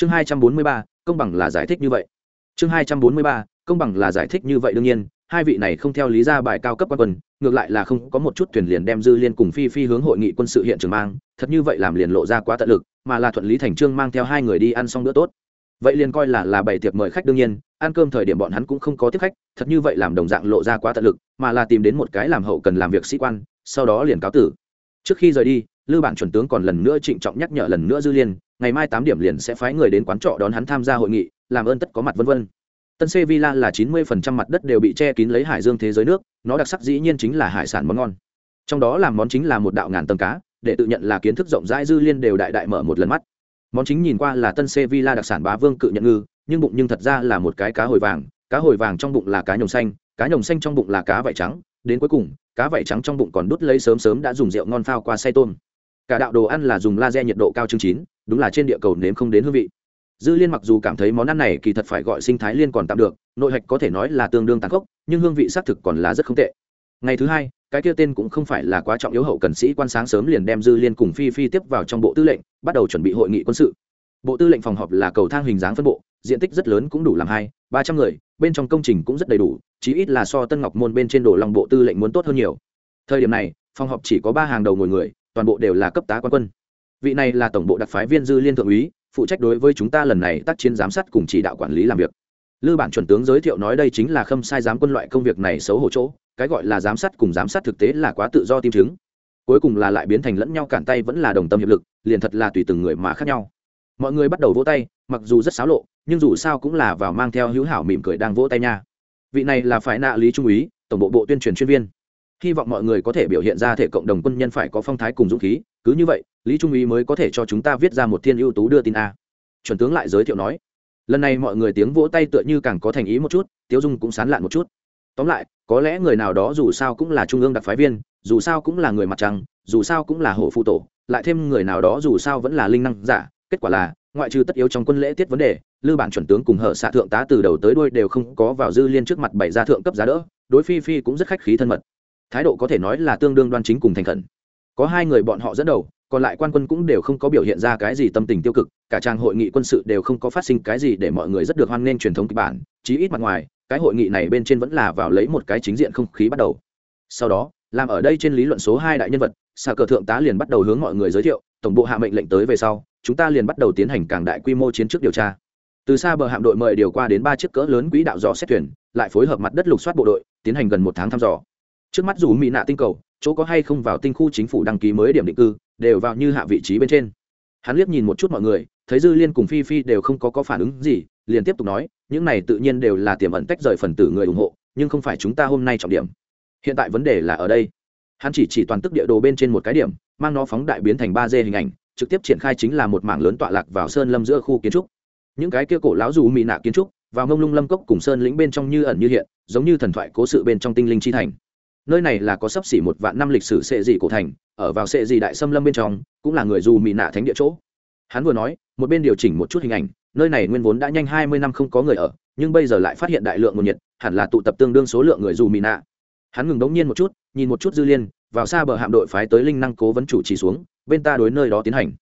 chương hai trăm bốn mươi ba, công bằng là giải thích như vậy. Chương hai trăm bốn mươi ba, công bằng là giải thích như vậy đương nhiên, hai vị này không theo lý ra bài cao cấp quan quân, ngược lại là không có một chút thuyền liền đem dư liên cùng phi phi hướng hội nghị quân sự hiện trường mang, thật như vậy làm liền lộ ra quá tận lực, mà là thuận lý thành trương mang theo hai người đi ăn xong bữa tốt. Vậy liền coi là là bảy tiệc mời khách đương nhiên, ăn cơm thời điểm bọn hắn cũng không có tiếp khách, thật như vậy làm đồng dạng lộ ra quá tận lực, mà là tìm đến một cái làm hậu cần làm việc sĩ quan, sau đó liền cáo tử. Trước khi rời đi Lưu bản chuẩn tướng còn lần nữa trịnh trọng nhắc nhở lần nữa dư liên, ngày mai tám điểm liền sẽ phái người đến quán trọ đón hắn tham gia hội nghị, làm ơn tất có mặt vân vân. Tân sevilla là chín mươi phần trăm mặt đất đều bị che kín lấy hải dương thế giới nước, nó đặc sắc dĩ nhiên chính là hải sản món ngon. Trong đó làm món chính là một đạo ngàn tầng cá, để tự nhận là kiến thức rộng rãi dư liên đều đại đại mở một lần mắt. Món chính nhìn qua là tân sevilla đặc sản bá vương cự nhận ngư, nhưng bụng nhưng thật ra là một cái cá hồi vàng, cá hồi vàng trong bụng là cá nhồng xanh, cá nhồng xanh trong bụng là cá vải trắng, đến cuối cùng, cá vải trắng trong bụng còn đút lấy sớm sớm đã dùng rượu ngon phao qua say tôm cả đạo đồ ăn là dùng laser nhiệt độ cao chương chín, đúng là trên địa cầu nếm không đến hương vị. Dư liên mặc dù cảm thấy món ăn này kỳ thật phải gọi sinh thái liên còn tạm được, nội hạch có thể nói là tương đương tàn khốc, nhưng hương vị xác thực còn là rất không tệ. Ngày thứ hai, cái kia tên cũng không phải là quá trọng yếu hậu cần sĩ quan sáng sớm liền đem dư liên cùng phi phi tiếp vào trong bộ tư lệnh, bắt đầu chuẩn bị hội nghị quân sự. Bộ tư lệnh phòng họp là cầu thang hình dáng phân bộ, diện tích rất lớn cũng đủ làm hai, ba trăm người, bên trong công trình cũng rất đầy đủ, chí ít là so tân ngọc môn bên trên đồ lòng bộ tư lệnh muốn tốt hơn nhiều. Thời điểm này, phòng họp chỉ có ba hàng đầu ngồi người toàn bộ đều là cấp tá quan quân. Vị này là tổng bộ đặc phái viên dư liên thượng úy, phụ trách đối với chúng ta lần này tác chiến giám sát cùng chỉ đạo quản lý làm việc. Lư bản chuẩn tướng giới thiệu nói đây chính là khâm sai giám quân loại công việc này xấu hổ chỗ, cái gọi là giám sát cùng giám sát thực tế là quá tự do tim chứng. Cuối cùng là lại biến thành lẫn nhau cản tay vẫn là đồng tâm hiệp lực, liền thật là tùy từng người mà khác nhau. Mọi người bắt đầu vỗ tay, mặc dù rất xáo lộ, nhưng dù sao cũng là vào mang theo hữu hảo mỉm cười đang vỗ tay nha. Vị này là phải nạ lý trung úy, tổng bộ bộ tuyên truyền chuyên viên hy vọng mọi người có thể biểu hiện ra thể cộng đồng quân nhân phải có phong thái cùng dũng khí, cứ như vậy, lý trung úy mới có thể cho chúng ta viết ra một thiên ưu tú đưa tin a. Chuẩn tướng lại giới thiệu nói, lần này mọi người tiếng vỗ tay tựa như càng có thành ý một chút, tiếu dung cũng sán lạn một chút. Tóm lại, có lẽ người nào đó dù sao cũng là trung ương đặc phái viên, dù sao cũng là người mặt trăng, dù sao cũng là hổ phụ tổ, lại thêm người nào đó dù sao vẫn là linh năng giả, kết quả là, ngoại trừ tất yếu trong quân lễ tiết vấn đề, lư bản chuẩn tướng cùng hở xạ thượng tá từ đầu tới đuôi đều không có vào dư liên trước mặt bảy gia thượng cấp giá đỡ, đối phi phi cũng rất khách khí thân mật thái độ có thể nói là tương đương đoan chính cùng thành khẩn. Có hai người bọn họ dẫn đầu, còn lại quan quân cũng đều không có biểu hiện ra cái gì tâm tình tiêu cực, cả trang hội nghị quân sự đều không có phát sinh cái gì để mọi người rất được hoan nghênh truyền thống kịch bản, chí ít mặt ngoài, cái hội nghị này bên trên vẫn là vào lấy một cái chính diện không khí bắt đầu. Sau đó, làm ở đây trên lý luận số hai đại nhân vật xà cờ thượng tá liền bắt đầu hướng mọi người giới thiệu, tổng bộ hạ mệnh lệnh tới về sau, chúng ta liền bắt đầu tiến hành càng đại quy mô chiến trước điều tra. Từ xa bờ hạm đội mời điều qua đến ba chiếc cỡ lớn quỹ đạo dò xét thuyền, lại phối hợp mặt đất lục soát bộ đội, tiến hành gần một tháng thăm dò trước mắt dù mỹ nạ tinh cầu, chỗ có hay không vào tinh khu chính phủ đăng ký mới điểm định cư, đều vào như hạ vị trí bên trên. Hắn liếc nhìn một chút mọi người, thấy dư liên cùng phi phi đều không có có phản ứng gì, liền tiếp tục nói, những này tự nhiên đều là tiềm ẩn tách rời phần tử người ủng hộ, nhưng không phải chúng ta hôm nay trọng điểm. Hiện tại vấn đề là ở đây. Hắn chỉ chỉ toàn tức địa đồ bên trên một cái điểm, mang nó phóng đại biến thành ba d hình ảnh, trực tiếp triển khai chính là một mảng lớn tọa lạc vào sơn lâm giữa khu kiến trúc. Những cái kia cổ lão dù mỹ nạ kiến trúc, vào mông lung lâm cốc cùng sơn lĩnh bên trong như ẩn như hiện, giống như thần thoại cố sự bên trong tinh linh chi thành nơi này là có sắp xỉ một vạn năm lịch sử sệ dị cổ thành ở vào sệ dị đại xâm lâm bên trong cũng là người dù mỹ nạ thánh địa chỗ. Hắn vừa nói một bên điều chỉnh một chút hình ảnh nơi này nguyên vốn đã nhanh hai mươi năm không có người ở nhưng bây giờ lại phát hiện đại lượng nguồn nhiệt hẳn là tụ tập tương đương số lượng người dù mỹ nạ. Hắn ngừng đống nhiên một chút nhìn một chút dư liên vào xa bờ hạm đội phái tới linh năng cố vấn chủ chỉ xuống bên ta đối nơi đó tiến hành.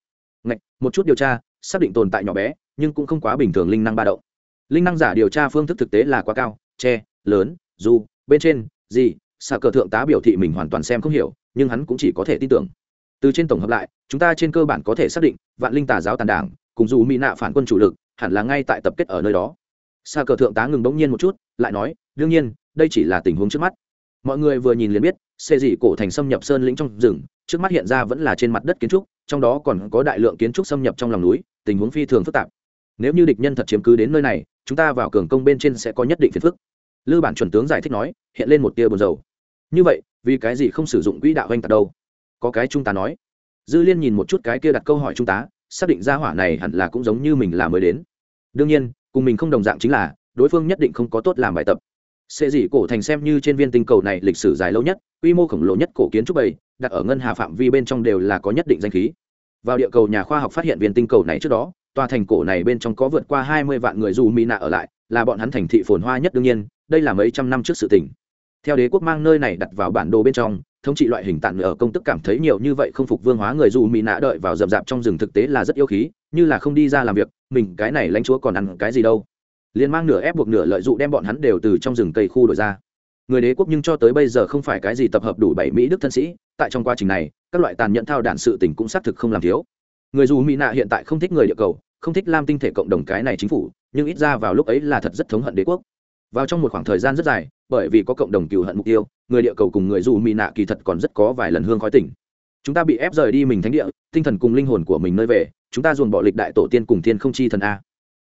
Ngạch, một chút điều tra xác định tồn tại nhỏ bé nhưng cũng không quá bình thường linh năng ba động. Linh năng giả điều tra phương thức thực tế là quá cao che lớn dù bên trên gì xạ cờ thượng tá biểu thị mình hoàn toàn xem không hiểu, nhưng hắn cũng chỉ có thể tin tưởng. Từ trên tổng hợp lại, chúng ta trên cơ bản có thể xác định, vạn linh tà giáo tàn đảng, cùng dù mỹ nạ phản quân chủ lực, hẳn là ngay tại tập kết ở nơi đó. Xạ cờ thượng tá ngừng bỗng nhiên một chút, lại nói, đương nhiên, đây chỉ là tình huống trước mắt. Mọi người vừa nhìn liền biết xê dị cổ thành xâm nhập sơn lĩnh trong rừng, trước mắt hiện ra vẫn là trên mặt đất kiến trúc, trong đó còn có đại lượng kiến trúc xâm nhập trong lòng núi, tình huống phi thường phức tạp. Nếu như địch nhân thật chiếm cứ đến nơi này, chúng ta vào cường công bên trên sẽ có nhất định phiền phức. Lư bản chuẩn tướng giải thích nói, hiện lên một tia buồn dầu như vậy, vì cái gì không sử dụng quỹ đạo oanh tạc đâu? Có cái chúng ta nói. Dư liên nhìn một chút cái kia đặt câu hỏi trung tá xác định ra hỏa này hẳn là cũng giống như mình là mới đến. Đương nhiên, cùng mình không đồng dạng chính là, đối phương nhất định không có tốt làm bài tập. Sẽ dị cổ thành xem như trên viên tinh cầu này lịch sử dài lâu nhất, quy mô khổng lồ nhất cổ kiến trúc bầy đặt ở ngân hà phạm vi bên trong đều là có nhất định danh khí. Vào địa cầu nhà khoa học phát hiện viên tinh cầu này trước đó, tòa thành cổ này bên trong có vượt qua hai mươi vạn người dù mỹ nạ ở lại, là bọn hắn thành thị phồn hoa nhất đương nhiên, đây là mấy trăm năm trước sự tình theo đế quốc mang nơi này đặt vào bản đồ bên trong, thống trị loại hình tàn ở công tức cảm thấy nhiều như vậy không phục vương hóa người dù mỹ nạ đợi vào rậm rạp trong rừng thực tế là rất yêu khí, như là không đi ra làm việc, mình cái này lãnh chúa còn ăn cái gì đâu. Liền mang nửa ép buộc nửa lợi dụng đem bọn hắn đều từ trong rừng cây khu đổi ra. Người đế quốc nhưng cho tới bây giờ không phải cái gì tập hợp đủ bảy mỹ đức thân sĩ, tại trong quá trình này, các loại tàn nhẫn thao đạn sự tình cũng xác thực không làm thiếu. Người dù mỹ nạ hiện tại không thích người địa cầu, không thích lam tinh thể cộng đồng cái này chính phủ, nhưng ít ra vào lúc ấy là thật rất thống hận đế quốc vào trong một khoảng thời gian rất dài, bởi vì có cộng đồng cừu hận mục tiêu, người địa cầu cùng người dù mỹ nạ kỳ thật còn rất có vài lần hương khói tỉnh. Chúng ta bị ép rời đi mình thánh địa, tinh thần cùng linh hồn của mình nơi về, chúng ta dồn bỏ lịch đại tổ tiên cùng thiên không chi thần a.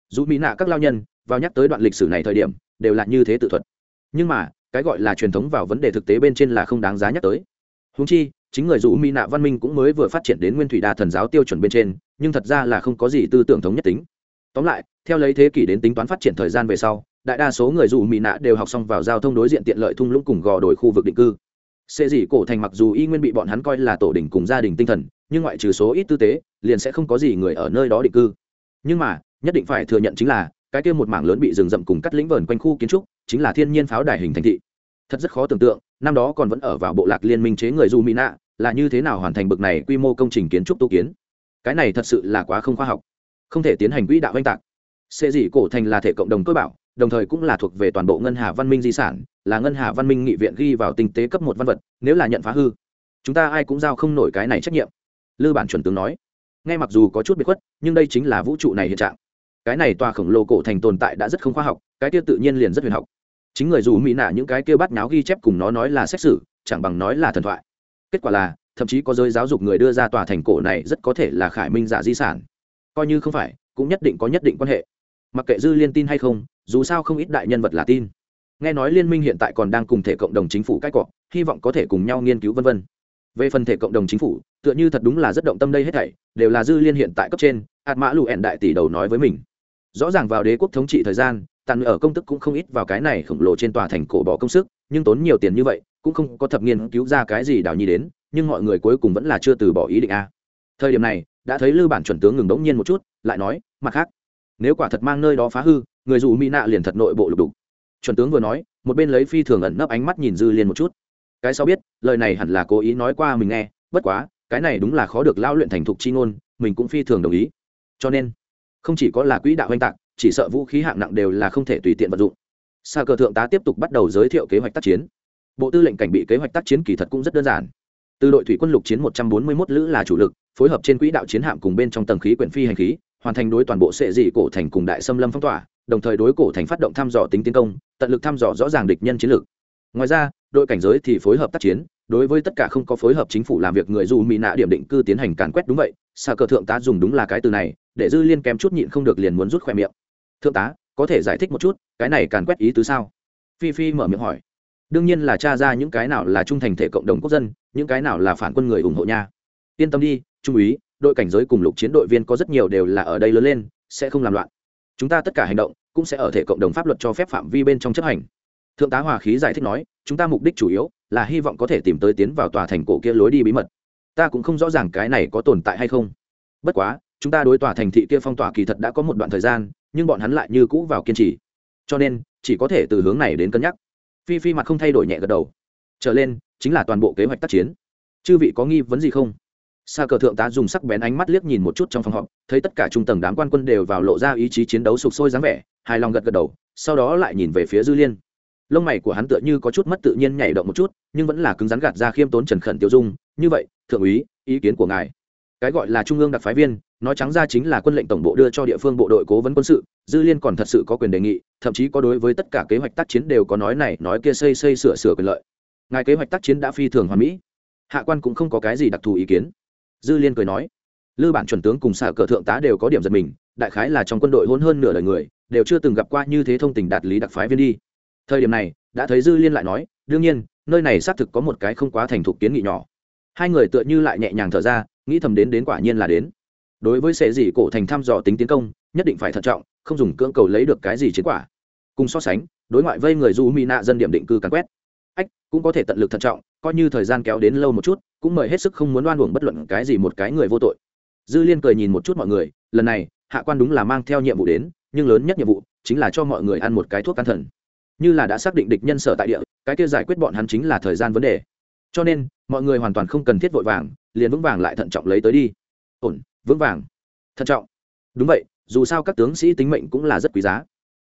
Dù mỹ nạ các lao nhân, vào nhắc tới đoạn lịch sử này thời điểm, đều là như thế tự thuật. Nhưng mà, cái gọi là truyền thống vào vấn đề thực tế bên trên là không đáng giá nhắc tới. Húng chi, chính người dù mỹ nạ văn minh cũng mới vừa phát triển đến nguyên thủy đa thần giáo tiêu chuẩn bên trên, nhưng thật ra là không có gì tư tưởng thống nhất tính. Tóm lại, theo lấy thế kỷ đến tính toán phát triển thời gian về sau đại đa số người dù mỹ nạ đều học xong vào giao thông đối diện tiện lợi thung lũng cùng gò đổi khu vực định cư. Xê dỉ cổ thành mặc dù y nguyên bị bọn hắn coi là tổ đình cùng gia đình tinh thần, nhưng ngoại trừ số ít tư tế, liền sẽ không có gì người ở nơi đó định cư. Nhưng mà, nhất định phải thừa nhận chính là, cái kia một mảng lớn bị rừng rậm cùng cắt lĩnh vờn quanh khu kiến trúc, chính là thiên nhiên pháo đài hình thành thị. Thật rất khó tưởng tượng, năm đó còn vẫn ở vào bộ lạc liên minh chế người du mỹ nạ, là như thế nào hoàn thành bực này quy mô công trình kiến trúc tu kiến. Cái này thật sự là quá không khoa học, không thể tiến hành quỹ đạo oanh tạc. Xê dỉ cổ thành là thể cộng đồng tôi bảo đồng thời cũng là thuộc về toàn bộ ngân hà văn minh di sản, là ngân hà văn minh nghị viện ghi vào tinh tế cấp một văn vật, nếu là nhận phá hư, chúng ta ai cũng giao không nổi cái này trách nhiệm. Lư bản chuẩn tướng nói. Ngay mặc dù có chút biệt khuất, nhưng đây chính là vũ trụ này hiện trạng. Cái này tòa khổng lồ cổ thành tồn tại đã rất không khoa học, cái kia tự nhiên liền rất huyền học. Chính người dù mỹ nạ những cái kia bắt nháo ghi chép cùng nó nói là xét xử, chẳng bằng nói là thần thoại. Kết quả là, thậm chí có giới giáo dục người đưa ra tòa thành cổ này rất có thể là khải minh giả di sản. Coi như không phải, cũng nhất định có nhất định quan hệ mặc kệ dư liên tin hay không, dù sao không ít đại nhân vật là tin. Nghe nói liên minh hiện tại còn đang cùng thể cộng đồng chính phủ cách cọ, hy vọng có thể cùng nhau nghiên cứu vân vân. Về phần thể cộng đồng chính phủ, tựa như thật đúng là rất động tâm đây hết thảy, đều là dư liên hiện tại cấp trên, hạt mã lụ ẹn đại tỷ đầu nói với mình. Rõ ràng vào đế quốc thống trị thời gian, tàn ở công tức cũng không ít vào cái này khổng lồ trên tòa thành cổ bỏ công sức, nhưng tốn nhiều tiền như vậy, cũng không có thập nghiên cứu ra cái gì đào nhi đến, nhưng mọi người cuối cùng vẫn là chưa từ bỏ ý định a. Thời điểm này, đã thấy lư bản chuẩn tướng ngừng đống nhiên một chút, lại nói, mặt khác nếu quả thật mang nơi đó phá hư, người dù mỹ nạ liền thật nội bộ lục đục. Chuẩn tướng vừa nói, một bên lấy phi thường ẩn nấp ánh mắt nhìn dư liên một chút. Cái sau biết, lời này hẳn là cố ý nói qua mình nghe, bất quá, cái này đúng là khó được lao luyện thành thục chi ngôn, mình cũng phi thường đồng ý. Cho nên, không chỉ có là quỹ đạo oanh tạc, chỉ sợ vũ khí hạng nặng đều là không thể tùy tiện vận dụng. Sa cờ thượng tá tiếp tục bắt đầu giới thiệu kế hoạch tác chiến. Bộ tư lệnh cảnh bị kế hoạch tác chiến kỳ thật cũng rất đơn giản. Từ đội thủy quân lục chiến một trăm bốn mươi 141 lữ là chủ lực, phối hợp trên quỹ đạo chiến hạm cùng bên trong tầng khí quyển phi hành khí hoàn thành đối toàn bộ sệ dị cổ thành cùng đại xâm lâm phong tỏa, đồng thời đối cổ thành phát động thăm dò tính tiến công, tận lực thăm dò rõ ràng địch nhân chiến lược. Ngoài ra, đội cảnh giới thì phối hợp tác chiến, đối với tất cả không có phối hợp chính phủ làm việc người dù mỹ nạ điểm định cư tiến hành càn quét đúng vậy xa cờ thượng tá dùng đúng là cái từ này, để dư liên kém chút nhịn không được liền muốn rút khoe miệng. Thượng tá, có thể giải thích một chút, cái này càn quét ý tứ sao? Phi phi mở miệng hỏi. Đương nhiên là tra ra những cái nào là trung thành thể cộng đồng quốc dân, những cái nào là phản quân người ủng hộ nha. Yên tâm đi, trung úy đội cảnh giới cùng lục chiến đội viên có rất nhiều đều là ở đây lớn lên, sẽ không làm loạn. Chúng ta tất cả hành động cũng sẽ ở thể cộng đồng pháp luật cho phép phạm vi bên trong chấp hành. Thượng tá hòa khí giải thích nói, chúng ta mục đích chủ yếu là hy vọng có thể tìm tới tiến vào tòa thành cổ kia lối đi bí mật. Ta cũng không rõ ràng cái này có tồn tại hay không. Bất quá, chúng ta đối tòa thành thị kia phong tỏa kỳ thật đã có một đoạn thời gian, nhưng bọn hắn lại như cũ vào kiên trì. Cho nên, chỉ có thể từ hướng này đến cân nhắc. Phi phi mặt không thay đổi nhẹ gật đầu. Trở lên, chính là toàn bộ kế hoạch tác chiến. Chư vị có nghi vấn gì không? Sa cờ thượng tá dùng sắc bén ánh mắt liếc nhìn một chút trong phòng họp, thấy tất cả trung tầng đám quan quân đều vào lộ ra ý chí chiến đấu sục sôi dáng vẻ, hài lòng gật gật đầu, sau đó lại nhìn về phía Dư Liên. Lông mày của hắn tựa như có chút mất tự nhiên nhảy động một chút, nhưng vẫn là cứng rắn gạt ra khiêm tốn trần khẩn tiêu dung, "Như vậy, thượng úy, ý kiến của ngài." Cái gọi là trung ương đặc phái viên, nói trắng ra chính là quân lệnh tổng bộ đưa cho địa phương bộ đội cố vấn quân sự, Dư Liên còn thật sự có quyền đề nghị, thậm chí có đối với tất cả kế hoạch tác chiến đều có nói này, nói kia xây xây sửa sửa quyền lợi. Ngài kế hoạch tác chiến đã phi thường hoàn mỹ. Hạ quan cũng không có cái gì đặc thù ý kiến dư liên cười nói, lư bản chuẩn tướng cùng xả cờ thượng tá đều có điểm giật mình, đại khái là trong quân đội hôn hơn nửa đời người, đều chưa từng gặp qua như thế thông tình đạt lý đặc phái viên đi. Thời điểm này, đã thấy dư liên lại nói, đương nhiên, nơi này xác thực có một cái không quá thành thục kiến nghị nhỏ. Hai người tựa như lại nhẹ nhàng thở ra, nghĩ thầm đến đến quả nhiên là đến. Đối với sệ gì cổ thành thăm dò tính tiến công, nhất định phải thận trọng, không dùng cưỡng cầu lấy được cái gì chiến quả. Cùng so sánh, đối ngoại vây người du mỹ nạ dân điểm định cư càn quét. Ách, cũng có thể tận lực thận trọng coi như thời gian kéo đến lâu một chút, cũng mời hết sức không muốn đoan uổng bất luận cái gì một cái người vô tội. Dư liên cười nhìn một chút mọi người, lần này, hạ quan đúng là mang theo nhiệm vụ đến, nhưng lớn nhất nhiệm vụ chính là cho mọi người ăn một cái thuốc can thần. Như là đã xác định địch nhân sở tại địa, cái kia giải quyết bọn hắn chính là thời gian vấn đề. Cho nên, mọi người hoàn toàn không cần thiết vội vàng, liền vững vàng lại thận trọng lấy tới đi. Ổn, vững vàng. Thận trọng. Đúng vậy, dù sao các tướng sĩ tính mệnh cũng là rất quý giá.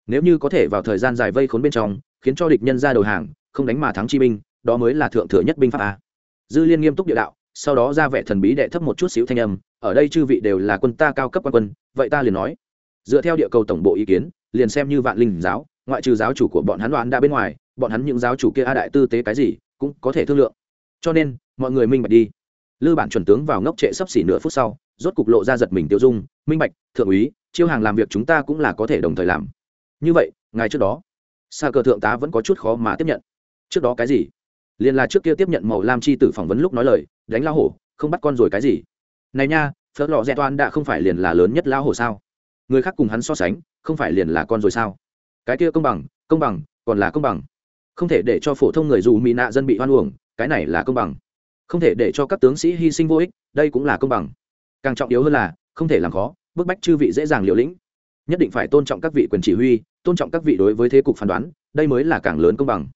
Nếu như có thể vào thời gian dài vây khốn bên trong, khiến cho địch nhân ra đầu hàng, không đánh mà thắng chi binh đó mới là thượng thừa nhất binh pháp a. Dư liên nghiêm túc địa đạo, sau đó ra vẻ thần bí đệ thấp một chút xíu thanh âm, ở đây chư vị đều là quân ta cao cấp quan quân, vậy ta liền nói. Dựa theo địa cầu tổng bộ ý kiến, liền xem như vạn linh giáo, ngoại trừ giáo chủ của bọn hắn đoán đã bên ngoài, bọn hắn những giáo chủ kia a đại tư tế cái gì, cũng có thể thương lượng. Cho nên, mọi người minh bạch đi. Lư bản chuẩn tướng vào ngốc trệ sắp xỉ nửa phút sau, rốt cục lộ ra giật mình tiêu dung, minh bạch, thượng úy, chiêu hàng làm việc chúng ta cũng là có thể đồng thời làm. Như vậy ngay trước đó xa cờ thượng tá vẫn có chút khó mà tiếp nhận. Trước đó cái gì? Liền là trước kia tiếp nhận màu lam chi tử phỏng vấn lúc nói lời, đánh lao hổ, không bắt con rồi cái gì? Này nha, phớt lò dẹ toan đã không phải liền là lớn nhất lao hổ sao? Người khác cùng hắn so sánh, không phải liền là con rồi sao? Cái kia công bằng công bằng, còn là công bằng. Không thể để cho phổ thông người dù mỹ nạ dân bị hoan uổng, cái này là công bằng. Không thể để cho các tướng sĩ hy sinh vô ích, đây cũng là công bằng. Càng trọng yếu hơn là, không thể làm khó, bức bách chư vị dễ dàng liều lĩnh. Nhất định phải tôn trọng các vị quyền chỉ huy, tôn trọng các vị đối với thế cục phán đoán, đây mới là càng lớn công bằng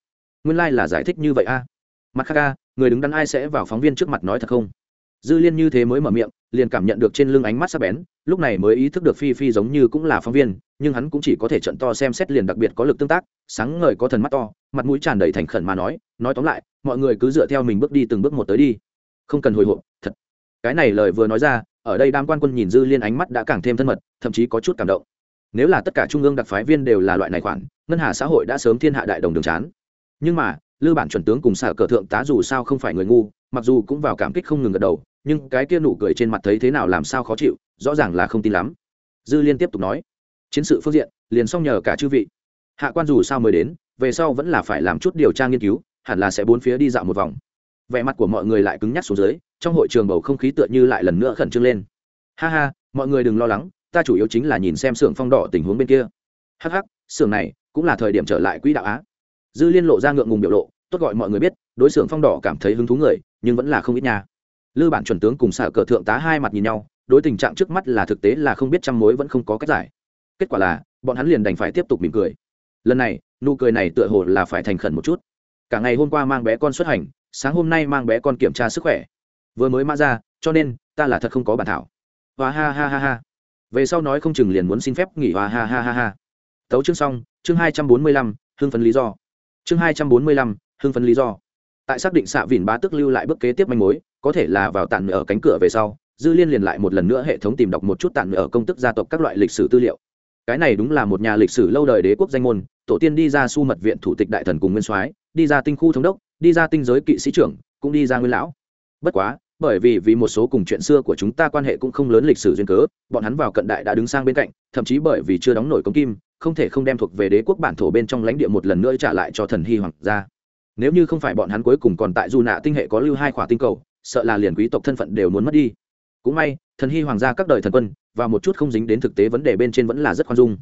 nguyên lai、like、là giải thích như vậy a. Mặt khác a, người đứng đắn ai sẽ vào phóng viên trước mặt nói thật không? Dư liên như thế mới mở miệng, liền cảm nhận được trên lưng ánh mắt sắc bén, lúc này mới ý thức được phi phi giống như cũng là phóng viên, nhưng hắn cũng chỉ có thể trận to xem xét liền đặc biệt có lực tương tác, sáng ngời có thần mắt to, mặt mũi tràn đầy thành khẩn mà nói nói tóm lại, mọi người cứ dựa theo mình bước đi từng bước một tới đi. Không cần hồi hộp, thật. Cái này lời vừa nói ra, ở đây đam quan quân nhìn dư liên ánh mắt đã càng thêm thân mật, thậm chí có chút cảm động. Nếu là tất cả trung ương đặc phái viên đều là loại này khoản, ngân hà xã hội đã sớm thiên hạ đại đồng đường chán nhưng mà, lư bản chuẩn tướng cùng sở cờ thượng tá dù sao không phải người ngu, mặc dù cũng vào cảm kích không ngừng gật đầu, nhưng cái kia nụ cười trên mặt thấy thế nào làm sao khó chịu, rõ ràng là không tin lắm. Dư liên tiếp tục nói, chiến sự phương diện, liền xong nhờ cả chư vị. Hạ quan dù sao mới đến, về sau vẫn là phải làm chút điều tra nghiên cứu, hẳn là sẽ bốn phía đi dạo một vòng. Vẻ mặt của mọi người lại cứng nhắc xuống dưới, trong hội trường bầu không khí tựa như lại lần nữa khẩn trương lên. Ha ha, mọi người đừng lo lắng, ta chủ yếu chính là nhìn xem xưởng phong đỏ tình huống bên kia. Hh xưởng này cũng là thời điểm trở lại quỹ đạo á dư liên lộ ra ngượng ngùng biểu lộ, tốt gọi mọi người biết, đối xưởng phong đỏ cảm thấy hứng thú người, nhưng vẫn là không ít nhà lư bản chuẩn tướng cùng sở cờ thượng tá hai mặt nhìn nhau, đối tình trạng trước mắt là thực tế là không biết trăm mối vẫn không có cách giải. Kết quả là, bọn hắn liền đành phải tiếp tục mỉm cười. Lần này, nụ cười này tựa hồ là phải thành khẩn một chút. Cả ngày hôm qua mang bé con xuất hành, sáng hôm nay mang bé con kiểm tra sức khỏe. Vừa mới mã ra, cho nên, ta là thật không có bản thảo. Hoa ha ha ha ha. Về sau nói không chừng liền muốn xin phép nghỉ. Hoa ha ha ha ha. Tấu chương xong, chương hai trăm bốn mươi lăm hương phấn lý do chương hai trăm bốn mươi lăm, hưng phấn lý do. Tại xác định xạ vỉn bá tức lưu lại bước kế tiếp manh mối, có thể là vào tàn ở cánh cửa về sau, dư liên liền lại một lần nữa hệ thống tìm đọc một chút tàn ở công tức gia tộc các loại lịch sử tư liệu. Cái này đúng là một nhà lịch sử lâu đời đế quốc danh môn, tổ tiên đi ra su mật viện thủ tịch đại thần cùng nguyên soái, đi ra tinh khu thống đốc, đi ra tinh giới kỵ sĩ trưởng, cũng đi ra nguyên lão. Bất quá, bởi vì vì một số cùng chuyện xưa của chúng ta quan hệ cũng không lớn lịch sử duyên cớ, bọn hắn vào cận đại đã đứng sang bên cạnh, thậm chí bởi vì chưa đóng nổi công kim không thể không đem thuộc về đế quốc bản thổ bên trong lãnh địa một lần nữa trả lại cho thần hy hoàng gia. Nếu như không phải bọn hắn cuối cùng còn tại du nạ tinh hệ có lưu hai khỏa tinh cầu, sợ là liền quý tộc thân phận đều muốn mất đi. Cũng may, thần hy hoàng gia các đời thần quân, và một chút không dính đến thực tế vấn đề bên trên vẫn là rất khoan dung.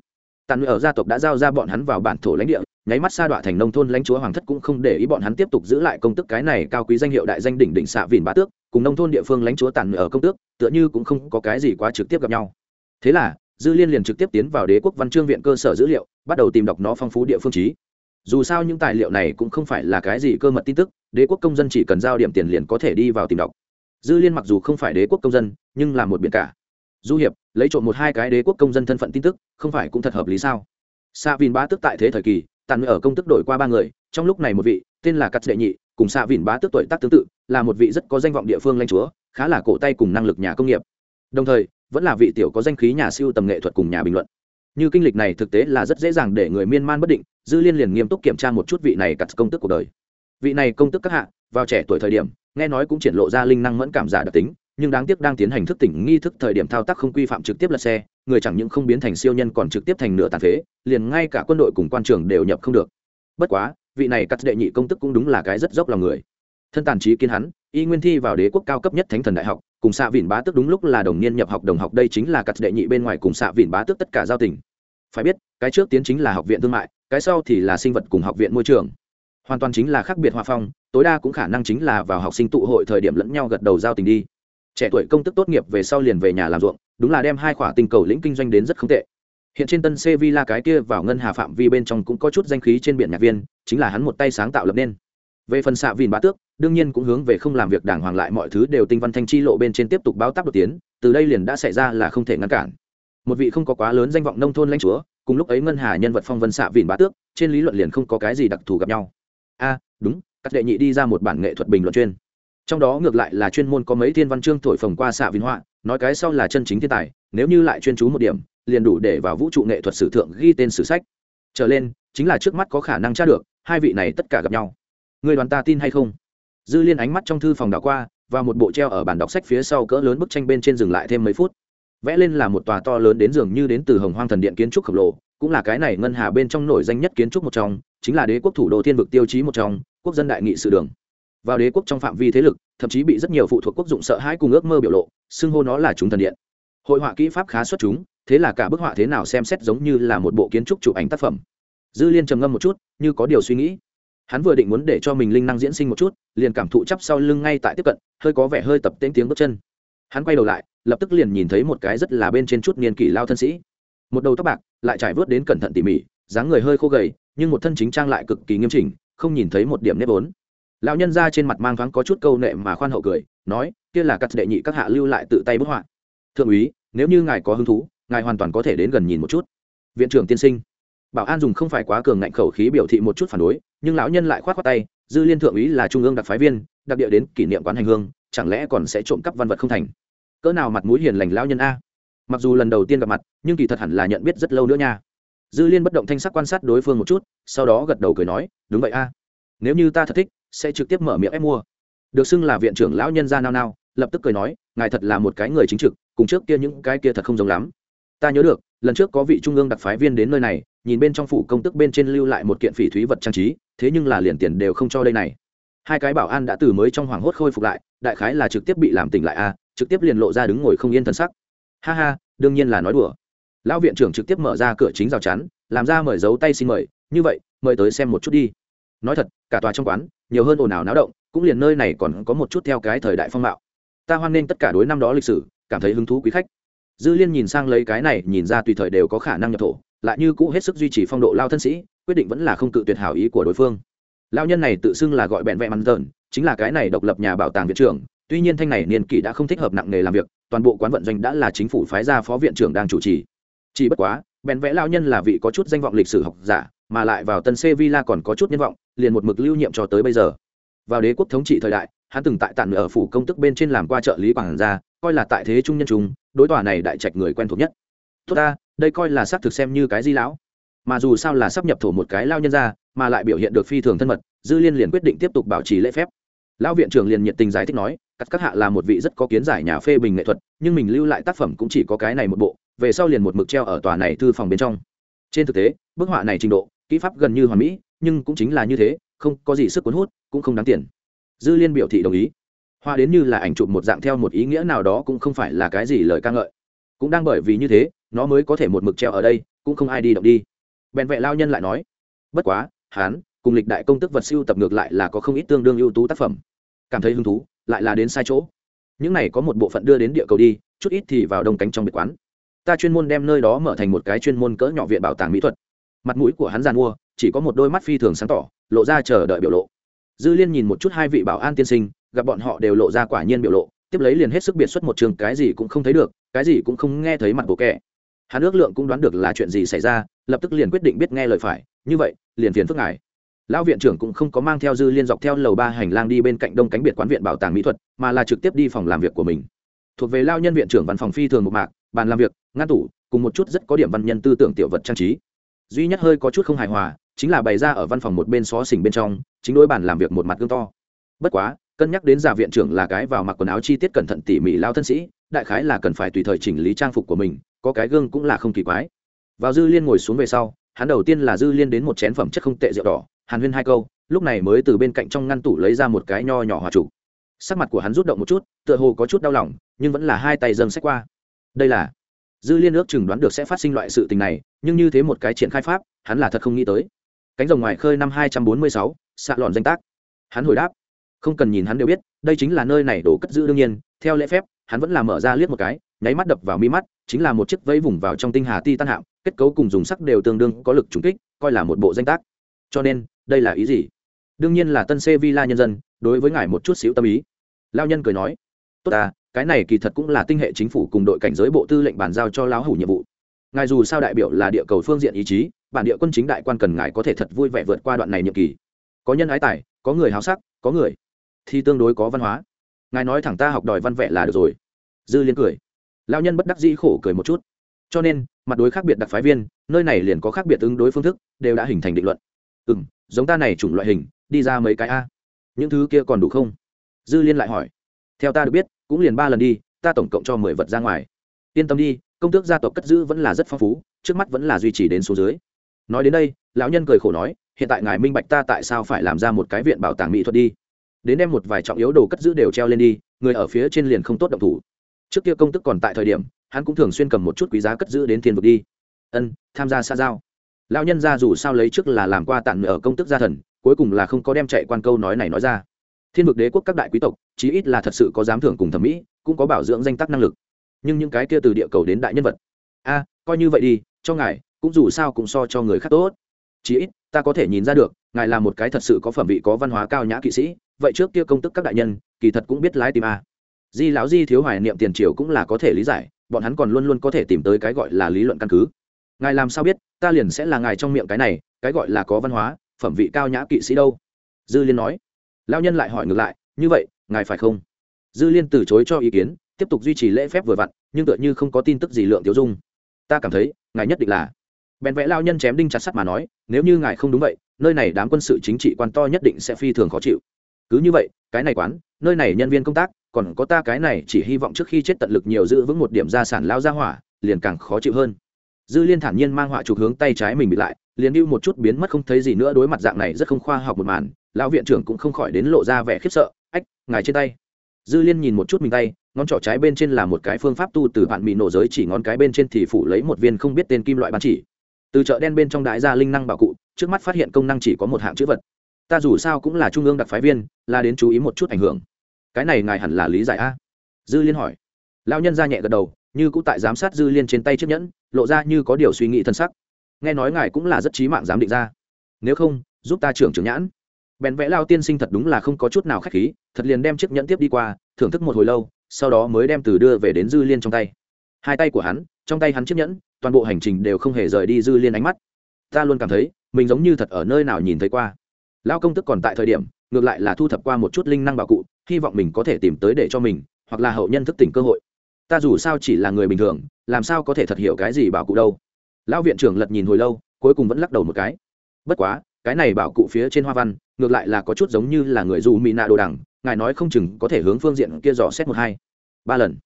Tàn ở gia tộc đã giao ra bọn hắn vào bản thổ lãnh địa, nháy mắt sa đọa thành nông thôn lãnh chúa hoàng thất cũng không để ý bọn hắn tiếp tục giữ lại công tức cái này cao quý danh hiệu đại danh đỉnh đỉnh xạ vìn bá tước, cùng nông thôn địa phương lãnh chúa tàn ở công tước, tựa như cũng không có cái gì quá trực tiếp gặp nhau. Thế là dư liên liền trực tiếp tiến vào đế quốc văn chương viện cơ sở dữ liệu, bắt đầu tìm đọc nó phong phú địa phương trí. Dù sao những tài liệu này cũng không phải là cái gì cơ mật tin tức, đế quốc công dân chỉ cần giao điểm tiền liền có thể đi vào tìm đọc. Dư liên mặc dù không phải đế quốc công dân, nhưng là một biển cả. Du hiệp, lấy trộm một hai cái đế quốc công dân thân phận tin tức, không phải cũng thật hợp lý sao? Xạ vìn bá tức tại thế thời kỳ, tàn ở công tức đổi qua ba người, trong lúc này một vị, tên là cắt đệ nhị, cùng xạ vìn bá tức tuổi tác tương tự, là một vị rất có danh vọng địa phương lãnh chúa, khá là cổ tay cùng năng lực nhà công nghiệp. Đồng thời vẫn là vị tiểu có danh khí nhà siêu tầm nghệ thuật cùng nhà bình luận. Như kinh lịch này thực tế là rất dễ dàng để người miên man bất định, dư liên liền nghiêm túc kiểm tra một chút vị này cặt công tức cuộc đời. Vị này công tức các hạ, vào trẻ tuổi thời điểm, nghe nói cũng triển lộ ra linh năng mẫn cảm giả đặc tính, nhưng đáng tiếc đang tiến hành thức tỉnh nghi thức thời điểm thao tác không quy phạm trực tiếp lật xe, người chẳng những không biến thành siêu nhân còn trực tiếp thành nửa tàn phế, liền ngay cả quân đội cùng quan trường đều nhập không được. Bất quá, vị này cắt đệ nhị công tức cũng đúng là cái rất dốc lòng người. Thân tàn trí kiến hắn, y nguyên thi vào đế quốc cao cấp nhất thánh thần đại học cùng xạ vỉn bá tước đúng lúc là đồng niên nhập học đồng học, đây chính là cắt đệ nhị bên ngoài cùng xạ vỉn bá tước tất cả giao tình. Phải biết, cái trước tiến chính là học viện thương mại, cái sau thì là sinh vật cùng học viện môi trường. Hoàn toàn chính là khác biệt hòa phong, tối đa cũng khả năng chính là vào học sinh tụ hội thời điểm lẫn nhau gật đầu giao tình đi. Trẻ tuổi công tức tốt nghiệp về sau liền về nhà làm ruộng, đúng là đem hai khỏa tình cầu lĩnh kinh doanh đến rất không tệ. Hiện trên tân sevilla cái kia vào ngân hà phạm vi bên trong cũng có chút danh khí trên biển nhạc viên, chính là hắn một tay sáng tạo lập nên về phần xạ vìn bá tước, đương nhiên cũng hướng về không làm việc đảng hoàng lại mọi thứ đều tinh văn thanh chi lộ bên trên tiếp tục báo tác đột tiến, từ đây liền đã xảy ra là không thể ngăn cản. Một vị không có quá lớn danh vọng nông thôn lãnh chúa, cùng lúc ấy ngân hà nhân vật phong vân xạ vìn bá tước, trên lý luận liền không có cái gì đặc thù gặp nhau. A, đúng, các đệ nhị đi ra một bản nghệ thuật bình luận chuyên. Trong đó ngược lại là chuyên môn có mấy thiên văn chương thổi phồng qua xạ vìn họa, nói cái sau là chân chính thiên tài, nếu như lại chuyên chú một điểm, liền đủ để vào vũ trụ nghệ thuật sử thượng ghi tên sử sách. Trở lên, chính là trước mắt có khả năng tra được, hai vị này tất cả gặp nhau người đoàn ta tin hay không? Dư liên ánh mắt trong thư phòng đảo qua và một bộ treo ở bản đọc sách phía sau cỡ lớn bức tranh bên trên dừng lại thêm mấy phút. Vẽ lên là một tòa to lớn đến dường như đến từ hồng hoang thần điện kiến trúc khổng lồ, cũng là cái này ngân hà bên trong nổi danh nhất kiến trúc một trong, chính là đế quốc thủ đô thiên vực tiêu chí một trong, quốc dân đại nghị sự đường. Vào đế quốc trong phạm vi thế lực, thậm chí bị rất nhiều phụ thuộc quốc dụng sợ hãi cùng ước mơ biểu lộ, xưng hô nó là chúng thần điện. Hội họa kỹ pháp khá xuất chúng, thế là cả bức họa thế nào xem xét giống như là một bộ kiến trúc chụp ảnh tác phẩm. Dư liên trầm ngâm một chút, như có điều suy nghĩ hắn vừa định muốn để cho mình linh năng diễn sinh một chút, liền cảm thụ chắp sau lưng ngay tại tiếp cận, hơi có vẻ hơi tập tên tiếng bước chân. Hắn quay đầu lại, lập tức liền nhìn thấy một cái rất là bên trên chút niên kỷ lao thân sĩ. Một đầu tóc bạc, lại trải vớt đến cẩn thận tỉ mỉ, dáng người hơi khô gầy, nhưng một thân chính trang lại cực kỳ nghiêm chỉnh, không nhìn thấy một điểm nếp vốn. Lão nhân ra trên mặt mang thoáng có chút câu nệ mà khoan hậu cười, nói, kia là cắt đệ nhị các hạ lưu lại tự tay bức họa. Thượng úy, nếu như ngài có hứng thú, ngài hoàn toàn có thể đến gần nhìn một chút. Viện trưởng tiên sinh bảo an dùng không phải quá cường ngạnh khẩu khí biểu thị một chút phản đối, nhưng lão nhân lại k h o á t khoác tay, dư liên thượng úy là trung ương đặc phái viên, đặc địa đến kỷ niệm quán hành hương, chẳng lẽ còn sẽ trộm cắp văn vật không thành? Cỡ nào mặt mũi hiền lành lão nhân a. Mặc dù lần đầu tiên gặp mặt, nhưng kỳ thật hẳn là nhận biết rất lâu nữa nha. Dư liên bất động thanh sắc quan sát đối phương một chút, sau đó gật đầu cười nói, đúng vậy a. Nếu như ta thật thích, sẽ trực tiếp mở miệng ép mua. Được xưng là viện trưởng lão nhân ra nao nao, lập tức cười nói, ngài thật là một cái người chính trực, cùng trước kia những cái kia thật không giống lắm. Ta nhớ được, lần trước có vị trung ương đặc phái viên đến nơi này nhìn bên trong phủ công tức bên trên lưu lại một kiện phỉ thúy vật trang trí, thế nhưng là liền tiền đều không cho đây này. Hai cái bảo an đã từ mới trong hoàng hốt khôi phục lại, đại khái là trực tiếp bị làm tỉnh lại a trực tiếp liền lộ ra đứng ngồi không yên thân sắc. Ha ha, đương nhiên là nói đùa. Lão viện trưởng trực tiếp mở ra cửa chính rào chắn, làm ra mời dấu tay xin mời, như vậy, mời tới xem một chút đi. Nói thật, cả tòa trong quán, nhiều hơn ồn ào náo động, cũng liền nơi này còn có một chút theo cái thời đại phong mạo. Ta hoan nghênh tất cả đối năm đó lịch sử, cảm thấy hứng thú quý khách. Dư liên nhìn sang lấy cái này, nhìn ra tùy thời đều có khả năng nhập thổ lại như cũ hết sức duy trì phong độ lao thân sĩ, quyết định vẫn là không cự tuyệt hảo ý của đối phương. Lao nhân này tự xưng là gọi bẹn vẹn mắn tợn chính là cái này độc lập nhà bảo tàng viện trưởng, tuy nhiên thanh này niên kỷ đã không thích hợp nặng nghề làm việc, toàn bộ quán vận doanh đã là chính phủ phái ra phó viện trưởng đang chủ trì. Chỉ bất quá bèn vẽ lao nhân là vị có chút danh vọng lịch sử học giả, mà lại vào tân sevilla còn có chút nhân vọng, liền một mực lưu nhiệm cho tới bây giờ. Vào đế quốc thống trị thời đại, hắn từng tại tản ở phủ công tức bên trên làm qua trợ lý quảng gia, coi là tại thế trung nhân trung đối tòa này đại trạch người quen thuộc nhất tốt ta, đây coi là xác thực xem như cái di lão. Mà dù sao là sắp nhập thổ một cái lao nhân ra, mà lại biểu hiện được phi thường thân mật, dư liên liền quyết định tiếp tục bảo trì lễ phép. Lão viện trưởng liền nhiệt tình giải thích nói cắt các hạ là một vị rất có kiến giải nhà phê bình nghệ thuật, nhưng mình lưu lại tác phẩm cũng chỉ có cái này một bộ, về sau liền một mực treo ở tòa này thư phòng bên trong. Trên thực tế, bức họa này trình độ, kỹ pháp gần như hoàn mỹ, nhưng cũng chính là như thế, không có gì sức cuốn hút, cũng không đáng tiền. Dư liên biểu thị đồng ý. Hoa đến như là ảnh chụp một dạng theo một ý nghĩa nào đó cũng không phải là cái gì lời ca ngợi cũng đang bởi vì như thế, nó mới có thể một mực treo ở đây, cũng không ai đi động đi. Bèn vệ lao nhân lại nói, bất quá hán cùng lịch đại công tức vật siêu tập ngược lại là có không ít tương đương ưu tú tác phẩm. Cảm thấy hứng thú, lại là đến sai chỗ. Những này có một bộ phận đưa đến địa cầu đi, chút ít thì vào đông cánh trong biệt quán. Ta chuyên môn đem nơi đó mở thành một cái chuyên môn cỡ nhỏ viện bảo tàng mỹ thuật. Mặt mũi của hắn giàn mua, chỉ có một đôi mắt phi thường sáng tỏ, lộ ra chờ đợi biểu lộ. Dư liên nhìn một chút hai vị bảo an tiên sinh, gặp bọn họ đều lộ ra quả nhiên biểu lộ, tiếp lấy liền hết sức biệt xuất một trường cái gì cũng không thấy được cái gì cũng không nghe thấy mặt bộ kẻ. Hắn ước lượng cũng đoán được là chuyện gì xảy ra, lập tức liền quyết định biết nghe lời phải. Như vậy, liền phiền phức ngài. Lão viện trưởng cũng không có mang theo dư liên dọc theo lầu ba hành lang đi bên cạnh đông cánh biệt quán viện bảo tàng mỹ thuật, mà là trực tiếp đi phòng làm việc của mình. Thuộc về lao nhân viện trưởng văn phòng phi thường một mạc, bàn làm việc, ngăn tủ, cùng một chút rất có điểm văn nhân tư tưởng tiểu vật trang trí. Duy nhất hơi có chút không hài hòa, chính là bày ra ở văn phòng một bên xó xỉnh bên trong, chính đối bàn làm việc một mặt gương to. Bất quá cân nhắc đến giả viện trưởng là cái vào mặc quần áo chi tiết cẩn thận tỉ mỉ lao thân sĩ, đại khái là cần phải tùy thời chỉnh lý trang phục của mình, có cái gương cũng là không kỳ quái. Vào dư liên ngồi xuống về sau, hắn đầu tiên là dư liên đến một chén phẩm chất không tệ rượu đỏ, hàn huyên hai câu, lúc này mới từ bên cạnh trong ngăn tủ lấy ra một cái nho nhỏ hòa trụ sắc mặt của hắn rút động một chút, tựa hồ có chút đau lòng, nhưng vẫn là hai tay dâng sách qua. Đây là dư liên ước chừng đoán được sẽ phát sinh loại sự tình này, nhưng như thế một cái triển khai pháp, hắn là thật không nghĩ tới. Cánh rồng ngoài khơi năm hai trăm bốn mươi sáu, xạ lòn danh tác. Hắn hồi đáp không cần nhìn hắn đều biết, đây chính là nơi này đổ cất giữ đương nhiên, theo lễ phép, hắn vẫn là mở ra liếc một cái, nháy mắt đập vào mi mắt, chính là một chiếc vẫy vùng vào trong tinh hà ti tan hạm, kết cấu cùng dùng sắc đều tương đương có lực trùng kích, coi là một bộ danh tác. Cho nên, đây là ý gì? Đương nhiên là tân xê villa nhân dân, đối với ngài một chút xíu tâm ý. Lao nhân cười nói, tốt à cái này kỳ thật cũng là tinh hệ chính phủ cùng đội cảnh giới bộ tư lệnh bàn giao cho lão hủ nhiệm vụ. Ngài dù sao đại biểu là địa cầu phương diện ý chí, bản địa quân chính đại quan cần ngài có thể thật vui vẻ vượt qua đoạn này nhiệm kỳ. Có nhân ái tài, có người háo sắc, có người thì tương đối có văn hóa. Ngài nói thẳng ta học đòi văn vẽ là được rồi. Dư liên cười. Lao nhân bất đắc dĩ khổ cười một chút. Cho nên, mặt đối khác biệt đặc phái viên, nơi này liền có khác biệt ứng đối phương thức, đều đã hình thành định luận. Ừ m giống ta này chủng loại hình, đi ra mấy cái a. Những thứ kia còn đủ không? Dư liên lại hỏi. Theo ta được biết, cũng liền ba lần đi, ta tổng cộng cho mười vật ra ngoài. Yên tâm đi, công tước gia tộc cất giữ vẫn là rất phong phú, trước mắt vẫn là duy trì đến số dưới. Nói đến đây, lão nhân cười khổ nói, hiện tại ngài minh bạch ta tại sao phải làm ra một cái viện bảo tàng mỹ thuật đi đến đem một vài trọng yếu đồ cất giữ đều treo lên đi, người ở phía trên liền không tốt động thủ. Trước kia công tức còn tại thời điểm, hắn cũng thường xuyên cầm một chút quý giá cất giữ đến thiên vực đi. Ân, tham gia xa giao. Lão nhân ra dù sao lấy trước là làm qua tặng ở công tức gia thần, cuối cùng là không có đem chạy quan câu nói này nói ra. Thiên vực đế quốc các đại quý tộc, chí ít là thật sự có dám thưởng cùng thẩm mỹ, cũng có bảo dưỡng danh tắc năng lực. Nhưng những cái kia từ địa cầu đến đại nhân vật. A, coi như vậy đi, cho ngài, cũng dù sao cũng so cho người khác tốt. Chí ít, ta có thể nhìn ra được, ngài là một cái thật sự có phẩm vị, có văn hóa cao nhã kỵ sĩ vậy trước kia công tức các đại nhân, kỳ thật cũng biết lái tìm a. Di lão di thiếu hoài niệm tiền triều cũng là có thể lý giải, bọn hắn còn luôn luôn có thể tìm tới cái gọi là lý luận căn cứ. Ngài làm sao biết, ta liền sẽ là ngài trong miệng cái này, cái gọi là có văn hóa, phẩm vị cao nhã kỵ sĩ đâu? Dư liên nói. Lao nhân lại hỏi ngược lại, như vậy, ngài phải không? Dư liên từ chối cho ý kiến, tiếp tục duy trì lễ phép vừa vặn, nhưng tựa như không có tin tức gì lượng tiêu dung. Ta cảm thấy, ngài nhất định là. Bèn vẽ lao nhân chém đinh chặt sắt mà nói, nếu như ngài không đúng vậy, nơi này đám quân sự chính trị quan to nhất định sẽ phi thường khó chịu cứ như vậy, cái này quán, nơi này nhân viên công tác, còn có ta cái này chỉ hy vọng trước khi chết tận lực nhiều giữ vững một điểm gia sản lao ra hỏa, liền càng khó chịu hơn. Dư liên thản nhiên mang họa chụp hướng tay trái mình bị lại, liền lưu một chút biến mất không thấy gì nữa đối mặt dạng này rất không khoa học một màn, lão viện trưởng cũng không khỏi đến lộ ra vẻ khiếp sợ, ách, ngài trên tay. Dư liên nhìn một chút mình tay, ngón trỏ trái bên trên là một cái phương pháp tu từ bạn bị nổ giới chỉ ngón cái bên trên thì phủ lấy một viên không biết tên kim loại bán chỉ. Từ chợ đen bên trong đại gia linh năng bảo cụ, trước mắt phát hiện công năng chỉ có một hạng chữ vật ta dù sao cũng là trung ương đặc phái viên, là đến chú ý một chút ảnh hưởng. Cái này ngài hẳn là lý giải a? Dư liên hỏi. Lão nhân ra nhẹ gật đầu, như cũng tại giám sát dư liên trên tay chiếc nhẫn, lộ ra như có điều suy nghĩ thân sắc. Nghe nói ngài cũng là rất trí mạng giám định ra. Nếu không, giúp ta trưởng trưởng nhãn. Bèn vẽ lao tiên sinh thật đúng là không có chút nào k h á c h khí, thật liền đem chiếc nhẫn tiếp đi qua, thưởng thức một hồi lâu, sau đó mới đem từ đưa về đến dư liên trong tay. Hai tay của hắn, trong tay hắn chiếc nhẫn, toàn bộ hành trình đều không hề rời đi dư liên ánh mắt. Ta luôn cảm thấy, mình giống như thật ở nơi nào nhìn thấy qua lao công tức còn tại thời điểm, ngược lại là thu thập qua một chút linh năng bảo cụ, hy vọng mình có thể tìm tới để cho mình, hoặc là hậu nhân thức tỉnh cơ hội. Ta dù sao chỉ là người bình thường, làm sao có thể thật hiểu cái gì bảo cụ đâu. Lão viện trưởng lật nhìn hồi lâu, cuối cùng vẫn lắc đầu một cái. Bất quá, cái này bảo cụ phía trên hoa văn, ngược lại là có chút giống như là người dù mỹ nạ đồ đằng, ngài nói không chừng có thể hướng phương diện kia dò xét một hai, ba lần.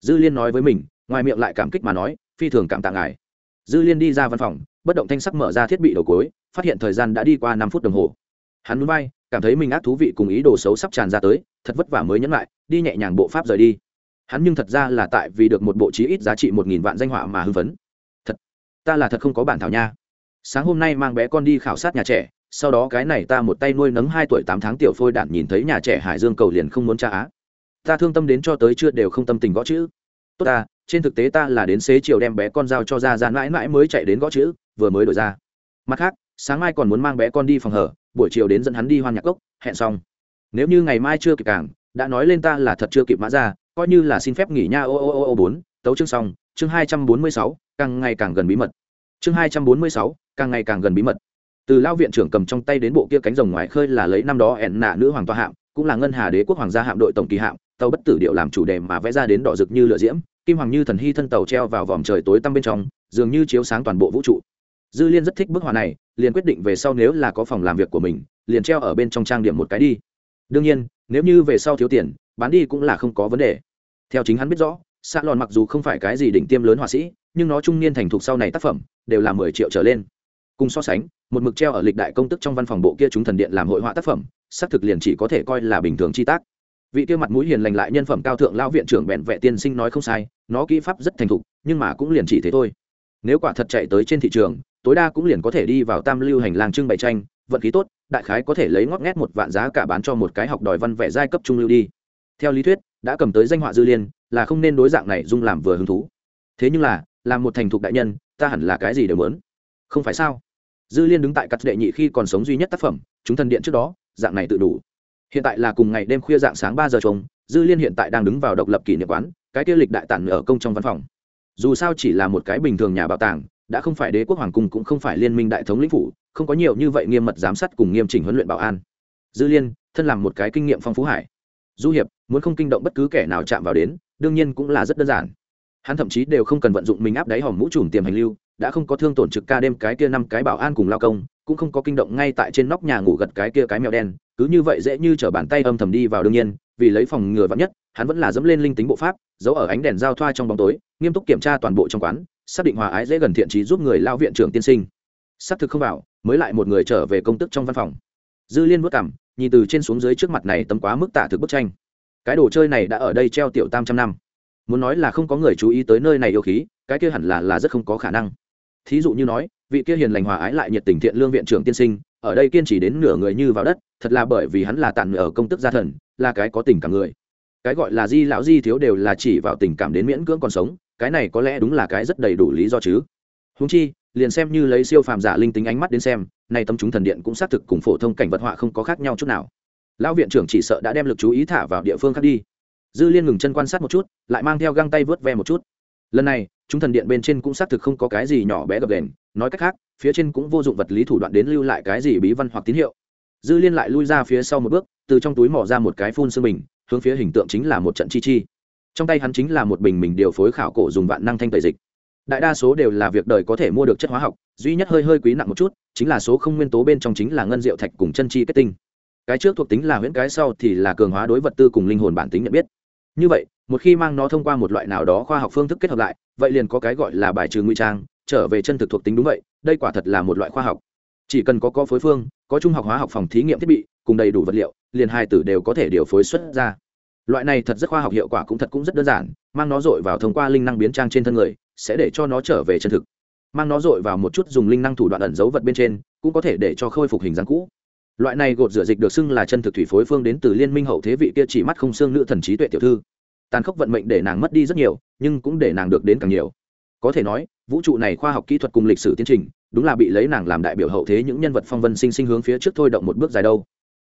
Dư liên nói với mình, ngoài miệng lại cảm kích mà nói, phi thường cảm tạ ngài. Dư liên đi ra văn phòng, bất động thanh sắc mở ra thiết bị đầu cối phát hiện thời gian đã đi qua năm phút đồng hồ hắn núi bay cảm thấy mình ác thú vị cùng ý đồ xấu sắp tràn ra tới, thật vất vả mới nhẫn lại, đi nhẹ nhàng bộ pháp rời đi. Hắn nhưng thật ra là tại vì được một bộ trí ít giá trị một nghìn vạn danh họa mà hưng phấn. Thật, ta là thật không có bản thảo nha. Sáng hôm nay mang bé con đi khảo sát nhà trẻ, sau đó cái này ta một tay nuôi nấng hai tuổi tám tháng tiểu phôi đạn nhìn thấy nhà trẻ hải dương cầu liền không muốn tra á. Ta thương tâm đến cho tới chưa đều không tâm tình gõ chữ. Tốt ta, trên thực tế ta là đến xế chiều đem bé con giao cho ra ra mãi mãi mới chạy đến gõ chữ, vừa mới đổi ra. Mặt khác, sáng mai còn muốn mang bé con đi phòng hở buổi chiều đến dẫn hắn đi hoan nhạc cốc, hẹn xong. Nếu như ngày mai chưa kịp cảng đã nói lên ta là thật chưa kịp mã ra, coi như là xin phép nghỉ nha, ô ô ô ô, bốn, tấu chương xong, chương hai trăm bốn mươi sáu, càng ngày càng gần bí mật. Chương hai trăm bốn mươi sáu, càng ngày càng gần bí mật. Từ lao viện trưởng cầm trong tay đến bộ kia cánh rồng ngoài khơi là lấy năm đó ẻn nạ nữ hoàng toa hạm, cũng là ngân hà đế quốc hoàng gia hạm đội tổng kỳ hạm, tàu bất tử điệu làm chủ đề mà vẽ ra đến đỏ rực như lửa diễm, kim hoàng như thần hy thân tàu treo vào vòm trời tối tăm bên trong, dường như chiếu sáng toàn bộ vũ trụ. Dư liên rất thích bức họa này liền quyết định về sau nếu là có phòng làm việc của mình, liền treo ở bên trong trang điểm một cái đi. Đương nhiên, nếu như về sau thiếu tiền, bán đi cũng là không có vấn đề. Theo chính hắn biết rõ, sạ lòn mặc dù không phải cái gì đỉnh tiêm lớn họa sĩ, nhưng nó trung niên thành thục sau này tác phẩm đều là mười triệu trở lên. Cùng so sánh, một mực treo ở lịch đại công tức trong văn phòng bộ kia chúng thần điện làm hội họa tác phẩm, xác thực liền chỉ có thể coi là bình thường chi tác. Vị kia mặt mũi hiền lành lại nhân phẩm cao thượng lão viện trưởng bẹn vẹ tiên sinh nói không sai, nó kỹ pháp rất thành thục, nhưng mà cũng liền chỉ thế thôi. Nếu quả thật chạy tới trên thị trường tối đa cũng liền có thể đi vào tam lưu hành lang trưng bày tranh, vận khí tốt, đại khái có thể lấy ngót nghét một vạn giá cả bán cho một cái học đòi văn vẽ giai cấp trung lưu đi. Theo lý thuyết, đã cầm tới danh họa dư liên, là không nên đối dạng này dung làm vừa hứng thú. Thế nhưng là, làm một thành thục đại nhân, ta hẳn là cái gì đều muốn. Không phải sao? Dư liên đứng tại cắt đệ nhị khi còn sống duy nhất tác phẩm, chúng thần điện trước đó, dạng này tự đủ. Hiện tại là cùng ngày đêm khuya dạng sáng ba giờ trống, dư liên hiện tại đang đứng vào độc lập kỷ niệm quán, cái kia lịch đại tản ở công trong văn phòng. Dù sao chỉ là một cái bình thường nhà bảo tàng đã không phải đế quốc hoàng cung cũng không phải liên minh đại thống lĩnh phủ, không có nhiều như vậy nghiêm mật giám sát cùng nghiêm chỉnh huấn luyện bảo an. Dư liên, thân làm một cái kinh nghiệm phong phú hải. Du hiệp, muốn không kinh động bất cứ kẻ nào chạm vào đến, đương nhiên cũng là rất đơn giản. Hắn thậm chí đều không cần vận dụng mình áp đáy hòm mũ trùm tiềm hành lưu, đã không có thương tổn trực ca đêm cái kia năm cái bảo an cùng lao công, cũng không có kinh động ngay tại trên nóc nhà ngủ gật cái kia cái mèo đen, cứ như vậy dễ như t bàn tay âm thầm đi vào đương nhiên, vì lấy phòng ngừa vắng nhất, hắn vẫn là dẫm lên linh tính bộ pháp, giấu ở ánh đèn giao thoa trong bóng tối, nghiêm túc kiểm tra toàn bộ trong quán xác định hòa ái dễ gần thiện trí giúp người lao viện trưởng tiên sinh. Xác thực không vào mới lại một người trở về công tức trong văn phòng. Dư liên vất cảm nhìn từ trên xuống dưới trước mặt này tấm quá mức tả thực bức tranh. Cái đồ chơi này đã ở đây treo tiểu tam trăm năm. Muốn nói là không có người chú ý tới nơi này yêu khí, cái kia hẳn là là rất không có khả năng. Thí dụ như nói, vị kia hiền lành hòa ái lại nhiệt tình thiện lương viện trưởng tiên sinh, ở đây kiên trì đến nửa người như vào đất, thật là bởi vì hắn là tàn ở công tức gia thần, là cái có tình cảm người. Cái gọi là di lão di thiếu đều là chỉ vào tình cảm đến miễn cưỡng còn sống cái này có lẽ đúng là cái rất đầy đủ lý do chứ. Húng chi, liền xem như lấy siêu phàm giả linh tính ánh mắt đến xem, nay tâm chúng thần điện cũng xác thực cùng phổ thông cảnh vật họa không có khác nhau chút nào. Lão viện trưởng chỉ sợ đã đem lực chú ý thả vào địa phương khác đi. Dư liên ngừng chân quan sát một chút, lại mang theo găng tay vớt ve một chút. Lần này, chúng thần điện bên trên cũng xác thực không có cái gì nhỏ bé gập đền, nói cách khác, phía trên cũng vô dụng vật lý thủ đoạn đến lưu lại cái gì bí văn hoặc tín hiệu. Dư liên lại lui ra phía sau một bước, từ trong túi mỏ ra một cái phun xương bình, hướng phía hình tượng chính là một trận chi chi trong tay hắn chính là một bình mình điều phối khảo cổ dùng vạn năng thanh tẩy dịch. Đại đa số đều là việc đời có thể mua được chất hóa học, duy nhất hơi hơi quý nặng một chút, chính là số không nguyên tố bên trong chính là ngân diệu thạch cùng chân chi kết tinh. Cái trước thuộc tính là huyễn, cái sau thì là cường hóa đối vật tư cùng linh hồn bản tính nhận biết. Như vậy, một khi mang nó thông qua một loại nào đó khoa học phương thức kết hợp lại, vậy liền có cái gọi là bài trừ nguy trang, trở về chân thực thuộc tính đúng vậy, đây quả thật là một loại khoa học. Chỉ cần có có phối phương, có trung học hóa học phòng thí nghiệm thiết bị, cùng đầy đủ vật liệu, liền hai tử đều có thể điều phối xuất ra loại này thật rất khoa học hiệu quả cũng thật cũng rất đơn giản, mang nó dội vào thông qua linh năng biến trang trên thân người, sẽ để cho nó trở về chân thực. Mang nó dội vào một chút dùng linh năng thủ đoạn ẩn giấu vật bên trên, cũng có thể để cho khôi phục hình dáng cũ. Loại này gột rửa dịch được xưng là chân thực thủy phối phương đến từ liên minh hậu thế vị kia chỉ mắt không xương nữ thần trí tuệ tiểu thư. Tàn khốc vận mệnh để nàng mất đi rất nhiều, nhưng cũng để nàng được đến càng nhiều. Có thể nói, vũ trụ này khoa học kỹ thuật cùng lịch sử tiến trình, đúng là bị lấy nàng làm đại biểu hậu thế những nhân vật phong vân sinh sinh hướng phía trước thôi động một bước dài đâu.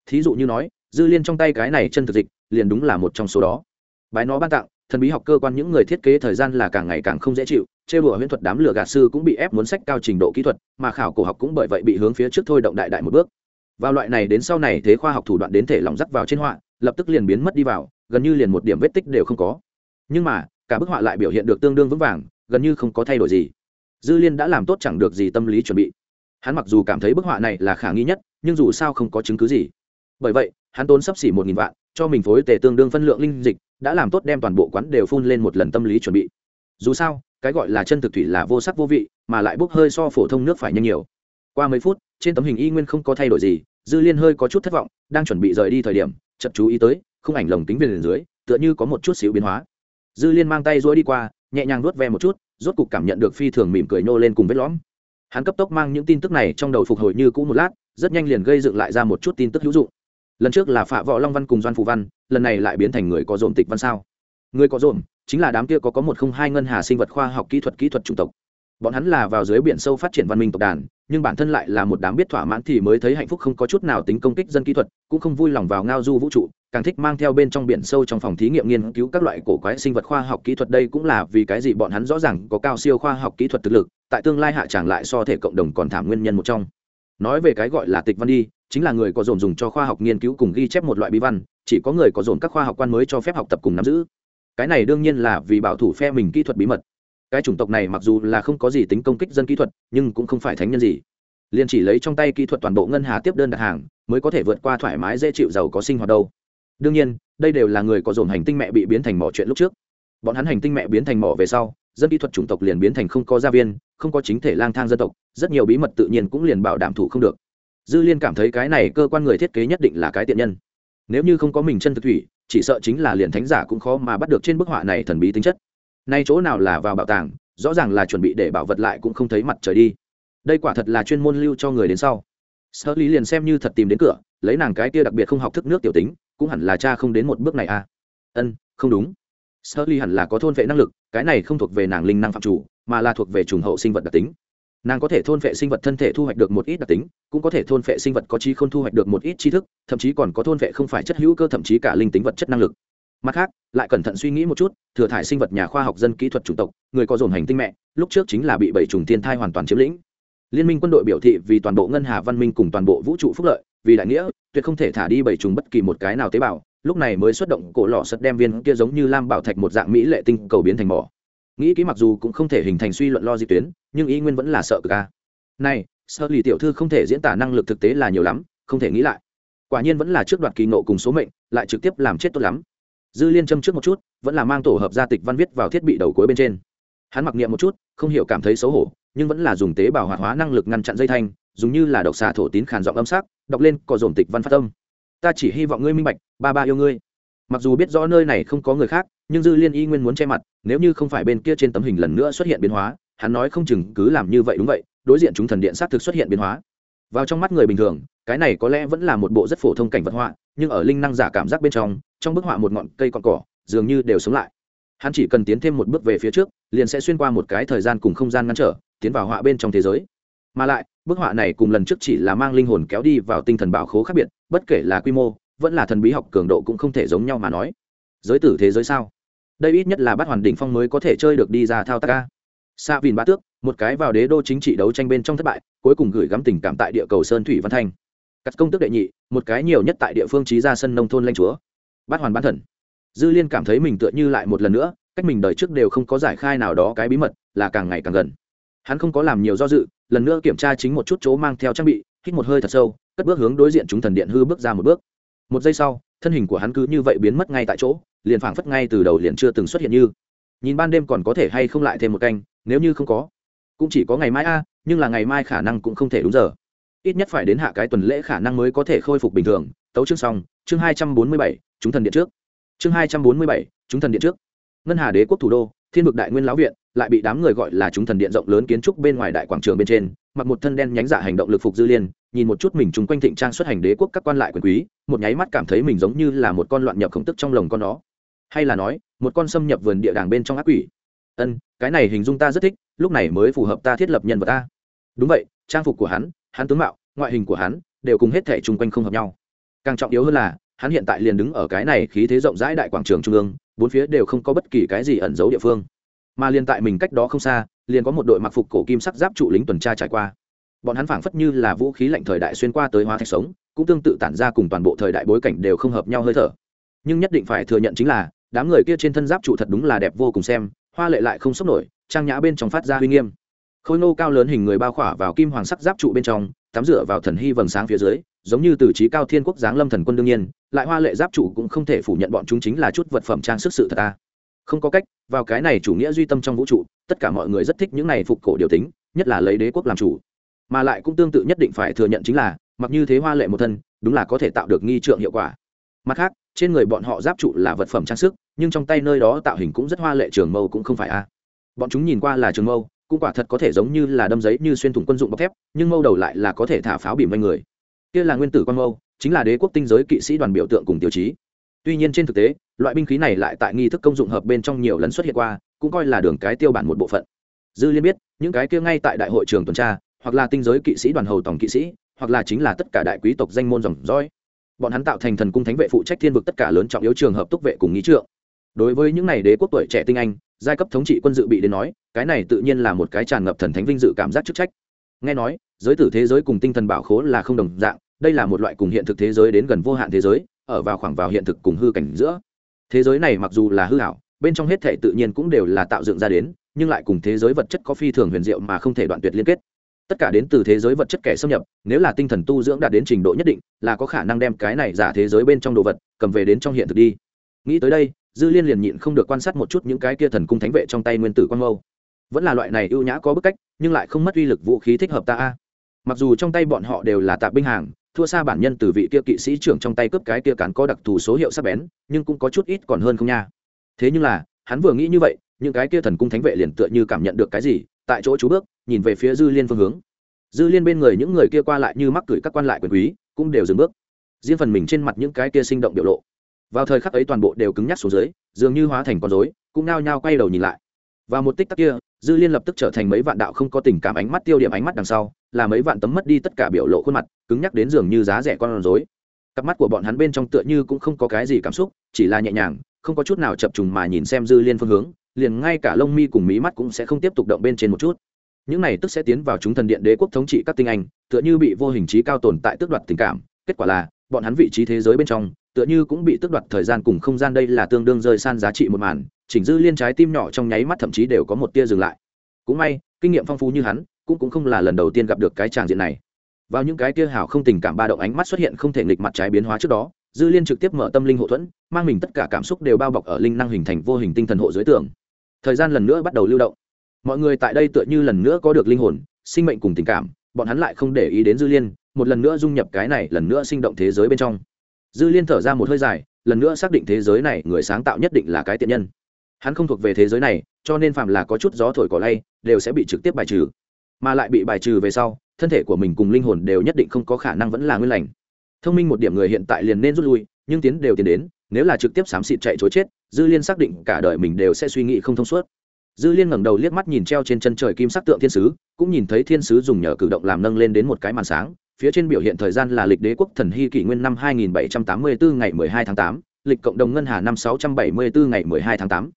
Thí dụ như nói, dư liên trong tay cái này chân thực dịch liền đúng là một trong số đó. Bái nó ban tặng, thần bí học cơ quan những người thiết kế thời gian là càng ngày càng không dễ chịu, chê bùa huyễn thuật đám lửa gạt sư cũng bị ép muốn sách cao trình độ kỹ thuật, mà khảo cổ học cũng bởi vậy bị hướng phía trước thôi động đại đại một bước. Vào loại này đến sau này thế khoa học thủ đoạn đến thể lòng dắt vào trên họa, lập tức liền biến mất đi vào, gần như liền một điểm vết tích đều không có. Nhưng mà, cả bức họa lại biểu hiện được tương đương vững vàng, gần như không có thay đổi gì. Dư liên đã làm tốt chẳng được gì tâm lý chuẩn bị. Hắn mặc dù cảm thấy bức họa này là khả nghi nhất, nhưng dù sao không có chứng cứ gì. Bởi vậy, hắn tốn sắp xỉ một nghìn vạn cho mình phối tề tương đương phân lượng linh dịch, đã làm tốt đem toàn bộ quán đều phun lên một lần tâm lý chuẩn bị. Dù sao, cái gọi là chân thực thủy là vô sắc vô vị, mà lại bốc hơi so phổ thông nước phải nhanh nhiều. Qua mấy phút, trên tấm hình y nguyên không có thay đổi gì, dư liên hơi có chút thất vọng, đang chuẩn bị rời đi thời điểm chậm chú ý tới, không ảnh lồng tính viền dưới, tựa như có một chút xíu biến hóa. Dư liên mang tay dỗi đi qua, nhẹ nhàng nuốt ve một chút, rốt cục cảm nhận được phi thường mỉm cười nô lên cùng vết lõm. Hắn cấp tốc mang những tin tức này trong đầu phục hồi như cũ một lát, rất nhanh liền gây dựng lại ra một chút tin tức hữu dụng lần trước là phạ võ long văn cùng doan phụ văn, lần này lại biến thành người có dồn tịch văn sao? Người có dồn, chính là đám kia có có một không hai ngân hà sinh vật khoa học kỹ thuật kỹ thuật chủng tộc. Bọn hắn là vào dưới biển sâu phát triển văn minh tộc đàn, nhưng bản thân lại là một đám biết thỏa mãn thì mới thấy hạnh phúc không có chút nào tính công kích dân kỹ thuật, cũng không vui lòng vào ngao du vũ trụ, càng thích mang theo bên trong biển sâu trong phòng thí nghiệm nghiên cứu các loại cổ quái sinh vật khoa học kỹ thuật. Đây cũng là vì cái gì bọn hắn rõ ràng có cao siêu khoa học kỹ thuật thực lực, tại tương lai hạ tràng lại so thể cộng đồng còn thảm nguyên nhân một trong. Nói về cái gọi là tịch văn đi chính là người có dồn dùng cho khoa học nghiên cứu cùng ghi chép một loại bí văn, chỉ có người có dồn các khoa học quan mới cho phép học tập cùng nắm giữ. Cái này đương nhiên là vì bảo thủ phe mình kỹ thuật bí mật. Cái chủng tộc này mặc dù là không có gì tính công kích dân kỹ thuật, nhưng cũng không phải thánh nhân gì. Liền chỉ lấy trong tay kỹ thuật toàn bộ ngân hà tiếp đơn đặt hàng, mới có thể vượt qua thoải mái, dễ chịu giàu có sinh hoạt đâu. Đương nhiên, đây đều là người có dồn hành tinh mẹ bị biến thành mỏ chuyện lúc trước. Bọn hắn hành tinh mẹ biến thành mỏ về sau, dân kỹ thuật chủng tộc liền biến thành không có gia viên, không có chính thể lang thang dân tộc, rất nhiều bí mật tự nhiên cũng liền bảo đảm thủ không được dư liên cảm thấy cái này cơ quan người thiết kế nhất định là cái tiện nhân. Nếu như không có mình chân thực thủy, chỉ sợ chính là liền thánh giả cũng khó mà bắt được trên bức họa này thần bí tính chất. Nay chỗ nào là vào bảo tàng, rõ ràng là chuẩn bị để bảo vật lại cũng không thấy mặt trời đi. Đây quả thật là chuyên môn lưu cho người đến sau. Sơ lý liền xem như thật tìm đến cửa, lấy nàng cái kia đặc biệt không học thức nước tiểu tính, cũng hẳn là cha không đến một bước này à. Ân, không đúng. Sơ lý hẳn là có thôn vệ năng lực, cái này không thuộc về nàng linh năng phạm chủ, mà là thuộc về trùng hậu sinh vật đặc tính nàng có thể thôn vệ sinh vật thân thể thu hoạch được một ít đặc tính, cũng có thể thôn vệ sinh vật có trí không thu hoạch được một ít tri thức, thậm chí còn có thôn vệ không phải chất hữu cơ, thậm chí cả linh tính vật chất năng lực. Mặt khác, lại cẩn thận suy nghĩ một chút, thừa thải sinh vật nhà khoa học dân kỹ thuật chủng tộc, người có dồn hành tinh mẹ, lúc trước chính là bị bảy trùng thiên thai hoàn toàn chiếm lĩnh. Liên minh quân đội biểu thị vì toàn bộ ngân hà văn minh cùng toàn bộ vũ trụ phúc lợi, vì đại nghĩa, tuyệt không thể thả đi bảy trùng bất kỳ một cái nào tế bào, lúc này mới xuất động cổ lò sật đem viên kia giống như lam bảo thạch một dạng mỹ lệ tinh cầu biến thành mỏ nghĩ kỹ mặc dù cũng không thể hình thành suy luận lo di tuyến, nhưng ý nguyên vẫn là sợ cực ca này, sợ lì tiểu thư không thể diễn tả năng lực thực tế là nhiều lắm, không thể nghĩ lại. Quả nhiên vẫn là trước đoạt kỳ nộ cùng số mệnh, lại trực tiếp làm chết tốt lắm. Dư liên châm trước một chút, vẫn là mang tổ hợp gia tịch văn viết vào thiết bị đầu cuối bên trên. Hắn mặc niệm một chút, không hiểu cảm thấy xấu hổ, nhưng vẫn là dùng tế bào hoạt hóa năng lực ngăn chặn dây thanh, dùng như là độc xà thổ tín khàn giọng âm sắc, đọc lên có dồn tịch văn phát tâm ta chỉ hy vọng ngươi minh bạch, ba ba yêu ngươi mặc dù biết rõ nơi này không có người khác, nhưng dư liên y nguyên muốn che mặt, nếu như không phải bên kia trên tấm hình lần nữa xuất hiện biến hóa, hắn nói không chừng cứ làm như vậy đúng vậy, đối diện chúng thần điện xác thực xuất hiện biến hóa. Vào trong mắt người bình thường, cái này có lẽ vẫn là một bộ rất phổ thông cảnh vật họa, nhưng ở linh năng giả cảm giác bên trong trong bức họa một ngọn cây con cỏ, dường như đều sống lại. Hắn chỉ cần tiến thêm một bước về phía trước, liền sẽ xuyên qua một cái thời gian cùng không gian ngăn trở, tiến vào họa bên trong thế giới. Mà lại, bức họa này cùng lần trước chỉ là mang linh hồn kéo đi vào tinh thần bảo khố khác biệt, bất kể là quy mô vẫn là thần bí học cường độ cũng không thể giống nhau mà nói. Giới tử thế giới sao? Đây ít nhất là bắt hoàn đỉnh phong mới có thể chơi được đi ra thao tác ca xa vìn ba tước, một cái vào đế đô chính trị đấu tranh bên trong thất bại, cuối cùng gửi gắm tình cảm tại địa cầu sơn thủy văn thanh cắt công tức đệ nhị, một cái nhiều nhất tại địa phương trí ra sân nông thôn lanh chúa. Bát hoàn bán thần. Dư liên cảm thấy mình tựa như lại một lần nữa, cách mình đời trước đều không có giải khai nào đó cái bí mật, là càng ngày càng gần. Hắn không có làm nhiều do dự, lần nữa kiểm tra chính một chút chỗ mang theo trang bị, hít một hơi thật sâu, cất bước hướng đối diện chúng thần điện hư bước ra một bước một giây sau, thân hình của hắn cứ như vậy biến mất ngay tại chỗ, liền phảng phất ngay từ đầu liền chưa từng xuất hiện như. Nhìn ban đêm còn có thể hay không lại thêm một canh, nếu như không có, cũng chỉ có ngày mai a, nhưng là ngày mai khả năng cũng không thể đúng giờ. Ít nhất phải đến hạ cái tuần lễ khả năng mới có thể khôi phục bình thường. Tấu chương xong, chương hai trăm bốn mươi bảy, chúng thần điện trước. Chương hai trăm bốn mươi bảy, chúng thần điện trước. Ngân hà đế quốc thủ đô, thiên vực đại nguyên lão viện, lại bị đám người gọi là chúng thần điện rộng lớn kiến trúc bên ngoài đại quảng trường bên trên mặc một thân đen nhánh dạ hành động lực phục dư liên, nhìn một chút mình chung quanh thịnh trang xuất hành đế quốc các quan lại quyền quý, một nháy mắt cảm thấy mình giống như là một con loạn nhập khổng tức trong lồng con đó hay là nói, một con xâm nhập vườn địa đàng bên trong ác quỷ. Ân, cái này hình dung ta rất thích, lúc này mới phù hợp ta thiết lập nhân vật ta. Đúng vậy, trang phục của hắn hắn tướng mạo, ngoại hình của hắn, đều cùng hết thể chung quanh không hợp nhau. Càng trọng yếu hơn là, hắn hiện tại liền đứng ở cái này khí thế rộng rãi đại quảng trường trung ương, bốn phía đều không có bất kỳ cái gì ẩn giấu địa phương. Mà liền tại mình cách đó không xa liền có một đội mặc phục cổ kim sắc giáp trụ lính tuần tra trải qua. Bọn hắn phảng phất như là vũ khí lạnh thời đại xuyên qua tới hóa thạch sống, cũng tương tự tản ra cùng toàn bộ thời đại bối cảnh đều không hợp nhau hơi thở. Nhưng nhất định phải thừa nhận chính là, đám người kia trên thân giáp trụ thật đúng là đẹp vô cùng xem, hoa lệ lại không sốc nổi, trang nhã bên trong phát ra uy nghiêm. Khôi nô cao lớn hình người bao khỏa vào kim hoàng sắc giáp trụ bên trong, tắm rửa vào thần hy vầng sáng phía dưới, giống như từ trí cao thiên quốc giáng lâm thần quân đương nhiên, lại hoa lệ giáp trụ cũng không thể phủ nhận bọn chúng chính là chút vật phẩm trang sức sự thật ta không có cách, vào cái này chủ nghĩa duy tâm trong vũ trụ, tất cả mọi người rất thích những này phục cổ điều tính, nhất là lấy đế quốc làm chủ. Mà lại cũng tương tự nhất định phải thừa nhận chính là, mặc như thế hoa lệ một thân, đúng là có thể tạo được nghi trượng hiệu quả. Mặt khác, trên người bọn họ giáp trụ là vật phẩm trang sức, nhưng trong tay nơi đó tạo hình cũng rất hoa lệ trường mâu cũng không phải a. Bọn chúng nhìn qua là trường mâu, cũng quả thật có thể giống như là đâm giấy như xuyên thủng quân dụng bọc thép, nhưng mâu đầu lại là có thể thả pháo bìm vanh người. Kia là nguyên tử quan mâu, chính là đế quốc tinh giới kỵ sĩ đoàn biểu tượng cùng tiêu chí tuy nhiên trên thực tế, loại binh khí này lại tại nghi thức công dụng hợp bên trong nhiều lần xuất hiện qua, cũng coi là đường cái tiêu bản một bộ phận. Dư liên biết, những cái kia ngay tại đại hội trường tuần tra, hoặc là tinh giới kỵ sĩ đoàn hầu tổng kỵ sĩ, hoặc là chính là tất cả đại quý tộc danh môn dòng dõi. Bọn hắn tạo thành thần cung thánh vệ phụ trách thiên vực tất cả lớn trọng yếu trường hợp túc vệ cùng nghĩ trượng. Đối với những này đế quốc tuổi trẻ tinh anh, giai cấp thống trị quân dự bị đến nói, cái này tự nhiên là một cái tràn ngập thần thánh vinh dự cảm giác chức trách. Nghe nói, giới tử thế giới cùng tinh thần bảo khố là không đồng dạng, đây là một loại cùng hiện thực thế giới đến gần vô hạn thế giới ở vào khoảng vào hiện thực cùng hư cảnh giữa. Thế giới này mặc dù là hư hảo, bên trong hết thể tự nhiên cũng đều là tạo dựng ra đến, nhưng lại cùng thế giới vật chất có phi thường huyền diệu mà không thể đoạn tuyệt liên kết. Tất cả đến từ thế giới vật chất kẻ xâm nhập, nếu là tinh thần tu dưỡng đạt đến trình độ nhất định, là có khả năng đem cái này giả thế giới bên trong đồ vật, cầm về đến trong hiện thực đi. Nghĩ tới đây, dư liên liền nhịn không được quan sát một chút những cái kia thần cung thánh vệ trong tay nguyên tử quan mâu. Vẫn là loại này ưu nhã có bức cách, nhưng lại không mất uy lực vũ khí thích hợp ta a. Mặc dù trong tay bọn họ đều là tạp binh hàng thua xa bản nhân từ vị kia kỵ sĩ trưởng trong tay cướp cái kia cán có đặc thù số hiệu sắc bén, nhưng cũng có chút ít còn hơn không nha. Thế nhưng là, hắn vừa nghĩ như vậy, những cái kia thần cung thánh vệ liền tựa như cảm nhận được cái gì, tại chỗ chú bước, nhìn về phía dư liên phương hướng. Dư liên bên người những người kia qua lại như mắc cửi các quan lại quyền quý, cũng đều dừng bước. Riêng phần mình trên mặt những cái kia sinh động biểu lộ. Vào thời khắc ấy toàn bộ đều cứng nhắc xuống dưới, dường như hóa thành con dối cũng nao nhao quay đầu nhìn lại. Và một tích tắc kia, dư liên lập tức trở thành mấy vạn đạo không có tình cảm ánh mắt tiêu điểm ánh mắt đằng sau, là mấy vạn tấm mất đi tất cả biểu lộ khuôn mặt cứng nhắc đến dường như giá rẻ con rối. Cặp mắt của bọn hắn bên trong tựa như cũng không có cái gì cảm xúc, chỉ là nhẹ nhàng, không có chút nào chập trùng mà nhìn xem dư liên phương hướng, liền ngay cả lông mi cùng mí mắt cũng sẽ không tiếp tục động bên trên một chút. Những này tức sẽ tiến vào chúng thần điện đế quốc thống trị các tinh anh, tựa như bị vô hình trí cao tồn tại tước đoạt tình cảm, kết quả là, bọn hắn vị trí thế giới bên trong, tựa như cũng bị tước đoạt thời gian cùng không gian đây là tương đương rơi san giá trị một màn, chỉnh dư liên trái tim nhỏ trong nháy mắt thậm chí đều có một tia dừng lại. Cũng may, kinh nghiệm phong phú như hắn, cũng cũng không là lần đầu tiên gặp được cái tràng diện này vào những cái kia hảo không tình cảm ba động ánh mắt xuất hiện không thể nghịch mặt trái biến hóa trước đó, dư liên trực tiếp mở tâm linh hộ thuẫn, mang mình tất cả cảm xúc đều bao bọc ở linh năng hình thành vô hình tinh thần hộ dưới tường. Thời gian lần nữa bắt đầu lưu động. Mọi người tại đây tựa như lần nữa có được linh hồn, sinh mệnh cùng tình cảm, bọn hắn lại không để ý đến dư liên, một lần nữa dung nhập cái này, lần nữa sinh động thế giới bên trong. Dư liên thở ra một hơi dài, lần nữa xác định thế giới này người sáng tạo nhất định là cái tiện nhân. Hắn không thuộc về thế giới này, cho nên phạm là có chút gió thổi cỏ lay, đều sẽ bị trực tiếp bài trừ. Mà lại bị bài trừ về sau thân thể của mình cùng linh hồn đều nhất định không có khả năng vẫn là nguyên lành. Thông minh một điểm người hiện tại liền nên rút lui nhưng tiến đều tiến đến nếu là trực tiếp xám xịt chạy chối chết dư liên xác định cả đời mình đều sẽ suy nghĩ không thông suốt. Dư liên ngẩng đầu liếc mắt nhìn treo trên chân trời kim sắc tượng thiên sứ cũng nhìn thấy thiên sứ dùng nhờ cử động làm nâng lên đến một cái màn sáng phía trên biểu hiện thời gian là lịch đế quốc thần hy kỷ nguyên năm 2784 ngày 12 tháng 8, lịch cộng đồng ngân hà năm 674 ngày 12 tháng 8.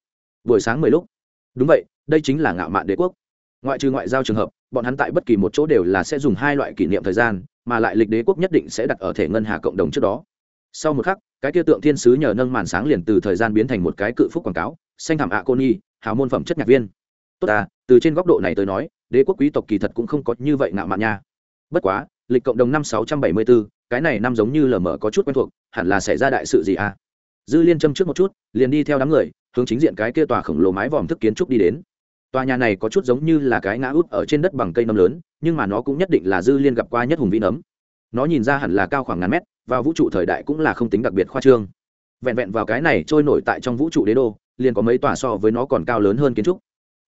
buổi sáng 10 lúc. Đúng vậy đây chính là ngạo mạn đế quốc. Ngoại trừ ngoại giao trường hợp bọn hắn tại bất kỳ một chỗ đều là sẽ dùng hai loại kỷ niệm thời gian, mà lại lịch đế quốc nhất định sẽ đặt ở thể ngân hà cộng đồng trước đó. Sau một khắc, cái kia tượng thiên sứ nhờ nâng màn sáng liền từ thời gian biến thành một cái cự phúc quảng cáo, xanh thảm ạ cô nhi hào môn phẩm chất nhạc viên. Tốt à từ trên góc độ này tới nói, đế quốc quý tộc kỳ thật cũng không có như vậy nạo mạn nha. Bất quá, lịch cộng đồng năm sáu trăm bảy mươi bốn cái này năm giống như lờ mờ có chút quen thuộc, hẳn là xảy ra đại sự gì à? Dư liên châm trước một chút, liền đi theo đám người, hướng chính diện cái kia tòa khổng lồ mái vòm thức kiến trúc đi đến tòa nhà này có chút giống như là cái ngã út ở trên đất bằng cây nấm lớn, nhưng mà nó cũng nhất định là dư liên gặp qua nhất hùng vĩ nấm. Nó nhìn ra hẳn là cao khoảng ngàn mét và vũ trụ thời đại cũng là không tính đặc biệt khoa trương. Vẹn vẹn vào cái này trôi nổi tại trong vũ trụ đế đô, liền có mấy tòa so với nó còn cao lớn hơn kiến trúc.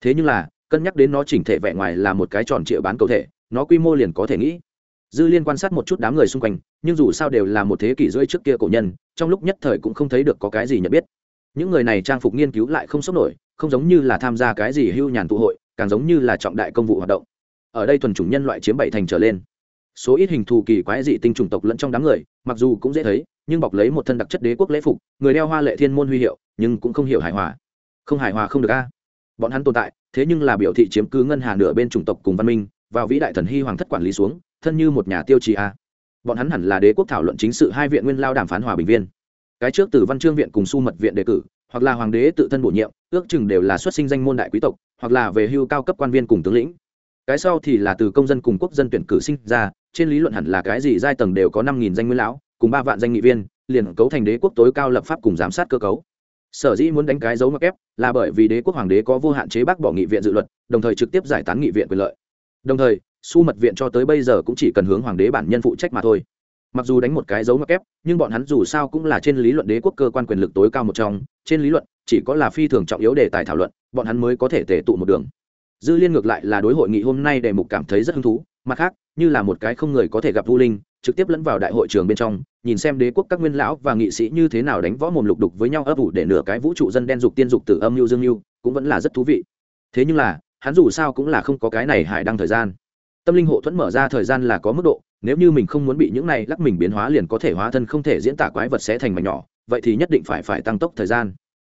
Thế nhưng là, cân nhắc đến nó chỉnh thể vẻ ngoài là một cái tròn trịa bán cầu thể, nó quy mô liền có thể nghĩ. Dư liên quan sát một chút đám người xung quanh, nhưng dù sao đều là một thế kỷ rưỡi trước kia cổ nhân, trong lúc nhất thời cũng không thấy được có cái gì nhận biết. Những người này trang phục nghiên cứu lại không sốc nổi không giống như là tham gia cái gì hưu nhàn tụ hội, càng giống như là trọng đại công vụ hoạt động. Ở đây thuần chủng nhân loại chiếm bảy thành trở lên. Số ít hình thù kỳ quái dị tinh chủng tộc lẫn trong đám người, mặc dù cũng dễ thấy, nhưng bọc lấy một thân đặc chất đế quốc lễ phục, người đeo hoa lệ thiên môn huy hiệu, nhưng cũng không hiểu hài hòa. Không hài hòa không được a. Bọn hắn tồn tại, thế nhưng là biểu thị chiếm cứ ngân hà nửa bên chủng tộc cùng văn minh, vào vĩ đại thần hy hoàng thất quản lý xuống, thân như một nhà tiêu trì a. Bọn hắn hẳn là đế quốc thảo luận chính sự hai viện nguyên lao đàm phán hòa bình viên. Cái trước từ văn chương viện cùng su mật viện đề cử hoặc là hoàng đế tự thân bổ nhiệm, ước chừng đều là xuất sinh danh môn đại quý tộc, hoặc là về hưu cao cấp quan viên cùng tướng lĩnh. Cái sau thì là từ công dân cùng quốc dân tuyển cử sinh ra, trên lý luận hẳn là cái gì giai tầng đều có năm nghìn danh nguyên lão, cùng ba vạn danh nghị viên, liền cấu thành đế quốc tối cao lập pháp cùng giám sát cơ cấu. Sở dĩ muốn đánh cái dấu mặc ép là bởi vì đế quốc hoàng đế có vô hạn chế bác bỏ nghị viện dự luật, đồng thời trực tiếp giải tán nghị viện quyền lợi. Đồng thời, su mật viện cho tới bây giờ cũng chỉ cần hướng hoàng đế bản nhân phụ trách mà thôi mặc dù đánh một cái dấu mặc ép nhưng bọn hắn dù sao cũng là trên lý luận đế quốc cơ quan quyền lực tối cao một trong, trên lý luận, chỉ có là phi thường trọng yếu đề tài thảo luận, bọn hắn mới có thể tể tụ một đường. Dư liên ngược lại là đối hội nghị hôm nay đề mục cảm thấy rất hứng thú, mặt khác, như là một cái không người có thể gặp vu linh, trực tiếp lẫn vào đại hội trường bên trong, nhìn xem đế quốc các nguyên lão và nghị sĩ như thế nào đánh võ mồm lục đục với nhau ấp ủ để nửa cái vũ trụ dân đen dục tiên dục tử âm mưu dương mưu, cũng vẫn là rất thú vị. Thế nhưng là, hắn dù sao cũng là không có cái này hải đăng thời gian. Tâm linh hộ thuẫn mở ra thời gian là có mức độ nếu như mình không muốn bị những này lắc mình biến hóa liền có thể hóa thân không thể diễn tả quái vật sẽ thành mảnh nhỏ, vậy thì nhất định phải phải tăng tốc thời gian.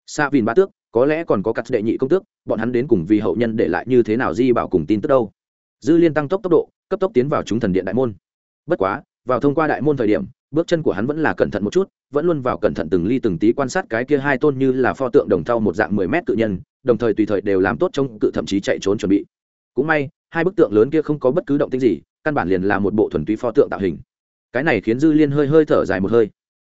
Xa vìn ba tước, có lẽ còn có cắt đệ nhị công tước, bọn hắn đến cùng vì hậu nhân để lại như thế nào di bảo cùng tin tức đâu? Dư liên tăng tốc tốc độ, cấp tốc tiến vào chúng thần điện đại môn. Bất quá, vào thông qua đại môn thời điểm, bước chân của hắn vẫn là cẩn thận một chút, vẫn luôn vào cẩn thận từng ly từng tí quan sát cái kia hai tôn như là pho tượng đồng thau một dạng mười mét tự nhân, đồng thời tùy thời đều làm tốt trong cự thậm chí chạy trốn chuẩn bị. Cũng may, hai bức tượng lớn kia không có bất cứ động tĩnh gì căn bản liền là một bộ thuần túy pho tượng tạo hình. Cái này khiến dư liên hơi hơi thở dài một hơi.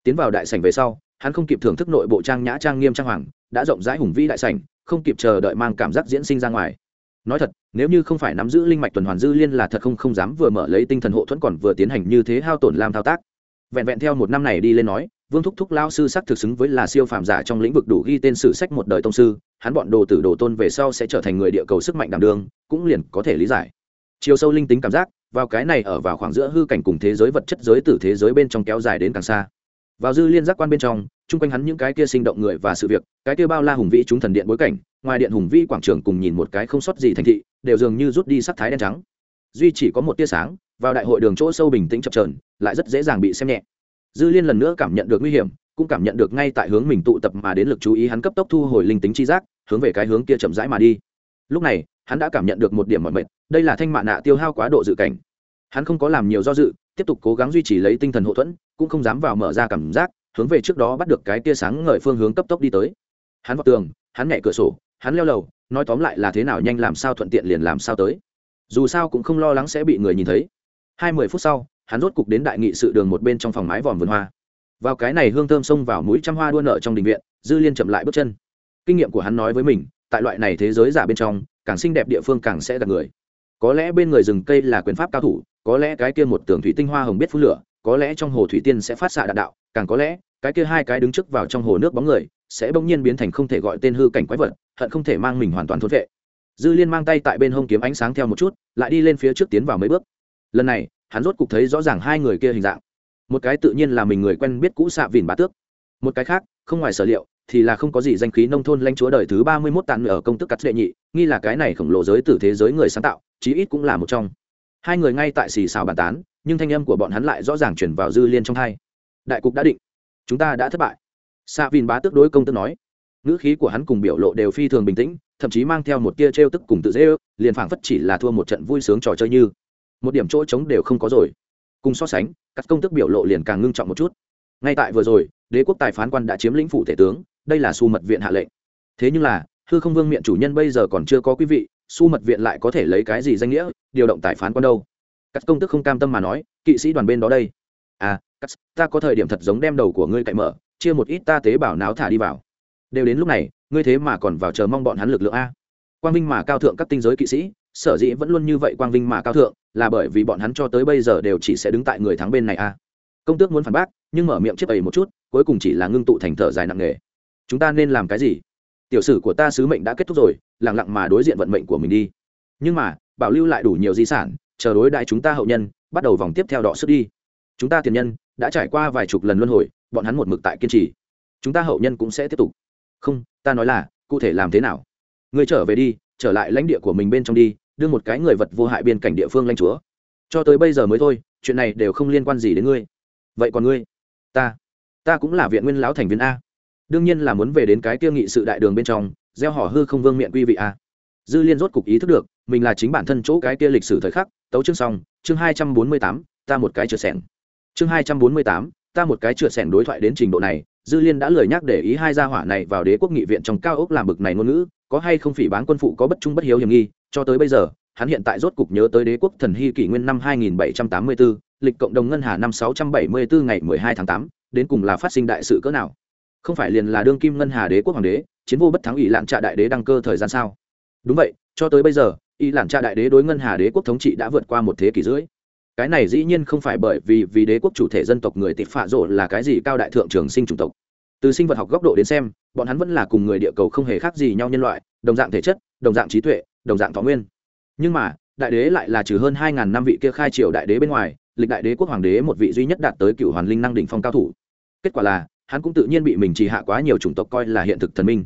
Tiến vào đại sảnh về sau, hắn không kịp thưởng thức nội bộ trang nhã trang nghiêm trang hoàng, đã rộng rãi hùng vĩ đại sảnh, không kịp chờ đợi mang cảm giác diễn sinh ra ngoài. Nói thật, nếu như không phải nắm giữ linh mạch tuần hoàn dư liên là thật không không dám vừa mở lấy tinh thần hộ thuẫn còn vừa tiến hành như thế hao tổn làm thao tác. Vẹn vẹn theo một năm này đi lên nói, vương thúc thúc lao sư sắc thực xứng với là siêu phàm giả trong lĩnh vực đủ ghi tên sử sách một đời tông sư, hắn bọn đồ tử đồ tôn về sau sẽ trở thành người địa cầu sức mạnh đảm đương, cũng liền có thể lý giải. Chiều sâu linh tính cảm giác vào cái này ở vào khoảng giữa hư cảnh cùng thế giới vật chất giới từ thế giới bên trong kéo dài đến càng xa. Vào dư liên giác quan bên trong, chung quanh hắn những cái kia sinh động người và sự việc, cái kia bao la hùng vĩ chúng thần điện bối cảnh, ngoài điện hùng vĩ quảng trường cùng nhìn một cái không sót gì thành thị, đều dường như rút đi sắc thái đen trắng. Duy chỉ có một tia sáng, vào đại hội đường chỗ sâu bình tĩnh chập trờn lại rất dễ dàng bị xem nhẹ. Dư liên lần nữa cảm nhận được nguy hiểm, cũng cảm nhận được ngay tại hướng mình tụ tập mà đến lực chú ý hắn cấp tốc thu hồi linh tính chi giác, hướng về cái hướng kia chậm rãi mà đi. Lúc này hắn đã cảm nhận được một điểm mọi mệt, đây là thanh mạ nạ tiêu hao quá độ dự cảnh. Hắn không có làm nhiều do dự, tiếp tục cố gắng duy trì lấy tinh thần hậu thuẫn, cũng không dám vào mở ra cảm giác, hướng về trước đó bắt được cái tia sáng ngời phương hướng cấp tốc đi tới. Hắn vào tường, hắn nhảy cửa sổ, hắn leo lầu, nói tóm lại là thế nào nhanh làm sao thuận tiện liền làm sao tới. Dù sao cũng không lo lắng sẽ bị người nhìn thấy. Hai mươi phút sau, hắn rốt cục đến đại nghị sự đường một bên trong phòng mái vòm vườn hoa. Vào cái này hương thơm xông vào mũi trăm hoa đua nợ trong đình viện, dư liên chậm lại bước chân. Kinh nghiệm của hắn nói với mình, tại loại này thế giới giả bên trong càng xinh đẹp địa phương càng sẽ gặp người. Có lẽ bên người rừng cây là quyền pháp cao thủ, có lẽ cái kia một tường thủy tinh hoa hồng biết phun lửa, có lẽ trong hồ thủy tiên sẽ phát xạ đạn đạo, càng có lẽ, cái kia hai cái đứng trước vào trong hồ nước bóng người sẽ bỗng nhiên biến thành không thể gọi tên hư cảnh quái vật, hận không thể mang mình hoàn toàn thốn vệ. Dư liên mang tay tại bên hông kiếm ánh sáng theo một chút, lại đi lên phía trước tiến vào mấy bước. Lần này, hắn rốt cục thấy rõ ràng hai người kia hình dạng. Một cái tự nhiên là mình người quen biết cũ xạ vìn bá tước, một cái khác, không ngoài sở liệu thì là không có gì danh khí nông thôn lãnh chúa đời thứ ba mươi 31 tàn ở công tức cắt đệ nhị, nghi là cái này khổng lồ giới tử thế giới người sáng tạo, chí ít cũng là một trong. Hai người ngay tại xì xào bàn tán, nhưng thanh âm của bọn hắn lại rõ ràng truyền vào dư liên trong tai. Đại cục đã định, chúng ta đã thất bại. Sa Vin bá tước đối công tức nói. Ngữ khí của hắn cùng biểu lộ đều phi thường bình tĩnh, thậm chí mang theo một tia trêu tức cùng tự dễ ước, liền phảng phất chỉ là thua một trận vui sướng trò chơi như. Một điểm chỗ trống đều không có rồi. Cùng so sánh, các công tức biểu lộ liền càng ngưng trọng một chút. Ngay tại vừa rồi, đế quốc tài phán quan đã chiếm lĩnh phủ thể tướng, đây là su mật viện hạ lệnh. Thế nhưng là, hư không vương miện chủ nhân bây giờ còn chưa có quý vị, su mật viện lại có thể lấy cái gì danh nghĩa, điều động tài phán quan đâu? Các công tức không cam tâm mà nói, kỵ sĩ đoàn bên đó đây. À cắt ta có thời điểm thật giống đem đầu của ngươi cậy mở, chia một ít ta tế bảo náo thả đi vào. Đều đến lúc này, ngươi thế mà còn vào chờ mong bọn hắn lực lượng a. Quang vinh mà cao thượng các tinh giới kỵ sĩ, sở dĩ vẫn luôn như vậy quang vinh mà cao thượng, là bởi vì bọn hắn cho tới bây giờ đều chỉ sẽ đứng tại người thắng bên này a. Công tước muốn phản bác, nhưng mở miệng chiếc ấy một chút, cuối cùng chỉ là ngưng tụ thành thở dài nặng nề chúng ta nên làm cái gì? Tiểu sử của ta sứ mệnh đã kết thúc rồi lẳng lặng mà đối diện vận mệnh của mình đi. Nhưng mà, bảo lưu lại đủ nhiều di sản, chờ đối đại chúng ta hậu nhân, bắt đầu vòng tiếp theo đọ sức đi. Chúng ta tiền nhân, đã trải qua vài chục lần luân hồi, bọn hắn một mực tại kiên trì. Chúng ta hậu nhân cũng sẽ tiếp tục. Không, ta nói là, cụ thể làm thế nào? Người trở về đi, trở lại lãnh địa của mình bên trong đi, đưa một cái người vật vô hại bên cảnh địa phương lãnh chúa. Cho tới bây giờ mới thôi, chuyện này đều không liên quan gì đến ngươi. Vậy còn ngươi? Ta. Ta cũng là viện nguyên lão thành viên a đương nhiên là muốn về đến cái kia nghị sự đại đường bên trong gieo họ hư không vương miệng quy vị a. Dư liên rốt cục ý thức được mình là chính bản thân chỗ cái kia lịch sử thời khắc tấu chương xong chương hai trăm bốn mươi tám ta một cái trượt sẻng. Chương hai trăm bốn mươi tám ta một cái trượt sẻng đối thoại đến trình độ này dư liên đã lời nhắc để ý hai gia hỏa này vào đế quốc nghị viện trong cao ốc làm bực này ngôn ngữ có hay không phỉ bán quân phụ có bất trung bất hiếu hiểm nghi cho tới bây giờ hắn hiện tại rốt cục nhớ tới đế quốc thần hy kỷ nguyên năm 2784, lịch cộng đồng ngân hà năm 674 ngày 12 tháng 8, đến cùng là phát sinh đại sự cỡ nào không phải liền là đương kim ngân hà đế quốc hoàng đế, chiến vô bất thắng ỷ lạn trạ đại đế đăng cơ thời gian sao? Đúng vậy, cho tới bây giờ, ỷ lạn trạ đại đế đối ngân hà đế quốc thống trị đã vượt qua một thế kỷ rưỡi. Cái này dĩ nhiên không phải bởi vì vì đế quốc chủ thể dân tộc người tịch phạ rộ là cái gì cao đại thượng trường sinh chủng tộc. Từ sinh vật học góc độ đến xem, bọn hắn vẫn là cùng người địa cầu không hề khác gì nhau nhân loại, đồng dạng thể chất, đồng dạng trí tuệ, đồng dạng thọ nguyên. Nhưng mà, đại đế lại là trừ hơn hai ngàn năm vị kia khai triều đại đế bên ngoài, lịch đại đế quốc hoàng đế một vị duy nhất đạt tới cựu hoàn linh năng đỉnh phong cao thủ. Kết quả là hắn cũng tự nhiên bị mình trì hạ quá nhiều chủng tộc coi là hiện thực thần minh.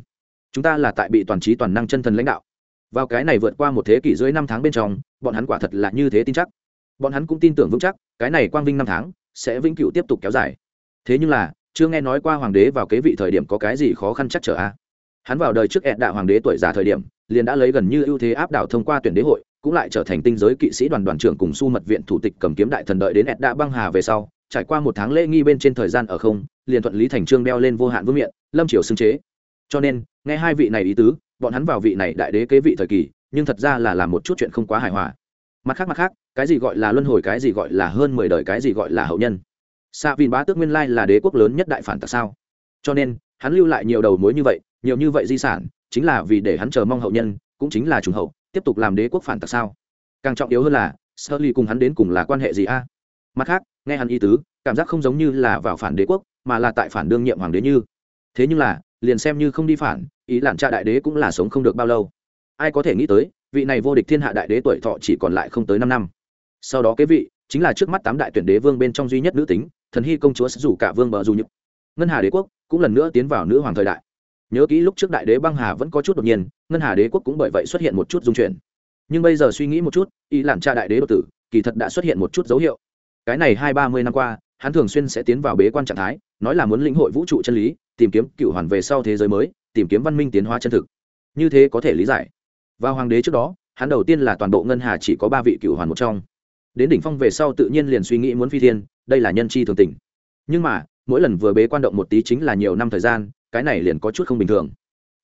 Chúng ta là tại bị toàn trí toàn năng chân thần lãnh đạo. Vào cái này vượt qua một thế kỷ dưới năm tháng bên trong, bọn hắn quả thật là như thế tin chắc. Bọn hắn cũng tin tưởng vững chắc, cái này quang vinh năm tháng sẽ vĩnh cửu tiếp tục kéo dài. Thế nhưng là, chưa nghe nói qua hoàng đế vào kế vị thời điểm có cái gì khó khăn chắc trở a. Hắn vào đời trước ẹn đạo hoàng đế tuổi già thời điểm, liền đã lấy gần như ưu thế áp đảo thông qua tuyển đế hội, cũng lại trở thành tinh giới kỵ sĩ đoàn đoàn trưởng cùng su mật viện thủ tịch cầm kiếm đại thần đợi đến ẹn đạo băng hà về sau, trải qua một tháng lễ nghi bên trên thời gian ở không liền thuận lý thành trương đeo lên vô hạn vương miện, lâm triều xưng chế. Cho nên, nghe hai vị này ý tứ, bọn hắn vào vị này đại đế kế vị thời kỳ, nhưng thật ra là làm một chút chuyện không quá hài hòa. Mặt khác mặt khác, cái gì gọi là luân hồi, cái gì gọi là hơn mười đời, cái gì gọi là hậu nhân? Xa vin bá tước nguyên lai là đế quốc lớn nhất đại phản tại sao? Cho nên, hắn lưu lại nhiều đầu mối như vậy, nhiều như vậy di sản, chính là vì để hắn chờ mong hậu nhân, cũng chính là trùng hậu, tiếp tục làm đế quốc phản tặc sao? Càng trọng yếu hơn là, sơ ly cùng hắn đến cùng là quan hệ gì a? Mặt khác, nghe hắn ý tứ, cảm giác không giống như là vào phản đế quốc mà là tại phản đương nhiệm hoàng đế như. Thế nhưng là, liền xem như không đi phản, ý lặn cha đại đế cũng là sống không được bao lâu. Ai có thể nghĩ tới, vị này vô địch thiên hạ đại đế tuổi thọ chỉ còn lại không tới năm năm. Sau đó cái vị, chính là trước mắt tám đại tuyển đế vương bên trong duy nhất nữ tính, thần hy công chúa sẽ rủ cả vương bờ dù nhục ngân hà đế quốc cũng lần nữa tiến vào nữ hoàng thời đại. Nhớ kỹ lúc trước đại đế băng hà vẫn có chút đột nhiên, ngân hà đế quốc cũng bởi vậy xuất hiện một chút dung chuyển. Nhưng bây giờ suy nghĩ một chút, ý làm cha đại đế đột tử, kỳ thật đã xuất hiện một chút dấu hiệu. Cái này hai ba mươi năm qua hắn thường xuyên sẽ tiến vào bế quan trạng thái, nói là muốn lĩnh hội vũ trụ chân lý, tìm kiếm cựu hoàn về sau thế giới mới, tìm kiếm văn minh tiến hóa chân thực. Như thế có thể lý giải. Vào hoàng đế trước đó, hắn đầu tiên là toàn bộ ngân hà chỉ có ba vị cựu hoàn một trong. Đến đỉnh phong về sau tự nhiên liền suy nghĩ muốn phi thiên, đây là nhân chi thường tình. Nhưng mà, mỗi lần vừa bế quan động một tí chính là nhiều năm thời gian, cái này liền có chút không bình thường.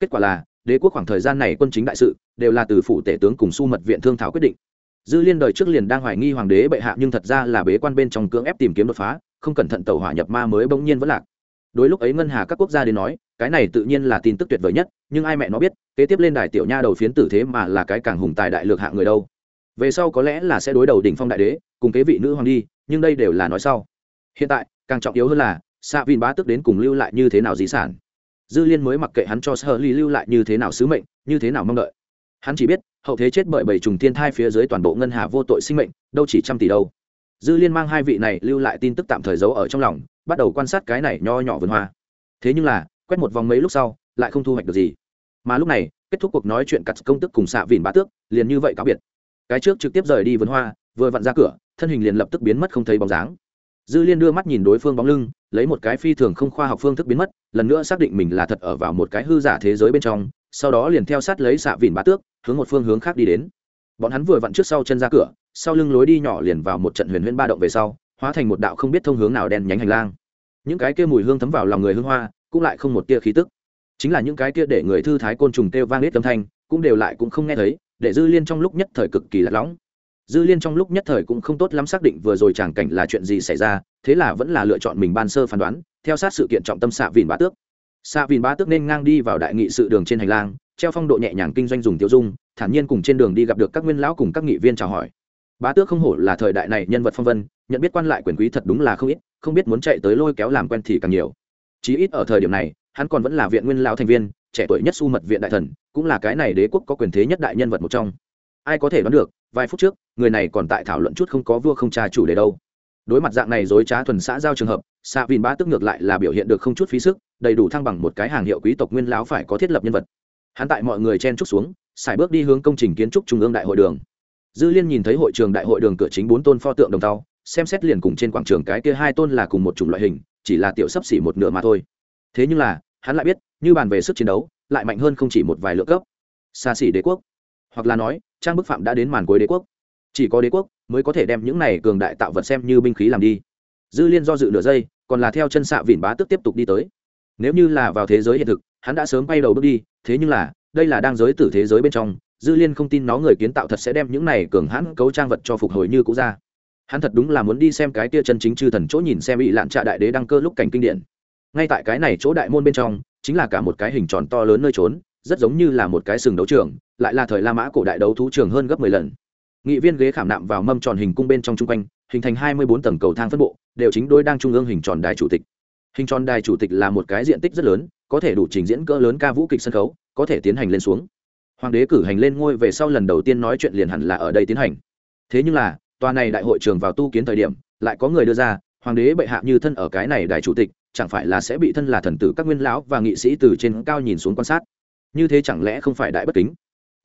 Kết quả là, đế quốc khoảng thời gian này quân chính đại sự, đều là từ phủ tể tướng cùng su mật viện thương thảo quyết định dư liên đời trước liền đang hoài nghi hoàng đế bệ hạ, nhưng thật ra là bế quan bên trong cưỡng ép tìm kiếm đột phá, không cẩn thận tàu hỏa nhập ma mới bỗng nhiên vẫn lạc. Đối lúc ấy ngân hà các quốc gia đến nói, cái này tự nhiên là tin tức tuyệt vời nhất, nhưng ai mẹ nó biết, kế tiếp lên đài tiểu nha đầu phiến tử thế mà là cái càng hùng tài đại lược hạ người đâu. Về sau có lẽ là sẽ đối đầu đỉnh phong đại đế, cùng kế vị nữ hoàng đi, nhưng đây đều là nói sau. Hiện tại, càng trọng yếu hơn là xạ vin bá tức đến cùng lưu lại như thế nào di sản? Dư liên mới mặc kệ hắn cho sơ ly lưu lại như thế nào sứ mệnh, như thế nào mong đợi. Hắn chỉ biết hậu thế chết bởi bảy trùng thiên thai phía dưới toàn bộ ngân hà vô tội sinh mệnh, đâu chỉ trăm tỷ đâu. Dư liên mang hai vị này lưu lại tin tức tạm thời giấu ở trong lòng, bắt đầu quan sát cái này nho nhỏ vườn hoa. Thế nhưng là, quét một vòng mấy lúc sau, lại không thu hoạch được gì. Mà lúc này, kết thúc cuộc nói chuyện cặt công tức cùng xạ vìn bá tước, liền như vậy cáo biệt. Cái trước trực tiếp rời đi vườn hoa, vừa vặn ra cửa, thân hình liền lập tức biến mất không thấy bóng dáng. Dư liên đưa mắt nhìn đối phương bóng lưng, lấy một cái phi thường không khoa học phương thức biến mất, lần nữa xác định mình là thật ở vào một cái hư giả thế giới bên trong, sau đó liền theo sát lấy xạ vìn bá tước hướng một phương hướng khác đi đến. Bọn hắn vừa vặn trước sau chân ra cửa, sau lưng lối đi nhỏ liền vào một trận huyền huyễn ba động về sau, hóa thành một đạo không biết thông hướng nào đen nhánh hành lang. Những cái kia mùi hương thấm vào lòng người hương hoa, cũng lại không một tia khí tức. Chính là những cái kia để người thư thái côn trùng kêu vang hết âm thanh, cũng đều lại cũng không nghe thấy, để dư liên trong lúc nhất thời cực kỳ lạc lõng. Dư liên trong lúc nhất thời cũng không tốt lắm xác định vừa rồi chẳng cảnh là chuyện gì xảy ra, thế là vẫn là lựa chọn mình ban sơ phán đoán, theo sát sự kiện trọng tâm xạ vìn bá tước. Xạ vìn bá tước nên ngang đi vào đại nghị sự đường trên hành lang treo phong độ nhẹ nhàng kinh doanh dùng tiêu dung, thản nhiên cùng trên đường đi gặp được các nguyên lão cùng các nghị viên chào hỏi. Bá tước không hổ là thời đại này nhân vật phong vân, nhận biết quan lại quyền quý thật đúng là không ít, không biết muốn chạy tới lôi kéo làm quen thì càng nhiều. Chí ít ở thời điểm này, hắn còn vẫn là viện nguyên lão thành viên, trẻ tuổi nhất su mật viện đại thần, cũng là cái này đế quốc có quyền thế nhất đại nhân vật một trong. Ai có thể đoán được, vài phút trước, người này còn tại thảo luận chút không có vua không cha chủ đề đâu. Đối mặt dạng này dối trá thuần xã giao trường hợp xạ vìn bá tức ngược lại là biểu hiện được không chút phí sức, đầy đủ thăng bằng một cái hàng hiệu quý tộc nguyên lão phải có thiết lập nhân vật hắn tại mọi người chen trúc xuống, xài bước đi hướng công trình kiến trúc trung ương đại hội đường. Dư liên nhìn thấy hội trường đại hội đường cửa chính bốn tôn pho tượng đồng tàu xem xét liền cùng trên quảng trường cái kia hai tôn là cùng một chủng loại hình, chỉ là tiểu sấp xỉ một nửa mà thôi. Thế nhưng là, hắn lại biết, như bàn về sức chiến đấu, lại mạnh hơn không chỉ một vài lượng cấp. Xa xỉ đế quốc. Hoặc là nói, trang bức phạm đã đến màn cuối đế quốc. Chỉ có đế quốc mới có thể đem những này cường đại tạo vật xem như binh khí làm đi. Dư liên do dự nửa giây, còn là theo chân xạ vỉn bá tức tiếp tục đi tới. Nếu như là vào thế giới hiện thực, hắn đã sớm bay đầu bước đi thế nhưng là, đây là đang giới tử thế giới bên trong, dư liên không tin nó người kiến tạo thật sẽ đem những này cường hãn cấu trang vật cho phục hồi như cũ ra. Hắn thật đúng là muốn đi xem cái tia chân chính chư thần chỗ nhìn xem bị lạn trạ đại đế đăng cơ lúc cảnh kinh điển. Ngay tại cái này chỗ đại môn bên trong, chính là cả một cái hình tròn to lớn nơi trốn, rất giống như là một cái sừng đấu trường, lại là thời la mã cổ đại đấu thú trường hơn gấp mười lần. Nghị viên ghế khảm nạm vào mâm tròn hình cung bên trong chung quanh, hình thành hai mươi bốn tầng cầu thang phân bộ, đều chính đôi đang trung ương hình tròn đài chủ tịch. Hình tròn đài chủ tịch là một cái diện tích rất lớn có thể đủ trình diễn cỡ lớn ca vũ kịch sân khấu, có thể tiến hành lên xuống. Hoàng đế cử hành lên ngôi về sau lần đầu tiên nói chuyện liền hẳn là ở đây tiến hành. Thế nhưng là, tòa này đại hội trường vào tu kiến thời điểm, lại có người đưa ra, hoàng đế bệ hạ như thân ở cái này đại chủ tịch, chẳng phải là sẽ bị thân là thần tử các nguyên lão và nghị sĩ từ trên cao nhìn xuống quan sát? Như thế chẳng lẽ không phải đại bất kính?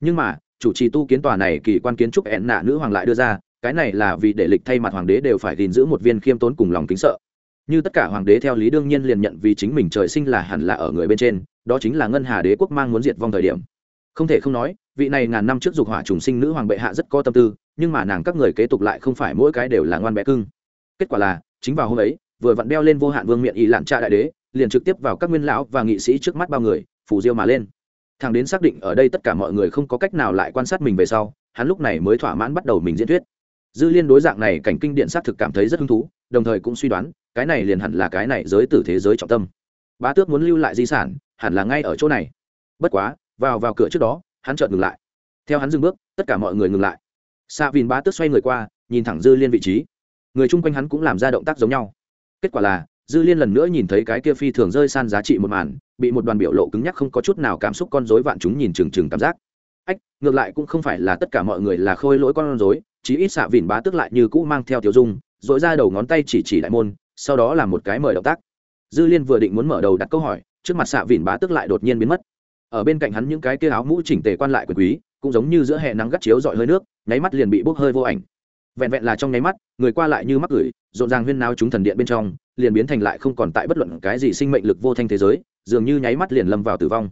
Nhưng mà, chủ trì tu kiến tòa này kỳ quan kiến trúc ẹn nạ nữ hoàng lại đưa ra, cái này là vì để lịch thay mặt hoàng đế đều phải gìn giữ một viên khiêm tốn cùng lòng kính sợ như tất cả hoàng đế theo lý đương nhiên liền nhận vì chính mình trời sinh là hẳn là ở người bên trên, đó chính là ngân hà đế quốc mang muốn diệt vong thời điểm. Không thể không nói, vị này ngàn năm trước dục hỏa trùng sinh nữ hoàng bệ hạ rất có tâm tư, nhưng mà nàng các người kế tục lại không phải mỗi cái đều là ngoan bé cưng. Kết quả là, chính vào hôm ấy, vừa vặn đeo lên vô hạn vương miện ý lạn trạ đại đế, liền trực tiếp vào các nguyên lão và nghị sĩ trước mắt bao người phủ diêu mà lên. Thằng đến xác định ở đây tất cả mọi người không có cách nào lại quan sát mình về sau, hắn lúc này mới thỏa mãn bắt đầu mình diễn thuyết. Dư liên đối dạng này cảnh kinh điện xác thực cảm thấy rất hứng thú, đồng thời cũng suy đoán cái này liền hẳn là cái này giới tử thế giới trọng tâm. Bá tước muốn lưu lại di sản hẳn là ngay ở chỗ này. Bất quá vào vào cửa trước đó hắn chợt ngừng lại. Theo hắn dừng bước tất cả mọi người ngừng lại. Xạ vìn bá tước xoay người qua nhìn thẳng dư liên vị trí. Người chung quanh hắn cũng làm ra động tác giống nhau. Kết quả là dư liên lần nữa nhìn thấy cái kia phi thường rơi san giá trị một màn bị một đoàn biểu lộ cứng nhắc không có chút nào cảm xúc con dối vạn chúng nhìn trừng trừng cảm giác. Ách ngược lại cũng không phải là tất cả mọi người là khôi lỗi con rối, chí ít xạ vìn bá tước lại như cũ mang theo tiểu dung dội ra đầu ngón tay chỉ chỉ đại môn sau đó là một cái mời động tác. Dư liên vừa định muốn mở đầu đặt câu hỏi, trước mặt xạ vỉn bá tức lại đột nhiên biến mất. Ở bên cạnh hắn những cái kia áo mũ chỉnh tề quan lại quyền quý, cũng giống như giữa hè nắng gắt chiếu dọi hơi nước, nháy mắt liền bị bốc hơi vô ảnh. Vẹn vẹn là trong nháy mắt, người qua lại như mắc gửi, rộn ràng huyên náo chúng thần điện bên trong, liền biến thành lại không còn tại bất luận cái gì sinh mệnh lực vô thanh thế giới, dường như nháy mắt liền lâm vào tử vong.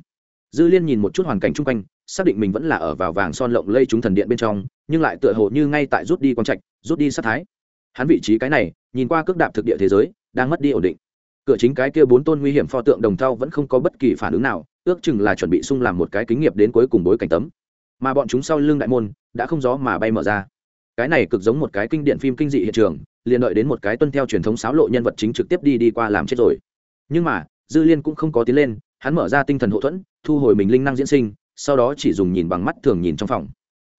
Dư liên nhìn một chút hoàn cảnh chung quanh, xác định mình vẫn là ở vào vàng son lộng lây chúng thần điện bên trong, nhưng lại tựa hồ như ngay tại rút đi quang trạch, rút đi sát thái hắn vị trí cái này, nhìn qua cước đạp thực địa thế giới, đang mất đi ổn định. Cửa chính cái kia bốn tôn nguy hiểm pho tượng đồng thau vẫn không có bất kỳ phản ứng nào, ước chừng là chuẩn bị sung làm một cái kính nghiệp đến cuối cùng bối cảnh tấm. Mà bọn chúng sau lưng đại môn, đã không gió mà bay mở ra. Cái này cực giống một cái kinh điện phim kinh dị hiện trường, liền đợi đến một cái tuân theo truyền thống xáo lộ nhân vật chính trực tiếp đi đi qua làm chết rồi. Nhưng mà, dư liên cũng không có tiến lên, hắn mở ra tinh thần hậu thuẫn, thu hồi mình linh năng diễn sinh, sau đó chỉ dùng nhìn bằng mắt thường nhìn trong phòng.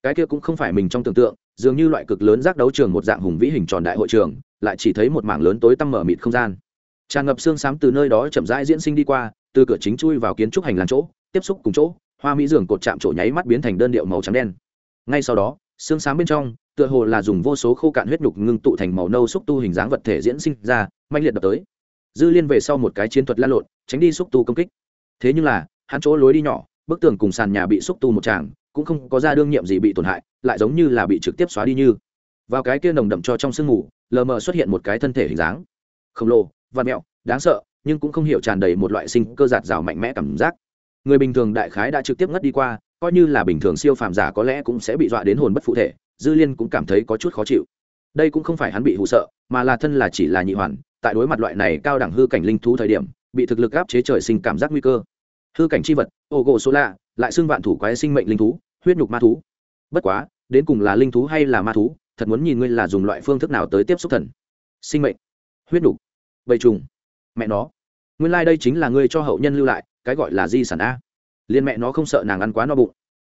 Cái kia cũng không phải mình trong tưởng tượng dường như loại cực lớn giác đấu trường một dạng hùng vĩ hình tròn đại hội trường, lại chỉ thấy một mảng lớn tối tăm mở mịt không gian. Tràn ngập xương xám từ nơi đó chậm rãi diễn sinh đi qua, từ cửa chính chui vào kiến trúc hành lang chỗ, tiếp xúc cùng chỗ, hoa mỹ giường cột chạm chỗ nháy mắt biến thành đơn điệu màu trắng đen. Ngay sau đó, xương xám bên trong, tựa hồ là dùng vô số khô cạn huyết nhục ngưng tụ thành màu nâu xúc tu hình dáng vật thể diễn sinh ra mạnh liệt đập tới. Dư liên về sau một cái chiến thuật lan lộn, tránh đi xúc tu công kích. Thế nhưng là, hắn chỗ lối đi nhỏ, bức tường cùng sàn nhà bị xúc tu một tràng cũng không có ra đương nhiệm gì bị tổn hại, lại giống như là bị trực tiếp xóa đi như. Vào cái kia nồng đậm cho trong sương mù, lờ mờ xuất hiện một cái thân thể hình dáng. Khổng lồ và mẹo, đáng sợ, nhưng cũng không hiểu tràn đầy một loại sinh cơ giạt rào mạnh mẽ cảm giác. Người bình thường đại khái đã trực tiếp ngất đi qua, coi như là bình thường siêu phàm giả có lẽ cũng sẽ bị dọa đến hồn bất phụ thể, dư liên cũng cảm thấy có chút khó chịu. Đây cũng không phải hắn bị hụ sợ, mà là thân là chỉ là nhị hoàn, tại đối mặt loại này cao đẳng hư cảnh linh thú thời điểm, bị thực lực áp chế trời sinh cảm giác nguy cơ. Hư cảnh c h i vật ô gỗ số lạ lại xưng vạn thủ quái sinh mệnh linh thú huyết nhục ma thú. Bất quá, đến cùng là linh thú hay là ma thú, thật muốn nhìn ngươi là dùng loại phương thức nào tới tiếp xúc thần. Sinh mệnh. Huyết nhục. Bầy trùng. Mẹ nó. Nguyên lai、like、đây chính là ngươi cho hậu nhân lưu lại, cái gọi là di sản a. Liên mẹ nó không sợ nàng ăn quá no bụng.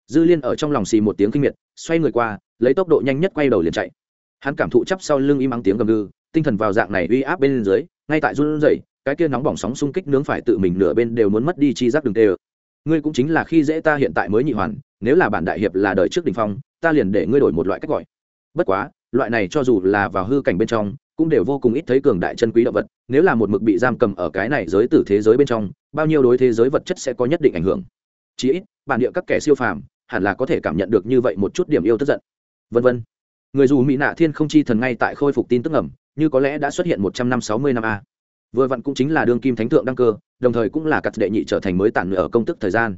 Dư liên ở trong lòng xì một tiếng kinh miệt, xoay người qua, lấy tốc độ nhanh nhất quay đầu liền chạy. Hắn cảm thụ chắp sau lưng im ắng tiếng gầm gừ, tinh thần vào dạng này uy áp bên dưới, ngay tại run rẩy, cái kia nóng bỏng sóng xung kích nướng phải tự mình nửa bên đều muốn mất đi chi giác đường tê ngươi cũng chính là khi dễ ta hiện tại mới nhị hoàn, nếu là bản đại hiệp là đời trước đình phong, ta liền để ngươi đổi một loại cách gọi. Bất quá, loại này cho dù là vào hư cảnh bên trong, cũng đều vô cùng ít thấy cường đại chân quý động vật, nếu là một mực bị giam cầm ở cái này giới tử thế giới bên trong, bao nhiêu đối thế giới vật chất sẽ có nhất định ảnh hưởng. Chí ít, bản địa các kẻ siêu phàm, hẳn là có thể cảm nhận được như vậy một chút điểm yêu tức giận. Vân vân. Người dù mỹ nạ thiên không chi thần ngay tại khôi phục tin tức ẩm như có lẽ đã xuất hiện một trăm năm sáu mươi năm a vừa vặn cũng chính là đương kim thánh thượng đăng cơ, đồng thời cũng là cắt đệ nhị trở thành mới tản ở công tức thời gian.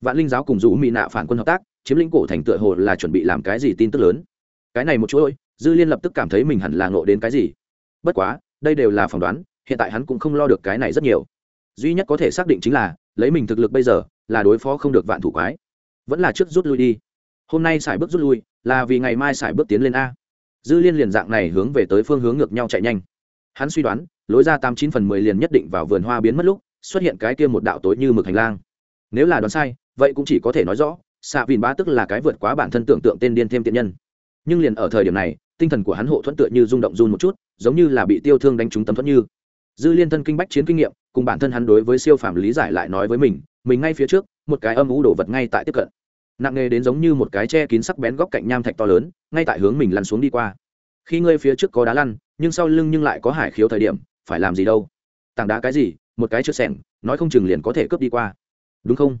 Vạn linh giáo cùng rủ mỹ nạ phản quân hợp tác, chiếm lĩnh cổ thành tựa hồ là chuẩn bị làm cái gì tin tức lớn. Cái này một chuỗi dư liên lập tức cảm thấy mình hẳn là ngộ đến cái gì. Bất quá, đây đều là phỏng đoán, hiện tại hắn cũng không lo được cái này rất nhiều. Duy nhất có thể xác định chính là, lấy mình thực lực bây giờ, là đối phó không được vạn thủ quái. Vẫn là trước rút lui đi. Hôm nay xài bước rút lui, là vì ngày mai xài bước tiến lên a. Dư liên liền dạng này hướng về tới phương hướng ngược nhau chạy nhanh. Hắn suy đoán lối ra tám chín phần mười liền nhất định vào vườn hoa biến mất lúc, xuất hiện cái kia một đạo tối như mực hành lang. Nếu là đoán sai, vậy cũng chỉ có thể nói rõ xạ vìn bá tức là cái vượt quá bản thân tưởng tượng tên điên thêm tiện nhân. Nhưng liền ở thời điểm này, tinh thần của hắn hộ thuẫn tựa như rung động run một chút, giống như là bị tiêu thương đánh trúng tấm thuẫn như. Dư liên thân kinh bách chiến kinh nghiệm, cùng bản thân hắn đối với siêu phàm lý giải lại nói với mình mình ngay phía trước, một cái âm ú đổ vật ngay tại tiếp cận. Nặng nề đến giống như một cái che kín sắc bén góc cạnh nham thạch to lớn, ngay tại hướng mình lăn xuống đi qua. Khi ngươi phía trước có đá lăn, nhưng sau lưng nhưng lại có hải khiếu thời điểm phải làm gì đâu. Tảng đá cái gì, một cái chưa sẻng, nói không chừng liền có thể cướp đi qua. Đúng không?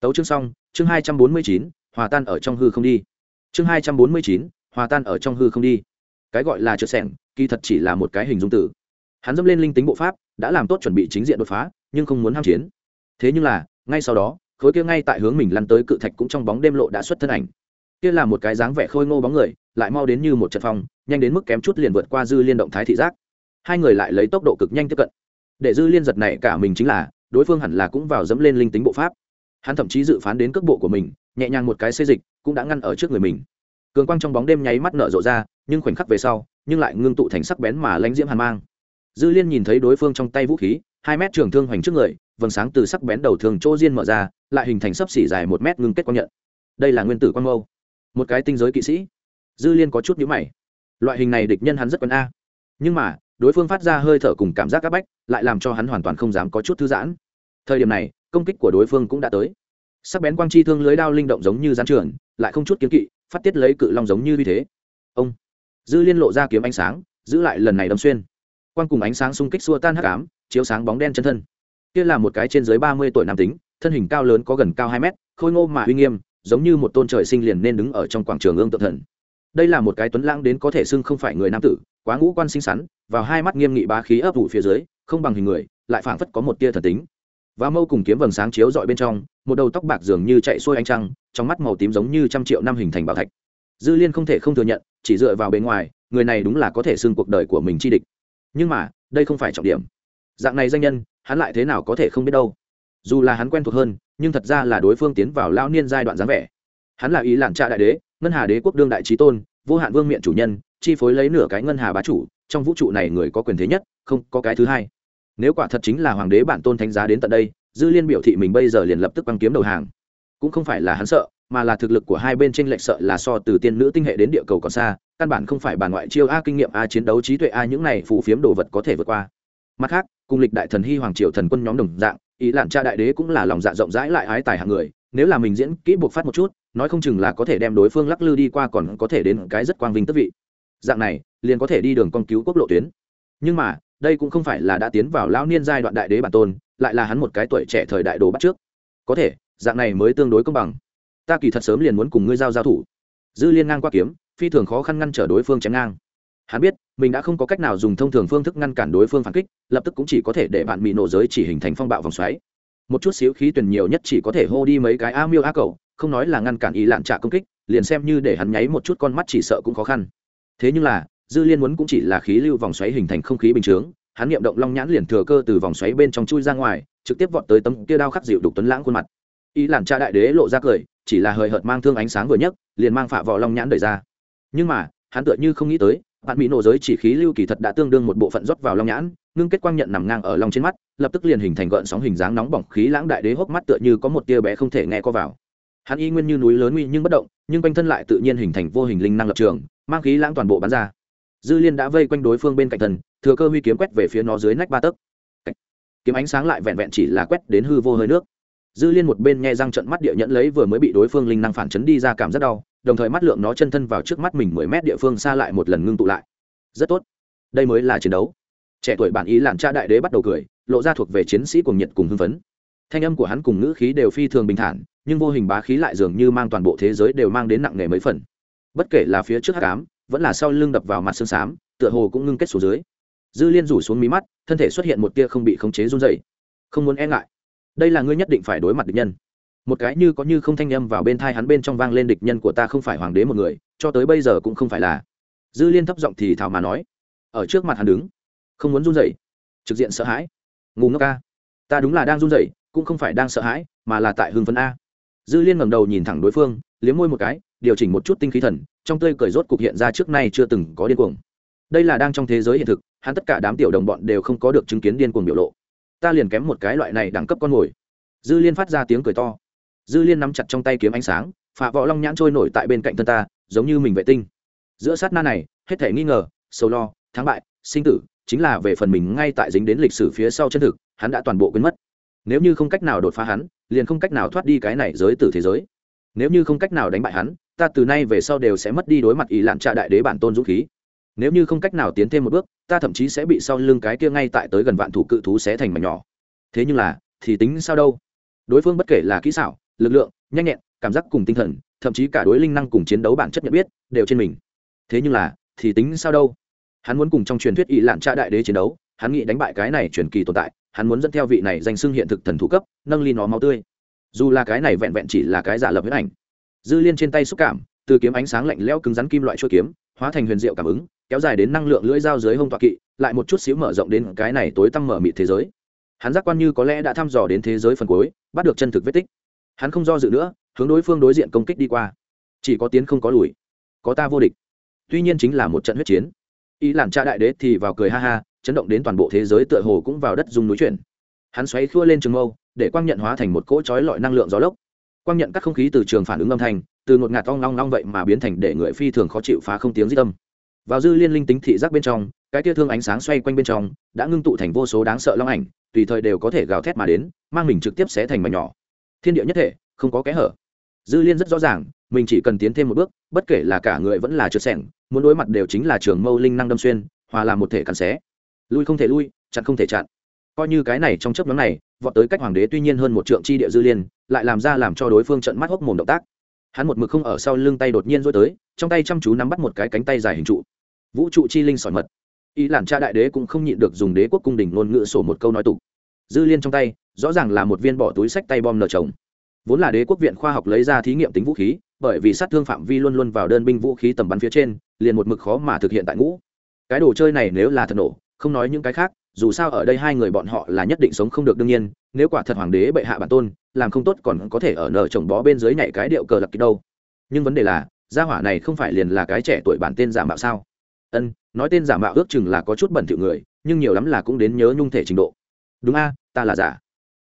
Tấu chương xong, chương hai trăm bốn mươi chín, hòa tan ở trong hư không đi. Chương hai trăm bốn mươi chín, hòa tan ở trong hư không đi. Cái gọi là trượt sẻng, kỳ thật chỉ là một cái hình dung tử. Hắn dâm lên linh tính bộ pháp, đã làm tốt chuẩn bị chính diện đột phá, nhưng không muốn ham chiến. Thế nhưng là, ngay sau đó, khối kia ngay tại hướng mình lăn tới cự thạch cũng trong bóng đêm lộ đã xuất thân ảnh. Kia là một cái dáng vẻ khôi ngô bóng người, lại mau đến như một trận phong, nhanh đến mức kém chút liền vượt qua dư liên động thái thị giác hai người lại lấy tốc độ cực nhanh tiếp cận. Để dư liên giật này cả mình chính là, đối phương hẳn là cũng vào dẫm lên linh tính bộ pháp. Hắn thậm chí dự phán đến cước bộ của mình, nhẹ nhàng một cái xê dịch, cũng đã ngăn ở trước người mình. Cường quang trong bóng đêm nháy mắt nở rộ ra, nhưng khoảnh khắc về sau, nhưng lại ngưng tụ thành sắc bén mà lánh diễm hàn mang. Dư liên nhìn thấy đối phương trong tay vũ khí, hai mét trường thương hoành trước người, vầng sáng từ sắc bén đầu thường chỗ diên mở ra, lại hình thành sấp xỉ dài một mét ngưng kết quang nhận. Đây là nguyên tử quang mâu. Một cái tinh giới kỵ sĩ. Dư liên có chút nhữ mày. Loại hình này địch nhân hắn rất quen a. Nhưng mà đối phương phát ra hơi thở cùng cảm giác áp bách, lại làm cho hắn hoàn toàn không dám có chút thư giãn. Thời điểm này, công kích của đối phương cũng đã tới. Sắc bén quang chi thương lưới đao linh động giống như gián trường lại không chút kiếm kỵ, phát tiết lấy cự long giống như như thế. Ông! Dư liên lộ ra kiếm ánh sáng, giữ lại lần này đâm xuyên. Quang cùng ánh sáng xung kích xua tan hắc ám, chiếu sáng bóng đen chân thân. Kia là một cái trên dưới ba mươi tuổi nam tính, thân hình cao lớn có gần cao hai mét, khôi ngô mà uy nghiêm, giống như một tôn trời sinh liền nên đứng ở trong quảng trường ương tự thần đây là một cái tuấn lãng đến có thể xưng không phải người nam tử, quá ngũ quan xinh xắn, vào hai mắt nghiêm nghị bá khí ấp ủ phía dưới, không bằng hình người, lại phảng phất có một tia thần tính. Và mâu cùng kiếm vầng sáng chiếu dọi bên trong, một đầu tóc bạc dường như chạy xuôi ánh trăng, trong mắt màu tím giống như trăm triệu năm hình thành bảo thạch. Dư liên không thể không thừa nhận, chỉ dựa vào bên ngoài, người này đúng là có thể xưng cuộc đời của mình chi địch. Nhưng mà, đây không phải trọng điểm. Dạng này danh nhân, hắn lại thế nào có thể không biết đâu. Dù là hắn quen thuộc hơn, nhưng thật ra là đối phương tiến vào lao niên giai đoạn dáng vẻ. Hắn là ý lạn cha đại đế ngân hà đế quốc đương đại trí tôn, vô hạn vương miện chủ nhân, chi phối lấy nửa cái ngân hà bá chủ, trong vũ trụ này người có quyền thế nhất, không có cái thứ hai. Nếu quả thật chính là hoàng đế bản tôn thánh giá đến tận đây, dư liên biểu thị mình bây giờ liền lập tức băng kiếm đầu hàng. Cũng không phải là hắn sợ, mà là thực lực của hai bên tranh lệch sợ là so từ tiên nữ tinh hệ đến địa cầu còn xa, căn bản không phải bản ngoại chiêu a kinh nghiệm, a chiến đấu trí tuệ a những này phù phiếm đồ vật có thể vượt qua. Mặt khác, cùng lịch đại thần hy hoàng triều thần quân nhóm đồng dạng, ý lạn cha đại đế cũng là lòng dạ rộng rãi lại ái tài hạng người nếu là mình diễn kỹ buộc phát một chút, nói không chừng là có thể đem đối phương lắc lư đi qua còn có thể đến cái rất quang vinh tức vị. Dạng này, liền có thể đi đường con cứu quốc lộ tuyến. Nhưng mà, đây cũng không phải là đã tiến vào lão niên giai đoạn đại đế bản tôn, lại là hắn một cái tuổi trẻ thời đại đồ bắt trước. Có thể, dạng này mới tương đối công bằng. Ta kỳ thật sớm liền muốn cùng ngươi giao giao thủ. Dư liên ngang qua kiếm, phi thường khó khăn ngăn trở đối phương chém ngang. Hắn biết, mình đã không có cách nào dùng thông thường phương thức ngăn cản đối phương phản kích, lập tức cũng chỉ có thể để bạn bị nổ giới chỉ hình thành phong bạo vòng xoáy một chút xíu khí tuyển nhiều nhất chỉ có thể hô đi mấy cái a miêu a cầu không nói là ngăn cản ý lạn trả công kích, liền xem như để hắn nháy một chút con mắt chỉ sợ cũng khó khăn. Thế nhưng là, dư liên muốn cũng chỉ là khí lưu vòng xoáy hình thành không khí bình chướng, hắn niệm động long nhãn liền thừa cơ từ vòng xoáy bên trong chui ra ngoài, trực tiếp vọt tới tấm kia đao khắc dịu đục tuấn lãng khuôn mặt. Ý làn cha đại đế lộ ra cười, chỉ là hời hợt mang thương ánh sáng vừa nhất liền mang phạ vỏ long nhãn đời ra. Nhưng mà, hắn tựa như không nghĩ tới bạn mỹ nổ giới chỉ khí lưu kỳ thật đã tương đương một bộ phận rót vào long nhãn, ngưng kết quang nhận nằm ngang ở long trên mắt, lập tức liền hình thành gợn sóng hình dáng nóng bỏng khí lãng đại đế hốc mắt tựa như có một tia bé không thể nghe co vào. Hắn y nguyên như núi lớn nguy nhưng bất động, nhưng quanh thân lại tự nhiên hình thành vô hình linh năng lập trường, mang khí lãng toàn bộ bắn ra. Dư liên đã vây quanh đối phương bên cạnh thần, thừa cơ huy kiếm quét về phía nó dưới nách ba tấc. Kiếm ánh sáng lại vẹn vẹn chỉ là quét đến hư vô hơi nước. Dư liên một bên nghe răng trận mắt địa nhẫn lấy vừa mới bị đối phương linh năng phản chấn đi ra cảm rất đau đồng thời mắt lượng nó chân thân vào trước mắt mình mười mét địa phương xa lại một lần ngưng tụ lại. Rất tốt. Đây mới là chiến đấu. Trẻ tuổi bản ý làn cha đại đế bắt đầu cười, lộ ra thuộc về chiến sĩ cùng nhiệt cùng hưng phấn. Thanh âm của hắn cùng ngữ khí đều phi thường bình thản, nhưng vô hình bá khí lại dường như mang toàn bộ thế giới đều mang đến nặng nề mấy phần. Bất kể là phía trước hát cám vẫn là sau lưng đập vào mặt xương xám tựa hồ cũng ngưng kết xuống dưới. Dư liên rủ xuống mí mắt, thân thể xuất hiện một tia không bị khống chế run dày không muốn e ngại. Đây là ngươi nhất định phải đối mặt địch nhân một cái như có như không thanh âm vào bên thai hắn bên trong vang lên địch nhân của ta không phải hoàng đế một người, cho tới bây giờ cũng không phải là. Dư liên thấp giọng thì thảo mà nói. Ở trước mặt hắn đứng. Không muốn run dậy trực diện sợ hãi. Ngủ ngốc ca. Ta đúng là đang run dậy cũng không phải đang sợ hãi, mà là tại hưng phấn a. Dư liên ngẩng đầu nhìn thẳng đối phương, liếm môi một cái, điều chỉnh một chút tinh khí thần, trong tươi cười rốt cục hiện ra trước nay chưa từng có điên cuồng. Đây là đang trong thế giới hiện thực, hắn tất cả đám tiểu đồng bọn đều không có được chứng kiến điên cuồng biểu lộ. Ta liền kém một cái loại này đẳng cấp con mồi. Dư liên phát ra tiếng cười to dư liên nắm chặt trong tay kiếm ánh sáng, phạ võ long nhãn trôi nổi tại bên cạnh thân ta, giống như mình vệ tinh. Giữa sát na này, hết thể nghi ngờ, sầu lo, thắng bại, sinh tử, chính là về phần mình ngay tại dính đến lịch sử phía sau chân thực, hắn đã toàn bộ quên mất. Nếu như không cách nào đột phá hắn, liền không cách nào thoát đi cái này giới từ thế giới. Nếu như không cách nào đánh bại hắn, ta từ nay về sau đều sẽ mất đi đối mặt ý lạn trạ đại đế bản tôn dũng khí. Nếu như không cách nào tiến thêm một bước, ta thậm chí sẽ bị sau lưng cái kia ngay tại tới gần vạn thủ cự thú sẽ thành mảnh nhỏ. Thế nhưng là, thì tính sao đâu? Đối phương bất kể là kỹ xảo lực lượng, nhanh nhẹn, cảm giác cùng tinh thần, thậm chí cả đối linh năng cùng chiến đấu bản chất nhận biết, đều trên mình. Thế nhưng là, thì tính sao đâu? Hắn muốn cùng trong truyền thuyết ỵ lạn cha đại đế chiến đấu, hắn nghĩ đánh bại cái này truyền kỳ tồn tại, hắn muốn dẫn theo vị này danh xưng hiện thực thần thủ cấp, nâng ly nó máu tươi. Dù là cái này vẹn vẹn chỉ là cái giả lập huyết ảnh. Dư liên trên tay xúc cảm, từ kiếm ánh sáng lạnh lẽo cứng rắn kim loại chuôi kiếm, hóa thành huyền diệu cảm ứng, kéo dài đến năng lượng lưỡi dao dưới hông tọa kỵ, lại một chút xíu mở rộng đến cái này tối tăm mở mịt thế giới. Hắn giác quan như có lẽ đã thăm dò đến thế giới phần cuối, bắt được chân thực vết tích hắn không do dự nữa, hướng đối phương đối diện công kích đi qua. Chỉ có tiến không có lùi, có ta vô địch. Tuy nhiên chính là một trận huyết chiến. Ý làm cha đại đế thì vào cười ha ha, chấn động đến toàn bộ thế giới tựa hồ cũng vào đất dùng núi chuyển. Hắn xoáy khua lên trường mâu, để quang nhận hóa thành một cỗ chói lọi năng lượng gió lốc. Quang nhận các không khí từ trường phản ứng âm thanh, từ ngột ngạt ong long long vậy mà biến thành để người phi thường khó chịu phá không tiếng di tâm vào dư liên linh tính thị giác bên trong, cái tia thương ánh sáng xoay quanh bên trong, đã ngưng tụ thành vô số đáng sợ long ảnh, tùy thời đều có thể gào thét mà đến, mang mình trực tiếp sẽ thành mảnh nhỏ thiên địa nhất thể, không có kẽ hở. Dư liên rất rõ ràng, mình chỉ cần tiến thêm một bước, bất kể là cả người vẫn là trượt sẻng, muốn đối mặt đều chính là trường mâu linh năng đâm xuyên, hòa làm một thể cắn xé. Lui không thể lui, chặn không thể chặn. Coi như cái này trong chấp nhóm này, vọt tới cách hoàng đế tuy nhiên hơn một trượng chi địa dư liên, lại làm ra làm cho đối phương trận mắt hốc mồm động tác. Hắn một mực không ở sau lưng tay đột nhiên rối tới, trong tay chăm chú nắm bắt một cái cánh tay dài hình trụ. Vũ trụ chi linh sỏi mật. Ý làn cha đại đế cũng không nhịn được dùng đế quốc cung đình ngôn ngữ sổ một câu nói tục. Dư liên trong tay rõ ràng là một viên bỏ túi sách tay bom nở trồng. Vốn là đế quốc viện khoa học lấy ra thí nghiệm tính vũ khí, bởi vì sát thương phạm vi luôn luôn vào đơn binh vũ khí tầm bắn phía trên, liền một mực khó mà thực hiện tại ngũ. Cái đồ chơi này nếu là thật nổ, không nói những cái khác, dù sao ở đây hai người bọn họ là nhất định sống không được đương nhiên, nếu quả thật hoàng đế bệ hạ bản tôn, làm không tốt còn có thể ở nở chồng bó bên dưới nhảy cái điệu cờ lật kịch đâu. Nhưng vấn đề là, gia hỏa này không phải liền là cái trẻ tuổi bản tên giả mạo sao? Ân, nói tên giả mạo ước chừng là có chút bẩn thỉu người, nhưng nhiều lắm là cũng đến nhớ nhung thể trình độ. Đúng a, ta là giả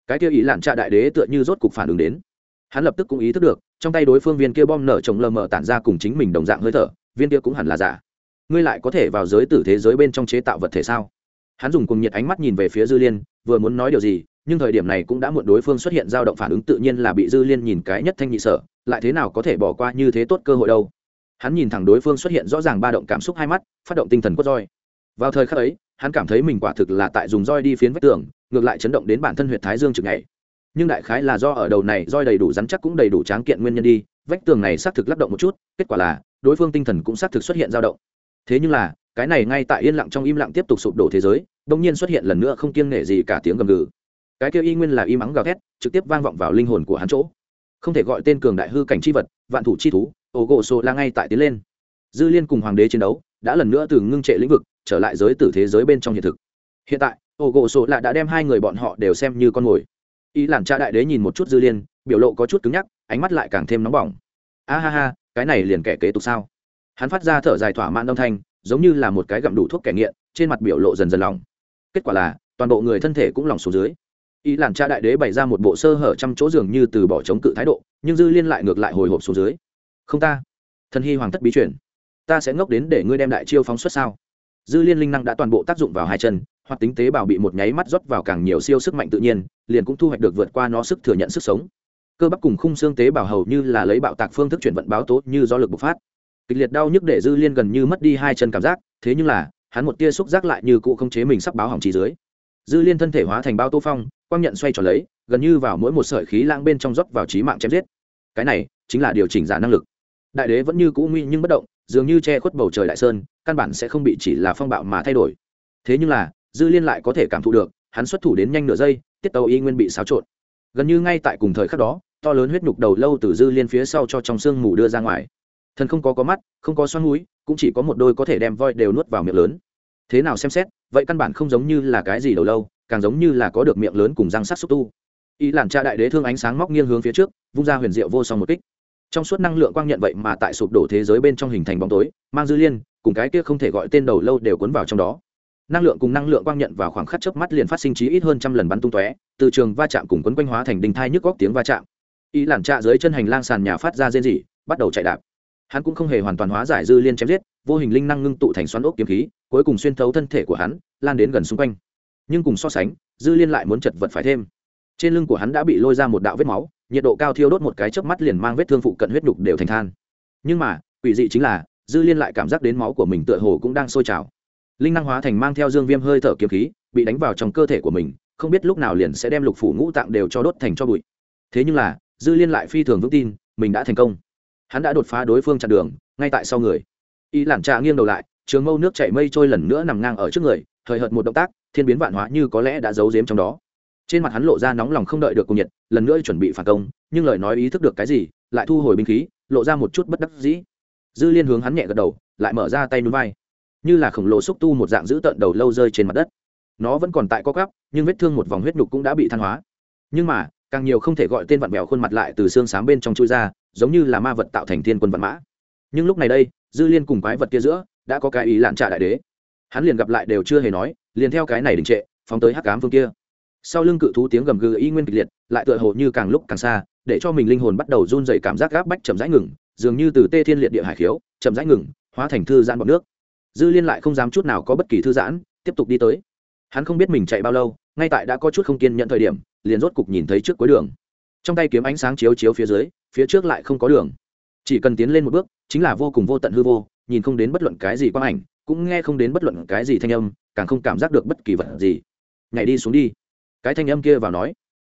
cái kia ý lạn trạ đại đế tựa như rốt cục phản ứng đến. Hắn lập tức cũng ý thức được, trong tay đối phương viên kia bom nở trồng lờ mờ tản ra cùng chính mình đồng dạng hơi thở, viên kia cũng hẳn là giả. Ngươi lại có thể vào giới tử thế giới bên trong chế tạo vật thể sao? Hắn dùng cùng nhiệt ánh mắt nhìn về phía dư liên, vừa muốn nói điều gì, nhưng thời điểm này cũng đã muộn đối phương xuất hiện dao động phản ứng tự nhiên là bị dư liên nhìn cái nhất thanh nhị sở, lại thế nào có thể bỏ qua như thế tốt cơ hội đâu. Hắn nhìn thẳng đối phương xuất hiện rõ ràng ba động cảm xúc hai mắt, phát động tinh thần quất roi. Vào thời khắc ấy, hắn cảm thấy mình quả thực là tại dùng roi đi phiến vách tường ngược lại chấn động đến bản thân huyện thái dương trực ngày nhưng đại khái là do ở đầu này roi đầy đủ rắn chắc cũng đầy đủ tráng kiện nguyên nhân đi, vách tường này xác thực lắc động một chút, kết quả là, đối phương tinh thần cũng xác thực xuất hiện dao động. Thế nhưng là, cái này ngay tại yên lặng trong im lặng tiếp tục sụp đổ thế giới đông nhiên xuất hiện lần nữa không kiêng nể gì cả tiếng gầm gừ. Cái kia y nguyên là y mắng gào thét, trực tiếp vang vọng vào linh hồn của hắn chỗ. Không thể gọi tên cường đại hư cảnh c h i vật, vạn thủ chi thú ổ gỗ sô la ngay tại tiến lên. Dư liên cùng hoàng đế chiến đấu, đã lần nữa từ ngưng trệ lĩnh vực, trở lại giới tử thế giới bên trong hiện thực. Hiện tại ổ gỗ sổ lạ đã đem hai người bọn họ đều xem như con mồi. Y làn cha đại đế nhìn một chút dư liên, biểu lộ có chút cứng nhắc, ánh mắt lại càng thêm nóng bỏng. A ha ha, cái này liền kẻ kế tục sao? Hắn phát ra thở dài thỏa mãn âm thanh, giống như là một cái gặm đủ thuốc kẻ nghiện, trên mặt biểu lộ dần dần lòng. Kết quả là, toàn bộ người thân thể cũng lòng xuống dưới. Y làn cha đại đế bày ra một bộ sơ hở trăm chỗ dường như từ bỏ chống cự thái độ, nhưng dư liên lại ngược lại hồi hộp xuống dưới. Không ta. Thần hy hoàng thất bí chuyển ta sẽ ngốc đến để ngươi đem đại chiêu phóng xuất sao? Dư liên linh năng đã toàn bộ tác dụng vào hai chân hoặc tính tế bào bị một nháy mắt rót vào càng nhiều siêu sức mạnh tự nhiên, liền cũng thu hoạch được vượt qua nó sức thừa nhận sức sống. Cơ bắp cùng khung xương tế bào hầu như là lấy bạo tạc phương thức chuyển vận báo tố như do lực bộc phát. Kịch liệt đau nhức để dư liên gần như mất đi hai chân cảm giác, thế nhưng là, hắn một tia xúc giác lại như cụ không chế mình sắp báo hỏng trí dưới. Dư liên thân thể hóa thành bao tô phong, quang nhận xoay tròn lấy, gần như vào mỗi một sợi khí lãng bên trong dốc vào trí mạng chém giết. Cái này, chính là điều chỉnh giả năng lực. Đại đế vẫn như cũ nguy nhưng bất động, dường như che khuất bầu trời đại sơn, căn bản sẽ không bị chỉ là phong bạo mà thay đổi. Thế nhưng là dư liên lại có thể cảm thụ được, hắn xuất thủ đến nhanh nửa giây, tiết tàu y nguyên bị xáo trộn. Gần như ngay tại cùng thời khắc đó, to lớn huyết nhục đầu lâu từ dư liên phía sau cho trong xương mù đưa ra ngoài. Thần không có có mắt, không có xoắn núi, cũng chỉ có một đôi có thể đem voi đều nuốt vào miệng lớn. Thế nào xem xét, vậy căn bản không giống như là cái gì đầu lâu, càng giống như là có được miệng lớn cùng răng sắt xúc tu. Ý làn cha đại đế thương ánh sáng móc nghiêng hướng phía trước, vung ra huyền diệu vô song một kích. Trong suốt năng lượng quang nhận vậy mà tại sụp đổ thế giới bên trong hình thành bóng tối, mang dư liên, cùng cái kia không thể gọi tên đầu lâu đều cuốn vào trong đó năng lượng cùng năng lượng quang nhận vào khoảng khắc chớp mắt liền phát sinh trí ít hơn trăm lần bắn tung tóe, từ trường va chạm cùng quấn quanh hóa thành đình thai nhức góc tiếng va chạm. Ý làn trạ dưới chân hành lang sàn nhà phát ra rên rỉ, bắt đầu chạy đạp. Hắn cũng không hề hoàn toàn hóa giải dư liên chém giết, vô hình linh năng ngưng tụ thành xoắn ốc kiếm khí, cuối cùng xuyên thấu thân thể của hắn, lan đến gần xung quanh. Nhưng cùng so sánh, dư liên lại muốn chật vật phải thêm. Trên lưng của hắn đã bị lôi ra một đạo vết máu, nhiệt độ cao thiêu đốt một cái chớp mắt liền mang vết thương phụ cận huyết đục đều thành than. Nhưng mà, quỷ dị chính là, dư liên lại cảm giác đến máu của mình tựa hồ cũng đang sôi trào linh năng hóa thành mang theo dương viêm hơi thở kiếm khí, bị đánh vào trong cơ thể của mình, không biết lúc nào liền sẽ đem lục phủ ngũ tạng đều cho đốt thành cho bụi. Thế nhưng là, dư liên lại phi thường vững tin, mình đã thành công. Hắn đã đột phá đối phương chặn đường, ngay tại sau người. Y lản trà nghiêng đầu lại, trường mâu nước chảy mây trôi lần nữa nằm ngang ở trước người thời hợt một động tác, thiên biến vạn hóa như có lẽ đã giấu giếm trong đó. Trên mặt hắn lộ ra nóng lòng không đợi được cùng nhiệt, lần nữa chuẩn bị phản công, nhưng lời nói ý thức được cái gì, lại thu hồi binh khí, lộ ra một chút bất đắc dĩ. Dư liên hướng hắn nhẹ gật đầu, lại mở ra tay núi vai như là khổng lồ xúc tu một dạng giữ tận đầu lâu rơi trên mặt đất. Nó vẫn còn tại co cắp nhưng vết thương một vòng huyết nhục cũng đã bị than hóa. Nhưng mà, càng nhiều không thể gọi tên vặn mèo khuôn mặt lại từ xương xám bên trong chui ra, giống như là ma vật tạo thành thiên quân vạn mã. Nhưng lúc này đây, dư liên cùng quái vật kia giữa, đã có cái ý lạn trả đại đế. Hắn liền gặp lại đều chưa hề nói, liền theo cái này đình trệ, phóng tới hắc cám phương kia. Sau lưng cự thú tiếng gầm gừ y nguyên kịch liệt, lại tựa hồ như càng lúc càng xa, để cho mình linh hồn bắt đầu run dày cảm giác gáp bách chậm rãi ngừng, dường như từ tê thiên liệt địa hải khiếu, chậm rãi ngừng, hóa thành thư giãn bọc nước dư liên lại không dám chút nào có bất kỳ thư giãn, tiếp tục đi tới. Hắn không biết mình chạy bao lâu, ngay tại đã có chút không kiên nhận thời điểm, liền rốt cục nhìn thấy trước cuối đường. Trong tay kiếm ánh sáng chiếu chiếu phía dưới, phía trước lại không có đường. Chỉ cần tiến lên một bước, chính là vô cùng vô tận hư vô, nhìn không đến bất luận cái gì quang ảnh, cũng nghe không đến bất luận cái gì thanh âm, càng không cảm giác được bất kỳ vật gì. Nhảy đi xuống đi. Cái thanh âm kia vào nói.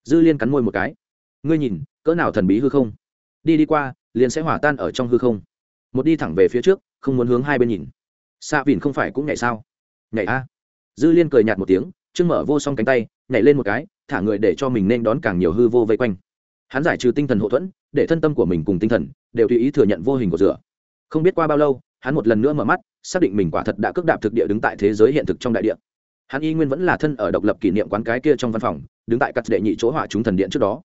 Dư liên cắn môi một cái. Ngươi nhìn, cỡ nào thần bí hư không? Đi đi qua, liền sẽ hỏa tan ở trong hư không. Một đi thẳng về phía trước, không muốn hướng hai bên nhìn xa vìn không phải cũng nhảy sao? Nhảy a. Dư liên cười nhạt một tiếng, trương mở vô song cánh tay, nhảy lên một cái, thả người để cho mình nên đón càng nhiều hư vô vây quanh. Hắn giải trừ tinh thần hậu thuẫn, để thân tâm của mình cùng tinh thần, đều tùy ý thừa nhận vô hình của rửa không biết qua bao lâu, hắn một lần nữa mở mắt, xác định mình quả thật đã cước đạp thực địa đứng tại thế giới hiện thực trong đại địa. Hắn y nguyên vẫn là thân ở độc lập kỷ niệm quán cái kia trong văn phòng, đứng tại cắt đệ nhị chỗ họa chúng thần điện trước đó.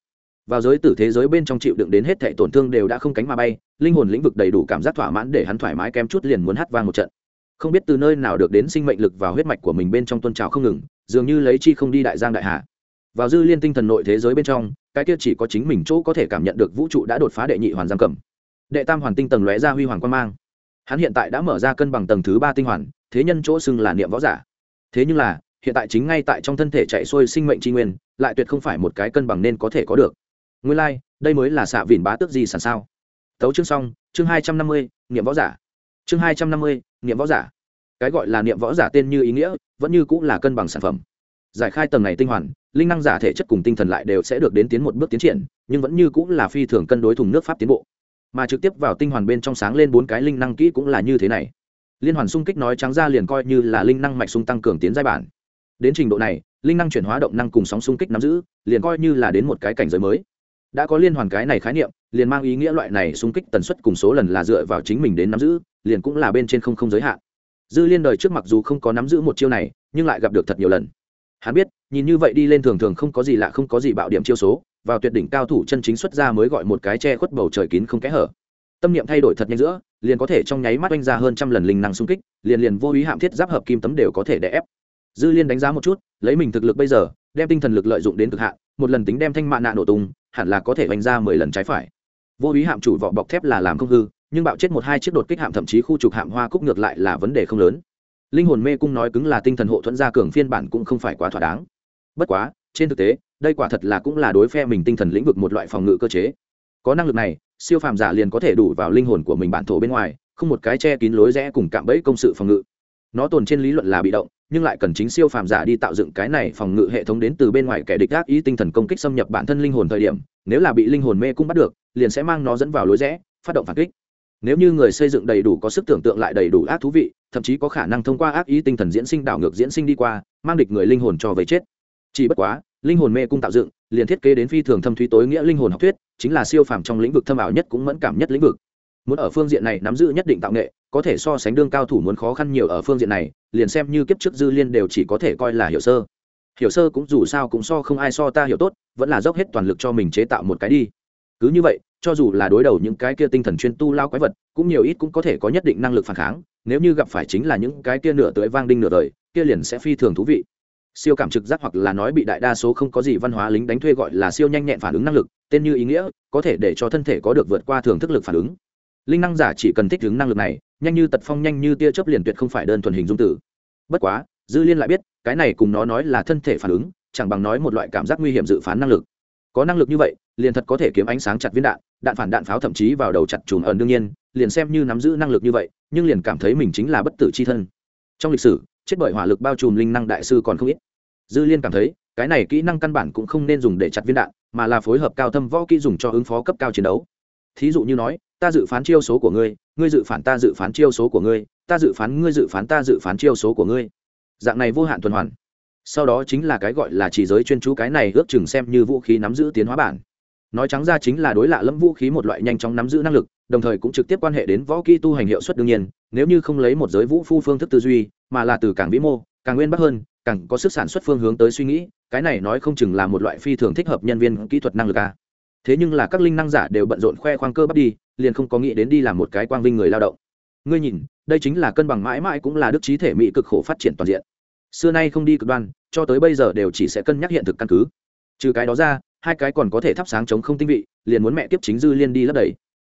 Vào giới tử thế giới bên trong chịu đựng đến hết thệ tổn thương đều đã không cánh mà bay, linh hồn lĩnh vực đầy đủ cảm giác thỏa mãn để hắn thoải mái kém chút liền muốn hát vang một trận không biết từ nơi nào được đến sinh mệnh lực và huyết mạch của mình bên trong tuân trào không ngừng dường như lấy chi không đi đại giang đại hạ vào dư liên tinh thần nội thế giới bên trong cái kia chỉ có chính mình chỗ có thể cảm nhận được vũ trụ đã đột phá đệ nhị hoàn giam cầm. Đệ tam hoàn tinh tầng lóe ra huy hoàng quan mang. Hắn hiện tại đã mở ra cân bằng tầng thứ ba tinh hoàn thế nhân chỗ xưng là niệm võ giả. Thế nhưng là hiện tại chính ngay tại trong thân thể chạy xuôi sinh mệnh tri nguyên lại tuyệt không phải một cái cân bằng nên có thể có được. Nguyên lai、like, đây mới là xạ vỉn bá tước gì sản sao? Tấu chương xong chương hai trăm năm mươi niệm võ giả chương hai trăm năm mươi, niệm võ giả. Cái gọi là niệm võ giả tên như ý nghĩa, vẫn như cũng là cân bằng sản phẩm. Giải khai tầng này tinh hoàn, linh năng giả thể chất cùng tinh thần lại đều sẽ được đến tiến một bước tiến triển, nhưng vẫn như cũng là phi thường cân đối thùng nước pháp tiến bộ. Mà trực tiếp vào tinh hoàn bên trong sáng lên bốn cái linh năng kỹ cũng là như thế này. Liên hoàn xung kích nói trắng ra liền coi như là linh năng mạch sung tăng cường tiến giai bản. Đến trình độ này, linh năng chuyển hóa động năng cùng sóng xung kích nắm giữ, liền coi như là đến một cái cảnh giới mới. Đã có liên hoàn cái này khái niệm, liền mang ý nghĩa loại này xung kích tần suất cùng số lần là dựa vào chính mình đến nắm giữ liền cũng là bên trên không không giới hạn. Dư liên đời trước mặc dù không có nắm giữ một chiêu này, nhưng lại gặp được thật nhiều lần. Hắn biết, nhìn như vậy đi lên thường thường không có gì lạ, không có gì bạo điểm chiêu số, vào tuyệt đỉnh cao thủ chân chính xuất ra mới gọi một cái che khuất bầu trời kín không kẽ hở. Tâm niệm thay đổi thật nhanh giữa, liền có thể trong nháy mắt oanh ra hơn trăm lần linh năng xung kích, liền liền vô ý hạm thiết giáp hợp kim tấm đều có thể đè ép. Dư liên đánh giá một chút, lấy mình thực lực bây giờ, đem tinh thần lực lợi dụng đến cực hạn, một lần tính đem thanh mạ nạ nổ tung, hẳn là có thể oanh ra mười lần trái phải. Vô ý hạm chủ vỏ bọc thép là làm không hư nhưng bạo chết một hai chiếc đột kích hạm thậm chí khu trục hạm hoa cúc ngược lại là vấn đề không lớn. Linh hồn mê cung nói cứng là tinh thần hộ thuẫn gia cường phiên bản cũng không phải quá thỏa đáng. Bất quá, trên thực tế, đây quả thật là cũng là đối phe mình tinh thần lĩnh vực một loại phòng ngự cơ chế. Có năng lực này, siêu phàm giả liền có thể đủ vào linh hồn của mình bản thổ bên ngoài, không một cái che kín lối rẽ cùng cạm bẫy công sự phòng ngự. Nó tồn trên lý luận là bị động, nhưng lại cần chính siêu phàm giả đi tạo dựng cái này phòng ngự hệ thống đến từ bên ngoài kẻ địch gác ý tinh thần công kích xâm nhập bản thân linh hồn thời điểm, nếu là bị linh hồn mê cung bắt được, liền sẽ mang nó dẫn vào lối rẽ, phát động phản kích nếu như người xây dựng đầy đủ có sức tưởng tượng lại đầy đủ ác thú vị, thậm chí có khả năng thông qua ác ý tinh thần diễn sinh, đảo ngược diễn sinh đi qua, mang địch người linh hồn cho về chết. Chỉ bất quá, linh hồn mê cung tạo dựng, liền thiết kế đến phi thường thâm thúy tối nghĩa linh hồn học thuyết, chính là siêu phàm trong lĩnh vực thâm ảo nhất cũng mẫn cảm nhất lĩnh vực. Muốn ở phương diện này nắm giữ nhất định tạo nghệ, có thể so sánh đương cao thủ muốn khó khăn nhiều ở phương diện này, liền xem như kiếp trước dư liên đều chỉ có thể coi là hiểu sơ. Hiểu sơ cũng dù sao cũng so không ai so ta hiểu tốt, vẫn là dốc hết toàn lực cho mình chế tạo một cái đi. Cứ như vậy cho dù là đối đầu những cái kia tinh thần chuyên tu lao quái vật, cũng nhiều ít cũng có thể có nhất định năng lực phản kháng, nếu như gặp phải chính là những cái kia nửa tới vang đinh nửa đời kia liền sẽ phi thường thú vị. Siêu cảm trực giác hoặc là nói bị đại đa số không có gì văn hóa lính đánh thuê gọi là siêu nhanh nhẹn phản ứng năng lực, tên như ý nghĩa, có thể để cho thân thể có được vượt qua thường thức lực phản ứng. Linh năng giả chỉ cần thích ứng năng lực này, nhanh như tật phong nhanh như tia chớp liền tuyệt không phải đơn thuần hình dung tử. Bất quá, dư liên lại biết, cái này cùng nó nói là thân thể phản ứng, chẳng bằng nói một loại cảm giác nguy hiểm dự phán năng lực. Có năng lực như vậy liền thật có thể kiếm ánh sáng chặt viên đạn đạn phản đạn pháo thậm chí vào đầu chặt chùm ẩn đương nhiên, liền xem như nắm giữ năng lực như vậy, nhưng liền cảm thấy mình chính là bất tử c h i thân. Trong lịch sử, chết bởi hỏa lực bao trùm linh năng đại sư còn không ít. Dư liên cảm thấy, cái này kỹ năng căn bản cũng không nên dùng để chặt viên đạn, mà là phối hợp cao thâm võ kỹ dùng cho ứng phó cấp cao chiến đấu. Thí dụ như nói, ta dự phán chiêu số của ngươi ngươi dự phản ta dự phán chiêu số của ngươi, ta dự phán ngươi dự phán ta dự phán chiêu số của ngươi. Dạng này vô hạn tuần hoàn. Sau đó chính là cái gọi là chỉ giới chuyên chú, cái này ước chừng xem như vũ khí nắm giữ tiến hóa bản nói trắng ra chính là đối lạ lẫm vũ khí một loại nhanh chóng nắm giữ năng lực, đồng thời cũng trực tiếp quan hệ đến võ kỹ tu hành hiệu suất đương nhiên, nếu như không lấy một giới vũ phu phương thức tư duy, mà là từ càng vĩ mô, càng nguyên bắc hơn, càng có sức sản xuất phương hướng tới suy nghĩ, cái này nói không chừng là một loại phi thường thích hợp nhân viên kỹ thuật năng lực à. thế nhưng là các linh năng giả đều bận rộn khoe khoang cơ bắp đi, liền không có nghĩ đến đi làm một cái quang vinh người lao động. Ngươi nhìn, đây chính là cân bằng mãi mãi cũng là đức trí thể mỹ cực khổ phát triển toàn diện. Xưa nay không đi cực đoan, cho tới bây giờ đều chỉ sẽ cân nhắc hiện thực căn cứ. Trừ cái đó ra hai cái còn có thể thắp sáng chống không tinh vị, liền muốn mẹ tiếp chính dư liên đi lấp đầy.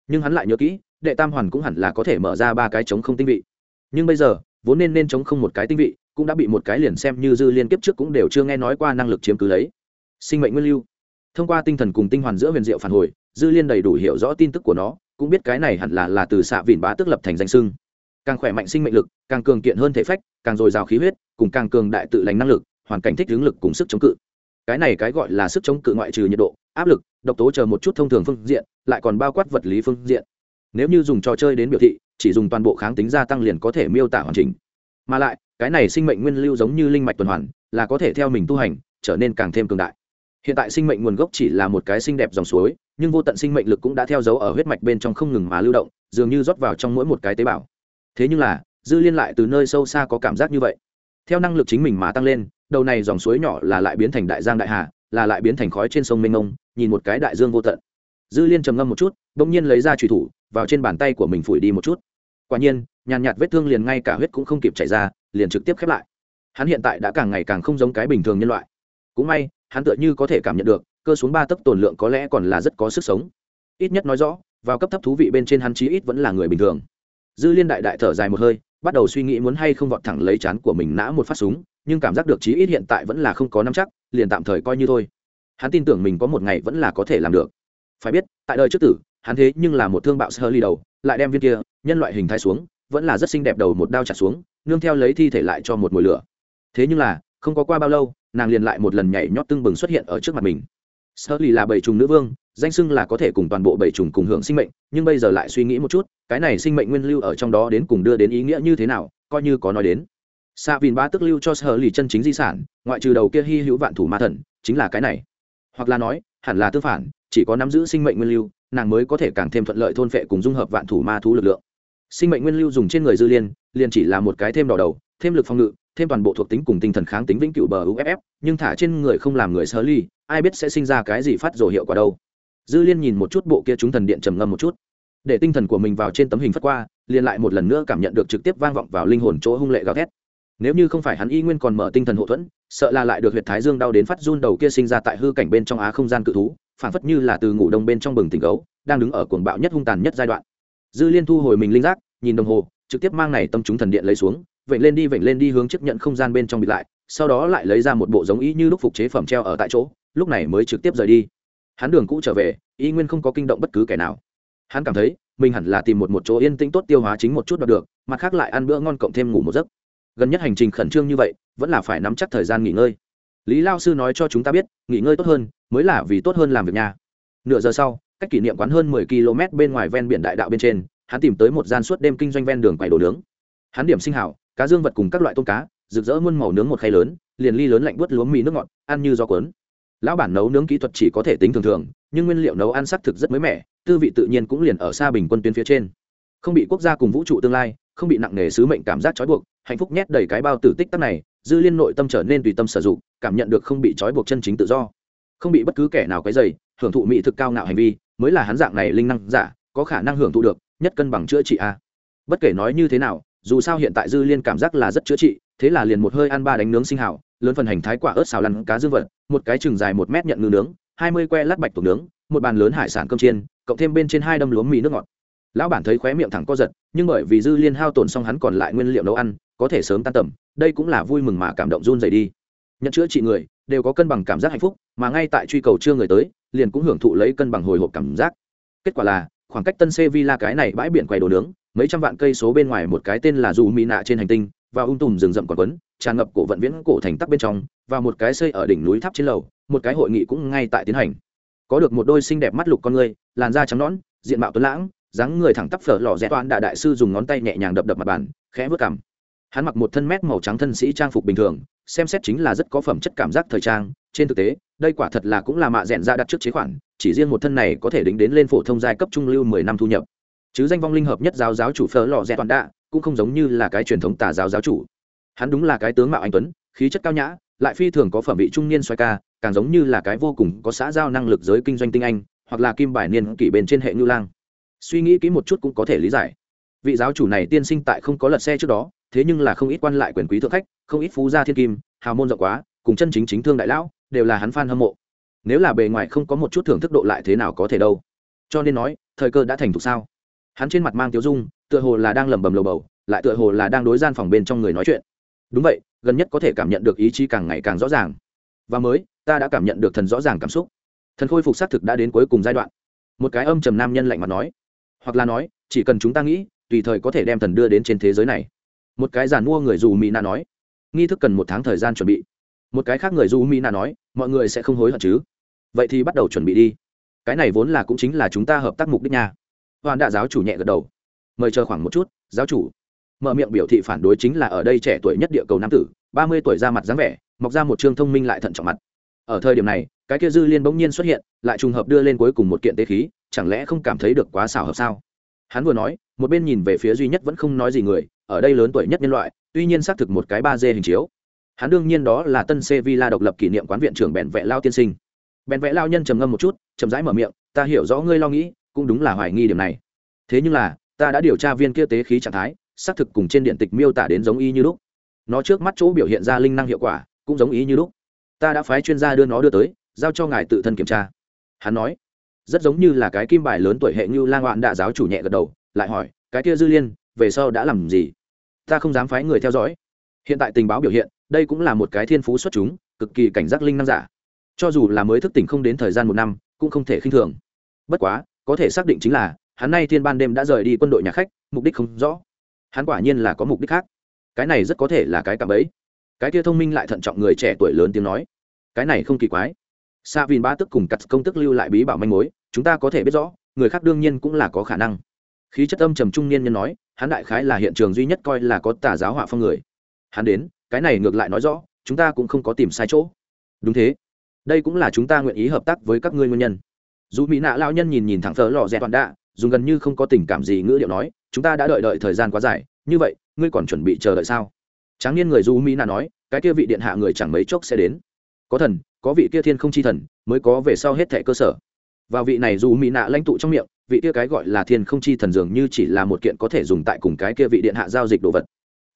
Nhưng hắn lại nhớ kỹ, đệ tam hoàn cũng hẳn là có thể mở ra ba cái chống không tinh vị. Nhưng bây giờ, vốn nên nên chống không một cái tinh vị, cũng đã bị một cái liền xem như dư liên kiếp trước cũng đều chưa nghe nói qua năng lực chiếm cứ lấy. Sinh mệnh nguyên lưu. Thông qua tinh thần cùng tinh hoàn giữa huyền diệu phản hồi, dư liên đầy đủ hiểu rõ tin tức của nó, cũng biết cái này hẳn là là từ xạ vỉn bá tức lập thành danh sưng càng khỏe mạnh sinh mệnh lực, càng cường kiện hơn thể phách, càng dồi dào khí huyết, cùng càng cường đại tự lành năng lực, hoàn cảnh thích hướng lực cùng sức chống cự cái này cái gọi là sức chống cự ngoại trừ nhiệt độ, áp lực, độc tố chờ một chút thông thường phương diện, lại còn bao quát vật lý phương diện. Nếu như dùng trò chơi đến biểu thị, chỉ dùng toàn bộ kháng tính gia tăng liền có thể miêu tả hoàn chỉnh. Mà lại, cái này sinh mệnh nguyên lưu giống như linh mạch tuần hoàn, là có thể theo mình tu hành, trở nên càng thêm cường đại. Hiện tại sinh mệnh nguồn gốc chỉ là một cái xinh đẹp dòng suối, nhưng vô tận sinh mệnh lực cũng đã theo dấu ở huyết mạch bên trong không ngừng mà lưu động, dường như rót vào trong mỗi một cái tế bào. Thế nhưng là, dư liên lại từ nơi sâu xa có cảm giác như vậy. Theo năng lực chính mình mà tăng lên đầu này dòng suối nhỏ là lại biến thành đại giang đại hà, là lại biến thành khói trên sông mênh mông, nhìn một cái đại dương vô tận. Dư liên trầm ngâm một chút, bỗng nhiên lấy ra trùy thủ, vào trên bàn tay của mình phủi đi một chút. Quả nhiên, nhàn nhạt vết thương liền ngay cả huyết cũng không kịp chảy ra, liền trực tiếp khép lại. Hắn hiện tại đã càng ngày càng không giống cái bình thường nhân loại. Cũng may, hắn tựa như có thể cảm nhận được, cơ xuống ba tấc tồn lượng có lẽ còn là rất có sức sống. Ít nhất nói rõ, vào cấp thấp thú vị bên trên hắn chí ít vẫn là người bình thường. Dư liên đại đại thở dài một hơi, bắt đầu suy nghĩ muốn hay không vọt thẳng lấy chán của mình nã một phát súng nhưng cảm giác được chí ít hiện tại vẫn là không có nắm chắc, liền tạm thời coi như thôi. Hắn tin tưởng mình có một ngày vẫn là có thể làm được. Phải biết, tại đời trước tử, hắn thế nhưng là một thương bạo sơ ly đầu, lại đem viên kia, nhân loại hình thái xuống, vẫn là rất xinh đẹp đầu một đao chặt xuống, nương theo lấy thi thể lại cho một mùi lửa. Thế nhưng là, không có qua bao lâu, nàng liền lại một lần nhảy nhót tưng bừng xuất hiện ở trước mặt mình. Sơ ly là bảy trùng nữ vương, danh xưng là có thể cùng toàn bộ bảy trùng cùng hưởng sinh mệnh, nhưng bây giờ lại suy nghĩ một chút, cái này sinh mệnh nguyên lưu ở trong đó đến cùng đưa đến ý nghĩa như thế nào, coi như có nói đến xạ vìn ba tức lưu cho sở lì chân chính di sản, ngoại trừ đầu kia hy hữu vạn thủ ma thần, chính là cái này. Hoặc là nói, hẳn là tương phản, chỉ có nắm giữ sinh mệnh nguyên lưu, nàng mới có thể càng thêm thuận lợi thôn phệ cùng dung hợp vạn thủ ma thú lực lượng. Sinh mệnh nguyên lưu dùng trên người dư liên, liền chỉ là một cái thêm đỏ đầu, thêm lực phòng ngự, thêm toàn bộ thuộc tính cùng tinh thần kháng tính vĩnh cửu bờ uff nhưng thả trên người không làm người sơ ly ai biết sẽ sinh ra cái gì phát rồ hiệu quả đâu. Dư liên nhìn một chút bộ kia chúng thần điện trầm ngâm một chút. Để tinh thần của mình vào trên tấm hình phất qua, liền lại một lần nữa cảm nhận được trực tiếp vang vọng vào linh hồn chỗ hung lệ gào thét nếu như không phải hắn y nguyên còn mở tinh thần hậu thuẫn, sợ là lại được huyệt thái dương đau đến phát run đầu kia sinh ra tại hư cảnh bên trong á không gian cự thú phản phất như là từ ngủ đông bên trong bừng tỉnh gấu, đang đứng ở cuồng bạo nhất hung tàn nhất giai đoạn. Dư liên thu hồi mình linh giác, nhìn đồng hồ, trực tiếp mang này tâm chúng thần điện lấy xuống, vểnh lên đi vểnh lên đi hướng chấp nhận không gian bên trong bịt lại, sau đó lại lấy ra một bộ giống ý như lúc phục chế phẩm treo ở tại chỗ, lúc này mới trực tiếp rời đi. Hắn đường cũ trở về, y nguyên không có kinh động bất cứ kẻ nào. Hắn cảm thấy, mình hẳn là tìm một một chỗ yên tĩnh tốt tiêu hóa chính một chút đọc được, mặt khác lại ăn bữa ngon cộng thêm ngủ một giấc gần nhất hành trình khẩn trương như vậy, vẫn là phải nắm chắc thời gian nghỉ ngơi. Lý lao sư nói cho chúng ta biết, nghỉ ngơi tốt hơn, mới là vì tốt hơn làm việc nhà nửa giờ sau, cách kỷ niệm quán hơn mười km bên ngoài ven biển đại đạo bên trên, hắn tìm tới một gian suốt đêm kinh doanh ven đường quầy đồ nướng. Hắn điểm sinh hảo, cá dương vật cùng các loại tôm cá, rực rỡ muôn màu nướng một khay lớn, liền ly lớn lạnh bớt lúa mì nước ngọt, ăn như gió cuốn. Lão bản nấu nướng kỹ thuật chỉ có thể tính thường thường, nhưng nguyên liệu nấu ăn sắc thực rất mới mẻ, tư vị tự nhiên cũng liền ở xa bình quân tuyến phía trên. Không bị quốc gia cùng vũ trụ tương lai, không bị nặng nề sứ mệnh cảm giác trói buộc hạnh phúc nhét đầy cái bao tử tích tắc này, dư liên nội tâm trở nên tùy tâm sử dụng, cảm nhận được không bị trói buộc chân chính tự do. Không bị bất cứ kẻ nào cái dày hưởng thụ mỹ thực cao ngạo hành vi, mới là hắn dạng này linh năng giả, có khả năng hưởng thụ được, nhất cân bằng chữa trị a. Bất kể nói như thế nào, dù sao hiện tại dư liên cảm giác là rất chữa trị, thế là liền một hơi ăn ba đánh nướng sinh hảo, lớn phần hành thái quả ớt xào lăn cá dương vật, một cái chừng dài một mét nhận ngư nướng, hai mươi que lát bạch tuộc nướng, một bàn lớn hải sản cơm chiên, cộng thêm bên trên hai đâm lúa mì nước ngọt. Lão bản thấy khóe miệng thẳng co giật, nhưng bởi vì dư liên hao tổn xong hắn còn lại nguyên liệu nấu ăn có thể sớm tan tầm, đây cũng là vui mừng mà cảm động run dày đi. Nhận chữa trị người, đều có cân bằng cảm giác hạnh phúc, mà ngay tại truy cầu chưa người tới, liền cũng hưởng thụ lấy cân bằng hồi hộp cảm giác. Kết quả là, khoảng cách tân sevilla cái này bãi biển quầy đồ nướng, mấy trăm vạn cây số bên ngoài một cái tên là dù mỹ nạ trên hành tinh, và ung tùm rừng rậm còn quấn, tràn ngập cổ vận viễn cổ thành tắc bên trong, và một cái xây ở đỉnh núi tháp trên lầu, một cái hội nghị cũng ngay tại tiến hành. Có được một đôi xinh đẹp mắt lục con người, làn da trắng nõn, diện mạo tuấn lãng, dáng người thẳng tắp phở lò rẽ toán đà đại sư dùng ngón tay nhẹ nhàng đập đập mặt bàn, khẽ vớt cằm hắn mặc một thân mét màu trắng thân sĩ trang phục bình thường, xem xét chính là rất có phẩm chất cảm giác thời trang. Trên thực tế, đây quả thật là cũng là mạ rẽn ra đặt trước chế khoản, chỉ riêng một thân này có thể đính đến lên phổ thông giai cấp trung lưu mười năm thu nhập. Chứ danh vong linh hợp nhất giáo giáo chủ phở lò rẽ toàn đạ, cũng không giống như là cái truyền thống tà giáo giáo chủ. Hắn đúng là cái tướng mạo anh tuấn, khí chất cao nhã, lại phi thường có phẩm vị trung niên xoay ca, càng giống như là cái vô cùng có xã giao năng lực giới kinh doanh tinh anh, hoặc là kim bài niên kỷ bên trên hệ ngưu lang. Suy nghĩ kỹ một chút cũng có thể lý giải. Vị giáo chủ này tiên sinh tại không có lật xe trước đó thế nhưng là không ít quan lại quyền quý thượng khách, không ít phú gia thiên kim, hào môn rộng quá, cùng chân chính chính thương đại lão, đều là hắn f a n hâm mộ. Nếu là bề ngoài không có một chút thưởng thức độ lại thế nào có thể đâu. Cho nên nói, thời cơ đã thành thục sao? Hắn trên mặt mang tiếu dung, tựa hồ là đang lẩm bẩm lầu bầu, lại tựa hồ là đang đối gian phòng bên trong người nói chuyện. Đúng vậy, gần nhất có thể cảm nhận được ý chí càng ngày càng rõ ràng. Và mới, ta đã cảm nhận được thần rõ ràng cảm xúc. Thần khôi phục xác thực đã đến cuối cùng giai đoạn. Một cái âm trầm nam nhân lạnh mặt nói. Hoặc là nói, chỉ cần chúng ta nghĩ, tùy thời có thể đem thần đưa đến trên thế giới này một cái giàn mua người dù mỹ nạ nói. Nghi thức cần một tháng thời gian chuẩn bị. Một cái khác người dù mỹ nạ nói, mọi người sẽ không hối hận chứ. Vậy thì bắt đầu chuẩn bị đi. Cái này vốn là cũng chính là chúng ta hợp tác mục đích nha. Hoàn đạ giáo chủ nhẹ gật đầu. Mời chờ khoảng một chút, giáo chủ. Mở miệng biểu thị phản đối chính là ở đây trẻ tuổi nhất địa cầu nam tử, ba mươi tuổi ra mặt dáng vẻ, mọc ra một chương thông minh lại thận trọng mặt. Ở thời điểm này, cái kia dư liên bỗng nhiên xuất hiện, lại trùng hợp đưa lên cuối cùng một kiện tế khí, chẳng lẽ không cảm thấy được quá xảo hợp sao? Hắn vừa nói, một bên nhìn về phía duy nhất vẫn không nói gì người ở đây lớn tuổi nhất nhân loại, tuy nhiên xác thực một cái ba d hình chiếu. Hắn đương nhiên đó là tân sevilla độc lập kỷ niệm quán viện trưởng bèn vẽ lao tiên sinh. Bèn vẽ lao nhân trầm ngâm một chút, chậm rãi mở miệng, ta hiểu rõ ngươi lo nghĩ, cũng đúng là hoài nghi điểm này. Thế nhưng là, ta đã điều tra viên kia tế khí trạng thái, xác thực cùng trên điện tịch miêu tả đến giống y như lúc. Nó trước mắt chỗ biểu hiện ra linh năng hiệu quả, cũng giống ý như lúc. Ta đã phái chuyên gia đưa nó đưa tới, giao cho ngài tự thân kiểm tra. Hắn nói. Rất giống như là cái kim bài lớn tuổi hệ như lang oạn đạ giáo chủ nhẹ gật đầu, lại hỏi, cái kia dư liên về sau đã làm gì? Ta không dám phái người theo dõi. Hiện tại tình báo biểu hiện, đây cũng là một cái thiên phú xuất chúng, cực kỳ cảnh giác linh năng giả. Cho dù là mới thức tỉnh không đến thời gian một năm, cũng không thể khinh thường. Bất quá, có thể xác định chính là, hắn nay thiên ban đêm đã rời đi quân đội nhà khách, mục đích không rõ. Hắn quả nhiên là có mục đích khác. Cái này rất có thể là cái cạm bẫy. Cái kia thông minh lại thận trọng người trẻ tuổi lớn tiếng nói. Cái này không kỳ quái. Sa vin ba tức cùng cắt công tức lưu lại bí bảo manh mối, chúng ta có thể biết rõ, người khác đương nhiên cũng là có khả năng khí chất âm trầm trung niên nhân nói, hắn đại khái là hiện trường duy nhất coi là có tà giáo họa phong người. Hắn đến, cái này ngược lại nói rõ, chúng ta cũng không có tìm sai chỗ. Đúng thế. Đây cũng là chúng ta nguyện ý hợp tác với các ngươi nguyên nhân. Dù mỹ nạ lao nhân nhìn nhìn thẳng thờ lò rẽ toàn đạ, dùng gần như không có tình cảm gì ngữ điệu nói, chúng ta đã đợi đợi thời gian quá dài, như vậy, ngươi còn chuẩn bị chờ đợi sao? Tráng niên người du mỹ nạ nói, cái kia vị điện hạ người chẳng mấy chốc sẽ đến. Có thần, có vị kia thiên không chi thần, mới có về sau hết thẻ cơ sở. Và vị này du mỹ nạ lãnh tụ trong miệng vị kia cái gọi là thiên không chi thần dường như chỉ là một kiện có thể dùng tại cùng cái kia vị điện hạ giao dịch đồ vật.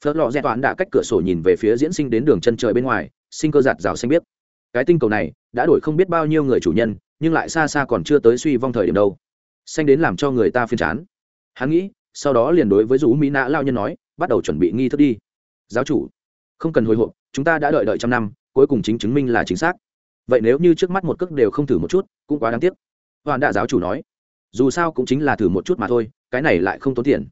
Phớt lò rẽ toán đã cách cửa sổ nhìn về phía diễn sinh đến đường chân trời bên ngoài, sinh cơ giạt rào xanh biết cái tinh cầu này đã đổi không biết bao nhiêu người chủ nhân, nhưng lại xa xa còn chưa tới suy vong thời điểm đâu. Xanh đến làm cho người ta phiên chán. Hắn nghĩ, sau đó liền đối với rú mỹ nã lao nhân nói, bắt đầu chuẩn bị nghi thức đi. Giáo chủ, không cần hồi hộp, chúng ta đã đợi đợi trăm năm, cuối cùng chính chứng minh là chính xác. Vậy nếu như trước mắt một cước đều không thử một chút, cũng quá đáng tiếc. Hoàn đạ giáo chủ nói dù sao cũng chính là thử một chút mà thôi, cái này lại không tốn tiền.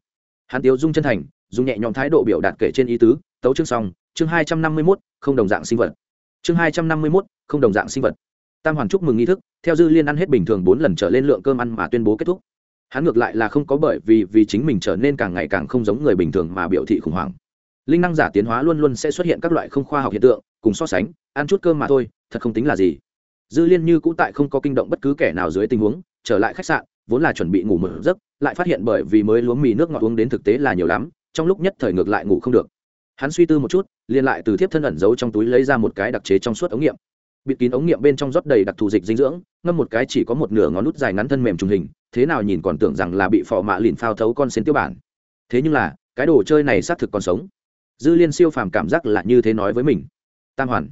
Hắn tiếu dung chân thành, dùng nhẹ nhõm thái độ biểu đạt kể trên ý tứ, tấu chương xong, chương hai trăm năm mươi mốt, không đồng dạng sinh vật. Chương hai trăm năm mươi mốt, không đồng dạng sinh vật. Tam hoàn chúc mừng nghi thức, theo dư liên ăn hết bình thường bốn lần trở lên lượng cơm ăn mà tuyên bố kết thúc. Hắn ngược lại là không có bởi vì vì chính mình trở nên càng ngày càng không giống người bình thường mà biểu thị khủng hoảng. Linh năng giả tiến hóa luôn luôn sẽ xuất hiện các loại không khoa học hiện tượng, cùng so sánh, ăn chút cơm mà thôi, thật không tính là gì. Dư liên như cũ tại không có kinh động bất cứ kẻ nào dưới tình huống, trở lại khách sạn vốn là chuẩn bị ngủ một giấc, lại phát hiện bởi vì mới luống mì nước ngọt uống đến thực tế là nhiều lắm, trong lúc nhất thời ngược lại ngủ không được. Hắn suy tư một chút, liền lại từ thiếp thân ẩn giấu trong túi lấy ra một cái đặc chế trong suốt ống nghiệm. Bịt kín ống nghiệm bên trong rót đầy đặc thù dịch dinh dưỡng, ngâm một cái chỉ có một nửa ngón nút dài ngắn thân mềm trùng hình, thế nào nhìn còn tưởng rằng là bị phò mạ lìn phao thấu con xến tiêu bản. Thế nhưng là, cái đồ chơi này xác thực còn sống. Dư liên siêu phàm cảm giác là như thế nói với mình. Tam hoàn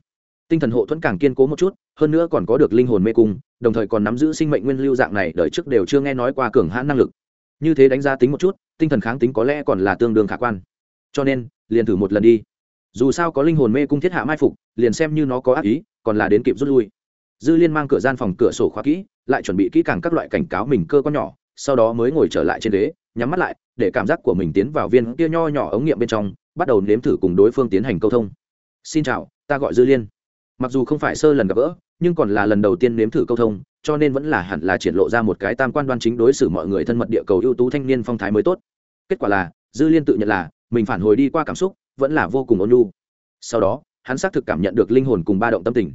tinh thần hộ thuẫn càng kiên cố một chút, hơn nữa còn có được linh hồn mê cung, đồng thời còn nắm giữ sinh mệnh nguyên lưu dạng này, đời trước đều chưa nghe nói qua cường hãn năng lực. Như thế đánh giá tính một chút, tinh thần kháng tính có lẽ còn là tương đương khả quan. Cho nên, liền thử một lần đi. Dù sao có linh hồn mê cung thiết hạ mai phục, liền xem như nó có ác ý, còn là đến kịp rút lui. Dư liên mang cửa gian phòng cửa sổ khóa kỹ, lại chuẩn bị kỹ càng các loại cảnh cáo mình cơ quan nhỏ, sau đó mới ngồi trở lại trên ghế, nhắm mắt lại, để cảm giác của mình tiến vào viên kia nho nhỏ ống nghiệm bên trong, bắt đầu nếm thử cùng đối phương tiến hành câu thông. Xin chào, ta gọi dư liên mặc dù không phải sơ lần gặp gỡ, nhưng còn là lần đầu tiên nếm thử câu thông, cho nên vẫn là hẳn là triển lộ ra một cái tam quan đoan chính đối xử mọi người thân mật địa cầu ưu tú thanh niên phong thái mới tốt. Kết quả là, dư liên tự nhận là, mình phản hồi đi qua cảm xúc, vẫn là vô cùng ôn nhu. Sau đó, hắn xác thực cảm nhận được linh hồn cùng ba động tâm tình.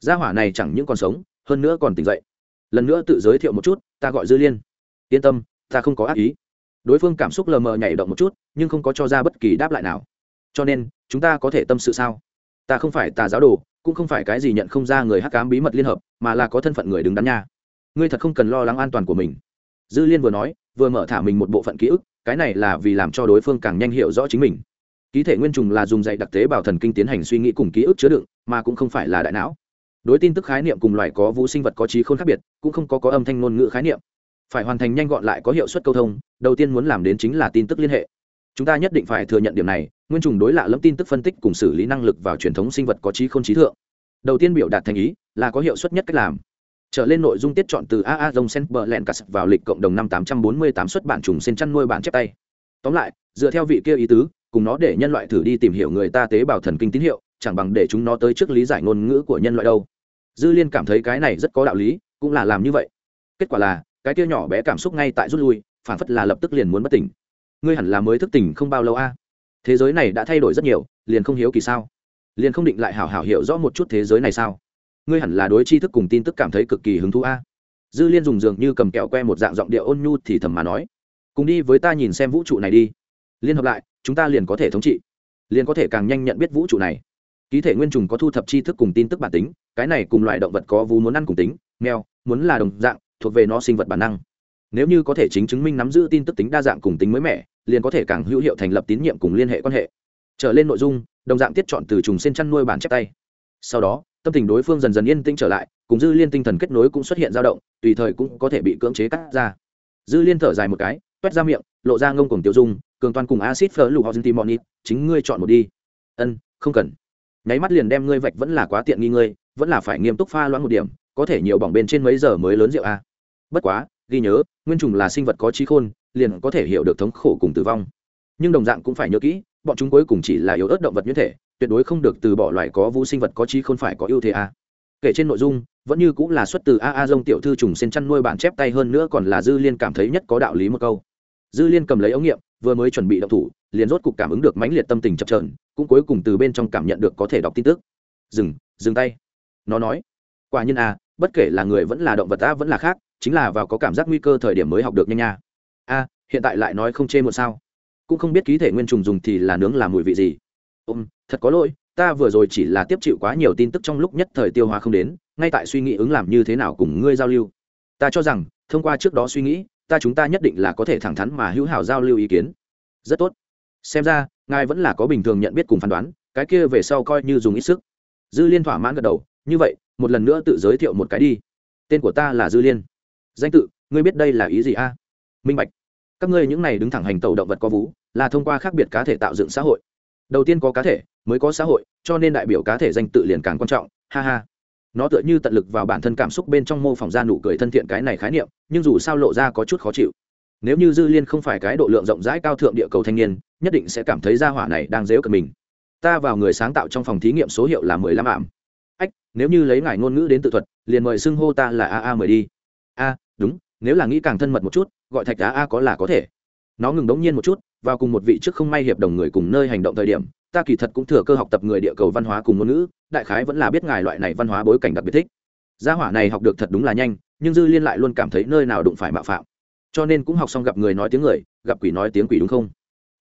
Gia hỏa này chẳng những còn sống, hơn nữa còn tỉnh dậy. Lần nữa tự giới thiệu một chút, ta gọi dư liên. Yên tâm, ta không có ác ý. Đối phương cảm xúc lờ mờ nhảy động một chút, nhưng không có cho ra bất kỳ đáp lại nào. Cho nên, chúng ta có thể tâm sự sao? Ta không phải tà giáo đồ cũng không phải cái gì nhận không ra người hắc cám bí mật liên hợp, mà là có thân phận người đứng đắn nha. Ngươi thật không cần lo lắng an toàn của mình. Dư liên vừa nói, vừa mở thả mình một bộ phận ký ức, cái này là vì làm cho đối phương càng nhanh hiểu rõ chính mình. Ký thể nguyên trùng là dùng dạy đặc tế bào thần kinh tiến hành suy nghĩ cùng ký ức chứa đựng, mà cũng không phải là đại não. Đối tin tức khái niệm cùng loài có vũ sinh vật có trí khôn khác biệt, cũng không có có âm thanh ngôn ngữ khái niệm. Phải hoàn thành nhanh gọn lại có hiệu suất câu thông, đầu tiên muốn làm đến chính là tin tức liên hệ chúng ta nhất định phải thừa nhận điểm này, nguyên trùng đối lạ lẫm tin tức phân tích cùng xử lý năng lực vào truyền thống sinh vật có trí không trí thượng. Đầu tiên biểu đạt thành ý là có hiệu suất nhất cách làm. Trở lên nội dung tiết chọn từ aa dông sen bờ len cắt vào lịch cộng đồng năm tám trăm bốn mươi tám xuất bản trùng sen chăn nuôi bản chép tay. Tóm lại, dựa theo vị kia ý tứ, cùng nó để nhân loại thử đi tìm hiểu người ta tế bào thần kinh tín hiệu, chẳng bằng để chúng nó tới trước lý giải ngôn ngữ của nhân loại đâu. Dư liên cảm thấy cái này rất có đạo lý, cũng là làm như vậy. Kết quả là, cái kia nhỏ bé cảm xúc ngay tại rút lui, phản phất là lập tức liền muốn bất tỉnh ngươi hẳn là mới thức tỉnh không bao lâu a. Thế giới này đã thay đổi rất nhiều, liền không hiếu kỳ sao? Liền không định lại hảo hảo hiểu rõ một chút thế giới này sao? Ngươi hẳn là đối tri thức cùng tin tức cảm thấy cực kỳ hứng thú a. Dư liên dùng dường như cầm kẹo que một dạng giọng điệu ôn nhu thì thầm mà nói, cùng đi với ta nhìn xem vũ trụ này đi. Liên hợp lại, chúng ta liền có thể thống trị, liền có thể càng nhanh nhận biết vũ trụ này. Ký thể nguyên trùng có thu thập tri thức cùng tin tức bản tính, cái này cùng loại động vật có vú muốn ăn cùng tính, mèo muốn là đồng dạng, thuộc về nó sinh vật bản năng nếu như có thể chính chứng minh nắm giữ tin tức tính đa dạng cùng tính mới mẻ, liền có thể càng hữu hiệu thành lập tín nhiệm cùng liên hệ quan hệ. Trở lên nội dung, đồng dạng tiết chọn từ trùng sen chăn nuôi bản chép tay. Sau đó, tâm tình đối phương dần dần yên tĩnh trở lại, cùng dư liên tinh thần kết nối cũng xuất hiện dao động, tùy thời cũng có thể bị cưỡng chế cắt ra. Dư liên thở dài một cái, toét ra miệng, lộ ra ngông cùng tiêu dung, cường toàn cùng acid phở lụ hoặc timonit chính ngươi chọn một đi. Ân, không cần. Nháy mắt liền đem ngươi vạch vẫn là quá tiện nghi ngươi, vẫn là phải nghiêm túc pha loãng một điểm, có thể nhiều bỏng bên trên mấy giờ mới lớn rượu a bất quá ghi nhớ, nguyên trùng là sinh vật có trí khôn, liền có thể hiểu được thống khổ cùng tử vong. Nhưng đồng dạng cũng phải nhớ kỹ, bọn chúng cuối cùng chỉ là yếu ớt động vật như thể, tuyệt đối không được từ bỏ loài có vũ sinh vật có trí khôn phải có ưu thế a. Kể trên nội dung, vẫn như cũng là xuất từ a a dông tiểu thư trùng sen chăn nuôi bản chép tay hơn nữa còn là dư liên cảm thấy nhất có đạo lý một câu. Dư liên cầm lấy ống nghiệm, vừa mới chuẩn bị động thủ, liền rốt cục cảm ứng được mãnh liệt tâm tình chập trờn cũng cuối cùng từ bên trong cảm nhận được có thể đọc tin tức. Dừng dừng tay. Nó nói, quả nhiên a bất kể là người vẫn là động vật ta vẫn là khác chính là vào có cảm giác nguy cơ thời điểm mới học được nhanh nha. A, hiện tại lại nói không chê một sao. Cũng không biết ký thể nguyên trùng dùng thì là nướng làm mùi vị gì. Ôm, thật có lỗi, ta vừa rồi chỉ là tiếp chịu quá nhiều tin tức trong lúc nhất thời tiêu hóa không đến, ngay tại suy nghĩ ứng làm như thế nào cùng ngươi giao lưu. Ta cho rằng, thông qua trước đó suy nghĩ, ta chúng ta nhất định là có thể thẳng thắn mà hữu hảo giao lưu ý kiến. Rất tốt. Xem ra, ngài vẫn là có bình thường nhận biết cùng phán đoán, cái kia về sau coi như dùng ít sức. Dư liên thỏa mãn gật đầu, như vậy, một lần nữa tự giới thiệu một cái đi. Tên của ta là dư liên danh tự, ngươi biết đây là ý gì a? Minh bạch. Các ngươi những này đứng thẳng hành tẩu động vật có vú, là thông qua khác biệt cá thể tạo dựng xã hội. Đầu tiên có cá thể, mới có xã hội, cho nên đại biểu cá thể danh tự liền càng quan trọng, ha ha. Nó tựa như tận lực vào bản thân cảm xúc bên trong mô phỏng ra nụ cười thân thiện cái này khái niệm, nhưng dù sao lộ ra có chút khó chịu. Nếu như dư liên không phải cái độ lượng rộng rãi cao thượng địa cầu thanh niên, nhất định sẽ cảm thấy gia hỏa này đang dếu cực mình. Ta vào người sáng tạo trong phòng thí nghiệm số hiệu là mười lăm ảm. Ách, nếu như lấy ngài ngôn ngữ đến tự thuật, liền mời xưng hô ta là a a mười đi đúng, nếu là nghĩ càng thân mật một chút, gọi thạch đá a có là có thể. Nó ngừng đống nhiên một chút, vào cùng một vị trước không may hiệp đồng người cùng nơi hành động thời điểm, ta kỳ thật cũng thừa cơ học tập người địa cầu văn hóa cùng ngôn ngữ, đại khái vẫn là biết ngài loại này văn hóa bối cảnh đặc biệt thích. Gia hỏa này học được thật đúng là nhanh, nhưng dư liên lại luôn cảm thấy nơi nào đụng phải mạo phạm. Cho nên cũng học xong gặp người nói tiếng người, gặp quỷ nói tiếng quỷ đúng không?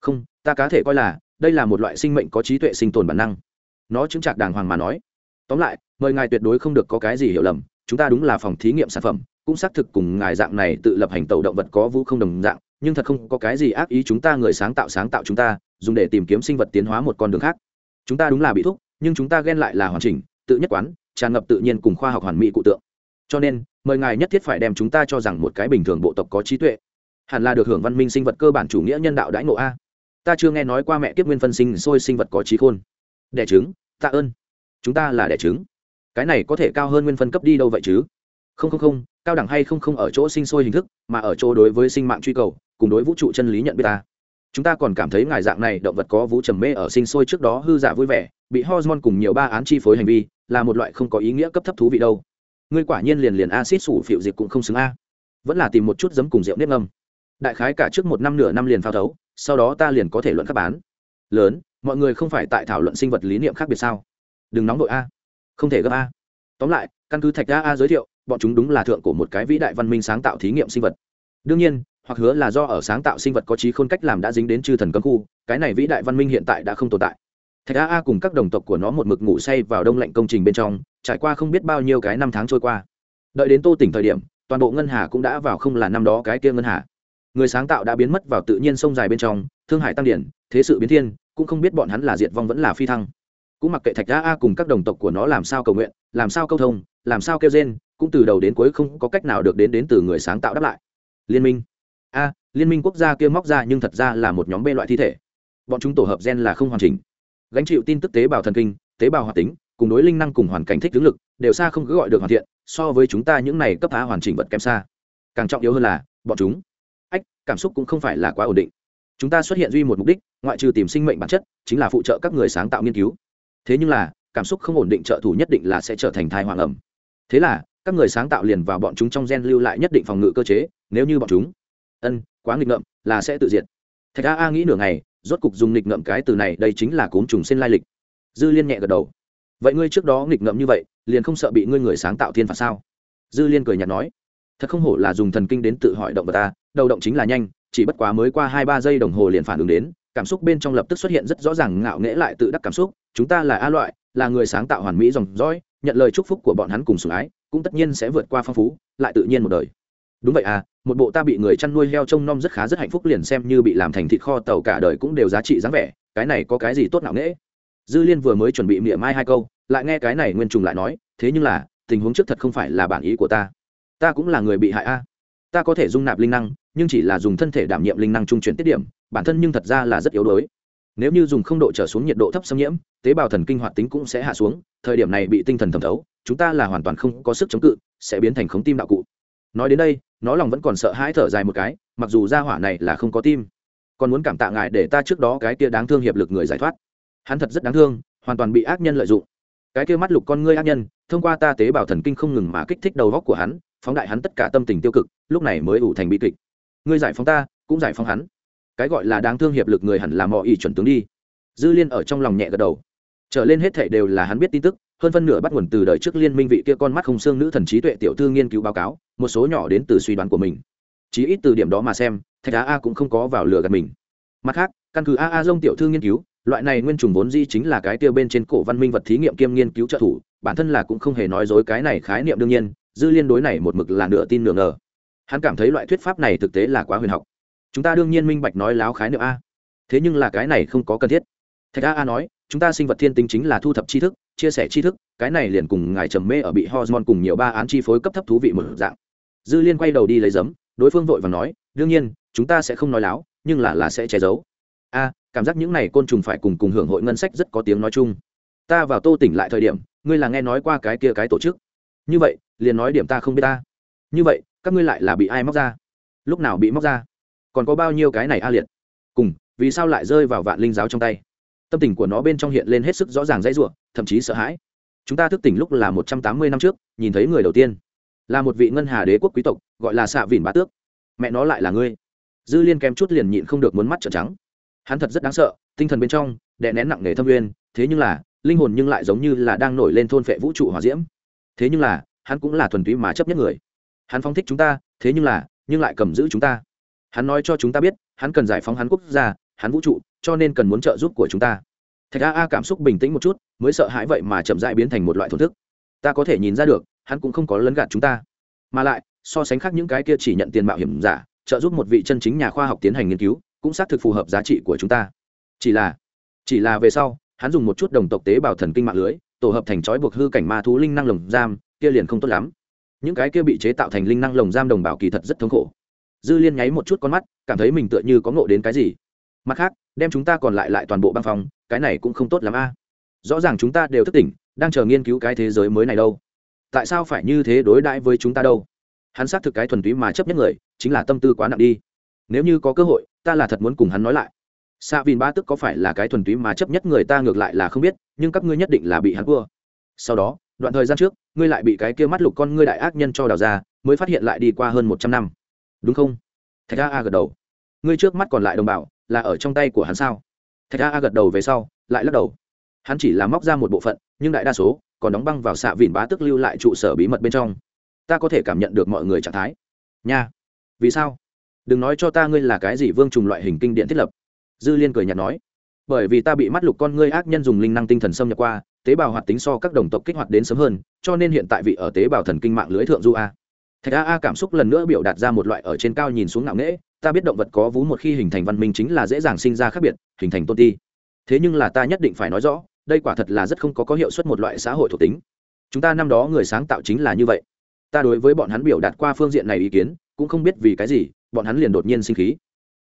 Không, ta cá thể coi là, đây là một loại sinh mệnh có trí tuệ sinh tồn bản năng. Nó chứng chạc đàng hoàng mà nói. Tóm lại, mời ngài tuyệt đối không được có cái gì hiểu lầm, chúng ta đúng là phòng thí nghiệm sản phẩm cũng xác thực cùng ngài dạng này tự lập hành tẩu động vật có vũ không đồng dạng, nhưng thật không có cái gì ác ý chúng ta người sáng tạo sáng tạo chúng ta, dùng để tìm kiếm sinh vật tiến hóa một con đường khác. Chúng ta đúng là bị thúc, nhưng chúng ta ghen lại là hoàn chỉnh, tự nhất quán, tràn ngập tự nhiên cùng khoa học hoàn mỹ cụ tượng. Cho nên, mời ngài nhất thiết phải đem chúng ta cho rằng một cái bình thường bộ tộc có trí tuệ. Hẳn là được hưởng văn minh sinh vật cơ bản chủ nghĩa nhân đạo đãi ngộ a. Ta chưa nghe nói qua mẹ kiếp nguyên phân sinh sôi sinh vật có trí khôn. Đẻ trứng, tạ ơn. Chúng ta là đẻ trứng. Cái này có thể cao hơn nguyên phân cấp đi đâu vậy chứ? Không không không cao đẳng hay không không ở chỗ sinh sôi hình thức, mà ở chỗ đối với sinh mạng truy cầu, cùng đối vũ trụ chân lý nhận biết ta. Chúng ta còn cảm thấy ngài dạng này động vật có vũ trầm mê ở sinh sôi trước đó hư giả vui vẻ, bị hormone cùng nhiều ba án chi phối hành vi, là một loại không có ý nghĩa cấp thấp thú vị đâu. Ngươi quả nhiên liền liền acid sủ phiệu dịch cũng không xứng a. Vẫn là tìm một chút giấm cùng rượu nếp ngâm. Đại khái cả trước một năm nửa năm liền phao thấu, sau đó ta liền có thể luận các bán lớn, mọi người không phải tại thảo luận sinh vật lý niệm khác biệt sao? Đừng nóng vội a. Không thể gấp a. Tóm lại, căn cứ thạch a a giới thiệu bọn chúng đúng là thượng của một cái vĩ đại văn minh sáng tạo thí nghiệm sinh vật. Đương nhiên, hoặc hứa là do ở sáng tạo sinh vật có trí khôn cách làm đã dính đến chư thần cấm khu, cái này vĩ đại văn minh hiện tại đã không tồn tại. Thạch a a cùng các đồng tộc của nó một mực ngủ say vào đông lạnh công trình bên trong, trải qua không biết bao nhiêu cái năm tháng trôi qua. Đợi đến tô tỉnh thời điểm, toàn bộ ngân hà cũng đã vào không là năm đó cái kia ngân hà. Người sáng tạo đã biến mất vào tự nhiên sông dài bên trong, thương hải tăng điển, thế sự biến thiên, cũng không biết bọn hắn là diệt vong vẫn là phi thăng. Cũng mặc kệ thạch a a cùng các đồng tộc của nó làm sao cầu nguyện, làm sao câu thông làm sao kêu gen cũng từ đầu đến cuối không có cách nào được đến đến từ người sáng tạo đáp lại. Liên minh. A, liên minh quốc gia kia móc ra nhưng thật ra là một nhóm b loại thi thể. Bọn chúng tổ hợp gen là không hoàn chỉnh. Gánh chịu tin tức tế bào thần kinh, tế bào hoạt tính, cùng đối linh năng cùng hoàn cảnh thích tướng lực, đều xa không cứ gọi được hoàn thiện, so với chúng ta những này cấp phá hoàn chỉnh vật kém xa. Càng trọng yếu hơn là, bọn chúng. Ách, cảm xúc cũng không phải là quá ổn định. Chúng ta xuất hiện duy một mục đích, ngoại trừ tìm sinh mệnh bản chất, chính là phụ trợ các người sáng tạo nghiên cứu. Thế nhưng là, cảm xúc không ổn định trợ thủ nhất định là sẽ trở thành thai hoàng ẩm thế là, các người sáng tạo liền vào bọn chúng trong gen lưu lại nhất định phòng ngự cơ chế, nếu như bọn chúng ân, quá nghịch ngợm, là sẽ tự diệt. Thạch a a nghĩ nửa ngày, rốt cục dùng nghịch ngợm cái từ này, đây chính là cốm trùng xin lai lịch. Dư liên nhẹ gật đầu. Vậy ngươi trước đó nghịch ngợm như vậy, liền không sợ bị ngươi người sáng tạo thiên phạt sao? Dư liên cười nhạt nói. Thật không hổ là dùng thần kinh đến tự hỏi động vật ta, đầu động chính là nhanh, chỉ bất quá mới qua hai ba giây đồng hồ liền phản ứng đến, cảm xúc bên trong lập tức xuất hiện rất rõ ràng ngạo nghễ lại tự đắc cảm xúc. Chúng ta là a loại, là người sáng tạo hoàn mỹ dòng dõi nhận lời chúc phúc của bọn hắn cùng sủng ái, cũng tất nhiên sẽ vượt qua phong phú, lại tự nhiên một đời. Đúng vậy à một bộ ta bị người chăn nuôi heo trông nom rất khá rất hạnh phúc liền xem như bị làm thành thịt kho tàu cả đời cũng đều giá trị dáng vẻ, cái này có cái gì tốt nào nghễ? Dư liên vừa mới chuẩn bị miệng mai hai câu, lại nghe cái này nguyên trùng lại nói, thế nhưng là, tình huống trước thật không phải là bản ý của ta. Ta cũng là người bị hại a. Ta có thể dung nạp linh năng, nhưng chỉ là dùng thân thể đảm nhiệm linh năng trung chuyển tiết điểm, bản thân nhưng thật ra là rất yếu đuối nếu như dùng không độ trở xuống nhiệt độ thấp xâm nhiễm, tế bào thần kinh hoạt tính cũng sẽ hạ xuống, thời điểm này bị tinh thần thẩm thấu, chúng ta là hoàn toàn không có sức chống cự, sẽ biến thành khống tim đạo cụ. Nói đến đây, nó lòng vẫn còn sợ hãi thở dài một cái, mặc dù ra hỏa này là không có tim. Còn muốn cảm tạ ngài để ta trước đó cái kia đáng thương hiệp lực người giải thoát. Hắn thật rất đáng thương, hoàn toàn bị ác nhân lợi dụng. Cái kia mắt lục con ngươi ác nhân, thông qua ta tế bào thần kinh không ngừng mà kích thích đầu góc của hắn, phóng đại hắn tất cả tâm tình tiêu cực, lúc này mới ủ thành bi kịch. Ngươi giải phóng ta, cũng giải phóng hắn cái gọi là đáng thương hiệp lực người hẳn là mọi ý chuẩn tướng đi. Dư liên ở trong lòng nhẹ gật đầu. Trở lên hết thảy đều là hắn biết tin tức, hơn phân nửa bắt nguồn từ đời trước liên minh vị kia con mắt không xương nữ thần trí tuệ tiểu thư nghiên cứu báo cáo, một số nhỏ đến từ suy đoán của mình. Chí ít từ điểm đó mà xem, thạch á a cũng không có vào lửa gạt mình. Mặt khác, căn cứ a a dông tiểu thư nghiên cứu, loại này nguyên trùng vốn di chính là cái tiêu bên trên cổ văn minh vật thí nghiệm kiêm nghiên cứu trợ thủ, bản thân là cũng không hề nói dối cái này khái niệm đương nhiên, dư liên đối này một mực là nửa tin nửa ngờ. Hắn cảm thấy loại thuyết pháp này thực tế là quá huyền học chúng ta đương nhiên minh bạch nói láo khái niệm a. Thế nhưng là cái này không có cần thiết. Thạch a a nói, chúng ta sinh vật thiên tính chính là thu thập tri thức, chia sẻ tri thức, cái này liền cùng ngài trầm mê ở bị hormone cùng nhiều ba án chi phối cấp thấp thú vị một dạng. Dư liên quay đầu đi lấy giấm, đối phương vội và nói, đương nhiên, chúng ta sẽ không nói láo, nhưng là là sẽ che giấu. A, cảm giác những này côn trùng phải cùng cùng hưởng hội ngân sách rất có tiếng nói chung. Ta vào tô tỉnh lại thời điểm, ngươi là nghe nói qua cái kia cái tổ chức. Như vậy, liền nói điểm ta không biết ta. Như vậy, các ngươi lại là bị ai móc ra? Lúc nào bị móc ra? Còn có bao nhiêu cái này a liệt? Cùng, vì sao lại rơi vào vạn linh giáo trong tay? Tâm tình của nó bên trong hiện lên hết sức rõ ràng dãy ruộng thậm chí sợ hãi. Chúng ta thức tỉnh lúc là một trăm tám mươi năm trước, nhìn thấy người đầu tiên. Là một vị ngân hà đế quốc quý tộc, gọi là xạ vìn bá tước. Mẹ nó lại là ngươi. Dư liên kém chút liền nhịn không được muốn mắt trợn trắng. Hắn thật rất đáng sợ, tinh thần bên trong, đè nén nặng nề thâm uyên, thế nhưng là, linh hồn nhưng lại giống như là đang nổi lên thôn phệ vũ trụ hỏa diễm. Thế nhưng là, hắn cũng là thuần túy mà chấp nhất người. Hắn phóng thích chúng ta, thế nhưng là, nhưng lại cầm giữ chúng ta hắn nói cho chúng ta biết, hắn cần giải phóng hắn quốc gia, hắn vũ trụ, cho nên cần muốn trợ giúp của chúng ta. Thạch a a cảm xúc bình tĩnh một chút, mới sợ hãi vậy mà chậm dại biến thành một loại thổn thức. Ta có thể nhìn ra được, hắn cũng không có lấn gạt chúng ta. Mà lại, so sánh khác những cái kia chỉ nhận tiền mạo hiểm giả, trợ giúp một vị chân chính nhà khoa học tiến hành nghiên cứu, cũng xác thực phù hợp giá trị của chúng ta. Chỉ là chỉ là về sau, hắn dùng một chút đồng tộc tế bào thần kinh mạng lưới, tổ hợp thành trói buộc hư cảnh ma thú linh năng lồng giam, kia liền không tốt lắm. Những cái kia bị chế tạo thành linh năng lồng giam đồng bào kỳ thật rất thống khổ dư liên nháy một chút con mắt, cảm thấy mình tựa như có ngộ đến cái gì. Mặt khác, đem chúng ta còn lại lại toàn bộ băng phòng cái này cũng không tốt lắm a. Rõ ràng chúng ta đều thức tỉnh, đang chờ nghiên cứu cái thế giới mới này đâu. Tại sao phải như thế đối đãi với chúng ta đâu? Hắn xác thực cái thuần túy mà chấp nhất người, chính là tâm tư quá nặng đi. Nếu như có cơ hội, ta là thật muốn cùng hắn nói lại. Xạ vìn ba tức có phải là cái thuần túy mà chấp nhất người ta ngược lại là không biết, nhưng các ngươi nhất định là bị hắn cua sau đó, đoạn thời gian trước, ngươi lại bị cái kia mắt lục con ngươi đại ác nhân cho đào ra, mới phát hiện lại đi qua hơn một trăm năm đúng không? Thạch a a gật đầu. Ngươi trước mắt còn lại đồng bào, là ở trong tay của hắn sao? Thạch a a gật đầu về sau, lại lắc đầu. Hắn chỉ là móc ra một bộ phận, nhưng đại đa số còn đóng băng vào xạ vìn bá tức lưu lại trụ sở bí mật bên trong. Ta có thể cảm nhận được mọi người trạng thái. Nha. Vì sao? Đừng nói cho ta ngươi là cái gì vương trùng loại hình kinh điện thiết lập. Dư liên cười nhạt nói. Bởi vì ta bị mắt lục con ngươi ác nhân dùng linh năng tinh thần xâm nhập qua, tế bào hoạt tính so các đồng tộc kích hoạt đến sớm hơn, cho nên hiện tại vị ở tế bào thần kinh mạng lưới thượng du a thạch a a cảm xúc lần nữa biểu đạt ra một loại ở trên cao nhìn xuống ngạo nghễ, ta biết động vật có vú một khi hình thành văn minh chính là dễ dàng sinh ra khác biệt, hình thành tôn ti. Thế nhưng là ta nhất định phải nói rõ, đây quả thật là rất không có có hiệu suất một loại xã hội thuộc tính. Chúng ta năm đó người sáng tạo chính là như vậy. Ta đối với bọn hắn biểu đạt qua phương diện này ý kiến, cũng không biết vì cái gì, bọn hắn liền đột nhiên sinh khí.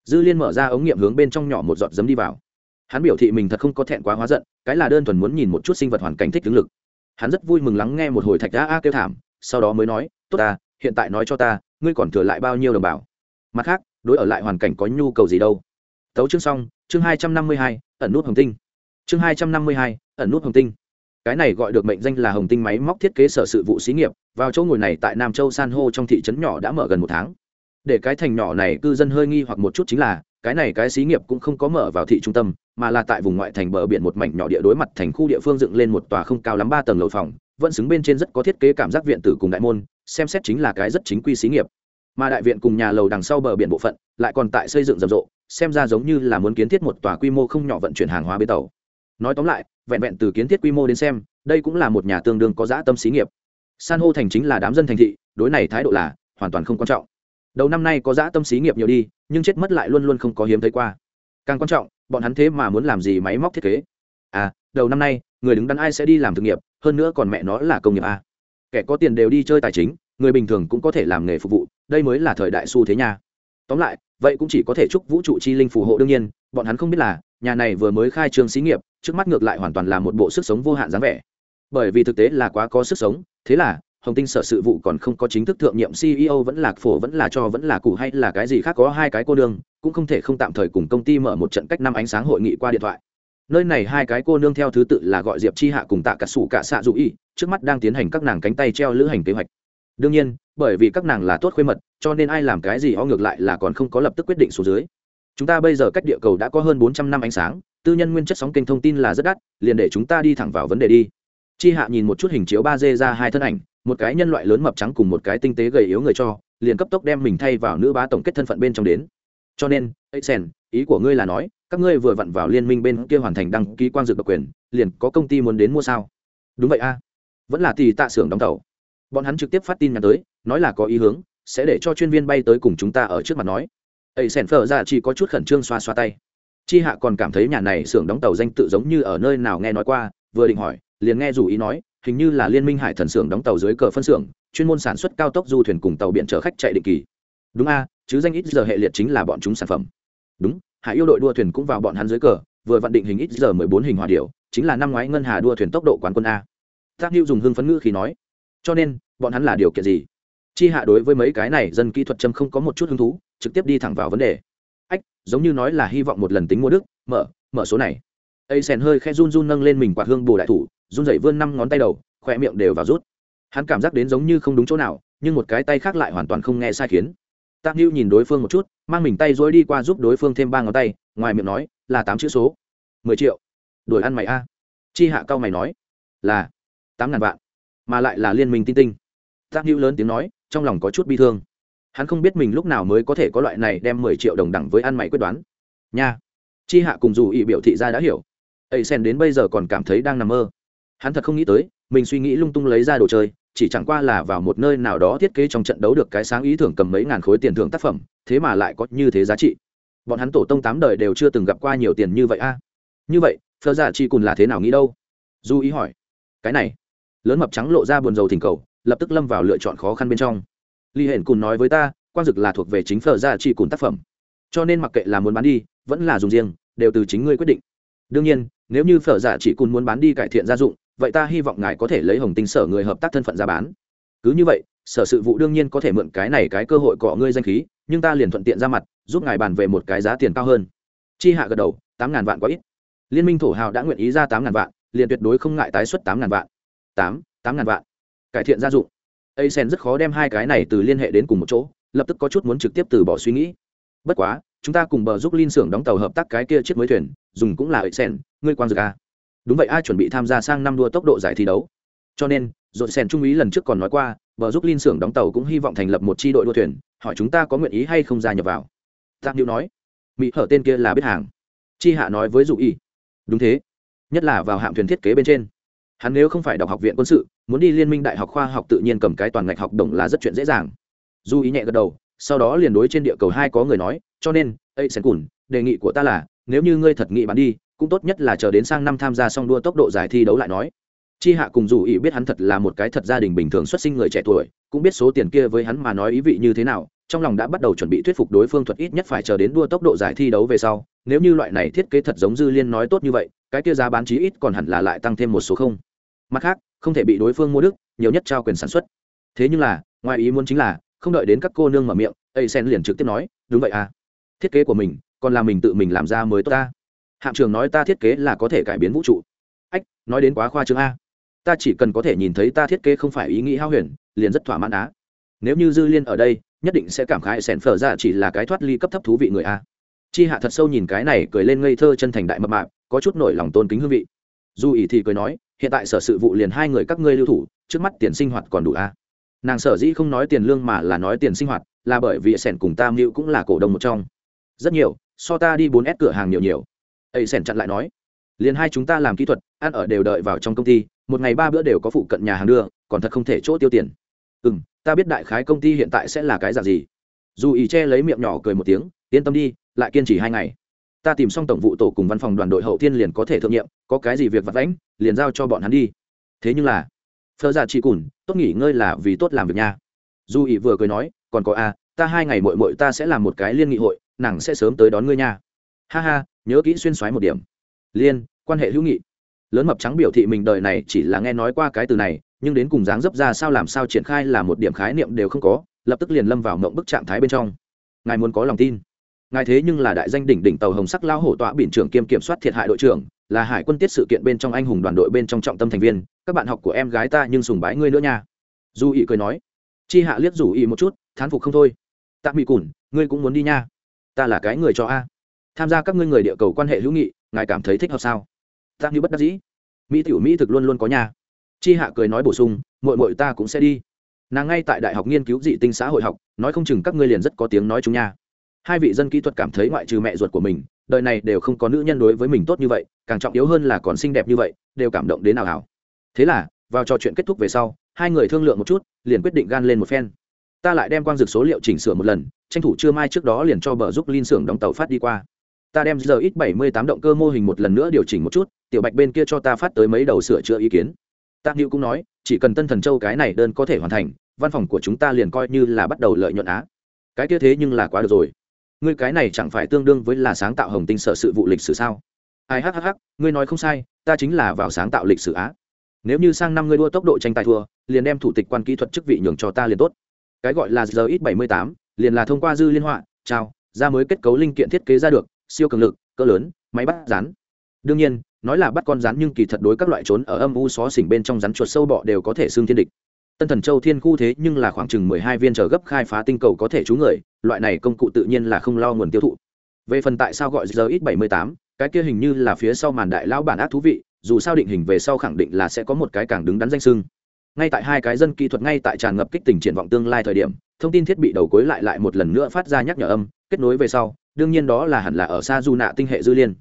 Dư liên mở ra ống nghiệm hướng bên trong nhỏ một giọt giấm đi vào. Hắn biểu thị mình thật không có thẹn quá hóa giận, cái là đơn thuần muốn nhìn một chút sinh vật hoàn cảnh thích tướng lực. Hắn rất vui mừng lắng nghe một hồi thạch Đa a kêu thảm, sau đó mới nói, tốt ta hiện tại nói cho ta, ngươi còn thừa lại bao nhiêu đồng bào mặt khác, đối ở lại hoàn cảnh có nhu cầu gì đâu? Tấu chương xong, chương hai trăm năm mươi hai, ẩn nút hồng tinh. Chương hai trăm năm mươi hai, ẩn nút hồng tinh. Cái này gọi được mệnh danh là hồng tinh máy móc thiết kế sở sự vụ xí nghiệp, vào chỗ ngồi này tại nam châu san hô trong thị trấn nhỏ đã mở gần một tháng. Để cái thành nhỏ này cư dân hơi nghi hoặc một chút chính là, cái này cái xí nghiệp cũng không có mở vào thị trung tâm, mà là tại vùng ngoại thành bờ biển một mảnh nhỏ địa đối mặt thành khu địa phương dựng lên một tòa không cao lắm ba tầng lầu phòng, vẫn xứng bên trên rất có thiết kế cảm giác viện tử cùng đại môn xem xét chính là cái rất chính quy xí nghiệp. Mà đại viện cùng nhà lầu đằng sau bờ biển bộ phận lại còn tại xây dựng rầm rộ, xem ra giống như là muốn kiến thiết một tòa quy mô không nhỏ vận chuyển hàng hóa bến tàu. Nói tóm lại, vẹn vẹn từ kiến thiết quy mô đến xem, đây cũng là một nhà tương đương có dã tâm xí nghiệp. San hô thành chính là đám dân thành thị, đối này thái độ là hoàn toàn không quan trọng. Đầu năm nay có dã tâm xí nghiệp nhiều đi, nhưng chết mất lại luôn luôn không có hiếm thấy qua. Càng quan trọng, bọn hắn thế mà muốn làm gì máy móc thiết kế? À đầu năm nay, người đứng đắn ai sẽ đi làm thực nghiệp, hơn nữa còn mẹ nó là công nghiệp a kẻ có tiền đều đi chơi tài chính người bình thường cũng có thể làm nghề phục vụ đây mới là thời đại xu thế nha. Tóm lại vậy cũng chỉ có thể chúc vũ trụ chi linh phù hộ đương nhiên bọn hắn không biết là nhà này vừa mới khai trương xí nghiệp trước mắt ngược lại hoàn toàn là một bộ sức sống vô hạn dáng vẻ. Bởi vì thực tế là quá có sức sống thế là hồng tinh sở sự vụ còn không có chính thức thượng nhiệm ceo vẫn là phổ vẫn là cho vẫn là cụ hay là cái gì khác có hai cái cô đương, cũng không thể không tạm thời cùng công ty mở một trận cách năm ánh sáng hội nghị qua điện thoại nơi này hai cái cô nương theo thứ tự là gọi diệp chi hạ cùng tạ cả sủ cả xạ dụ y, trước mắt đang tiến hành các nàng cánh tay treo lữ hành kế hoạch. Đương nhiên, bởi vì các nàng là tốt khuê mật, cho nên ai làm cái gì họ ngược lại là còn không có lập tức quyết định xuống dưới. Chúng ta bây giờ cách địa cầu đã có hơn bốn trăm năm ánh sáng, tư nhân nguyên chất sóng kênh thông tin là rất đắt, liền để chúng ta đi thẳng vào vấn đề đi. Chi hạ nhìn một chút hình chiếu ba d ra hai thân ảnh, một cái nhân loại lớn mập trắng cùng một cái tinh tế gầy yếu người cho, liền cấp tốc đem mình thay vào nữ bá tổng kết thân phận bên trong đến. Cho nên ấy sen ý của ngươi là nói các ngươi vừa vặn vào liên minh bên kia hoàn thành đăng ký quan dược độc quyền, liền có công ty muốn đến mua sao? Đúng vậy a. Vẫn là tỷ tạ xưởng đóng tàu. Bọn hắn trực tiếp phát tin nhắn tới, nói là có ý hướng, sẽ để cho chuyên viên bay tới cùng chúng ta ở trước mặt nói. Ấy sẻn phở ra chỉ có chút khẩn trương xoa xoa tay. Chi hạ còn cảm thấy nhà này xưởng đóng tàu danh tự giống như ở nơi nào nghe nói qua, vừa định hỏi, liền nghe dù ý nói, hình như là liên minh hải thần xưởng đóng tàu dưới cờ phân xưởng, chuyên môn sản xuất cao tốc du thuyền cùng tàu biển chở khách chạy định kỳ. Đúng a, chứ danh ít giờ hệ liệt chính là bọn chúng sản phẩm. Đúng hải yêu đội đua thuyền cũng vào bọn hắn dưới cờ, vừa vặn định hình ít giờ mười bốn hình hòa điệu chính là năm ngoái ngân hà đua thuyền tốc độ quán quân a. Tác hữu dùng hương phấn ngữ khi nói, cho nên, bọn hắn là điều kiện gì? Chi hạ đối với mấy cái này dân kỹ thuật châm không có một chút hứng thú, trực tiếp đi thẳng vào vấn đề. Ách, giống như nói là hy vọng một lần tính mua đức, mở mở số này. Ấy sèn hơi khe run run nâng lên mình quạt hương bồ đại thủ, run dậy vươn năm ngón tay đầu khoe miệng đều vào rút. Hắn cảm giác đến giống như không đúng chỗ nào, nhưng một cái tay khác lại hoàn toàn không nghe sai khiến. Tạm Hữu nhìn đối phương một chút, mang mình tay rối đi qua giúp đối phương thêm ba ngón tay, ngoài miệng nói, là tám chữ số. mười triệu. Đổi ăn mày a. Chi hạ cao mày nói, là tám ngàn vạn, mà lại là liên minh tinh tinh. Tạm Hữu lớn tiếng nói, trong lòng có chút bi thương. Hắn không biết mình lúc nào mới có thể có loại này đem mười triệu đồng đẳng với ăn mày quyết đoán. Nha. Chi hạ cùng dù ý biểu thị ra đã hiểu. Ấy sen đến bây giờ còn cảm thấy đang nằm mơ. Hắn thật không nghĩ tới, mình suy nghĩ lung tung lấy ra đồ chơi, chỉ chẳng qua là vào một nơi nào đó thiết kế trong trận đấu được cái sáng ý tưởng cầm mấy ngàn khối tiền thưởng tác phẩm, thế mà lại có như thế giá trị. Bọn hắn tổ tông tám đời đều chưa từng gặp qua nhiều tiền như vậy a. Như vậy, phở dạ chi cùn là thế nào nghĩ đâu? Du ý hỏi. Cái này. Lớn mập trắng lộ ra buồn rầu thỉnh cầu, lập tức lâm vào lựa chọn khó khăn bên trong. Ly hển cùn nói với ta quan dực là thuộc về chính phở dạ chi cùn tác phẩm. Cho nên mặc kệ là muốn bán đi, vẫn là dùng riêng, đều từ chính ngươi quyết định. Đương nhiên, nếu như phở dạ chỉ cùn muốn bán đi cải thiện gia dụng vậy ta hy vọng ngài có thể lấy hồng tinh sở người hợp tác thân phận ra bán. Cứ như vậy, sở sự vụ đương nhiên có thể mượn cái này cái cơ hội cọ ngươi danh khí, nhưng ta liền thuận tiện ra mặt, giúp ngài bàn về một cái giá tiền cao hơn. Chi hạ gật đầu, tám ngàn vạn quá ít. Liên minh thổ hào đã nguyện ý ra tám ngàn vạn, liền tuyệt đối không ngại tái xuất tám ngàn vạn. Tám tám ngàn vạn. Cải thiện gia dụng. A sen rất khó đem hai cái này từ liên hệ đến cùng một chỗ, lập tức có chút muốn trực tiếp từ bỏ suy nghĩ. Bất quá, chúng ta cùng bờ giúp linh xưởng đóng tàu hợp tác cái kia chiếc mới thuyền, dùng cũng là a sen ngươi quan dược a đúng vậy, ai chuẩn bị tham gia sang năm đua tốc độ giải thi đấu? Cho nên dội sèn trung úy lần trước còn nói qua vợ giúp linh xưởng đóng tàu cũng hy vọng thành lập một tri đội đua thuyền, hỏi chúng ta có nguyện ý hay không gia nhập vào. Tạm hữu nói mỹ hở tên kia là biết hàng. Chi hạ nói với dụ y, đúng thế, nhất là vào hạm thuyền thiết kế bên trên. Hắn nếu không phải đọc học viện quân sự, muốn đi liên minh đại học khoa học tự nhiên cầm cái toàn ngạch học đồng là rất chuyện dễ dàng. Du ý nhẹ gật đầu, sau đó liền đối trên địa cầu hai có người nói, cho nên ây sen cùn, đề nghị của ta là, nếu như ngươi thật nghị bán đi cũng tốt nhất là chờ đến sang năm tham gia xong đua tốc độ giải thi đấu lại nói. Chi hạ cùng dù ý biết hắn thật là một cái thật gia đình bình thường xuất sinh người trẻ tuổi, cũng biết số tiền kia với hắn mà nói ý vị như thế nào, trong lòng đã bắt đầu chuẩn bị thuyết phục đối phương thuật ít nhất phải chờ đến đua tốc độ giải thi đấu về sau. Nếu như loại này thiết kế thật giống dư liên nói tốt như vậy, cái kia giá bán chí ít còn hẳn là lại tăng thêm một số không. Mặt khác, không thể bị đối phương mua đức, nhiều nhất trao quyền sản xuất. Thế nhưng là, ngoài ý muốn chính là, không đợi đến các cô nương mở miệng ây sen liền trực tiếp nói, đúng vậy à. Thiết kế của mình, còn là mình tự mình làm ra mới tốt ta hạm trường nói ta thiết kế là có thể cải biến vũ trụ. Ách, nói đến quá khoa trương a. Ta chỉ cần có thể nhìn thấy ta thiết kế không phải ý nghĩ hao huyền, liền rất thỏa mãn á. Nếu như dư liên ở đây, nhất định sẽ cảm khái sẻn phở ra chỉ là cái thoát ly cấp thấp thú vị người a. Chi hạ thật sâu nhìn cái này cười lên ngây thơ chân thành đại mập mạp, có chút nổi lòng tôn kính hương vị. Dù ỷ thì cười nói, hiện tại sở sự vụ liền hai người các ngươi lưu thủ, trước mắt tiền sinh hoạt còn đủ a. Nàng sở dĩ không nói tiền lương mà là nói tiền sinh hoạt, là bởi vì sẻn cùng tam mưu cũng là cổ đông một trong. Rất nhiều, so ta đi bốn s cửa hàng nhiều nhiều ấy sẻn chặn lại nói liền hai chúng ta làm kỹ thuật ăn ở đều đợi vào trong công ty một ngày ba bữa đều có phụ cận nhà hàng đưa còn thật không thể chỗ tiêu tiền. Ừ m ta biết đại khái công ty hiện tại sẽ là cái dạng gì. Dù ý che lấy miệng nhỏ cười một tiếng yên tâm đi lại kiên trì hai ngày. Ta tìm xong tổng vụ tổ cùng văn phòng đoàn đội hậu thiên liền có thể thượng nhiệm có cái gì việc vặt lãnh, liền giao cho bọn hắn đi. Thế nhưng là phơ ra dạ chị cùn tốt nghỉ ngơi là vì tốt làm việc nha. Dù ý vừa cười nói còn có a ta hai ngày mội mội ta sẽ làm một cái liên nghị hội nàng sẽ sớm tới đón ngươi nha. Ha ha nhớ kỹ xuyên xoáy một điểm. Liên, quan hệ hữu nghị. Lớn mập trắng biểu thị mình đời này chỉ là nghe nói qua cái từ này, nhưng đến cùng dáng dấp ra sao làm sao triển khai là một điểm khái niệm đều không có, lập tức liền lâm vào mộng bức trạng thái bên trong. Ngài muốn có lòng tin. Ngài thế nhưng là đại danh đỉnh đỉnh tàu hồng sắc lao hổ tọa biển trưởng kiêm kiểm soát thiệt hại đội trưởng, là hải quân tiết sự kiện bên trong anh hùng đoàn đội bên trong trọng tâm thành viên, các bạn học của em gái ta nhưng sùng bái ngươi nữa nha. Du ý cười nói. Chi hạ liếc rủ ý một chút, thán phục không thôi. Tạ mỹ cùn, ngươi cũng muốn đi nha. Ta là cái người cho a tham gia các ngươi người địa cầu quan hệ hữu nghị, ngài cảm thấy thích hợp sao? Ta như bất đắc dĩ. Mỹ tiểu mỹ thực luôn luôn có nhà. Chi hạ cười nói bổ sung mội mội ta cũng sẽ đi. Nàng ngay tại đại học nghiên cứu dị tinh xã hội học, nói không chừng các ngươi liền rất có tiếng nói chúng nha. Hai vị dân kỹ thuật cảm thấy ngoại trừ mẹ ruột của mình, đời này đều không có nữ nhân đối với mình tốt như vậy, càng trọng yếu hơn là còn xinh đẹp như vậy, đều cảm động đến nào hảo thế là, vào trò chuyện kết thúc về sau, hai người thương lượng một chút, liền quyết định gan lên một phen. Ta lại đem quang dược số liệu chỉnh sửa một lần, tranh thủ trưa mai trước đó liền cho bờ giúp linh xưởng đóng tàu phát đi qua ta đem giờ ít bảy mươi tám động cơ mô hình một lần nữa điều chỉnh một chút, tiểu bạch bên kia cho ta phát tới mấy đầu sửa chữa ý kiến. Tạ hữu cũng nói, chỉ cần tân thần châu cái này đơn có thể hoàn thành, văn phòng của chúng ta liền coi như là bắt đầu lợi nhuận á. Cái kia thế nhưng là quá được rồi. Ngươi cái này chẳng phải tương đương với là sáng tạo hồng tinh sở sự vụ lịch sử sao? Ai hhh ngươi nói không sai, ta chính là vào sáng tạo lịch sử á. Nếu như sang năm ngươi đua tốc độ tranh tài thua, liền đem thủ tịch quan kỹ thuật chức vị nhường cho ta liền tốt. Cái gọi là giờ ít bảy mươi tám, liền là thông qua dư liên họa trao ra mới kết cấu linh kiện thiết kế ra được siêu cường lực, cỡ lớn, máy bắt rắn. Đương nhiên, nói là bắt con rắn nhưng kỳ thật đối các loại trốn ở âm u xó xỉnh bên trong rắn chuột sâu bọ đều có thể xương thiên địch. Tân thần châu thiên khu thế nhưng là khoảng chừng mười hai viên trở gấp khai phá tinh cầu có thể trú người, loại này công cụ tự nhiên là không lo nguồn tiêu thụ. Về phần tại sao gọi giờ ít bảy mươi tám, cái kia hình như là phía sau màn đại lão bản ác thú vị, dù sao định hình về sau khẳng định là sẽ có một cái càng đứng đắn danh sưng. Ngay tại hai cái dân kỹ thuật ngay tại tràn ngập kích tình triển vọng tương lai thời điểm, thông tin thiết bị đầu cuối lại lại một lần nữa phát ra nhắc nhở âm, kết nối về sau đương nhiên đó là hẳn là ở xa du nạ tinh hệ dư liên.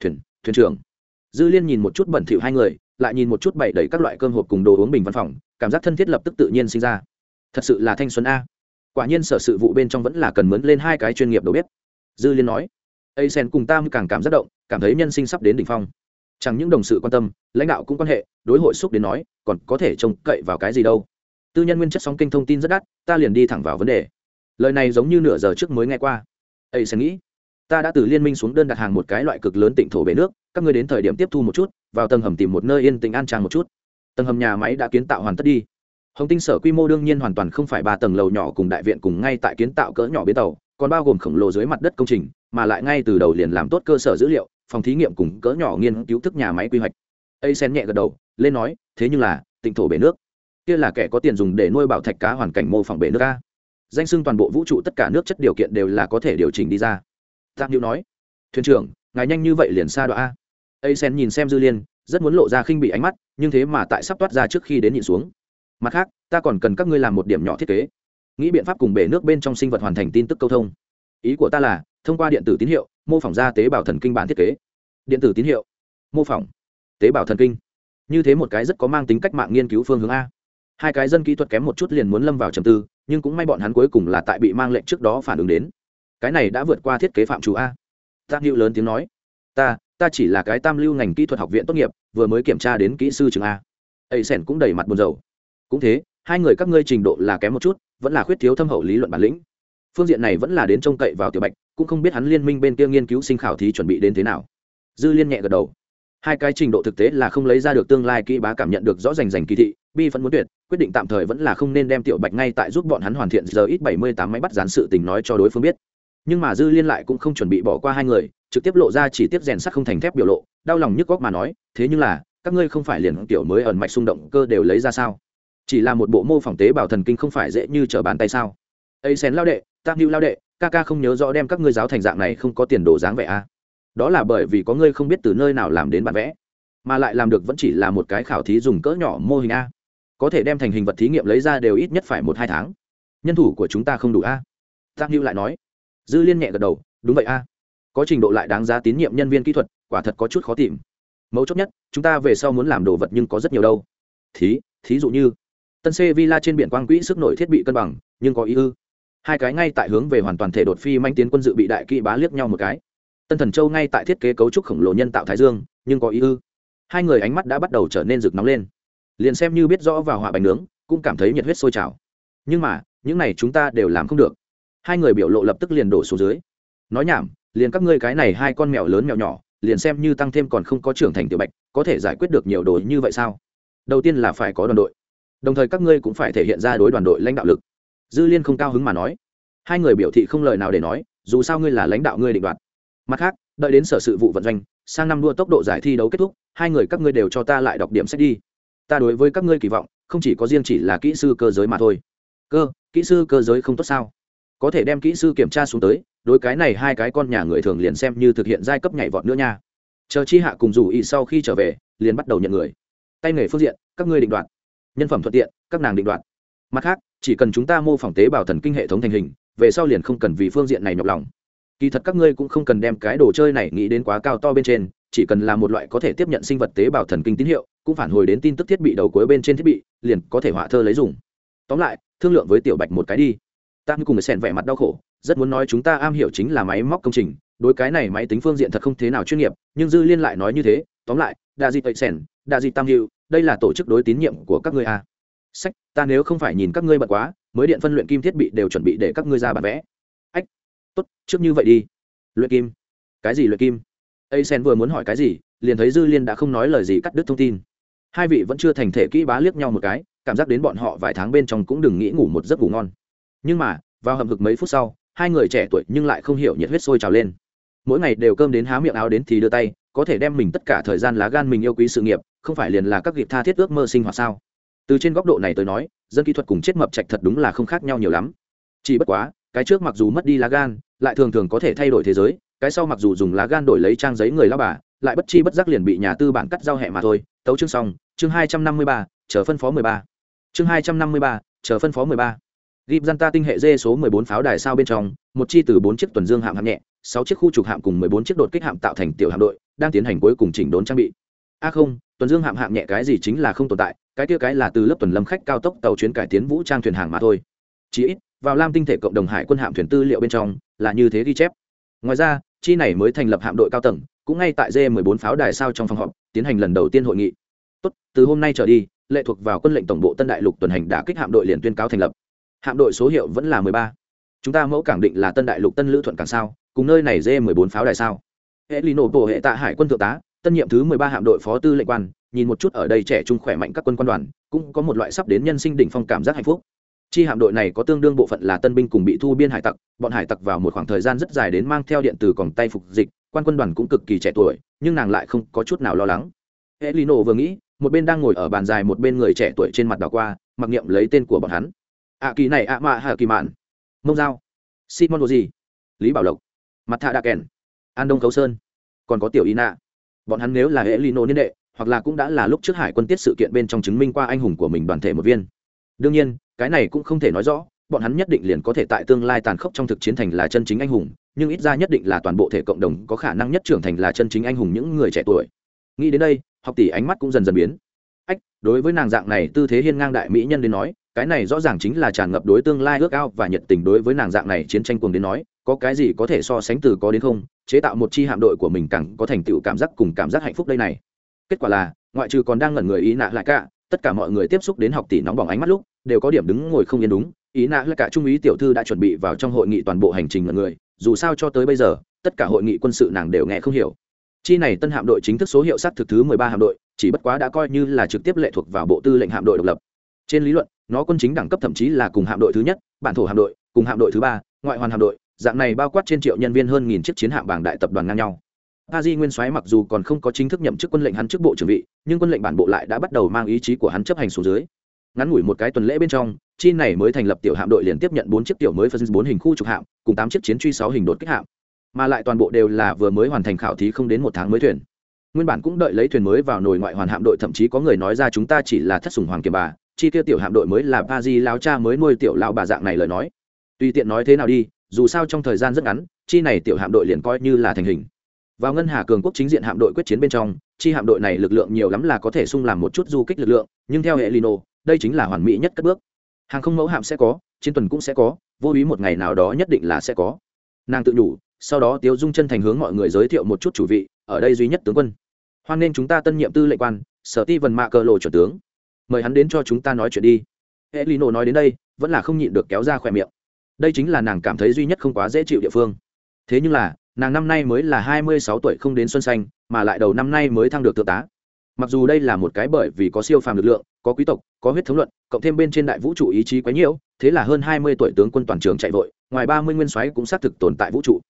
Thuyền thuyền trưởng. Dư liên nhìn một chút bẩn thỉu hai người, lại nhìn một chút bày đầy các loại cơm hộp cùng đồ uống bình văn phòng, cảm giác thân thiết lập tức tự nhiên sinh ra. Thật sự là thanh xuân a. Quả nhiên sở sự vụ bên trong vẫn là cần mướn lên hai cái chuyên nghiệp đầu bếp. Dư liên nói, ây sen cùng tam càng cảm giác động, cảm thấy nhân sinh sắp đến đỉnh phong. Chẳng những đồng sự quan tâm, lãnh đạo cũng quan hệ, đối hội xúc đến nói, còn có thể trông cậy vào cái gì đâu. Tư nhân nguyên chất sóng kinh thông tin rất đắt, ta liền đi thẳng vào vấn đề. Lời này giống như nửa giờ trước mới nghe qua ấy sẽ nghĩ, ta đã từ liên minh xuống đơn đặt hàng một cái loại cực lớn tỉnh thổ bể nước, các ngươi đến thời điểm tiếp thu một chút, vào tầng hầm tìm một nơi yên tĩnh an trang một chút. Tầng hầm nhà máy đã kiến tạo hoàn tất đi. Hồng tinh sở quy mô đương nhiên hoàn toàn không phải ba tầng lầu nhỏ cùng đại viện cùng ngay tại kiến tạo cỡ nhỏ bến tàu, còn bao gồm khổng lồ dưới mặt đất công trình, mà lại ngay từ đầu liền làm tốt cơ sở dữ liệu, phòng thí nghiệm cùng cỡ nhỏ nghiên cứu thức nhà máy quy hoạch. Ấy sen nhẹ gật đầu, lên nói, thế nhưng là tỉnh thổ bể nước, kia là kẻ có tiền dùng để nuôi bảo thạch cá hoàn cảnh mô phỏng bể nước a danh xưng toàn bộ vũ trụ tất cả nước chất điều kiện đều là có thể điều chỉnh đi ra. Tạm hữu nói, thuyền trưởng, ngài nhanh như vậy liền xa đoạn a? Ấy sen nhìn xem dư liên, rất muốn lộ ra khinh bị ánh mắt, nhưng thế mà tại sắp toát ra trước khi đến nhìn xuống. Mặt khác, ta còn cần các ngươi làm một điểm nhỏ thiết kế. Nghĩ biện pháp cùng bể nước bên trong sinh vật hoàn thành tin tức câu thông. Ý của ta là, thông qua điện tử tín hiệu, mô phỏng ra tế bào thần kinh bản thiết kế. Điện tử tín hiệu, mô phỏng tế bào thần kinh. Như thế một cái rất có mang tính cách mạng nghiên cứu phương hướng a hai cái dân kỹ thuật kém một chút liền muốn lâm vào trầm tư, nhưng cũng may bọn hắn cuối cùng là tại bị mang lệnh trước đó phản ứng đến. Cái này đã vượt qua thiết kế phạm chủ a. Tác hữu lớn tiếng nói, ta ta chỉ là cái tam lưu ngành kỹ thuật học viện tốt nghiệp, vừa mới kiểm tra đến kỹ sư trường a. Ây sẻn cũng đầy mặt buồn rầu. Cũng thế, hai người các ngươi trình độ là kém một chút, vẫn là khuyết thiếu thâm hậu lý luận bản lĩnh. Phương diện này vẫn là đến trông cậy vào tiểu bạch, cũng không biết hắn liên minh bên kia nghiên cứu sinh khảo thí chuẩn bị đến thế nào. Dư liên nhẹ gật đầu hai cái trình độ thực tế là không lấy ra được tương lai kỹ bá cảm nhận được rõ rành rành kỳ thị, bi vẫn muốn tuyệt, quyết định tạm thời vẫn là không nên đem tiểu bạch ngay tại giúp bọn hắn hoàn thiện giờ ít bảy mươi tám máy bắt dán sự tình nói cho đối phương biết. Nhưng mà dư liên lại cũng không chuẩn bị bỏ qua hai người, trực tiếp lộ ra chỉ tiếp rèn sắt không thành thép biểu lộ, đau lòng nhức góc mà nói, thế nhưng là, các ngươi không phải liền tiểu mới ẩn mạch xung động cơ đều lấy ra sao? Chỉ là một bộ mô phỏng tế bào thần kinh không phải dễ như trở bàn tay sao? Ấy xén lao đệ tam hữu lao đệ, ca ca không nhớ rõ đem các ngươi giáo thành dạng này không có tiền đồ dáng vẻ a đó là bởi vì có ngươi không biết từ nơi nào làm đến bản vẽ, mà lại làm được vẫn chỉ là một cái khảo thí dùng cỡ nhỏ mô hình a. Có thể đem thành hình vật thí nghiệm lấy ra đều ít nhất phải một hai tháng. Nhân thủ của chúng ta không đủ a. Giang hữu lại nói. Dư liên nhẹ gật đầu, đúng vậy a. Có trình độ lại đáng giá tín nhiệm nhân viên kỹ thuật, quả thật có chút khó tìm. Mấu chốt nhất, chúng ta về sau muốn làm đồ vật nhưng có rất nhiều đâu. Thí thí dụ như, tân xê villa trên biển quang quỹ sức nổi thiết bị cân bằng, nhưng có ý ư. Hai cái ngay tại hướng về hoàn toàn thể đột phi manh tiến quân dự bị đại kỵ bá liếc nhau một cái tân thần châu ngay tại thiết kế cấu trúc khổng lồ nhân tạo thái dương, nhưng có ý ư? Hai người ánh mắt đã bắt đầu trở nên rực nóng lên. Liền xem như biết rõ vào họa bánh nướng, cũng cảm thấy nhiệt huyết sôi trào. Nhưng mà, những này chúng ta đều làm không được. Hai người biểu lộ lập tức liền đổ xuống dưới. Nói nhảm, liền các ngươi cái này hai con mèo lớn mèo nhỏ, liền xem như tăng thêm còn không có trưởng thành tiểu bạch, có thể giải quyết được nhiều đồ như vậy sao? Đầu tiên là phải có đoàn đội. Đồng thời các ngươi cũng phải thể hiện ra đối đoàn đội lãnh đạo lực. Dư liên không cao hứng mà nói. Hai người biểu thị không lời nào để nói, dù sao ngươi là lãnh đạo ngươi định đoạt mặt khác, đợi đến sở sự vụ vận doanh, sang năm đua tốc độ giải thi đấu kết thúc, hai người các ngươi đều cho ta lại đọc điểm sách đi. Ta đối với các ngươi kỳ vọng, không chỉ có riêng chỉ là kỹ sư cơ giới mà thôi. Cơ, kỹ sư cơ giới không tốt sao? Có thể đem kỹ sư kiểm tra xuống tới, đối cái này hai cái con nhà người thường liền xem như thực hiện giai cấp nhảy vọt nữa nha. Chờ chi hạ cùng dù ý sau khi trở về, liền bắt đầu nhận người. Tay nghề phương diện, các ngươi định đoạt. Nhân phẩm thuận tiện, các nàng định đoạt. Mặt khác, chỉ cần chúng ta mô phỏng tế bào thần kinh hệ thống thành hình, về sau liền không cần vì phương diện này nhọc lòng kỳ thật các ngươi cũng không cần đem cái đồ chơi này nghĩ đến quá cao to bên trên, chỉ cần là một loại có thể tiếp nhận sinh vật tế bào thần kinh tín hiệu, cũng phản hồi đến tin tức thiết bị đầu cuối bên trên thiết bị, liền có thể họa thơ lấy dùng. Tóm lại, thương lượng với tiểu bạch một cái đi. Ta như cùng sèn vẻ mặt đau khổ, rất muốn nói chúng ta am hiểu chính là máy móc công trình, đối cái này máy tính phương diện thật không thế nào chuyên nghiệp, nhưng dư liên lại nói như thế, tóm lại, đa di tẩy sèn đa di tam hiệu đây là tổ chức đối tín nhiệm của các ngươi a à. sách, ta nếu không phải nhìn các ngươi bật quá, mới điện phân luyện kim thiết bị đều chuẩn bị để các ngươi ra bản vẽ tốt, trước như vậy đi. Luyện kim? Cái gì luyện kim? A sen vừa muốn hỏi cái gì, liền thấy dư liên đã không nói lời gì cắt đứt thông tin. Hai vị vẫn chưa thành thể kỹ bá liếc nhau một cái, cảm giác đến bọn họ vài tháng bên trong cũng đừng nghĩ ngủ một giấc ngủ ngon. Nhưng mà, vào hầm hực mấy phút sau, hai người trẻ tuổi nhưng lại không hiểu nhiệt huyết sôi trào lên. Mỗi ngày đều cơm đến há miệng áo đến thì đưa tay, có thể đem mình tất cả thời gian lá gan mình yêu quý sự nghiệp, không phải liền là các kịp tha thiết ước mơ sinh hoạt sao? Từ trên góc độ này tới nói, dân kỹ thuật cùng chết mập trạch thật đúng là không khác nhau nhiều lắm. Chỉ bất quá cái trước mặc dù mất đi lá gan lại thường thường có thể thay đổi thế giới cái sau mặc dù dùng lá gan đổi lấy trang giấy người lao bà lại bất chi bất giác liền bị nhà tư bản cắt giao hẹ mà thôi tấu chương xong chương hai trăm năm mươi ba chờ phân phó mười ba chương hai trăm năm mươi ba chờ phân phó mười ba Gib Janta tinh hệ D số 14 pháo đài sao bên trong, một chi từ 4 chiếc tuần dương hạm hạng nhẹ, 6 chiếc khu trục hạm cùng 14 chiếc đột kích hạm tạo thành tiểu hạm đội, đang tiến hành cuối cùng chỉnh đốn trang bị. A không, tuần dương hạm hạng nhẹ cái gì chính là không tồn tại, cái kia cái là từ lớp tuần lâm khách cao tốc tàu chuyến cải tiến vũ trang thuyền hàng mà thôi. Chỉ ít, vào Lam tinh thể cộng đồng hải quân hạm thuyền tư liệu bên trong, là như thế ghi chép. Ngoài ra, chi này mới thành lập hạm đội cao tầng, cũng ngay tại D14 pháo đài sao trong phòng họp, tiến hành lần đầu tiên hội nghị. Tốt, từ hôm nay trở đi, lệ thuộc vào quân lệnh tổng bộ Tân Đại Lục tuần hành đã kích hạm đội liền tuyên cáo thành lập hạm đội số hiệu vẫn là mười ba chúng ta mẫu cảng định là tân đại lục tân lữ thuận cảng sao cùng nơi này d14 pháo đài sao hệ lì nổ bộ hệ tạ hải quân thượng tá tân nhiệm thứ mười ba hạm đội phó tư lệnh quan nhìn một chút ở đây trẻ trung khỏe mạnh các quân quan đoàn cũng có một loại sắp đến nhân sinh đỉnh phong cảm giác hạnh phúc chi hạm đội này có tương đương bộ phận là tân binh cùng bị thu biên hải tặc, bọn hải tặc vào một khoảng thời gian rất dài đến mang theo điện từ còng tay phục dịch, quan quân đoàn cũng cực kỳ trẻ tuổi, nhưng nàng lại không có chút nào lo lắng. E l i n o vừa nghĩ, một bên đang ngồi ở bàn dài một bên người trẻ tuổi trên mặt đảo qua, mặc niệm lấy tên của bọn hắn. Ạ kỳ này ạ mạ hạ kỳ mạn. Mông dao simon đồ gì? Lý bảo lộc. Mặt thạ đạ kèn. An đông Cấu sơn. Còn có tiểu y nạ bọn hắn nếu là hệ lino niên đệ, hoặc là cũng đã là lúc trước hải quân tiết sự kiện bên trong chứng minh qua anh hùng của mình đoàn thể một viên. Đương nhiên cái này cũng không thể nói rõ, bọn hắn nhất định liền có thể tại tương lai tàn khốc trong thực chiến thành là chân chính anh hùng, nhưng ít ra nhất định là toàn bộ thể cộng đồng có khả năng nhất trưởng thành là chân chính anh hùng những người trẻ tuổi. Nghĩ đến đây, học tỷ ánh mắt cũng dần dần biến. Ách, đối với nàng dạng này tư thế hiên ngang đại mỹ nhân đến nói, cái này rõ ràng chính là tràn ngập đối tương lai ước ao và nhiệt tình đối với nàng dạng này chiến tranh cuồng đến nói, có cái gì có thể so sánh từ có đến không, chế tạo một chi hạm đội của mình càng có thành tựu cảm giác cùng cảm giác hạnh phúc đây này. Kết quả là, ngoại trừ còn đang ngẩn người ý nạ lại cả, tất cả mọi người tiếp xúc đến học tỷ nóng bỏng ánh mắt lúc đều có điểm đứng ngồi không yên đúng. Ý nạ là cả trung ý tiểu thư đã chuẩn bị vào trong hội nghị toàn bộ hành trình mọi người, dù sao cho tới bây giờ, tất cả hội nghị quân sự nàng đều nghe không hiểu. Chi này tân hạm đội chính thức số hiệu sát thực thứ mười ba hạm đội, chỉ bất quá đã coi như là trực tiếp lệ thuộc vào bộ tư lệnh hạm đội độc lập. Trên lý luận, nó quân chính đẳng cấp thậm chí là cùng hạm đội thứ nhất, bản thổ hạm đội, cùng hạm đội thứ ba, ngoại hoàn hạm đội, dạng này bao quát trên triệu nhân viên hơn nghìn chiếc chiến hạm bảng đại tập đoàn ngang nhau. A di nguyên soái mặc dù còn không có chính thức nhậm chức quân lệnh hắn chức bộ trưởng vị, nhưng quân lệnh bản bộ lại đã bắt đầu mang ý chí của hắn chấp hành xuống dưới ngắn ngủi một cái tuần lễ bên trong, chi này mới thành lập tiểu hạm đội liền tiếp nhận bốn chiếc tiểu mới phân bốn hình khu trục hạm, cùng tám chiếc chiến truy sáu hình đột kích hạm. Mà lại toàn bộ đều là vừa mới hoàn thành khảo thí không đến một tháng mới thuyền. Nguyên bản cũng đợi lấy thuyền mới vào nồi ngoại hoàn hạm đội, thậm chí có người nói ra chúng ta chỉ là thất sủng hoàng kiềm bà, chi tiêu tiểu hạm đội mới là ba di lao cha mới nuôi tiểu lao bà dạng này lời nói. Tùy tiện nói thế nào đi, dù sao trong thời gian rất ngắn, chi này tiểu hạm đội liền coi như là thành hình. Vào ngân hà cường quốc chính diện hạm đội quyết chiến bên trong, chi hạm đội này lực lượng nhiều lắm là có thể sung làm một chút du kích lực lượng, nhưng theo hệ lino đây chính là hoàn mỹ nhất cất bước. Hàng không mẫu hạm sẽ có, chiến tuần cũng sẽ có, vô ý một ngày nào đó nhất định là sẽ có. Nàng tự nhủ, sau đó tiếu dung chân thành hướng mọi người giới thiệu một chút chủ vị, ở đây duy nhất tướng quân. Hoan nên chúng ta tân nhiệm tư lệnh quan, sở ti vần mạ cờ lộ chuẩn tướng. Mời hắn đến cho chúng ta nói chuyện đi. E lino nói đến đây, vẫn là không nhịn được kéo ra khỏe miệng. Đây chính là nàng cảm thấy duy nhất không quá dễ chịu địa phương. Thế nhưng là, nàng năm nay mới là hai mươi sáu tuổi không đến xuân xanh, mà lại đầu năm nay mới thăng được thượng tá. Mặc dù đây là một cái bởi vì có siêu phàm lực lượng có quý tộc, có huyết thống luận, cộng thêm bên trên đại vũ trụ ý chí quấy nhiễu thế là hơn hai mươi tuổi tướng quân toàn trường chạy vội, ngoài ba mươi nguyên soái cũng xác thực tồn tại vũ trụ.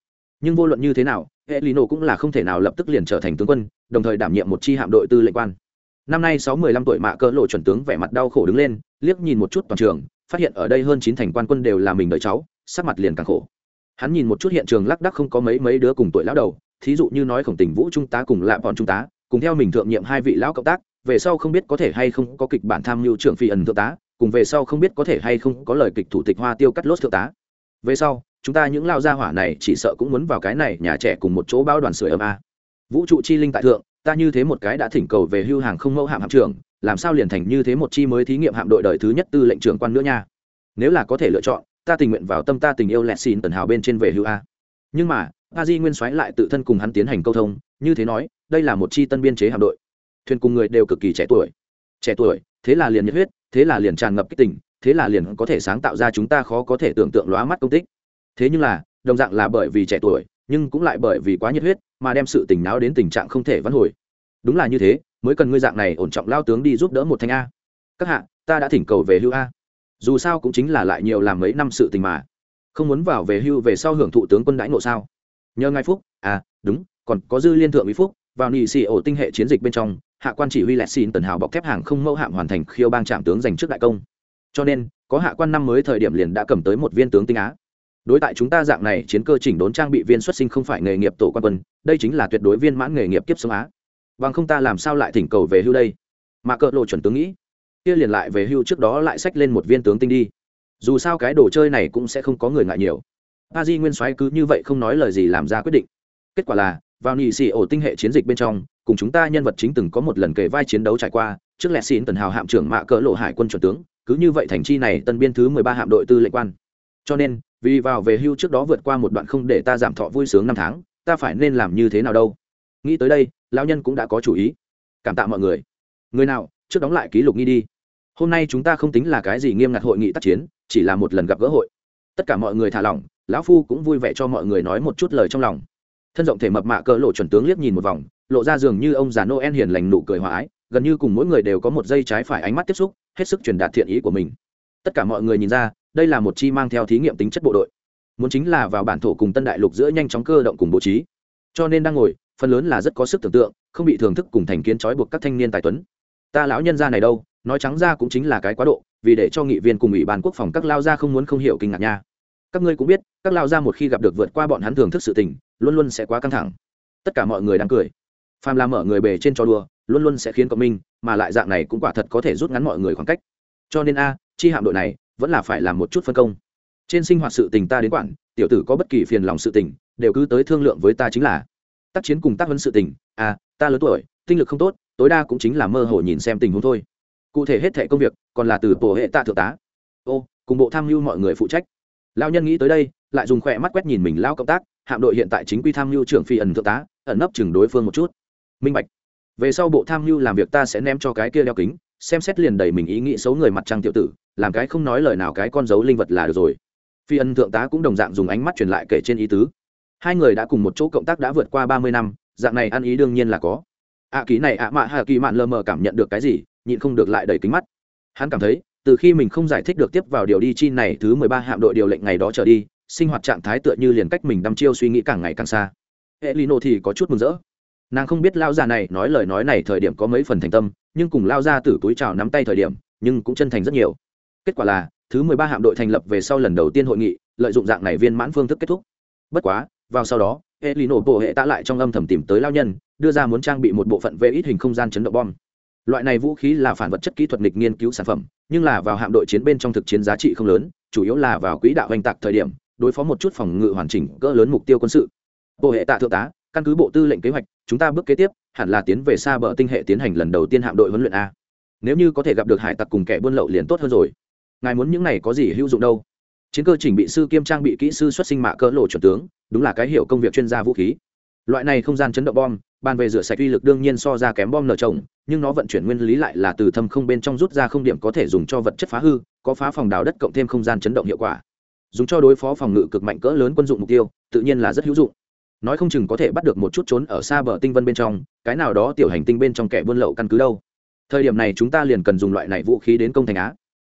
Nhưng vô luận như thế nào hệ lì nổ cũng là không thể nào lập tức liền trở thành tướng quân, đồng thời đảm nhiệm một chi hạm đội tư lệnh quan. Năm nay sáu mươi lăm tuổi mạ cỡ lộ chuẩn tướng vẻ mặt đau khổ đứng lên, liếc nhìn một chút toàn trường, phát hiện ở đây hơn chín thành quan quân đều là mình đợi cháu, sắc mặt liền càng khổ. Hắn nhìn một chút hiện trường lác đắc không có mấy mấy đứa cùng tuổi lão đầu, thí dụ như nói khổng tình vũ trung tá cùng lạ bọn trung tá, cùng theo mình thượng nhiệm hai vị lão cộng tác về sau không biết có thể hay không có kịch bản tham mưu trưởng phi ẩn thượng tá, cùng về sau không biết có thể hay không có lời kịch thủ tịch hoa tiêu cắt lốt thượng tá. Về sau, chúng ta những lao gia hỏa này chỉ sợ cũng muốn vào cái này nhà trẻ cùng một chỗ bao đoàn sưởi ấm a. Vũ trụ chi linh tại thượng, ta như thế một cái đã thỉnh cầu về hưu hàng không mẫu hạm hạm trưởng, làm sao liền thành như thế một chi mới thí nghiệm hạm đội đời thứ nhất tư lệnh trưởng quan nữa nha. Nếu là có thể lựa chọn, ta tình nguyện vào tâm ta tình yêu lẹt xin tần hào bên trên về hưu a. Nhưng mà, a di nguyên soái lại tự thân cùng hắn tiến hành câu thông, như thế nói, đây là một chi tân biên chế hạm đội thuyền cùng người đều cực kỳ trẻ tuổi. Trẻ tuổi, thế là liền nhiệt huyết, thế là liền tràn ngập kích tình, thế là liền có thể sáng tạo ra chúng ta khó có thể tưởng tượng lóa mắt công tích. Thế nhưng là, đồng dạng là bởi vì trẻ tuổi, nhưng cũng lại bởi vì quá nhiệt huyết mà đem sự tình náo đến tình trạng không thể vãn hồi. Đúng là như thế, mới cần ngươi dạng này ổn trọng lao tướng đi giúp đỡ một thanh a. Các hạ, ta đã thỉnh cầu về hưu a. Dù sao cũng chính là lại nhiều làm mấy năm sự tình mà. Không muốn vào về hưu về sau hưởng thụ tướng quân đãi ngộ sao? Nhờ ngài phúc. À đúng, còn có dư liên thượng mỹ phúc, vào nị xì ổ tinh hệ chiến dịch bên trong hạ quan chỉ huy lẹt xin tần hào bọc thép hàng không mẫu hạm hoàn thành khiêu bang trạm tướng giành trước đại công. Cho nên, có hạ quan năm mới thời điểm liền đã cầm tới một viên tướng tinh á. Đối tại chúng ta dạng này, chiến cơ chỉnh đốn trang bị viên xuất sinh không phải nghề nghiệp tổ quan quân, đây chính là tuyệt đối viên mãn nghề nghiệp kiếp sống á. Bằng không ta làm sao lại thỉnh cầu về hưu đây? Mà cỡ lộ chuẩn tướng nghĩ, kia liền lại về hưu trước đó lại xách lên một viên tướng tinh đi. Dù sao cái đồ chơi này cũng sẽ không có người ngại nhiều. A di nguyên soái cứ như vậy không nói lời gì làm ra quyết định. Kết quả là, vào nhị xì ổ tinh hệ chiến dịch bên trong cùng chúng ta nhân vật chính từng có một lần kề vai chiến đấu trải qua, trước lẽ xin tần hào hạm trưởng mạ cỡ lộ hải quân chuẩn tướng, cứ như vậy thành chi này tân biên thứ mười ba hạm đội tư lệnh quan. Cho nên, vì vào về hưu trước đó vượt qua một đoạn không để ta giảm thọ vui sướng năm tháng, ta phải nên làm như thế nào đâu? Nghĩ tới đây, lão nhân cũng đã có chủ ý. Cảm tạ mọi người. Người nào, trước đóng lại ký lục nghi đi. Hôm nay chúng ta không tính là cái gì nghiêm ngặt hội nghị tác chiến, chỉ là một lần gặp gỡ hội. Tất cả mọi người thả lỏng, lão phu cũng vui vẻ cho mọi người nói một chút lời trong lòng. Thân rộng thể mập mạ cỡ lộ chuẩn tướng liếc nhìn một vòng lộ ra dường như ông già noel hiền lành nụ cười hòa ái, gần như cùng mỗi người đều có một dây trái phải ánh mắt tiếp xúc, hết sức truyền đạt thiện ý của mình. Tất cả mọi người nhìn ra, đây là một chi mang theo thí nghiệm tính chất bộ đội. Muốn chính là vào bản thổ cùng tân đại lục giữa nhanh chóng cơ động cùng bố trí. Cho nên đang ngồi, phần lớn là rất có sức tưởng tượng, không bị thưởng thức cùng thành kiến trói buộc các thanh niên tài tuấn. Ta lão nhân gia này đâu, nói trắng ra cũng chính là cái quá độ, vì để cho nghị viên cùng ủy ban quốc phòng các lao gia không muốn không hiểu kinh ngạc nha. Các ngươi cũng biết, các lao gia một khi gặp được vượt qua bọn hắn thưởng thức sự tình, luôn luôn sẽ quá căng thẳng. Tất cả mọi người đang cười phàm làm mở người bề trên trò đùa, luôn luôn sẽ khiến cộng minh, mà lại dạng này cũng quả thật có thể rút ngắn mọi người khoảng cách. Cho nên a, chi hạm đội này vẫn là phải làm một chút phân công. Trên sinh hoạt sự tình ta đến quản, tiểu tử có bất kỳ phiền lòng sự tình, đều cứ tới thương lượng với ta chính là. Tác chiến cùng tác vấn sự tình à ta lớn tuổi, tinh lực không tốt, tối đa cũng chính là mơ hồ nhìn xem tình huống thôi. Cụ thể hết thẻ công việc, còn là từ bộ hệ tạ thượng tá. Ô, cùng bộ tham mưu mọi người phụ trách. Lao nhân nghĩ tới đây, lại dùng khỏe mắt quét nhìn mình lao cộng tác, hạm đội hiện tại chính quy tham mưu trưởng phi ẩn thượng tá, ẩn nấp chừng đối phương một chút minh bạch. Về sau bộ tham mưu làm việc ta sẽ ném cho cái kia đeo kính xem xét liền đầy mình ý nghĩ xấu người mặt trăng tiểu tử làm cái không nói lời nào cái con dấu linh vật là được rồi. Phi ân thượng tá cũng đồng dạng dùng ánh mắt truyền lại kể trên ý tứ. Hai người đã cùng một chỗ cộng tác đã vượt qua ba mươi năm dạng này ăn ý đương nhiên là có. Ạ à, ký này ạ mạ hạ kỳ mạn lờ mờ cảm nhận được cái gì nhịn không được lại đầy kính mắt. Hắn cảm thấy từ khi mình không giải thích được tiếp vào điều đi chi này thứ mười ba hạm đội điều lệnh ngày đó trở đi sinh hoạt trạng thái tựa như liền cách mình đăm chiêu suy nghĩ càng ngày càng xa. Hệ lino thì có chút mừng rỡ nàng không biết lao già này nói lời nói này thời điểm có mấy phần thành tâm, nhưng cùng lao ra từ túi trào nắm tay thời điểm, nhưng cũng chân thành rất nhiều. Kết quả là, thứ mười ba hạm đội thành lập về sau lần đầu tiên hội nghị, lợi dụng dạng này viên mãn phương thức kết thúc. Bất quá, vào sau đó hệ lì nổ bộ hệ tạ lại trong âm thầm tìm tới lao nhân, đưa ra muốn trang bị một bộ phận về ít hình không gian chấn động bom. Loại này vũ khí là phản vật chất kỹ thuật nghịch nghiên cứu sản phẩm, nhưng là vào hạm đội chiến bên trong thực chiến giá trị không lớn, chủ yếu là vào quỹ đạo oanh tạc thời điểm, đối phó một chút phòng ngự hoàn chỉnh cỡ lớn mục tiêu quân sự. Bộ hệ tạ thượng tá, căn cứ bộ tư lệnh kế hoạch chúng ta bước kế tiếp, hẳn là tiến về xa bờ tinh hệ tiến hành lần đầu tiên hạm đội huấn luyện a. Nếu như có thể gặp được hải tặc cùng kẻ buôn lậu liền tốt hơn rồi. Ngài muốn những này có gì hữu dụng đâu? Chiến cơ chỉnh bị sư kiêm trang bị kỹ sư xuất sinh mạ cỡ lộ chuẩn tướng, đúng là cái hiểu công việc chuyên gia vũ khí. Loại này không gian chấn động bom, bàn về rửa sạch uy lực đương nhiên so ra kém bom nở trồng, nhưng nó vận chuyển nguyên lý lại là từ thâm không bên trong rút ra không điểm có thể dùng cho vật chất phá hư, có phá phòng đào đất cộng thêm không gian chấn động hiệu quả. Dùng cho đối phó phòng ngự cực mạnh cỡ lớn quân dụng mục tiêu, tự nhiên là rất hữu dụng nói không chừng có thể bắt được một chút trốn ở xa bờ tinh vân bên trong, cái nào đó tiểu hành tinh bên trong kẻ buôn lậu căn cứ đâu. Thời điểm này chúng ta liền cần dùng loại này vũ khí đến công thành á.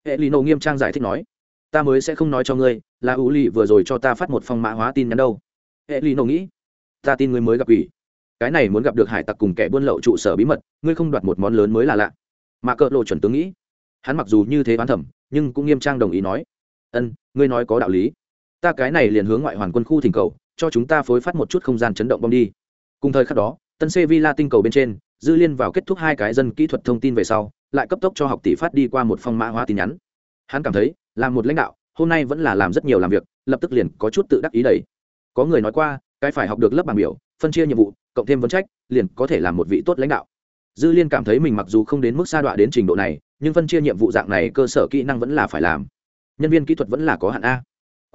Hệ lino nghiêm trang giải thích nói, ta mới sẽ không nói cho ngươi, là ủ lì vừa rồi cho ta phát một phong mã hóa tin nhắn đâu. Hệ lino nghĩ, ta tin ngươi mới gặp ủy cái này muốn gặp được hải tặc cùng kẻ buôn lậu trụ sở bí mật, ngươi không đoạt một món lớn mới là lạ. Mà cỡ lộ chuẩn tướng nghĩ, hắn mặc dù như thế bán thẩm nhưng cũng nghiêm trang đồng ý nói, ân, ngươi nói có đạo lý. Ta cái này liền hướng ngoại hoàn quân khu thỉnh cầu cho chúng ta phối phát một chút không gian chấn động bom đi. Cùng thời khắc đó, tân c villa tinh cầu bên trên, dư liên vào kết thúc hai cái dân kỹ thuật thông tin về sau, lại cấp tốc cho học tỷ phát đi qua một phong mã hóa tin nhắn. Hắn cảm thấy làm một lãnh đạo, hôm nay vẫn là làm rất nhiều làm việc, lập tức liền có chút tự đắc ý đầy có người nói qua, cái phải học được lớp bảng biểu, phân chia nhiệm vụ, cộng thêm vấn trách, liền có thể làm một vị tốt lãnh đạo. Dư liên cảm thấy mình mặc dù không đến mức sa đọa đến trình độ này, nhưng phân chia nhiệm vụ dạng này cơ sở kỹ năng vẫn là phải làm. Nhân viên kỹ thuật vẫn là có hạn a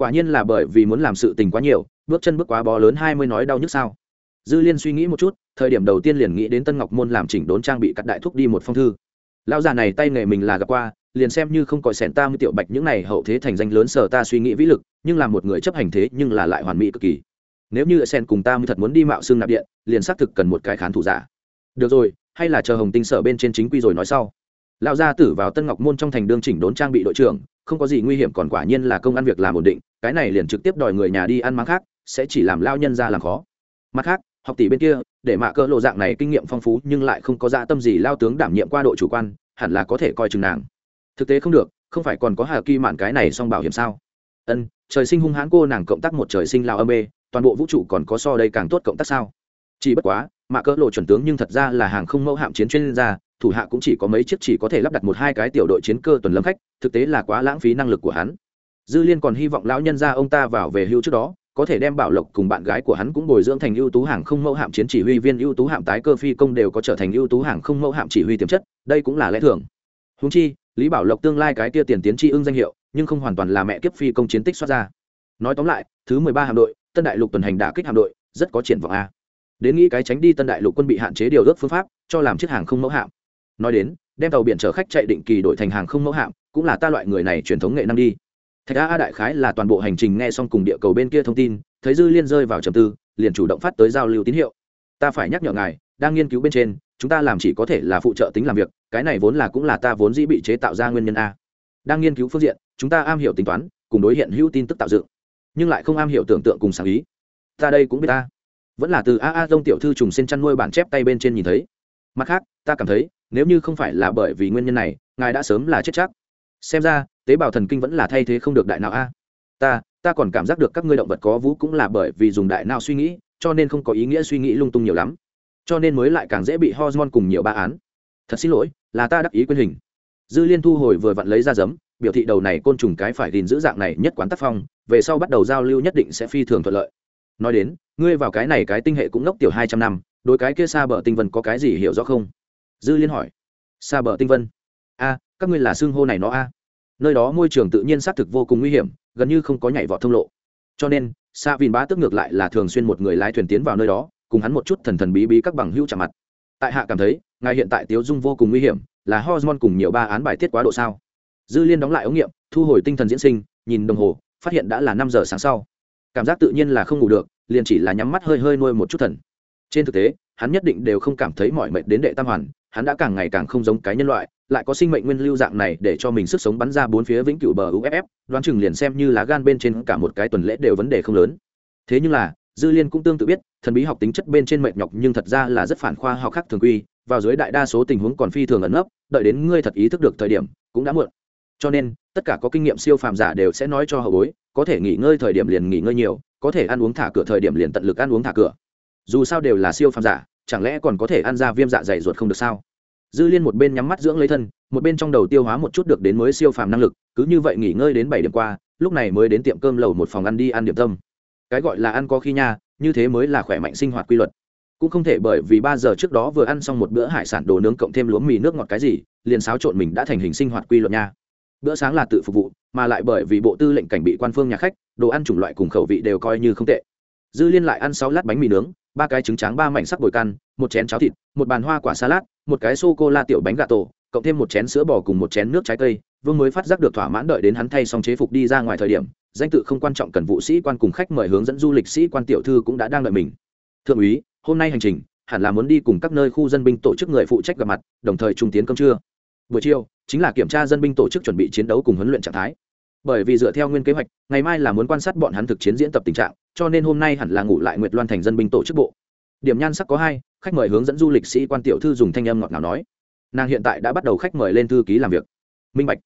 quả nhiên là bởi vì muốn làm sự tình quá nhiều, bước chân bước quá bó lớn hai mươi nói đau nhức sao. Dư liên suy nghĩ một chút, thời điểm đầu tiên liền nghĩ đến tân ngọc môn làm chỉnh đốn trang bị cắt đại thúc đi một phong thư. Lão già này tay nghề mình là gặp qua, liền xem như không có sẻn ta mới tiểu bạch những này hậu thế thành danh lớn sở ta suy nghĩ vĩ lực, nhưng là một người chấp hành thế nhưng là lại hoàn mỹ cực kỳ. Nếu như sen cùng ta mới thật muốn đi mạo xương nạp điện, liền xác thực cần một cái khán thủ giả. Được rồi, hay là chờ hồng tinh sở bên trên chính quy rồi nói sau. Lão gia tử vào tân ngọc môn trong thành đương chỉnh đốn trang bị đội trưởng không có gì nguy hiểm còn quả nhiên là công ăn việc làm ổn định, cái này liền trực tiếp đòi người nhà đi ăn mắng khác, sẽ chỉ làm lao nhân ra làm khó. Mặt khác, học tỷ bên kia, để mạ cỡ lộ dạng này kinh nghiệm phong phú nhưng lại không có dạ tâm gì lao tướng đảm nhiệm qua độ chủ quan, hẳn là có thể coi chừng nàng. Thực tế không được, không phải còn có hà kỳ mạn cái này song bảo hiểm sao? Ân, trời sinh hung hãn cô nàng cộng tác một trời sinh lao âm mê toàn bộ vũ trụ còn có so đây càng tốt cộng tác sao? Chỉ bất quá, mạ cỡ lộ chuẩn tướng nhưng thật ra là hàng không mẫu hạm chiến chuyên gia thủ hạ cũng chỉ có mấy chiếc chỉ có thể lắp đặt một hai cái tiểu đội chiến cơ tuần lâm khách, thực tế là quá lãng phí năng lực của hắn. Dư liên còn hy vọng lão nhân ra ông ta vào về hưu trước đó, có thể đem bảo lộc cùng bạn gái của hắn cũng bồi dưỡng thành ưu tú hàng không mẫu hạm chiến chỉ huy viên, ưu tú hạm tái cơ phi công đều có trở thành ưu tú hàng không mẫu hạm chỉ huy tiềm chất, đây cũng là lẽ thường. Húng chi, lý bảo lộc tương lai cái kia tiền tiến tri ưng danh hiệu, nhưng không hoàn toàn là mẹ kiếp phi công chiến tích xuất ra. Nói tóm lại, thứ mười ba hạm đội, tân đại lục tuần hành đả kích hạm đội, rất có triển vọng a. Đến nghĩ cái tránh đi tân đại lục quân bị hạn chế điều ước phương pháp, cho làm chiếc hàng không mẫu hạm nói đến, đem tàu biển chở khách chạy định kỳ đổi thành hàng không mẫu hạm, cũng là ta loại người này truyền thống nghệ năng đi. Thạch a đại khái là toàn bộ hành trình nghe xong cùng địa cầu bên kia thông tin, thấy dư liên rơi vào trầm tư, liền chủ động phát tới giao lưu tín hiệu. Ta phải nhắc nhở ngài, đang nghiên cứu bên trên, chúng ta làm chỉ có thể là phụ trợ tính làm việc, cái này vốn là cũng là ta vốn dĩ bị chế tạo ra nguyên nhân a. Đang nghiên cứu phương diện, chúng ta am hiểu tính toán, cùng đối hiện hữu tin tức tạo dựng, nhưng lại không am hiểu tưởng tượng cùng sáng ý. Ta đây cũng biết ta vẫn là từ a a dông tiểu thư trùng xin chăn nuôi bản chép tay bên trên nhìn thấy. Mặt khác, ta cảm thấy nếu như không phải là bởi vì nguyên nhân này, ngài đã sớm là chết chắc. Xem ra, tế bào thần kinh vẫn là thay thế không được đại não a. Ta ta còn cảm giác được các ngươi động vật có vú cũng là bởi vì dùng đại não suy nghĩ, cho nên không có ý nghĩa suy nghĩ lung tung nhiều lắm. Cho nên mới lại càng dễ bị hormone cùng nhiều ba án. Thật xin lỗi, là ta đắc ý quyền hình. Dư liên thu hồi vừa vặn lấy ra giấm, biểu thị đầu này côn trùng cái phải gìn giữ dạng này nhất quán tác phong, về sau bắt đầu giao lưu nhất định sẽ phi thường thuận lợi. Nói đến, ngươi vào cái này cái tinh hệ cũng ngốc tiểu hai trăm năm đôi cái kia xa bờ tinh vân có cái gì hiểu rõ không? Dư liên hỏi. Xa bờ tinh vân. A, các ngươi là xương hô này nó a? Nơi đó môi trường tự nhiên xác thực vô cùng nguy hiểm, gần như không có nhảy vọt thông lộ. Cho nên xa vìn bá tức ngược lại là thường xuyên một người lái thuyền tiến vào nơi đó, cùng hắn một chút thần thần bí bí các bằng hữu chạm mặt. Tại hạ cảm thấy, ngài hiện tại tiếu dung vô cùng nguy hiểm, là hormone cùng nhiều ba án bài tiết quá độ sao? Dư liên đóng lại ống nghiệm, thu hồi tinh thần diễn sinh, nhìn đồng hồ, phát hiện đã là năm giờ sáng sau. Cảm giác tự nhiên là không ngủ được, liền chỉ là nhắm mắt hơi hơi nuôi một chút thần. Trên thực tế, hắn nhất định đều không cảm thấy mỏi mệt đến đệ tam hoàn hắn đã càng ngày càng không giống cái nhân loại, lại có sinh mệnh nguyên lưu dạng này để cho mình sức sống bắn ra bốn phía vĩnh cửu bờ uff đoán chừng liền xem như lá gan bên trên cả một cái tuần lễ đều vấn đề không lớn. Thế nhưng là, dư liên cũng tương tự biết, thần bí học tính chất bên trên mệt nhọc nhưng thật ra là rất phản khoa học khác thường quy, vào dưới đại đa số tình huống còn phi thường ẩn nấp, đợi đến ngươi thật ý thức được thời điểm, cũng đã muộn. Cho nên, tất cả có kinh nghiệm siêu phàm giả đều sẽ nói cho hậu bối, có thể nghỉ ngơi thời điểm liền nghỉ ngơi nhiều, có thể ăn uống thả cửa thời điểm liền tận lực ăn uống thả cửa. Dù sao đều là siêu phàm giả chẳng lẽ còn có thể ăn ra viêm dạ dày ruột không được sao? Dư liên một bên nhắm mắt dưỡng lấy thân, một bên trong đầu tiêu hóa một chút được đến mới siêu phàm năng lực, cứ như vậy nghỉ ngơi đến bảy điểm qua, lúc này mới đến tiệm cơm lầu một phòng ăn đi ăn điểm tâm. Cái gọi là ăn có khi nha, như thế mới là khỏe mạnh sinh hoạt quy luật. Cũng không thể bởi vì ba giờ trước đó vừa ăn xong một bữa hải sản đồ nướng cộng thêm lúa mì nước ngọt cái gì, liền xáo trộn mình đã thành hình sinh hoạt quy luật nha. Bữa sáng là tự phục vụ, mà lại bởi vì bộ tư lệnh cảnh bị quan phương nhà khách, đồ ăn chủng loại cùng khẩu vị đều coi như không tệ. Dư liên lại ăn sáu lát bánh mì nướng ba cái trứng tráng ba mảnh sắc bồi căn một chén cháo thịt, một bàn hoa quả salad, một cái sô cô la tiểu bánh gà tổ, cộng thêm một chén sữa bò cùng một chén nước trái cây, vương mới phát giác được thỏa mãn đợi đến hắn thay xong chế phục đi ra ngoài thời điểm, danh tự không quan trọng cần vụ sĩ quan cùng khách mời hướng dẫn du lịch sĩ quan tiểu thư cũng đã đang đợi mình. Thượng úy, hôm nay hành trình, hẳn là muốn đi cùng các nơi khu dân binh tổ chức người phụ trách gặp mặt, đồng thời trung tiến cơm trưa. Buổi chiều, chính là kiểm tra dân binh tổ chức chuẩn bị chiến đấu cùng huấn luyện trạng thái. Bởi vì dựa theo nguyên kế hoạch, ngày mai là muốn quan sát bọn hắn thực chiến diễn tập tình trạng cho nên hôm nay hẳn là ngủ lại nguyệt loan thành dân binh tổ chức bộ. Điểm nhan sắc có hai, khách mời hướng dẫn du lịch sĩ quan tiểu thư dùng thanh âm ngọt ngào nói. Nàng hiện tại đã bắt đầu khách mời lên thư ký làm việc. Minh bạch.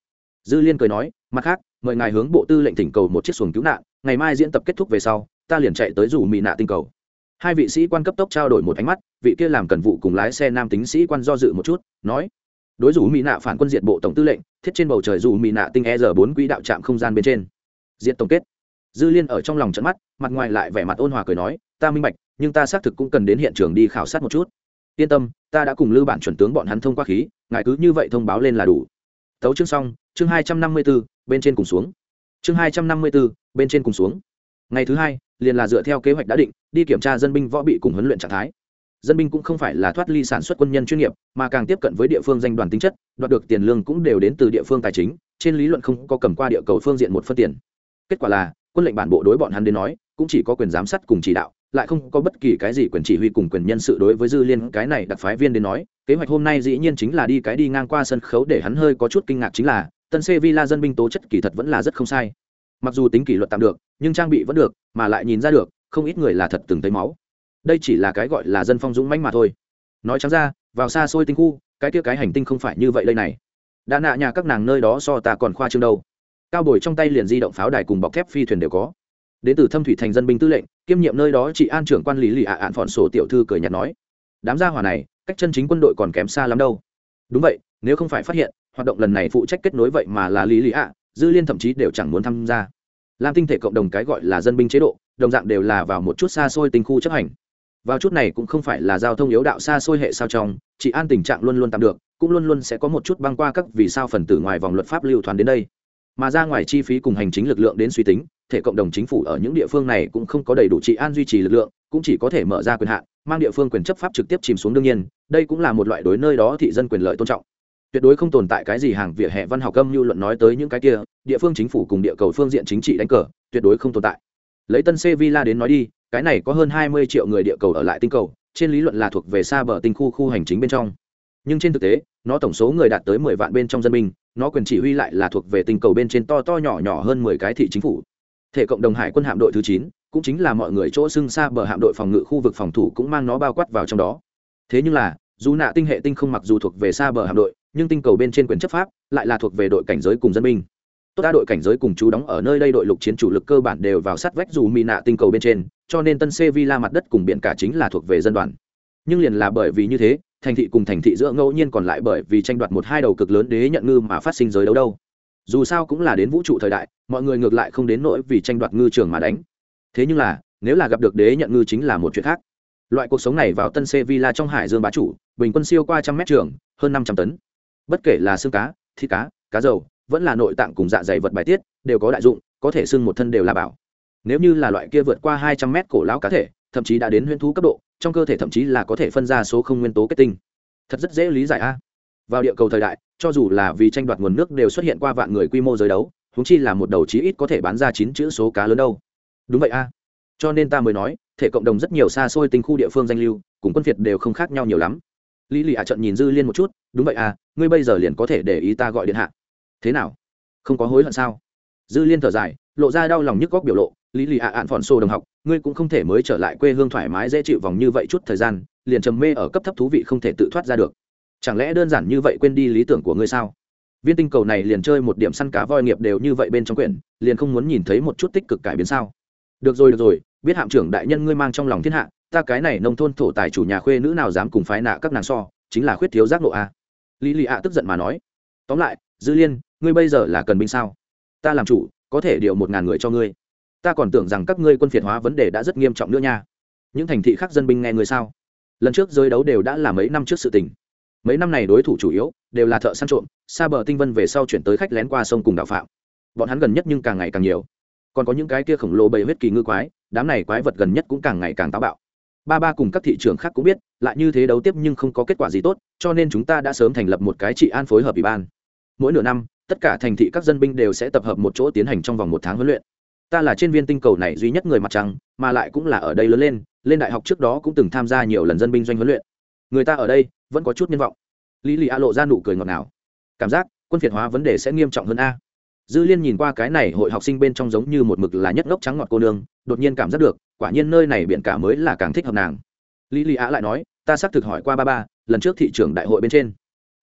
Dư liên cười nói, mặt khác, mời ngài hướng bộ tư lệnh thỉnh cầu một chiếc xuồng cứu nạn, ngày mai diễn tập kết thúc về sau, ta liền chạy tới rủ mỹ nạ tinh cầu. Hai vị sĩ quan cấp tốc trao đổi một ánh mắt, vị kia làm cần vụ cùng lái xe nam tính sĩ quan do dự một chút, nói, đối rủ mỹ nạ phản quân diệt bộ tổng tư lệnh, thiết trên bầu trời rủ mỹ nạ tinh e r bốn quỹ đạo trạm không gian bên trên. Diện tổng kết dư liên ở trong lòng trận mắt, mặt ngoài lại vẻ mặt ôn hòa cười nói, ta minh bạch, nhưng ta xác thực cũng cần đến hiện trường đi khảo sát một chút. Yên tâm, ta đã cùng lưu bản chuẩn tướng bọn hắn thông qua khí, ngài cứ như vậy thông báo lên là đủ. Tấu chương xong, chương hai trăm năm mươi b ố bên trên cùng xuống. Chương hai trăm năm mươi b ố bên trên cùng xuống. Ngày thứ hai, liền là dựa theo kế hoạch đã định, đi kiểm tra dân binh võ bị cùng huấn luyện trạng thái. Dân binh cũng không phải là thoát ly sản xuất quân nhân chuyên nghiệp, mà càng tiếp cận với địa phương danh đoàn tính chất, đoạt được tiền lương cũng đều đến từ địa phương tài chính, trên lý luận không có cầm qua địa cầu phương diện một phân tiền. Kết quả là quân lệnh bản bộ đối bọn hắn đến nói, cũng chỉ có quyền giám sát cùng chỉ đạo, lại không có bất kỳ cái gì quyền chỉ huy cùng quyền nhân sự đối với dư liên. Cái này đặc phái viên đến nói, kế hoạch hôm nay dĩ nhiên chính là đi cái đi ngang qua sân khấu để hắn hơi có chút kinh ngạc chính là, tân sevilla dân binh tố chất kỳ thật vẫn là rất không sai. Mặc dù tính kỷ luật tạm được, nhưng trang bị vẫn được, mà lại nhìn ra được, không ít người là thật từng thấy máu. Đây chỉ là cái gọi là dân phong dũng mãnh mà thôi. Nói chẳng ra, vào xa xôi tinh khu, cái kia cái hành tinh không phải như vậy đây này. Đã nạ nhà các nàng nơi đó so ta còn khoa trương đâu cao bồi trong tay liền di động pháo đài cùng bọc thép phi thuyền đều có. Đến từ thâm thủy thành dân binh tư lệnh, kiêm nhiệm nơi đó chị an trưởng quan lý lì ạ, ạn phòn sổ tiểu thư cười nhạt nói, đám gia hỏa này, cách chân chính quân đội còn kém xa lắm đâu. Đúng vậy, nếu không phải phát hiện, hoạt động lần này phụ trách kết nối vậy mà là lý lì ạ, dư liên thậm chí đều chẳng muốn tham gia. Làm tinh thể cộng đồng cái gọi là dân binh chế độ, đồng dạng đều là vào một chút xa xôi tình khu chấp hành. Vào chút này cũng không phải là giao thông yếu đạo xa xôi hệ sao trong chị an tình trạng luôn luôn tạm được, cũng luôn luôn sẽ có một chút băng qua các vì sao phần tử ngoài vòng luật pháp lưu thoán đến đây mà ra ngoài chi phí cùng hành chính lực lượng đến suy tính, thể cộng đồng chính phủ ở những địa phương này cũng không có đầy đủ trị an duy trì lực lượng, cũng chỉ có thể mở ra quyền hạn, mang địa phương quyền chấp pháp trực tiếp chìm xuống đương nhiên, đây cũng là một loại đối nơi đó thị dân quyền lợi tôn trọng. Tuyệt đối không tồn tại cái gì hàng vỉa hè văn học âm như luận nói tới những cái kia, địa phương chính phủ cùng địa cầu phương diện chính trị đánh cờ, tuyệt đối không tồn tại. Lấy tân sevilla đến nói đi, cái này có hơn hai mươi triệu người địa cầu ở lại tinh cầu, trên lý luận là thuộc về xa bờ tinh khu khu hành chính bên trong nhưng trên thực tế, nó tổng số người đạt tới mười vạn bên trong dân binh, nó quyền chỉ huy lại là thuộc về tinh cầu bên trên to to nhỏ nhỏ hơn mười cái thị chính phủ. Thể cộng đồng hải quân hạm đội thứ chín, cũng chính là mọi người chỗ xưng xa bờ hạm đội phòng ngự khu vực phòng thủ cũng mang nó bao quát vào trong đó. Thế nhưng là, dù nạ tinh hệ tinh không mặc dù thuộc về xa bờ hạm đội, nhưng tinh cầu bên trên quyền chấp pháp lại là thuộc về đội cảnh giới cùng dân binh. Tốt đa đội cảnh giới cùng chú đóng ở nơi đây đội lục chiến chủ lực cơ bản đều vào sát vách dù mỹ nạ tinh cầu bên trên, cho nên tân sevilla mặt đất cùng biển cả chính là thuộc về dân đoàn. Nhưng liền là bởi vì như thế thành thị cùng thành thị giữa ngẫu nhiên còn lại bởi vì tranh đoạt một hai đầu cực lớn đế nhận ngư mà phát sinh giới đấu đâu. Dù sao cũng là đến vũ trụ thời đại, mọi người ngược lại không đến nỗi vì tranh đoạt ngư trường mà đánh. Thế nhưng là, nếu là gặp được đế nhận ngư chính là một chuyện khác. Loại cuộc sống này vào tân sevilla trong hải dương bá chủ, bình quân siêu qua trăm mét trường, hơn năm trăm tấn. Bất kể là xương cá, thịt cá cá dầu, vẫn là nội tạng cùng dạ dày vật bài tiết, đều có đại dụng, có thể xương một thân đều là bảo. Nếu như là loại kia vượt qua hai trăm mét cổ lão cá thể, thậm chí đã đến huyễn thú cấp độ trong cơ thể thậm chí là có thể phân ra số không nguyên tố kết tinh. Thật rất dễ lý giải a. Vào địa cầu thời đại, cho dù là vì tranh đoạt nguồn nước đều xuất hiện qua vạn người quy mô giới đấu húng chi là một đầu chí ít có thể bán ra chín chữ số cá lớn đâu. Đúng vậy a. Cho nên ta mới nói, thể cộng đồng rất nhiều xa xôi tinh khu địa phương danh lưu, cùng quân việt đều không khác nhau nhiều lắm. Lý lì ạ trận nhìn dư liên một chút, đúng vậy à ngươi bây giờ liền có thể để ý ta gọi điện hạ. Thế nào? Không có hối hận sao? Dư liên thở dài, lộ ra đau lòng nhức góc biểu lộ lý lì ạ, ạn phòn xô đồng học, ngươi cũng không thể mới trở lại quê hương thoải mái dễ chịu vòng như vậy chút thời gian, liền trầm mê ở cấp thấp thú vị không thể tự thoát ra được. Chẳng lẽ đơn giản như vậy quên đi lý tưởng của ngươi sao? Viên tinh cầu này liền chơi một điểm săn cá voi nghiệp đều như vậy bên trong quyển, liền không muốn nhìn thấy một chút tích cực cải biến sao? Được rồi được rồi, biết hạm trưởng đại nhân ngươi mang trong lòng thiên hạ, ta cái này nông thôn thổ tài chủ nhà khuê nữ nào dám cùng phái nạ các nàng so, chính là khuyết thiếu giác nộ a. Lý lì ạ tức giận mà nói. Tóm lại, dư liên, ngươi bây giờ là cần binh sao? Ta làm chủ, có thể điều một ngàn người cho ngươi ta còn tưởng rằng các ngươi quân phiệt hóa vấn đề đã rất nghiêm trọng nữa nha. Những thành thị khác dân binh nghe người sao? Lần trước giới đấu đều đã là mấy năm trước sự tình. Mấy năm này đối thủ chủ yếu đều là thợ săn trộm, xa bờ tinh vân về sau chuyển tới khách lén qua sông cùng đạo phạm. Bọn hắn gần nhất nhưng càng ngày càng nhiều. Còn có những cái kia khổng lồ bầy huyết kỳ ngư quái, đám này quái vật gần nhất cũng càng ngày càng táo bạo. Ba ba cùng các thị trường khác cũng biết, lại như thế đấu tiếp nhưng không có kết quả gì tốt, cho nên chúng ta đã sớm thành lập một cái trị an phối hợp ủy ban. Mỗi nửa năm, tất cả thành thị các dân binh đều sẽ tập hợp một chỗ tiến hành trong vòng một tháng huấn luyện ta là trên viên tinh cầu này duy nhất người mặt trăng, mà lại cũng là ở đây lớn lên lên đại học trước đó cũng từng tham gia nhiều lần dân binh doanh huấn luyện. Người ta ở đây, vẫn có chút nhân vọng. Lý lì a lộ ra nụ cười ngọt ngào. Cảm giác, quân phiệt hóa vấn đề sẽ nghiêm trọng hơn a. Dư liên nhìn qua cái này hội học sinh bên trong giống như một mực là nhất ngốc trắng ngọt cô nương, đột nhiên cảm giác được, quả nhiên nơi này biển cả mới là càng thích hợp nàng. Lý lì á lại nói, ta xác thực hỏi qua ba ba, lần trước thị trường đại hội bên trên,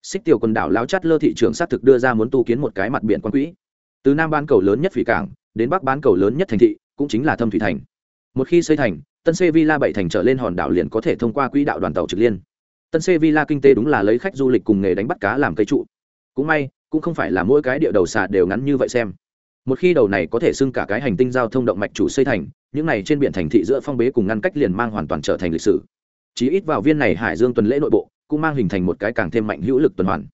xích tiểu quần đảo láo chát lơ thị trường xác thực đưa ra muốn tu kiến một cái mặt biển quan quỹ. Từ nam ban cầu lớn nhất phỉ cảng đến bắc bán cầu lớn nhất thành thị, cũng chính là thâm thủy thành. Một khi xây thành, tân xê villa bảy thành trở lên hòn đảo liền có thể thông qua quỹ đạo đoàn tàu trực liên. Tân xê villa kinh tế đúng là lấy khách du lịch cùng nghề đánh bắt cá làm cây trụ. Cũng may, cũng không phải là mỗi cái địa đầu xà đều ngắn như vậy xem. Một khi đầu này có thể xưng cả cái hành tinh giao thông động mạch chủ xây thành, những này trên biển thành thị giữa phong bế cùng ngăn cách liền mang hoàn toàn trở thành lịch sử. Chí ít vào viên này hải dương tuần lễ nội bộ, cũng mang hình thành một cái càng thêm mạnh hữu lực tuần hoàn.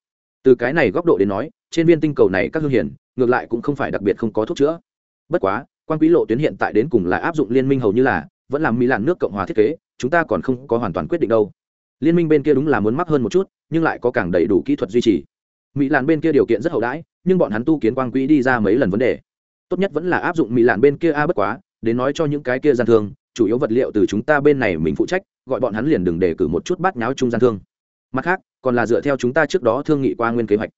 Từ cái này góc độ đến nói, trên viên tinh cầu này các hương hiển ngược lại cũng không phải đặc biệt không có thuốc chữa bất quá, quan quý lộ tuyến hiện tại đến cùng là áp dụng liên minh hầu như là, vẫn làm mỹ làn nước cộng hòa thiết kế, chúng ta còn không có hoàn toàn quyết định đâu. Liên minh bên kia đúng là muốn mắc hơn một chút, nhưng lại có càng đầy đủ kỹ thuật duy trì. Mỹ làn bên kia điều kiện rất hậu đãi, nhưng bọn hắn tu kiến quang quỹ đi ra mấy lần vấn đề. Tốt nhất vẫn là áp dụng mỹ làn bên kia a bất quá, đến nói cho những cái kia gian thương, chủ yếu vật liệu từ chúng ta bên này mình phụ trách, gọi bọn hắn liền đừng để cử một chút bát nháo trung gian thương. Mặt khác, còn là dựa theo chúng ta trước đó thương nghị qua nguyên kế hoạch.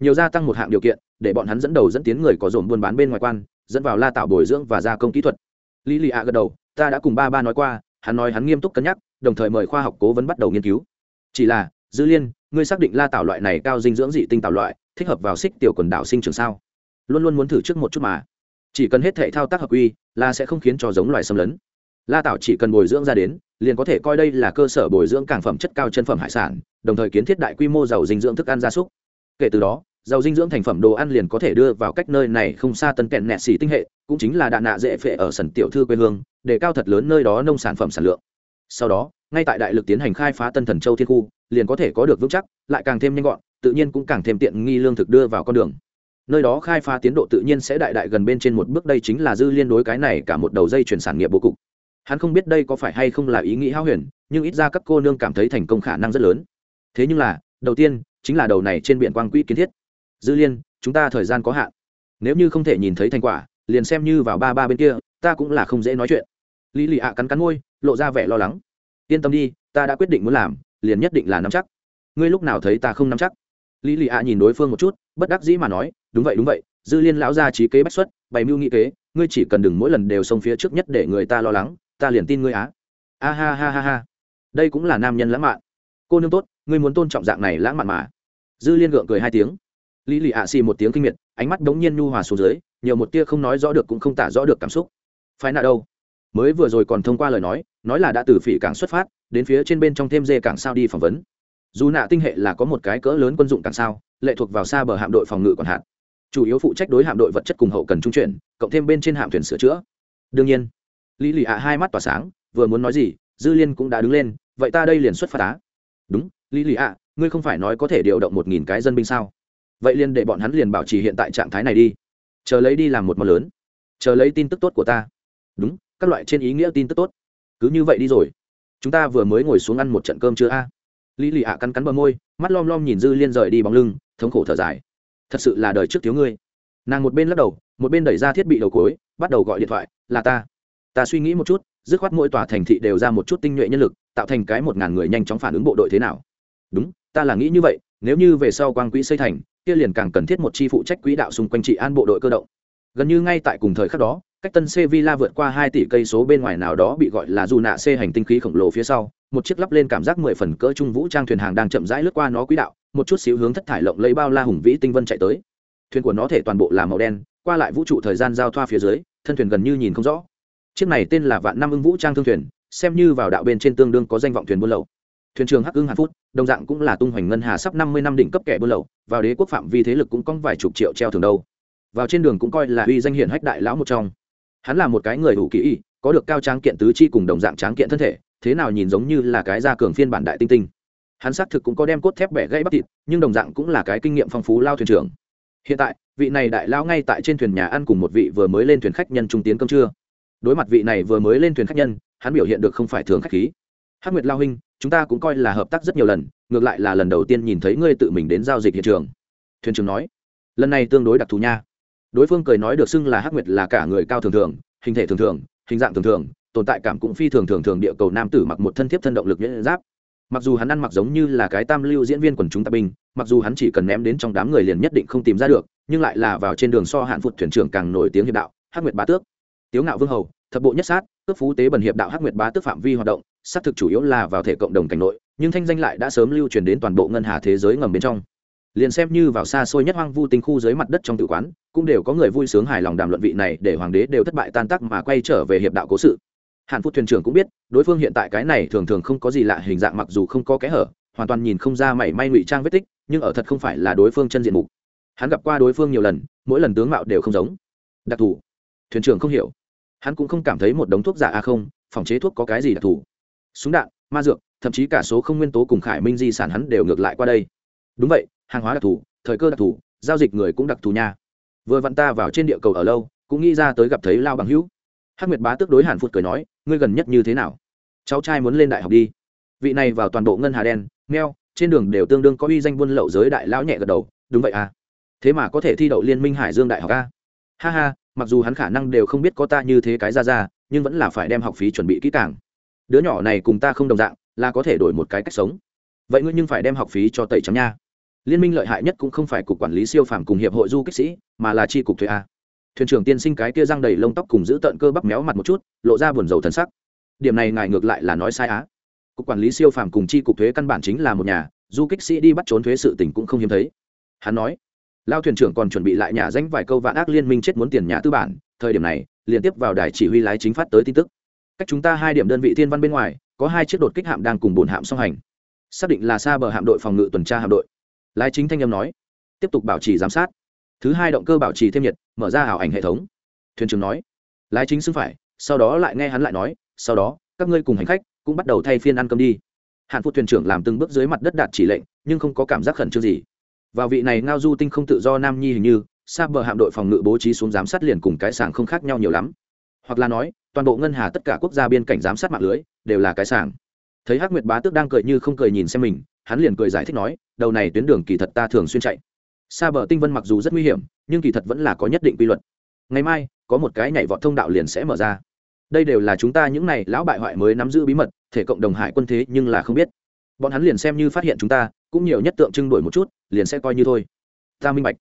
Nhiều gia tăng một hạng điều kiện, để bọn hắn dẫn đầu dẫn tiến người có dồn buôn bán bên ngoài quan dẫn vào la tạo bồi dưỡng và gia công kỹ thuật. Lý lì ạ gật đầu, ta đã cùng ba ba nói qua, hắn nói hắn nghiêm túc cân nhắc, đồng thời mời khoa học cố vấn bắt đầu nghiên cứu. Chỉ là, dư liên, ngươi xác định la tạo loại này cao dinh dưỡng dị tinh tạo loại, thích hợp vào xích tiểu quần đảo sinh trường sao? Luôn luôn muốn thử trước một chút mà. Chỉ cần hết thể thao tác hợp quy là sẽ không khiến cho giống loài xâm lấn. La tạo chỉ cần bồi dưỡng ra đến, liền có thể coi đây là cơ sở bồi dưỡng cảng phẩm chất cao chân phẩm hải sản, đồng thời kiến thiết đại quy mô giàu dinh dưỡng thức ăn gia súc. Kể từ đó giàu dinh dưỡng thành phẩm đồ ăn liền có thể đưa vào cách nơi này không xa tân kẹn nẹt xì tinh hệ, cũng chính là đạn nạ dễ phệ ở sần tiểu thư quê hương, để cao thật lớn nơi đó nông sản phẩm sản lượng. Sau đó, ngay tại đại lực tiến hành khai phá tân thần châu thiên khu, liền có thể có được vững chắc, lại càng thêm nhanh gọn, tự nhiên cũng càng thêm tiện nghi lương thực đưa vào con đường. Nơi đó khai phá tiến độ tự nhiên sẽ đại đại gần bên trên một bước, đây chính là dư liên đối cái này cả một đầu dây chuyển sản nghiệp bố cục. Hắn không biết đây có phải hay không là ý nghĩ hao huyền, nhưng ít ra các cô nương cảm thấy thành công khả năng rất lớn. Thế nhưng là, đầu tiên, chính là đầu này trên biển quang quỹ kiến thiết dư liên, chúng ta thời gian có hạn. Nếu như không thể nhìn thấy thành quả, liền xem như vào ba ba bên kia, ta cũng là không dễ nói chuyện. Lý lì ạ cắn cắn môi, lộ ra vẻ lo lắng. Yên tâm đi, ta đã quyết định muốn làm, liền nhất định là nắm chắc. Ngươi lúc nào thấy ta không nắm chắc? Lý lì ạ nhìn đối phương một chút, bất đắc dĩ mà nói, đúng vậy đúng vậy, dư liên lão ra trí kế bách xuất, bày mưu nghị kế, ngươi chỉ cần đừng mỗi lần đều xông phía trước nhất để người ta lo lắng, ta liền tin ngươi á. A ha ha ha ha. Đây cũng là nam nhân lãng mạn. Cô nương tốt, ngươi muốn tôn trọng dạng này lãng mạn mà. Dư liên gượng cười hai tiếng lý lì ạ xì một tiếng kinh miệt, ánh mắt đống nhiên nhu hòa xuống dưới, nhiều một tia không nói rõ được cũng không tả rõ được cảm xúc. Phái nạ đâu? Mới vừa rồi còn thông qua lời nói nói là đã từ phỉ cảng xuất phát, đến phía trên bên trong thêm dê cảng sao đi phỏng vấn. Dù nạ tinh hệ là có một cái cỡ lớn quân dụng cảng sao, lệ thuộc vào xa bờ hạm đội phòng ngự còn hạn. Chủ yếu phụ trách đối hạm đội vật chất cùng hậu cần trung chuyển, cộng thêm bên trên hạm thuyền sửa chữa. Đương nhiên, lý lì ạ hai mắt tỏa sáng, vừa muốn nói gì, dư liên cũng đã đứng lên, vậy ta đây liền xuất phát á. Đúng, lý lì ạ, ngươi không phải nói có thể điều động một nghìn cái dân binh sao? Vậy liền để bọn hắn liền bảo trì hiện tại trạng thái này đi. Chờ lấy đi làm một món lớn. Chờ lấy tin tức tốt của ta. Đúng, các loại trên ý nghĩa tin tức tốt. Cứ như vậy đi rồi. Chúng ta vừa mới ngồi xuống ăn một trận cơm chưa a? Lý lì ạ cắn cắn bờ môi, mắt lom lom nhìn dư liên rời đi bóng lưng, thống khổ thở dài. Thật sự là đời trước thiếu ngươi. Nàng một bên lắc đầu, một bên đẩy ra thiết bị đầu cối, bắt đầu gọi điện thoại, là ta. Ta suy nghĩ một chút, dứt khoát mỗi tòa thành thị đều ra một chút tinh nhuệ nhân lực, tạo thành cái một ngàn người nhanh chóng phản ứng bộ đội thế nào. Đúng, ta là nghĩ như vậy, nếu như về sau quang quỹ xây thành kia liền càng cần thiết một chi phụ trách quỹ đạo xung quanh trị an bộ đội cơ động. Gần như ngay tại cùng thời khắc đó, cách tân sevilla vượt qua hai tỷ cây số bên ngoài nào đó bị gọi là dù nạ c hành tinh khí khổng lồ phía sau, một chiếc lắp lên cảm giác mười phần cỡ trung vũ trang thuyền hàng đang chậm rãi lướt qua nó quỹ đạo, một chút xíu hướng thất thải lộng lấy bao la hùng vĩ tinh vân chạy tới. Thuyền của nó thể toàn bộ là màu đen, qua lại vũ trụ thời gian giao thoa phía dưới, thân thuyền gần như nhìn không rõ. Chiếc này tên là vạn năm ưng vũ trang thương thuyền, xem như vào đạo bên trên tương đương có danh vọng thuyền buôn lậu thuyền trường hắc ưng hàn phút, đồng dạng cũng là tung hoành ngân hà sắp năm mươi năm đỉnh cấp kẻ buôn lậu, vào đế quốc phạm vi thế lực cũng có vài chục triệu treo thường đâu. Vào trên đường cũng coi là uy danh hiển hách đại lão một trong. Hắn là một cái người đủ kỹ có được cao tráng kiện tứ chi cùng đồng dạng tráng kiện thân thể, thế nào nhìn giống như là cái gia cường phiên bản đại tinh tinh. Hắn xác thực cũng có đem cốt thép bẻ gãy bắp thịt, nhưng đồng dạng cũng là cái kinh nghiệm phong phú lao thuyền trưởng. Hiện tại, vị này đại lao ngay tại trên thuyền nhà ăn cùng một vị vừa mới lên thuyền khách nhân trung tiến cơm trưa. Đối mặt vị này vừa mới lên thuyền khách nhân, hắn biểu hiện được không phải thường khách khí hắc nguyệt lao huynh, chúng ta cũng coi là hợp tác rất nhiều lần, ngược lại là lần đầu tiên nhìn thấy ngươi tự mình đến giao dịch hiện trường. Thuyền trưởng nói. Lần này tương đối đặc thù nha. Đối phương cười nói được xưng là hắc nguyệt là cả người cao thường thường, hình thể thường thường, hình dạng thường thường, tồn tại cảm cũng phi thường thường thường, địa cầu nam tử mặc một thân thiếp thân động lực nhuyễn giáp. Mặc dù hắn ăn mặc giống như là cái tam lưu diễn viên quần chúng tạp binh, mặc dù hắn chỉ cần ném đến trong đám người liền nhất định không tìm ra được, nhưng lại là vào trên đường so hạn phụt thuyền trưởng càng nổi tiếng hiệp đạo, hắc nguyệt bá tước. Tiếu ngạo vương hầu, thập bộ nhất sát, cướp phú tế bần hiệp đạo hắc nguyệt bá tước phạm vi hoạt động xác thực chủ yếu là vào thể cộng đồng cảnh nội, nhưng thanh danh lại đã sớm lưu truyền đến toàn bộ ngân hà thế giới ngầm bên trong. Liền xem như vào xa xôi nhất hoang vu tinh khu dưới mặt đất trong tự quán, cũng đều có người vui sướng hài lòng đàm luận vị này để hoàng đế đều thất bại tan tác mà quay trở về hiệp đạo cố sự. Hàn phúc thuyền trưởng cũng biết, đối phương hiện tại cái này thường thường không có gì lạ hình dạng mặc dù không có kẽ hở, hoàn toàn nhìn không ra mảy may ngụy trang vết tích, nhưng ở thật không phải là đối phương chân diện mục. Hắn gặp qua đối phương nhiều lần, mỗi lần tướng mạo đều không giống. Đặc thù. Thuyền trưởng không hiểu. Hắn cũng không cảm thấy một đống thuốc giả a không, phòng chế thuốc có cái gì đặc thù súng đạn, ma dược, thậm chí cả số không nguyên tố cùng khải minh di sản hắn đều ngược lại qua đây. Đúng vậy, hàng hóa đặc thù, thời cơ đặc thù, giao dịch người cũng đặc thù nha. Vừa vặn ta vào trên địa cầu ở lâu, cũng nghĩ ra tới gặp thấy lao bằng hữu. Hắc nguyệt bá tức đối hàn phụt cười nói, ngươi gần nhất như thế nào? Cháu trai muốn lên đại học đi. Vị này vào toàn bộ ngân hà đen, nghèo, trên đường đều tương đương có uy danh buôn lậu giới đại lão nhẹ gật đầu, đúng vậy à. Thế mà có thể thi đậu liên minh hải dương đại học a ha ha, mặc dù hắn khả năng đều không biết có ta như thế cái ra ra, nhưng vẫn là phải đem học phí chuẩn bị kỹ càng đứa nhỏ này cùng ta không đồng dạng, là có thể đổi một cái cách sống. Vậy ngươi nhưng phải đem học phí cho tẩy trắng nha. Liên minh lợi hại nhất cũng không phải cục quản lý siêu phàm cùng hiệp hội du kích sĩ, mà là tri cục thuế a. Thuyền trưởng tiên sinh cái kia răng đầy lông tóc cùng giữ tợn cơ bắp méo mặt một chút, lộ ra buồn rầu thần sắc. Điểm này ngài ngược lại là nói sai á. Cục quản lý siêu phàm cùng tri cục thuế căn bản chính là một nhà, du kích sĩ đi bắt trốn thuế sự tình cũng không hiếm thấy. Hắn nói, lao thuyền trưởng còn chuẩn bị lại nhà danh vài câu vạn ác liên minh chết muốn tiền nhà tư bản, thời điểm này, liên tiếp vào đài chỉ huy lái chính phát tới tin tức cách chúng ta hai điểm đơn vị thiên văn bên ngoài, có hai chiếc đột kích hạm đang cùng bồn hạm song hành. Xác định là xa bờ hạm đội phòng ngự tuần tra hạm đội. Lái chính thanh âm nói. Tiếp tục bảo trì giám sát. Thứ hai động cơ bảo trì thêm nhiệt, mở ra ảo ảnh hệ thống. Thuyền trưởng nói. Lái chính xưng phải, sau đó lại nghe hắn lại nói, sau đó, các ngươi cùng hành khách cũng bắt đầu thay phiên ăn cơm đi. Hạn phụ thuyền trưởng làm từng bước dưới mặt đất đạt chỉ lệnh, nhưng không có cảm giác khẩn trương gì. Vào vị này ngao du tinh không tự do nam nhi hình như, xa bờ hạm đội phòng ngự bố trí xuống giám sát liền cùng cái sàng không khác nhau nhiều lắm. Hoặc là nói toàn bộ ngân hà tất cả quốc gia biên cảnh giám sát mạng lưới đều là cái sàng thấy hắc nguyệt bá tước đang cười như không cười nhìn xem mình, hắn liền cười giải thích nói, đầu này tuyến đường kỳ thật ta thường xuyên chạy. Xa bờ tinh vân mặc dù rất nguy hiểm, nhưng kỳ thật vẫn là có nhất định quy luật. Ngày mai, có một cái nhảy vọt thông đạo liền sẽ mở ra. Đây đều là chúng ta những này lão bại hoại mới nắm giữ bí mật, thể cộng đồng hải quân thế nhưng là không biết. Bọn hắn liền xem như phát hiện chúng ta, cũng nhiều nhất tượng trưng đổi một chút, liền sẽ coi như thôi. Ta minh bạch.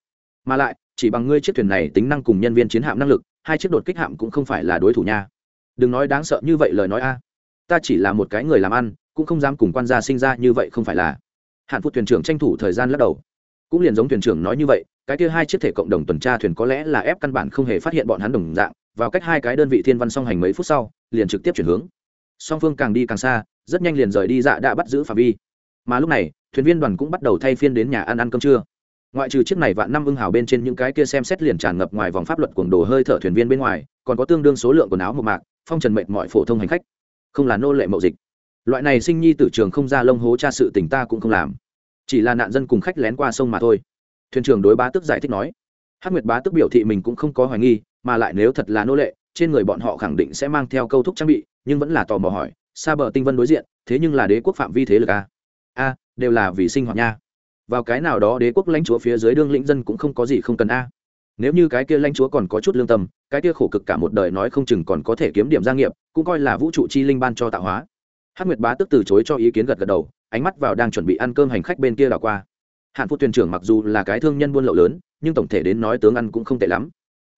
Mà lại, chỉ bằng ngươi chiếc thuyền này tính năng cùng nhân viên chiến hạm năng lực, hai chiếc đột kích hạm cũng không phải là đối thủ nha đừng nói đáng sợ như vậy lời nói a. Ta chỉ là một cái người làm ăn, cũng không dám cùng quan gia sinh ra như vậy không phải là. Hạn phụ thuyền trưởng tranh thủ thời gian lắc đầu. Cũng liền giống thuyền trưởng nói như vậy, cái kia hai chiếc thể cộng đồng tuần tra thuyền có lẽ là ép căn bản không hề phát hiện bọn hắn đồng dạng, vào cách hai cái đơn vị thiên văn song hành mấy phút sau, liền trực tiếp chuyển hướng. Song phương càng đi càng xa, rất nhanh liền rời đi dạ đã bắt giữ phạm vi. Mà lúc này, thuyền viên đoàn cũng bắt đầu thay phiên đến nhà ăn ăn cơm trưa. Ngoại trừ chiếc này vạn năm ưng hào bên trên những cái kia xem xét liền tràn ngập ngoài vòng pháp luật cuồng đồ hơi thở thuyền viên bên ngoài, còn có tương đương số lượng quần áo một mạc phong trần mệt mọi phổ thông hành khách, không là nô lệ mậu dịch. Loại này sinh nhi tử trường không ra lông hố cha sự tình ta cũng không làm. Chỉ là nạn dân cùng khách lén qua sông mà thôi. Thuyền trưởng đối bá tức giải thích nói. Hắc nguyệt bá tức biểu thị mình cũng không có hoài nghi, mà lại nếu thật là nô lệ, trên người bọn họ khẳng định sẽ mang theo câu thúc trang bị, nhưng vẫn là tò mò hỏi, xa bờ tinh vân đối diện, thế nhưng là đế quốc phạm vi thế lực a a, đều là vì sinh hoạt nha. Vào cái nào đó đế quốc lãnh chúa phía dưới đương lĩnh dân cũng không có gì không cần a. Nếu như cái kia lãnh chúa còn có chút lương tâm cái kia khổ cực cả một đời nói không chừng còn có thể kiếm điểm gia nghiệp, cũng coi là vũ trụ chi linh ban cho tạo hóa. Hát nguyệt bá tức từ chối cho ý kiến gật gật đầu, ánh mắt vào đang chuẩn bị ăn cơm hành khách bên kia đảo qua. Hạn phụ thuyền trưởng mặc dù là cái thương nhân buôn lậu lớn, nhưng tổng thể đến nói tướng ăn cũng không tệ lắm.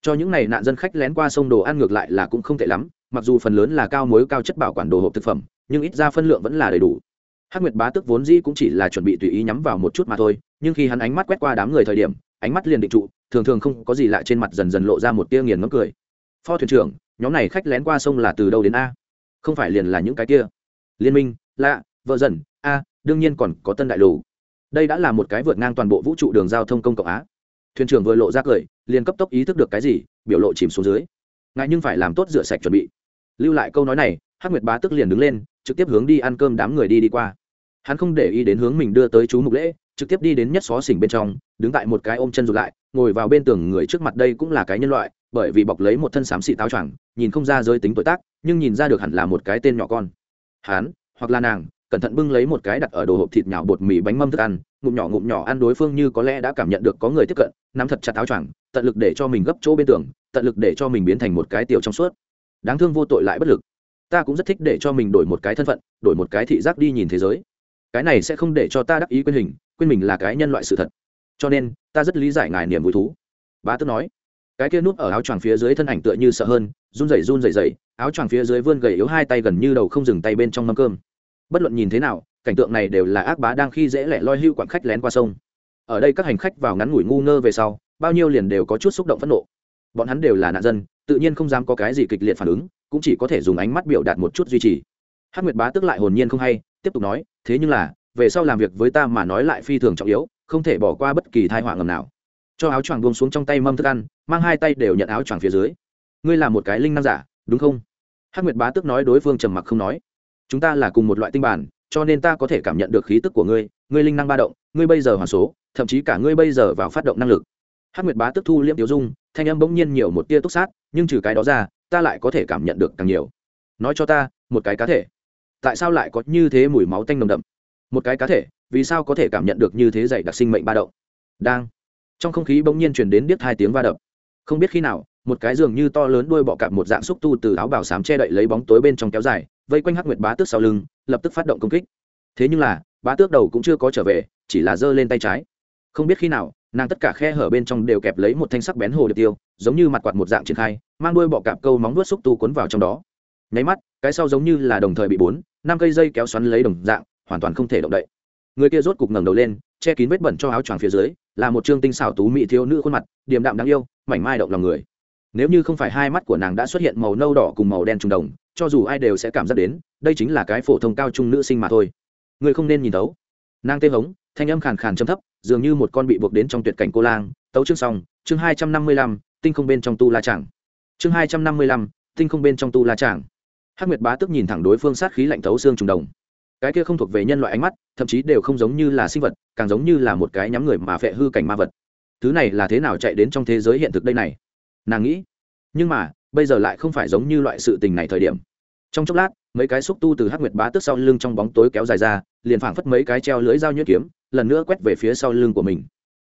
Cho những này nạn dân khách lén qua sông đồ ăn ngược lại là cũng không tệ lắm, mặc dù phần lớn là cao muối cao chất bảo quản đồ hộp thực phẩm, nhưng ít ra phân lượng vẫn là đầy đủ. Hắc nguyệt bá tức vốn dĩ cũng chỉ là chuẩn bị tùy ý nhắm vào một chút mà thôi, nhưng khi hắn ánh mắt quét qua đám người thời điểm ánh mắt liền định trụ, thường thường không có gì lạ trên mặt dần dần lộ ra một tia nghiền ngấm cười. Phó thuyền trưởng, nhóm này khách lén qua sông là từ đâu đến a? Không phải liền là những cái kia. Liên minh, lạ, vợ dần, a, đương nhiên còn có tân đại lù. Đây đã là một cái vượt ngang toàn bộ vũ trụ đường giao thông công cộng á thuyền trưởng vừa lộ ra cười, liền cấp tốc ý thức được cái gì, biểu lộ chìm xuống dưới. Ngại nhưng phải làm tốt rửa sạch chuẩn bị. Lưu lại câu nói này, hắc nguyệt bá tức liền đứng lên, trực tiếp hướng đi ăn cơm đám người đi đi qua. Hắn không để ý đến hướng mình đưa tới chú mục lễ trực tiếp đi đến nhất xó xỉnh bên trong, đứng tại một cái ôm chân rụt lại, ngồi vào bên tường người trước mặt đây cũng là cái nhân loại, bởi vì bọc lấy một thân xám xị táo choàng, nhìn không ra giới tính tuổi tác, nhưng nhìn ra được hẳn là một cái tên nhỏ con. Hắn hoặc là nàng, cẩn thận bưng lấy một cái đặt ở đồ hộp thịt nhào bột mì bánh mâm thức ăn, ngụm nhỏ ngụm nhỏ ăn đối phương như có lẽ đã cảm nhận được có người tiếp cận, nắm thật chặt áo choàng, tận lực để cho mình gấp chỗ bên tường, tận lực để cho mình biến thành một cái tiểu trong suốt. Đáng thương vô tội lại bất lực. Ta cũng rất thích để cho mình đổi một cái thân phận, đổi một cái thị giác đi nhìn thế giới cái này sẽ không để cho ta đắc ý quên hình, quên mình là cái nhân loại sự thật. Cho nên, ta rất lý giải ngài niềm vui thú. Bá tước nói. Cái kia núp ở áo choàng phía dưới thân ảnh tựa như sợ hơn, run rẩy run rẩy rẩy, áo choàng phía dưới vươn gầy yếu hai tay gần như đầu không dừng tay bên trong mâm cơm. Bất luận nhìn thế nào, cảnh tượng này đều là ác bá đang khi dễ lẻ loi hưu quảng khách lén qua sông. Ở đây các hành khách vào ngắn ngủi ngu ngơ về sau, bao nhiêu liền đều có chút xúc động phẫn nộ. Bọn hắn đều là nạn dân, tự nhiên không dám có cái gì kịch liệt phản ứng, cũng chỉ có thể dùng ánh mắt biểu đạt một chút duy trì. Hát nguyệt bá tức lại hồn nhiên không hay tiếp tục nói, thế nhưng là, về sau làm việc với ta mà nói lại phi thường trọng yếu, không thể bỏ qua bất kỳ thai họa ngầm nào. Cho áo choàng buông xuống trong tay mâm thức ăn, mang hai tay đều nhận áo choàng phía dưới. Ngươi là một cái linh năng giả, đúng không? Hắc nguyệt bá tức nói đối phương trầm mặc không nói. Chúng ta là cùng một loại tinh bản, cho nên ta có thể cảm nhận được khí tức của ngươi ngươi linh năng ba động, ngươi bây giờ hoàn số, thậm chí cả ngươi bây giờ vào phát động năng lực. Hắc nguyệt bá tức thu liễm tiêu dung, thanh âm bỗng nhiên nhiều một tia túc sát, nhưng trừ cái đó ra, ta lại có thể cảm nhận được càng nhiều. Nói cho ta, một cái cá thể tại sao lại có như thế mùi máu tanh nồng đậm? Một cái cá thể, vì sao có thể cảm nhận được như thế dày đặc sinh mệnh ba động? Đang. Trong không khí bỗng nhiên truyền đến biết hai tiếng va đập. Không biết khi nào, một cái giường như to lớn đuôi bọ cạp một dạng xúc tu từ áo bào sám che đậy lấy bóng tối bên trong kéo dài, vây quanh hắc nguyệt bá tước sau lưng, lập tức phát động công kích. Thế nhưng là, bá tước đầu cũng chưa có trở về, chỉ là giơ lên tay trái. Không biết khi nào, nàng tất cả khe hở bên trong đều kẹp lấy một thanh sắc bén hồ điệp tiêu, giống như mặt quạt một dạng triển khai, mang đuôi bọ cạp câu móng nuốt xúc tu cuốn vào trong đó. Nháy mắt, cái sau giống như là đồng thời bị bốn năm cây dây kéo xoắn lấy đồng dạng, hoàn toàn không thể động đậy. Người kia rốt cục ngẩng đầu lên, che kín vết bẩn cho áo choàng phía dưới, là một trương tinh xảo tú mỹ thiếu nữ khuôn mặt, điềm đạm đáng yêu, mảnh mai động lòng người. Nếu như không phải hai mắt của nàng đã xuất hiện màu nâu đỏ cùng màu đen trùng đồng, cho dù ai đều sẽ cảm giác đến, đây chính là cái phổ thông cao trung nữ sinh mà thôi. Người không nên nhìn tấu nàng tê hống, thanh âm khàn khàn châm thấp, dường như một con bị buộc đến trong tuyệt cảnh cô lang, tấu chương xong, chương hai trăm năm mươi lăm, tinh không bên trong tu la chẳng chương hai trăm năm mươi lăm, tinh không bên trong tu la chẳng hắc nguyệt bá tức nhìn thẳng đối phương sát khí lạnh thấu xương trùng đồng. Cái kia không thuộc về nhân loại ánh mắt, thậm chí đều không giống như là sinh vật, càng giống như là một cái nhắm người mà phệ hư cảnh ma vật. Thứ này là thế nào chạy đến trong thế giới hiện thực đây này? Nàng nghĩ. Nhưng mà, bây giờ lại không phải giống như loại sự tình này thời điểm. Trong chốc lát, mấy cái xúc tu từ hắc nguyệt bá tức sau lưng trong bóng tối kéo dài ra, liền phảng phất mấy cái treo lưới dao nhuyễn kiếm, lần nữa quét về phía sau lưng của mình.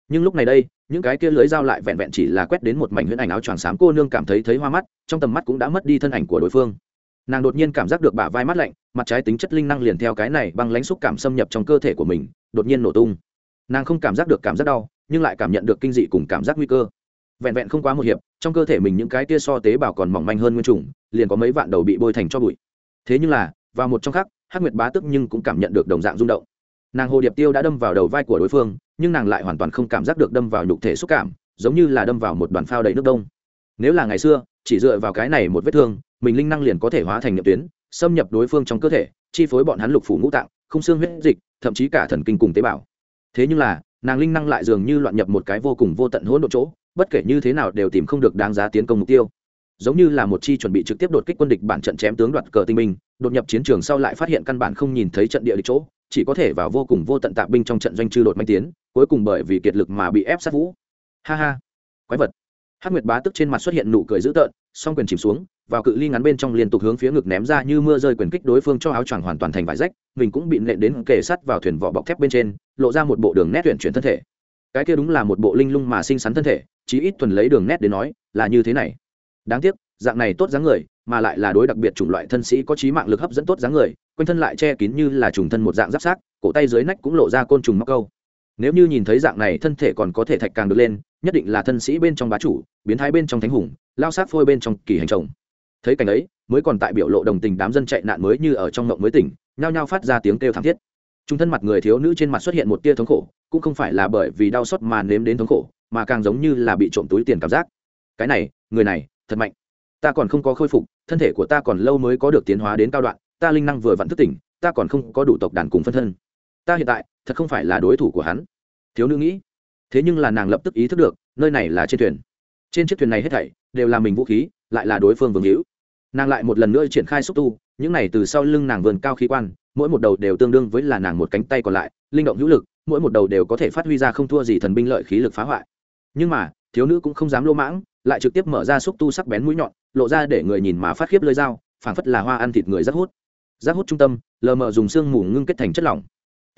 Nhưng lúc này đây, những cái kia lưới dao lại vẹn vẹn chỉ là quét đến một mảnh huyễn ảnh áo choàng xám, cô nương cảm thấy thấy hoa mắt, trong tầm mắt cũng đã mất đi thân ảnh của đối phương nàng đột nhiên cảm giác được bả vai mát lạnh mặt trái tính chất linh năng liền theo cái này băng lãnh xúc cảm xâm nhập trong cơ thể của mình đột nhiên nổ tung. Nàng không cảm giác được cảm giác đau nhưng lại cảm nhận được kinh dị cùng cảm giác nguy cơ. Vẹn vẹn không quá một hiệp trong cơ thể mình những cái tia so tế bào còn mỏng manh hơn nguyên trùng liền có mấy vạn đầu bị bôi thành cho bụi. Thế nhưng là vào một trong khác, hắc nguyệt bá tức nhưng cũng cảm nhận được đồng dạng rung động. Nàng hồ điệp tiêu đã đâm vào đầu vai của đối phương nhưng nàng lại hoàn toàn không cảm giác được đâm vào nhục thể xúc cảm giống như là đâm vào một đoàn phao đầy nước đông. Nếu là ngày xưa chỉ dựa vào cái này một vết thương mình linh năng liền có thể hóa thành nhập tuyến xâm nhập đối phương trong cơ thể chi phối bọn hắn lục phủ ngũ tạng không xương huyết dịch thậm chí cả thần kinh cùng tế bào. Thế nhưng là nàng linh năng lại dường như loạn nhập một cái vô cùng vô tận hỗn độn chỗ bất kể như thế nào đều tìm không được đáng giá tiến công mục tiêu. Giống như là một chi chuẩn bị trực tiếp đột kích quân địch bản trận chém tướng đoạt cờ tinh minh, đột nhập chiến trường sau lại phát hiện căn bản không nhìn thấy trận địa địch chỗ chỉ có thể vào vô cùng vô tận tạp binh trong trận doanh chư đột manh tiến cuối cùng bởi vì kiệt lực mà bị ép sát vũ. Ha ha. Quái vật hắc nguyệt bá tức trên mặt xuất hiện nụ cười dữ tợn, song quyền chìm xuống, vào cự ly ngắn bên trong liên tục hướng phía ngực ném ra như mưa rơi quyền kích đối phương cho áo choàng hoàn toàn thành vải rách, mình cũng bị nện đến kề sắt vào thuyền vỏ bọc thép bên trên, lộ ra một bộ đường nét tuyển chuyển thân thể. Cái kia đúng là một bộ linh lung mà xinh xắn thân thể, chí ít thuần lấy đường nét đến nói, là như thế này. Đáng tiếc, dạng này tốt dáng người, mà lại là đối đặc biệt chủng loại thân sĩ có trí mạng lực hấp dẫn tốt dáng người, quanh thân lại che kín như là trùng thân một dạng giáp sát cổ tay dưới nách cũng lộ ra côn trùng mắc câu nếu như nhìn thấy dạng này, thân thể còn có thể thạch càng được lên, nhất định là thân sĩ bên trong bá chủ, biến thái bên trong thánh hùng, lao sát phôi bên trong kỳ hành trồng thấy cảnh ấy, mới còn tại biểu lộ đồng tình đám dân chạy nạn mới như ở trong ngộng mới tỉnh, nhao nhao phát ra tiếng kêu thảm thiết. Trung thân mặt người thiếu nữ trên mặt xuất hiện một tia thống khổ, cũng không phải là bởi vì đau xót mà nếm đến thống khổ, mà càng giống như là bị trộm túi tiền cảm giác. Cái này, người này, thật mạnh. Ta còn không có khôi phục, thân thể của ta còn lâu mới có được tiến hóa đến cao đoạn, ta linh năng vừa vặn thức tỉnh, ta còn không có đủ tộc đàn cùng phân thân. Ta hiện tại thật không phải là đối thủ của hắn. Thiếu nữ nghĩ, thế nhưng là nàng lập tức ý thức được, nơi này là trên thuyền. Trên chiếc thuyền này hết thảy đều là mình vũ khí, lại là đối phương vương hữu. Nàng lại một lần nữa triển khai xúc tu, những này từ sau lưng nàng vườn cao khí quan, mỗi một đầu đều tương đương với là nàng một cánh tay còn lại, linh động hữu lực, mỗi một đầu đều có thể phát huy ra không thua gì thần binh lợi khí lực phá hoại. Nhưng mà, thiếu nữ cũng không dám lô mãng, lại trực tiếp mở ra xúc tu sắc bén mũi nhọn, lộ ra để người nhìn mà phát khiếp lơi dao, phảng phất là hoa ăn thịt người rất hút. Rác hút trung tâm, lờ mờ dùng xương mù ngưng kết thành chất lỏng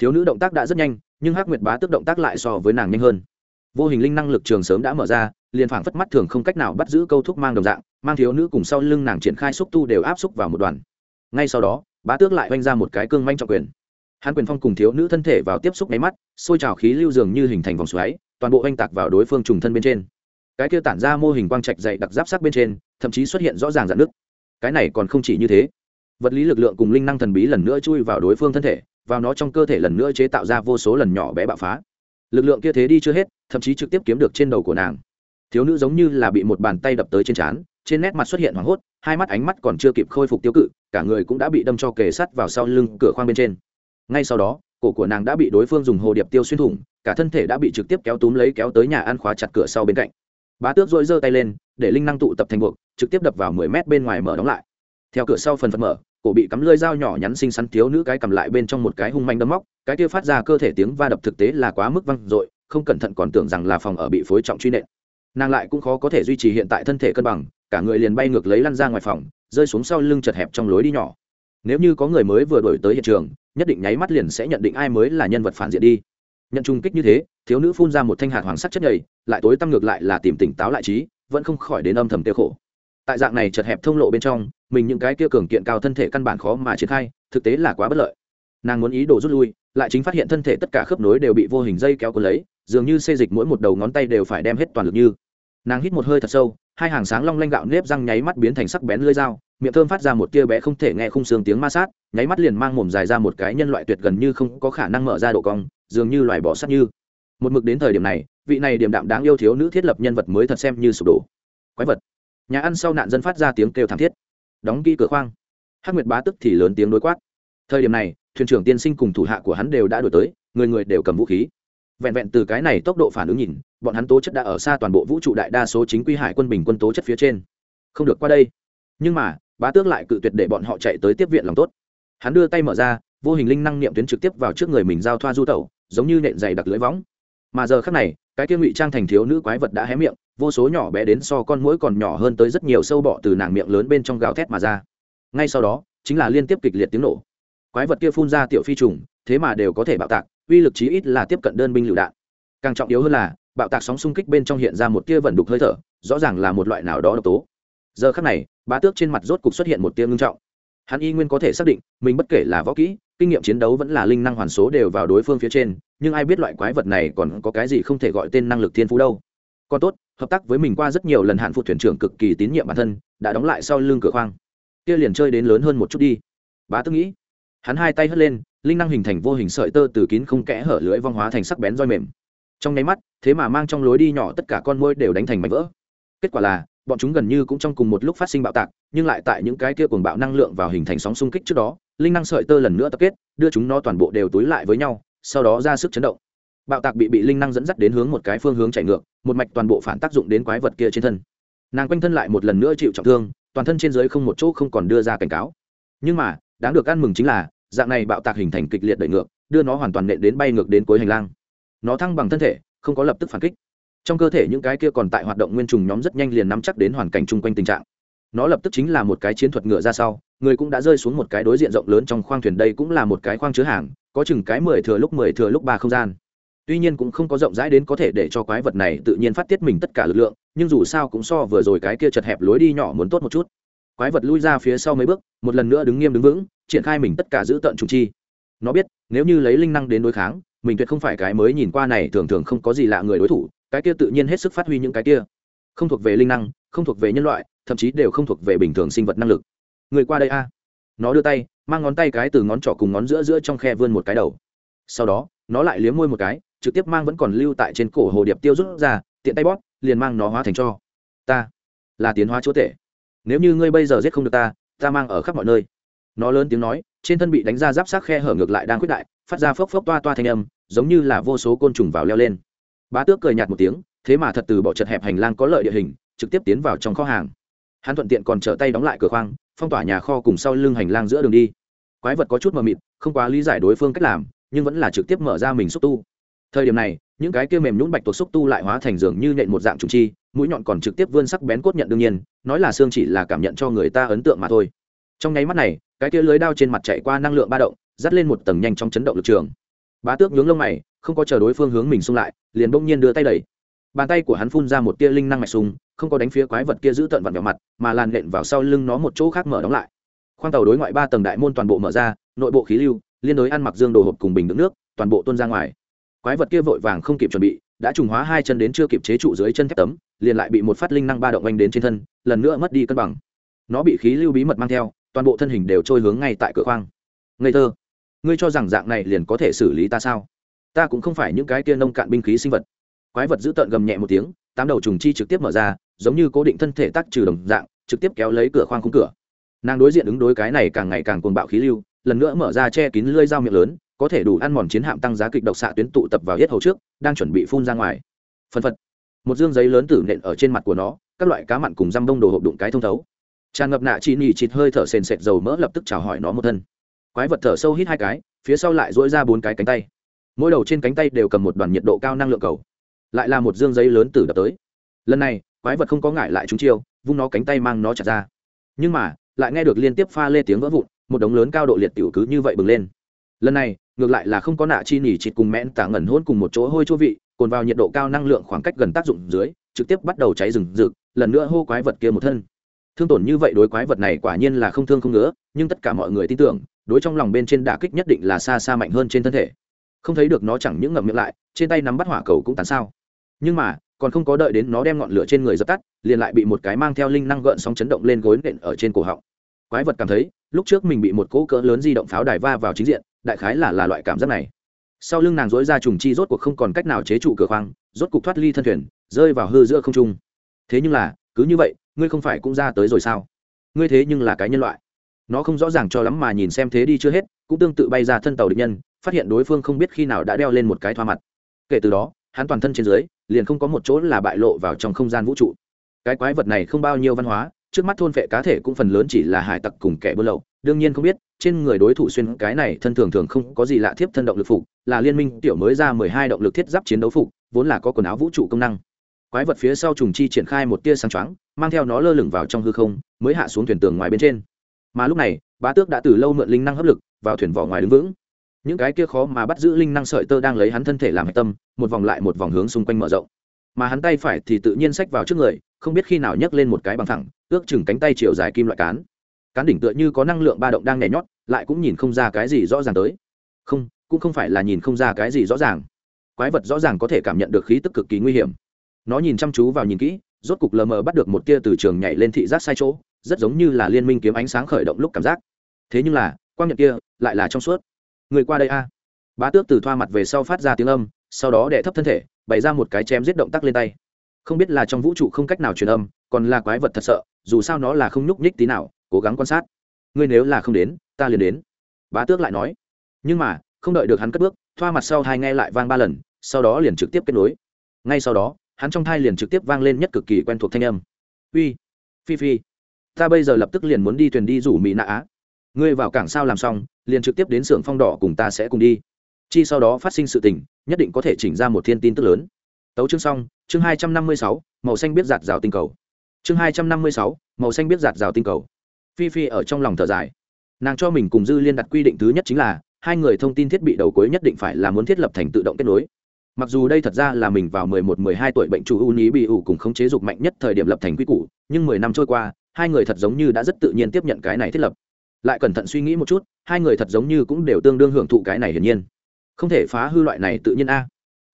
thiếu nữ động tác đã rất nhanh, nhưng hắc nguyệt bá tức động tác lại so với nàng nhanh hơn. Vô hình linh năng lực trường sớm đã mở ra, liền phảng phất mắt thường không cách nào bắt giữ câu thúc mang đồng dạng, mang thiếu nữ cùng sau lưng nàng triển khai xúc tu đều áp xúc vào một đoàn. Ngay sau đó, bá tước lại oanh ra một cái cương manh trọng quyền. Hắn quyền phong cùng thiếu nữ thân thể vào tiếp xúc nháy mắt xôi trào khí lưu dường như hình thành vòng xoáy, toàn bộ oanh tạc vào đối phương trùng thân bên trên. Cái kia tản ra mô hình quang trạch dày đặc giáp sắc bên trên, thậm chí xuất hiện rõ ràng dạn nước cái này còn không chỉ như thế. Vật lý lực lượng cùng linh năng thần bí lần nữa chui vào đối phương thân thể vào nó trong cơ thể lần nữa chế tạo ra vô số lần nhỏ bé bạo phá. Lực lượng kia thế đi chưa hết, thậm chí trực tiếp kiếm được trên đầu của nàng. Thiếu nữ giống như là bị một bàn tay đập tới trên trán, trên nét mặt xuất hiện hoảng hốt, hai mắt ánh mắt còn chưa kịp khôi phục tiêu cự, cả người cũng đã bị đâm cho kề sắt vào sau lưng cửa khoang bên trên. Ngay sau đó, cổ của nàng đã bị đối phương dùng hồ điệp tiêu xuyên thủng, cả thân thể đã bị trực tiếp kéo túm lấy kéo tới nhà ăn khóa chặt cửa sau bên cạnh. Bá tước dội giơ tay lên, để linh năng tụ tập thành buộc, trực tiếp đập vào mười mét bên ngoài mở đóng lại. Theo cửa sau phần phật mở cổ bị cắm lưỡi dao nhỏ nhắn xinh xắn thiếu nữ cái cầm lại bên trong một cái hung manh đấm móc, cái kia phát ra cơ thể tiếng va đập thực tế là quá mức văng dội, không cẩn thận còn tưởng rằng là phòng ở bị phối trọng truy nện. Nàng lại cũng khó có thể duy trì hiện tại thân thể cân bằng, cả người liền bay ngược lấy lăn ra ngoài phòng, rơi xuống sau lưng chật hẹp trong lối đi nhỏ. Nếu như có người mới vừa đổi tới hiện trường, nhất định nháy mắt liền sẽ nhận định ai mới là nhân vật phản diện đi. Nhận trung kích như thế, thiếu nữ phun ra một thanh hạt hoàng sắc chất nhầy, lại tối tăm ngược lại là tìm tỉnh táo lại trí, vẫn không khỏi đến âm thầm tiêu khổ tại dạng này chật hẹp thông lộ bên trong, mình những cái kia cường kiện cao thân thể căn bản khó mà triển khai, thực tế là quá bất lợi. Nàng muốn ý đồ rút lui, lại chính phát hiện thân thể tất cả khớp nối đều bị vô hình dây kéo cuốn lấy, dường như xê dịch mỗi một đầu ngón tay đều phải đem hết toàn lực như. Nàng hít một hơi thật sâu, hai hàng sáng long lanh gạo nếp răng nháy mắt biến thành sắc bén lưỡi dao, miệng thơm phát ra một tia bé không thể nghe khung xương tiếng ma sát, nháy mắt liền mang mồm dài ra một cái nhân loại tuyệt gần như không có khả năng mở ra độ cong, dường như loài bỏ sắt như. Một mực đến thời điểm này, vị này điểm đạm đáng yêu thiếu nữ thiết lập nhân vật mới thật xem như sụp đổ. Quái vật nhà ăn sau nạn dân phát ra tiếng kêu thảm thiết. Đóng kỹ cửa khoang. Hắc nguyệt bá tức thì lớn tiếng đối quát. Thời điểm này, thuyền trưởng tiên sinh cùng thủ hạ của hắn đều đã đổi tới, người người đều cầm vũ khí. Vẹn vẹn từ cái này tốc độ phản ứng nhìn, bọn hắn tố chất đã ở xa toàn bộ vũ trụ đại đa số chính quy hải quân bình quân tố chất phía trên. Không được qua đây. Nhưng mà, bá tước lại cự tuyệt để bọn họ chạy tới tiếp viện lòng tốt. Hắn đưa tay mở ra, vô hình linh năng niệm tuyến trực tiếp vào trước người mình giao thoa du tẩu, giống như nện dày đặc lưới võng. Mà giờ khác này, cái kia ngụy trang thành thiếu nữ quái vật đã hé miệng vô số nhỏ bé đến so con mũi còn nhỏ hơn tới rất nhiều sâu bọ từ nàng miệng lớn bên trong gào thét mà ra. Ngay sau đó, chính là liên tiếp kịch liệt tiếng nổ. Quái vật kia phun ra tiểu phi trùng, thế mà đều có thể bạo tạc, uy lực chí ít là tiếp cận đơn binh lựu đạn. Càng trọng yếu hơn là, bạo tạc sóng xung kích bên trong hiện ra một tia vẩn đục hơi thở, rõ ràng là một loại nào đó độc tố. Giờ khắc này, bá tước trên mặt rốt cục xuất hiện một tia ngưng trọng. Hắn y nguyên có thể xác định, mình bất kể là võ kỹ, kinh nghiệm chiến đấu vẫn là linh năng hoàn số đều vào đối phương phía trên, nhưng ai biết loại quái vật này còn có cái gì không thể gọi tên năng lực thiên phú đâu. Còn tốt hợp tác với mình qua rất nhiều lần hạn phụ thuyền trưởng cực kỳ tín nhiệm bản thân, đã đóng lại sau lưng cửa khoang. Kia liền chơi đến lớn hơn một chút đi. Bá tức nghĩ. Hắn hai tay hất lên, linh năng hình thành vô hình sợi tơ từ kín không kẽ hở lưỡi vong hóa thành sắc bén roi mềm. Trong nháy mắt, thế mà mang trong lối đi nhỏ tất cả con môi đều đánh thành mảnh vỡ. Kết quả là, bọn chúng gần như cũng trong cùng một lúc phát sinh bạo tạc, nhưng lại tại những cái kia cuồng bạo năng lượng vào hình thành sóng xung kích trước đó, linh năng sợi tơ lần nữa tập kết, đưa chúng nó toàn bộ đều túi lại với nhau, sau đó ra sức chấn động bạo tạc bị bị linh năng dẫn dắt đến hướng một cái phương hướng chạy ngược, một mạch toàn bộ phản tác dụng đến quái vật kia trên thân. Nàng quanh thân lại một lần nữa chịu trọng thương, toàn thân trên dưới không một chỗ không còn đưa ra cảnh cáo. Nhưng mà, đáng được ăn mừng chính là, dạng này bạo tạc hình thành kịch liệt đẩy ngược, đưa nó hoàn toàn nện đến bay ngược đến cuối hành lang. Nó thăng bằng thân thể, không có lập tức phản kích. Trong cơ thể những cái kia còn tại hoạt động nguyên trùng nhóm rất nhanh liền nắm chắc đến hoàn cảnh chung quanh tình trạng. Nó lập tức chính là một cái chiến thuật ngựa ra sau, người cũng đã rơi xuống một cái đối diện rộng lớn trong khoang thuyền đây cũng là một cái khoang chứa hàng, có chừng cái mười thừa lúc mười thừa lúc ba không gian tuy nhiên cũng không có rộng rãi đến có thể để cho quái vật này tự nhiên phát tiết mình tất cả lực lượng, nhưng dù sao cũng so vừa rồi cái kia chật hẹp lối đi nhỏ muốn tốt một chút. Quái vật lui ra phía sau mấy bước, một lần nữa đứng nghiêm đứng vững, triển khai mình tất cả giữ tận trùng chi. Nó biết, nếu như lấy linh năng đến đối kháng, mình tuyệt không phải cái mới nhìn qua này thường thường không có gì lạ người đối thủ, cái kia tự nhiên hết sức phát huy những cái kia. Không thuộc về linh năng, không thuộc về nhân loại, thậm chí đều không thuộc về bình thường sinh vật năng lực. Người qua đây a. Nó đưa tay, mang ngón tay cái từ ngón trỏ cùng ngón giữa giữa trong khe vươn một cái đầu. Sau đó, nó lại liếm môi một cái trực tiếp mang vẫn còn lưu tại trên cổ hồ điệp tiêu rút ra, tiện tay bóp, liền mang nó hóa thành cho. Ta là tiến hóa chúa tể. Nếu như ngươi bây giờ giết không được ta ta mang ở khắp mọi nơi. Nó lớn tiếng nói, trên thân bị đánh ra giáp sát khe hở ngược lại đang quyết đại, phát ra phốc phốc toa toa thanh âm, giống như là vô số côn trùng vào leo lên. Bá tước cười nhạt một tiếng, thế mà thật từ bỏ chật hẹp hành lang có lợi địa hình, trực tiếp tiến vào trong kho hàng. Hắn thuận tiện còn trở tay đóng lại cửa khoang, phong tỏa nhà kho cùng sau lưng hành lang giữa đường đi. Quái vật có chút mờ mịt, không quá lý giải đối phương cách làm, nhưng vẫn là trực tiếp mở ra mình xúc tu thời điểm này, những cái kia mềm nhũn bạch tuộc xúc tu lại hóa thành giường như nện một dạng trùng chi, mũi nhọn còn trực tiếp vươn sắc bén cốt nhận đương nhiên, nói là xương chỉ là cảm nhận cho người ta ấn tượng mà thôi. Trong nháy mắt này, cái kia lưới đao trên mặt chạy qua năng lượng ba động, dắt lên một tầng nhanh trong chấn động lực trường. Bá tước nhướng lông mày, không có chờ đối phương hướng mình xung lại, liền bỗng nhiên đưa tay đẩy. Bàn tay của hắn phun ra một tia linh năng mạch sung không có đánh phía quái vật kia giữ tận vặn vào mặt, mà làn nện vào sau lưng nó một chỗ khác mở đóng lại. Khoang tàu đối ngoại ba tầng đại môn toàn bộ mở ra, nội bộ khí lưu, liên đối ăn mặc dương đồ hộp cùng bình đựng nước, toàn bộ tuôn ra ngoài quái vật kia vội vàng không kịp chuẩn bị, đã trùng hóa hai chân đến chưa kịp chế trụ dưới chân thép tấm, liền lại bị một phát linh năng ba động oanh đến trên thân, lần nữa mất đi cân bằng. Nó bị khí lưu bí mật mang theo, toàn bộ thân hình đều trôi hướng ngay tại cửa khoang. Ngây thơ, ngươi cho rằng dạng này liền có thể xử lý ta sao? Ta cũng không phải những cái kia nông cạn binh khí sinh vật. Quái vật giữ tợn gầm nhẹ một tiếng, tám đầu trùng chi trực tiếp mở ra, giống như cố định thân thể tác trừ đồng dạng, trực tiếp kéo lấy cửa khoang khung cửa. Nàng đối diện ứng đối cái này càng ngày càng cuồng bạo khí lưu, lần nữa mở ra che kín lưỡi dao miệng lớn có thể đủ ăn mòn chiến hạm tăng giá kịch độc xạ tuyến tụ tập vào hết hầu trước, đang chuẩn bị phun ra ngoài. Phân phật. Một dương giấy lớn tử nện ở trên mặt của nó, các loại cá mặn cùng răm bông đồ hộp đụng cái thông thấu. Tràn ngập nạ chi nỉ chịt hơi thở sền sệt dầu mỡ lập tức chào hỏi nó một thân. Quái vật thở sâu hít hai cái, phía sau lại dỗi ra bốn cái cánh tay. Mỗi đầu trên cánh tay đều cầm một đoàn nhiệt độ cao năng lượng cầu. Lại là một dương giấy lớn tử đập tới. Lần này, quái vật không có ngại lại chúng chiêu, vung nó cánh tay mang nó chặt ra. Nhưng mà, lại nghe được liên tiếp pha lê tiếng vỡ vụn, một đống lớn cao độ liệt tiểu cứ như vậy bừng lên. Lần này ngược lại là không có nạ chi nỉ chịt cùng mẽn tả ngẩn hôn cùng một chỗ hôi chua vị, cồn vào nhiệt độ cao năng lượng khoảng cách gần tác dụng dưới, trực tiếp bắt đầu cháy rừng rực, lần nữa hô quái vật kia một thân. Thương tổn như vậy đối quái vật này quả nhiên là không thương không ngứa, nhưng tất cả mọi người tin tưởng, đối trong lòng bên trên đả kích nhất định là xa xa mạnh hơn trên thân thể. Không thấy được nó chẳng những ngậm miệng lại, trên tay nắm bắt hỏa cầu cũng tàn sao. Nhưng mà, còn không có đợi đến nó đem ngọn lửa trên người dập tắt, liền lại bị một cái mang theo linh năng gợn sóng chấn động lên gối nện ở trên cổ họng. Quái vật cảm thấy, lúc trước mình bị một cỗ cỡ lớn di động pháo đài va vào chính diện đại khái là là loại cảm giác này. Sau lưng nàng dối ra trùng chi rốt cuộc không còn cách nào chế trụ cửa khoang, rốt cục thoát ly thân thuyền, rơi vào hư giữa không trung. Thế nhưng là, cứ như vậy, ngươi không phải cũng ra tới rồi sao? Ngươi thế nhưng là cái nhân loại. Nó không rõ ràng cho lắm mà nhìn xem thế đi chưa hết, cũng tương tự bay ra thân tàu địch nhân, phát hiện đối phương không biết khi nào đã đeo lên một cái thoa mặt. Kể từ đó, hắn toàn thân trên dưới, liền không có một chỗ là bại lộ vào trong không gian vũ trụ. Cái quái vật này không bao nhiêu văn hóa, trước mắt thôn vệ cá thể cũng phần lớn chỉ là hải tặc cùng kẻ buôn lậu, đương nhiên không biết trên người đối thủ xuyên cái này thân thường thường không có gì lạ thiếp thân động lực phục, là liên minh tiểu mới ra mười hai động lực thiết giáp chiến đấu phục, vốn là có quần áo vũ trụ công năng. Quái vật phía sau trùng chi triển khai một tia sáng choáng, mang theo nó lơ lửng vào trong hư không, mới hạ xuống thuyền tường ngoài bên trên. Mà lúc này, bá tước đã từ lâu mượn linh năng hấp lực, vào thuyền vỏ ngoài đứng vững. Những cái kia khó mà bắt giữ linh năng sợi tơ đang lấy hắn thân thể làm hạch tâm, một vòng lại một vòng hướng xung quanh mở rộng. Mà hắn tay phải thì tự nhiên xách vào trước người, không biết khi nào nhấc lên một cái bằng thẳng, ước chừng cánh tay chiều dài kim loại cán cán đỉnh tựa như có năng lượng ba động đang nhảy nhót, lại cũng nhìn không ra cái gì rõ ràng tới. Không, cũng không phải là nhìn không ra cái gì rõ ràng. Quái vật rõ ràng có thể cảm nhận được khí tức cực kỳ nguy hiểm. Nó nhìn chăm chú vào nhìn kỹ, rốt cục lờ mờ bắt được một tia từ trường nhảy lên thị giác sai chỗ, rất giống như là liên minh kiếm ánh sáng khởi động lúc cảm giác. Thế nhưng là, quang nhận kia, lại là trong suốt. Người qua đây a. Bá tước từ thoa mặt về sau phát ra tiếng âm, sau đó đẻ thấp thân thể, bày ra một cái chém giết động tác lên tay. Không biết là trong vũ trụ không cách nào truyền âm, còn là quái vật thật sợ, dù sao nó là không nhúc nhích tí nào cố gắng quan sát. Ngươi nếu là không đến, ta liền đến. Bá tước lại nói. Nhưng mà, không đợi được hắn cất bước, thoa mặt sau hai nghe lại vang ba lần, sau đó liền trực tiếp kết nối. Ngay sau đó, hắn trong thai liền trực tiếp vang lên nhất cực kỳ quen thuộc thanh âm. Uy, phi phi, ta bây giờ lập tức liền muốn đi thuyền đi rủ mỹ nạ á. Ngươi vào cảng sao làm xong, liền trực tiếp đến xưởng phong đỏ cùng ta sẽ cùng đi. Chi sau đó phát sinh sự tình, nhất định có thể chỉnh ra một thiên tin tức lớn. Tấu chương xong, chương hai trăm năm mươi sáu, màu xanh biết giạt rào tinh cầu. Chương hai trăm năm mươi sáu, màu xanh biết giạt rào tinh cầu phi phi ở trong lòng thở dài. Nàng cho mình cùng dư liên đặt quy định thứ nhất chính là, hai người thông tin thiết bị đầu cuối nhất định phải là muốn thiết lập thành tự động kết nối. Mặc dù đây thật ra là mình vào mười một, mười hai tuổi bệnh chủ u ní bị ủ cùng khống chế dục mạnh nhất thời điểm lập thành quy củ, nhưng mười năm trôi qua, hai người thật giống như đã rất tự nhiên tiếp nhận cái này thiết lập. Lại cẩn thận suy nghĩ một chút, hai người thật giống như cũng đều tương đương hưởng thụ cái này hiển nhiên. Không thể phá hư loại này tự nhiên a.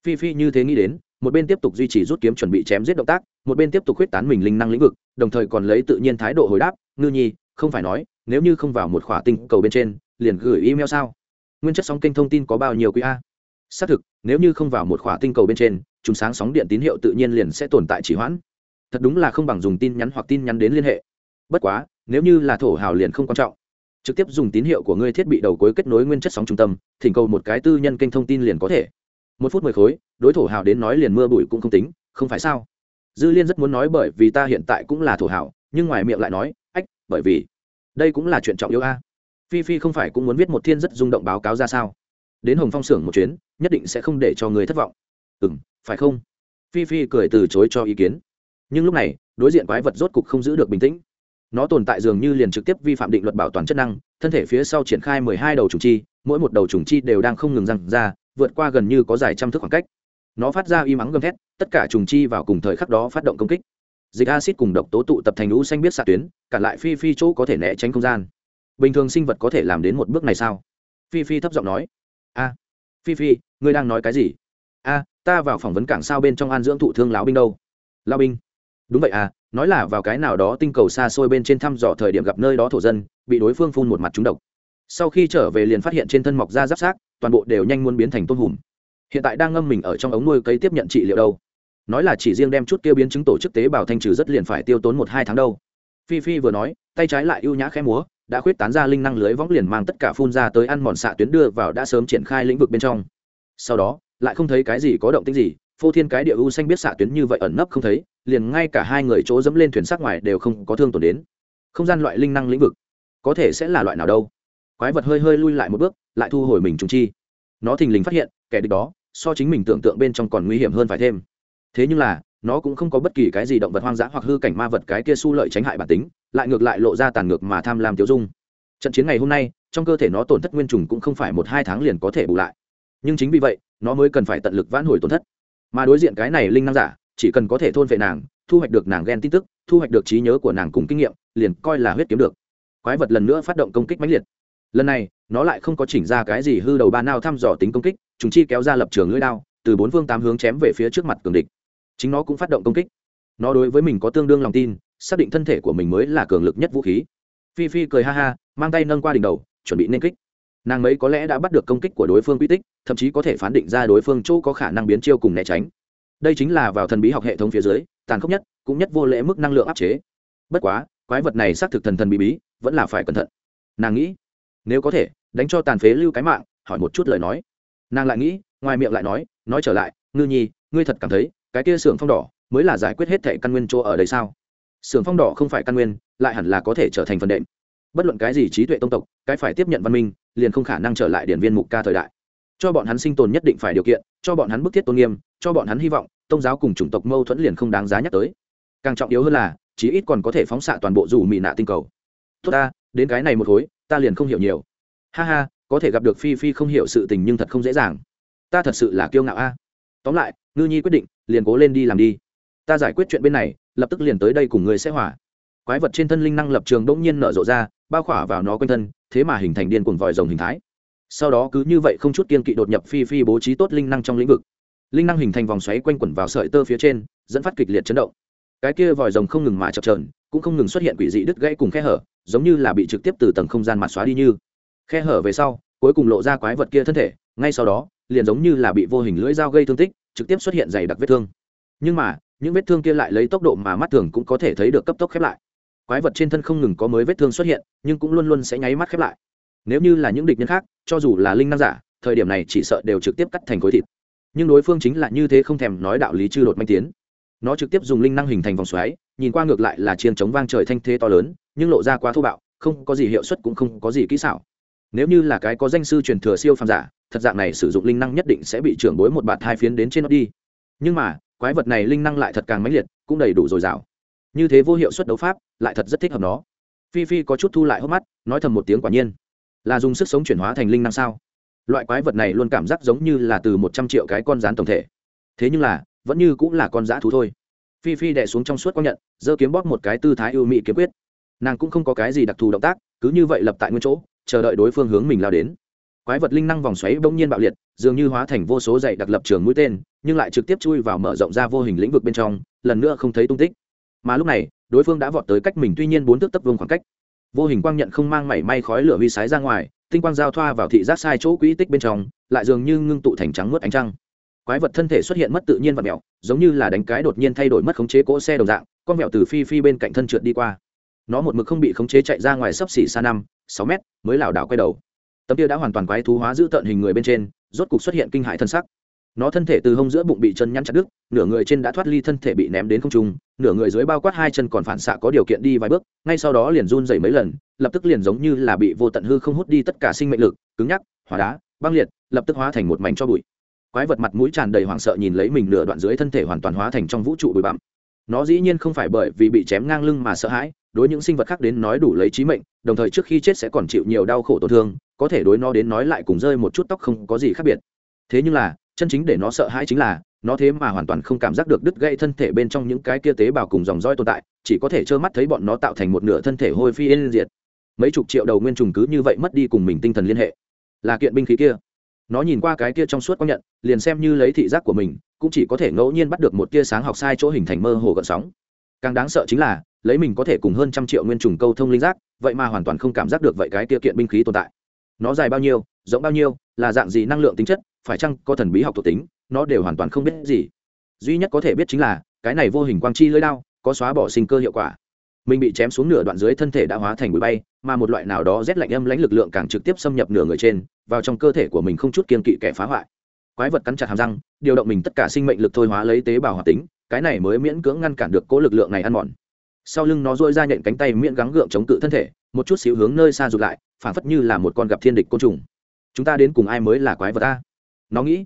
Phi phi như thế nghĩ đến, một bên tiếp tục duy trì rút kiếm chuẩn bị chém giết động tác, một bên tiếp tục huyết tán mình linh năng lĩnh vực, đồng thời còn lấy tự nhiên thái độ hồi đáp, ngư nhi không phải nói, nếu như không vào một khỏa tinh cầu bên trên, liền gửi email sao? Nguyên chất sóng kênh thông tin có bao nhiêu quý a? Xác thực, nếu như không vào một khỏa tinh cầu bên trên chúng sáng sóng điện tín hiệu tự nhiên liền sẽ tồn tại chỉ hoãn. Thật đúng là không bằng dùng tin nhắn hoặc tin nhắn đến liên hệ. Bất quá, nếu như là thổ hào liền không quan trọng. Trực tiếp dùng tín hiệu của ngươi thiết bị đầu cuối kết nối nguyên chất sóng trung tâm, thỉnh cầu một cái tư nhân kênh thông tin liền có thể. Một phút mười khối, đối thổ hào đến nói liền mưa bụi cũng không tính, không phải sao? Dư liên rất muốn nói bởi vì ta hiện tại cũng là thổ hào, nhưng ngoài miệng lại nói bởi vì đây cũng là chuyện trọng yếu a. Phi phi không phải cũng muốn viết một thiên rất rung động báo cáo ra sao? Đến hồng phong xưởng một chuyến, nhất định sẽ không để cho người thất vọng. Ừ m phải không? Phi phi cười từ chối cho ý kiến. Nhưng lúc này, đối diện quái vật rốt cục không giữ được bình tĩnh. Nó tồn tại dường như liền trực tiếp vi phạm định luật bảo toàn chất năng, thân thể phía sau triển khai mười hai đầu trùng chi, mỗi một đầu trùng chi đều đang không ngừng răng ra, vượt qua gần như có dài trăm thước khoảng cách. Nó phát ra y mắng gầm thét, tất cả trùng chi vào cùng thời khắc đó phát động công kích dịch acid cùng độc tố tụ tập thành lũ xanh biết xạ tuyến cản lại phi phi chỗ có thể né tránh không gian. Bình thường sinh vật có thể làm đến một bước này sao? Phi phi thấp giọng nói. A, phi phi, ngươi đang nói cái gì? A, ta vào phỏng vấn cảng sao bên trong an dưỡng thụ thương lão binh đâu? Lão binh. Đúng vậy à nói là vào cái nào đó tinh cầu xa xôi bên trên thăm dò thời điểm gặp nơi đó thổ dân, bị đối phương phun một mặt trúng độc. Sau khi trở về liền phát hiện trên thân mọc da giáp sát toàn bộ đều nhanh muốn biến thành tôm hùm. Hiện tại đang ngâm mình ở trong ống nuôi cấy tiếp nhận trị liệu đâu? Nói là chỉ riêng đem chút kia biến chứng tổ chức tế bào thanh trừ rất liền phải tiêu tốn một hai tháng đâu. Phi phi vừa nói, tay trái lại ưu nhã khẽ múa, đã khuyết tán ra linh năng lưới võng liền mang tất cả phun ra tới ăn mòn xạ tuyến đưa vào đã sớm triển khai lĩnh vực bên trong. Sau đó, lại không thấy cái gì có động tích gì, phô thiên cái địa u xanh biết xạ tuyến như vậy ẩn nấp không thấy, liền ngay cả hai người chỗ dẫm lên thuyền sắc ngoài đều không có thương tổn đến. Không gian loại linh năng lĩnh vực, có thể sẽ là loại nào đâu? Quái vật hơi hơi lui lại một bước, lại thu hồi mình trùng chi. Nó thình lình phát hiện, kẻ địch đó, so chính mình tưởng tượng bên trong còn nguy hiểm hơn phải thêm thế nhưng là, nó cũng không có bất kỳ cái gì động vật hoang dã hoặc hư cảnh ma vật cái kia su lợi tránh hại bản tính, lại ngược lại lộ ra tàn ngược mà tham lam tiêu dung. Trận chiến ngày hôm nay, trong cơ thể nó tổn thất nguyên trùng cũng không phải một hai tháng liền có thể bù lại. Nhưng chính vì vậy, nó mới cần phải tận lực vãn hồi tổn thất. Mà đối diện cái này linh năng giả, chỉ cần có thể thôn vệ nàng, thu hoạch được nàng ghen tin tức, thu hoạch được trí nhớ của nàng cùng kinh nghiệm, liền coi là huyết kiếm được. Quái vật lần nữa phát động công kích mãnh liệt. Lần này, nó lại không có chỉnh ra cái gì hư đầu ba nao thăm dò tính công kích chúng chi kéo ra lập trường lưỡi đao, từ bốn phương tám hướng chém về phía trước mặt cường địch chính nó cũng phát động công kích. Nó đối với mình có tương đương lòng tin, xác định thân thể của mình mới là cường lực nhất vũ khí. Phi phi cười ha ha, mang tay nâng qua đỉnh đầu, chuẩn bị nên kích. Nàng mấy có lẽ đã bắt được công kích của đối phương quy tích, thậm chí có thể phán định ra đối phương chỗ có khả năng biến chiêu cùng né tránh. Đây chính là vào thần bí học hệ thống phía dưới, tàn khốc nhất, cũng nhất vô lễ mức năng lượng áp chế. Bất quá, quái vật này xác thực thần thần bí bí, vẫn là phải cẩn thận. Nàng nghĩ, nếu có thể, đánh cho tàn phế lưu cái mạng, hỏi một chút lời nói. Nàng lại nghĩ, ngoài miệng lại nói nói trở lại, ngư nhi, ngươi thật cảm thấy cái kia xưởng phong đỏ mới là giải quyết hết thẻ căn nguyên chỗ ở đây sao? Xưởng phong đỏ không phải căn nguyên, lại hẳn là có thể trở thành phần đệm. Bất luận cái gì trí tuệ tông tộc, cái phải tiếp nhận văn minh, liền không khả năng trở lại điển viên mục ca thời đại. Cho bọn hắn sinh tồn nhất định phải điều kiện, cho bọn hắn bức thiết tôn nghiêm, cho bọn hắn hy vọng, tôn giáo cùng chủng tộc mâu thuẫn liền không đáng giá nhắc tới. Càng trọng yếu hơn là, chí ít còn có thể phóng xạ toàn bộ dù mị nạ tinh cầu. Tốt ta, đến cái này một khối, ta liền không hiểu nhiều. Ha ha, có thể gặp được phi phi không hiểu sự tình nhưng thật không dễ dàng. Ta thật sự là kiêu ngạo a tóm lại, ngư nhi quyết định, liền cố lên đi làm đi. Ta giải quyết chuyện bên này, lập tức liền tới đây cùng người sẽ hỏa quái vật trên thân linh năng lập trường đ ỗ n g nhiên nở rộ ra, bao khỏa vào nó quanh thân, thế mà hình thành điên cuồng vòi rồng hình thái. Sau đó cứ như vậy không chút kiên kỵ đột nhập phi phi bố trí tốt linh năng trong lĩnh vực. Linh năng hình thành vòng xoáy quanh quẩn vào sợi tơ phía trên, dẫn phát kịch liệt chấn động. Cái kia vòi rồng không ngừng mà chập trờn cũng không ngừng xuất hiện quỷ dị đứt gãy cùng khe hở, giống như là bị trực tiếp từ tầng không gian mặt xóa đi như. Khe hở về sau, cuối cùng lộ ra quái vật kia thân thể, ngay sau đó liền giống như là bị vô hình lưỡi dao gây thương tích, trực tiếp xuất hiện dày đặc vết thương. Nhưng mà, những vết thương kia lại lấy tốc độ mà mắt thường cũng có thể thấy được cấp tốc khép lại. Quái vật trên thân không ngừng có mới vết thương xuất hiện, nhưng cũng luôn luôn sẽ nháy mắt khép lại. Nếu như là những địch nhân khác, cho dù là linh năng giả, thời điểm này chỉ sợ đều trực tiếp cắt thành khối thịt. Nhưng đối phương chính là như thế không thèm nói đạo lý chư đột manh tiến. Nó trực tiếp dùng linh năng hình thành vòng xoáy, nhìn qua ngược lại là chiên chống vang trời thanh thế to lớn, nhưng lộ ra quá thô bạo, không có gì hiệu suất cũng không có gì kỹ xảo. Nếu như là cái có danh sư truyền thừa siêu phàm giả thật dạng này sử dụng linh năng nhất định sẽ bị trưởng bối một bạt hai phiến đến trên nó đi. Nhưng mà, quái vật này linh năng lại thật càng mãnh liệt, cũng đầy đủ dồi dào. Như thế vô hiệu suất đấu pháp, lại thật rất thích hợp nó. Phi phi có chút thu lại hốc mắt, nói thầm một tiếng quả nhiên. Là dùng sức sống chuyển hóa thành linh năng sao? Loại quái vật này luôn cảm giác giống như là từ một trăm triệu cái con rán tổng thể. Thế nhưng là, vẫn như cũng là con dã thú thôi. Phi phi đẻ xuống trong suốt quang nhận, giơ kiếm bóp một cái tư thái ưu mỹ kiếm quyết. Nàng cũng không có cái gì đặc thù động tác, cứ như vậy lập tại nguyên chỗ, chờ đợi đối phương hướng mình lao đến quái vật linh năng vòng xoáy bỗng nhiên bạo liệt, dường như hóa thành vô số dạy đặc lập trường mũi tên, nhưng lại trực tiếp chui vào mở rộng ra vô hình lĩnh vực bên trong, lần nữa không thấy tung tích. Mà lúc này, đối phương đã vọt tới cách mình tuy nhiên bốn thước tấp vương khoảng cách. Vô hình quang nhận không mang mảy may khói lửa huy sái ra ngoài, tinh quang giao thoa vào thị giác sai chỗ quỹ tích bên trong, lại dường như ngưng tụ thành trắng mất ánh trăng. Quái vật thân thể xuất hiện mất tự nhiên và mẹo, giống như là đánh cái đột nhiên thay đổi mất khống chế cỗ xe đồng dạng, con mẹo từ phi phi bên cạnh thân trượt đi qua. Nó một mực không bị khống chế chạy ra ngoài sấp xỉ xa năm, sáu mét, mới lảo đảo quay đầu tấm kia đã hoàn toàn quái thú hóa giữ tợn hình người bên trên, rốt cục xuất hiện kinh hại thân sắc. Nó thân thể từ hông giữa bụng bị chân nhăn chặt đứt, nửa người trên đã thoát ly thân thể bị ném đến không trung, nửa người dưới bao quát hai chân còn phản xạ có điều kiện đi vài bước, ngay sau đó liền run dày mấy lần, lập tức liền giống như là bị vô tận hư không hút đi tất cả sinh mệnh lực, cứng nhắc hóa đá, băng liệt, lập tức hóa thành một mảnh cho bụi. Quái vật mặt mũi tràn đầy hoảng sợ nhìn lấy mình nửa đoạn dưới thân thể hoàn toàn hóa thành trong vũ trụ bụi bặm. Nó dĩ nhiên không phải bởi vì bị chém ngang lưng mà sợ hãi đối những sinh vật khác đến nói đủ lấy trí mệnh, đồng thời trước khi chết sẽ còn chịu nhiều đau khổ tổn thương, có thể đối nó đến nói lại cùng rơi một chút tóc không có gì khác biệt. Thế nhưng là, chân chính để nó sợ hãi chính là, nó thế mà hoàn toàn không cảm giác được đứt gãy thân thể bên trong những cái kia tế bào cùng dòng roi tồn tại, chỉ có thể trơ mắt thấy bọn nó tạo thành một nửa thân thể hôi phi yên diệt. Mấy chục triệu đầu nguyên trùng cứ như vậy mất đi cùng mình tinh thần liên hệ. Là kiện binh khí kia. Nó nhìn qua cái kia trong suốt quang nhận, liền xem như lấy thị giác của mình, cũng chỉ có thể ngẫu nhiên bắt được một tia sáng học sai chỗ hình thành mơ hồ gợn sóng càng đáng sợ chính là, lấy mình có thể cùng hơn trăm triệu nguyên trùng câu thông linh giác, vậy mà hoàn toàn không cảm giác được vậy cái tiêu kiện binh khí tồn tại. Nó dài bao nhiêu, rộng bao nhiêu, là dạng gì năng lượng tính chất, phải chăng có thần bí học thuộc tính, nó đều hoàn toàn không biết gì. Duy nhất có thể biết chính là, cái này vô hình quang chi lưỡi lao có xóa bỏ sinh cơ hiệu quả. Mình bị chém xuống nửa đoạn dưới thân thể đã hóa thành bụi bay, mà một loại nào đó rét lạnh âm lãnh lực lượng càng trực tiếp xâm nhập nửa người trên, vào trong cơ thể của mình không chút kiên kỵ kẻ phá hoại. Quái vật cắn chặt hàm răng, điều động mình tất cả sinh mệnh lực thôi hóa lấy tế bào hoạt tính cái này mới miễn cưỡng ngăn cản được cố lực lượng này ăn mòn. Sau lưng nó dôi ra nhện cánh tay miễn gắng gượng chống cự thân thể, một chút xíu hướng nơi xa rụt lại, phảng phất như là một con gặp thiên địch côn trùng. Chúng ta đến cùng ai mới là quái vật ta? Nó nghĩ,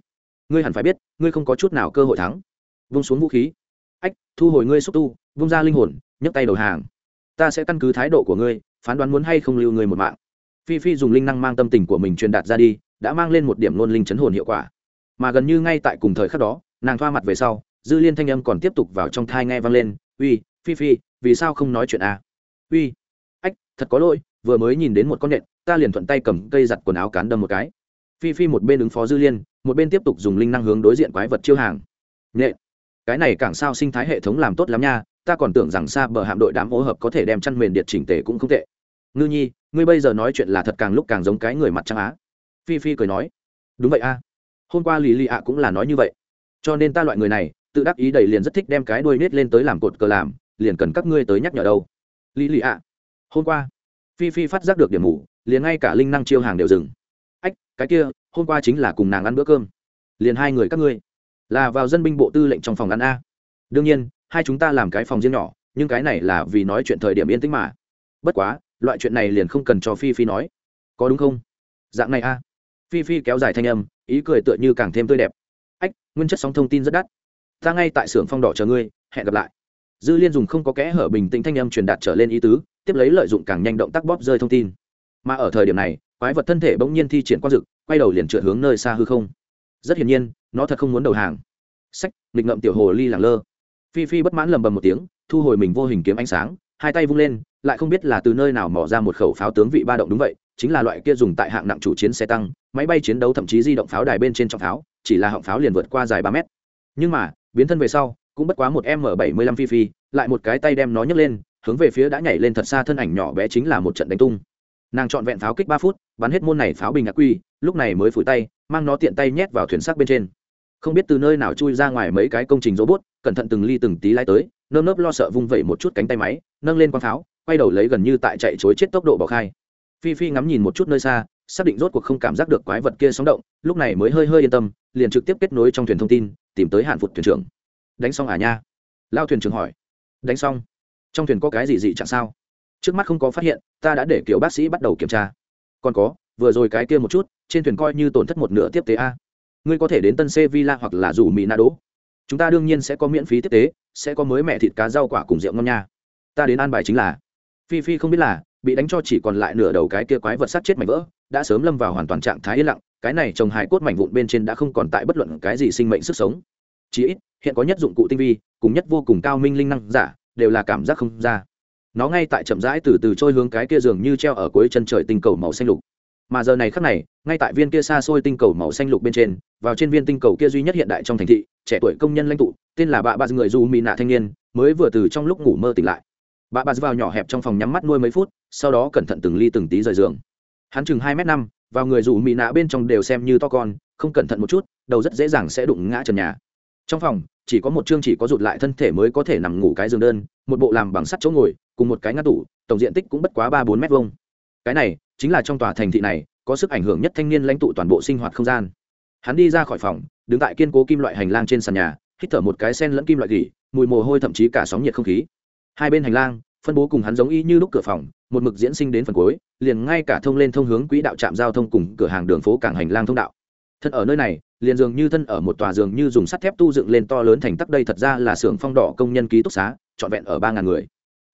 ngươi hẳn phải biết, ngươi không có chút nào cơ hội thắng. Vung xuống vũ khí. Ách, thu hồi ngươi xúc tu, vung ra linh hồn, nhấc tay đầu hàng. Ta sẽ căn cứ thái độ của ngươi, phán đoán muốn hay không lưu ngươi một mạng. Phi phi dùng linh năng mang tâm tình của mình truyền đạt ra đi, đã mang lên một điểm nôn linh chấn hồn hiệu quả. Mà gần như ngay tại cùng thời khắc đó, nàng thoa mặt về sau dư liên thanh âm còn tiếp tục vào trong thai nghe vang lên, uy, phi phi, vì sao không nói chuyện à? uy, ách, thật có lỗi, vừa mới nhìn đến một con nện, ta liền thuận tay cầm cây giặt quần áo cán đâm một cái. Phi phi một bên ứng phó dư liên, một bên tiếp tục dùng linh năng hướng đối diện quái vật chiêu hàng. Nện, cái này càng sao sinh thái hệ thống làm tốt lắm nha, ta còn tưởng rằng xa bờ hạm đội đám ô hợp có thể đem chăn mền điện chỉnh tề cũng không tệ. Ngư nhi, ngươi bây giờ nói chuyện là thật càng lúc càng giống cái người mặt trăng á. Phi phi cười nói. Đúng vậy a, hôm qua lì lì ạ cũng là nói như vậy. Cho nên ta loại người này tự đắc ý đầy liền rất thích đem cái đuôi nết lên tới làm cột cờ làm, liền cần các ngươi tới nhắc nhở đâu. Lì lì ạ, hôm qua, phi phi phát giác được điểm mù, liền ngay cả linh năng chiêu hàng đều dừng. Ách, cái kia, hôm qua chính là cùng nàng ăn bữa cơm. Liền hai người các ngươi, là vào dân binh bộ tư lệnh trong phòng ăn a. Đương nhiên, hai chúng ta làm cái phòng riêng nhỏ, nhưng cái này là vì nói chuyện thời điểm yên tĩnh mà. Bất quá, loại chuyện này liền không cần cho phi phi nói. Có đúng không? Dạng này a. Phi phi kéo dài thanh âm, ý cười tựa như càng thêm tươi đẹp. Ách, nguyên chất sóng thông tin rất đắt ta ngay tại xưởng phong đỏ chờ ngươi, hẹn gặp lại. Dư liên dùng không có kẽ hở bình tĩnh thanh âm truyền đạt trở lên ý tứ, tiếp lấy lợi dụng càng nhanh động tác bóp rơi thông tin. Mà ở thời điểm này, quái vật thân thể bỗng nhiên thi triển quang dực quay đầu liền trượt hướng nơi xa hư không. Rất hiển nhiên, nó thật không muốn đầu hàng. Sách nghịch ngậm tiểu hồ ly làng lơ. Phi phi bất mãn lầm bầm một tiếng, thu hồi mình vô hình kiếm ánh sáng, hai tay vung lên, lại không biết là từ nơi nào mỏ ra một khẩu pháo tướng vị ba động đúng vậy, chính là loại kia dùng tại hạng nặng chủ chiến xe tăng, máy bay chiến đấu thậm chí di động pháo đài bên trên trọng pháo, chỉ là họng pháo liền vượt qua dài ba mét. Nhưng mà biến thân về sau, cũng bất quá một m bảy mươi lăm phi phi, lại một cái tay đem nó nhấc lên, hướng về phía đã nhảy lên thật xa thân ảnh nhỏ bé chính là một trận đánh tung. Nàng chọn vẹn pháo kích ba phút, bắn hết môn này pháo bình ác quy, lúc này mới phủi tay, mang nó tiện tay nhét vào thuyền sắc bên trên. Không biết từ nơi nào chui ra ngoài mấy cái công trình robot, cẩn thận từng ly từng tí lái tới, nơm nớp lo sợ vung vẩy một chút cánh tay máy, nâng lên quang pháo, quay đầu lấy gần như tại chạy chối chết tốc độ bỏ khai. Phi phi ngắm nhìn một chút nơi xa, xác định rốt cuộc không cảm giác được quái vật kia sóng động, lúc này mới hơi hơi yên tâm, liền trực tiếp kết nối trong thuyền thông tin tìm tới hạn phụt thuyền trưởng. Đánh xong à nha? Lao thuyền trưởng hỏi. Đánh xong. Trong thuyền có cái gì dị chẳng sao? Trước mắt không có phát hiện, ta đã để kiểu bác sĩ bắt đầu kiểm tra. Còn có, vừa rồi cái kia một chút, trên thuyền coi như tổn thất một nửa tiếp tế a. Ngươi có thể đến tân sevilla hoặc là rủ mỹ na đỗ. Chúng ta đương nhiên sẽ có miễn phí tiếp tế, sẽ có mới mẹ thịt cá rau quả cùng rượu ngon nha. Ta đến an bài chính là. Phi phi không biết là, bị đánh cho chỉ còn lại nửa đầu cái kia quái vật sát chết mảnh vỡ đã sớm lâm vào hoàn toàn trạng thái yên lặng, cái này trồng hài cốt mảnh vụn bên trên đã không còn tại bất luận cái gì sinh mệnh sức sống. Chí ít, hiện có nhất dụng cụ tinh vi, cùng nhất vô cùng cao minh linh năng giả, đều là cảm giác không ra. Nó ngay tại chậm rãi từ từ trôi hướng cái kia dường như treo ở cuối chân trời tinh cầu màu xanh lục. Mà giờ này khắc này, ngay tại viên kia xa xôi tinh cầu màu xanh lục bên trên, vào trên viên tinh cầu kia duy nhất hiện đại trong thành thị, trẻ tuổi công nhân lãnh tụ, tên là bạ bà người du mỹ nạ thanh niên, mới vừa từ trong lúc ngủ mơ tỉnh lại. Bà bà vào nhỏ hẹp trong phòng nhắm mắt nuôi mấy phút, sau đó cẩn thận từng ly từng tí rời giường hắn chừng hai m năm, vào người rủ mỹ nạ bên trong đều xem như to con, không cẩn thận một chút, đầu rất dễ dàng sẽ đụng ngã trần nhà. Trong phòng, chỉ có một chương chỉ có rụt lại thân thể mới có thể nằm ngủ cái giường đơn, một bộ làm bằng sắt chỗ ngồi, cùng một cái ngăn tủ, tổng diện tích cũng bất quá ba bốn mét vuông. Cái này, chính là trong tòa thành thị này, có sức ảnh hưởng nhất thanh niên lãnh tụ toàn bộ sinh hoạt không gian. Hắn đi ra khỏi phòng, đứng tại kiên cố kim loại hành lang trên sàn nhà, hít thở một cái sen lẫn kim loại gỉ, mùi mồ hôi thậm chí cả sóng nhiệt không khí. Hai bên hành lang phân bố cùng hắn giống y như lúc cửa phòng, một mực diễn sinh đến phần cuối, liền ngay cả thông lên thông hướng quỹ đạo trạm giao thông cùng cửa hàng đường phố cảng hành lang thông đạo. Thân ở nơi này, liền dường như thân ở một tòa giường như dùng sắt thép tu dựng lên to lớn thành tắc đây thật ra là xưởng phong đỏ công nhân ký túc xá, trọn vẹn ở ba ngàn người.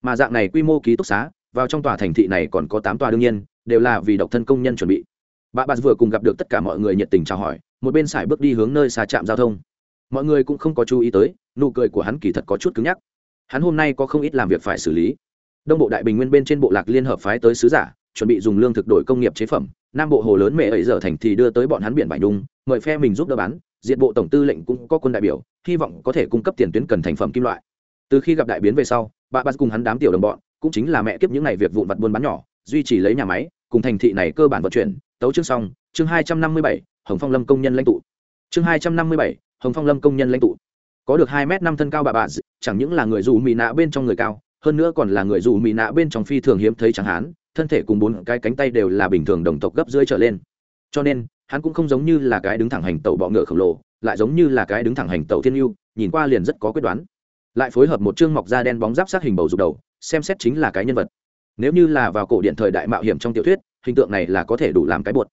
Mà dạng này quy mô ký túc xá, vào trong tòa thành thị này còn có tám tòa đương nhiên, đều là vì độc thân công nhân chuẩn bị. Bà bà vừa cùng gặp được tất cả mọi người nhiệt tình chào hỏi, một bên sải bước đi hướng nơi xa trạm giao thông. Mọi người cũng không có chú ý tới, nụ cười của hắn kỳ thật có chút cứng nhắc hắn hôm nay có không ít làm việc phải xử lý. Đông bộ đại bình nguyên bên trên bộ lạc liên hợp phái tới sứ giả, chuẩn bị dùng lương thực đổi công nghiệp chế phẩm. Nam bộ hồ lớn mẹ ấy giờ thành thì đưa tới bọn hắn biển bãi nhung mời phe mình giúp đỡ bán. Diện bộ tổng tư lệnh cũng có quân đại biểu, hy vọng có thể cung cấp tiền tuyến cần thành phẩm kim loại. Từ khi gặp đại biến về sau, bà bắt cùng hắn đám tiểu đồng bọn, cũng chính là mẹ kiếp những ngày việc vụn vặt buôn bán nhỏ, duy trì lấy nhà máy, cùng thành thị này cơ bản vận chuyển. Tấu chương xong, chương hai trăm năm mươi bảy, hồng phong lâm công nhân lãnh tụ. Chương hai trăm năm mươi bảy, hồng phong lâm công nhân lãnh tụ có được hai m năm thân cao bà bà, chẳng những là người dù mì nạ bên trong người cao, hơn nữa còn là người dù mì nạ bên trong phi thường hiếm thấy chẳng hán, thân thể cùng bốn cái cánh tay đều là bình thường đồng tộc gấp rưỡi trở lên. Cho nên, hắn cũng không giống như là cái đứng thẳng hành tàu bọ ngựa khổng lồ, lại giống như là cái đứng thẳng hành tàu thiên yêu nhìn qua liền rất có quyết đoán. Lại phối hợp một chương mọc da đen bóng giáp sát hình bầu dục đầu, xem xét chính là cái nhân vật. Nếu như là vào cổ điện thời đại mạo hiểm trong tiểu thuyết, hình tượng này là có thể đủ làm cái bột.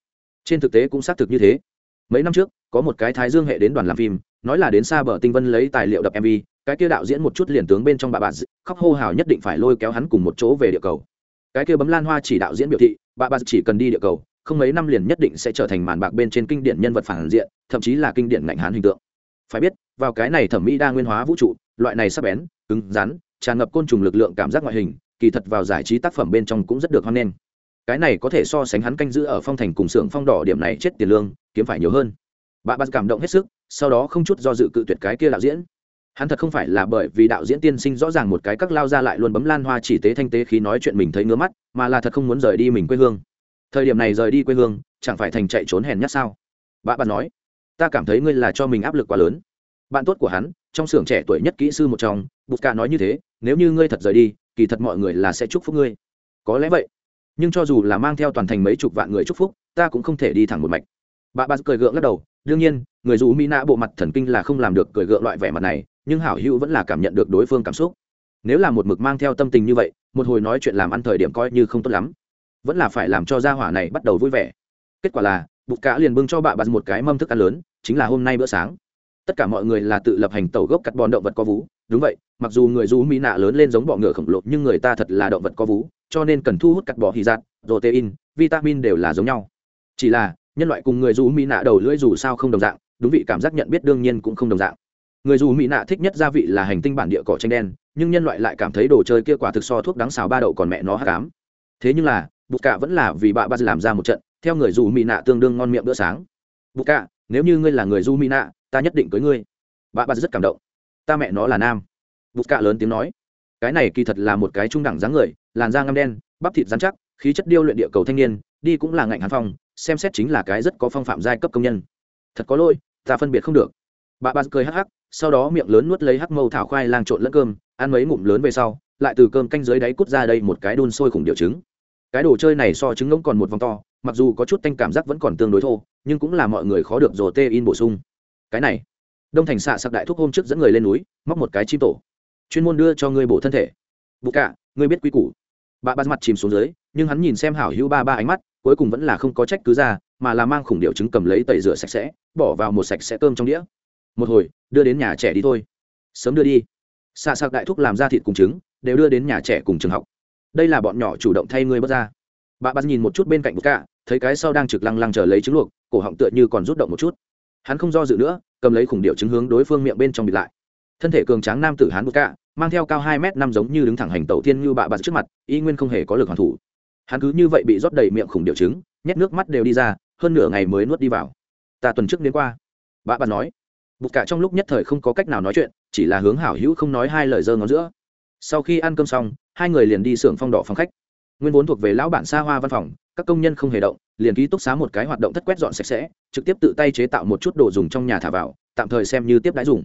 Trên thực tế cũng xác thực như thế. Mấy năm trước có một cái thái dương hệ đến đoàn làm phim, nói là đến xa bờ tinh vân lấy tài liệu đập mv cái kia đạo diễn một chút liền tướng bên trong bà bà khóc hô hào nhất định phải lôi kéo hắn cùng một chỗ về địa cầu. Cái kia bấm lan hoa chỉ đạo diễn biểu thị, bà bà chỉ cần đi địa cầu, không mấy năm liền nhất định sẽ trở thành màn bạc bên trên kinh điển nhân vật phản diện, thậm chí là kinh điển ngạnh hán hình tượng. Phải biết, vào cái này thẩm mỹ đa nguyên hóa vũ trụ, loại này sắp bén, cứng rắn, tràn ngập côn trùng lực lượng cảm giác ngoại hình, kỳ thật vào giải trí tác phẩm bên trong cũng rất được hoan nghênh. Cái này có thể so sánh hắn canh giữ ở phong thành cùng xưởng phong đỏ điểm này chết tiền lương, kiếm phải nhiều hơn bà bà cảm động hết sức, sau đó không chút do dự cự tuyệt cái kia đạo diễn. Hắn thật không phải là bởi vì đạo diễn tiên sinh rõ ràng một cái các lao ra lại luôn bấm lan hoa chỉ tế thanh tế khi nói chuyện mình thấy ngứa mắt, mà là thật không muốn rời đi mình quê hương. Thời điểm này rời đi quê hương, chẳng phải thành chạy trốn hèn nhát sao? Bà bà nói, ta cảm thấy ngươi là cho mình áp lực quá lớn. Bạn tốt của hắn, trong xưởng trẻ tuổi nhất kỹ sư một trong, bụt ca nói như thế, nếu như ngươi thật rời đi, kỳ thật mọi người là sẽ chúc phúc ngươi. Có lẽ vậy. Nhưng cho dù là mang theo toàn thành mấy chục vạn người chúc phúc, ta cũng không thể đi thẳng một mạch bà bà cười gượng lắc đầu, đương nhiên, người dù mỹ nạ bộ mặt thần kinh là không làm được cười gượng loại vẻ mặt này, nhưng hảo hữu vẫn là cảm nhận được đối phương cảm xúc. Nếu là một mực mang theo tâm tình như vậy, một hồi nói chuyện làm ăn thời điểm coi như không tốt lắm. Vẫn là phải làm cho gia hỏa này bắt đầu vui vẻ. Kết quả là, bụt cá liền bưng cho bà bà một cái mâm thức ăn lớn, chính là hôm nay bữa sáng. Tất cả mọi người là tự lập hành tàu gốc cắt bòn động vật có vú. Đúng vậy, mặc dù người du mỹ nạ lớn lên giống bọ ngựa khổng lồ, nhưng người ta thật là động vật có vú, cho nên cần thu hút cắt bò hy dạt protein, vitamin đều là giống nhau. Chỉ là nhân loại cùng người du mỹ nạ đầu lưỡi dù sao không đồng dạng, đúng vị cảm giác nhận biết đương nhiên cũng không đồng dạng. Người dù mỹ nạ thích nhất gia vị là hành tinh bản địa cỏ tranh đen, nhưng nhân loại lại cảm thấy đồ chơi kia quả thực so thuốc đắng xào ba đậu còn mẹ nó hát cám thế nhưng là, bụt cạ vẫn là vì bà ba làm ra một trận, theo người dù mỹ nạ tương đương ngon miệng bữa sáng. Bụt cạ, nếu như ngươi là người du mỹ nạ, ta nhất định cưới ngươi. Bà ba rất cảm động. Ta mẹ nó là nam. Bụt cạ lớn tiếng nói. Cái này kỳ thật là một cái trung đẳng dáng người, làn da ngăm đen, bắp thịt dán chắc, khí chất điêu luyện địa cầu thanh niên, đi cũng là ngạnh hàn phong xem xét chính là cái rất có phong phạm giai cấp công nhân. Thật có lỗi, ta phân biệt không được. Bà bà cười hắc hắc, sau đó miệng lớn nuốt lấy hắc mâu thảo khoai lang trộn lẫn cơm, ăn mấy ngụm lớn về sau, lại từ cơm canh dưới đáy cút ra đây một cái đun sôi khủng điệu trứng. Cái đồ chơi này so trứng ngỗng còn một vòng to, mặc dù có chút tanh cảm giác vẫn còn tương đối thô, nhưng cũng là mọi người khó được rồ tê in bổ sung. Cái này, đông thành xạ sặc đại thúc hôm trước dẫn người lên núi, móc một cái chim tổ. Chuyên môn đưa cho ngươi bổ thân thể. Bụ cả, ngươi biết quy củ. Bà ba mặt chìm xuống dưới, nhưng hắn nhìn xem hảo hữu ba ba ánh mắt cuối cùng vẫn là không có trách cứ ra, mà là mang khủng điệu trứng cầm lấy tẩy rửa sạch sẽ, bỏ vào một sạch sẽ cơm trong đĩa. Một hồi, đưa đến nhà trẻ đi thôi. Sớm đưa đi. Xạ sạc đại thúc làm ra thịt cùng trứng, đều đưa đến nhà trẻ cùng trường học. Đây là bọn nhỏ chủ động thay ngươi bớt ra. Bà bắt nhìn một chút bên cạnh bút cả thấy cái sau đang trực lăng lăng chờ lấy trứng luộc, cổ họng tựa như còn rút động một chút. Hắn không do dự nữa, cầm lấy khủng điệu trứng hướng đối phương miệng bên trong bịt lại. Thân thể cường tráng nam tử hắn bút cả mang theo cao hai m năm giống như đứng thẳng hành tẩu thiên như bạ bạt trước mặt, y nguyên không hề có lực hoàn thủ hắn cứ như vậy bị rót đầy miệng khủng điệu trứng, nhét nước mắt đều đi ra, hơn nửa ngày mới nuốt đi vào. Ta tuần trước đến qua. Bà bà nói. Bụt cả trong lúc nhất thời không có cách nào nói chuyện, chỉ là hướng hảo hữu không nói hai lời dơ ngón giữa. Sau khi ăn cơm xong, hai người liền đi xưởng phong đỏ phòng khách. Nguyên vốn thuộc về lão bản xa hoa văn phòng, các công nhân không hề động, liền ký túc xá một cái hoạt động thất quét dọn sạch sẽ, trực tiếp tự tay chế tạo một chút đồ dùng trong nhà thả vào, tạm thời xem như tiếp đãi dùng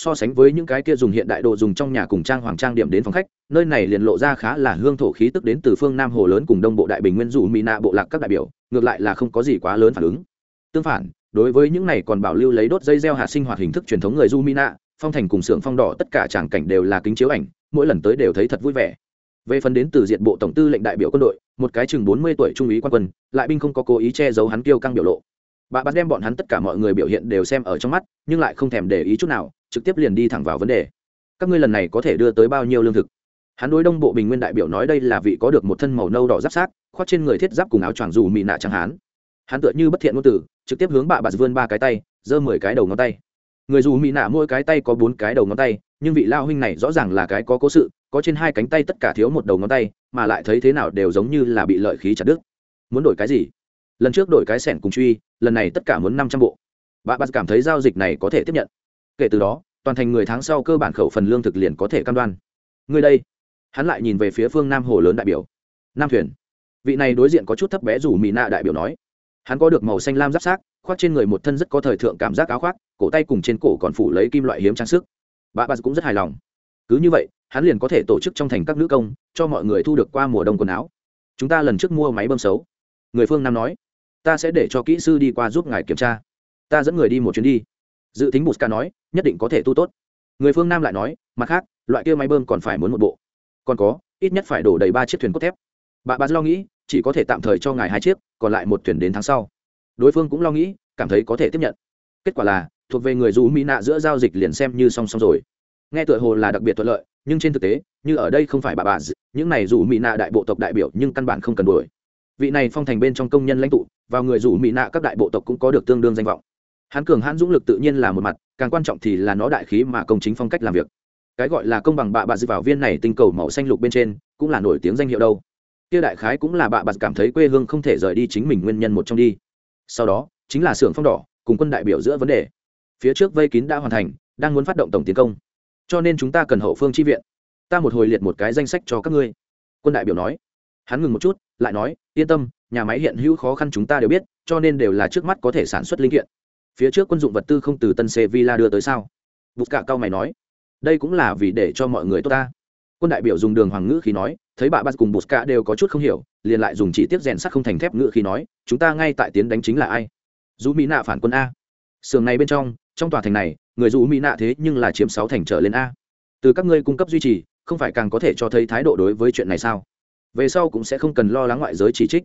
so sánh với những cái kia dùng hiện đại đồ dùng trong nhà cùng trang hoàng trang điểm đến phòng khách, nơi này liền lộ ra khá là hương thổ khí tức đến từ phương nam hồ lớn cùng đông bộ đại bình nguyên dù mỹ nạ bộ lạc các đại biểu, ngược lại là không có gì quá lớn phản ứng. Tương phản, đối với những này còn bảo lưu lấy đốt dây gieo hạt sinh hoạt hình thức truyền thống người du mỹ nạ phong thành cùng xưởng phong đỏ tất cả tràng cảnh đều là kính chiếu ảnh, mỗi lần tới đều thấy thật vui vẻ. Về phần đến từ diện bộ tổng tư lệnh đại biểu quân đội, một cái chừng bốn mươi tuổi trung úy quan quân, lại binh không có cố ý che giấu hắn kiêu căng biểu lộ bà bắt đem bọn hắn tất cả mọi người biểu hiện đều xem ở trong mắt, nhưng lại không thèm để ý chút nào, trực tiếp liền đi thẳng vào vấn đề. Các ngươi lần này có thể đưa tới bao nhiêu lương thực? Hắn đối đông bộ bình nguyên đại biểu nói đây là vị có được một thân màu nâu đỏ giáp sát, khoác trên người thiết giáp cùng áo choàng dù mị nạ chẳng hắn. hắn tựa như bất thiện ngôn từ trực tiếp hướng bà bà vươn ba cái tay, giơ mười cái đầu ngón tay. Người dù mị nạ mỗi cái tay có bốn cái đầu ngón tay, nhưng vị lao huynh này rõ ràng là cái có cố sự, có trên hai cánh tay tất cả thiếu một đầu ngón tay, mà lại thấy thế nào đều giống như là bị lợi khí chặt đứt. Muốn đổi cái gì? Lần trước đổi cái sẻn cùng truy lần này tất cả muốn năm trăm bộ. Bà bà cảm thấy giao dịch này có thể tiếp nhận. Kể từ đó, toàn thành người tháng sau cơ bản khẩu phần lương thực liền có thể cam đoan. Người đây, hắn lại nhìn về phía phương nam hồ lớn đại biểu. Nam thuyền. Vị này đối diện có chút thấp bé rủ mỹ nạ đại biểu nói. Hắn có được màu xanh lam giáp sát khoác trên người một thân rất có thời thượng cảm giác áo khoác, cổ tay cùng trên cổ còn phủ lấy kim loại hiếm trang sức. Bà bà cũng rất hài lòng. Cứ như vậy, hắn liền có thể tổ chức trong thành các nữ công, cho mọi người thu được qua mùa đông quần áo. Chúng ta lần trước mua máy bơm xấu. Người phương nam nói ta sẽ để cho kỹ sư đi qua giúp ngài kiểm tra. Ta dẫn người đi một chuyến đi. Dự tính bùs ca nói, nhất định có thể tu tốt. Người phương nam lại nói, mặt khác, loại kia máy bơm còn phải muốn một bộ. Còn có, ít nhất phải đổ đầy ba chiếc thuyền cốt thép. Bà bà lo nghĩ, chỉ có thể tạm thời cho ngài hai chiếc, còn lại một thuyền đến tháng sau. Đối phương cũng lo nghĩ, cảm thấy có thể tiếp nhận. Kết quả là, thuộc về người dù mỹ nạ giữa giao dịch liền xem như song song rồi. Nghe tựa hồ là đặc biệt thuận lợi, nhưng trên thực tế, như ở đây không phải bà bà, những này dù mỹ nạ đại bộ tộc đại biểu nhưng căn bản không cần đuổi vị này phong thành bên trong công nhân lãnh tụ, vào người rủ mỹ nạ các đại bộ tộc cũng có được tương đương danh vọng. Hắn cường hãn dũng lực tự nhiên là một mặt, càng quan trọng thì là nó đại khí mà công chính phong cách làm việc. Cái gọi là công bằng bạ bạ dự vào viên này tinh cầu màu xanh lục bên trên, cũng là nổi tiếng danh hiệu đâu. Kia đại khái cũng là bạ bạ cảm thấy quê hương không thể rời đi chính mình nguyên nhân một trong đi. Sau đó, chính là xưởng phong đỏ, cùng quân đại biểu giữa vấn đề. Phía trước vây kín đã hoàn thành, đang muốn phát động tổng tiến công. Cho nên chúng ta cần hậu phương chi viện. Ta một hồi liệt một cái danh sách cho các ngươi. Quân đại biểu nói hắn ngừng một chút, lại nói, yên tâm, nhà máy hiện hữu khó khăn chúng ta đều biết, cho nên đều là trước mắt có thể sản xuất linh kiện. Phía trước quân dụng vật tư không từ tân sevilla đưa tới sao? Bụt cả cao mày nói, đây cũng là vì để cho mọi người tốt ta. Quân đại biểu dùng đường hoàng ngữ khi nói, thấy bà bắt cùng Bụt cả đều có chút không hiểu, liền lại dùng chỉ tiết rèn sắt không thành thép ngữ khi nói, chúng ta ngay tại tiến đánh chính là ai? Dù mỹ nạ phản quân a. Sườn này bên trong trong tòa thành này, người dù mỹ nạ thế nhưng là chiếm sáu thành trở lên a. Từ các ngươi cung cấp duy trì, không phải càng có thể cho thấy thái độ đối với chuyện này sao? Về sau cũng sẽ không cần lo lắng ngoại giới chỉ trích.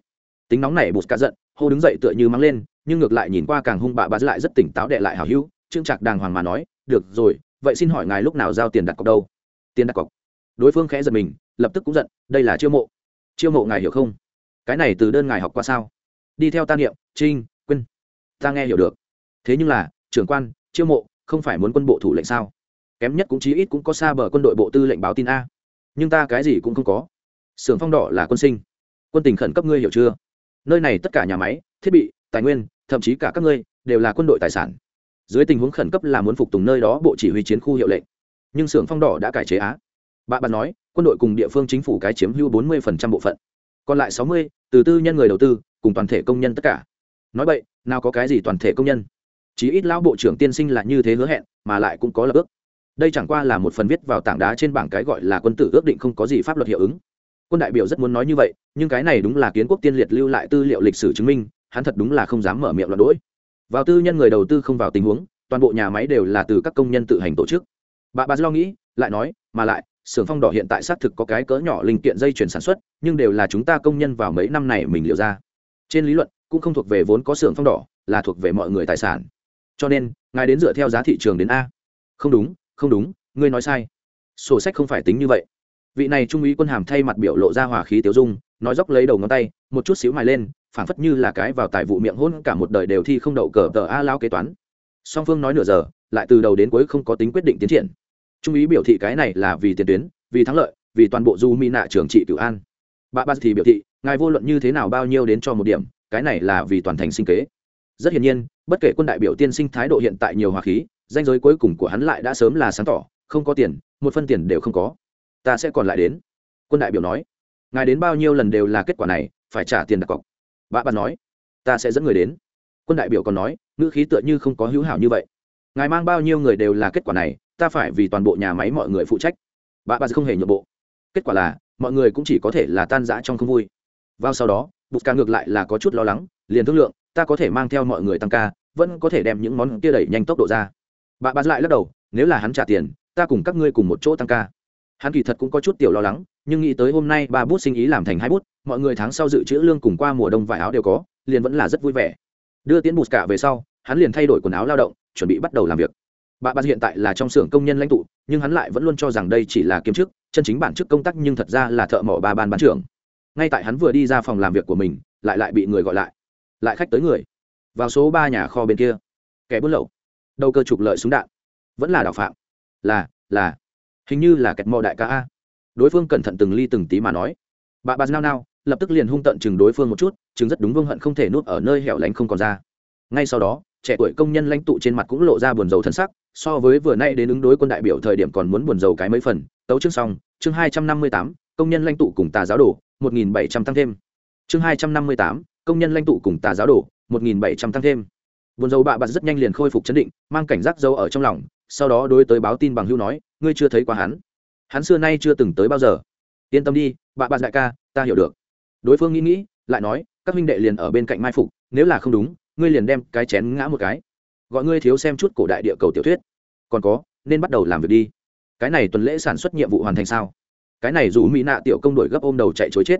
Tính nóng này bụt cả giận, hô đứng dậy tựa như mắng lên, nhưng ngược lại nhìn qua càng hung bạ bà lại rất tỉnh táo đệ lại hào hữu, trương trạc đàng hoàng mà nói, được rồi, vậy xin hỏi ngài lúc nào giao tiền đặt cọc đâu? Tiền đặt cọc? Đối phương khẽ giật mình, lập tức cũng giận, đây là chiêu mộ. Chiêu mộ ngài hiểu không? Cái này từ đơn ngài học qua sao? Đi theo ta niệm, trinh quân ta nghe hiểu được. Thế nhưng là, trưởng quan, chiêu mộ không phải muốn quân bộ thủ lệnh sao? Kém nhất cũng chí ít cũng có xa bờ quân đội bộ tư lệnh báo tin a. Nhưng ta cái gì cũng không có xưởng phong đỏ là quân sinh. Quân tình khẩn cấp ngươi hiểu chưa? Nơi này tất cả nhà máy, thiết bị, tài nguyên, thậm chí cả các ngươi, đều là quân đội tài sản. Dưới tình huống khẩn cấp là muốn phục tùng nơi đó bộ chỉ huy chiến khu hiệu lệnh. Nhưng xưởng phong đỏ đã cải chế á. Bà bạn nói, quân đội cùng địa phương chính phủ cái chiếm hưu bốn mươi bộ phận. Còn lại sáu mươi, từ tư nhân người đầu tư, cùng toàn thể công nhân tất cả. Nói vậy, nào có cái gì toàn thể công nhân? Chí ít lão bộ trưởng tiên sinh là như thế hứa hẹn, mà lại cũng có lập ước. Đây chẳng qua là một phần viết vào tảng đá trên bảng cái gọi là quân tử ước định không có gì pháp luật hiệu ứng quân đại biểu rất muốn nói như vậy, nhưng cái này đúng là kiến quốc tiên liệt lưu lại tư liệu lịch sử chứng minh, hắn thật đúng là không dám mở miệng loạn đỗi. Vào tư nhân người đầu tư không vào tình huống, toàn bộ nhà máy đều là từ các công nhân tự hành tổ chức. Bà bà lo nghĩ, lại nói, mà lại, xưởng phong đỏ hiện tại xác thực có cái cỡ nhỏ linh kiện dây chuyển sản xuất, nhưng đều là chúng ta công nhân vào mấy năm này mình liệu ra. Trên lý luận, cũng không thuộc về vốn có xưởng phong đỏ, là thuộc về mọi người tài sản. Cho nên, ngài đến dựa theo giá thị trường đến a. Không đúng không đúng, ngươi nói sai. Sổ sách không phải tính như vậy vị này trung úy quân hàm thay mặt biểu lộ ra hỏa khí tiêu dung, nói dốc lấy đầu ngón tay, một chút xíu mài lên, phảng phất như là cái vào tài vụ miệng hôn, cả một đời đều thi không đậu cờ tờ a lao kế toán. Song phương nói nửa giờ, lại từ đầu đến cuối không có tính quyết định tiến triển. Trung úy biểu thị cái này là vì tiền tuyến, vì thắng lợi, vì toàn bộ du mỹ nạ trường trị cửu an. Bà ba thì biểu thị, ngài vô luận như thế nào bao nhiêu đến cho một điểm, cái này là vì toàn thành sinh kế. Rất hiển nhiên, bất kể quân đại biểu tiên sinh thái độ hiện tại nhiều hòa khí, danh giới cuối cùng của hắn lại đã sớm là sáng tỏ, không có tiền, một phân tiền đều không có ta sẽ còn lại đến. Quân đại biểu nói, ngài đến bao nhiêu lần đều là kết quả này, phải trả tiền đặt cọc. Bà bà nói, ta sẽ dẫn người đến. Quân đại biểu còn nói, ngữ khí tựa như không có hữu hảo như vậy. Ngài mang bao nhiêu người đều là kết quả này, ta phải vì toàn bộ nhà máy mọi người phụ trách. Bà bà không hề nhượng bộ. Kết quả là, mọi người cũng chỉ có thể là tan rã trong không vui. Vào sau đó, Bụt ca ngược lại là có chút lo lắng, liền thương lượng, ta có thể mang theo mọi người tăng ca, vẫn có thể đem những món kia đẩy nhanh tốc độ ra. Bà bà lại lắc đầu, nếu là hắn trả tiền, ta cùng các ngươi cùng một chỗ tăng ca hắn kỳ thật cũng có chút tiểu lo lắng, nhưng nghĩ tới hôm nay ba bút sinh ý làm thành hai bút, mọi người tháng sau dự trữ lương cùng qua mùa đông vải áo đều có, liền vẫn là rất vui vẻ. Đưa tiến bút cả về sau, hắn liền thay đổi quần áo lao động, chuẩn bị bắt đầu làm việc. Bà bà hiện tại là trong xưởng công nhân lãnh tụ, nhưng hắn lại vẫn luôn cho rằng đây chỉ là kiếm chức, chân chính bản chức công tác nhưng thật ra là thợ mỏ ba ban bán trưởng. Ngay tại hắn vừa đi ra phòng làm việc của mình, lại lại bị người gọi lại. Lại khách tới người. Vào số ba nhà kho bên kia. Kẻ buôn lậu. Đầu cơ trục lợi súng đạn. Vẫn là đào phạm. Là là hình như là kẹt mò đại ca a. Đối phương cẩn thận từng ly từng tí mà nói. Bà bà nao nao, lập tức liền hung tận chừng đối phương một chút, chừng rất đúng vương hận không thể nuốt ở nơi hẻo lánh không còn ra. Ngay sau đó, trẻ tuổi công nhân lãnh tụ trên mặt cũng lộ ra buồn rầu thân sắc, so với vừa nay đến ứng đối quân đại biểu thời điểm còn muốn buồn rầu cái mấy phần. Tấu chương xong, chương hai trăm năm mươi tám, công nhân lãnh tụ cùng tà giáo đồ, một nghìn bảy trăm tăng thêm. Chương hai trăm năm mươi tám, công nhân lãnh tụ cùng tà giáo đồ, một nghìn bảy trăm tăng thêm. Buồn rầu bạ bạ rất nhanh liền khôi phục chấn định, mang cảnh giác dâu ở trong lòng, sau đó đối tới báo tin bằng hưu nói ngươi chưa thấy qua hắn. Hắn xưa nay chưa từng tới bao giờ. Yên tâm đi bạ bạ đại ca, ta hiểu được. Đối phương nghĩ nghĩ, lại nói, các huynh đệ liền ở bên cạnh mai phục, nếu là không đúng, ngươi liền đem cái chén ngã một cái. Gọi ngươi thiếu xem chút cổ đại địa cầu tiểu thuyết. Còn có, nên bắt đầu làm việc đi. Cái này tuần lễ sản xuất nhiệm vụ hoàn thành sao? Cái này dù mỹ nạ tiểu công đổi gấp ôm đầu chạy chối chết.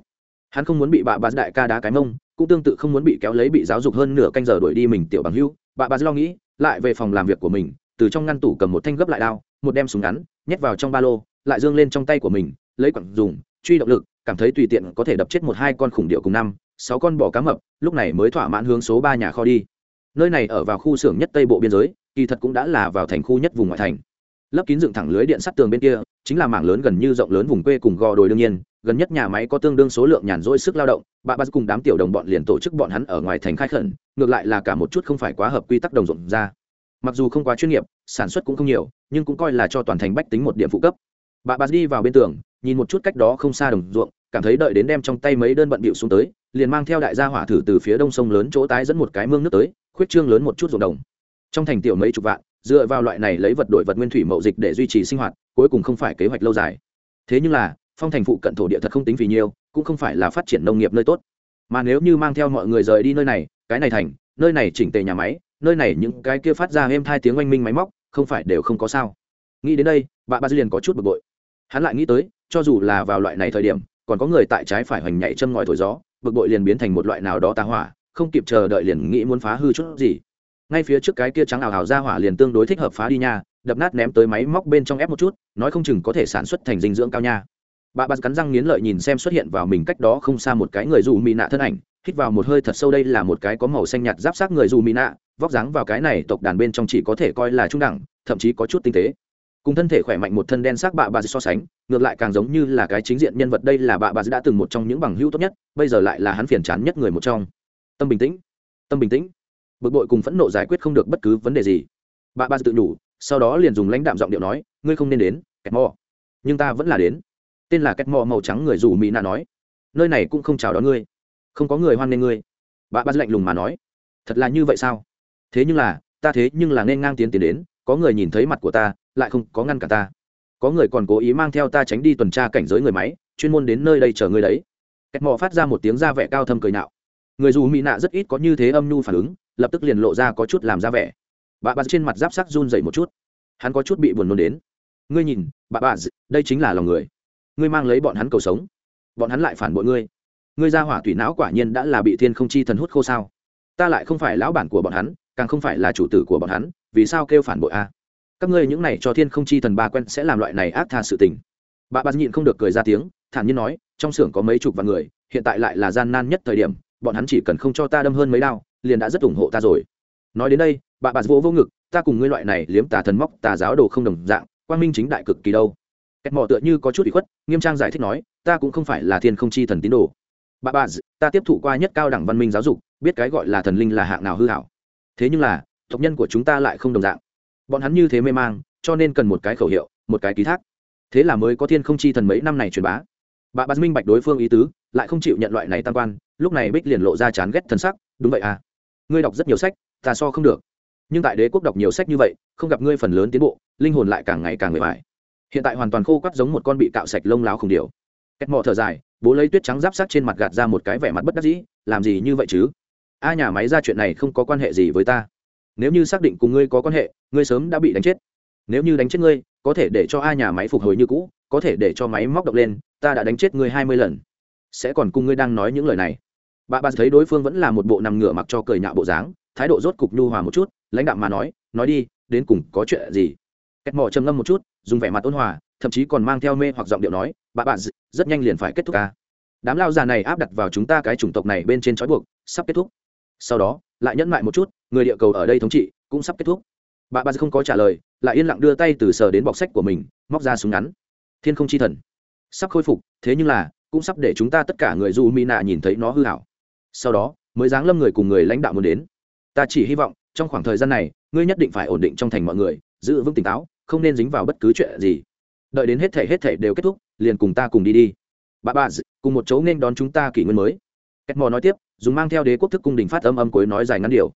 Hắn không muốn bị bà bà đại ca đá cái mông, cũng tương tự không muốn bị kéo lấy bị giáo dục hơn nửa canh giờ đuổi đi mình tiểu bằng hưu. Bà bà lo nghĩ, lại về phòng làm việc của mình, từ trong ngăn tủ cầm một thanh gấp lại đao một đem súng ngắn, nhét vào trong ba lô, lại dương lên trong tay của mình, lấy quặng dùng, truy động lực, cảm thấy tùy tiện có thể đập chết một hai con khủng điệu cùng năm, sáu con bò cá mập, lúc này mới thỏa mãn hướng số ba nhà kho đi. Nơi này ở vào khu xưởng nhất tây bộ biên giới, kỳ thật cũng đã là vào thành khu nhất vùng ngoại thành. Lấp kín dựng thẳng lưới điện sắt tường bên kia, chính là mảng lớn gần như rộng lớn vùng quê cùng gò đồi đương nhiên, gần nhất nhà máy có tương đương số lượng nhàn rỗi sức lao động, bà ba cùng đám tiểu đồng bọn liền tổ chức bọn hắn ở ngoài thành khai khẩn, ngược lại là cả một chút không phải quá hợp quy tắc đồng rộng ra mặc dù không quá chuyên nghiệp, sản xuất cũng không nhiều, nhưng cũng coi là cho toàn thành bách tính một điểm phụ cấp. Bà bà đi vào bên tường, nhìn một chút cách đó không xa đồng ruộng, cảm thấy đợi đến đem trong tay mấy đơn bận bịu xuống tới, liền mang theo đại gia hỏa thử từ phía đông sông lớn chỗ tái dẫn một cái mương nước tới, khuyết trương lớn một chút ruộng đồng. Trong thành tiểu mấy chục vạn, dựa vào loại này lấy vật đổi vật nguyên thủy mậu dịch để duy trì sinh hoạt, cuối cùng không phải kế hoạch lâu dài. Thế nhưng là, phong thành phụ cận thổ địa thật không tính vì nhiều, cũng không phải là phát triển nông nghiệp nơi tốt. Mà nếu như mang theo mọi người rời đi nơi này, cái này thành, nơi này chỉnh tề nhà máy nơi này những cái kia phát ra êm hai tiếng oanh minh máy móc, không phải đều không có sao. Nghĩ đến đây, bà ba liền có chút bực bội. Hắn lại nghĩ tới, cho dù là vào loại này thời điểm, còn có người tại trái phải hoành nhảy châm ngòi thổi gió, bực bội liền biến thành một loại nào đó tá hỏa, không kịp chờ đợi liền nghĩ muốn phá hư chút gì. Ngay phía trước cái kia trắng ảo hào ra hỏa liền tương đối thích hợp phá đi nha, đập nát ném tới máy móc bên trong ép một chút, nói không chừng có thể sản xuất thành dinh dưỡng cao nha. Bà bà cắn răng nghiến lợi nhìn xem xuất hiện vào mình cách đó không xa một cái người dù mỹ nạ thân ảnh, hít vào một hơi thật sâu đây là một cái có màu xanh nhạt giáp sát người dù mỹ nạ vóc dáng vào cái này tộc đàn bên trong chỉ có thể coi là trung đẳng, thậm chí có chút tinh tế. Cùng thân thể khỏe mạnh một thân đen sắc bạ bà so sánh, ngược lại càng giống như là cái chính diện nhân vật đây là bạ bà đã từng một trong những bằng hữu tốt nhất, bây giờ lại là hắn phiền chán nhất người một trong. Tâm bình tĩnh, tâm bình tĩnh. Bực bội cùng phẫn nộ giải quyết không được bất cứ vấn đề gì. Bà ba tự nhủ, sau đó liền dùng lãnh đạm giọng điệu nói, ngươi không nên đến, kẹt mò. Nhưng ta vẫn là đến. Tên là kẹt mò màu trắng người rủ mỹ nạ nói, nơi này cũng không chào đón ngươi, không có người hoan nghênh ngươi. Bà ba lạnh lùng mà nói, thật là như vậy sao? Thế nhưng là, ta thế nhưng là nên ngang tiến tiến đến, có người nhìn thấy mặt của ta, lại không có ngăn cả ta. Có người còn cố ý mang theo ta tránh đi tuần tra cảnh giới người máy, chuyên môn đến nơi đây chờ người đấy. Kẹt mò phát ra một tiếng ra vẻ cao thâm cười nạo. Người dù mỹ nạ rất ít có như thế âm nhu phản ứng, lập tức liền lộ ra có chút làm ra vẻ. Bà bà trên mặt giáp sắc run dậy một chút. Hắn có chút bị buồn nôn đến. Ngươi nhìn, bà bà, đây chính là lòng người. Ngươi mang lấy bọn hắn cầu sống. Bọn hắn lại phản bội ngươi. Ngươi ra hỏa thủy não quả nhiên đã là bị thiên không chi thần hút khô sao? Ta lại không phải lão bản của bọn hắn càng không phải là chủ tử của bọn hắn, vì sao kêu phản bội a? Các ngươi những này cho thiên không chi thần ba quen sẽ làm loại này ác tha sự tình. Bà bà nhịn không được cười ra tiếng, thản nhiên nói, trong xưởng có mấy chục vạn người, hiện tại lại là gian nan nhất thời điểm, bọn hắn chỉ cần không cho ta đâm hơn mấy đao, liền đã rất ủng hộ ta rồi. Nói đến đây, bà bà vỗ vô ngực, ta cùng ngươi loại này liếm tà thần móc tà giáo đồ không đồng dạng, quang minh chính đại cực kỳ đâu. Kẹt mỏ tựa như có chút bị khuất, nghiêm trang giải thích nói, ta cũng không phải là thiên không chi thần tín đồ. Bà bà, ta tiếp thụ qua nhất cao đẳng văn minh giáo dục, biết cái gọi là thần linh là hạng nào hư hảo thế nhưng là, tộc nhân của chúng ta lại không đồng dạng. Bọn hắn như thế mê mang, cho nên cần một cái khẩu hiệu, một cái ký thác. Thế là mới có thiên không chi thần mấy năm này truyền bá. Bà bát minh bạch đối phương ý tứ, lại không chịu nhận loại này tam quan, lúc này bích liền lộ ra chán ghét thần sắc, đúng vậy à ngươi đọc rất nhiều sách, ta so không được. Nhưng tại đế quốc đọc nhiều sách như vậy, không gặp ngươi phần lớn tiến bộ, linh hồn lại càng ngày càng mệt mỏi. Hiện tại hoàn toàn khô quắt giống một con bị cạo sạch lông láo không điều cách mò thở dài, bố lấy tuyết trắng giáp sát trên mặt gạt ra một cái vẻ mặt bất đắc dĩ, làm gì như vậy chứ? A nhà máy ra chuyện này không có quan hệ gì với ta. Nếu như xác định cùng ngươi có quan hệ, ngươi sớm đã bị đánh chết. Nếu như đánh chết ngươi, có thể để cho a nhà máy phục hồi như cũ, có thể để cho máy móc động lên, ta đã đánh chết ngươi hai mươi lần. Sẽ còn cùng ngươi đang nói những lời này. Bà bà thấy đối phương vẫn là một bộ nằm ngửa mặc cho cười nhạo bộ dáng, thái độ rốt cục nhu hòa một chút, lãnh đạo mà nói nói đi, đến cùng có chuyện gì? Kẹt mỏ trầm ngâm một chút, dùng vẻ mặt ôn hòa, thậm chí còn mang theo mê hoặc giọng điệu nói, bà bà, rất nhanh liền phải kết thúc ca. Đám lao già này áp đặt vào chúng ta cái chủng tộc này bên trên trói buộc, sắp kết thúc sau đó, lại nhẫn lại một chút, người địa cầu ở đây thống trị cũng sắp kết thúc. Bà ba không có trả lời, lại yên lặng đưa tay từ sờ đến bọc sách của mình, móc ra súng ngắn. Thiên không chi thần. Sắp khôi phục, thế nhưng là, cũng sắp để chúng ta tất cả người du mi nạ nhìn thấy nó hư hảo sau đó, mới giáng lâm người cùng người lãnh đạo muốn đến. Ta chỉ hy vọng, trong khoảng thời gian này, ngươi nhất định phải ổn định trong thành mọi người, giữ vững tỉnh táo, không nên dính vào bất cứ chuyện gì. Đợi đến hết thể hết thể đều kết thúc, liền cùng ta cùng đi đi. Bà bà, cùng một chỗ nên đón chúng ta kỷ nguyên mới. Cách mò nói tiếp dùng mang theo đế quốc thức cung đình phát âm âm cuối nói dài ngắn điều.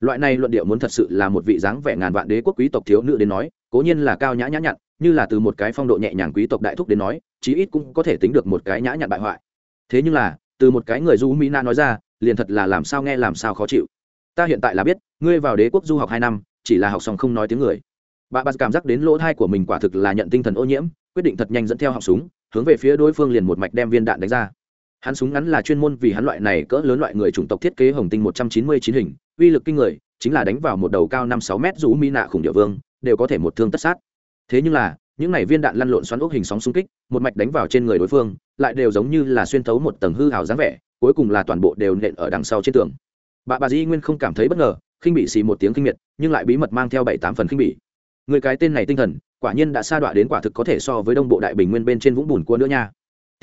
Loại này luận điệu muốn thật sự là một vị dáng vẻ ngàn vạn đế quốc quý tộc thiếu nữ đến nói, cố nhiên là cao nhã nhã nhặn, như là từ một cái phong độ nhẹ nhàng quý tộc đại thúc đến nói, chí ít cũng có thể tính được một cái nhã nhặn bại hoại. Thế nhưng là, từ một cái người du mỹ na nói ra, liền thật là làm sao nghe làm sao khó chịu. Ta hiện tại là biết, ngươi vào đế quốc du học hai năm, chỉ là học xong không nói tiếng người. Bà bà cảm giác đến lỗ thai của mình quả thực là nhận tinh thần ô nhiễm, quyết định thật nhanh dẫn theo họng súng, hướng về phía đối phương liền một mạch đem viên đạn đánh ra hắn súng ngắn là chuyên môn vì hắn loại này cỡ lớn loại người chủng tộc thiết kế hồng tinh một trăm chín mươi chín hình, uy lực kinh người, chính là đánh vào một đầu cao năm sáu mét rú mỹ nạ khủng địa vương, đều có thể một thương tất sát. Thế nhưng là, những này viên đạn lăn lộn xoắn ốc hình sóng xung kích, một mạch đánh vào trên người đối phương, lại đều giống như là xuyên thấu một tầng hư hào dáng vẻ, cuối cùng là toàn bộ đều nện ở đằng sau trên tường. Bà bà di nguyên không cảm thấy bất ngờ, khinh bị xì một tiếng kinh miệt, nhưng lại bí mật mang theo bảy tám phần khinh bị. Người cái tên này tinh thần, quả nhiên đã sa đọa đến quả thực có thể so với đông bộ đại bình nguyên bên trên vũng bùn cua nữa nha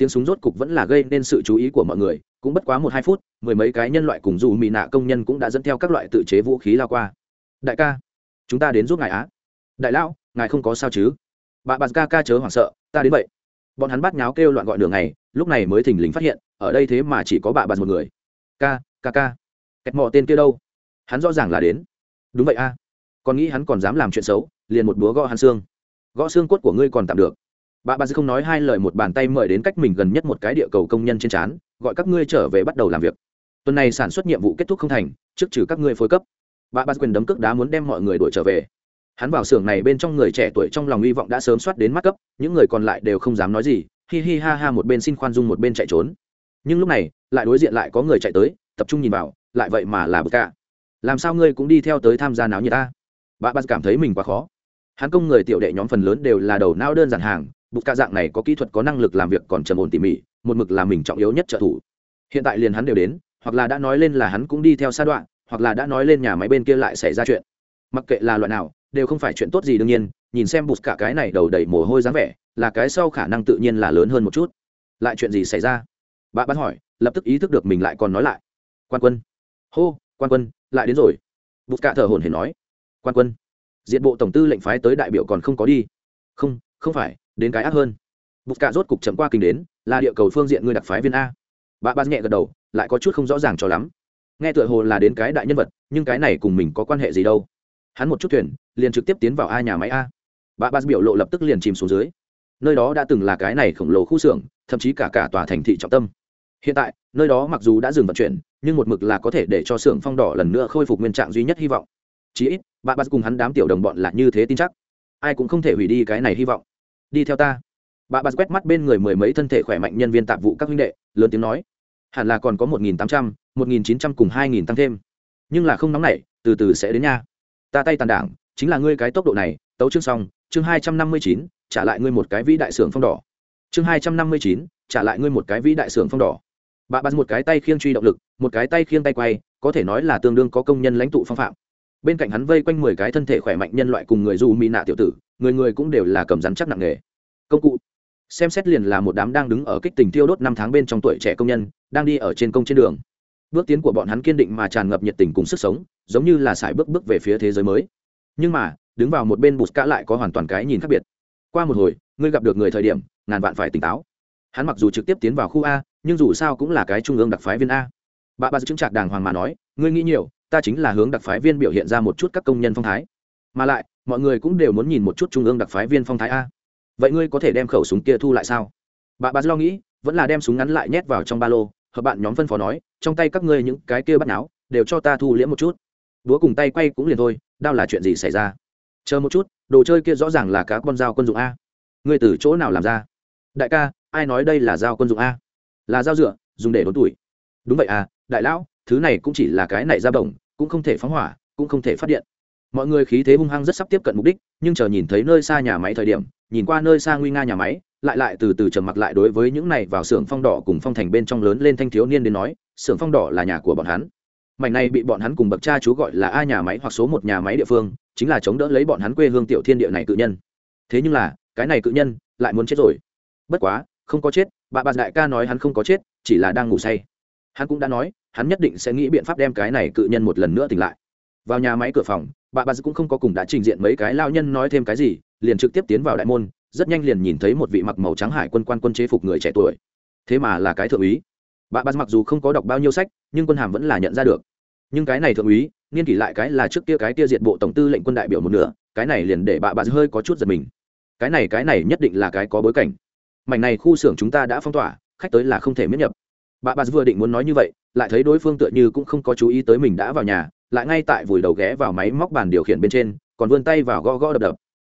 tiếng súng rốt cục vẫn là gây nên sự chú ý của mọi người, cũng bất quá một hai phút, mười mấy cái nhân loại cùng dù mị nạ công nhân cũng đã dẫn theo các loại tự chế vũ khí lao qua. Đại ca, chúng ta đến giúp ngài á. Đại lão, ngài không có sao chứ? Bà bà ca ca chớ hoảng sợ, ta đến vậy. Bọn hắn bắt nháo kêu loạn gọi đường này, lúc này mới thình lình phát hiện, ở đây thế mà chỉ có bà bà một người. Ca ca ca. Kẹt mò tên kia đâu? Hắn rõ ràng là đến. Đúng vậy a. Còn nghĩ hắn còn dám làm chuyện xấu, liền một búa gõ hắn xương. Gõ xương cốt của ngươi còn tạm được bà bà không nói hai lời một bàn tay mời đến cách mình gần nhất một cái địa cầu công nhân trên trán, gọi các ngươi trở về bắt đầu làm việc. Tuần này sản xuất nhiệm vụ kết thúc không thành, trước trừ các ngươi phối cấp. Bà bà quyền đấm cước đá muốn đem mọi người đuổi trở về. Hắn vào xưởng này bên trong người trẻ tuổi trong lòng hy vọng đã sớm soát đến mắt cấp, những người còn lại đều không dám nói gì, hi hi ha ha một bên xin khoan dung một bên chạy trốn. Nhưng lúc này, lại đối diện lại có người chạy tới, tập trung nhìn vào, lại vậy mà là bực cả. Làm sao ngươi cũng đi theo tới tham gia náo như ta? Bà bà cảm thấy mình quá khó. Hắn công người tiểu đệ nhóm phần lớn đều là đầu não đơn giản hàng bục ca dạng này có kỹ thuật, có năng lực làm việc còn trầm ổn tỉ mỉ, một mực là mình trọng yếu nhất trợ thủ. Hiện tại liền hắn đều đến, hoặc là đã nói lên là hắn cũng đi theo sa đoạn, hoặc là đã nói lên nhà máy bên kia lại xảy ra chuyện. Mặc kệ là loại nào, đều không phải chuyện tốt gì đương nhiên, nhìn xem bụt cả cái này đầu đầy mồ hôi dáng vẻ, là cái sau khả năng tự nhiên là lớn hơn một chút. Lại chuyện gì xảy ra? Bà bắt hỏi, lập tức ý thức được mình lại còn nói lại. Quan quân. Hô, quan quân, lại đến rồi. Bụt cả thở hồn hển nói. Quan quân. Diện bộ tổng tư lệnh phái tới đại biểu còn không có đi. Không không phải đến cái ác hơn. Bụt cả rốt cục chậm qua kinh đến, là địa cầu phương diện người đặc phái viên a. Bà ba nhẹ gật đầu, lại có chút không rõ ràng cho lắm. Nghe tựa hồ là đến cái đại nhân vật, nhưng cái này cùng mình có quan hệ gì đâu. Hắn một chút thuyền, liền trực tiếp tiến vào a nhà máy a. Bà ba biểu lộ lập tức liền chìm xuống dưới. Nơi đó đã từng là cái này khổng lồ khu xưởng, thậm chí cả cả tòa thành thị trọng tâm. Hiện tại, nơi đó mặc dù đã dừng vận chuyển, nhưng một mực là có thể để cho xưởng phong đỏ lần nữa khôi phục nguyên trạng duy nhất hy vọng. Chí ít, bà ba cùng hắn đám tiểu đồng bọn là như thế tin chắc. Ai cũng không thể hủy đi cái này hy vọng đi theo ta. Bà bát quét mắt bên người mười mấy thân thể khỏe mạnh nhân viên tạp vụ các huynh đệ, lớn tiếng nói. Hẳn là còn có một nghìn tám trăm, một nghìn chín trăm cùng hai nghìn tăng thêm. Nhưng là không nóng nảy, từ từ sẽ đến nha. Ta tay tàn đảng, chính là ngươi cái tốc độ này, tấu chương xong, chương hai trăm năm mươi chín, trả lại ngươi một cái vĩ đại sưởng phong đỏ. Chương hai trăm năm mươi chín, trả lại ngươi một cái vĩ đại sưởng phong đỏ. Bà bắn một cái tay khiêng truy động lực, một cái tay khiêng tay quay, có thể nói là tương đương có công nhân lãnh tụ phong phạm. Bên cạnh hắn vây quanh mười cái thân thể khỏe mạnh nhân loại cùng người du mỹ nạ tiểu tử người người cũng đều là cầm rắn chắc nặng nghề. Công cụ. Xem xét liền là một đám đang đứng ở kích tình tiêu đốt năm tháng bên trong tuổi trẻ công nhân, đang đi ở trên công trên đường. Bước tiến của bọn hắn kiên định mà tràn ngập nhiệt tình cùng sức sống, giống như là sải bước bước về phía thế giới mới. Nhưng mà, đứng vào một bên bụt cả lại có hoàn toàn cái nhìn khác biệt. Qua một hồi, ngươi gặp được người thời điểm, ngàn vạn phải tỉnh táo. Hắn mặc dù trực tiếp tiến vào khu a, nhưng dù sao cũng là cái trung ương đặc phái viên a. Bà bà chứng trạc đàng hoàng mà nói, ngươi nghĩ nhiều, ta chính là hướng đặc phái viên biểu hiện ra một chút các công nhân phong thái. Mà lại mọi người cũng đều muốn nhìn một chút trung ương đặc phái viên phong thái a. Vậy ngươi có thể đem khẩu súng kia thu lại sao? Bà bà lo nghĩ, vẫn là đem súng ngắn lại nhét vào trong ba lô, hợp bạn nhóm phân phó nói, trong tay các ngươi những cái kia bắt náo, đều cho ta thu liễm một chút. Búa cùng tay quay cũng liền thôi đau là chuyện gì xảy ra? Chờ một chút, đồ chơi kia rõ ràng là cá con dao quân dụng a. Ngươi từ chỗ nào làm ra? Đại ca, ai nói đây là dao quân dụng a? Là dao dựa, dùng để đốn tuổi. Đúng vậy à đại lão, thứ này cũng chỉ là cái này ra bổng, cũng không thể phóng hỏa, cũng không thể phát điện mọi người khí thế hung hăng rất sắp tiếp cận mục đích, nhưng chờ nhìn thấy nơi xa nhà máy thời điểm, nhìn qua nơi xa nguy nga nhà máy, lại lại từ từ trầm mặc lại đối với những này vào xưởng phong đỏ cùng phong thành bên trong lớn lên thanh thiếu niên đến nói, xưởng phong đỏ là nhà của bọn hắn. Mảnh này bị bọn hắn cùng bậc cha chú gọi là a nhà máy hoặc số một nhà máy địa phương, chính là chống đỡ lấy bọn hắn quê hương tiểu thiên địa này cự nhân. Thế nhưng là, cái này cự nhân lại muốn chết rồi. Bất quá, không có chết, bà bà đại ca nói hắn không có chết, chỉ là đang ngủ say. Hắn cũng đã nói, hắn nhất định sẽ nghĩ biện pháp đem cái này cự nhân một lần nữa tỉnh lại. Vào nhà máy cửa phòng bà bà cũng không có cùng đã trình diện mấy cái lao nhân nói thêm cái gì, liền trực tiếp tiến vào đại môn, rất nhanh liền nhìn thấy một vị mặc màu trắng hải quân quan quân chế phục người trẻ tuổi. Thế mà là cái thượng úy. Bà bà mặc dù không có đọc bao nhiêu sách, nhưng quân hàm vẫn là nhận ra được. Nhưng cái này thượng úy niên kỷ lại cái là trước kia cái kia diệt bộ tổng tư lệnh quân đại biểu một nửa, cái này liền để bà bà hơi có chút giật mình. Cái này cái này nhất định là cái có bối cảnh. Mảnh này khu xưởng chúng ta đã phong tỏa, khách tới là không thể miễn nhập. Bà bà vừa định muốn nói như vậy, lại thấy đối phương tựa như cũng không có chú ý tới mình đã vào nhà lại ngay tại vùi đầu ghé vào máy móc bàn điều khiển bên trên, còn vươn tay vào gõ gõ đập đập.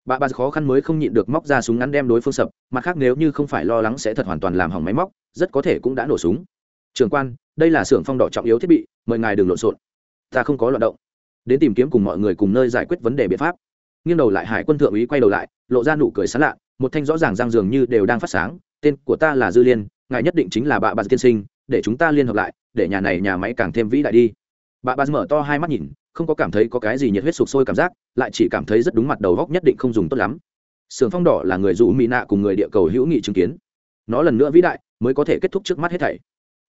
Bà bà khó khăn mới không nhịn được móc ra súng ngắn đem đối phương sập, mặt khác nếu như không phải lo lắng sẽ thật hoàn toàn làm hỏng máy móc, rất có thể cũng đã nổ súng. Trường quan, đây là xưởng phong đỏ trọng yếu thiết bị, mời ngài đừng lộn xộn. Ta không có loạt động. Đến tìm kiếm cùng mọi người cùng nơi giải quyết vấn đề biện pháp. Nghiêng đầu lại hải quân thượng úy quay đầu lại, lộ ra nụ cười sán lạ, một thanh rõ ràng răng dường như đều đang phát sáng, tên của ta là dư liên, ngài nhất định chính là bà bà tiên sinh, để chúng ta liên hợp lại, để nhà này nhà máy càng thêm vĩ đại đi bà bà mở to hai mắt nhìn, không có cảm thấy có cái gì nhiệt huyết sụp sôi cảm giác, lại chỉ cảm thấy rất đúng mặt đầu góc nhất định không dùng tốt lắm. Sưởng phong đỏ là người dù mỹ nạ cùng người địa cầu hữu nghị chứng kiến. Nó lần nữa vĩ đại, mới có thể kết thúc trước mắt hết thảy.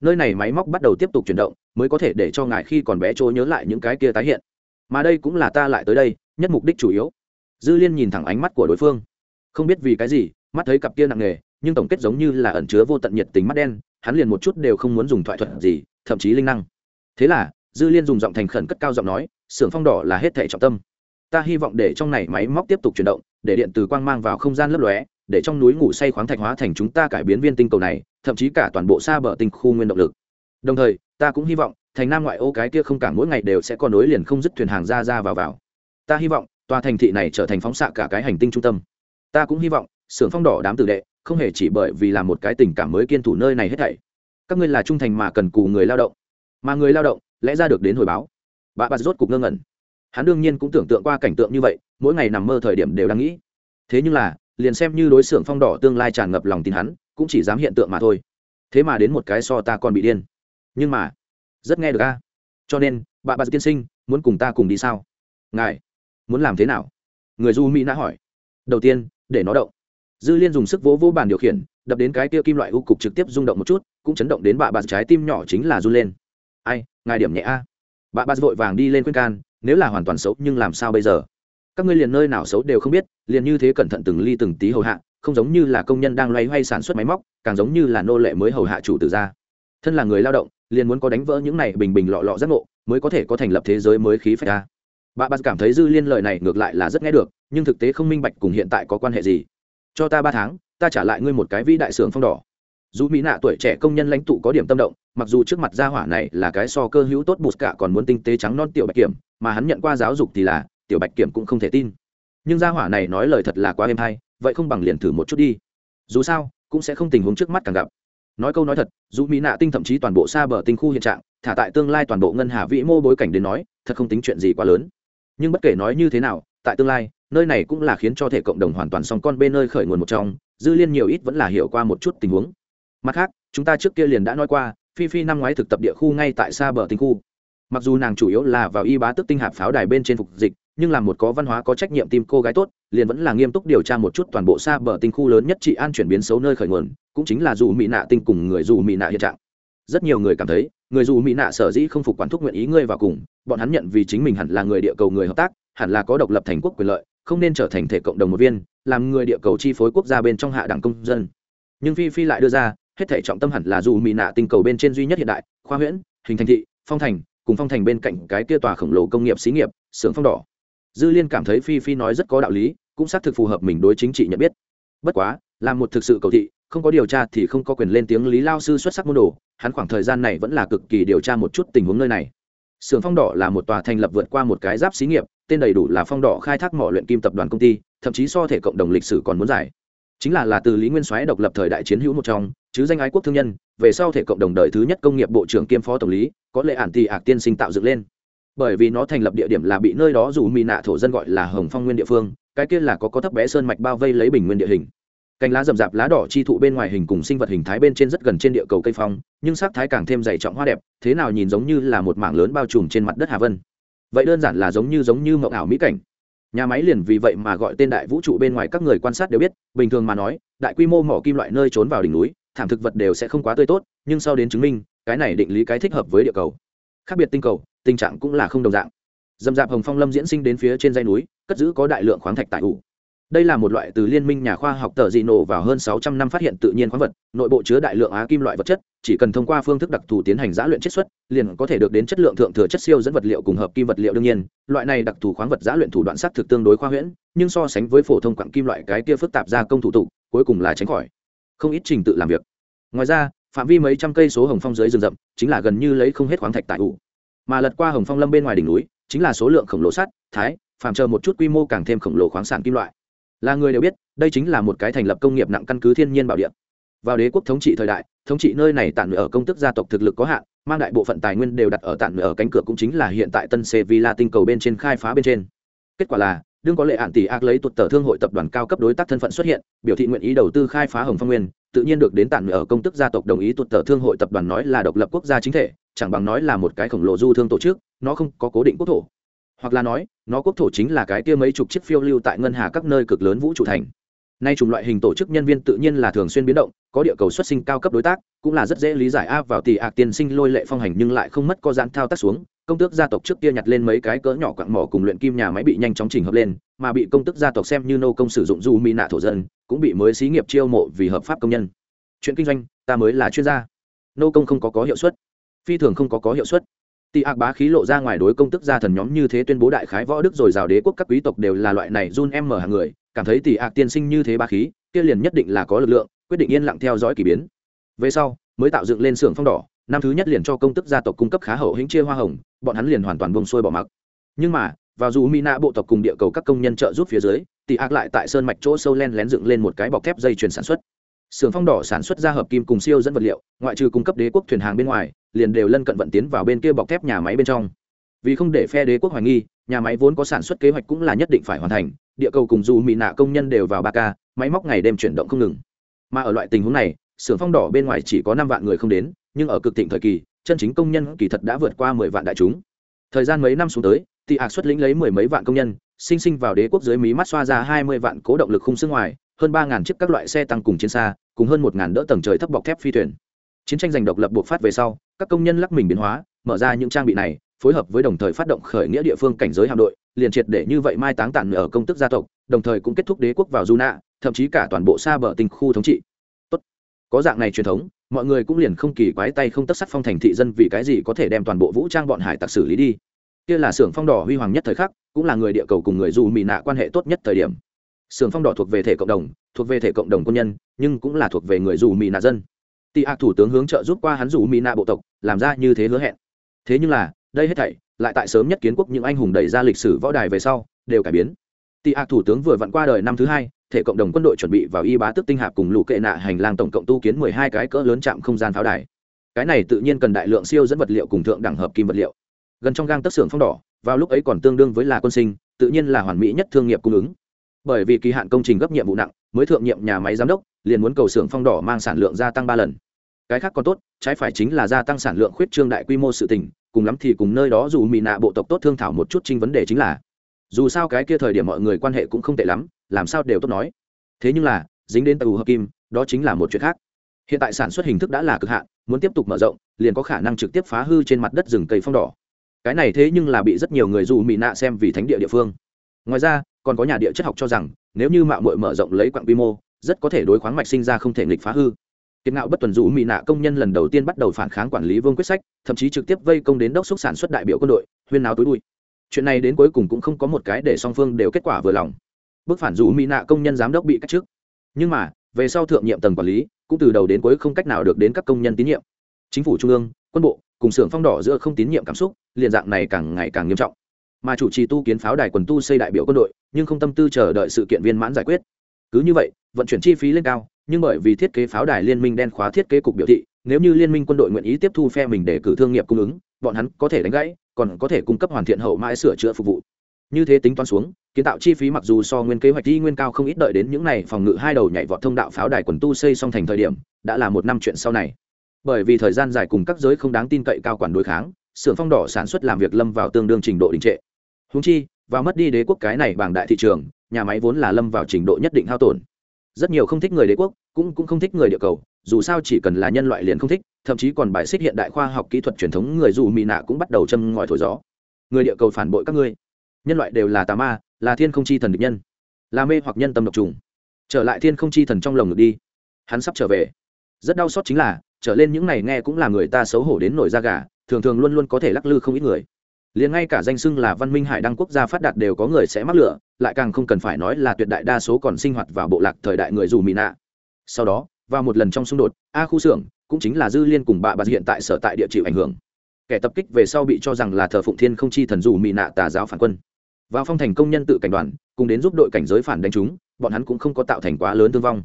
Nơi này máy móc bắt đầu tiếp tục chuyển động, mới có thể để cho ngài khi còn bé trôi nhớ lại những cái kia tái hiện. Mà đây cũng là ta lại tới đây, nhất mục đích chủ yếu. Dư liên nhìn thẳng ánh mắt của đối phương. Không biết vì cái gì, mắt thấy cặp kia nặng nề, nhưng tổng kết giống như là ẩn chứa vô tận nhiệt tính mắt đen, hắn liền một chút đều không muốn dùng thoại thuật gì, thậm chí linh năng. Thế là dư liên dùng giọng thành khẩn cất cao giọng nói xưởng phong đỏ là hết thể trọng tâm. Ta hy vọng để trong này máy móc tiếp tục chuyển động, để điện từ quang mang vào không gian lấp lóe, để trong núi ngủ say khoáng thạch hóa thành chúng ta cải biến viên tinh cầu này, thậm chí cả toàn bộ xa bờ tinh khu nguyên động lực. Đồng thời, ta cũng hy vọng, thành nam ngoại ô cái kia không cảng mỗi ngày đều sẽ có nối liền không dứt thuyền hàng ra ra vào vào. Ta hy vọng, tòa thành thị này trở thành phóng xạ cả cái hành tinh trung tâm. Ta cũng hy vọng xưởng phong đỏ đám tử đệ, không hề chỉ bởi vì là một cái tình cảm mới kiên thủ nơi này hết thảy. Các ngươi là trung thành mà cần cù người lao động. Mà người lao động lẽ ra được đến hồi báo. Bà bà rốt cục ngơ ngẩn. Hắn đương nhiên cũng tưởng tượng qua cảnh tượng như vậy, mỗi ngày nằm mơ thời điểm đều đang nghĩ. Thế nhưng là, liền xem như đối xưởng phong đỏ tương lai tràn ngập lòng tin hắn, cũng chỉ dám hiện tượng mà thôi. Thế mà đến một cái so ta còn bị điên. Nhưng mà, rất nghe được a. Cho nên, bà bà tiên sinh, muốn cùng ta cùng đi sao? Ngài, muốn làm thế nào? Người du mỹ nã hỏi. Đầu tiên, để nó động. Dư liên dùng sức vỗ vỗ bàn điều khiển, đập đến cái kia kim loại u cục trực tiếp rung động một chút, cũng chấn động đến bà bà trái tim nhỏ chính là run lên ai, ngài điểm nhẹ a. Bà bà vội vàng đi lên khuyên can, nếu là hoàn toàn xấu, nhưng làm sao bây giờ? Các ngươi liền nơi nào xấu đều không biết, liền như thế cẩn thận từng ly từng tí hầu hạ, không giống như là công nhân đang loay hoay sản xuất máy móc, càng giống như là nô lệ mới hầu hạ chủ tử ra. Thân là người lao động, liền muốn có đánh vỡ những này bình bình lọ lọ giác ngộ, mới có thể có thành lập thế giới mới khí phách ta bà bà cảm thấy dư liên lời này ngược lại là rất nghe được, nhưng thực tế không minh bạch cùng hiện tại có quan hệ gì. Cho ta ba tháng, ta trả lại ngươi một cái vĩ đại sưởng phong đỏ. Dù mỹ nạ tuổi trẻ công nhân lãnh tụ có điểm tâm động mặc dù trước mặt gia hỏa này là cái so cơ hữu tốt bụt cả còn muốn tinh tế trắng non tiểu bạch kiểm, mà hắn nhận qua giáo dục thì là, tiểu bạch kiểm cũng không thể tin. Nhưng gia hỏa này nói lời thật là quá êm hay, vậy không bằng liền thử một chút đi. Dù sao, cũng sẽ không tình huống trước mắt càng gặp. Nói câu nói thật, dù mỹ nạ tinh thậm chí toàn bộ xa bờ tinh khu hiện trạng, thả tại tương lai toàn bộ ngân hà vĩ mô bối cảnh đến nói, thật không tính chuyện gì quá lớn. Nhưng bất kể nói như thế nào, tại tương lai, nơi này cũng là khiến cho thể cộng đồng hoàn toàn song con bên nơi khởi nguồn một trong, dư liên nhiều ít vẫn là hiểu qua một chút tình huống. Mặt khác, chúng ta trước kia liền đã nói qua phi phi năm ngoái thực tập địa khu ngay tại xa bờ tinh khu. Mặc dù nàng chủ yếu là vào y bá tức tinh hạp pháo đài bên trên phục dịch, nhưng là một có văn hóa có trách nhiệm tìm cô gái tốt, liền vẫn là nghiêm túc điều tra một chút toàn bộ xa bờ tinh khu lớn nhất trị an chuyển biến xấu nơi khởi nguồn, cũng chính là dù mỹ nạ tinh cùng người dù mỹ nạ hiện trạng. Rất nhiều người cảm thấy, người dù mỹ nạ sở dĩ không phục quản thúc nguyện ý ngươi vào cùng, bọn hắn nhận vì chính mình hẳn là người địa cầu người hợp tác, hẳn là có độc lập thành quốc quyền lợi, không nên trở thành thể cộng đồng một viên, làm người địa cầu chi phối quốc gia bên trong hạ đẳng công dân. Nhưng phi phi lại đưa ra hết thể trọng tâm hẳn là dù mỹ nạ tinh cầu bên trên duy nhất hiện đại khoa huyễn hình thành thị phong thành cùng phong thành bên cạnh cái kia tòa khổng lồ công nghiệp xí nghiệp xưởng phong đỏ. Dư liên cảm thấy phi phi nói rất có đạo lý cũng xác thực phù hợp mình đối chính trị nhận biết. Bất quá là một thực sự cầu thị không có điều tra thì không có quyền lên tiếng lý lao sư xuất sắc môn đồ hắn khoảng thời gian này vẫn là cực kỳ điều tra một chút tình huống nơi này. Xưởng Phong Đỏ là một tòa thành lập vượt qua một cái giáp xí nghiệp, tên đầy đủ là Phong Đỏ khai thác mỏ luyện kim tập đoàn công ty, thậm chí so thể cộng đồng lịch sử còn muốn giải. Chính là là từ Lý Nguyên Soái độc lập thời đại chiến hữu một trong, chứ danh ái quốc thương nhân, về sau thể cộng đồng đời thứ nhất công nghiệp bộ trưởng kiêm phó tổng lý, có lệ ản tì ạc tiên sinh tạo dựng lên. Bởi vì nó thành lập địa điểm là bị nơi đó dù mì nạ thổ dân gọi là Hồng Phong Nguyên địa phương, cái kia là có có thấp bé sơn mạch bao vây lấy bình nguyên địa hình. Cành lá rậm rạp lá đỏ chi thụ bên ngoài hình cùng sinh vật hình thái bên trên rất gần trên địa cầu cây phong nhưng sắc thái càng thêm dày trọng hoa đẹp thế nào nhìn giống như là một mảng lớn bao trùm trên mặt đất hà vân. Vậy đơn giản là giống như giống như mộng ảo mỹ cảnh nhà máy liền vì vậy mà gọi tên đại vũ trụ bên ngoài các người quan sát đều biết, bình thường mà nói, đại quy mô mỏ kim loại nơi trốn vào đỉnh núi, thảm thực vật đều sẽ không quá tươi tốt, nhưng sau đến chứng minh, cái này định lý cái thích hợp với địa cầu. Khác biệt tinh cầu, tình trạng cũng là không đồng dạng. Dầm dạp hồng phong lâm diễn sinh đến phía trên dây núi, cất giữ có đại lượng khoáng thạch tại ủ đây là một loại từ liên minh nhà khoa học tờ dị nổ vào hơn 600 năm phát hiện tự nhiên khoáng vật, nội bộ chứa đại lượng á kim loại vật chất, chỉ cần thông qua phương thức đặc thù tiến hành giã luyện chiết xuất, liền có thể được đến chất lượng thượng thừa chất siêu dẫn vật liệu cùng hợp kim vật liệu đương nhiên. Loại này đặc thù khoáng vật giã luyện thủ đoạn sắt thực tương đối khoa huyễn, nhưng so sánh với phổ thông quặng kim loại cái kia phức tạp gia công thủ tục, cuối cùng là tránh khỏi. Không ít trình tự làm việc. Ngoài ra, phạm vi mấy trăm cây số hồng phong dưới rừng rậm, chính là gần như lấy không hết khoáng thạch tại ủ. Mà lật qua hồng phong lâm bên ngoài đỉnh núi, chính là số lượng khổng lồ sắt thái phàm chờ một chút quy mô càng thêm khổng lồ khoáng sản kim loại là người đều biết, đây chính là một cái thành lập công nghiệp nặng căn cứ thiên nhiên bảo địa. Vào đế quốc thống trị thời đại, thống trị nơi này tản ở công tức gia tộc thực lực có hạn, mang đại bộ phận tài nguyên đều đặt ở tản ở cánh cửa cũng chính là hiện tại tân sevilla tinh cầu bên trên khai phá bên trên. Kết quả là, đương có lệ ạn tỷ ác lấy tuột tờ thương hội tập đoàn cao cấp đối tác thân phận xuất hiện, biểu thị nguyện ý đầu tư khai phá hồng phong nguyên, tự nhiên được đến tản ở công tức gia tộc đồng ý tuột tờ thương hội tập đoàn nói là độc lập quốc gia chính thể, chẳng bằng nói là một cái khổng lồ du thương tổ chức, nó không có cố định quốc thổ hoặc là nói, nó quốc thổ chính là cái kia mấy chục chiếc phiêu lưu tại ngân hà các nơi cực lớn vũ trụ thành. Nay chủng loại hình tổ chức nhân viên tự nhiên là thường xuyên biến động, có địa cầu xuất sinh cao cấp đối tác, cũng là rất dễ lý giải áp vào tỷ ạc tiên sinh lôi lệ phong hành nhưng lại không mất có giãn thao tác xuống, công tước gia tộc trước kia nhặt lên mấy cái cỡ nhỏ quặng mỏ cùng luyện kim nhà máy bị nhanh chóng chỉnh hợp lên, mà bị công tước gia tộc xem như nô công sử dụng du mi nạ thổ dân, cũng bị mới xí nghiệp chiêu mộ vì hợp pháp công nhân. Chuyện kinh doanh, ta mới là chuyên gia. Nô công không có có hiệu suất. Phi thường không có có hiệu suất. Tỷ ác bá khí lộ ra ngoài đối công tức gia thần nhóm như thế tuyên bố đại khái võ đức rồi rào đế quốc các quý tộc đều là loại này run em mở hàng người, cảm thấy tỷ ác tiên sinh như thế bá khí, kia liền nhất định là có lực lượng, quyết định yên lặng theo dõi kỳ biến. Về sau, mới tạo dựng lên xưởng phong đỏ, năm thứ nhất liền cho công tức gia tộc cung cấp khá hậu hĩnh chia hoa hồng, bọn hắn liền hoàn toàn buông xuôi bỏ mặc. Nhưng mà, vào dù Mina bộ tộc cùng địa cầu các công nhân trợ giúp phía dưới, tỷ ác lại tại sơn mạch chỗ sâu len lén dựng lên một cái bọc thép dây chuyền sản xuất. Sưởng phong đỏ sản xuất ra hợp kim cùng siêu dẫn vật liệu, ngoại trừ cung cấp đế quốc thuyền hàng bên ngoài, liền đều lân cận vận tiến vào bên kia bọc thép nhà máy bên trong. Vì không để phe đế quốc hoài nghi, nhà máy vốn có sản xuất kế hoạch cũng là nhất định phải hoàn thành, địa cầu cùng dù mỹ nạ công nhân đều vào ba ca, máy móc ngày đêm chuyển động không ngừng. Mà ở loại tình huống này, xưởng phong đỏ bên ngoài chỉ có năm vạn người không đến, nhưng ở cực thịnh thời kỳ, chân chính công nhân kỳ thật đã vượt qua mười vạn đại chúng. Thời gian mấy năm xuống tới thì ạc xuất lĩnh lấy mười mấy vạn công nhân, sinh sinh vào đế quốc dưới mí mắt xoa ra hai mươi vạn cố động lực khung xương ngoài, hơn ba ngàn chiếc các loại xe tăng cùng chiến xa, cùng hơn một ngàn đỡ tầng trời thấp bọc thép phi thuyền. Chiến tranh giành độc lập buộc phát về sau các công nhân lắc mình biến hóa, mở ra những trang bị này, phối hợp với đồng thời phát động khởi nghĩa địa phương cảnh giới hạm đội, liền triệt để như vậy mai táng tản ở công tức gia tộc, đồng thời cũng kết thúc đế quốc vào du nạ thậm chí cả toàn bộ xa bờ tinh khu thống trị. Tốt. có dạng này truyền thống, mọi người cũng liền không kỳ quái tay không tất sắt phong thành thị dân vì cái gì có thể đem toàn bộ vũ trang bọn hải tặc xử lý đi. Kia là xưởng phong đỏ huy hoàng nhất thời khắc, cũng là người địa cầu cùng người dù mì nạ quan hệ tốt nhất thời điểm. Xưởng phong đỏ thuộc về thể cộng đồng, thuộc về thể cộng đồng quân nhân, nhưng cũng là thuộc về người dù mì nạ dân tị ạc thủ tướng hướng trợ giúp qua hắn rủ mỹ nạ bộ tộc, làm ra như thế hứa hẹn. Thế nhưng là, đây hết thảy, lại tại sớm nhất kiến quốc những anh hùng đẩy ra lịch sử võ đài về sau, đều cải biến. Tị ạc thủ tướng vừa vặn qua đời năm thứ hai, thể cộng đồng quân đội chuẩn bị vào y bá tức tinh hạp cùng lũ kệ nạ hành lang tổng cộng tu kiến mười hai cái cỡ lớn chạm không gian pháo đài. Cái này tự nhiên cần đại lượng siêu dẫn vật liệu cùng thượng đẳng hợp kim vật liệu. Gần trong gang tất xưởng phong đỏ, vào lúc ấy còn tương đương với là quân sinh, tự nhiên là hoàn mỹ nhất thương nghiệp cung ứng. Bởi vì kỳ hạn công trình gấp nhiệm vụ nặng, mới thượng nhiệm nhà máy giám đốc liền muốn cầu xưởng phong đỏ mang sản lượng gia tăng ba lần. Cái khác còn tốt, trái phải chính là gia tăng sản lượng khuyết trương đại quy mô sự tình, cùng lắm thì cùng nơi đó dù mỹ nạ bộ tộc tốt thương thảo một chút chính vấn đề chính là, dù sao cái kia thời điểm mọi người quan hệ cũng không tệ lắm, làm sao đều tốt nói. Thế nhưng là, dính đến tàu hợp kim, đó chính là một chuyện khác. Hiện tại sản xuất hình thức đã là cực hạn, muốn tiếp tục mở rộng, liền có khả năng trực tiếp phá hư trên mặt đất rừng cây phong đỏ. Cái này thế nhưng là bị rất nhiều người dù mỹ nạ xem vì thánh địa địa phương. Ngoài ra, còn có nhà địa chất học cho rằng, nếu như mạo muội mở rộng lấy quặng quy mô rất có thể đối khoáng mạch sinh ra không thể nghịch phá hư. Kiệt ngạo bất tuần dụ mỹ nạ công nhân lần đầu tiên bắt đầu phản kháng quản lý vương quyết sách, thậm chí trực tiếp vây công đến đốc xúc sản xuất đại biểu quân đội, huyên náo túi bụi. Chuyện này đến cuối cùng cũng không có một cái để song phương đều kết quả vừa lòng. Bức phản dụ mỹ nạ công nhân giám đốc bị cách chức. nhưng mà, về sau thượng nhiệm tầng quản lý, cũng từ đầu đến cuối không cách nào được đến các công nhân tín nhiệm. Chính phủ trung ương, quân bộ, cùng xưởng phong đỏ giữa không tín nhiệm cảm xúc, liền dạng này càng ngày càng nghiêm trọng. Mà chủ trì tu kiến pháo đài quần tu xây đại biểu quân đội, nhưng không tâm tư chờ đợi sự kiện viên mãn giải quyết cứ như vậy, vận chuyển chi phí lên cao, nhưng bởi vì thiết kế pháo đài liên minh đen khóa thiết kế cục biểu thị, nếu như liên minh quân đội nguyện ý tiếp thu phe mình để cử thương nghiệp cung ứng, bọn hắn có thể đánh gãy, còn có thể cung cấp hoàn thiện hậu mãi sửa chữa phục vụ. Như thế tính toán xuống, kiến tạo chi phí mặc dù so nguyên kế hoạch đi nguyên cao không ít đợi đến những này phòng ngự hai đầu nhảy vọt thông đạo pháo đài quần tu xây xong thành thời điểm, đã là một năm chuyện sau này. Bởi vì thời gian dài cùng các giới không đáng tin cậy cao quản đối kháng, xưởng phong đỏ sản xuất làm việc lâm vào tương đương trình độ đình trệ. Húng chi và mất đi đế quốc cái này bằng đại thị trường nhà máy vốn là lâm vào trình độ nhất định hao tổn. Rất nhiều không thích người đế quốc, cũng cũng không thích người địa cầu, dù sao chỉ cần là nhân loại liền không thích, thậm chí còn bài xích hiện đại khoa học kỹ thuật truyền thống người dù mì nạ cũng bắt đầu châm ngòi thổi gió. Người địa cầu phản bội các ngươi. Nhân loại đều là tà ma, là thiên không chi thần địch nhân, là mê hoặc nhân tâm độc trùng. Trở lại thiên không chi thần trong lồng ngực đi. Hắn sắp trở về. Rất đau xót chính là, trở lên những này nghe cũng là người ta xấu hổ đến nổi da gà, thường thường luôn luôn có thể lắc lư không ít người. Liền ngay cả danh xưng là văn minh hải đăng quốc gia phát đạt đều có người sẽ mắc lửa lại càng không cần phải nói là tuyệt đại đa số còn sinh hoạt vào bộ lạc thời đại người dù mỹ nạ. Sau đó, vào một lần trong xung đột, a khu xưởng cũng chính là dư liên cùng bà bà hiện tại sở tại địa chịu ảnh hưởng. Kẻ tập kích về sau bị cho rằng là thờ phụng thiên không chi thần dù mỹ nạ tà giáo phản quân. Vào phong thành công nhân tự cảnh đoàn, cùng đến giúp đội cảnh giới phản đánh chúng, bọn hắn cũng không có tạo thành quá lớn thương vong.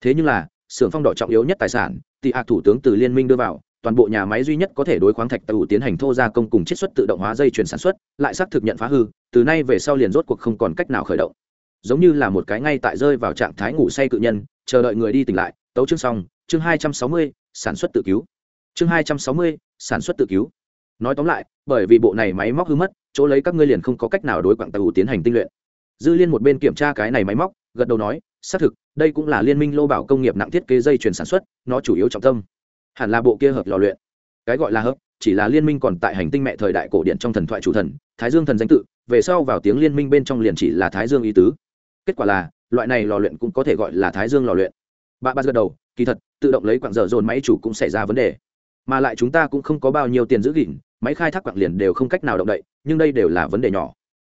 Thế nhưng là, xưởng phong đỏ trọng yếu nhất tài sản tị hạc thủ tướng từ liên minh đưa vào toàn bộ nhà máy duy nhất có thể đối khoáng thạch tàu tiến hành thô gia công cùng chiết xuất tự động hóa dây chuyển sản xuất, lại xác thực nhận phá hư, từ nay về sau liền rốt cuộc không còn cách nào khởi động. Giống như là một cái ngay tại rơi vào trạng thái ngủ say cự nhân, chờ đợi người đi tỉnh lại, tấu chương xong, chương hai trăm sáu mươi, sản xuất tự cứu. Chương hai trăm sáu mươi, sản xuất tự cứu. Nói tóm lại, bởi vì bộ này máy móc hư mất, chỗ lấy các ngươi liền không có cách nào đối quảng tàu tiến hành tinh luyện. Dư liên một bên kiểm tra cái này máy móc, gật đầu nói, xác thực, đây cũng là liên minh lô bảo công nghiệp nặng thiết kế dây chuyển sản xuất, nó chủ yếu trọng tâm hẳn là bộ kia hợp lò luyện. Cái gọi là hợp, chỉ là liên minh còn tại hành tinh mẹ thời đại cổ điện trong thần thoại chủ thần, thái dương thần danh tự, về sau vào tiếng liên minh bên trong liền chỉ là thái dương ý tứ. Kết quả là, loại này lò luyện cũng có thể gọi là thái dương lò luyện. Bà ba gật đầu, kỳ thật, tự động lấy quặng dở dồn máy chủ cũng xảy ra vấn đề. Mà lại chúng ta cũng không có bao nhiêu tiền giữ gìn, máy khai thác quặng liền đều không cách nào động đậy, nhưng đây đều là vấn đề nhỏ.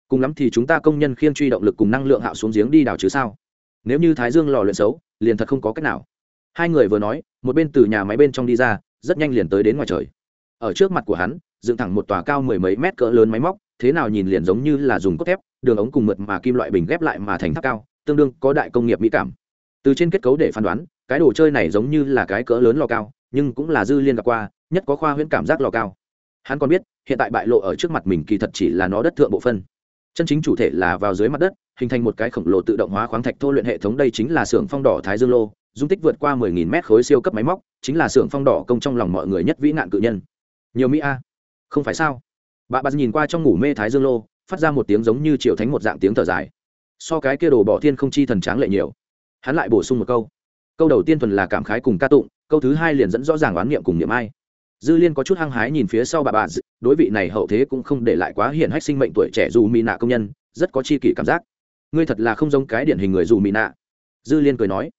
Cùng lắm thì chúng ta công nhân khiên truy động lực cùng năng lượng hạo xuống giếng đi đào chứ sao? Nếu như thái dương lò luyện xấu, liền thật không có cách nào hai người vừa nói, một bên từ nhà máy bên trong đi ra, rất nhanh liền tới đến ngoài trời. Ở trước mặt của hắn, dựng thẳng một tòa cao mười mấy mét cỡ lớn máy móc, thế nào nhìn liền giống như là dùng cốt thép, đường ống cùng mượt mà kim loại bình ghép lại mà thành tháp cao, tương đương có đại công nghiệp mỹ cảm. Từ trên kết cấu để phán đoán, cái đồ chơi này giống như là cái cỡ lớn lò cao, nhưng cũng là dư liên gặp qua, nhất có khoa huyễn cảm giác lò cao. Hắn còn biết, hiện tại bại lộ ở trước mặt mình kỳ thật chỉ là nó đất thượng bộ phân. Chân chính chủ thể là vào dưới mặt đất, hình thành một cái khổng lồ tự động hóa khoáng thạch thô luyện hệ thống đây chính là xưởng phong đỏ thái dương lô dung tích vượt qua 10.000 mét khối siêu cấp máy móc, chính là xưởng phong đỏ công trong lòng mọi người nhất vĩ nạn cự nhân. Nhiều mỹ a. Không phải sao? Bà bà nhìn qua trong ngủ mê thái dương lô, phát ra một tiếng giống như triệu thánh một dạng tiếng thở dài. So cái kia đồ bỏ thiên không chi thần tráng lệ nhiều. Hắn lại bổ sung một câu. Câu đầu tiên thuần là cảm khái cùng ca tụng, câu thứ hai liền dẫn rõ ràng oán niệm cùng niệm ai. Dư liên có chút hăng hái nhìn phía sau bà bà, đối vị này hậu thế cũng không để lại quá hiển hách sinh mệnh tuổi trẻ dù mỹ nạ công nhân, rất có chi kỷ cảm giác. Ngươi thật là không giống cái điển hình người dù mỹ nạ. Dư liên cười nói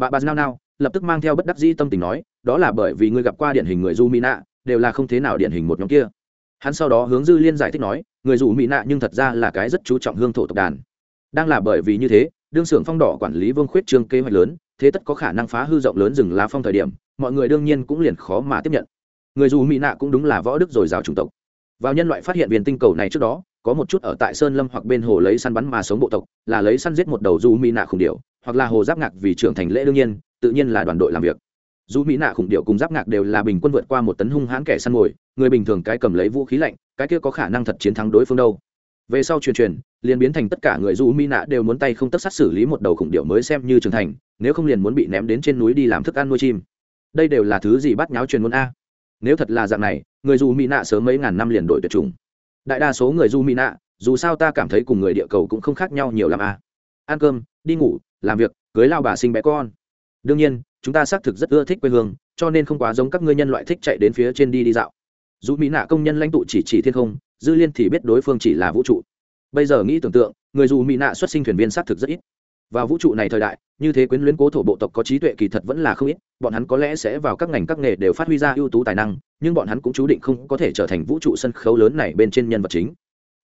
bà bà nao nao, lập tức mang theo bất đắc dĩ tâm tình nói, đó là bởi vì ngươi gặp qua điển hình người du mỹ nạ, đều là không thế nào điển hình một nhóm kia. Hắn sau đó hướng dư liên giải thích nói, người dù mỹ nạ nhưng thật ra là cái rất chú trọng hương thổ tộc đàn. Đang là bởi vì như thế, đương xưởng phong đỏ quản lý vương khuyết trương kế hoạch lớn, thế tất có khả năng phá hư rộng lớn rừng lá phong thời điểm, mọi người đương nhiên cũng liền khó mà tiếp nhận. Người dù mỹ nạ cũng đúng là võ đức dồi dào chủng tộc. Vào nhân loại phát hiện viên tinh cầu này trước đó, có một chút ở tại sơn lâm hoặc bên hồ lấy săn bắn mà sống bộ tộc, là lấy săn giết một đầu du mỹ nạ khủng điệu hoặc là hồ giáp ngạc vì trưởng thành lễ đương nhiên, tự nhiên là đoàn đội làm việc. Dù mỹ nạ khủng điệu cùng giáp ngạc đều là bình quân vượt qua một tấn hung hãn kẻ săn mồi, người bình thường cái cầm lấy vũ khí lạnh, cái kia có khả năng thật chiến thắng đối phương đâu. Về sau truyền truyền, liền biến thành tất cả người dù mỹ nạ đều muốn tay không tất sát xử lý một đầu khủng điệu mới xem như trưởng thành, nếu không liền muốn bị ném đến trên núi đi làm thức ăn nuôi chim. Đây đều là thứ gì bắt nháo truyền muốn a. Nếu thật là dạng này, người dù mỹ nạ sớm mấy ngàn năm liền đổi tuyệt chủng. Đại đa số người du mỹ nạ, dù sao ta cảm thấy cùng người địa cầu cũng không khác nhau nhiều làm a. Ăn cơm, đi ngủ làm việc, cưới lao bà sinh bé con. Đương nhiên, chúng ta xác thực rất ưa thích quê hương, cho nên không quá giống các ngươi nhân loại thích chạy đến phía trên đi đi dạo. Dù mỹ nạ công nhân lãnh tụ chỉ chỉ thiên không, dư liên thì biết đối phương chỉ là vũ trụ. Bây giờ nghĩ tưởng tượng, người dù mỹ nạ xuất sinh thuyền viên xác thực rất ít. Vào vũ trụ này thời đại, như thế quyến luyến cố thổ bộ tộc có trí tuệ kỳ thật vẫn là không ít, bọn hắn có lẽ sẽ vào các ngành các nghề đều phát huy ra ưu tú tài năng, nhưng bọn hắn cũng chú định không có thể trở thành vũ trụ sân khấu lớn này bên trên nhân vật chính.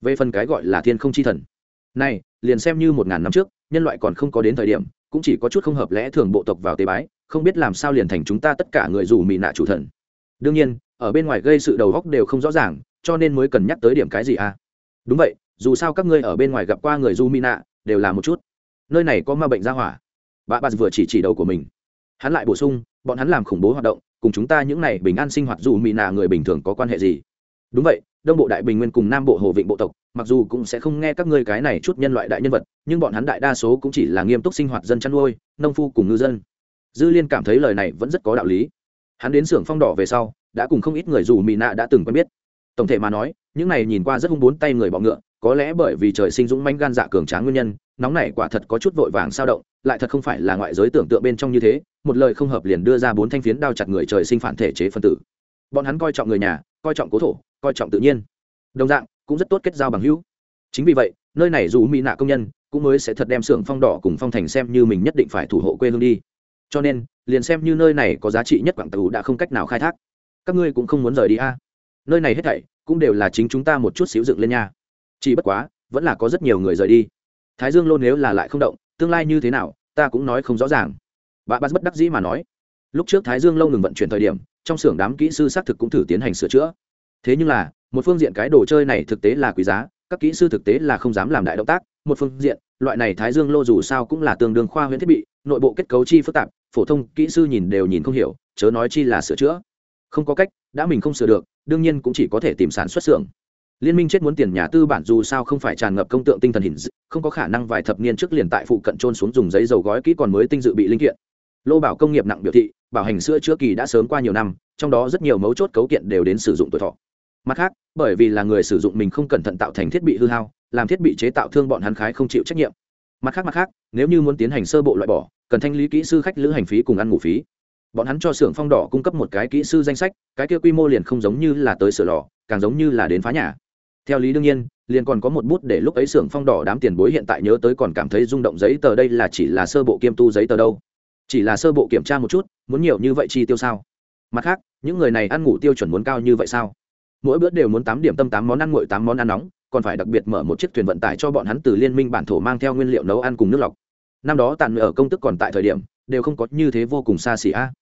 Về phần cái gọi là thiên không chi thần, này, liền xem như một ngàn năm trước nhân loại còn không có đến thời điểm, cũng chỉ có chút không hợp lẽ thường bộ tộc vào tế bái, không biết làm sao liền thành chúng ta tất cả người dù mỹ nạ chủ thần. Đương nhiên, ở bên ngoài gây sự đầu góc đều không rõ ràng, cho nên mới cần nhắc tới điểm cái gì à? Đúng vậy, dù sao các ngươi ở bên ngoài gặp qua người du mỹ nạ, đều là một chút. Nơi này có ma bệnh ra hỏa. Bà bà vừa chỉ chỉ đầu của mình. Hắn lại bổ sung, bọn hắn làm khủng bố hoạt động, cùng chúng ta những này bình an sinh hoạt dù mỹ nạ người bình thường có quan hệ gì? Đúng vậy đông bộ đại bình nguyên cùng nam bộ hồ vịnh bộ tộc, mặc dù cũng sẽ không nghe các ngươi cái này chút nhân loại đại nhân vật, nhưng bọn hắn đại đa số cũng chỉ là nghiêm túc sinh hoạt dân chăn nuôi, nông phu cùng ngư dân. Dư liên cảm thấy lời này vẫn rất có đạo lý. Hắn đến xưởng phong đỏ về sau, đã cùng không ít người dù mỹ nạ đã từng quen biết. Tổng thể mà nói, những này nhìn qua rất hung bốn tay người bọ ngựa, có lẽ bởi vì trời sinh dũng manh gan dạ cường tráng nguyên nhân, nóng này quả thật có chút vội vàng sao động, lại thật không phải là ngoại giới tưởng tượng bên trong như thế, một lời không hợp liền đưa ra bốn thanh phiến đao chặt người trời sinh phản thể chế phân tử. Bọn hắn coi trọng người nhà, coi trọng cố thổ coi trọng tự nhiên. Đồng dạng, cũng rất tốt kết giao bằng hữu. Chính vì vậy, nơi này dù mỹ nạ công nhân, cũng mới sẽ thật đem xưởng phong đỏ cùng phong thành xem như mình nhất định phải thủ hộ quê hương đi. Cho nên, liền xem như nơi này có giá trị nhất quảng tàu đã không cách nào khai thác. Các ngươi cũng không muốn rời đi a. Nơi này hết thảy, cũng đều là chính chúng ta một chút xíu dựng lên nha. Chỉ bất quá, vẫn là có rất nhiều người rời đi. Thái dương lôn nếu là lại không động, tương lai như thế nào, ta cũng nói không rõ ràng. Bà bắt bất đắc dĩ mà nói. Lúc trước thái dương lâu ngừng vận chuyển thời điểm, trong xưởng đám kỹ sư xác thực cũng thử tiến hành sửa chữa thế nhưng là một phương diện cái đồ chơi này thực tế là quý giá các kỹ sư thực tế là không dám làm đại động tác. Một phương diện loại này thái dương lô dù sao cũng là tương đương khoa huyễn thiết bị nội bộ kết cấu chi phức tạp phổ thông kỹ sư nhìn đều nhìn không hiểu chớ nói chi là sửa chữa. Không có cách đã mình không sửa được đương nhiên cũng chỉ có thể tìm sản xuất xưởng. Liên minh chết muốn tiền nhà tư bản dù sao không phải tràn ngập công tượng tinh thần hình dự, không có khả năng vài thập niên trước liền tại phụ cận trôn xuống dùng giấy dầu gói kỹ còn mới tinh dự bị linh kiện. Lô bảo công nghiệp nặng biểu thị bảo hành sữa chữa kỳ đã sớm qua nhiều năm trong đó rất nhiều mấu chốt cấu kiện đều đến sử dụng tuổi thọ mặt khác, bởi vì là người sử dụng mình không cẩn thận tạo thành thiết bị hư hao, làm thiết bị chế tạo thương bọn hắn khái không chịu trách nhiệm. Mặt khác mặt khác, nếu như muốn tiến hành sơ bộ loại bỏ, cần thanh lý kỹ sư khách lữ hành phí cùng ăn ngủ phí. Bọn hắn cho xưởng phong đỏ cung cấp một cái kỹ sư danh sách, cái kia quy mô liền không giống như là tới sửa lò, càng giống như là đến phá nhà. Theo lý đương nhiên, liền còn có một bút để lúc ấy xưởng phong đỏ đám tiền bối hiện tại nhớ tới còn cảm thấy rung động giấy tờ đây là chỉ là sơ bộ kiêm tu giấy tờ đâu. Chỉ là sơ bộ kiểm tra một chút, muốn nhiều như vậy chi tiêu sao? Mặt khác, những người này ăn ngủ tiêu chuẩn muốn cao như vậy sao? Mỗi bữa đều muốn tám điểm tâm, tám món ăn nguội, tám món ăn nóng, còn phải đặc biệt mở một chiếc thuyền vận tải cho bọn hắn từ liên minh bản thổ mang theo nguyên liệu nấu ăn cùng nước lọc. Năm đó tàn ở công tức còn tại thời điểm, đều không có như thế vô cùng xa xỉ a.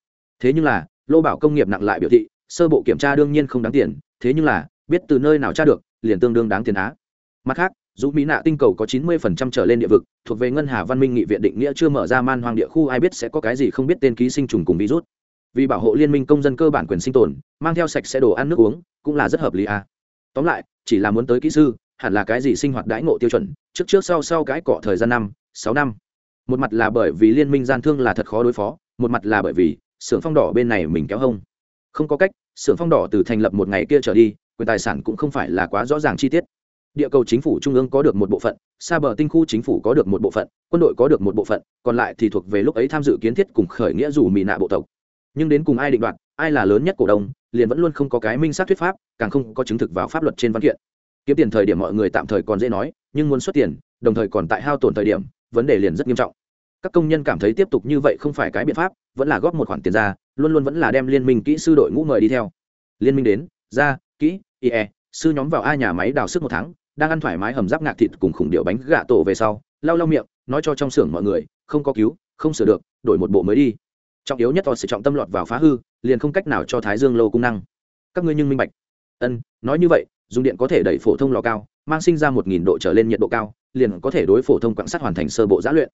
Thế nhưng là, lô bảo công nghiệp nặng lại biểu thị, sơ bộ kiểm tra đương nhiên không đáng tiền, thế nhưng là, biết từ nơi nào tra được, liền tương đương đáng tiền á. Mặt khác dù mỹ nạ tinh cầu có chín mươi phần trăm trở lên địa vực, thuộc về ngân hà văn minh nghị viện định nghĩa chưa mở ra man hoang địa khu, ai biết sẽ có cái gì không biết tên ký sinh trùng cùng virus vì bảo hộ liên minh công dân cơ bản quyền sinh tồn, mang theo sạch sẽ đồ ăn nước uống, cũng là rất hợp lý à. tóm lại, chỉ là muốn tới kỹ sư, hẳn là cái gì sinh hoạt đãi ngộ tiêu chuẩn, trước trước sau sau cái cọ thời gian năm, sáu năm. Một mặt là bởi vì liên minh gian thương là thật khó đối phó, một mặt là bởi vì, xưởng phong đỏ bên này mình kéo hông. Không có cách, xưởng phong đỏ từ thành lập một ngày kia trở đi, quyền tài sản cũng không phải là quá rõ ràng chi tiết. Địa cầu chính phủ trung ương có được một bộ phận xa bờ tinh khu chính phủ có được một bộ phận, quân đội có được một bộ phận, còn lại thì thuộc về lúc ấy tham dự kiến thiết cùng khởi nghĩa dù mì nạ bộ tộc nhưng đến cùng ai định đoạt, ai là lớn nhất cổ đông, liền vẫn luôn không có cái minh sát thuyết pháp, càng không có chứng thực vào pháp luật trên văn kiện. Kiếm tiền thời điểm mọi người tạm thời còn dễ nói, nhưng muốn xuất tiền, đồng thời còn tại hao tổn thời điểm, vấn đề liền rất nghiêm trọng. Các công nhân cảm thấy tiếp tục như vậy không phải cái biện pháp, vẫn là góp một khoản tiền ra, luôn luôn vẫn là đem liên minh kỹ sư đội ngũ mời đi theo. Liên minh đến, ra, kỹ ie sư nhóm vào a nhà máy đào sức một tháng, đang ăn thoải mái hầm giáp ngạc thịt cùng khủng điệu bánh gạ tổ về sau, lau lau miệng, nói cho trong xưởng mọi người, không có cứu, không sửa được, đổi một bộ mới đi trọng yếu nhất họ sẽ trọng tâm lọt vào phá hư, liền không cách nào cho thái dương lâu cung năng. Các ngươi nhưng minh bạch. Ân, nói như vậy, dùng điện có thể đẩy phổ thông lò cao, mang sinh ra một nghìn độ trở lên nhiệt độ cao, liền có thể đối phổ thông quạng sắt hoàn thành sơ bộ giã luyện.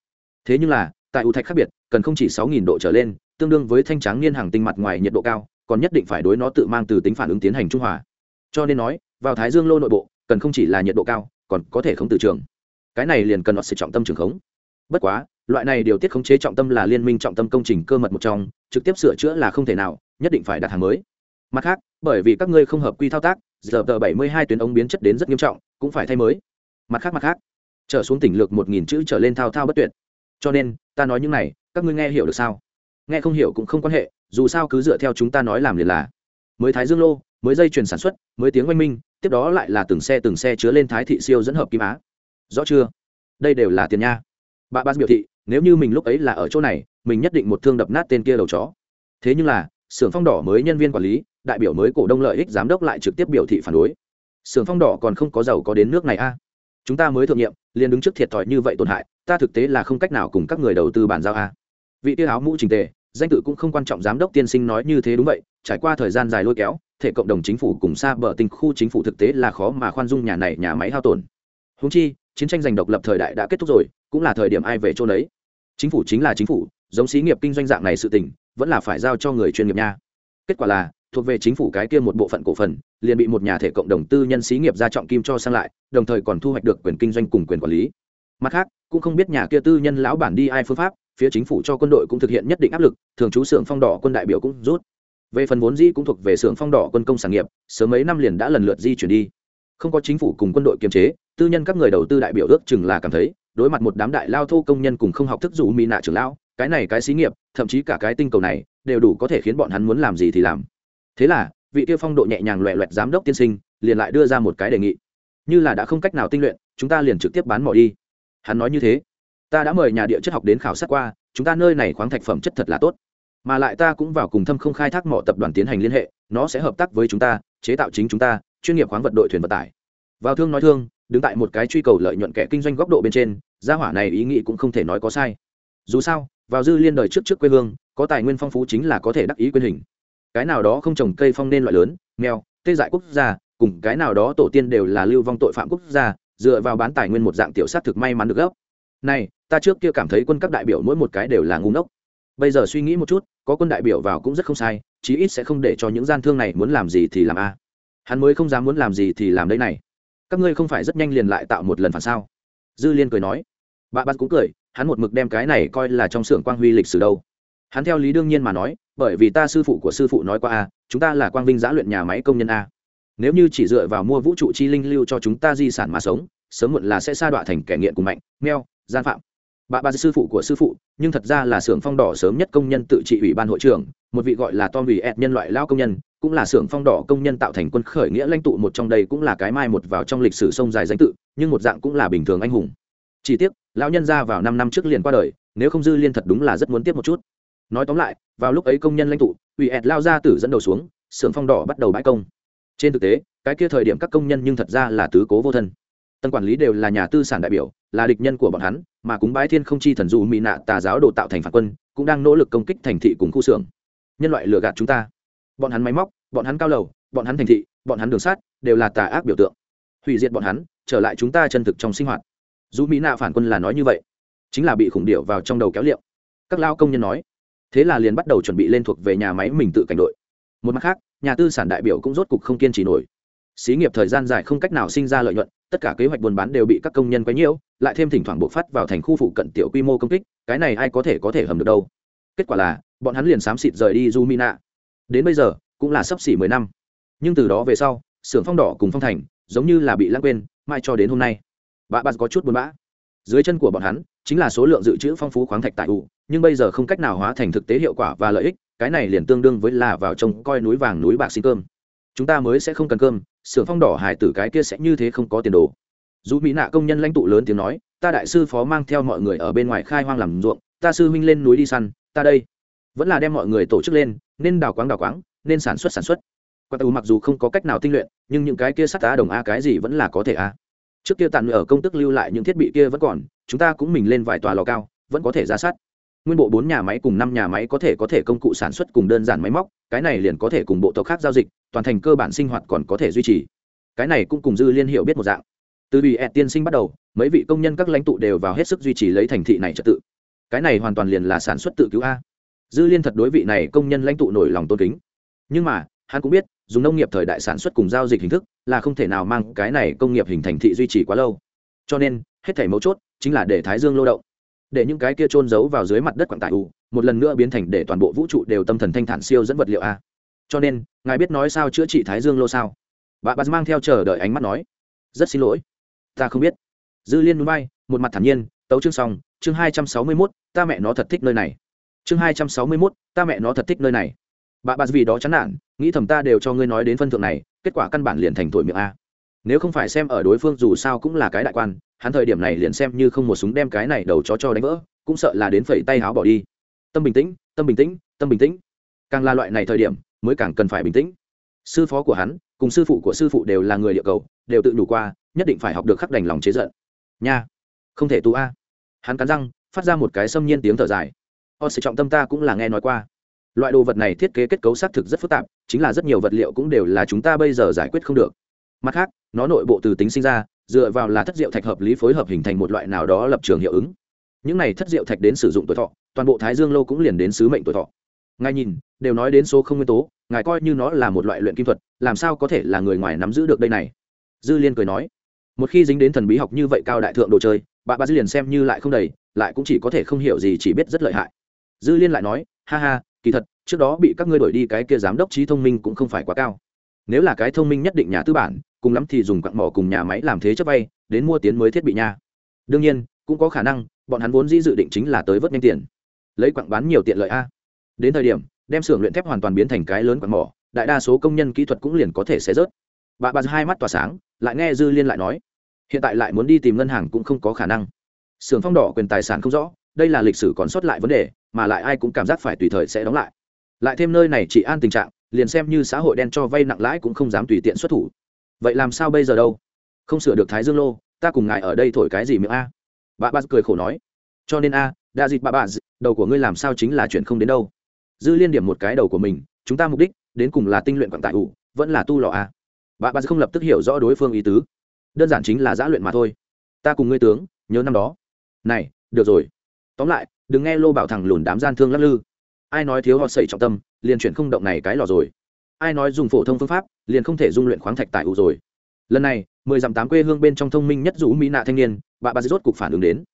Thế nhưng là, tại ưu thạch khác biệt, cần không chỉ sáu nghìn độ trở lên, tương đương với thanh trắng niên hàng tinh mặt ngoài nhiệt độ cao, còn nhất định phải đối nó tự mang từ tính phản ứng tiến hành trung hòa. Cho nên nói, vào thái dương lô nội bộ, cần không chỉ là nhiệt độ cao, còn có thể không từ trường. Cái này liền cần họ sự trọng tâm trường khống. Bất quá loại này điều tiết khống chế trọng tâm là liên minh trọng tâm công trình cơ mật một trong, trực tiếp sửa chữa là không thể nào, nhất định phải đặt hàng mới. Mặt khác, bởi vì các ngươi không hợp quy thao tác giờ tờ bảy mươi hai tuyến ống biến chất đến rất nghiêm trọng, cũng phải thay mới. Mặt khác mặt khác, trở xuống tỉnh lược một nghìn chữ trở lên thao thao bất tuyệt. Cho nên, ta nói những này, các ngươi nghe hiểu được sao? Nghe không hiểu cũng không quan hệ, dù sao cứ dựa theo chúng ta nói làm liền là. Mới thái dương lô, mới dây chuyền sản xuất, mới tiếng oanh minh, tiếp đó lại là từng xe từng xe chứa lên thái thị siêu dẫn hợp kim á. Rõ chưa? Đây đều là tiền nha. Bà bas biểu thị nếu như mình lúc ấy là ở chỗ này, mình nhất định một thương đập nát tên kia đầu chó. Thế nhưng là xưởng phong đỏ mới nhân viên quản lý, đại biểu mới cổ đông lợi ích giám đốc lại trực tiếp biểu thị phản đối. Xưởng phong đỏ còn không có giàu có đến nước này a. Chúng ta mới thượng nhiệm, liền đứng trước thiệt thòi như vậy tổn hại, ta thực tế là không cách nào cùng các người đầu tư bàn giao a. Vị tiêu áo mũ trình tề, danh tự cũng không quan trọng giám đốc tiên sinh nói như thế đúng vậy, trải qua thời gian dài lôi kéo, thể cộng đồng chính phủ cùng xa bờ tình khu chính phủ thực tế là khó mà khoan dung nhà này nhà máy hao tổn. Húng chi, chiến tranh giành độc lập thời đại đã kết thúc rồi, cũng là thời điểm ai về chỗ đấy chính phủ chính là chính phủ, giống xí nghiệp kinh doanh dạng này sự tình, vẫn là phải giao cho người chuyên nghiệp nha. Kết quả là, thuộc về chính phủ cái kia một bộ phận cổ phần, liền bị một nhà thể cộng đồng tư nhân xí nghiệp ra trọng kim cho sang lại, đồng thời còn thu hoạch được quyền kinh doanh cùng quyền quản lý. Mặt khác, cũng không biết nhà kia tư nhân lão bản đi ai phương pháp, phía chính phủ cho quân đội cũng thực hiện nhất định áp lực, thường trú xưởng phong đỏ quân đại biểu cũng rút. Về phần vốn dĩ cũng thuộc về xưởng phong đỏ quân công sản nghiệp, sớm mấy năm liền đã lần lượt di chuyển đi. Không có chính phủ cùng quân đội kiềm chế, tư nhân các người đầu tư đại biểu ước chừng là cảm thấy đối mặt một đám đại lao thô công nhân cùng không học thức dù mỹ nạ trưởng lão, cái này cái xí nghiệp, thậm chí cả cái tinh cầu này, đều đủ có thể khiến bọn hắn muốn làm gì thì làm. Thế là, vị tiêu phong độ nhẹ nhàng loẹ loẹt giám đốc tiên sinh, liền lại đưa ra một cái đề nghị. Như là đã không cách nào tinh luyện, chúng ta liền trực tiếp bán mỏ đi. Hắn nói như thế. Ta đã mời nhà địa chất học đến khảo sát qua, chúng ta nơi này khoáng thạch phẩm chất thật là tốt. Mà lại ta cũng vào cùng thâm không khai thác mỏ tập đoàn tiến hành liên hệ, nó sẽ hợp tác với chúng ta, chế tạo chính chúng ta, chuyên nghiệp khoáng vật đội thuyền vận tải. Vào thương nói thương đứng tại một cái truy cầu lợi nhuận kẻ kinh doanh góc độ bên trên, gia hỏa này ý nghĩ cũng không thể nói có sai. Dù sao, vào dư liên đời trước trước quê hương, có tài nguyên phong phú chính là có thể đắc ý quyền hình. Cái nào đó không trồng cây phong nên loại lớn mèo tê dại quốc gia, cùng cái nào đó tổ tiên đều là lưu vong tội phạm quốc gia, dựa vào bán tài nguyên một dạng tiểu sát thực may mắn được gấp. Này, ta trước kia cảm thấy quân các đại biểu mỗi một cái đều là ngu ngốc. Bây giờ suy nghĩ một chút, có quân đại biểu vào cũng rất không sai, chí ít sẽ không để cho những gian thương này muốn làm gì thì làm a. Hắn mới không dám muốn làm gì thì làm đây này các ngươi không phải rất nhanh liền lại tạo một lần phản sao? Dư liên cười nói. Bà bắt cũng cười, hắn một mực đem cái này coi là trong xưởng quang huy lịch sử đâu. Hắn theo lý đương nhiên mà nói, bởi vì ta sư phụ của sư phụ nói qua a, chúng ta là quang vinh giã luyện nhà máy công nhân a. Nếu như chỉ dựa vào mua vũ trụ chi linh lưu cho chúng ta di sản mà sống, sớm muộn là sẽ sa đọa thành kẻ nghiện cùng mạnh, meo, gian phạm. Bà ba sư phụ của sư phụ, nhưng thật ra là xưởng phong đỏ sớm nhất công nhân tự trị ủy ban hội trưởng một vị gọi là tom vì ẹt nhân loại lao công nhân, cũng là xưởng phong đỏ công nhân tạo thành quân khởi nghĩa lãnh tụ một trong đây cũng là cái mai một vào trong lịch sử sông dài danh tự, nhưng một dạng cũng là bình thường anh hùng. Chỉ tiếc, lão nhân ra vào năm năm trước liền qua đời, nếu không dư liên thật đúng là rất muốn tiếp một chút. Nói tóm lại, vào lúc ấy công nhân lãnh tụ ủy ẹt lao ra tử dẫn đầu xuống, xưởng phong đỏ bắt đầu bãi công. Trên thực tế, cái kia thời điểm các công nhân nhưng thật ra là tứ cố vô thân. Tân quản lý đều là nhà tư sản đại biểu, là địch nhân của bọn hắn, mà cúng bái thiên không chi thần dù mỹ nạ tà giáo đồ tạo thành phản quân, cũng đang nỗ lực công kích thành thị cùng khu xưởng nhân loại lừa gạt chúng ta. Bọn hắn máy móc, bọn hắn cao lầu, bọn hắn thành thị, bọn hắn đường sát đều là tà ác biểu tượng. Hủy diệt bọn hắn, trở lại chúng ta chân thực trong sinh hoạt. Dù mỹ nạ phản quân là nói như vậy, chính là bị khủng điệu vào trong đầu kéo liệu. Các lao công nhân nói, thế là liền bắt đầu chuẩn bị lên thuộc về nhà máy mình tự cảnh đội. Một mặt khác, nhà tư sản đại biểu cũng rốt cục không kiên trì nổi. Xí nghiệp thời gian dài không cách nào sinh ra lợi nhuận, tất cả kế hoạch buôn bán đều bị các công nhân quấy nhiễu, lại thêm thỉnh thoảng buộc phát vào thành khu phụ cận tiểu quy mô công kích, cái này ai có thể có thể hầm được đâu. Kết quả là bọn hắn liền xám xịt rời đi du mina đến bây giờ cũng là sắp xỉ mười năm. Nhưng từ đó về sau xưởng phong đỏ cùng phong thành giống như là bị lãng quên mai cho đến hôm nay. Bà bà có chút buồn bã. Dưới chân của bọn hắn chính là số lượng dự trữ phong phú khoáng thạch tại ủ, nhưng bây giờ không cách nào hóa thành thực tế hiệu quả và lợi ích cái này liền tương đương với là vào trông coi núi vàng núi bạc xin cơm. Chúng ta mới sẽ không cần cơm xưởng phong đỏ hải tử cái kia sẽ như thế không có tiền đồ. Dù mỹ nạ công nhân lãnh tụ lớn tiếng nói ta đại sư phó mang theo mọi người ở bên ngoài khai hoang làm ruộng ta sư huynh lên núi đi săn ta đây vẫn là đem mọi người tổ chức lên, nên đào quáng đào quáng, nên sản xuất sản xuất. Quan tù mặc dù không có cách nào tinh luyện, nhưng những cái kia sắt á đồng a cái gì vẫn là có thể a trước kia tàn ở công tức lưu lại những thiết bị kia vẫn còn, chúng ta cũng mình lên vài tòa lò cao, vẫn có thể ra sắt. Nguyên bộ bốn nhà máy cùng năm nhà máy có thể có thể công cụ sản xuất cùng đơn giản máy móc, cái này liền có thể cùng bộ tộc khác giao dịch, toàn thành cơ bản sinh hoạt còn có thể duy trì. Cái này cũng cùng dư liên hiệu biết một dạng. Từ bị ẹt tiên sinh bắt đầu, mấy vị công nhân các lãnh tụ đều vào hết sức duy trì lấy thành thị này trật tự. Cái này hoàn toàn liền là sản xuất tự cứu a dư liên thật đối vị này công nhân lãnh tụ nổi lòng tôn kính. Nhưng mà, hắn cũng biết, dùng nông nghiệp thời đại sản xuất cùng giao dịch hình thức là không thể nào mang cái này công nghiệp hình thành thị duy trì quá lâu. Cho nên, hết thể mấu chốt chính là để thái dương lô động. Để những cái kia trôn giấu vào dưới mặt đất quảng tại u một lần nữa biến thành để toàn bộ vũ trụ đều tâm thần thanh thản siêu dẫn vật liệu a. Cho nên, ngài biết nói sao chữa trị thái dương lô sao? Bà bà mang theo chờ đợi ánh mắt nói. Rất xin lỗi. Ta không biết. Dư liên núi bay, một mặt thản nhiên, tấu chương xong, chương hai trăm sáu mươi mốt, ta mẹ nó thật thích nơi này chương hai trăm sáu mươi mốt, ta mẹ nó thật thích nơi này. Bà bà vì đó chán nản, nghĩ thầm ta đều cho ngươi nói đến phân thượng này, kết quả căn bản liền thành thổi miệng a. Nếu không phải xem ở đối phương dù sao cũng là cái đại quan, hắn thời điểm này liền xem như không một súng đem cái này đầu chó cho đánh vỡ, cũng sợ là đến phẩy tay háo bỏ đi. Tâm bình tĩnh, tâm bình tĩnh, tâm bình tĩnh. Càng là loại này thời điểm, mới càng cần phải bình tĩnh. Sư phó của hắn, cùng sư phụ của sư phụ đều là người địa cầu, đều tự đủ qua, nhất định phải học được khắc đành lòng chế giận. Nha, không thể tu a. Hắn cắn răng, phát ra một cái xâm nhiên tiếng thở dài o sự trọng tâm ta cũng là nghe nói qua. Loại đồ vật này thiết kế kết cấu xác thực rất phức tạp, chính là rất nhiều vật liệu cũng đều là chúng ta bây giờ giải quyết không được. Mặt khác, nó nội bộ từ tính sinh ra, dựa vào là thất diệu thạch hợp lý phối hợp hình thành một loại nào đó lập trường hiệu ứng. Những này thất diệu thạch đến sử dụng tuổi thọ, toàn bộ thái dương lâu cũng liền đến sứ mệnh tuổi thọ. Ngài nhìn, đều nói đến số không nguyên tố, ngài coi như nó là một loại luyện kim thuật, làm sao có thể là người ngoài nắm giữ được đây này? Dư liên cười nói, một khi dính đến thần bí học như vậy cao đại thượng đồ chơi, bà ba dư liền xem như lại không đầy, lại cũng chỉ có thể không hiểu gì, chỉ biết rất lợi hại dư liên lại nói, ha ha, kỳ thật, trước đó bị các ngươi đổi đi cái kia giám đốc trí thông minh cũng không phải quá cao. Nếu là cái thông minh nhất định nhà tư bản, cùng lắm thì dùng quặng mỏ cùng nhà máy làm thế chấp vay, đến mua tiến mới thiết bị nha. Đương nhiên, cũng có khả năng, bọn hắn vốn dĩ dự định chính là tới vớt nhanh tiền. Lấy quặng bán nhiều tiện lợi a. Đến thời điểm, đem xưởng luyện thép hoàn toàn biến thành cái lớn quặng mỏ, đại đa số công nhân kỹ thuật cũng liền có thể sẽ rớt. Bà bà hai mắt tỏa sáng, lại nghe dư liên lại nói, hiện tại lại muốn đi tìm ngân hàng cũng không có khả năng. Xưởng phong đỏ quyền tài sản không rõ, đây là lịch sử còn sót lại vấn đề mà lại ai cũng cảm giác phải tùy thời sẽ đóng lại. Lại thêm nơi này chỉ an tình trạng, liền xem như xã hội đen cho vay nặng lãi cũng không dám tùy tiện xuất thủ. Vậy làm sao bây giờ đâu? Không sửa được thái dương lô, ta cùng ngài ở đây thổi cái gì miệng a? Bà bà cười khổ nói. Cho nên a đa dịch bà bà đầu của ngươi làm sao chính là chuyện không đến đâu? Dư liên điểm một cái đầu của mình, chúng ta mục đích, đến cùng là tinh luyện quảng tại ủ, vẫn là tu lò a. Bà bà không lập tức hiểu rõ đối phương ý tứ. Đơn giản chính là giã luyện mà thôi. Ta cùng ngươi tướng, nhớ năm đó. Này, được rồi. Tóm lại đừng nghe lô bảo thằng lùn đám gian thương lắc lư. Ai nói thiếu họ sẩy trọng tâm, liền chuyển không động này cái lò rồi. Ai nói dùng phổ thông phương pháp, liền không thể dung luyện khoáng thạch tại ủ rồi. Lần này, mười dặm tám quê hương bên trong thông minh nhất rủ mỹ nạ thanh niên, bà bà rốt cục phản ứng đến.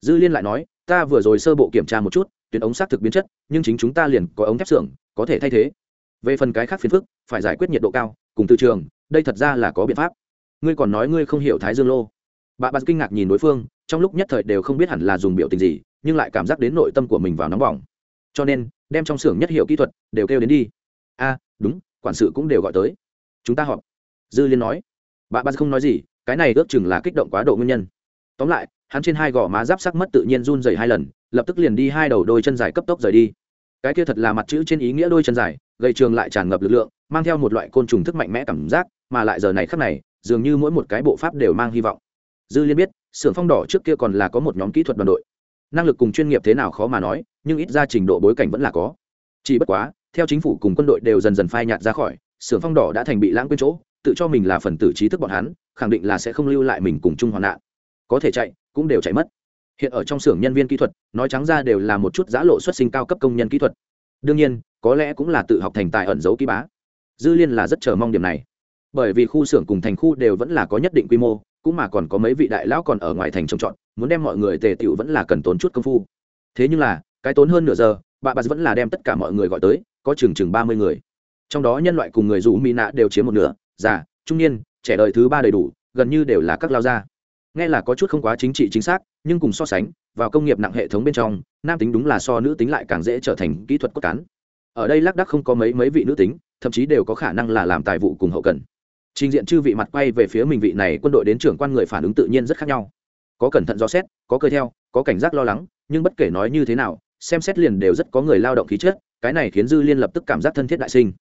Dư liên lại nói, ta vừa rồi sơ bộ kiểm tra một chút, tuyến ống xác thực biến chất, nhưng chính chúng ta liền có ống thép xưởng, có thể thay thế. Về phần cái khác phiền phức, phải giải quyết nhiệt độ cao, cùng từ trường, đây thật ra là có biện pháp. Ngươi còn nói ngươi không hiểu thái dương lô bà bà kinh ngạc nhìn đối phương, trong lúc nhất thời đều không biết hẳn là dùng biểu tình gì, nhưng lại cảm giác đến nội tâm của mình vào nóng bỏng. Cho nên, đem trong xưởng nhất hiệu kỹ thuật đều kêu đến đi. A, đúng, quản sự cũng đều gọi tới. Chúng ta họp. Dư liên nói. Bà bà không nói gì, cái này ước chừng là kích động quá độ nguyên nhân. Tóm lại, hắn trên hai gò má giáp sắc mất tự nhiên run dày hai lần, lập tức liền đi hai đầu đôi chân dài cấp tốc rời đi. Cái kia thật là mặt chữ trên ý nghĩa đôi chân dài, gây trường lại tràn ngập lực lượng, mang theo một loại côn trùng thức mạnh mẽ cảm giác, mà lại giờ này khắc này, dường như mỗi một cái bộ pháp đều mang hy vọng dư liên biết, xưởng phong đỏ trước kia còn là có một nhóm kỹ thuật đoàn đội. Năng lực cùng chuyên nghiệp thế nào khó mà nói, nhưng ít ra trình độ bối cảnh vẫn là có. Chỉ bất quá, theo chính phủ cùng quân đội đều dần dần phai nhạt ra khỏi, xưởng phong đỏ đã thành bị lãng quên chỗ, tự cho mình là phần tử trí thức bọn hắn, khẳng định là sẽ không lưu lại mình cùng chung hoạn nạn. Có thể chạy, cũng đều chạy mất. Hiện ở trong xưởng nhân viên kỹ thuật, nói trắng ra đều là một chút giã lộ xuất sinh cao cấp công nhân kỹ thuật. Đương nhiên, có lẽ cũng là tự học thành tài ẩn giấu ký bá. Dư liên là rất chờ mong điểm này. Bởi vì khu xưởng cùng thành khu đều vẫn là có nhất định quy mô cũng mà còn có mấy vị đại lão còn ở ngoài thành trồng trọt, muốn đem mọi người tề tựu vẫn là cần tốn chút công phu. Thế nhưng là, cái tốn hơn nửa giờ, bà bà vẫn là đem tất cả mọi người gọi tới, có chừng chừng ba mươi người. Trong đó nhân loại cùng người rủ mỹ nạ đều chiếm một nửa, già, trung niên, trẻ đời thứ ba đầy đủ, gần như đều là các lao gia. Nghe là có chút không quá chính trị chính xác, nhưng cùng so sánh, vào công nghiệp nặng hệ thống bên trong, nam tính đúng là so nữ tính lại càng dễ trở thành kỹ thuật cốt cán. Ở đây lác đác không có mấy mấy vị nữ tính, thậm chí đều có khả năng là làm tài vụ cùng hậu cần trình diện chư vị mặt quay về phía mình vị này quân đội đến trưởng quan người phản ứng tự nhiên rất khác nhau. Có cẩn thận do xét, có cơ theo, có cảnh giác lo lắng, nhưng bất kể nói như thế nào, xem xét liền đều rất có người lao động khí chất, cái này khiến dư liên lập tức cảm giác thân thiết đại sinh.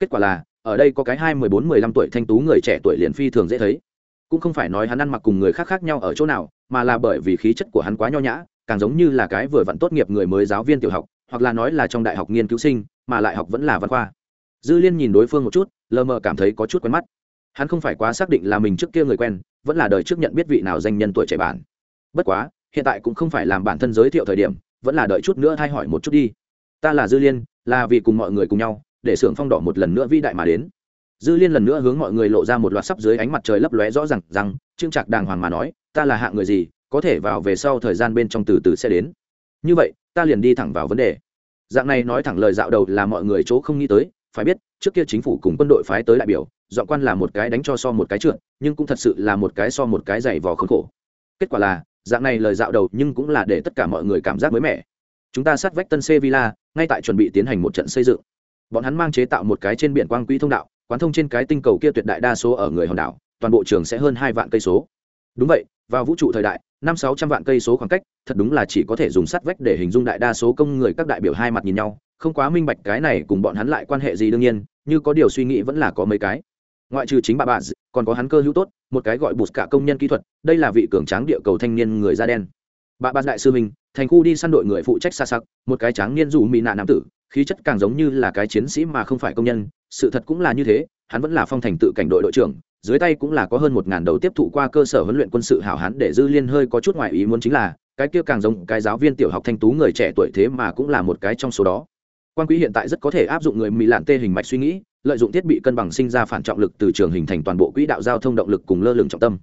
Kết quả là, ở đây có cái hai mười bốn mười lăm tuổi thanh tú người trẻ tuổi liền phi thường dễ thấy. Cũng không phải nói hắn ăn mặc cùng người khác khác nhau ở chỗ nào, mà là bởi vì khí chất của hắn quá nho nhã, càng giống như là cái vừa vặn tốt nghiệp người mới giáo viên tiểu học, hoặc là nói là trong đại học nghiên cứu sinh, mà lại học vẫn là văn khoa. Dư liên nhìn đối phương một chút, lờ mờ cảm thấy có chút quen mắt hắn không phải quá xác định là mình trước kia người quen, vẫn là đời trước nhận biết vị nào danh nhân tuổi trẻ bản bất quá, hiện tại cũng không phải làm bản thân giới thiệu thời điểm, vẫn là đợi chút nữa thay hỏi một chút đi. Ta là dư liên, là vì cùng mọi người cùng nhau, để xưởng phong đỏ một lần nữa vĩ đại mà đến. Dư liên lần nữa hướng mọi người lộ ra một loạt sắp dưới ánh mặt trời lấp lóe rõ ràng rằng, trương trạc đàng hoàng mà nói, ta là hạng người gì, có thể vào về sau thời gian bên trong từ từ sẽ đến. Như vậy, ta liền đi thẳng vào vấn đề. Dạng này nói thẳng lời dạo đầu là mọi người chỗ không nghĩ tới phải biết, trước kia chính phủ cùng quân đội phái tới đại biểu, dọn quan là một cái đánh cho so một cái trượt, nhưng cũng thật sự là một cái so một cái dày vò khốn khổ. Kết quả là, dạng này lời dạo đầu nhưng cũng là để tất cả mọi người cảm giác mới mẻ. Chúng ta sát vách tân sevilla, ngay tại chuẩn bị tiến hành một trận xây dựng. Bọn hắn mang chế tạo một cái trên biển quang quỹ thông đạo, quán thông trên cái tinh cầu kia tuyệt đại đa số ở người hòn đảo, toàn bộ trường sẽ hơn hai vạn cây số. Đúng vậy, vào vũ trụ thời đại, năm sáu trăm vạn cây số khoảng cách, thật đúng là chỉ có thể dùng sắt vách để hình dung đại đa số công người các đại biểu hai mặt nhìn nhau không quá minh bạch cái này cùng bọn hắn lại quan hệ gì đương nhiên, như có điều suy nghĩ vẫn là có mấy cái. Ngoại trừ chính bà bà, còn có hắn cơ hữu tốt, một cái gọi bụt cả công nhân kỹ thuật, đây là vị cường tráng địa cầu thanh niên người da đen. Bà bà đại sư mình, thành khu đi săn đội người phụ trách xa sặc, một cái tráng niên dù mỹ nạ nam tử, khí chất càng giống như là cái chiến sĩ mà không phải công nhân, sự thật cũng là như thế, hắn vẫn là phong thành tự cảnh đội đội trưởng, dưới tay cũng là có hơn một ngàn đầu tiếp thụ qua cơ sở huấn luyện quân sự hảo hán để dư liên hơi có chút ngoại ý muốn chính là, cái kia càng giống cái giáo viên tiểu học thanh tú người trẻ tuổi thế mà cũng là một cái trong số đó quan quỹ hiện tại rất có thể áp dụng người mỹ lạn tê hình mạch suy nghĩ, lợi dụng thiết bị cân bằng sinh ra phản trọng lực từ trường hình thành toàn bộ quỹ đạo giao thông động lực cùng lơ lửng trọng tâm.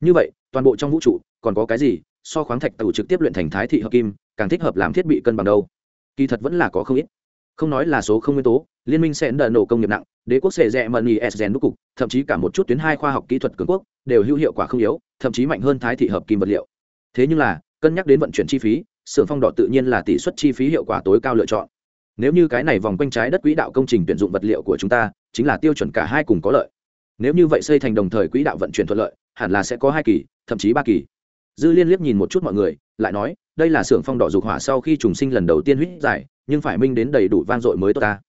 Như vậy, toàn bộ trong vũ trụ, còn có cái gì so khoáng thạch tàu trực tiếp luyện thành thái thị hợp kim, càng thích hợp làm thiết bị cân bằng đâu? Kỳ thật vẫn là có không ít. Không nói là số không nguyên tố, liên minh sẽ đỡ nổ công nghiệp nặng, đế quốc sẽ rẽ mận ý gen đúc cục, thậm chí cả một chút tuyến hai khoa học kỹ thuật cường quốc đều hữu hiệu quả không yếu, thậm chí mạnh hơn thái thị hợp kim vật liệu. Thế nhưng là, cân nhắc đến vận chuyển chi phí, xưởng phong đỏ tự nhiên là tỷ suất chi phí hiệu quả tối cao lựa chọn nếu như cái này vòng quanh trái đất quỹ đạo công trình tuyển dụng vật liệu của chúng ta chính là tiêu chuẩn cả hai cùng có lợi. Nếu như vậy xây thành đồng thời quỹ đạo vận chuyển thuận lợi, hẳn là sẽ có hai kỳ, thậm chí ba kỳ. Dư liên liếc nhìn một chút mọi người, lại nói, đây là xưởng phong đỏ dục hỏa sau khi trùng sinh lần đầu tiên huyết giải, nhưng phải minh đến đầy đủ vang dội mới tốt ta.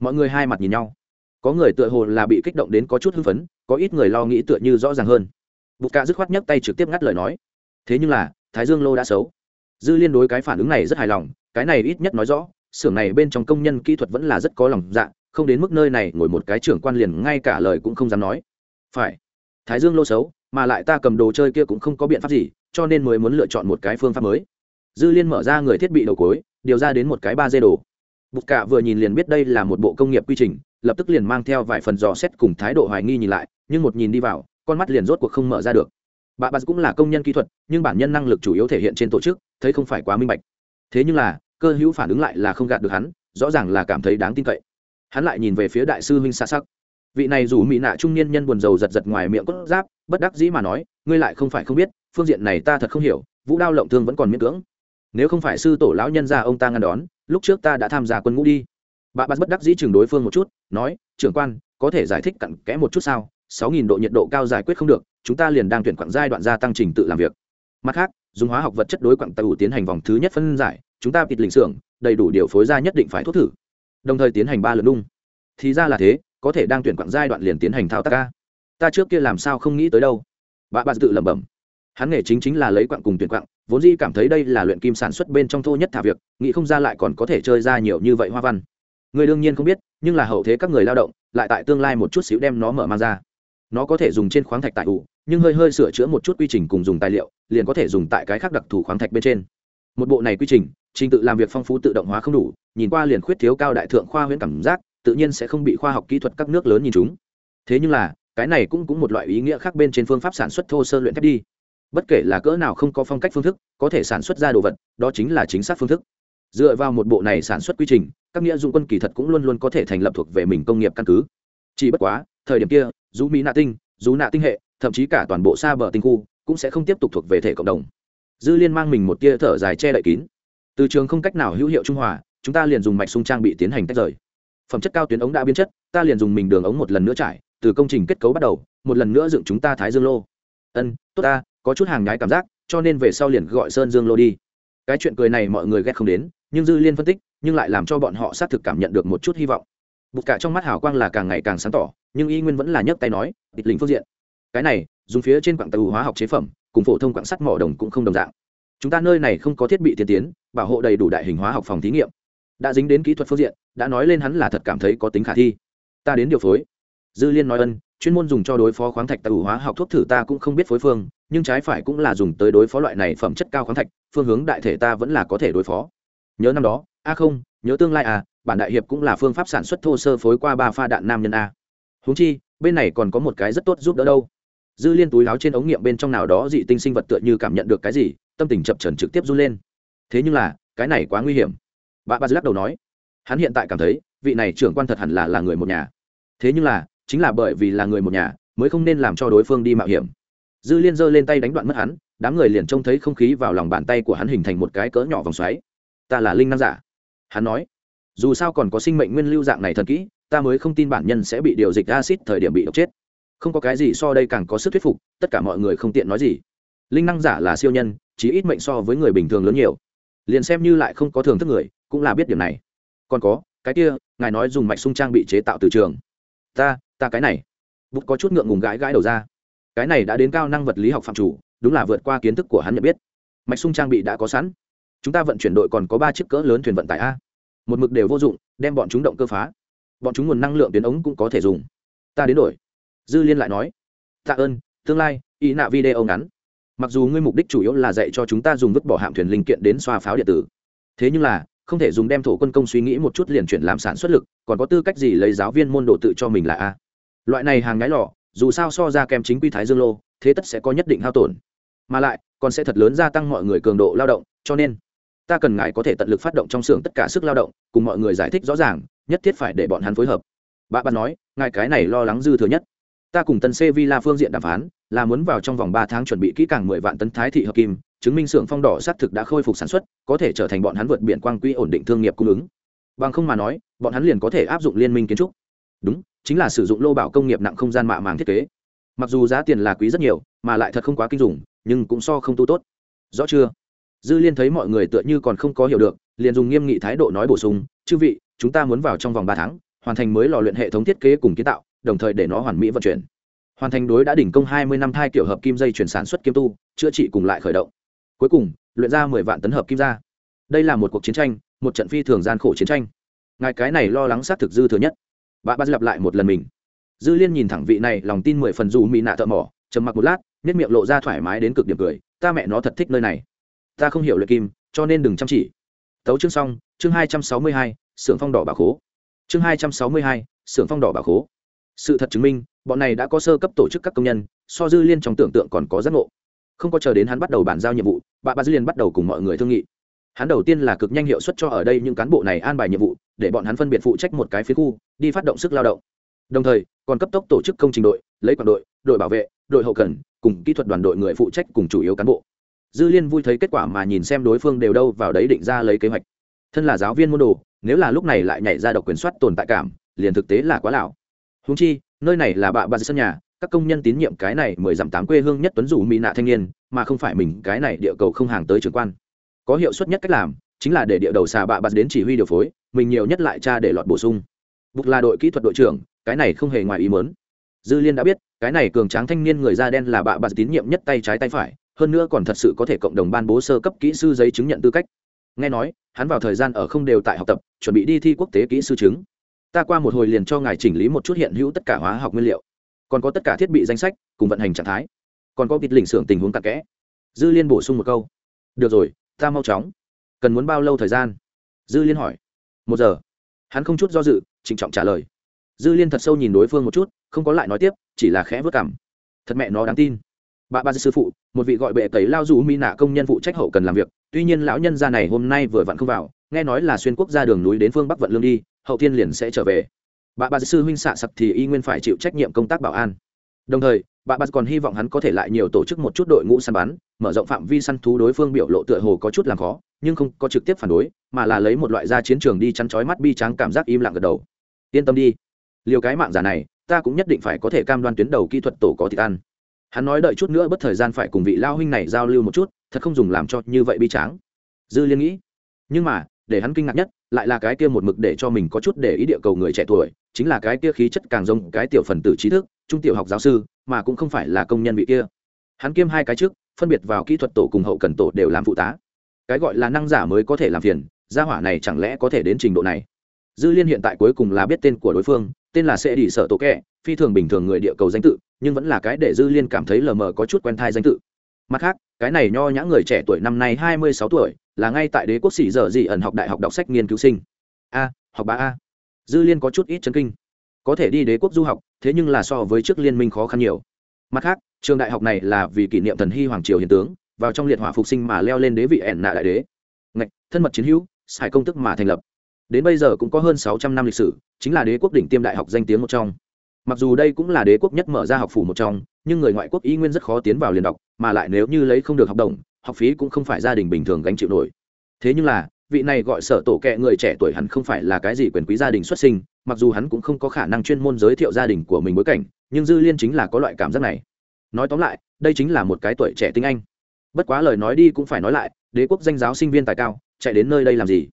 Mọi người hai mặt nhìn nhau. Có người tựa hồ là bị kích động đến có chút hưng phấn, có ít người lo nghĩ tựa như rõ ràng hơn. Bục ca dứt khoát nhấc tay trực tiếp ngắt lời nói. Thế nhưng là, thái dương lô đã xấu. Dư liên đối cái phản ứng này rất hài lòng, cái này ít nhất nói rõ xưởng này bên trong công nhân kỹ thuật vẫn là rất có lòng dạ không đến mức nơi này ngồi một cái trưởng quan liền ngay cả lời cũng không dám nói. Phải, thái dương lô xấu, mà lại ta cầm đồ chơi kia cũng không có biện pháp gì, cho nên mới muốn lựa chọn một cái phương pháp mới. Dư liên mở ra người thiết bị đầu cối, điều ra đến một cái ba dê đồ. Bục cả vừa nhìn liền biết đây là một bộ công nghiệp quy trình, lập tức liền mang theo vài phần dò xét cùng thái độ hoài nghi nhìn lại, nhưng một nhìn đi vào, con mắt liền rốt cuộc không mở ra được. Bà bà cũng là công nhân kỹ thuật, nhưng bản nhân năng lực chủ yếu thể hiện trên tổ chức, thấy không phải quá minh bạch. Thế nhưng là cơ hữu phản ứng lại là không gạt được hắn, rõ ràng là cảm thấy đáng tin cậy. Hắn lại nhìn về phía đại sư huynh xa sắc. Vị này dù mỹ nạ trung niên nhân buồn rầu giật giật ngoài miệng cốt giáp, bất đắc dĩ mà nói, ngươi lại không phải không biết, phương diện này ta thật không hiểu, vũ đao lộng thương vẫn còn miễn cưỡng. Nếu không phải sư tổ lão nhân ra ông ta ngăn đón, lúc trước ta đã tham gia quân ngũ đi. Bà bắt bất đắc dĩ chừng đối phương một chút, nói, trưởng quan, có thể giải thích cặn kẽ một chút sao? Sáu nghìn độ nhiệt độ cao giải quyết không được, chúng ta liền đang tuyển quặng giai đoạn gia tăng trình tự làm việc. Mặt khác, dùng hóa học vật chất đối quặng tàu tiến hành vòng thứ nhất phân giải chúng ta bịt lình xưởng, đầy đủ điều phối ra nhất định phải thuốc thử. Đồng thời tiến hành ba lần đung thì ra là thế, có thể đang tuyển quặng giai đoạn liền tiến hành thao tác ca. Ta trước kia làm sao không nghĩ tới đâu. Bà bà tự lẩm bẩm. Hắn nghề chính chính là lấy quặng cùng tuyển quặng vốn dĩ cảm thấy đây là luyện kim sản xuất bên trong thô nhất thả việc, nghĩ không ra lại còn có thể chơi ra nhiều như vậy hoa văn. Người đương nhiên không biết, nhưng là hậu thế các người lao động, lại tại tương lai một chút xíu đem nó mở mang ra. Nó có thể dùng trên khoáng thạch tại ủ, nhưng hơi hơi sửa chữa một chút quy trình cùng dùng tài liệu, liền có thể dùng tại cái khác đặc thù khoáng thạch bên trên một bộ này quy trình trình tự làm việc phong phú tự động hóa không đủ, nhìn qua liền khuyết thiếu cao đại thượng khoa huyễn cảm giác, tự nhiên sẽ không bị khoa học kỹ thuật các nước lớn nhìn chúng. Thế nhưng là, cái này cũng cũng một loại ý nghĩa khác bên trên phương pháp sản xuất thô sơ luyện thép đi. Bất kể là cỡ nào không có phong cách phương thức, có thể sản xuất ra đồ vật, đó chính là chính xác phương thức. Dựa vào một bộ này sản xuất quy trình, các nghĩa dụng quân kỳ thật cũng luôn luôn có thể thành lập thuộc về mình công nghiệp căn cứ. Chỉ bất quá, thời điểm kia, dù mỹ nạ tinh, dù nạ tinh hệ, thậm chí cả toàn bộ xa bờ tinh khu, cũng sẽ không tiếp tục thuộc về thể cộng đồng dư liên mang mình một tia thở dài che đậy kín. Từ trường không cách nào hữu hiệu trung hòa, chúng ta liền dùng mạch sung trang bị tiến hành tách rời. Phẩm chất cao tuyến ống đã biến chất, ta liền dùng mình đường ống một lần nữa trải, từ công trình kết cấu bắt đầu, một lần nữa dựng chúng ta thái dương lô. Ân, tốt ta, có chút hàng nhái cảm giác, cho nên về sau liền gọi sơn dương lô đi. Cái chuyện cười này mọi người ghét không đến, nhưng dư liên phân tích, nhưng lại làm cho bọn họ xác thực cảm nhận được một chút hy vọng. Bục cả trong mắt hào quang là càng ngày càng sáng tỏ, nhưng y nguyên vẫn là nhấc tay nói, địch lình phương diện. Cái này, dùng phía trên quảng tàu hóa học chế phẩm cùng phổ thông quảng sắt mỏ đồng cũng không đồng dạng. Chúng ta nơi này không có thiết bị tiên tiến, bảo hộ đầy đủ đại hình hóa học phòng thí nghiệm. Đã dính đến kỹ thuật phương diện, đã nói lên hắn là thật cảm thấy có tính khả thi. Ta đến điều phối. Dư liên nói ân, chuyên môn dùng cho đối phó khoáng thạch tàu hóa học thuốc thử ta cũng không biết phối phương, nhưng trái phải cũng là dùng tới đối phó loại này phẩm chất cao khoáng thạch, phương hướng đại thể ta vẫn là có thể đối phó. Nhớ năm đó, a không, nhớ tương lai à bản đại hiệp cũng là phương pháp sản xuất thô sơ phối qua ba pha đạn nam nhân a. Húng chi, bên này còn có một cái rất tốt giúp đỡ đâu dư liên túi láo trên ống nghiệm bên trong nào đó dị tinh sinh vật tựa như cảm nhận được cái gì, tâm tình chập trần trực tiếp run lên. Thế nhưng là, cái này quá nguy hiểm. Bà bà lắc đầu nói, hắn hiện tại cảm thấy, vị này trưởng quan thật hẳn là là người một nhà. Thế nhưng là, chính là bởi vì là người một nhà, mới không nên làm cho đối phương đi mạo hiểm. Dư liên giơ lên tay đánh đoạn mất hắn, đám người liền trông thấy không khí vào lòng bàn tay của hắn hình thành một cái cỡ nhỏ vòng xoáy. Ta là linh năng giả. Hắn nói, dù sao còn có sinh mệnh nguyên lưu dạng này thần kỹ, ta mới không tin bản nhân sẽ bị điều dịch acid thời điểm bị độc chết không có cái gì so đây càng có sức thuyết phục, tất cả mọi người không tiện nói gì. Linh năng giả là siêu nhân chỉ ít mệnh so với người bình thường lớn nhiều. Liền xem như lại không có thường thức người, cũng là biết điểm này. Còn có, cái kia, ngài nói dùng mạch sung trang bị chế tạo từ trường. Ta ta cái này. Bút có chút ngượng ngùng gãi gãi đầu ra. Cái này đã đến cao năng vật lý học phạm chủ, đúng là vượt qua kiến thức của hắn nhận biết. Mạch sung trang bị đã có sẵn. Chúng ta vận chuyển đội còn có ba chiếc cỡ lớn thuyền vận tải a. Một mực đều vô dụng, đem bọn chúng động cơ phá. Bọn chúng nguồn năng lượng tuyến ống cũng có thể dùng. Ta đến đổi dư liên lại nói, tạ ơn, tương lai, ý nạ video ngắn. Mặc dù ngươi mục đích chủ yếu là dạy cho chúng ta dùng vứt bỏ hạm thuyền linh kiện đến xoa pháo điện tử, thế nhưng là, không thể dùng đem thổ quân công suy nghĩ một chút liền chuyển làm sản xuất lực, còn có tư cách gì lấy giáo viên môn đồ tự cho mình là a? Loại này hàng ngái lò, dù sao so ra kèm chính quy thái dương lô, thế tất sẽ có nhất định hao tổn. Mà lại, còn sẽ thật lớn gia tăng mọi người cường độ lao động, cho nên, ta cần ngài có thể tận lực phát động trong xưởng tất cả sức lao động, cùng mọi người giải thích rõ ràng, nhất thiết phải để bọn hắn phối hợp. Bà bà nói, ngài cái này lo lắng dư thừa nhất ta cùng tân c villa phương diện đàm phán, là muốn vào trong vòng ba tháng chuẩn bị kỹ càng mười vạn tấn thái thị hợp kim, chứng minh xưởng phong đỏ xác thực đã khôi phục sản xuất, có thể trở thành bọn hắn vượt biển quang quỹ ổn định thương nghiệp cung ứng. Bằng không mà nói, bọn hắn liền có thể áp dụng liên minh kiến trúc. Đúng, chính là sử dụng lô bảo công nghiệp nặng không gian mạ màng thiết kế. Mặc dù giá tiền là quý rất nhiều, mà lại thật không quá kinh dùng nhưng cũng so không tu tốt. Rõ chưa? Dư liên thấy mọi người tựa như còn không có hiểu được, liền dùng nghiêm nghị thái độ nói bổ sung, chư vị, chúng ta muốn vào trong vòng ba tháng, hoàn thành mới lò luyện hệ thống thiết kế cùng kiến tạo đồng thời để nó hoàn mỹ vận chuyển. Hoàn thành đối đã đỉnh công hai mươi năm thai kiểu hợp kim dây chuyển sản xuất kim tu, chữa trị cùng lại khởi động. Cuối cùng, luyện ra mười vạn tấn hợp kim ra. Đây là một cuộc chiến tranh, một trận phi thường gian khổ chiến tranh. Ngài cái này lo lắng xác thực dư thừa nhất. Bà ba lặp lại một lần mình. Dư liên nhìn thẳng vị này, lòng tin mười phần dù mỹ nạ thợ mỏ, trầm mặc một lát nếp miệng lộ ra thoải mái đến cực điểm cười, ta mẹ nó thật thích nơi này. Ta không hiểu luyện kim, cho nên đừng chăm chỉ. Tấu chương xong, chương hai trăm sáu mươi hai, xưởng phong đỏ bà khố. Chương hai trăm sáu mươi hai, xưởng phong đỏ bà khố sự thật chứng minh, bọn này đã có sơ cấp tổ chức các công nhân, so dư liên trong tưởng tượng còn có giác ngộ. Không có chờ đến hắn bắt đầu bàn giao nhiệm vụ, bà ba dư liên bắt đầu cùng mọi người thương nghị. Hắn đầu tiên là cực nhanh hiệu suất cho ở đây những cán bộ này an bài nhiệm vụ, để bọn hắn phân biệt phụ trách một cái phía khu, đi phát động sức lao động. Đồng thời, còn cấp tốc tổ chức công trình đội, lấy quản đội đội bảo vệ, đội hậu cần, cùng kỹ thuật đoàn đội người phụ trách cùng chủ yếu cán bộ. Dư liên vui thấy kết quả mà nhìn xem đối phương đều đâu vào đấy định ra lấy kế hoạch. Thân là giáo viên môn đồ, nếu là lúc này lại nhảy ra độc quyền soát tồn tại cảm, liền thực tế là quá lão húng chi, nơi này là bạ bạ sân nhà, các công nhân tín nhiệm cái này mười dặm tám quê hương nhất tuấn rủ mỹ nạ thanh niên, mà không phải mình, cái này địa cầu không hàng tới trường quan. Có hiệu suất nhất cách làm, chính là để địa đầu xà bạ bạ đến chỉ huy điều phối, mình nhiều nhất lại cha để lọt bổ sung. Bục là đội kỹ thuật đội trưởng, cái này không hề ngoài ý mớn dư liên đã biết, cái này cường tráng thanh niên người da đen là bạ bạ tín nhiệm nhất tay trái tay phải, hơn nữa còn thật sự có thể cộng đồng ban bố sơ cấp kỹ sư giấy chứng nhận tư cách. Nghe nói, hắn vào thời gian ở không đều tại học tập, chuẩn bị đi thi quốc tế kỹ sư chứng ta qua một hồi liền cho ngài chỉnh lý một chút hiện hữu tất cả hóa học nguyên liệu. Còn có tất cả thiết bị danh sách, cùng vận hành trạng thái. Còn có kịch lỉnh xưởng tình huống tạc kẽ. Dư liên bổ sung một câu. Được rồi, ta mau chóng. Cần muốn bao lâu thời gian? Dư liên hỏi. Một giờ. Hắn không chút do dự, trịnh trọng trả lời. Dư liên thật sâu nhìn đối phương một chút, không có lại nói tiếp, chỉ là khẽ vớt cảm thật mẹ nó đáng tin bà ba sư phụ, một vị gọi bệ tẩy lao dù mi nạ công nhân phụ trách hậu cần làm việc. Tuy nhiên lão nhân gia này hôm nay vừa vặn không vào, nghe nói là xuyên quốc gia đường núi đến phương bắc vận lương đi, hậu thiên liền sẽ trở về. Bà ba sư huynh xạ sặc thì y nguyên phải chịu trách nhiệm công tác bảo an. Đồng thời, bà ba còn hy vọng hắn có thể lại nhiều tổ chức một chút đội ngũ săn bắn, mở rộng phạm vi săn thú đối phương biểu lộ tựa hồ có chút làm khó, nhưng không có trực tiếp phản đối, mà là lấy một loại ra chiến trường đi chắn chói mắt bi trắng cảm giác im lặng gật đầu. Yên tâm đi. Liều cái mạng giả này, ta cũng nhất định phải có thể cam đoan tuyến đầu kỹ thuật tổ có thịt ăn hắn nói đợi chút nữa bất thời gian phải cùng vị lao huynh này giao lưu một chút, thật không dùng làm cho như vậy bi tráng. Dư liên nghĩ, nhưng mà, để hắn kinh ngạc nhất, lại là cái kia một mực để cho mình có chút để ý địa cầu người trẻ tuổi, chính là cái kia khí chất càng giống cái tiểu phần tử trí thức, trung tiểu học giáo sư, mà cũng không phải là công nhân vị kia. Hắn kiêm hai cái trước, phân biệt vào kỹ thuật tổ cùng hậu cần tổ đều làm phụ tá. Cái gọi là năng giả mới có thể làm phiền, gia hỏa này chẳng lẽ có thể đến trình độ này? Dư liên hiện tại cuối cùng là biết tên của đối phương tên là sẽ đi sợ tổ kẹ, phi thường bình thường người địa cầu danh tự, nhưng vẫn là cái để dư liên cảm thấy lờ mờ có chút quen thai danh tự. Mặt khác, cái này nho nhã người trẻ tuổi năm nay hai mươi sáu tuổi, là ngay tại đế quốc sĩ dở dị ẩn học đại học đọc sách nghiên cứu sinh. A, học ba a. Dư liên có chút ít chân kinh. Có thể đi đế quốc du học, thế nhưng là so với trước liên minh khó khăn nhiều. Mặt khác, trường đại học này là vì kỷ niệm thần hy hoàng triều hiền tướng, vào trong liệt hỏa phục sinh mà leo lên đế vị ẻn nạ đại đế. Ngạch, thân mật chiến hữu, xài công tức mà thành lập đến bây giờ cũng có hơn sáu trăm năm lịch sử, chính là đế quốc đỉnh tiêm đại học danh tiếng một trong. Mặc dù đây cũng là đế quốc nhất mở ra học phủ một trong, nhưng người ngoại quốc y nguyên rất khó tiến vào liền đọc, mà lại nếu như lấy không được học đồng, học phí cũng không phải gia đình bình thường gánh chịu nổi. Thế nhưng là, vị này gọi sở tổ kệ người trẻ tuổi hắn không phải là cái gì quyền quý gia đình xuất sinh, mặc dù hắn cũng không có khả năng chuyên môn giới thiệu gia đình của mình bối cảnh, nhưng dư liên chính là có loại cảm giác này. Nói tóm lại, đây chính là một cái tuổi trẻ tinh anh. Bất quá lời nói đi cũng phải nói lại, đế quốc danh giáo sinh viên tài cao, chạy đến nơi đây làm gì?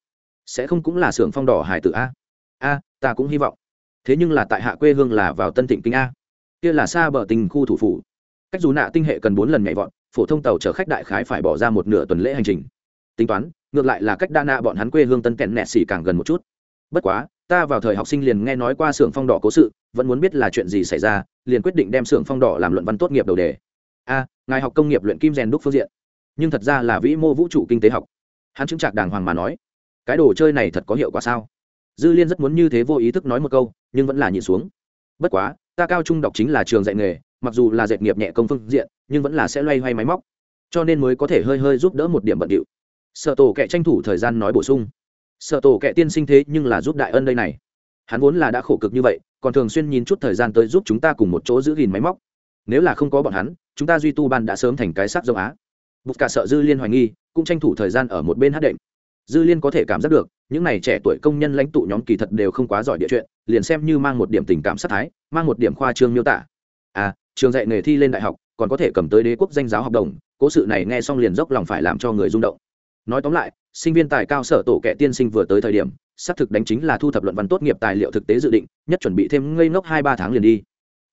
Sẽ không cũng là xưởng phong đỏ hải tử a? A, ta cũng hy vọng. Thế nhưng là tại hạ quê hương là vào tân thịnh kinh a. Kia là xa bờ tình khu thủ phủ. Cách dù nạ tinh hệ cần bốn lần nhảy vọt, phổ thông tàu chở khách đại khái phải bỏ ra một nửa tuần lễ hành trình. Tính toán, ngược lại là cách đa nạ bọn hắn quê hương tân kẹn nẹt xỉ càng gần một chút. Bất quá, ta vào thời học sinh liền nghe nói qua xưởng phong đỏ cố sự, vẫn muốn biết là chuyện gì xảy ra, liền quyết định đem xưởng phong đỏ làm luận văn tốt nghiệp đầu đề. A, ngài học công nghiệp luyện kim rèn đúc phương diện. Nhưng thật ra là vĩ mô vũ trụ kinh tế học. Hắn chứng trạc đàng hoàng mà nói cái đồ chơi này thật có hiệu quả sao? Dư liên rất muốn như thế vô ý thức nói một câu, nhưng vẫn là nhịn xuống. Bất quá, ta cao trung đọc chính là trường dạy nghề, mặc dù là dệt nghiệp nhẹ công phương diện, nhưng vẫn là sẽ loay hoay máy móc, cho nên mới có thể hơi hơi giúp đỡ một điểm bận điệu. Sợ tổ kệ tranh thủ thời gian nói bổ sung. Sợ tổ kệ tiên sinh thế nhưng là giúp đại ân đây này. Hắn vốn là đã khổ cực như vậy, còn thường xuyên nhìn chút thời gian tới giúp chúng ta cùng một chỗ giữ gìn máy móc. Nếu là không có bọn hắn, chúng ta duy tu ban đã sớm thành cái sắc dâu á. Bục cả sợ dư liên hoài nghi, cũng tranh thủ thời gian ở một bên hát đệm dư liên có thể cảm giác được, những n à y trẻ tuổi công nhân lãnh tụ nhóm kỳ thật đều không quá giỏi địa chuyện, liền xem như mang một điểm tình cảm sát thái, mang một điểm khoa trương miêu tả. À trường dạy nghề thi lên đại học, còn có thể cầm tới đế quốc danh giáo học đồng, cố sự này nghe xong liền dốc lòng phải làm cho người rung động. Nói tóm lại, sinh viên tài cao sở tổ kẻ tiên sinh vừa tới thời điểm, xác thực đánh chính là thu thập luận văn tốt nghiệp tài liệu thực tế dự định, nhất chuẩn bị thêm ngây ngốc hai ba tháng liền đi.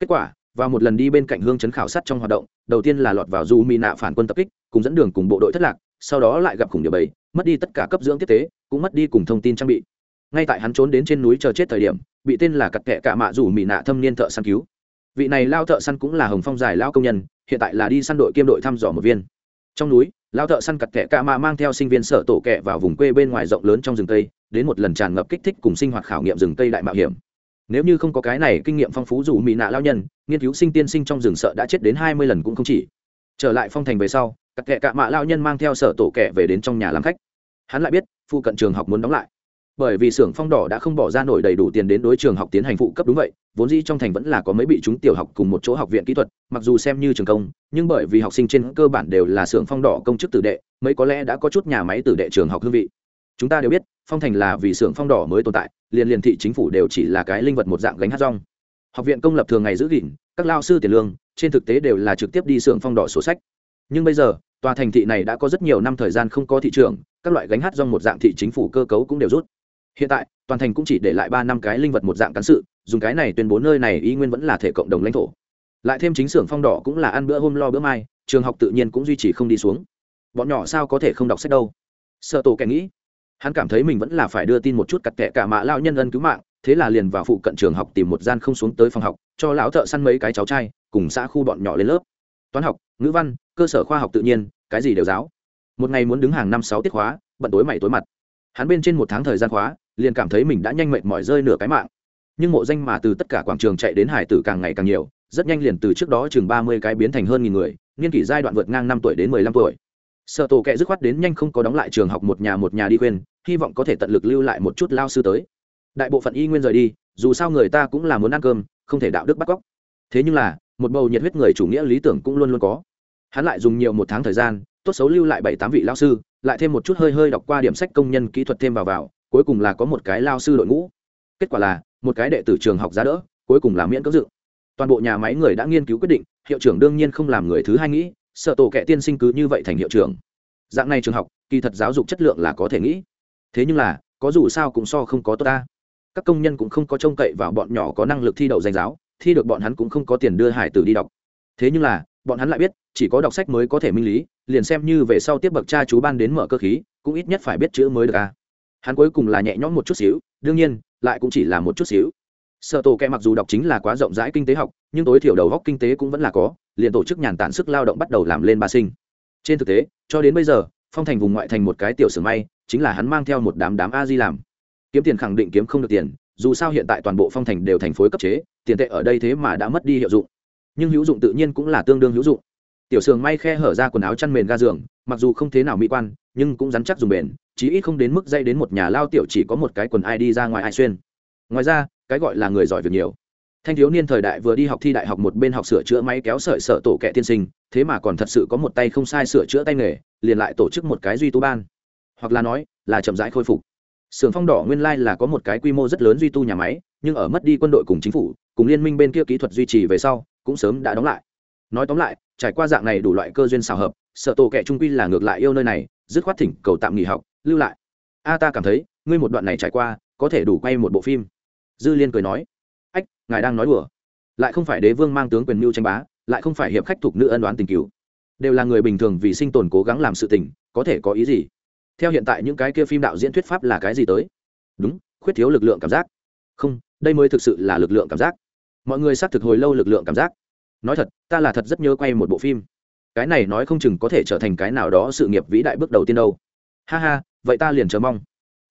Kết quả, vào một lần đi bên cạnh hương chấn khảo sát trong hoạt động, đầu tiên là lọt vào du mi nạ phản quân tập kích, cùng dẫn đường cùng bộ đội thất lạc, sau đó lại gặp khủng địa bầy mất đi tất cả cấp dưỡng tiếp tế, cũng mất đi cùng thông tin trang bị. Ngay tại hắn trốn đến trên núi chờ chết thời điểm, bị tên là cặt kệ cả mạ rủ mỹ nạ thâm niên thợ săn cứu. Vị này lao thợ săn cũng là hồng phong dài lao công nhân, hiện tại là đi săn đội kiêm đội thăm dò một viên. Trong núi, lao thợ săn cặt kệ cả mạ mang theo sinh viên sở tổ kệ vào vùng quê bên ngoài rộng lớn trong rừng tây, đến một lần tràn ngập kích thích cùng sinh hoạt khảo nghiệm rừng tây đại mạo hiểm. Nếu như không có cái này kinh nghiệm phong phú dù mỹ nạ lao nhân, nghiên cứu sinh tiên sinh trong rừng sợ đã chết đến hai mươi lần cũng không chỉ. Trở lại phong thành về sau các kệ cạ mạ lao nhân mang theo sở tổ kệ về đến trong nhà làm khách hắn lại biết, phụ cận trường học muốn đóng lại. Bởi vì xưởng phong đỏ đã không bỏ ra nổi đầy đủ tiền đến đối trường học tiến hành phụ cấp đúng vậy, vốn dĩ trong thành vẫn là có mấy bị chúng tiểu học cùng một chỗ học viện kỹ thuật, mặc dù xem như trường công, nhưng bởi vì học sinh trên cơ bản đều là xưởng phong đỏ công chức tử đệ, mấy có lẽ đã có chút nhà máy tử đệ trường học hương vị. Chúng ta đều biết, phong thành là vì xưởng phong đỏ mới tồn tại, liền liền thị chính phủ đều chỉ là cái linh vật một dạng gánh hát rong. Học viện công lập thường ngày giữ gìn, các lao sư tiền lương, trên thực tế đều là trực tiếp đi xưởng phong đỏ sổ sách. Nhưng bây giờ tòa thành thị này đã có rất nhiều năm thời gian không có thị trường, các loại gánh hát do một dạng thị chính phủ cơ cấu cũng đều rút. Hiện tại, toàn thành cũng chỉ để lại ba năm cái linh vật một dạng cán sự, dùng cái này tuyên bố nơi này y nguyên vẫn là thể cộng đồng lãnh thổ. Lại thêm chính xưởng phong đỏ cũng là ăn bữa hôm lo bữa mai, trường học tự nhiên cũng duy trì không đi xuống. Bọn nhỏ sao có thể không đọc sách đâu? Sợ tổ kẻ nghĩ. Hắn cảm thấy mình vẫn là phải đưa tin một chút cặt kẻ cả mạ lao nhân ân cứu mạng, thế là liền vào phụ cận trường học tìm một gian không xuống tới phòng học, cho lão thợ săn mấy cái cháu trai, cùng xã khu bọn nhỏ lên lớp. Toán học, ngữ văn, cơ sở khoa học tự nhiên cái gì đều giáo. Một ngày muốn đứng hàng năm sáu tiết khóa, bận tối mày tối mặt. Hắn bên trên một tháng thời gian khóa, liền cảm thấy mình đã nhanh mệt mỏi rơi nửa cái mạng. Nhưng mộ danh mà từ tất cả quảng trường chạy đến hải tử càng ngày càng nhiều, rất nhanh liền từ trước đó chừng ba mươi cái biến thành hơn nghìn người, niên kỷ giai đoạn vượt ngang năm tuổi đến mười lăm tuổi. Sợ tổ kệ dứt khoát đến nhanh không có đóng lại trường học một nhà một nhà đi khuyên, hy vọng có thể tận lực lưu lại một chút lao sư tới. Đại bộ phận y nguyên rời đi, dù sao người ta cũng là muốn ăn cơm, không thể đạo đức bắt cóc. Thế nhưng là, một bầu nhiệt huyết người chủ nghĩa lý tưởng cũng luôn luôn có hắn lại dùng nhiều một tháng thời gian, tốt xấu lưu lại bảy tám vị lao sư, lại thêm một chút hơi hơi đọc qua điểm sách công nhân kỹ thuật thêm vào vào, cuối cùng là có một cái lao sư đội ngũ. Kết quả là, một cái đệ tử trường học giá đỡ, cuối cùng là miễn cưỡng dự toàn bộ nhà máy người đã nghiên cứu quyết định, hiệu trưởng đương nhiên không làm người thứ hai nghĩ, sợ tổ kẻ tiên sinh cứ như vậy thành hiệu trưởng. Dạng này trường học, kỳ thật giáo dục chất lượng là có thể nghĩ. Thế nhưng là, có dù sao cũng so không có tốt ta. Các công nhân cũng không có trông cậy vào bọn nhỏ có năng lực thi đậu danh giáo, thi được bọn hắn cũng không có tiền đưa hải tử đi đọc. Thế nhưng là bọn hắn lại biết, chỉ có đọc sách mới có thể minh lý, liền xem như về sau tiếp bậc cha chú ban đến mở cơ khí, cũng ít nhất phải biết chữ mới được à. hắn cuối cùng là nhẹ nhõm một chút xíu, đương nhiên, lại cũng chỉ là một chút xíu. Sợ tổ kẹ mặc dù đọc chính là quá rộng rãi kinh tế học, nhưng tối thiểu đầu góc kinh tế cũng vẫn là có, liền tổ chức nhàn tản sức lao động bắt đầu làm lên ba sinh. Trên thực tế, cho đến bây giờ, phong thành vùng ngoại thành một cái tiểu sử may, chính là hắn mang theo một đám đám a di làm. Kiếm tiền khẳng định kiếm không được tiền, dù sao hiện tại toàn bộ phong thành đều thành phối cấp chế, tiền tệ ở đây thế mà đã mất đi hiệu dụng nhưng hữu dụng tự nhiên cũng là tương đương hữu dụng. Tiểu sường may khe hở ra quần áo chăn mền ga giường mặc dù không thế nào mỹ quan nhưng cũng rắn chắc dùng bền chí ít không đến mức dây đến một nhà lao tiểu chỉ có một cái quần ai đi ra ngoài ai xuyên. Ngoài ra cái gọi là người giỏi việc nhiều. Thanh thiếu niên thời đại vừa đi học thi đại học một bên học sửa chữa máy kéo sợi sợ tổ kẹ tiên sinh thế mà còn thật sự có một tay không sai sửa chữa tay nghề liền lại tổ chức một cái duy tu ban. Hoặc là nói là chậm rãi khôi phục. Sưởng phong đỏ nguyên lai là có một cái quy mô rất lớn duy tu nhà máy, nhưng ở mất đi quân đội cùng chính phủ, cùng liên minh bên kia kỹ thuật duy trì về sau, cũng sớm đã đóng lại. Nói tóm lại, trải qua dạng này đủ loại cơ duyên xào hợp, sợ tổ kẻ trung quy là ngược lại yêu nơi này, dứt khoát thỉnh cầu tạm nghỉ học, lưu lại. A ta cảm thấy, ngươi một đoạn này trải qua, có thể đủ quay một bộ phim. Dư Liên cười nói, "Ách, ngài đang nói đùa. Lại không phải đế vương mang tướng quyền mưu tranh bá, lại không phải hiệp khách thuộc nữ ân đoán tình cứu, đều là người bình thường vì sinh tồn cố gắng làm sự tình, có thể có ý gì?" theo hiện tại những cái kia phim đạo diễn thuyết pháp là cái gì tới đúng khuyết thiếu lực lượng cảm giác không đây mới thực sự là lực lượng cảm giác mọi người xác thực hồi lâu lực lượng cảm giác. Nói thật, ta là thật rất nhớ quay một bộ phim. Cái này nói không chừng có thể trở thành cái nào đó sự nghiệp vĩ đại bước đầu tiên đâu. Ha ha, vậy ta liền chờ mong.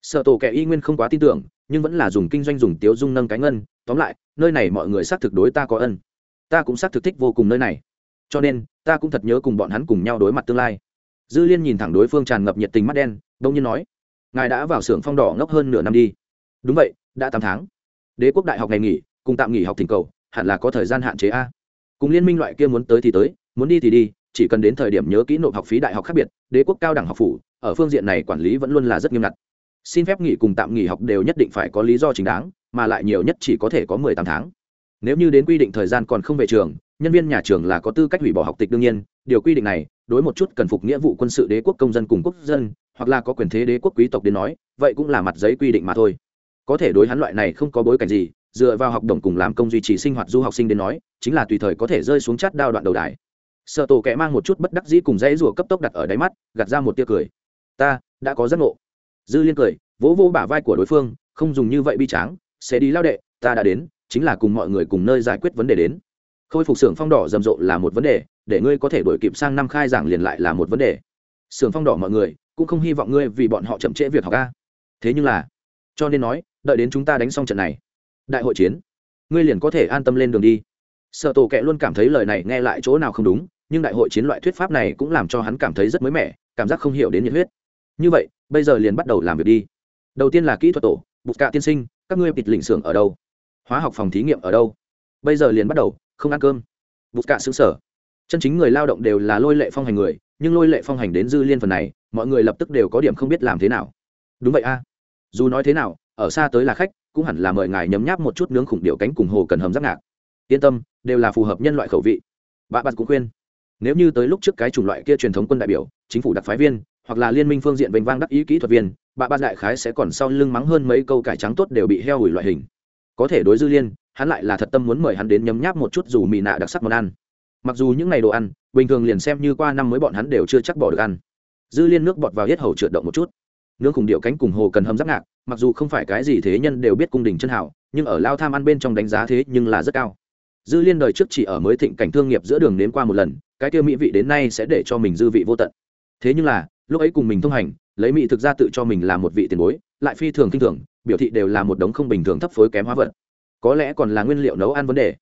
Sợ tổ kẻ y nguyên không quá tin tưởng, nhưng vẫn là dùng kinh doanh dùng tiếu dung nâng cái ngân. Tóm lại, nơi này mọi người xác thực đối ta có ân. Ta cũng xác thực thích vô cùng nơi này. Cho nên, ta cũng thật nhớ cùng bọn hắn cùng nhau đối mặt tương lai. Dư liên nhìn thẳng đối phương tràn ngập nhiệt tình mắt đen đông nhiên nói, ngài đã vào xưởng phong đỏ ngốc hơn nửa năm đi. Đúng vậy, đã tám tháng. Đế quốc đại học ngày nghỉ cùng tạm nghỉ học thỉnh cầu, hẳn là có thời gian hạn chế a. Cùng liên minh loại kia muốn tới thì tới, muốn đi thì đi, chỉ cần đến thời điểm nhớ kỹ nộp học phí đại học khác biệt, đế quốc cao đẳng học phủ, ở phương diện này quản lý vẫn luôn là rất nghiêm ngặt. Xin phép nghỉ cùng tạm nghỉ học đều nhất định phải có lý do chính đáng, mà lại nhiều nhất chỉ có thể có mười tám tháng. Nếu như đến quy định thời gian còn không về trường, nhân viên nhà trường là có tư cách hủy bỏ học tịch đương nhiên, điều quy định này, đối một chút cần phục nghĩa vụ quân sự đế quốc công dân cùng quốc dân, hoặc là có quyền thế đế quốc quý tộc đến nói, vậy cũng là mặt giấy quy định mà thôi. Có thể đối hắn loại này không có bối cảnh gì dựa vào học đồng cùng làm công duy trì sinh hoạt du học sinh đến nói, chính là tùy thời có thể rơi xuống chát đao đoạn đầu đài. Sợ tổ kẻ mang một chút bất đắc dĩ cùng dãy rùa cấp tốc đặt ở đáy mắt, gạt ra một tia cười. Ta, đã có giấc ngộ. Dư liên cười, vỗ vỗ bả vai của đối phương, không dùng như vậy bi tráng, sẽ đi lao đệ, ta đã đến, chính là cùng mọi người cùng nơi giải quyết vấn đề đến. Khôi phục xưởng phong đỏ rầm rộ là một vấn đề, để ngươi có thể đổi kịp sang năm khai giảng liền lại là một vấn đề. Xưởng phong đỏ mọi người, cũng không hy vọng ngươi vì bọn họ chậm trễ việc học ca thế nhưng là, cho nên nói, đợi đến chúng ta đánh xong trận này đại hội chiến. Ngươi liền có thể an tâm lên đường đi. Sợ tổ kệ luôn cảm thấy lời này nghe lại chỗ nào không đúng, nhưng đại hội chiến loại thuyết pháp này cũng làm cho hắn cảm thấy rất mới mẻ, cảm giác không hiểu đến nhiệt huyết. Như vậy, bây giờ liền bắt đầu làm việc đi. Đầu tiên là kỹ thuật tổ bục cạ tiên sinh, các ngươi bịt lĩnh xưởng ở đâu? Hóa học phòng thí nghiệm ở đâu? Bây giờ liền bắt đầu, không ăn cơm. Bục cạ xứng sở. Chân chính người lao động đều là lôi lệ phong hành người, nhưng lôi lệ phong hành đến dư liên phần này, mọi người lập tức đều có điểm không biết làm thế nào. Đúng vậy a. Dù nói thế nào, ở xa tới là khách cũng hẳn là mời ngài nhấm nháp một chút nướng khủng điệu cánh cùng hồ cần hầm rác ngạc. Yên tâm, đều là phù hợp nhân loại khẩu vị. Bà bạn cũng khuyên. Nếu như tới lúc trước cái chủng loại kia truyền thống quân đại biểu, chính phủ đặc phái viên, hoặc là liên minh phương diện vênh vang đắc ý kỹ thuật viên, bà ban đại khái sẽ còn sau lưng mắng hơn mấy câu cải trắng tốt đều bị heo hủy loại hình. Có thể đối dư liên, hắn lại là thật tâm muốn mời hắn đến nhấm nháp một chút dù mì nạ đặc sắc món ăn. Mặc dù những ngày đồ ăn, bình thường liền xem như qua năm mới bọn hắn đều chưa chắc bỏ được ăn. Dư liên nước bọt vào hết hầu trượt động một chút nướng khủng điệu cánh cùng hồ cần hầm giáp ngạc, mặc dù không phải cái gì thế nhân đều biết cung đình chân hảo, nhưng ở lao tham ăn bên trong đánh giá thế nhưng là rất cao. Dư liên đời trước chỉ ở mới thịnh cảnh thương nghiệp giữa đường đến qua một lần, cái tiêu mỹ vị đến nay sẽ để cho mình dư vị vô tận. Thế nhưng là, lúc ấy cùng mình thông hành, lấy mỹ thực ra tự cho mình là một vị tiền bối, lại phi thường kinh thường, biểu thị đều là một đống không bình thường thấp phối kém hóa vật. Có lẽ còn là nguyên liệu nấu ăn vấn đề.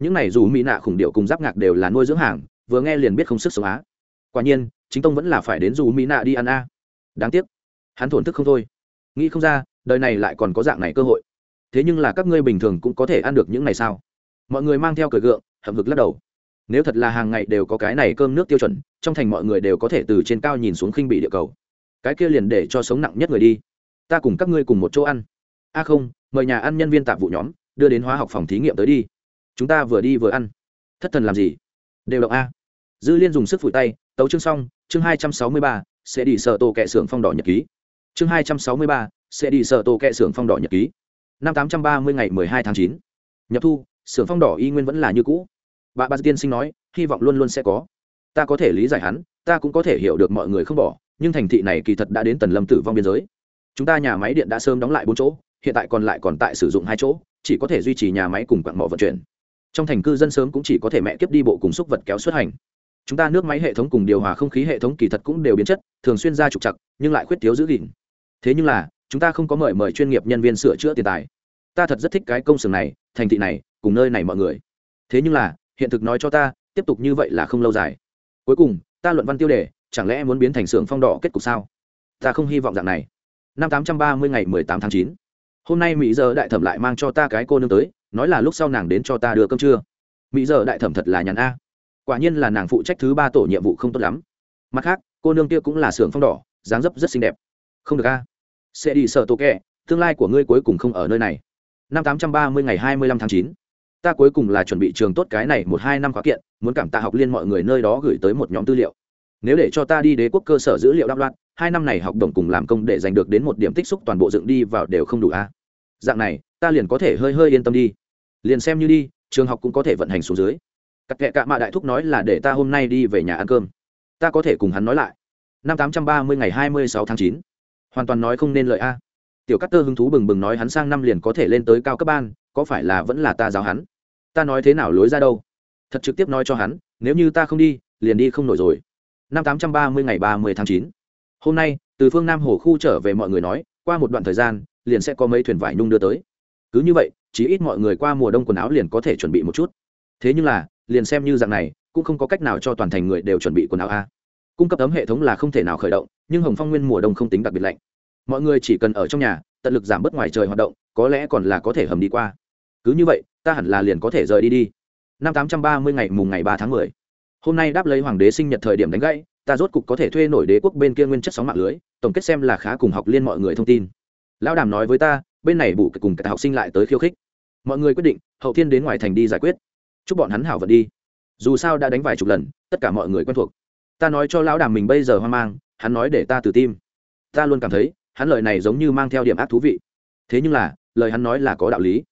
Những này dù mỹ nạ khủng điệu cùng giáp ngạc đều là nuôi dưỡng hàng, vừa nghe liền biết không sức sống á. Quả nhiên, chính tông vẫn là phải đến dù mỹ nạ đi ăn a. Đáng tiếc hắn thổn thức không thôi. Nghĩ không ra, đời này lại còn có dạng này cơ hội. Thế nhưng là các ngươi bình thường cũng có thể ăn được những này sao? Mọi người mang theo cờ gượng, hậm hực lắc đầu. Nếu thật là hàng ngày đều có cái này cơm nước tiêu chuẩn, trong thành mọi người đều có thể từ trên cao nhìn xuống khinh bị địa cầu. Cái kia liền để cho sống nặng nhất người đi. Ta cùng các ngươi cùng một chỗ ăn. A không, mời nhà ăn nhân viên tạp vụ nhóm, đưa đến hóa học phòng thí nghiệm tới đi. Chúng ta vừa đi vừa ăn. Thất thần làm gì? Đều động a. Dư liên dùng sức phủi tay, tấu chương xong, chương hai trăm sáu mươi ba, sẽ đi sợ tổ kệ xưởng phong đỏ nhật ký chương hai trăm sáu mươi ba, sẽ đi sợ tổ kẹ xưởng phong đỏ nhật ký. Năm tám trăm ba mươi ngày mười hai tháng chín. Nhập thu, xưởng phong đỏ y nguyên vẫn là như cũ. Bà bà tiên sinh nói, hy vọng luôn luôn sẽ có. Ta có thể lý giải hắn, ta cũng có thể hiểu được mọi người không bỏ, nhưng thành thị này kỳ thật đã đến tần lâm tử vong biên giới. Chúng ta nhà máy điện đã sớm đóng lại bốn chỗ, hiện tại còn lại còn tại sử dụng hai chỗ, chỉ có thể duy trì nhà máy cùng quặng mỏ vận chuyển. Trong thành cư dân sớm cũng chỉ có thể mẹ kiếp đi bộ cùng xúc vật kéo xuất hành. Chúng ta nước máy hệ thống cùng điều hòa không khí hệ thống kỳ thật cũng đều biến chất, thường xuyên ra trục chặt nhưng lại khuyết thiếu giữ gìn thế nhưng là, chúng ta không có mời mời chuyên nghiệp nhân viên sửa chữa tiền tài. Ta thật rất thích cái công xưởng này, thành thị này, cùng nơi này mọi người. Thế nhưng là, hiện thực nói cho ta, tiếp tục như vậy là không lâu dài. Cuối cùng, ta luận văn tiêu đề, chẳng lẽ muốn biến thành xưởng phong đỏ kết cục sao? Ta không hy vọng dạng này. Năm tám trăm ba mươi ngày mười tám tháng chín. Hôm nay mỹ giờ đại thẩm lại mang cho ta cái cô nương tới, nói là lúc sau nàng đến cho ta đưa cơm trưa. Mỹ giờ đại thẩm thật là nhàn a. Quả nhiên là nàng phụ trách thứ ba tổ nhiệm vụ không tốt lắm. Mặt khác, cô nương kia cũng là xưởng phong đỏ, dáng dấp rất xinh đẹp không được a. Sẽ đi sợ tổ kẹ tương lai của ngươi cuối cùng không ở nơi này. Năm tám trăm ba mươi ngày hai mươi lăm tháng chín, ta cuối cùng là chuẩn bị trường tốt cái này một hai năm khóa kiện, muốn cảm tạ học liên mọi người nơi đó gửi tới một nhóm tư liệu. Nếu để cho ta đi đế quốc cơ sở dữ liệu đáp loạn, hai năm này học đồng cùng làm công để giành được đến một điểm tích xúc toàn bộ dựng đi vào đều không đủ a. Dạng này, ta liền có thể hơi hơi yên tâm đi. Liền xem như đi, trường học cũng có thể vận hành xuống dưới. Cặp kệ cạ mạ đại thúc nói là để ta hôm nay đi về nhà ăn cơm. Ta có thể cùng hắn nói lại. Năm tám trăm ba mươi ngày hai mươi sáu tháng chín hoàn toàn nói không nên lợi a. Tiểu cát tơ hứng thú bừng bừng nói hắn sang năm liền có thể lên tới cao cấp ban, có phải là vẫn là ta giáo hắn? Ta nói thế nào lối ra đâu? Thật trực tiếp nói cho hắn, nếu như ta không đi, liền đi không nổi rồi. Năm tám trăm ba mươi ngày ba mươi tháng chín. Hôm nay, từ phương nam hồ khu trở về mọi người nói, qua một đoạn thời gian, liền sẽ có mấy thuyền vải nhung đưa tới. Cứ như vậy chỉ ít mọi người qua mùa đông quần áo liền có thể chuẩn bị một chút. Thế nhưng là, liền xem như dạng này, cũng không có cách nào cho toàn thành người đều chuẩn bị quần áo a. Cung cấp ấm hệ thống là không thể nào khởi động nhưng hồng phong nguyên mùa đông không tính đặc biệt lạnh. Mọi người chỉ cần ở trong nhà, tận lực giảm bớt ngoài trời hoạt động, có lẽ còn là có thể hầm đi qua. Cứ như vậy, ta hẳn là liền có thể rời đi đi. Năm tám trăm ba mươi ngày mùng ngày ba tháng mười. Hôm nay đáp lấy hoàng đế sinh nhật thời điểm đánh gãy, ta rốt cục có thể thuê nổi đế quốc bên kia nguyên chất sóng mạng lưới, tổng kết xem là khá cùng học liên mọi người thông tin. Lão đàm nói với ta, bên này bù cùng cả học sinh lại tới khiêu khích. Mọi người quyết định, hậu thiên đến ngoài thành đi giải quyết. Chúc bọn hắn hảo vận đi. Dù sao đã đánh vài chục lần, tất cả mọi người quen thuộc. Ta nói cho lão đàm mình bây giờ hoang mang hắn nói để ta từ tim ta luôn cảm thấy, hắn lời này giống như mang theo điểm ác thú vị. Thế nhưng là, lời hắn nói là có đạo lý.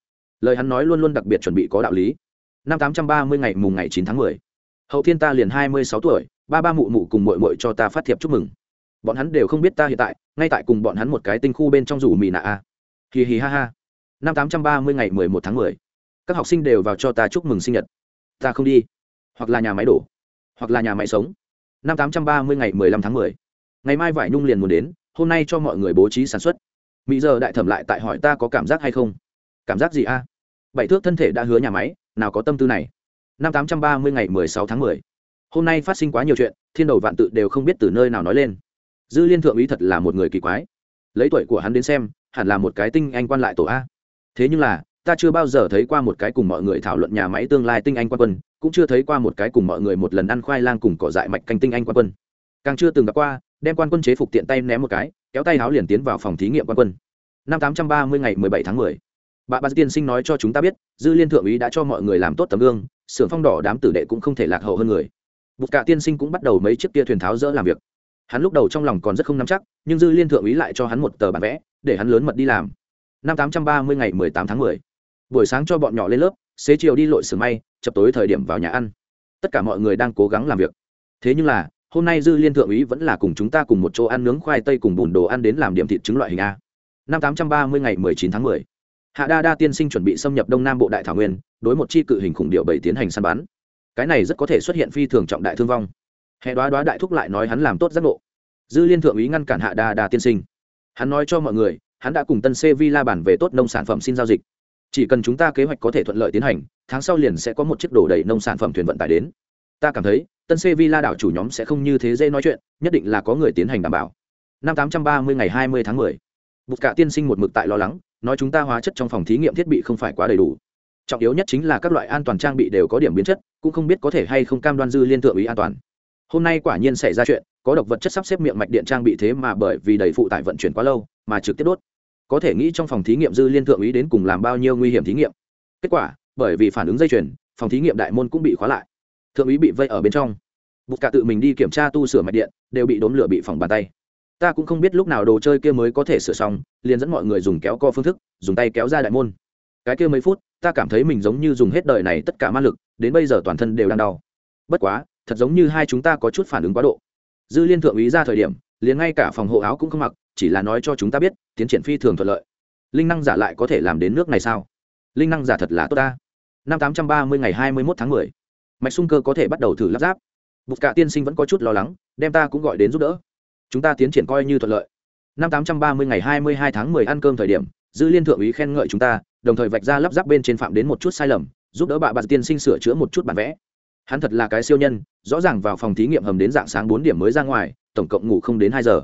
Lời hắn nói luôn luôn đặc biệt chuẩn bị có đạo lý. Năm tám trăm ba mươi ngày mùng ngày chín tháng mười. Hậu thiên ta liền hai mươi sáu tuổi, ba ba mụ mụ cùng mội mội cho ta phát thiệp chúc mừng. Bọn hắn đều không biết ta hiện tại, ngay tại cùng bọn hắn một cái tinh khu bên trong rủ mì nạ a. Hì hì ha ha. Năm tám trăm ba mươi ngày mười một tháng mười. Các học sinh đều vào cho ta chúc mừng sinh nhật. Ta không đi. Hoặc là nhà máy đổ. Hoặc là nhà máy sống. Năm tám trăm ba mươi ngày mười lăm tháng mười ngày mai vải nhung liền muốn đến, hôm nay cho mọi người bố trí sản xuất. Mỹ giờ đại thẩm lại tại hỏi ta có cảm giác hay không? Cảm giác gì a? Bảy thước thân thể đã hứa nhà máy, nào có tâm tư này? Năm tám trăm ba mươi ngày mười sáu tháng mười. Hôm nay phát sinh quá nhiều chuyện, thiên đầu vạn tự đều không biết từ nơi nào nói lên. Dư liên thượng úy thật là một người kỳ quái. Lấy tuổi của hắn đến xem, hẳn là một cái tinh anh quan lại tổ a. Thế nhưng là, ta chưa bao giờ thấy qua một cái cùng mọi người thảo luận nhà máy tương lai tinh anh quan quân, cũng chưa thấy qua một cái cùng mọi người một lần ăn khoai lang cùng cỏ dại mạch canh tinh anh quan quân. Càng chưa từng gặp qua đem quan quân chế phục tiện tay ném một cái, kéo tay háo liền tiến vào phòng thí nghiệm quan quân. Năm tám trăm ba mươi ngày mười bảy tháng mười. Bà bà tiên sinh nói cho chúng ta biết, dư liên thượng úy đã cho mọi người làm tốt tấm gương, xưởng phong đỏ đám tử đệ cũng không thể lạc hậu hơn người. Bụt cả tiên sinh cũng bắt đầu mấy chiếc tia thuyền tháo rỡ làm việc. Hắn lúc đầu trong lòng còn rất không nắm chắc, nhưng dư liên thượng úy lại cho hắn một tờ bản vẽ, để hắn lớn mật đi làm. Năm tám trăm ba mươi ngày mười tám tháng mười. Buổi sáng cho bọn nhỏ lên lớp, xế chiều đi lội sửa may, chập tối thời điểm vào nhà ăn. Tất cả mọi người đang cố gắng làm việc. Thế nhưng là hôm nay dư liên thượng úy vẫn là cùng chúng ta cùng một chỗ ăn nướng khoai tây cùng bùn đồ ăn đến làm điểm thịt trứng loại hình a. Năm tám trăm ba mươi ngày mười chín tháng mười, hạ đa đa tiên sinh chuẩn bị xâm nhập đông nam bộ đại thảo nguyên, đối một chi cự hình khủng điệu bảy tiến hành săn bắn. Cái này rất có thể xuất hiện phi thường trọng đại thương vong. Hệ đoá đoá đại thúc lại nói hắn làm tốt giác ngộ. Dư liên thượng úy ngăn cản hạ đa đa tiên sinh. Hắn nói cho mọi người, hắn đã cùng tân xê vi la bản về tốt nông sản phẩm xin giao dịch. Chỉ cần chúng ta kế hoạch có thể thuận lợi tiến hành, tháng sau liền sẽ có một chiếc đổ đầy nông sản phẩm thuyền vận tải đến ta cảm thấy, tân c vi la đảo chủ nhóm sẽ không như thế dễ nói chuyện, nhất định là có người tiến hành đảm bảo. Năm tám trăm ba mươi ngày hai mươi tháng mười, bụt cả tiên sinh một mực tại lo lắng, nói chúng ta hóa chất trong phòng thí nghiệm thiết bị không phải quá đầy đủ. Trọng yếu nhất chính là các loại an toàn trang bị đều có điểm biến chất, cũng không biết có thể hay không cam đoan dư liên thượng ý an toàn. Hôm nay quả nhiên xảy ra chuyện, có độc vật chất sắp xếp miệng mạch điện trang bị thế mà bởi vì đầy phụ tải vận chuyển quá lâu, mà trực tiếp đốt. Có thể nghĩ trong phòng thí nghiệm dư liên thượng ý đến cùng làm bao nhiêu nguy hiểm thí nghiệm. Kết quả, bởi vì phản ứng dây chuyền, phòng thí nghiệm đại môn cũng bị khóa lại thượng úy bị vây ở bên trong. Bụt cả tự mình đi kiểm tra tu sửa mạch điện, đều bị đốn lửa bị phỏng bàn tay. Ta cũng không biết lúc nào đồ chơi kia mới có thể sửa xong, liền dẫn mọi người dùng kéo co phương thức, dùng tay kéo ra đại môn. Cái kia mấy phút, ta cảm thấy mình giống như dùng hết đời này tất cả ma lực, đến bây giờ toàn thân đều đang đau. Bất quá, thật giống như hai chúng ta có chút phản ứng quá độ. Dư liên thượng úy ra thời điểm, liền ngay cả phòng hộ áo cũng không mặc, chỉ là nói cho chúng ta biết, tiến triển phi thường thuận lợi. Linh năng giả lại có thể làm đến nước này sao? Linh năng giả thật là tốt ta. Năm tám trăm ba mươi ngày hai mươi mốt tháng mười mạch sung cơ có thể bắt đầu thử lắp ráp. Bụt cả tiên sinh vẫn có chút lo lắng, đem ta cũng gọi đến giúp đỡ. Chúng ta tiến triển coi như thuận lợi. Năm tám trăm ba mươi ngày hai mươi hai tháng mười ăn cơm thời điểm dư liên thượng úy khen ngợi chúng ta, đồng thời vạch ra lắp ráp bên trên phạm đến một chút sai lầm, giúp đỡ bà bà tiên sinh sửa chữa một chút bản vẽ. Hắn thật là cái siêu nhân, rõ ràng vào phòng thí nghiệm hầm đến dạng sáng bốn điểm mới ra ngoài, tổng cộng ngủ không đến hai giờ.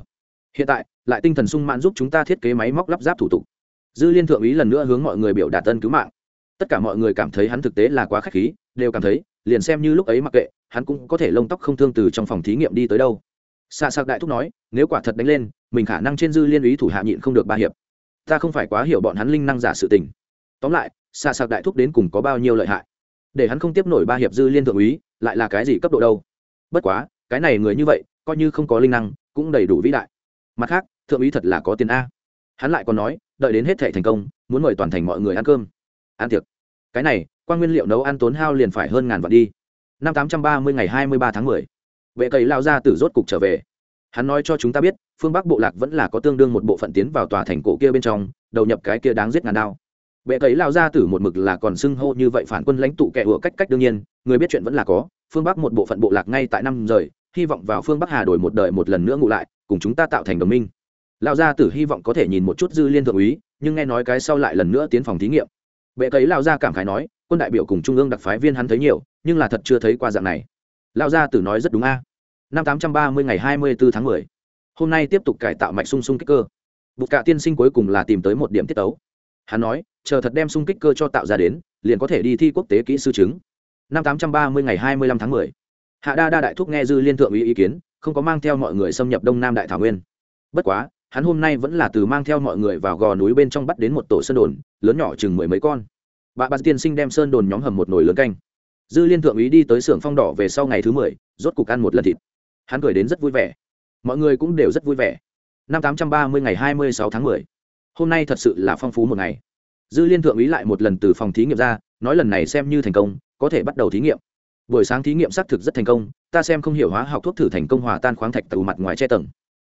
Hiện tại, lại tinh thần sung mãn giúp chúng ta thiết kế máy móc lắp ráp thủ tục. Dư liên thượng úy lần nữa hướng mọi người biểu đạt tân cứu mạng. Tất cả mọi người cảm thấy hắn thực tế là quá k h á c h khí đều cảm thấy, liền xem như lúc ấy mặc kệ, hắn cũng có thể lông tóc không thương từ trong phòng thí nghiệm đi tới đâu. Xa sạc đại thúc nói, nếu quả thật đánh lên, mình khả năng trên dư liên ý thủ hạ nhịn không được ba hiệp. Ta không phải quá hiểu bọn hắn linh năng giả sự tình. Tóm lại xa sạc đại thúc đến cùng có bao nhiêu lợi hại? Để hắn không tiếp nổi ba hiệp dư liên thượng úy, lại là cái gì cấp độ đâu? Bất quá, cái này người như vậy, coi như không có linh năng, cũng đầy đủ vĩ đại. Mặt khác, thượng úy thật là có tiền a. Hắn lại còn nói, đợi đến hết thể thành công, muốn mời toàn thành mọi người ăn cơm. Ăn tiệc cái này quan nguyên liệu nấu ăn tốn hao liền phải hơn ngàn vạn đi. Năm tám trăm ba mươi ngày hai mươi ba tháng mười, vệ cầy lao ra từ rốt cục trở về. Hắn nói cho chúng ta biết, phương bắc bộ lạc vẫn là có tương đương một bộ phận tiến vào tòa thành cổ kia bên trong, đầu nhập cái kia đáng giết ngàn đao. Vệ cầy lao ra từ một mực là còn xưng hô như vậy phản quân lãnh tụ kẻ ủa cách cách đương nhiên, người biết chuyện vẫn là có, phương bắc một bộ phận bộ lạc ngay tại năm rời, hy vọng vào phương bắc hà đổi một đời một lần nữa ngụ lại, cùng chúng ta tạo thành đồng minh. Lao gia tử hy vọng có thể nhìn một chút dư liên thượng úy, nhưng nghe nói cái sau lại lần nữa tiến phòng thí nghiệm bệ cấy lao gia cảm khái nói, quân đại biểu cùng trung ương đặc phái viên hắn thấy nhiều, nhưng là thật chưa thấy qua dạng này. Lao gia tử nói rất đúng a. À. Năm tám trăm ba mươi ngày hai mươi bốn tháng mười, hôm nay tiếp tục cải tạo mạch sung sung kích cơ. Bục cạ tiên sinh cuối cùng là tìm tới một điểm tiết tấu. Hắn nói, chờ thật đem sung kích cơ cho tạo ra đến, liền có thể đi thi quốc tế kỹ sư chứng. Năm tám trăm ba mươi ngày hai mươi lăm tháng mười, hạ đa đa đại thúc nghe dư liên thượng ý ý kiến, không có mang theo mọi người xâm nhập đông nam đại thảo nguyên. Bất quá hắn hôm nay vẫn là từ mang theo mọi người vào gò núi bên trong bắt đến một tổ sơn đồn, lớn nhỏ chừng mười mấy con. Bà bà tiên sinh đem sơn đồn nhóm hầm một nồi lớn canh. Dư liên thượng úy đi tới xưởng phong đỏ về sau ngày thứ mười, rốt cục ăn một lần thịt. Hắn cười đến rất vui vẻ. Mọi người cũng đều rất vui vẻ. Năm tám trăm ba mươi ngày hai mươi sáu tháng mười. Hôm nay thật sự là phong phú một ngày. Dư liên thượng úy lại một lần từ phòng thí nghiệm ra, nói lần này xem như thành công, có thể bắt đầu thí nghiệm. Buổi sáng thí nghiệm xác thực rất thành công, ta xem không hiểu hóa học thuốc thử thành công hòa tan khoáng thạch từ mặt ngoài che tầng.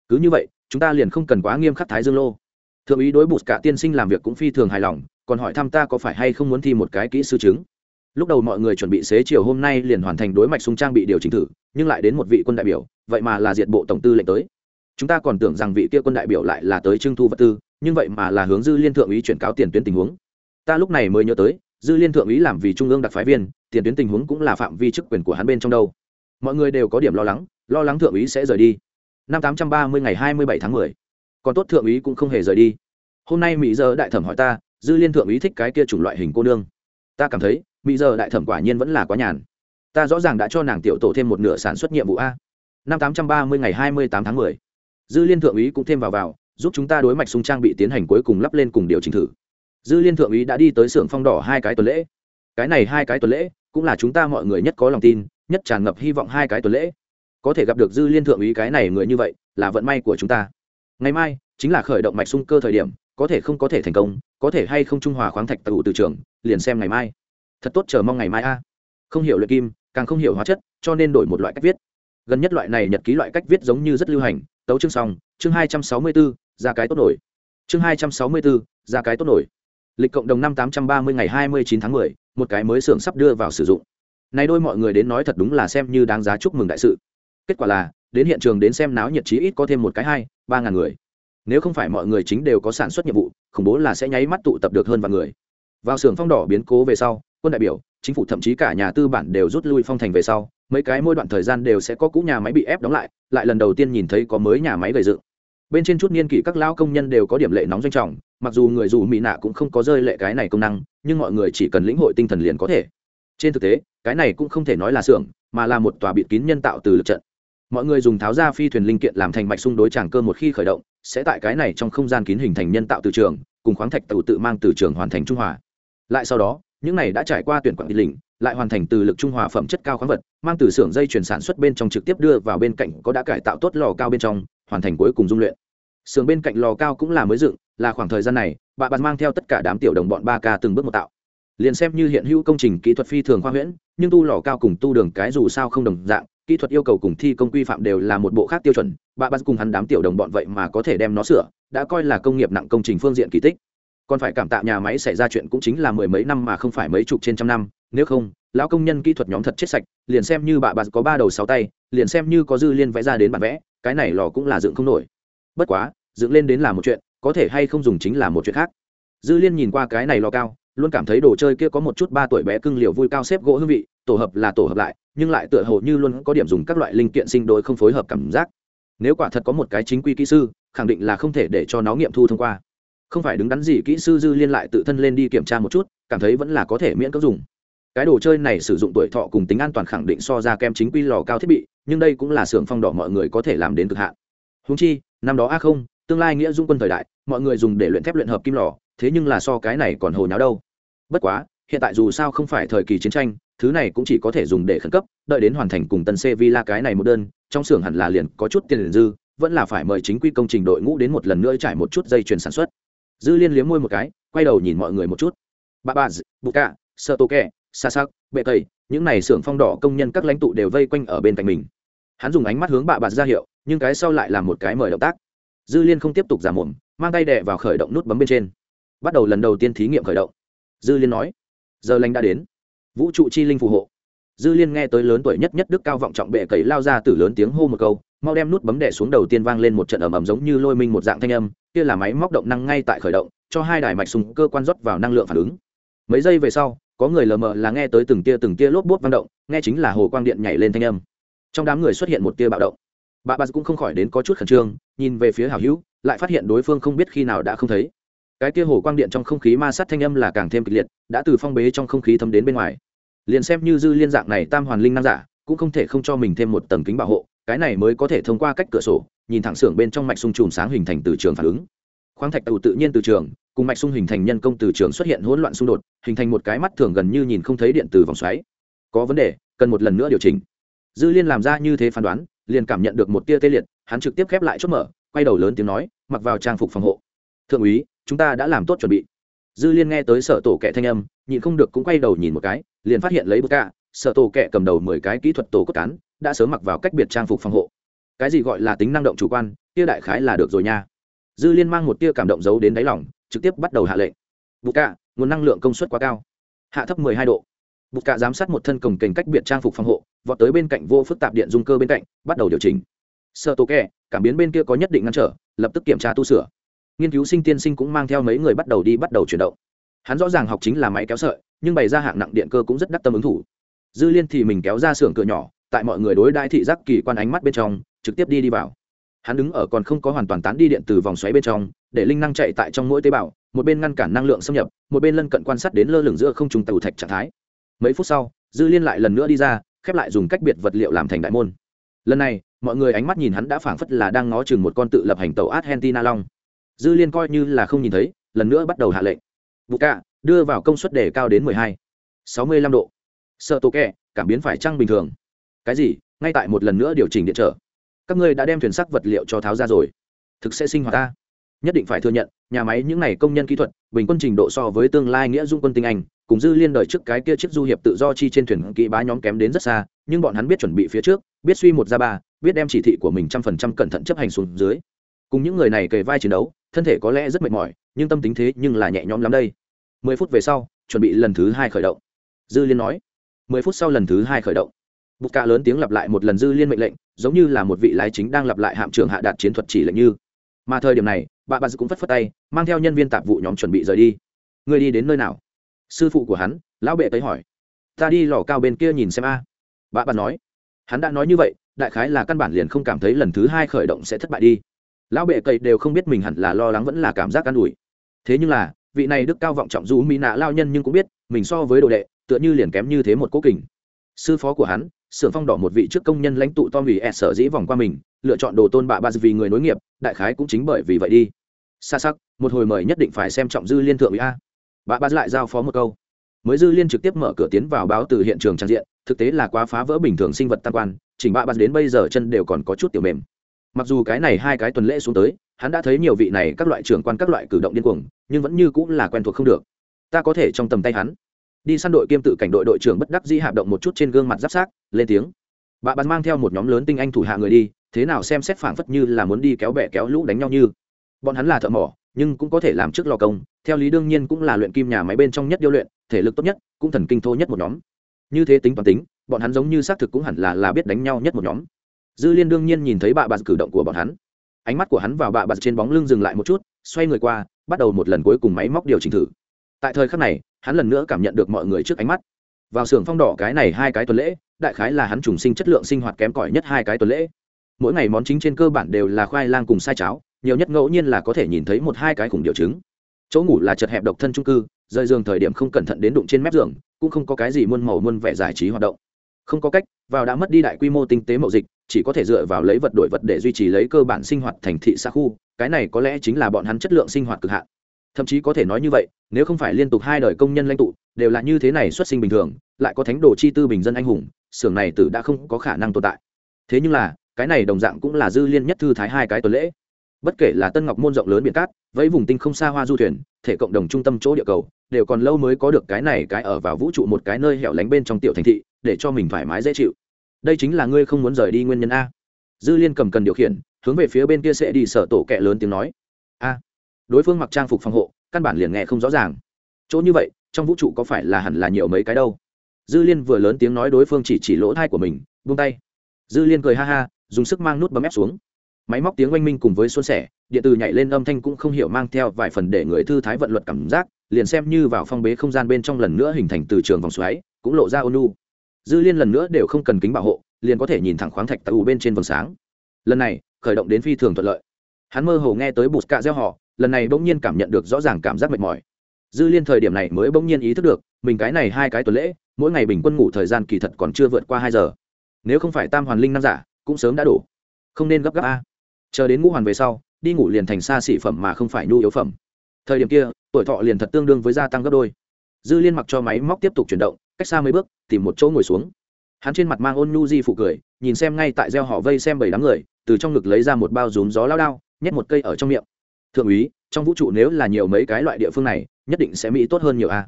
Cứ như vậy chúng ta liền không cần quá nghiêm khắc thái dương lô. Thượng úy đối bụt cả tiên sinh làm việc cũng phi thường hài lòng, còn hỏi thăm ta có phải hay không muốn thi một cái kỹ sư chứng. Lúc đầu mọi người chuẩn bị xế chiều hôm nay liền hoàn thành đối mạch súng trang bị điều chỉnh thử, nhưng lại đến một vị quân đại biểu, vậy mà là diện bộ tổng tư lệnh tới. Chúng ta còn tưởng rằng vị kia quân đại biểu lại là tới trưng thu vật tư, nhưng vậy mà là hướng dư liên thượng úy chuyển cáo tiền tuyến tình huống. Ta lúc này mới nhớ tới, dư liên thượng úy làm vì trung ương đặc phái viên, tiền tuyến tình huống cũng là phạm vi chức quyền của hắn bên trong đâu. Mọi người đều có điểm lo lắng lo lắng thượng úy sẽ rời đi năm tám trăm ba mươi ngày hai mươi bảy tháng mười. Còn tốt thượng úy cũng không hề rời đi. Hôm nay mỹ giờ đại thẩm hỏi ta, dư liên thượng úy thích cái kia chủng loại hình cô nương. Ta cảm thấy, mỹ giờ đại thẩm quả nhiên vẫn là quá nhàn. Ta rõ ràng đã cho nàng tiểu tổ thêm một nửa sản xuất nhiệm vụ a. Năm tám trăm ba mươi ngày hai mươi tám tháng mười. Dư liên thượng úy cũng thêm vào vào, giúp chúng ta đối mạch sung trang bị tiến hành cuối cùng lắp lên cùng điều chỉnh thử. Dư liên thượng úy đã đi tới xưởng phong đỏ hai cái tuần lễ. Cái này hai cái tuần lễ, cũng là chúng ta mọi người nhất có lòng tin, nhất tràn ngập hy vọng hai cái tuần lễ có thể gặp được dư liên thượng úy cái này người như vậy, là vận may của chúng ta. Ngày mai, chính là khởi động mạch sung cơ thời điểm, có thể không có thể thành công, có thể hay không trung hòa khoáng thạch tàu từ trường, liền xem ngày mai. Thật tốt, chờ mong ngày mai a. Không hiểu luyện kim, càng không hiểu hóa chất, cho nên đổi một loại cách viết. Gần nhất loại này nhật ký loại cách viết giống như rất lưu hành, tấu chương xong, chương hai trăm sáu mươi bốn ra cái tốt nổi. Chương hai trăm sáu mươi bốn ra cái tốt nổi. Lịch cộng đồng năm tám trăm ba mươi ngày hai mươi chín tháng mười, một cái mới xưởng sắp đưa vào sử dụng. Nay đôi mọi người đến nói thật đúng là xem như đáng giá chúc mừng đại sự kết quả là, đến hiện trường đến xem náo nhiệt chí ít có thêm một cái hai, ba ngàn người. Nếu không phải mọi người chính đều có sản xuất nhiệm vụ, khủng bố là sẽ nháy mắt tụ tập được hơn vài người. Vào xưởng phong đỏ biến cố về sau, quân đại biểu, chính phủ thậm chí cả nhà tư bản đều rút lui phong thành về sau, mấy cái mỗi đoạn thời gian đều sẽ có cũ nhà máy bị ép đóng lại lại lần đầu tiên nhìn thấy có mới nhà máy gầy dựng. Bên trên chút niên kỷ các lao công nhân đều có điểm lệ nóng doanh trọng, mặc dù người dù mỹ nạ cũng không có rơi lệ cái này công năng, nhưng mọi người chỉ cần lĩnh hội tinh thần liền có thể. Trên thực tế, cái này cũng không thể nói là xưởng, mà là một tòa bịt kín nhân tạo từ lực trận mọi người dùng tháo ra phi thuyền linh kiện làm thành mạch xung đối tràng cơ một khi khởi động, sẽ tại cái này trong không gian kín hình thành nhân tạo từ trường, cùng khoáng thạch tự tự mang từ trường hoàn thành trung hòa. Lại sau đó, những này đã trải qua tuyển quản lĩnh, lại hoàn thành từ lực trung hòa phẩm chất cao khoáng vật, mang từ xưởng dây chuyển sản xuất bên trong trực tiếp đưa vào bên cạnh có đã cải tạo tốt lò cao bên trong, hoàn thành cuối cùng dung luyện. Xưởng bên cạnh lò cao cũng là mới dựng, là khoảng thời gian này, bà bạn mang theo tất cả đám tiểu đồng bọn ba k từng bước một tạo. Liền xem như hiện hữu công trình kỹ thuật phi thường khoa huyễn, nhưng tu lò cao cùng tu đường cái dù sao không đồng dạng kỹ thuật yêu cầu cùng thi công quy phạm đều là một bộ khác tiêu chuẩn, bà bắt cùng hắn đám tiểu đồng bọn vậy mà có thể đem nó sửa, đã coi là công nghiệp nặng công trình phương diện kỳ tích. Còn phải cảm tạ nhà máy xảy ra chuyện cũng chính là mười mấy năm mà không phải mấy chục trên trăm năm, nếu không, lão công nhân kỹ thuật nhóm thật chết sạch, liền xem như bà bà có ba đầu sáu tay, liền xem như có dư liên vẽ ra đến bản vẽ, cái này lò cũng là dựng không nổi. Bất quá, dựng lên đến là một chuyện, có thể hay không dùng chính là một chuyện khác. Dư liên nhìn qua cái này lò cao, luôn cảm thấy đồ chơi kia có một chút ba tuổi bé cưng liều vui cao xếp gỗ hương vị tổ hợp là tổ hợp lại, nhưng lại tựa hồ như luôn có điểm dùng các loại linh kiện sinh đôi không phối hợp cảm giác. Nếu quả thật có một cái chính quy kỹ sư, khẳng định là không thể để cho nó nghiệm thu thông qua. Không phải đứng đắn gì kỹ sư dư liên lại tự thân lên đi kiểm tra một chút, cảm thấy vẫn là có thể miễn cưỡng dùng. Cái đồ chơi này sử dụng tuổi thọ cùng tính an toàn khẳng định so ra kem chính quy lò cao thiết bị, nhưng đây cũng là xưởng phong đỏ mọi người có thể làm đến cực hạn. Húng chi, năm đó a không, tương lai nghĩa dung quân thời đại, mọi người dùng để luyện thép luyện hợp kim lò, thế nhưng là so cái này còn hồ nháo đâu. Bất quá, hiện tại dù sao không phải thời kỳ chiến tranh thứ này cũng chỉ có thể dùng để khẩn cấp, đợi đến hoàn thành cùng tân xe villa cái này một đơn, trong xưởng hẳn là liền có chút tiền dư, vẫn là phải mời chính quy công trình đội ngũ đến một lần nữa trải một chút dây chuyền sản xuất. Dư liên liếm môi một cái, quay đầu nhìn mọi người một chút. Bà bà bù cạ sợ tô kẹ xa sắc bệ tây những này xưởng phong đỏ công nhân các lãnh tụ đều vây quanh ở bên cạnh mình. Hắn dùng ánh mắt hướng bà bà ra hiệu, nhưng cái sau lại làm một cái mời động tác. Dư liên không tiếp tục giả mồm, mang tay đè vào khởi động nút bấm bên trên. Bắt đầu lần đầu tiên thí nghiệm khởi động. Dư liên nói, giờ lành đã đến vũ trụ chi linh phù hộ. Dư liên nghe tới lớn tuổi nhất nhất đức cao vọng trọng bệ cầy lao ra từ lớn tiếng hô một câu, mau đem nút bấm đẻ xuống đầu tiên vang lên một trận ầm ầm giống như lôi minh một dạng thanh âm, kia là máy móc động năng ngay tại khởi động, cho hai đài mạch súng cơ quan rót vào năng lượng phản ứng. Mấy giây về sau, có người lờ mờ là nghe tới từng tia từng tia lốp bút vang động, nghe chính là hồ quang điện nhảy lên thanh âm. Trong đám người xuất hiện một tia bạo động. Bà bà cũng không khỏi đến có chút khẩn trương, nhìn về phía hào hữu, lại phát hiện đối phương không biết khi nào đã không thấy cái kia hồ quang điện trong không khí ma sát thanh âm là càng thêm kịch liệt, đã từ phong bế trong không khí thấm đến bên ngoài. Liền xem như dư liên dạng này tam hoàn linh năng giả, cũng không thể không cho mình thêm một tầng kính bảo hộ, cái này mới có thể thông qua cách cửa sổ, nhìn thẳng xưởng bên trong mạch sung chùm sáng hình thành từ trường phản ứng. Khoáng thạch tàu tự nhiên từ trường, cùng mạch sung hình thành nhân công từ trường xuất hiện hỗn loạn xung đột, hình thành một cái mắt thường gần như nhìn không thấy điện từ vòng xoáy. Có vấn đề, cần một lần nữa điều chỉnh. Dư liên làm ra như thế phán đoán, liền cảm nhận được một tia tê liệt, hắn trực tiếp khép lại chốt mở, quay đầu lớn tiếng nói, mặc vào trang phục phòng hộ. Thượng úy chúng ta đã làm tốt chuẩn bị. Dư liên nghe tới sở tổ kẻ thanh âm, nhịn không được cũng quay đầu nhìn một cái, liền phát hiện lấy bức cả sở tổ kẻ cầm đầu mười cái kỹ thuật tổ cốt cán, đã sớm mặc vào cách biệt trang phục phòng hộ. Cái gì gọi là tính năng động chủ quan tia đại khái là được rồi nha. Dư liên mang một tia cảm động giấu đến đáy lòng, trực tiếp bắt đầu hạ lệnh. Bục cả nguồn năng lượng công suất quá cao. Hạ thấp mười hai độ. Bục cả giám sát một thân cồng kềnh cách biệt trang phục phòng hộ, vọt tới bên cạnh vô phức tạp điện dung cơ bên cạnh, bắt đầu điều chỉnh. Sợ tổ kẹ cảm biến bên kia có nhất định ngăn trở, lập tức kiểm tra tu sửa nghiên cứu sinh tiên sinh cũng mang theo mấy người bắt đầu đi bắt đầu chuyển động. Hắn rõ ràng học chính là máy kéo sợi, nhưng bày ra hạng nặng điện cơ cũng rất đắc tâm ứng thủ. Dư liên thì mình kéo ra xưởng cửa nhỏ, tại mọi người đối đãi thị giác kỳ quan ánh mắt bên trong, trực tiếp đi đi vào. Hắn đứng ở còn không có hoàn toàn tán đi điện từ vòng xoáy bên trong, để linh năng chạy tại trong mỗi tế bào, một bên ngăn cản năng lượng xâm nhập, một bên lân cận quan sát đến lơ lửng giữa không trùng tàu thạch trạng thái. Mấy phút sau, dư liên lại lần nữa đi ra, khép lại dùng cách biệt vật liệu làm thành đại môn. Lần này, mọi người ánh mắt nhìn hắn đã phảng phất là đang ngó chừng một con tự lập hành tàu argentina long dư liên coi như là không nhìn thấy, lần nữa bắt đầu hạ lệnh. Vụ cạ đưa vào công suất đề cao đến mười hai, sáu mươi lăm độ. Sợ tổ kẹ cảm biến phải trăng bình thường? Cái gì? Ngay tại một lần nữa điều chỉnh điện trở. Các ngươi đã đem thuyền sắc vật liệu cho tháo ra rồi. Thực sẽ sinh hoạt ta. Nhất định phải thừa nhận, nhà máy những n à y công nhân kỹ thuật, bình quân trình độ so với tương lai nghĩa dung quân tinh anh, cùng dư liên đời trước cái kia chiếc du hiệp tự do chi trên thuyền kỹ bá nhóm kém đến rất xa, nhưng bọn hắn biết chuẩn bị phía trước, biết suy một ra ba, biết đem chỉ thị của mình trăm phần trăm cẩn thận chấp hành xuống dưới. Cùng những người này kề vai chiến đấu thân thể có lẽ rất mệt mỏi, nhưng tâm tính thế nhưng là nhẹ nhõm lắm đây. Mười phút về sau, chuẩn bị lần thứ hai khởi động. Dư liên nói. Mười phút sau lần thứ hai khởi động. Bục cạ lớn tiếng lặp lại một lần dư liên mệnh lệnh, giống như là một vị lái chính đang lặp lại hạm trưởng hạ đạt chiến thuật chỉ lệnh như. Mà thời điểm này, bà bà cũng phất phất tay, mang theo nhân viên tạp vụ nhóm chuẩn bị rời đi. Người đi đến nơi nào? Sư phụ của hắn, lão bệ tới hỏi. Ta đi lò cao bên kia nhìn xem a. Bà bà nói. Hắn đã nói như vậy, đại khái là căn bản liền không cảm thấy lần thứ hai khởi động sẽ thất bại đi lão bệ cậy đều không biết mình hẳn là lo lắng vẫn là cảm giác an ủi. Thế nhưng là, vị này đức cao vọng trọng dù mỹ nạ lao nhân nhưng cũng biết, mình so với đồ đệ, tựa như liền kém như thế một cố kình. Sư phó của hắn sưởng phong đỏ một vị trước công nhân lãnh tụ tom vì e sở dĩ vòng qua mình, lựa chọn đồ tôn bạ ba vì người nối nghiệp, đại khái cũng chính bởi vì vậy đi. Xa sắc, một hồi mời nhất định phải xem trọng dư liên thượng ủy a. Bà ba lại giao phó một câu. Mới dư liên trực tiếp mở cửa tiến vào báo từ hiện trường trang diện, thực tế là quá phá vỡ bình thường sinh vật tam quan, chỉnh bạ ba đến bây giờ chân đều còn có chút tiểu mềm mặc dù cái này hai cái tuần lễ xuống tới, hắn đã thấy nhiều vị này các loại trưởng quan các loại cử động điên cuồng, nhưng vẫn như cũng là quen thuộc không được. Ta có thể trong tầm tay hắn. Đi săn đội kiêm tự cảnh đội đội trưởng bất đắc dĩ hạp động một chút trên gương mặt giáp sát lên tiếng. Bà bắn mang theo một nhóm lớn tinh anh thủ hạ người đi, thế nào xem xét phảng phất như là muốn đi kéo bẹ kéo lũ đánh nhau như. Bọn hắn là thợ mỏ, nhưng cũng có thể làm trước lò công, theo lý đương nhiên cũng là luyện kim nhà máy bên trong nhất điêu luyện, thể lực tốt nhất, cũng thần kinh thô nhất một nhóm. Như thế tính toán tính, bọn hắn giống như xác thực cũng hẳn là là biết đánh nhau nhất một nhóm dư liên đương nhiên nhìn thấy bà bà cử động của bọn hắn. Ánh mắt của hắn vào bà bà trên bóng lưng dừng lại một chút, xoay người qua, bắt đầu một lần cuối cùng máy móc điều chỉnh thử. Tại thời khắc này, hắn lần nữa cảm nhận được mọi người trước ánh mắt. Vào xưởng phong đỏ cái này hai cái tuần lễ, đại khái là hắn trùng sinh chất lượng sinh hoạt kém cỏi nhất hai cái tuần lễ. Mỗi ngày món chính trên cơ bản đều là khoai lang cùng sai cháo, nhiều nhất ngẫu nhiên là có thể nhìn thấy một hai cái khủng điều chứng chỗ ngủ là chật hẹp độc thân trung cư, rời giường thời điểm không cẩn thận đến đụng trên mép giường, cũng không có cái gì muôn màu muôn vẻ giải trí hoạt động. Không có cách vào đã mất đi đại quy mô tinh tế mậu dịch, chỉ có thể dựa vào lấy vật đổi vật để duy trì lấy cơ bản sinh hoạt thành thị xã khu, cái này có lẽ chính là bọn hắn chất lượng sinh hoạt cực hạn. Thậm chí có thể nói như vậy, nếu không phải liên tục hai đời công nhân lãnh tụ, đều là như thế này xuất sinh bình thường, lại có thánh đồ chi tư bình dân anh hùng, xưởng này tử đã không có khả năng tồn tại. Thế nhưng là, cái này đồng dạng cũng là dư liên nhất thư thái hai cái tuần lễ. Bất kể là tân ngọc môn rộng lớn biển cát với vùng tinh không xa hoa du thuyền, thể cộng đồng trung tâm chỗ địa cầu, đều còn lâu mới có được cái này cái ở vào vũ trụ một cái nơi hẻo lánh bên trong tiểu thành thị để cho mình thoải mái dễ chịu. Đây chính là ngươi không muốn rời đi nguyên nhân a. Dư liên cầm cần điều khiển, hướng về phía bên kia sẽ đi sở tổ kẹ lớn tiếng nói. A. Đối phương mặc trang phục phòng hộ, căn bản liền nghe không rõ ràng. Chỗ như vậy, trong vũ trụ có phải là hẳn là nhiều mấy cái đâu? Dư liên vừa lớn tiếng nói đối phương chỉ chỉ lỗ thai của mình, buông tay. Dư liên cười ha ha, dùng sức mang nút bấm ép xuống. Máy móc tiếng oanh minh cùng với xuân sẻ, điện từ nhảy lên âm thanh cũng không hiểu mang theo vài phần để người thư thái vận luật cảm giác, liền xem như vào phong bế không gian bên trong lần nữa hình thành từ trường vòng xoáy, cũng lộ ra ônu dư liên lần nữa đều không cần kính bảo hộ, liền có thể nhìn thẳng khoáng thạch tại ủ bên trên vầng sáng. Lần này, khởi động đến phi thường thuận lợi. Hắn mơ hồ nghe tới bụt cạ gieo họ lần này bỗng nhiên cảm nhận được rõ ràng cảm giác mệt mỏi. Dư liên thời điểm này mới bỗng nhiên ý thức được, mình cái này hai cái tuần lễ, mỗi ngày bình quân ngủ thời gian kỳ thật còn chưa vượt qua hai giờ. Nếu không phải tam hoàn linh năng giả, cũng sớm đã đủ. Không nên gấp gáp a. Chờ đến ngũ hoàn về sau, đi ngủ liền thành xa xỉ phẩm mà không phải nhu yếu phẩm. Thời điểm kia, tuổi thọ liền thật tương đương với gia tăng gấp đôi. Dư liên mặc cho máy móc tiếp tục chuyển động cách xa mấy bước, tìm một chỗ ngồi xuống. Hắn trên mặt mang ôn nhu di phụ cười, nhìn xem ngay tại gieo họ vây xem bảy đám người, từ trong ngực lấy ra một bao rúm gió lao đao, nhét một cây ở trong miệng. Thượng úy, trong vũ trụ nếu là nhiều mấy cái loại địa phương này, nhất định sẽ mỹ tốt hơn nhiều a.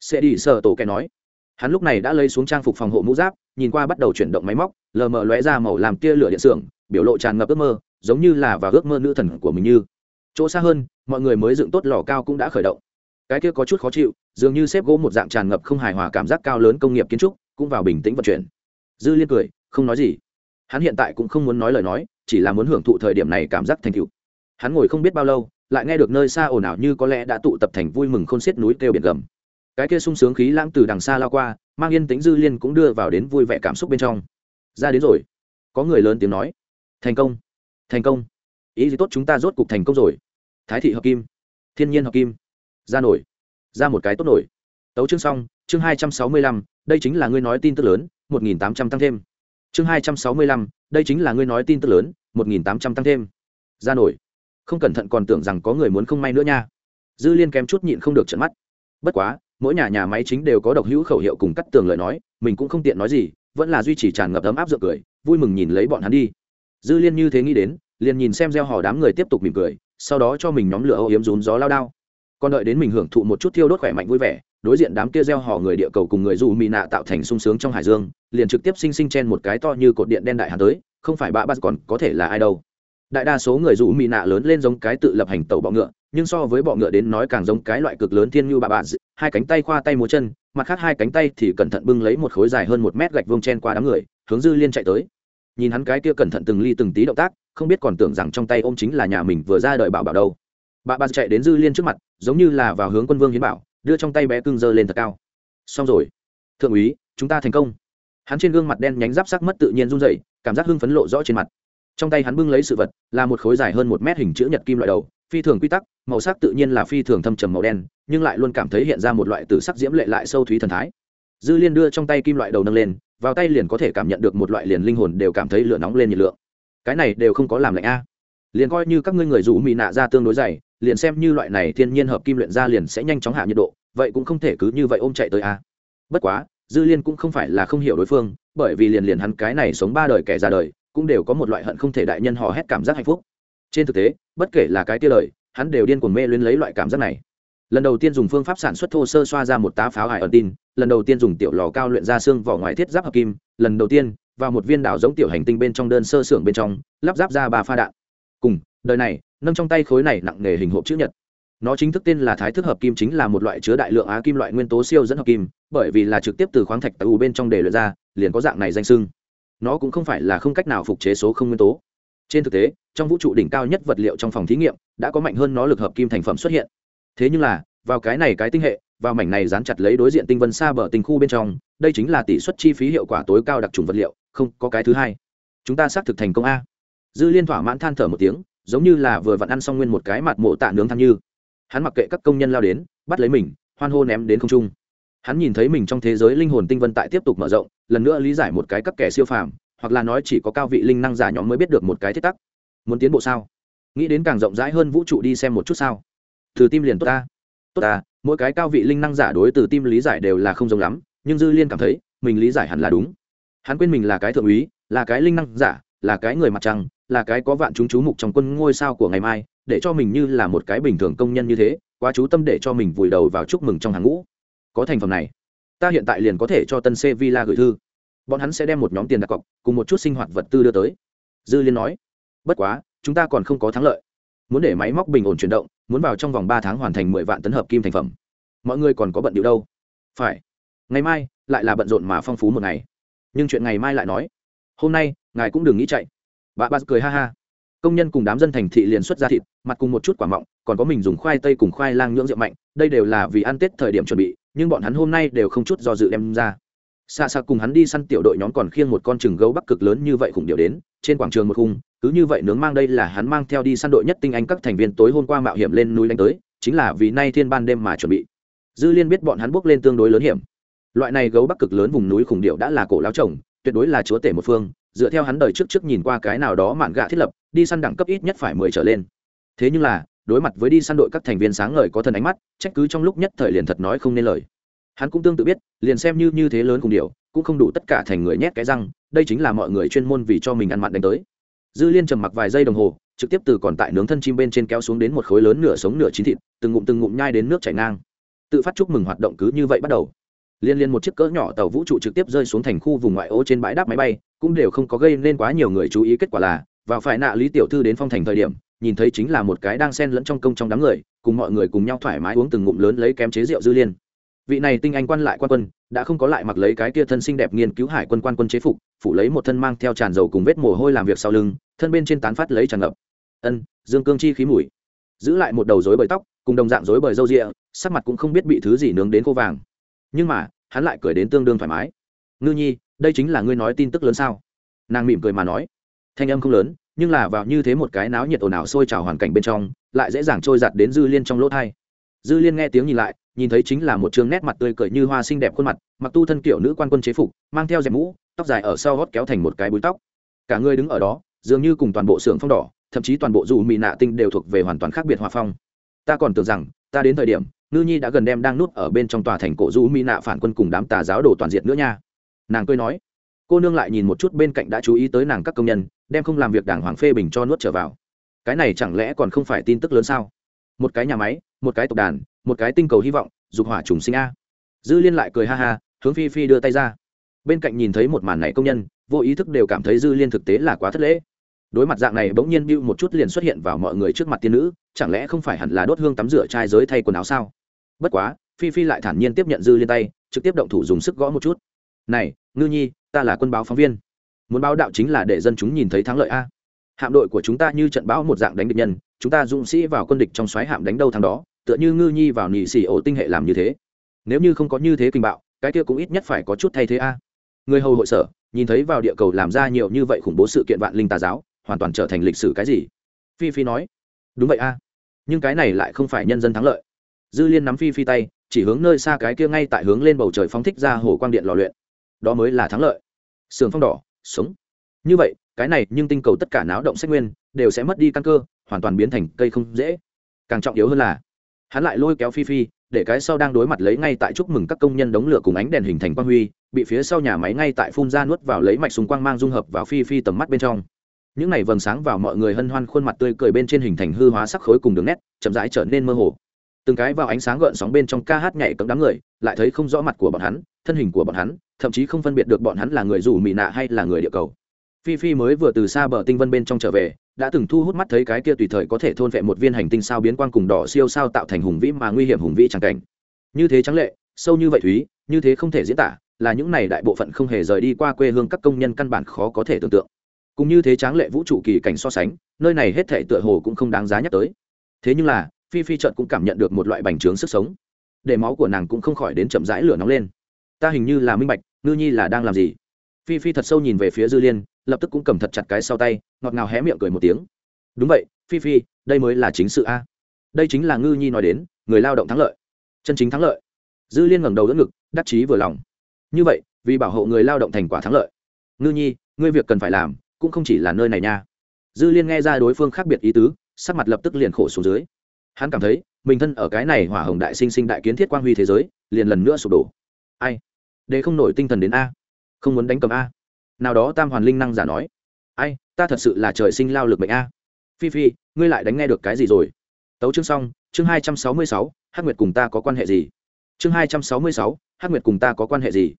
Sẽ đi sợ tổ kẻ nói. Hắn lúc này đã lấy xuống trang phục phòng hộ mũ giáp, nhìn qua bắt đầu chuyển động máy móc, lờ mờ lóe ra màu làm tia lửa điện xưởng, biểu lộ tràn ngập ước mơ, giống như là và ước mơ nữ thần của mình như. Chỗ xa hơn, mọi người mới dựng tốt lò cao cũng đã khởi động. Cái kia có chút khó chịu dường như xếp gỗ một dạng tràn ngập không hài hòa cảm giác cao lớn công nghiệp kiến trúc, cũng vào bình tĩnh vận chuyển. Dư liên cười, không nói gì. Hắn hiện tại cũng không muốn nói lời nói, chỉ là muốn hưởng thụ thời điểm này cảm giác thành cựu hắn ngồi không biết bao lâu, lại nghe được nơi xa ồn ào như có lẽ đã tụ tập thành vui mừng khôn xiết núi kêu biển gầm. Cái kia sung sướng khí lãng từ đằng xa lao qua, mang yên tính dư liên cũng đưa vào đến vui vẻ cảm xúc bên trong. Ra đến rồi. Có người lớn tiếng nói. Thành công. Thành công. Ý gì tốt chúng ta rốt cục thành công rồi. Thái thị hợp kim. Thiên nhiên hợp kim. Ra nổi ra một cái tốt nổi. Tấu chương xong, chương hai trăm sáu mươi lăm, đây chính là ngươi nói tin tức lớn, một nghìn tám trăm tăng thêm. Chương hai trăm sáu mươi lăm, đây chính là ngươi nói tin tức lớn, một nghìn tám trăm tăng thêm. Ra nổi. Không cẩn thận còn tưởng rằng có người muốn không may nữa nha. Dư liên kém chút nhịn không được trận mắt. Bất quá, mỗi nhà nhà máy chính đều có độc hữu khẩu hiệu cùng cắt tường lời nói, mình cũng không tiện nói gì, vẫn là duy trì tràn ngập ấm áp dựa cười, vui mừng nhìn lấy bọn hắn đi. Dư liên như thế nghĩ đến, liền nhìn xem gieo hò đám người tiếp tục mỉm cười, sau đó cho mình nhóm lửa âu yếm rún gió lao đao còn đợi đến mình hưởng thụ một chút thiêu đốt khỏe mạnh vui vẻ, đối diện đám kia gieo hò người địa cầu cùng người dù mỹ nạ tạo thành sung sướng trong hải dương, liền trực tiếp sinh sinh chen một cái to như cột điện đen đại hàn tới, không phải bạ bát còn có thể là ai đâu. Đại đa số người dù mỹ nạ lớn lên giống cái tự lập hành tàu bọ ngựa, nhưng so với bọ ngựa đến nói càng giống cái loại cực lớn thiên như bà bà hai cánh tay khoa tay múa chân, mặt khác hai cánh tay thì cẩn thận bưng lấy một khối dài hơn một mét gạch vông chen qua đám người, hướng dư liên chạy tới. Nhìn hắn cái kia cẩn thận từng ly từng tí động tác, không biết còn tưởng rằng trong tay ôm chính là nhà mình vừa ra đời bảo bảo đâu bà bà chạy đến dư liên trước mặt, giống như là vào hướng quân vương hiến bảo, đưa trong tay bé cưng dơ lên thật cao. Xong rồi. Thượng úy, chúng ta thành công. Hắn trên gương mặt đen nhánh giáp sắc mất tự nhiên run dậy cảm giác hưng phấn lộ rõ trên mặt. Trong tay hắn bưng lấy sự vật, là một khối dài hơn một mét hình chữ nhật kim loại đầu, phi thường quy tắc, màu sắc tự nhiên là phi thường thâm trầm màu đen, nhưng lại luôn cảm thấy hiện ra một loại từ sắc diễm lệ lại sâu thúy thần thái. Dư liên đưa trong tay kim loại đầu nâng lên, vào tay liền có thể cảm nhận được một loại liền linh hồn đều cảm thấy lửa nóng lên nhiệt lượng. Cái này đều không có làm lạnh a. Liền coi như các ngươi người rủ mỹ nạ ra tương đối dày liền xem như loại này thiên nhiên hợp kim luyện ra liền sẽ nhanh chóng hạ nhiệt độ, vậy cũng không thể cứ như vậy ôm chạy tới a. Bất quá, dư liên cũng không phải là không hiểu đối phương, bởi vì liền liền hắn cái này sống ba đời kẻ ra đời, cũng đều có một loại hận không thể đại nhân hò hét cảm giác hạnh phúc. Trên thực tế, bất kể là cái tia lời hắn đều điên cuồng mê luyến lấy loại cảm giác này. Lần đầu tiên dùng phương pháp sản xuất thô sơ xoa ra một tá pháo hải ẩn tin, lần đầu tiên dùng tiểu lò cao luyện ra xương vỏ ngoài thiết giáp hợp kim, lần đầu tiên, vào một viên đảo giống tiểu hành tinh bên trong đơn sơ xưởng bên trong, lắp ráp ra ba pha đạn. Cùng, đời này nâng trong tay khối này nặng nề hình hộp chữ nhật. Nó chính thức tên là thái thức hợp kim chính là một loại chứa đại lượng á kim loại nguyên tố siêu dẫn hợp kim, bởi vì là trực tiếp từ khoáng thạch tàu bên trong để luyện ra, liền có dạng này danh sưng nó cũng không phải là không cách nào phục chế số không nguyên tố. Trên thực tế, trong vũ trụ đỉnh cao nhất vật liệu trong phòng thí nghiệm, đã có mạnh hơn nó lực hợp kim thành phẩm xuất hiện. Thế nhưng là, vào cái này cái tinh hệ, vào mảnh này dán chặt lấy đối diện tinh vân xa bờ tình khu bên trong, đây chính là tỷ suất chi phí hiệu quả tối cao đặc trùng vật liệu, không có cái thứ hai. Chúng ta xác thực thành công a. Dư liên thỏa mãn than thở một tiếng giống như là vừa vặn ăn xong nguyên một cái mặt mộ tạ nướng thăng như. Hắn mặc kệ các công nhân lao đến, bắt lấy mình, hoan hô ném đến không trung. Hắn nhìn thấy mình trong thế giới linh hồn tinh vân tại tiếp tục mở rộng, lần nữa lý giải một cái các kẻ siêu phàm, hoặc là nói chỉ có cao vị linh năng giả nhóm mới biết được một cái thiết tắc. Muốn tiến bộ sao? Nghĩ đến càng rộng rãi hơn vũ trụ đi xem một chút sao. Từ tim liền tốt ta. Tốt ta, mỗi cái cao vị linh năng giả đối từ tim lý giải đều là không giống lắm, nhưng dư liên cảm thấy, mình lý giải hẳn là đúng. Hắn quên mình là cái thượng úy, là cái linh năng giả là cái người mặt trăng, là cái có vạn chúng chú mục trong quân ngôi sao của ngày mai, để cho mình như là một cái bình thường công nhân như thế, quá chú tâm để cho mình vùi đầu vào chúc mừng trong hàng ngũ. Có thành phẩm này, ta hiện tại liền có thể cho tân c villa gửi thư. Bọn hắn sẽ đem một nhóm tiền đặt cọc, cùng một chút sinh hoạt vật tư đưa tới. Dư liên nói, bất quá, chúng ta còn không có thắng lợi. Muốn để máy móc bình ổn chuyển động, muốn vào trong vòng ba tháng hoàn thành mười vạn tấn hợp kim thành phẩm. Mọi người còn có bận điệu đâu? Phải. Ngày mai, lại là bận rộn mà phong phú một ngày. Nhưng chuyện ngày mai lại nói, hôm nay ngài cũng đừng nghĩ chạy. Bà bà cười ha ha. Công nhân cùng đám dân thành thị liền xuất ra thịt, mặt cùng một chút quả mọng, còn có mình dùng khoai tây cùng khoai lang nhưỡng rượu mạnh, đây đều là vì ăn tết thời điểm chuẩn bị, nhưng bọn hắn hôm nay đều không chút do dự đem ra. Xa xa cùng hắn đi săn tiểu đội nhóm còn khiêng một con chừng gấu bắc cực lớn như vậy khủng điệu đến, trên quảng trường một khung, cứ như vậy nướng mang đây là hắn mang theo đi săn đội nhất tinh anh các thành viên tối hôm qua mạo hiểm lên núi đánh tới, chính là vì nay thiên ban đêm mà chuẩn bị. Dư liên biết bọn hắn bước lên tương đối lớn hiểm. Loại này gấu bắc cực lớn vùng núi khủng điệu đã là cổ láo trồng, tuyệt đối là chúa tể một phương dựa theo hắn đời trước trước nhìn qua cái nào đó mạn gạ thiết lập, đi săn đẳng cấp ít nhất phải mười trở lên. Thế nhưng là, đối mặt với đi săn đội các thành viên sáng ngời có thần ánh mắt, trách cứ trong lúc nhất thời liền thật nói không nên lời. Hắn cũng tương tự biết, liền xem như như thế lớn cùng điều, cũng không đủ tất cả thành người nhét cái răng, đây chính là mọi người chuyên môn vì cho mình ăn mặn đánh tới. Dư liên trầm mặc vài giây đồng hồ, trực tiếp từ còn tại nướng thân chim bên trên kéo xuống đến một khối lớn nửa sống nửa chín thịt, từng ngụm từng ngụm nhai đến nước chảy ngang. Tự phát chúc mừng hoạt động cứ như vậy bắt đầu. Liên liên một chiếc cỡ nhỏ tàu vũ trụ trực tiếp rơi xuống thành khu vùng ngoại ô trên bãi đáp máy bay cũng đều không có gây nên quá nhiều người chú ý. Kết quả là, vào phải nạ lý tiểu thư đến phong thành thời điểm, nhìn thấy chính là một cái đang xen lẫn trong công trong đám người, cùng mọi người cùng nhau thoải mái uống từng ngụm lớn lấy kém chế rượu dư liên. Vị này tinh anh quan lại quan quân, đã không có lại mặc lấy cái kia thân xinh đẹp nghiên cứu hải quân quan quân chế phục, phủ lấy một thân mang theo tràn dầu cùng vết mồ hôi làm việc sau lưng, thân bên trên tán phát lấy tràn ngập. Ân, dương cương chi khí mùi. Giữ lại một đầu rối bời tóc, cùng đồng dạng rối bời râu rịa sắc mặt cũng không biết bị thứ gì nướng đến khô vàng. Nhưng mà, hắn lại cười đến tương đương thoải mái. Ngư nhi đây chính là ngươi nói tin tức lớn sao? Nàng mỉm cười mà nói. Thanh âm không lớn, nhưng là vào như thế một cái náo nhiệt ồn ào sôi trào hoàn cảnh bên trong, lại dễ dàng trôi giặt đến dư liên trong lỗ thai dư liên nghe tiếng nhìn lại, nhìn thấy chính là một chương nét mặt tươi cười như hoa xinh đẹp khuôn mặt, mặc tu thân kiểu nữ quan quân chế phục, mang theo dẹp mũ, tóc dài ở sau gót kéo thành một cái búi tóc. Cả người đứng ở đó, dường như cùng toàn bộ xưởng phong đỏ, thậm chí toàn bộ dù mị nạ tinh đều thuộc về hoàn toàn khác biệt hòa phong. Ta còn tưởng rằng, ta đến thời điểm, ngư nhi đã gần đem đang núp ở bên trong tòa thành cổ dù mị nạ phản quân cùng đám tà giáo đồ toàn diện nữa nha nàng cười nói, cô nương lại nhìn một chút bên cạnh đã chú ý tới nàng các công nhân, đem không làm việc đảng hoàng phê bình cho nuốt trở vào. Cái này chẳng lẽ còn không phải tin tức lớn sao? Một cái nhà máy, một cái tộc đàn, một cái tinh cầu hy vọng, dục hỏa trùng sinh a. Dư liên lại cười ha ha, hướng phi phi đưa tay ra. Bên cạnh nhìn thấy một màn này công nhân, vô ý thức đều cảm thấy dư liên thực tế là quá thất lễ. Đối mặt dạng này bỗng nhiên bưu một chút liền xuất hiện vào mọi người trước mặt tiên nữ, chẳng lẽ không phải hẳn là đốt hương tắm rửa trai giới thay quần áo sao? Bất quá, phi phi lại thản nhiên tiếp nhận dư liên tay, trực tiếp động thủ dùng sức gõ một chút này, ngư nhi, ta là quân báo phóng viên. Muốn báo đạo chính là để dân chúng nhìn thấy thắng lợi a. Hạm đội của chúng ta như trận bão một dạng đánh địch nhân, chúng ta dũng sĩ vào quân địch trong xoáy hạm đánh đâu thắng đó, tựa như ngư nhi vào nhị xì ổ tinh hệ làm như thế. Nếu như không có như thế kinh bạo, cái kia cũng ít nhất phải có chút thay thế a. Người hầu hội sở, nhìn thấy vào địa cầu làm ra nhiều như vậy khủng bố sự kiện vạn linh tà giáo, hoàn toàn trở thành lịch sử cái gì? Phi phi nói. Đúng vậy a. Nhưng cái này lại không phải nhân dân thắng lợi. Dư liên nắm phi phi tay, chỉ hướng nơi xa cái kia ngay tại hướng lên bầu trời phóng thích ra hồ quang điện lò luyện đó mới là thắng lợi. Sườn phong đỏ, sống. Như vậy, cái này nhưng tinh cầu tất cả náo động sách nguyên đều sẽ mất đi căn cơ, hoàn toàn biến thành cây không dễ. Càng trọng yếu hơn là, hắn lại lôi kéo phi phi, để cái sau đang đối mặt lấy ngay tại chúc mừng các công nhân đống lửa cùng ánh đèn hình thành quang huy, bị phía sau nhà máy ngay tại phun ra nuốt vào lấy mạch súng quang mang dung hợp vào phi phi tầm mắt bên trong. Những này vầng sáng vào mọi người hân hoan khuôn mặt tươi cười bên trên hình thành hư hóa sắc khối cùng đường nét, chậm rãi trở nên mơ hồ từng cái vào ánh sáng gợn sóng bên trong ca hát nhảy cấm đám người, lại thấy không rõ mặt của bọn hắn, thân hình của bọn hắn, thậm chí không phân biệt được bọn hắn là người rủ mỹ nạ hay là người địa cầu. Phi phi mới vừa từ xa bờ tinh vân bên trong trở về, đã từng thu hút mắt thấy cái kia tùy thời có thể thôn vệ một viên hành tinh sao biến quang cùng đỏ siêu sao tạo thành hùng vĩ mà nguy hiểm hùng vĩ tràng cảnh. Như thế trắng lệ, sâu như vậy thúy, như thế không thể diễn tả, là những này đại bộ phận không hề rời đi qua quê hương các công nhân căn bản khó có thể tưởng tượng. Cùng như thế tráng lệ vũ trụ kỳ cảnh so sánh, nơi này hết thể tựa hồ cũng không đáng giá nhắc tới. Thế nhưng là phi phi trợt cũng cảm nhận được một loại bành trướng sức sống. Để máu của nàng cũng không khỏi đến chậm rãi lửa nóng lên. Ta hình như là minh bạch, ngư nhi là đang làm gì? Phi phi thật sâu nhìn về phía dư liên, lập tức cũng cầm thật chặt cái sau tay, ngọt ngào hé miệng cười một tiếng. Đúng vậy, phi phi, đây mới là chính sự a. Đây chính là ngư nhi nói đến, người lao động thắng lợi. Chân chính thắng lợi. Dư liên ngẩng đầu đỡ ngực, đắc chí vừa lòng. Như vậy, vì bảo hộ người lao động thành quả thắng lợi. Ngư nhi, ngươi việc cần phải làm, cũng không chỉ là nơi này nha. Dư liên nghe ra đối phương khác biệt ý tứ, sắc mặt lập tức liền khổ xuống dưới hắn cảm thấy, mình thân ở cái này hỏa hồng đại sinh sinh đại kiến thiết quang huy thế giới, liền lần nữa sụp đổ. Ai? Để không nổi tinh thần đến a. Không muốn đánh cầm a. Nào đó tam hoàn linh năng giả nói. Ai, ta thật sự là trời sinh lao lực bệnh a. Phi phi, ngươi lại đánh nghe được cái gì rồi? Tấu chương xong, chương hai trăm sáu mươi sáu, hắc nguyệt cùng ta có quan hệ gì? Chương hai trăm sáu mươi sáu, hắc nguyệt cùng ta có quan hệ gì?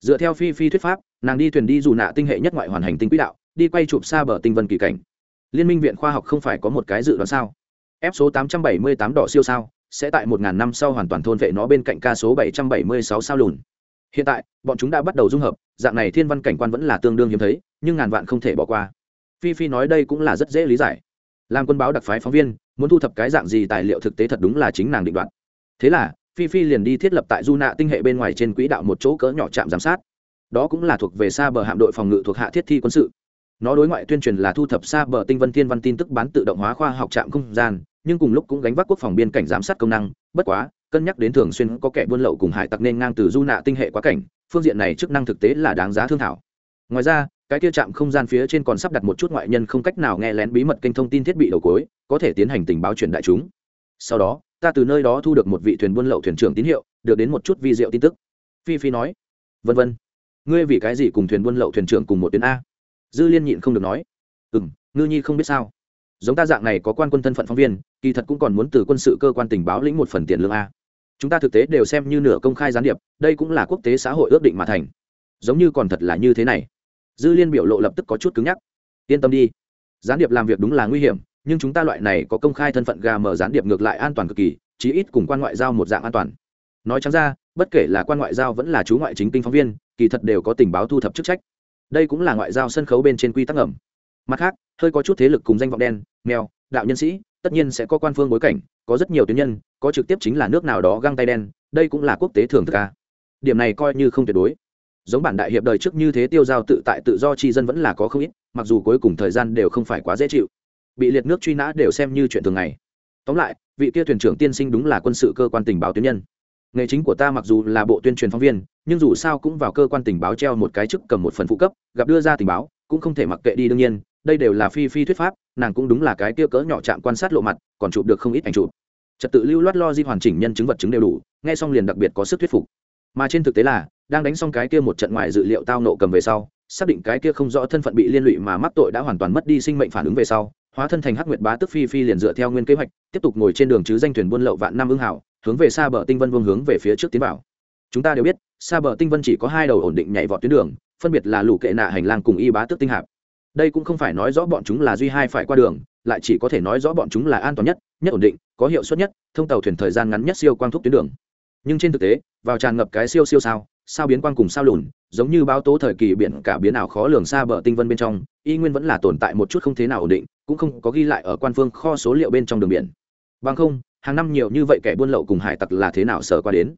Dựa theo phi phi thuyết pháp, nàng đi thuyền đi dù nạ tinh hệ nhất ngoại hoàn hành tinh quỹ đạo, đi quay chụp xa bờ tinh vân kỳ cảnh. Liên minh viện khoa học không phải có một cái dự đoán sao? Ép số 878 đỏ siêu sao, sẽ tại 1.000 năm sau hoàn toàn thôn vệ nó bên cạnh ca số 776 sao lùn. Hiện tại, bọn chúng đã bắt đầu dung hợp, dạng này thiên văn cảnh quan vẫn là tương đương hiếm thấy, nhưng ngàn vạn không thể bỏ qua. Phi phi nói đây cũng là rất dễ lý giải. Làm quân báo đặc phái phóng viên, muốn thu thập cái dạng gì tài liệu thực tế thật đúng là chính nàng định đoạt. Thế là, phi phi liền đi thiết lập tại du nạ tinh hệ bên ngoài trên quỹ đạo một chỗ cỡ nhỏ trạm giám sát. Đó cũng là thuộc về xa bờ hạm đội phòng ngự thuộc hạ thiết thi quân sự. Nó đối ngoại tuyên truyền là thu thập xa bờ tinh vân thiên văn tin tức bán tự động hóa khoa học trạm không gian nhưng cùng lúc cũng gánh vác quốc phòng biên cảnh giám sát công năng, bất quá, cân nhắc đến thường xuyên có kẻ buôn lậu cùng hải tặc nên ngang từ du nạ tinh hệ quá cảnh, phương diện này chức năng thực tế là đáng giá thương thảo. Ngoài ra, cái kia trạm không gian phía trên còn sắp đặt một chút ngoại nhân không cách nào nghe lén bí mật kênh thông tin thiết bị đầu cối, có thể tiến hành tình báo truyền đại chúng. Sau đó, ta từ nơi đó thu được một vị thuyền buôn lậu thuyền trưởng tín hiệu, được đến một chút vi diệu tin tức. Phi phi nói, vân vân, ngươi vì cái gì cùng thuyền buôn lậu thuyền trưởng cùng một tuyến a? Dư liên nhịn không được nói ừ m ngư nhi không biết sao giống ta dạng này có quan quân thân phận phóng viên, kỳ thật cũng còn muốn từ quân sự cơ quan tình báo lĩnh một phần tiền lương a. Chúng ta thực tế đều xem như nửa công khai gián điệp, đây cũng là quốc tế xã hội ước định mà thành. Giống như còn thật là như thế này. Dư liên biểu lộ lập tức có chút cứng nhắc. Yên tâm đi. Gián điệp làm việc đúng là nguy hiểm, nhưng chúng ta loại này có công khai thân phận gà mở gián điệp ngược lại an toàn cực kỳ, chí ít cùng quan ngoại giao một dạng an toàn. Nói chẳng ra, bất kể là quan ngoại giao vẫn là chú ngoại chính kinh phóng viên, kỳ thật đều có tình báo thu thập chức trách. Đây cũng là ngoại giao sân khấu bên trên quy tắc ẩm mặt khác, hơi có chút thế lực cùng danh vọng đen, mèo, đạo nhân sĩ, tất nhiên sẽ có quan phương bối cảnh, có rất nhiều tuyến nhân, có trực tiếp chính là nước nào đó găng tay đen, đây cũng là quốc tế thường thức ca điểm này coi như không tuyệt đối. Giống bản đại hiệp đời trước như thế tiêu giao tự tại tự do tri dân vẫn là có không ít, mặc dù cuối cùng thời gian đều không phải quá dễ chịu. Bị liệt nước truy nã đều xem như chuyện thường ngày. Tóm lại, vị kia thuyền trưởng tiên sinh đúng là quân sự cơ quan tình báo tuyến nhân. Nghề chính của ta mặc dù là bộ tuyên truyền phóng viên, nhưng dù sao cũng vào cơ quan tình báo treo một cái chức cầm một phần phụ cấp, gặp đưa ra tình báo, cũng không thể mặc kệ đi đương nhiên đây đều là phi phi thuyết pháp, nàng cũng đúng là cái kia cỡ nhỏ chạm quan sát lộ mặt, còn chụp được không ít ảnh chụp. Trật tự lưu loát lo di hoàn chỉnh nhân chứng vật chứng đều đủ, nghe xong liền đặc biệt có sức thuyết phục. Mà trên thực tế là, đang đánh xong cái kia một trận ngoài dự liệu tao nộ cầm về sau, xác định cái kia không rõ thân phận bị liên lụy mà mắc tội đã hoàn toàn mất đi sinh mệnh phản ứng về sau, hóa thân thành hắc nguyệt bá tức phi phi liền dựa theo nguyên kế hoạch, tiếp tục ngồi trên đường chứ danh thuyền buôn lậu vạn năm ưng hảo, hướng về xa bờ tinh vân vương hướng về phía trước tiến vào. Chúng ta đều biết, xa bờ tinh vân chỉ có hai đầu ổn định nhảy vọt tuyến đường, phân biệt là lũ kệ nạ hành lang cùng y bá tước tinh hạp đây cũng không phải nói rõ bọn chúng là duy hai phải qua đường, lại chỉ có thể nói rõ bọn chúng là an toàn nhất nhất ổn định, có hiệu suất nhất, thông tàu thuyền thời gian ngắn nhất siêu quang thúc tuyến đường. Nhưng trên thực tế, vào tràn ngập cái siêu siêu sao sao biến quang cùng sao lùn, giống như báo tố thời kỳ biển cả biến ảo khó lường xa bờ tinh vân bên trong, y nguyên vẫn là tồn tại một chút không thế nào ổn định, cũng không có ghi lại ở quan phương kho số liệu bên trong đường biển. Bằng không, hàng năm nhiều như vậy kẻ buôn lậu cùng hải tặc là thế nào sở qua đến?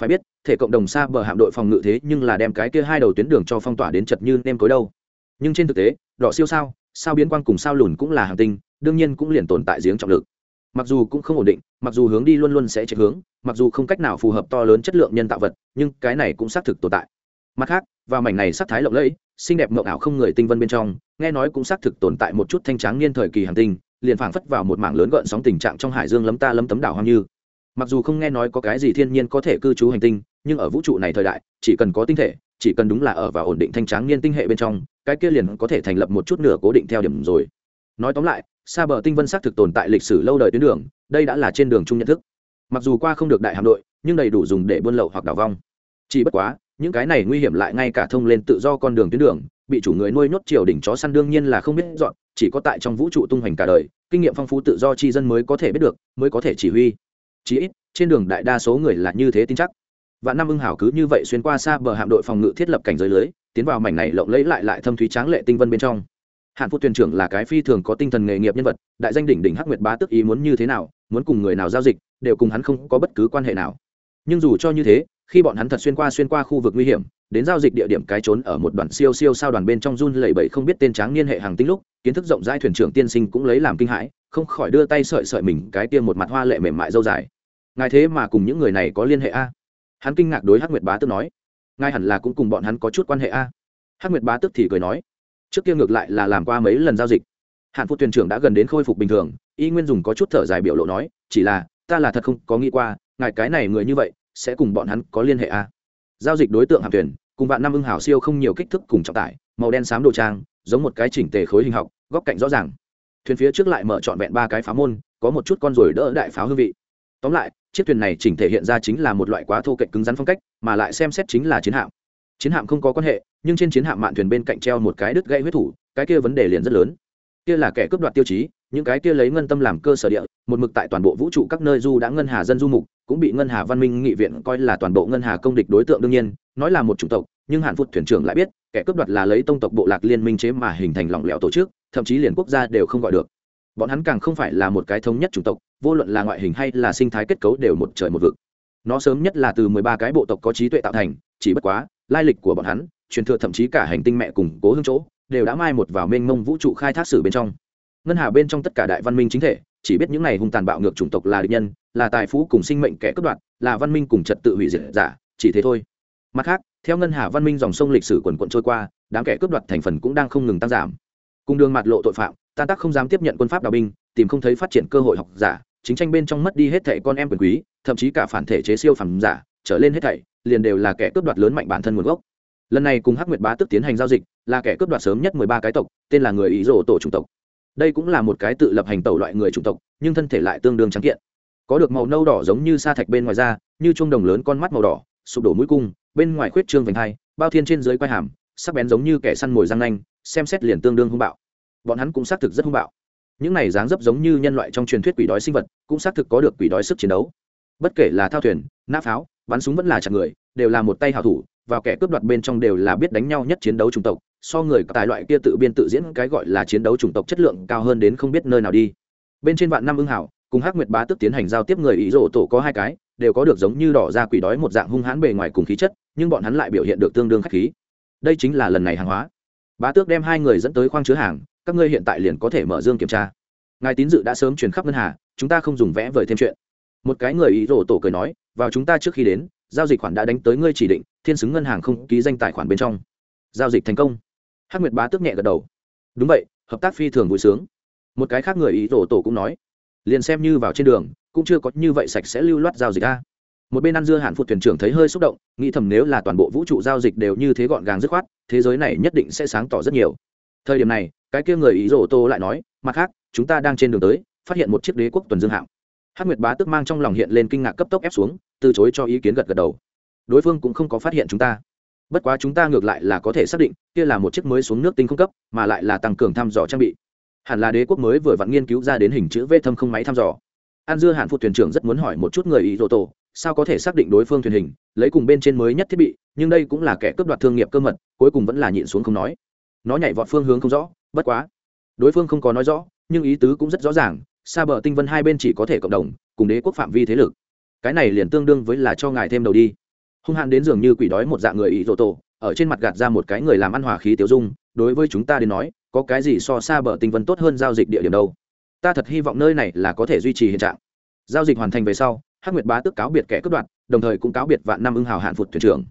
Phải biết, thể cộng đồng xa bờ hạm đội phòng ngự thế nhưng là đem cái kia hai đầu tuyến đường cho phong tỏa đến chật như nem cối đâu nhưng trên thực tế, đỏ siêu sao sao biến quang cùng sao lùn cũng là hàng tinh, đương nhiên cũng liền tồn tại giếng trọng lực. Mặc dù cũng không ổn định, mặc dù hướng đi luôn luôn sẽ chạy hướng, mặc dù không cách nào phù hợp to lớn chất lượng nhân tạo vật, nhưng cái này cũng xác thực tồn tại. Mặt khác và mảnh này sắc thái lộng lẫy, xinh đẹp mộng ảo không người tinh vân bên trong, nghe nói cũng xác thực tồn tại một chút thanh tráng niên thời kỳ hàng tinh, liền phảng phất vào một mảng lớn gợn sóng tình trạng trong hải dương lấm ta lấm tấm đảo hoang như. Mặc dù không nghe nói có cái gì thiên nhiên có thể cư trú hành tinh, nhưng ở vũ trụ này thời đại, chỉ cần có tinh thể chỉ cần đúng là ở và ổn định thanh tráng niên tinh hệ bên trong, cái kia liền có thể thành lập một chút nửa cố định theo điểm rồi. Nói tóm lại, xa bờ tinh vân xác thực tồn tại lịch sử lâu đời tuyến đường, đây đã là trên đường chung nhận thức. Mặc dù qua không được đại hạm đội, nhưng đầy đủ dùng để buôn lậu hoặc đảo vong. Chỉ bất quá, những cái này nguy hiểm lại ngay cả thông lên tự do con đường tuyến đường, bị chủ người nuôi nhốt triều đỉnh chó săn đương nhiên là không biết dọn, chỉ có tại trong vũ trụ tung hoành cả đời, kinh nghiệm phong phú tự do chi dân mới có thể biết được, mới có thể chỉ huy. Chí ít, trên đường đại đa số người là như thế tin chắc và năm ưng hảo cứ như vậy xuyên qua xa bờ hạm đội phòng ngự thiết lập cảnh giới lưới, tiến vào mảnh này lộng lẫy lại lại thâm thúy tráng lệ tinh vân bên trong. Hạn phút thuyền trưởng là cái phi thường có tinh thần nghề nghiệp nhân vật, đại danh đỉnh đỉnh hắc nguyệt bá tức ý muốn như thế nào, muốn cùng người nào giao dịch, đều cùng hắn không có bất cứ quan hệ nào. Nhưng dù cho như thế, khi bọn hắn thật xuyên qua xuyên qua khu vực nguy hiểm, đến giao dịch địa điểm cái trốn ở một đoàn siêu siêu sao đoàn bên trong run lẩy bẩy không biết tên tráng niên hệ hàng tinh lúc, kiến thức rộng rãi thuyền trưởng tiên sinh cũng lấy làm kinh hãi, không khỏi đưa tay sợi sợi mình cái tiêm một mặt hoa lệ mềm mại dâu dài. Ngài thế mà cùng những người này có liên hệ a? Hắn kinh ngạc đối hắc nguyệt bá tức nói ngay hẳn là cũng cùng bọn hắn có chút quan hệ a. Hắc nguyệt bá tức thì cười nói, trước kia ngược lại là làm qua mấy lần giao dịch. Hạn phụ thuyền trưởng đã gần đến khôi phục bình thường, y nguyên dùng có chút thở dài biểu lộ nói, chỉ là, ta là thật không có nghĩ qua, ngài cái này người như vậy, sẽ cùng bọn hắn có liên hệ a. Giao dịch đối tượng hạm thuyền, cùng vạn năm ưng hảo siêu không nhiều kích thước cùng trọng tải, màu đen xám đồ trang, giống một cái chỉnh tề khối hình học, góc cạnh rõ ràng. Thuyền phía trước lại mở trọn vẹn ba cái pháo môn, có một chút con rồi đỡ đại pháo hương vị tóm lại, chiếc thuyền này chỉnh thể hiện ra chính là một loại quá thô cạnh cứng rắn phong cách, mà lại xem xét chính là chiến hạm. Chiến hạm không có quan hệ, nhưng trên chiến hạm mạn thuyền bên cạnh treo một cái đứt gây huyết thủ, cái kia vấn đề liền rất lớn. Kia là kẻ cướp đoạt tiêu chí, những cái kia lấy ngân tâm làm cơ sở địa, một mực tại toàn bộ vũ trụ các nơi du đã ngân hà dân du mục, cũng bị ngân hà văn minh nghị viện coi là toàn bộ ngân hà công địch đối tượng đương nhiên, nói là một chủng tộc, nhưng hạn phút thuyền trưởng lại biết, kẻ cướp đoạt là lấy tông tộc bộ lạc liên minh chế mà hình thành lỏng lẻo tổ chức, thậm chí liền quốc gia đều không gọi được bọn hắn càng không phải là một cái thống nhất chủng tộc, vô luận là ngoại hình hay là sinh thái kết cấu đều một trời một vực. Nó sớm nhất là từ mười ba cái bộ tộc có trí tuệ tạo thành, chỉ bất quá, lai lịch của bọn hắn, truyền thừa thậm chí cả hành tinh mẹ cùng cố hương chỗ, đều đã mai một vào mênh mông vũ trụ khai thác sử bên trong. Ngân hà bên trong tất cả đại văn minh chính thể, chỉ biết những này hung tàn bạo ngược chủng tộc là địch nhân, là tài phú cùng sinh mệnh kẻ cướp đoạt, là văn minh cùng trật tự hủy diệt giả, chỉ thế thôi. Mặt khác, theo ngân hà văn minh dòng sông lịch sử quần quận trôi qua, đám kẻ cướp đoạt thành phần cũng đang không ngừng tăng giảm. Cùng đường mặt lộ tội phạm tan tác không dám tiếp nhận quân pháp đào binh, tìm không thấy phát triển cơ hội học giả chính tranh bên trong mất đi hết thảy con em quyền quý, thậm chí cả phản thể chế siêu phẩm giả, trở lên hết thảy, liền đều là kẻ cướp đoạt lớn mạnh bản thân nguồn gốc. Lần này cùng hắc nguyệt bá tức tiến hành giao dịch, là kẻ cướp đoạt sớm nhất mười ba cái tộc, tên là người ý rổ tổ chủng tộc. Đây cũng là một cái tự lập hành tẩu loại người chủng tộc, nhưng thân thể lại tương đương trắng kiện. Có được màu nâu đỏ giống như sa thạch bên ngoài da, như chuông đồng lớn con mắt màu đỏ, sụp đổ mũi cung, bên ngoài khuyết trương vành hai, bao thiên trên dưới quai hàm, sắc bén giống như kẻ săn mồi răng nanh, xem xét liền tương đương hung bạo bọn hắn cũng xác thực rất hung bạo. Những này dáng dấp giống như nhân loại trong truyền thuyết quỷ đói sinh vật, cũng xác thực có được quỷ đói sức chiến đấu. Bất kể là thao thuyền, nã pháo, bắn súng vẫn là chặt người, đều là một tay hào thủ và kẻ cướp đoạt bên trong đều là biết đánh nhau nhất chiến đấu chủng tộc, so người tài loại kia tự biên tự diễn cái gọi là chiến đấu chủng tộc chất lượng cao hơn đến không biết nơi nào đi. Bên trên vạn năm ưng hảo, cùng hắc nguyệt bá tức tiến hành giao tiếp người ý rổ tổ có hai cái, đều có được giống như đỏ ra quỷ đói một dạng hung hãn bề ngoài cùng khí chất, nhưng bọn hắn lại biểu hiện được tương đương khách khí. Đây chính là lần này hàng hóa. Bá tước đem hai người dẫn tới khoang chứa hàng các ngươi hiện tại liền có thể mở dương kiểm tra. Ngài tín dự đã sớm truyền khắp ngân hà, chúng ta không dùng vẽ vời thêm chuyện. Một cái người ý rổ tổ cười nói, vào chúng ta trước khi đến, giao dịch khoản đã đánh tới ngươi chỉ định, thiên xứng ngân hàng không ký danh tài khoản bên trong. Giao dịch thành công. Hắc nguyệt bá tức nhẹ gật đầu. Đúng vậy, hợp tác phi thường vui sướng. Một cái khác người ý rổ tổ cũng nói, liền xem như vào trên đường, cũng chưa có như vậy sạch sẽ lưu loát giao dịch a. Một bên ăn dưa hạn phụ thuyền trưởng thấy hơi xúc động, nghĩ thầm nếu là toàn bộ vũ trụ giao dịch đều như thế gọn gàng dứt khoát, thế giới này nhất định sẽ sáng tỏ rất nhiều thời điểm này, cái kia người ý rổ tô lại nói, mặt khác, chúng ta đang trên đường tới, phát hiện một chiếc đế quốc tuần dương hạm hát nguyệt bá tức mang trong lòng hiện lên kinh ngạc cấp tốc ép xuống, từ chối cho ý kiến gật gật đầu. Đối phương cũng không có phát hiện chúng ta. Bất quá chúng ta ngược lại là có thể xác định, kia là một chiếc mới xuống nước tinh không cấp, mà lại là tăng cường thăm dò trang bị. Hẳn là đế quốc mới vừa vặn nghiên cứu ra đến hình chữ v thâm không máy thăm dò. An dưa hạn phụ thuyền trưởng rất muốn hỏi một chút người ý rô tổ sao có thể xác định đối phương thuyền hình, lấy cùng bên trên mới nhất thiết bị, nhưng đây cũng là kẻ cướp đoạt thương nghiệp cơ mật, cuối cùng vẫn là nhịn xuống không nói nó nhảy vọt phương hướng không rõ, bất quá. Đối phương không có nói rõ, nhưng ý tứ cũng rất rõ ràng, xa bờ tinh vân hai bên chỉ có thể cộng đồng, cùng đế quốc phạm vi thế lực. Cái này liền tương đương với là cho ngài thêm đầu đi. Hung hãn đến dường như quỷ đói một dạng người ý rộ tổ, ở trên mặt gạt ra một cái người làm ăn hòa khí tiêu dung, đối với chúng ta đến nói, có cái gì so xa bờ tinh vân tốt hơn giao dịch địa điểm đâu. Ta thật hy vọng nơi này là có thể duy trì hiện trạng. Giao dịch hoàn thành về sau, hắc nguyệt bá tức cáo biệt kẻ cướp đoạt, đồng thời cũng cáo biệt vạn năm ưng hào hạn phụt thuyền trưởng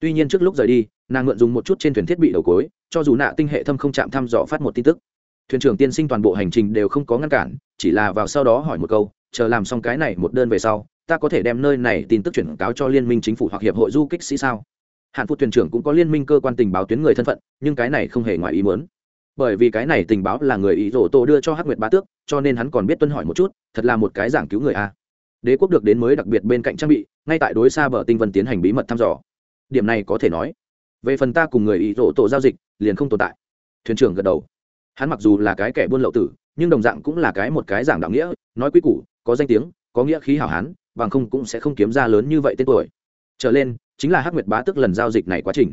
tuy nhiên trước lúc rời đi, nàng mượn dùng một chút trên thuyền thiết bị đầu cối, cho dù nạ tinh hệ thâm không chạm thăm dò phát một tin tức. Thuyền trưởng tiên sinh toàn bộ hành trình đều không có ngăn cản, chỉ là vào sau đó hỏi một câu, chờ làm xong cái này một đơn về sau, ta có thể đem nơi này tin tức chuyển cáo cho liên minh chính phủ hoặc hiệp hội du kích sĩ sao? Hạn phụ thuyền trưởng cũng có liên minh cơ quan tình báo tuyến người thân phận, nhưng cái này không hề ngoài ý muốn. Bởi vì cái này tình báo là người ý rổ tổ đưa cho hắc nguyệt bá tước, cho nên hắn còn biết tuân hỏi một chút, thật là một cái giảng cứu người a. Đế quốc được đến mới đặc biệt bên cạnh trang bị, ngay tại đối xa bờ tinh vân tiến hành bí mật thăm dò điểm này có thể nói, về phần ta cùng người ý rổ tổ giao dịch, liền không tồn tại. Thuyền trưởng gật đầu. Hắn mặc dù là cái kẻ buôn lậu tử, nhưng đồng dạng cũng là cái một cái giảng đạo nghĩa, nói quy củ, có danh tiếng, có nghĩa khí hảo hán, bằng không cũng sẽ không kiếm ra lớn như vậy tên tuổi. Trở lên, chính là hắc nguyệt bá tức lần giao dịch này quá trình.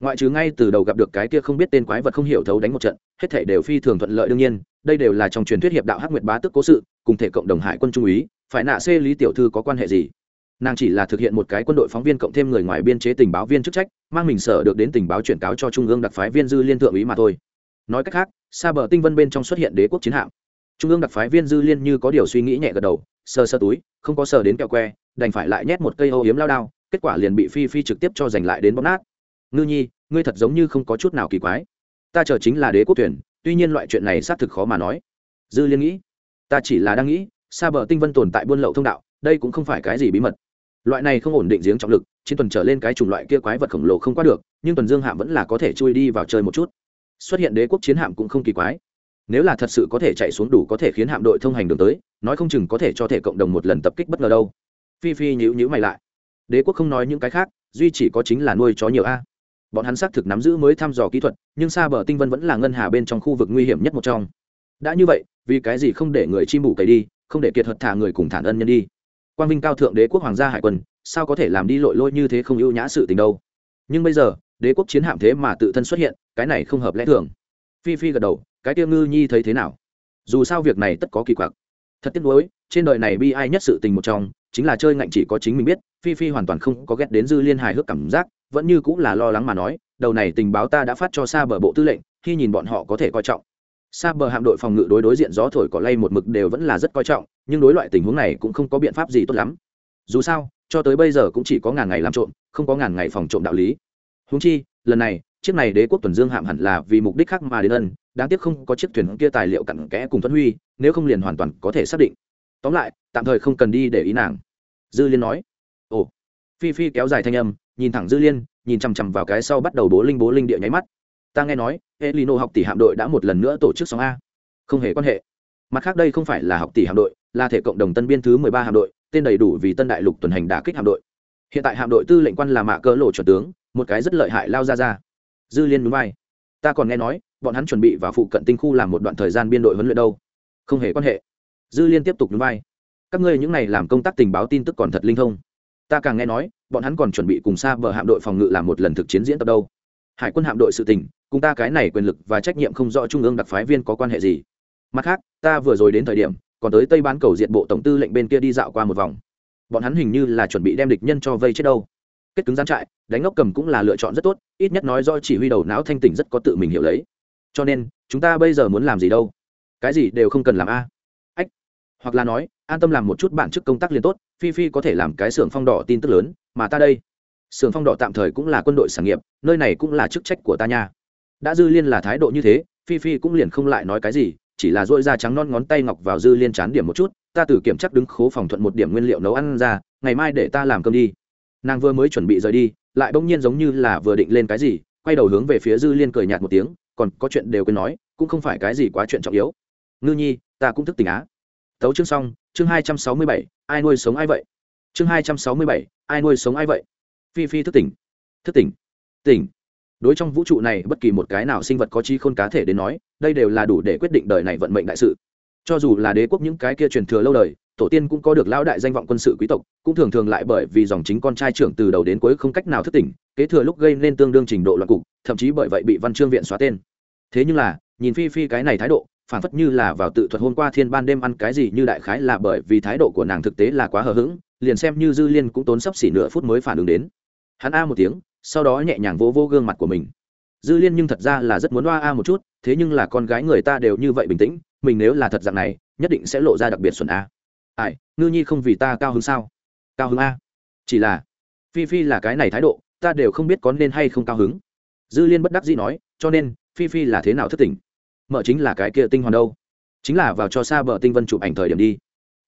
Ngoại trừ ngay từ đầu gặp được cái kia không biết tên quái vật không hiểu thấu đánh một trận, hết thể đều phi thường thuận lợi đương nhiên, đây đều là trong truyền thuyết hiệp đạo hắc nguyệt bá tức cố sự, cùng thể cộng đồng hải quân trung úy, phải nạ xê lý tiểu thư có quan hệ gì? Nàng chỉ là thực hiện một cái quân đội phóng viên cộng thêm người ngoài biên chế tình báo viên chức trách, mang mình sở được đến tình báo chuyển cáo cho trung ương đặc phái viên dư liên thượng úy mà thôi. Nói cách khác, xa bờ tinh vân bên trong xuất hiện đế quốc chiến hạm. Trung ương đặc phái viên dư liên như có điều suy nghĩ nhẹ gật đầu, sờ sơ túi, không có sờ đến kẹo que, đành phải lại nhét một cây ô yếm lao đao, kết quả liền bị phi phi trực tiếp cho giành lại đến bóp nát. Ngư nhi, ngươi thật giống như không có chút nào kỳ quái. Ta chờ chính là đế quốc tuyển tuy nhiên loại chuyện này xác thực khó mà nói. Dư liên nghĩ, ta chỉ là đang nghĩ, xa bờ tinh vân tồn tại buôn lậu thông đạo, đây cũng không phải cái gì bí mật loại này không ổn định giếng trọng lực trên tuần trở lên cái chủng loại kia quái vật khổng lồ không qua được, nhưng tuần dương hạm vẫn là có thể chui đi vào chơi một chút. Xuất hiện đế quốc chiến hạm cũng không kỳ quái. Nếu là thật sự có thể chạy xuống đủ có thể khiến hạm đội thông hành đường tới, nói không chừng có thể cho thể cộng đồng một lần tập kích bất ngờ đâu. Phi phi nhữ nhữ mày lại. Đế quốc không nói những cái khác, duy chỉ có chính là nuôi chó nhiều a. Bọn hắn xác thực nắm giữ mới thăm dò kỹ thuật, nhưng xa bờ tinh vân vẫn là ngân hà bên trong khu vực nguy hiểm nhất một trong. Đã như vậy, vì cái gì không để người chim bù cày đi, không để kiệt thuật thả người cùng thản ân nhân đi? Quang vinh cao thượng đế quốc hoàng gia hải quân, sao có thể làm đi lội lôi như thế không ưu nhã sự tình đâu? Nhưng bây giờ, đế quốc chiến hạm thế mà tự thân xuất hiện, cái này không hợp lẽ thường. Phi phi gật đầu, cái tiêu ngư nhi thấy thế nào? Dù sao việc này tất có kỳ quặc. Thật tiếc nuối, trên đời này bi ai nhất sự tình một trong, chính là chơi ngạnh chỉ có chính mình biết, phi phi hoàn toàn không có ghét đến dư liên hài hước cảm giác, vẫn như cũng là lo lắng mà nói, đầu này tình báo ta đã phát cho xa bờ bộ tư lệnh, khi nhìn bọn họ có thể coi trọng. Xa bờ hạm đội phòng ngự đối đối diện gió thổi cỏ lay một mực đều vẫn là rất coi trọng nhưng đối loại tình huống này cũng không có biện pháp gì tốt lắm. Dù sao, cho tới bây giờ cũng chỉ có ngàn ngày làm trộm, không có ngàn ngày phòng trộm đạo lý. Húng chi, lần này, chiếc này đế quốc tuần dương hạm hẳn là vì mục đích khác mà đến ân, đáng tiếc không có chiếc thuyền kia tài liệu cặn kẽ cùng tuấn huy, nếu không liền hoàn toàn có thể xác định. Tóm lại, tạm thời không cần đi để ý nàng. Dư liên nói. Ồ. Phi phi kéo dài thanh âm, nhìn thẳng dư liên, nhìn chằm chằm vào cái sau bắt đầu bố linh bố linh địa nháy mắt. Ta nghe nói, elino học tỷ hạm đội đã một lần nữa tổ chức sóng a. Không hề quan hệ. Mặt khác đây không phải là học tỷ hạm đội là thể cộng đồng tân biên thứ mười ba hạm đội, tên đầy đủ vì tân đại lục tuần hành đả kích hạm đội. Hiện tại hạm đội tư lệnh quan là mạ cỡ lộ chuẩn tướng, một cái rất lợi hại lao ra ra. Dư liên núi vai. Ta còn nghe nói, bọn hắn chuẩn bị vào phụ cận tinh khu làm một đoạn thời gian biên đội huấn luyện đâu. Không hề quan hệ. Dư liên tiếp tục núi vai. Các ngươi những này làm công tác tình báo tin tức còn thật linh thông. Ta càng nghe nói, bọn hắn còn chuẩn bị cùng xa bờ hạm đội phòng ngự làm một lần thực chiến diễn tập đâu. Hải quân hạm đội sự tình, cùng ta cái này quyền lực và trách nhiệm không rõ trung ương đặc phái viên có quan hệ gì. Mặt khác, ta vừa rồi đến thời điểm còn tới tây bán cầu diện bộ tổng tư lệnh bên kia đi dạo qua một vòng. Bọn hắn hình như là chuẩn bị đem địch nhân cho vây chết đâu. Kết cứng gián trại, đánh ngốc cầm cũng là lựa chọn rất tốt, ít nhất nói do chỉ huy đầu não thanh tỉnh rất có tự mình hiểu lấy. Cho nên, chúng ta bây giờ muốn làm gì đâu? Cái gì đều không cần làm a. Ách, hoặc là nói, an tâm làm một chút bản chức công tác liền tốt, phi phi có thể làm cái xưởng phong đỏ tin tức lớn, mà ta đây. Xưởng phong đỏ tạm thời cũng là quân đội sản nghiệp, nơi này cũng là chức trách của ta nha. Đã dư liên là thái độ như thế, phi phi cũng liền không lại nói cái gì chỉ là dội da trắng non ngón tay ngọc vào dư liên chán điểm một chút, ta tự kiểm chắc đứng khố phòng thuận một điểm nguyên liệu nấu ăn ra, ngày mai để ta làm cơm đi. Nàng vừa mới chuẩn bị rời đi, lại bỗng nhiên giống như là vừa định lên cái gì, quay đầu hướng về phía dư liên cười nhạt một tiếng, còn có chuyện đều quên nói, cũng không phải cái gì quá chuyện trọng yếu. Ngư nhi, ta cũng thức tỉnh á. Tấu chương xong, chương hai trăm sáu mươi bảy, ai nuôi sống ai vậy? Chương hai trăm sáu mươi bảy, ai nuôi sống ai vậy? Phi phi thức tỉnh. Thức tỉnh. Tỉnh đối trong vũ trụ này, bất kỳ một cái nào sinh vật có trí khôn cá thể đến nói, đây đều là đủ để quyết định đời này vận mệnh đại sự. Cho dù là đế quốc những cái kia truyền thừa lâu đời, tổ tiên cũng có được lão đại danh vọng quân sự quý tộc, cũng thường thường lại bởi vì dòng chính con trai trưởng từ đầu đến cuối không cách nào thức tỉnh, kế thừa lúc gây nên tương đương trình độ loạn cục, thậm chí bởi vậy bị văn chương viện xóa tên. Thế nhưng là, nhìn phi phi cái này thái độ phản phất như là vào tự thuật hôm qua thiên ban đêm ăn cái gì như đại khái là bởi vì thái độ của nàng thực tế là quá hờ hững, liền xem như dư liên cũng tốn sắp xỉ nửa phút mới phản ứng đến. Hắn a một tiếng sau đó nhẹ nhàng vỗ vô, gương mặt của mình. Dư liên nhưng thật ra là rất muốn oa a một chút thế nhưng là con gái người ta đều như vậy bình tĩnh mình nếu là thật dạng này nhất định sẽ lộ ra đặc biệt xuẩn a. Ai ngư nhi không vì ta cao hứng sao? Cao hứng a? Chỉ là phi phi là cái này thái độ ta đều không biết có nên hay không cao hứng. Dư liên bất đắc dĩ nói cho nên phi phi là thế nào thất tỉnh mở chính là cái kia tinh hoàn đâu? Chính là vào cho xa bờ tinh vân chụp ảnh thời điểm đi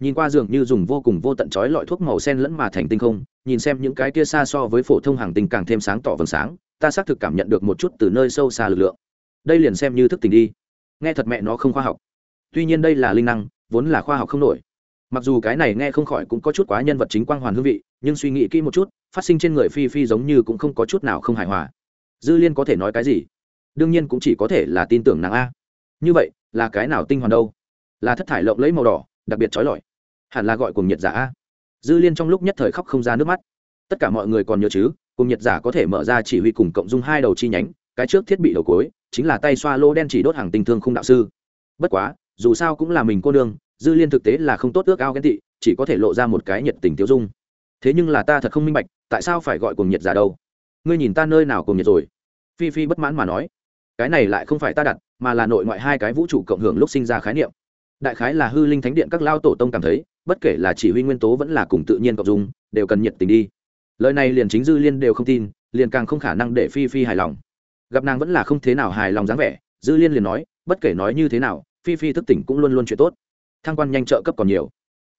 nhìn qua dường như dùng vô cùng vô tận chói lọi thuốc màu sen lẫn mà thành tinh không, nhìn xem những cái kia xa so với phổ thông hàng tinh càng thêm sáng tỏ vầng sáng, ta xác thực cảm nhận được một chút từ nơi sâu xa lực lượng. Đây liền xem như thức tỉnh đi. Nghe thật mẹ nó không khoa học. Tuy nhiên đây là linh năng, vốn là khoa học không nổi. Mặc dù cái này nghe không khỏi cũng có chút quá nhân vật chính quang hoàn hương vị, nhưng suy nghĩ kỹ một chút, phát sinh trên người phi phi giống như cũng không có chút nào không hài hòa. Dư liên có thể nói cái gì? Đương nhiên cũng chỉ có thể là tin tưởng nàng a. Như vậy, là cái nào tinh hoàn đâu? Là thất thải lộng lấy màu đỏ đặc biệt trói lọi. Hẳn là gọi cùng nhiệt giả a. Dư liên trong lúc nhất thời khóc không ra nước mắt. Tất cả mọi người còn nhớ chứ cùng nhiệt giả có thể mở ra chỉ huy cùng cộng dung hai đầu chi nhánh, cái trước thiết bị đầu cối chính là tay xoa lô đen chỉ đốt hàng tình thương không đạo sư. Bất quá, dù sao cũng là mình cô đương dư liên thực tế là không tốt ước ao ghen tị, chỉ có thể lộ ra một cái nhiệt tình tiêu dung. Thế nhưng là ta thật không minh bạch, tại sao phải gọi cùng nhiệt giả đâu? Ngươi nhìn ta nơi nào cùng nhiệt rồi? Phi phi bất mãn mà nói. Cái này lại không phải ta đặt, mà là nội ngoại hai cái vũ trụ cộng hưởng lúc sinh ra khái niệm đại khái là hư linh thánh điện các lao tổ tông cảm thấy, bất kể là chỉ huy nguyên tố vẫn là cùng tự nhiên cộng dung đều cần nhiệt tình đi. Lời này liền chính dư liên đều không tin, liền càng không khả năng để phi phi hài lòng. Gặp nàng vẫn là không thế nào hài lòng dáng vẻ, dư liên liền nói, bất kể nói như thế nào, phi phi thức tỉnh cũng luôn luôn chuyện tốt. Thăng quan nhanh trợ cấp còn nhiều.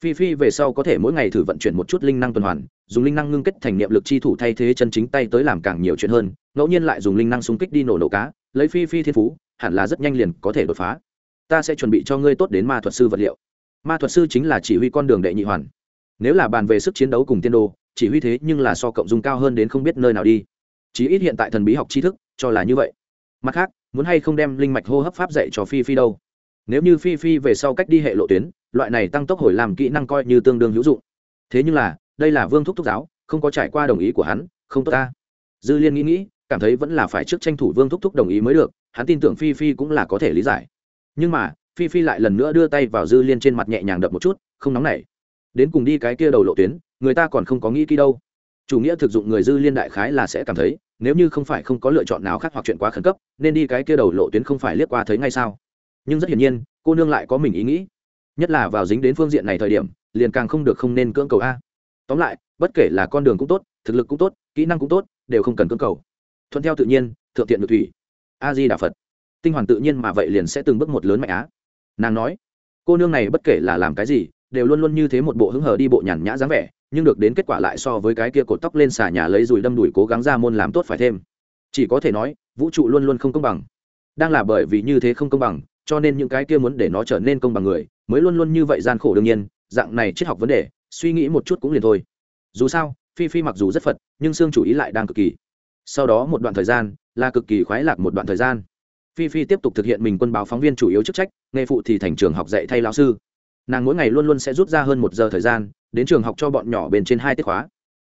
Phi phi về sau có thể mỗi ngày thử vận chuyển một chút linh năng tuần hoàn, dùng linh năng ngưng kết thành niệm lực chi thủ thay thế chân chính tay tới làm càng nhiều chuyện hơn, ngẫu nhiên lại dùng linh năng xung kích đi nổ nổ cá, lấy phi phi thiên phú, hẳn là rất nhanh liền có thể đột phá ta sẽ chuẩn bị cho ngươi tốt đến ma thuật sư vật liệu. Ma thuật sư chính là chỉ huy con đường đệ nhị hoàn. Nếu là bàn về sức chiến đấu cùng tiên đồ, chỉ huy thế nhưng là so cộng dung cao hơn đến không biết nơi nào đi. Chí ít hiện tại thần bí học tri thức cho là như vậy. Mặt khác muốn hay không đem linh mạch hô hấp pháp dạy cho phi phi đâu? Nếu như phi phi về sau cách đi hệ lộ tuyến loại này tăng tốc hồi làm kỹ năng coi như tương đương hữu dụng. Thế nhưng là đây là vương thúc thúc giáo không có trải qua đồng ý của hắn không tốt ta. Dư liên nghĩ nghĩ cảm thấy vẫn là phải trước tranh thủ vương thúc thúc đồng ý mới được hắn tin tưởng phi phi cũng là có thể lý giải nhưng mà, phi phi lại lần nữa đưa tay vào dư liên trên mặt nhẹ nhàng đập một chút, không nóng nảy. Đến cùng đi cái kia đầu lộ tuyến, người ta còn không có nghĩ kỹ đâu. Chủ nghĩa thực dụng người dư liên đại khái là sẽ cảm thấy, nếu như không phải không có lựa chọn nào khác hoặc chuyện quá khẩn cấp, nên đi cái kia đầu lộ tuyến không phải liếc qua thấy ngay sao. Nhưng rất hiển nhiên, cô nương lại có mình ý nghĩ. Nhất là vào dính đến phương diện này thời điểm, liền càng không được không nên cưỡng cầu a. Tóm lại, bất kể là con đường cũng tốt, thực lực cũng tốt, kỹ năng cũng tốt, đều không cần cưỡng cầu. Thuận theo tự nhiên, thượng tiện được thủy. A di đà phật tinh hoàn tự nhiên mà vậy liền sẽ từng bước một lớn mạnh á. Nàng nói, cô nương này bất kể là làm cái gì, đều luôn luôn như thế một bộ hứng hờ đi bộ nhàn nhã dáng vẻ, nhưng được đến kết quả lại so với cái kia cột tóc lên xà nhà lấy dùi đâm đùi cố gắng ra môn làm tốt phải thêm. Chỉ có thể nói, vũ trụ luôn luôn không công bằng. Đang là bởi vì như thế không công bằng, cho nên những cái kia muốn để nó trở nên công bằng người, mới luôn luôn như vậy gian khổ đương nhiên, dạng này triết học vấn đề, suy nghĩ một chút cũng liền thôi. Dù sao, phi phi mặc dù rất phật, nhưng xương chủ ý lại đang cực kỳ. Sau đó một đoạn thời gian, là cực kỳ khoái lạc một đoạn thời gian phi phi tiếp tục thực hiện mình quân báo phóng viên chủ yếu chức trách, nghề phụ thì thành trường học dạy thay lao sư. Nàng mỗi ngày luôn luôn sẽ rút ra hơn một giờ thời gian, đến trường học cho bọn nhỏ bên trên hai tiết khóa.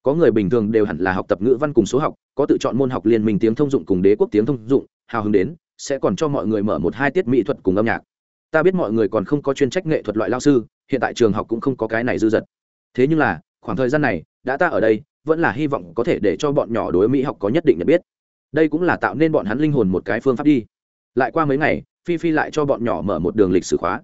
Có người bình thường đều hẳn là học tập ngữ văn cùng số học, có tự chọn môn học liên minh tiếng thông dụng cùng đế quốc tiếng thông dụng, hào hứng đến, sẽ còn cho mọi người mở một hai tiết mỹ thuật cùng âm nhạc. Ta biết mọi người còn không có chuyên trách nghệ thuật loại lao sư, hiện tại trường học cũng không có cái này dư dật. Thế nhưng là, khoảng thời gian này, đã ta ở đây, vẫn là hy vọng có thể để cho bọn nhỏ đối mỹ học có nhất định nhận biết. Đây cũng là tạo nên bọn hắn linh hồn một cái phương pháp đi lại qua mấy ngày, phi phi lại cho bọn nhỏ mở một đường lịch sử khóa.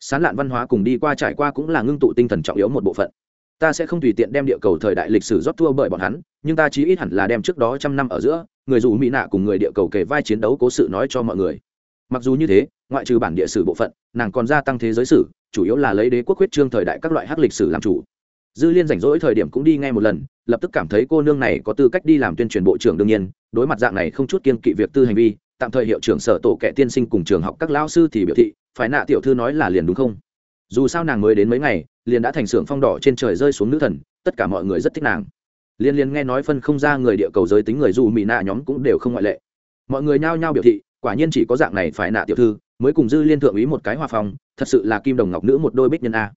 Sán lạn văn hóa cùng đi qua trải qua cũng là ngưng tụ tinh thần trọng yếu một bộ phận. Ta sẽ không tùy tiện đem địa cầu thời đại lịch sử rót thua bởi bọn hắn, nhưng ta chí ít hẳn là đem trước đó trăm năm ở giữa, người dù mỹ nạ cùng người địa cầu kể vai chiến đấu cố sự nói cho mọi người. Mặc dù như thế, ngoại trừ bản địa sử bộ phận, nàng còn gia tăng thế giới sử, chủ yếu là lấy đế quốc huyết trương thời đại các loại hát lịch sử làm chủ. Dư liên rảnh rỗi thời điểm cũng đi ngay một lần, lập tức cảm thấy cô nương này có tư cách đi làm tuyên truyền bộ trưởng đương nhiên, đối mặt dạng này không chút kiên kỵ việc tư hành vi tạm thời hiệu trưởng sở tổ kẻ tiên sinh cùng trường học các lao sư thì biểu thị, phải nạ tiểu thư nói là liền đúng không? Dù sao nàng mới đến mấy ngày, liền đã thành xưởng phong đỏ trên trời rơi xuống nữ thần, tất cả mọi người rất thích nàng. Liên liên nghe nói phân không ra người địa cầu giới tính người dù mỹ nạ nhóm cũng đều không ngoại lệ. Mọi người nhao nhao biểu thị, quả nhiên chỉ có dạng này phải nạ tiểu thư, mới cùng dư liên thượng ý một cái hòa phong, thật sự là kim đồng ngọc nữ một đôi bích nhân a.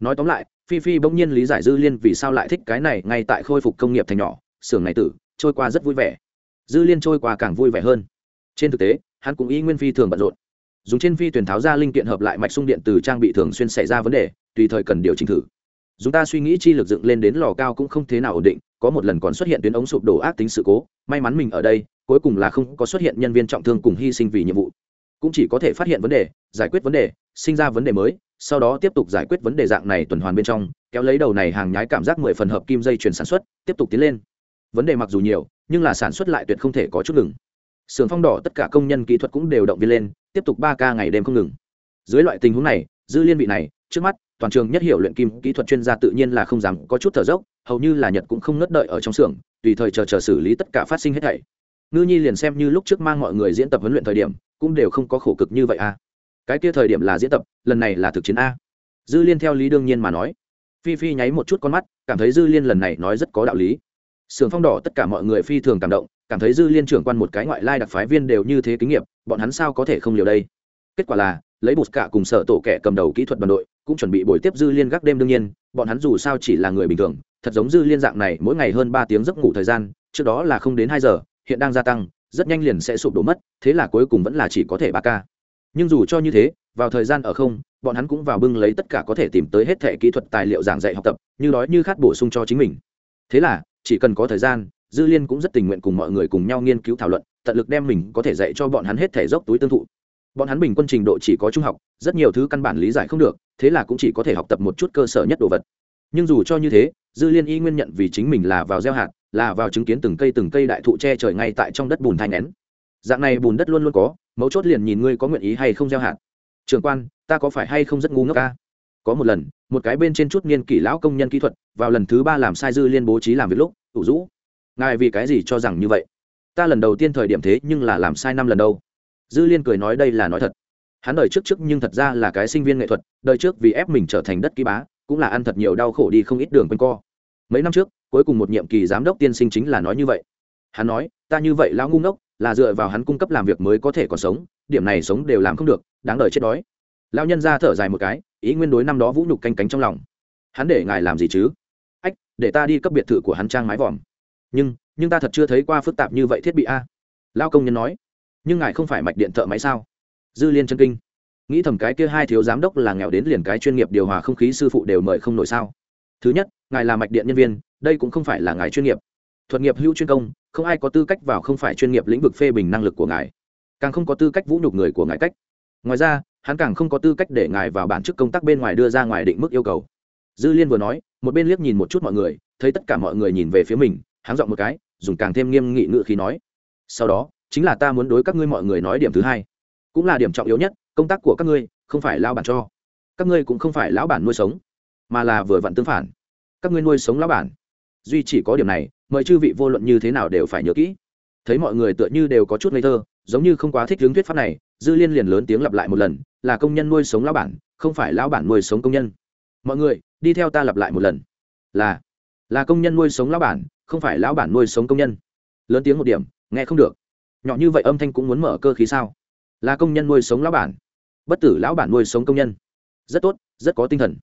Nói tóm lại, phi phi bỗng nhiên lý giải dư liên vì sao lại thích cái này ngay tại khôi phục công nghiệp thành nhỏ, xưởng này tử, trôi qua rất vui vẻ. Dư liên trôi qua càng vui vẻ hơn trên thực tế, hắn cũng y nguyên phi thường bận rộn. Dùng trên phi tuyển tháo ra linh kiện hợp lại mạch sung điện từ trang bị thường xuyên xảy ra vấn đề, tùy thời cần điều chỉnh thử. Chúng ta suy nghĩ chi lực dựng lên đến lò cao cũng không thế nào ổn định, có một lần còn xuất hiện tuyến ống sụp đổ ác tính sự cố, may mắn mình ở đây, cuối cùng là không có xuất hiện nhân viên trọng thương cùng hy sinh vì nhiệm vụ. Cũng chỉ có thể phát hiện vấn đề, giải quyết vấn đề, sinh ra vấn đề mới, sau đó tiếp tục giải quyết vấn đề dạng này tuần hoàn bên trong, kéo lấy đầu này hàng nhái cảm giác mười phần hợp kim dây chuyển sản xuất, tiếp tục tiến lên. Vấn đề mặc dù nhiều, nhưng là sản xuất lại tuyệt không thể có chút ngừng sưởng phong đỏ tất cả công nhân kỹ thuật cũng đều động viên lên, tiếp tục ba ca ngày đêm không ngừng. Dưới loại tình huống này dư liên vị này, trước mắt, toàn trường nhất hiểu luyện kim kỹ thuật chuyên gia tự nhiên là không dám có chút thở dốc, hầu như là nhật cũng không ngất đợi ở trong xưởng, tùy thời chờ chờ xử lý tất cả phát sinh hết thảy. Ngư nhi liền xem như lúc trước mang mọi người diễn tập huấn luyện thời điểm, cũng đều không có khổ cực như vậy a cái kia thời điểm là diễn tập, lần này là thực chiến a. Dư liên theo lý đương nhiên mà nói. Phi phi nháy một chút con mắt, cảm thấy dư liên lần này nói rất có đạo lý sưởng phong đỏ tất cả mọi người phi thường cảm động, cảm thấy dư liên trưởng quan một cái ngoại lai đặc phái viên đều như thế kinh nghiệm, bọn hắn sao có thể không liều đây? Kết quả là, lấy bột cả cùng sở tổ kẻ cầm đầu kỹ thuật đoàn đội, cũng chuẩn bị buổi tiếp dư liên gác đêm đương nhiên, bọn hắn dù sao chỉ là người bình thường, thật giống dư liên dạng này, mỗi ngày hơn ba tiếng giấc ngủ thời gian, trước đó là không đến hai giờ, hiện đang gia tăng, rất nhanh liền sẽ sụp đổ mất, thế là cuối cùng vẫn là chỉ có thể ba ca. Nhưng dù cho như thế, vào thời gian ở không, bọn hắn cũng vào bưng lấy tất cả có thể tìm tới hết thẻ kỹ thuật tài liệu giảng dạy học tập, như đói như khát bổ sung cho chính mình. Thế là chỉ cần có thời gian, dư liên cũng rất tình nguyện cùng mọi người cùng nhau nghiên cứu thảo luận, tận lực đem mình có thể dạy cho bọn hắn hết thể dốc túi tương thụ. Bọn hắn bình quân trình độ chỉ có trung học, rất nhiều thứ căn bản lý giải không được, thế là cũng chỉ có thể học tập một chút cơ sở nhất đồ vật. Nhưng dù cho như thế, dư liên y nguyên nhận vì chính mình là vào gieo hạt, là vào chứng kiến từng cây từng cây đại thụ che trời ngay tại trong đất bùn thai nén. Dạng này bùn đất luôn luôn có, mấu chốt liền nhìn ngươi có nguyện ý hay không gieo hạt. Trường quan, ta có phải hay không rất ngu ngốc ca có một lần, một cái bên trên chút niên kỷ lão công nhân kỹ thuật, vào lần thứ ba làm sai dư liên bố trí làm việc lúc ủ rũ. Ngài vì cái gì cho rằng như vậy? Ta lần đầu tiên thời điểm thế nhưng là làm sai năm lần đâu. Dư liên cười nói đây là nói thật. Hắn đời trước trước nhưng thật ra là cái sinh viên nghệ thuật, đời trước vì ép mình trở thành đất ký bá, cũng là ăn thật nhiều đau khổ đi không ít đường quanh co. Mấy năm trước, cuối cùng một nhiệm kỳ giám đốc tiên sinh chính là nói như vậy. Hắn nói, ta như vậy lão ngu ngốc, là dựa vào hắn cung cấp làm việc mới có thể còn sống, điểm này sống đều làm không được, đáng đời chết đói. Lão nhân ra thở dài một cái, ý nguyên đối năm đó vũ nhục canh cánh trong lòng. Hắn để ngài làm gì chứ? Để ta đi cấp biệt thự của hắn trang mái vòm. Nhưng nhưng ta thật chưa thấy qua phức tạp như vậy thiết bị a. Lao công nhân nói. Nhưng ngài không phải mạch điện thợ máy sao? Dư liên chân kinh. Nghĩ thầm cái kia hai thiếu giám đốc là nghèo đến liền cái chuyên nghiệp điều hòa không khí sư phụ đều mời không nổi sao? Thứ nhất, ngài là mạch điện nhân viên, đây cũng không phải là ngài chuyên nghiệp. Thuật nghiệp hữu chuyên công, không ai có tư cách vào không phải chuyên nghiệp lĩnh vực phê bình năng lực của ngài. Càng không có tư cách vũ nhục người của ngài cách. Ngoài ra, hắn càng không có tư cách để ngài vào bản chức công tác bên ngoài đưa ra ngoài định mức yêu cầu dư liên vừa nói, một bên liếc nhìn một chút mọi người, thấy tất cả mọi người nhìn về phía mình hắn dọn một cái, dùng càng thêm nghiêm nghị ngự khí nói, sau đó, chính là ta muốn đối các ngươi mọi người nói điểm thứ hai. Cũng là điểm trọng yếu nhất, công tác của các ngươi không phải lao bản cho. Các ngươi cũng không phải lão bản nuôi sống, mà là vừa vặn tương phản. Các ngươi nuôi sống lão bản. Duy chỉ có điểm này, mời chư vị vô luận như thế nào đều phải nhớ kỹ. Thấy mọi người tựa như đều có chút ngây thơ, giống như không quá thích hướng thuyết pháp này, dư liên liền lớn tiếng lặp lại một lần, là công nhân nuôi sống lão bản, không phải lão bản nuôi sống công nhân. Mọi người đi theo ta lặp lại một lần. Là là công nhân nuôi sống lão bản, không phải lão bản nuôi sống công nhân. Lớn tiếng một điểm, nghe không được. Nhỏ như vậy âm thanh cũng muốn mở cơ khí sao? Là công nhân nuôi sống lão bản. Bất tử lão bản nuôi sống công nhân. Rất tốt, rất có tinh thần.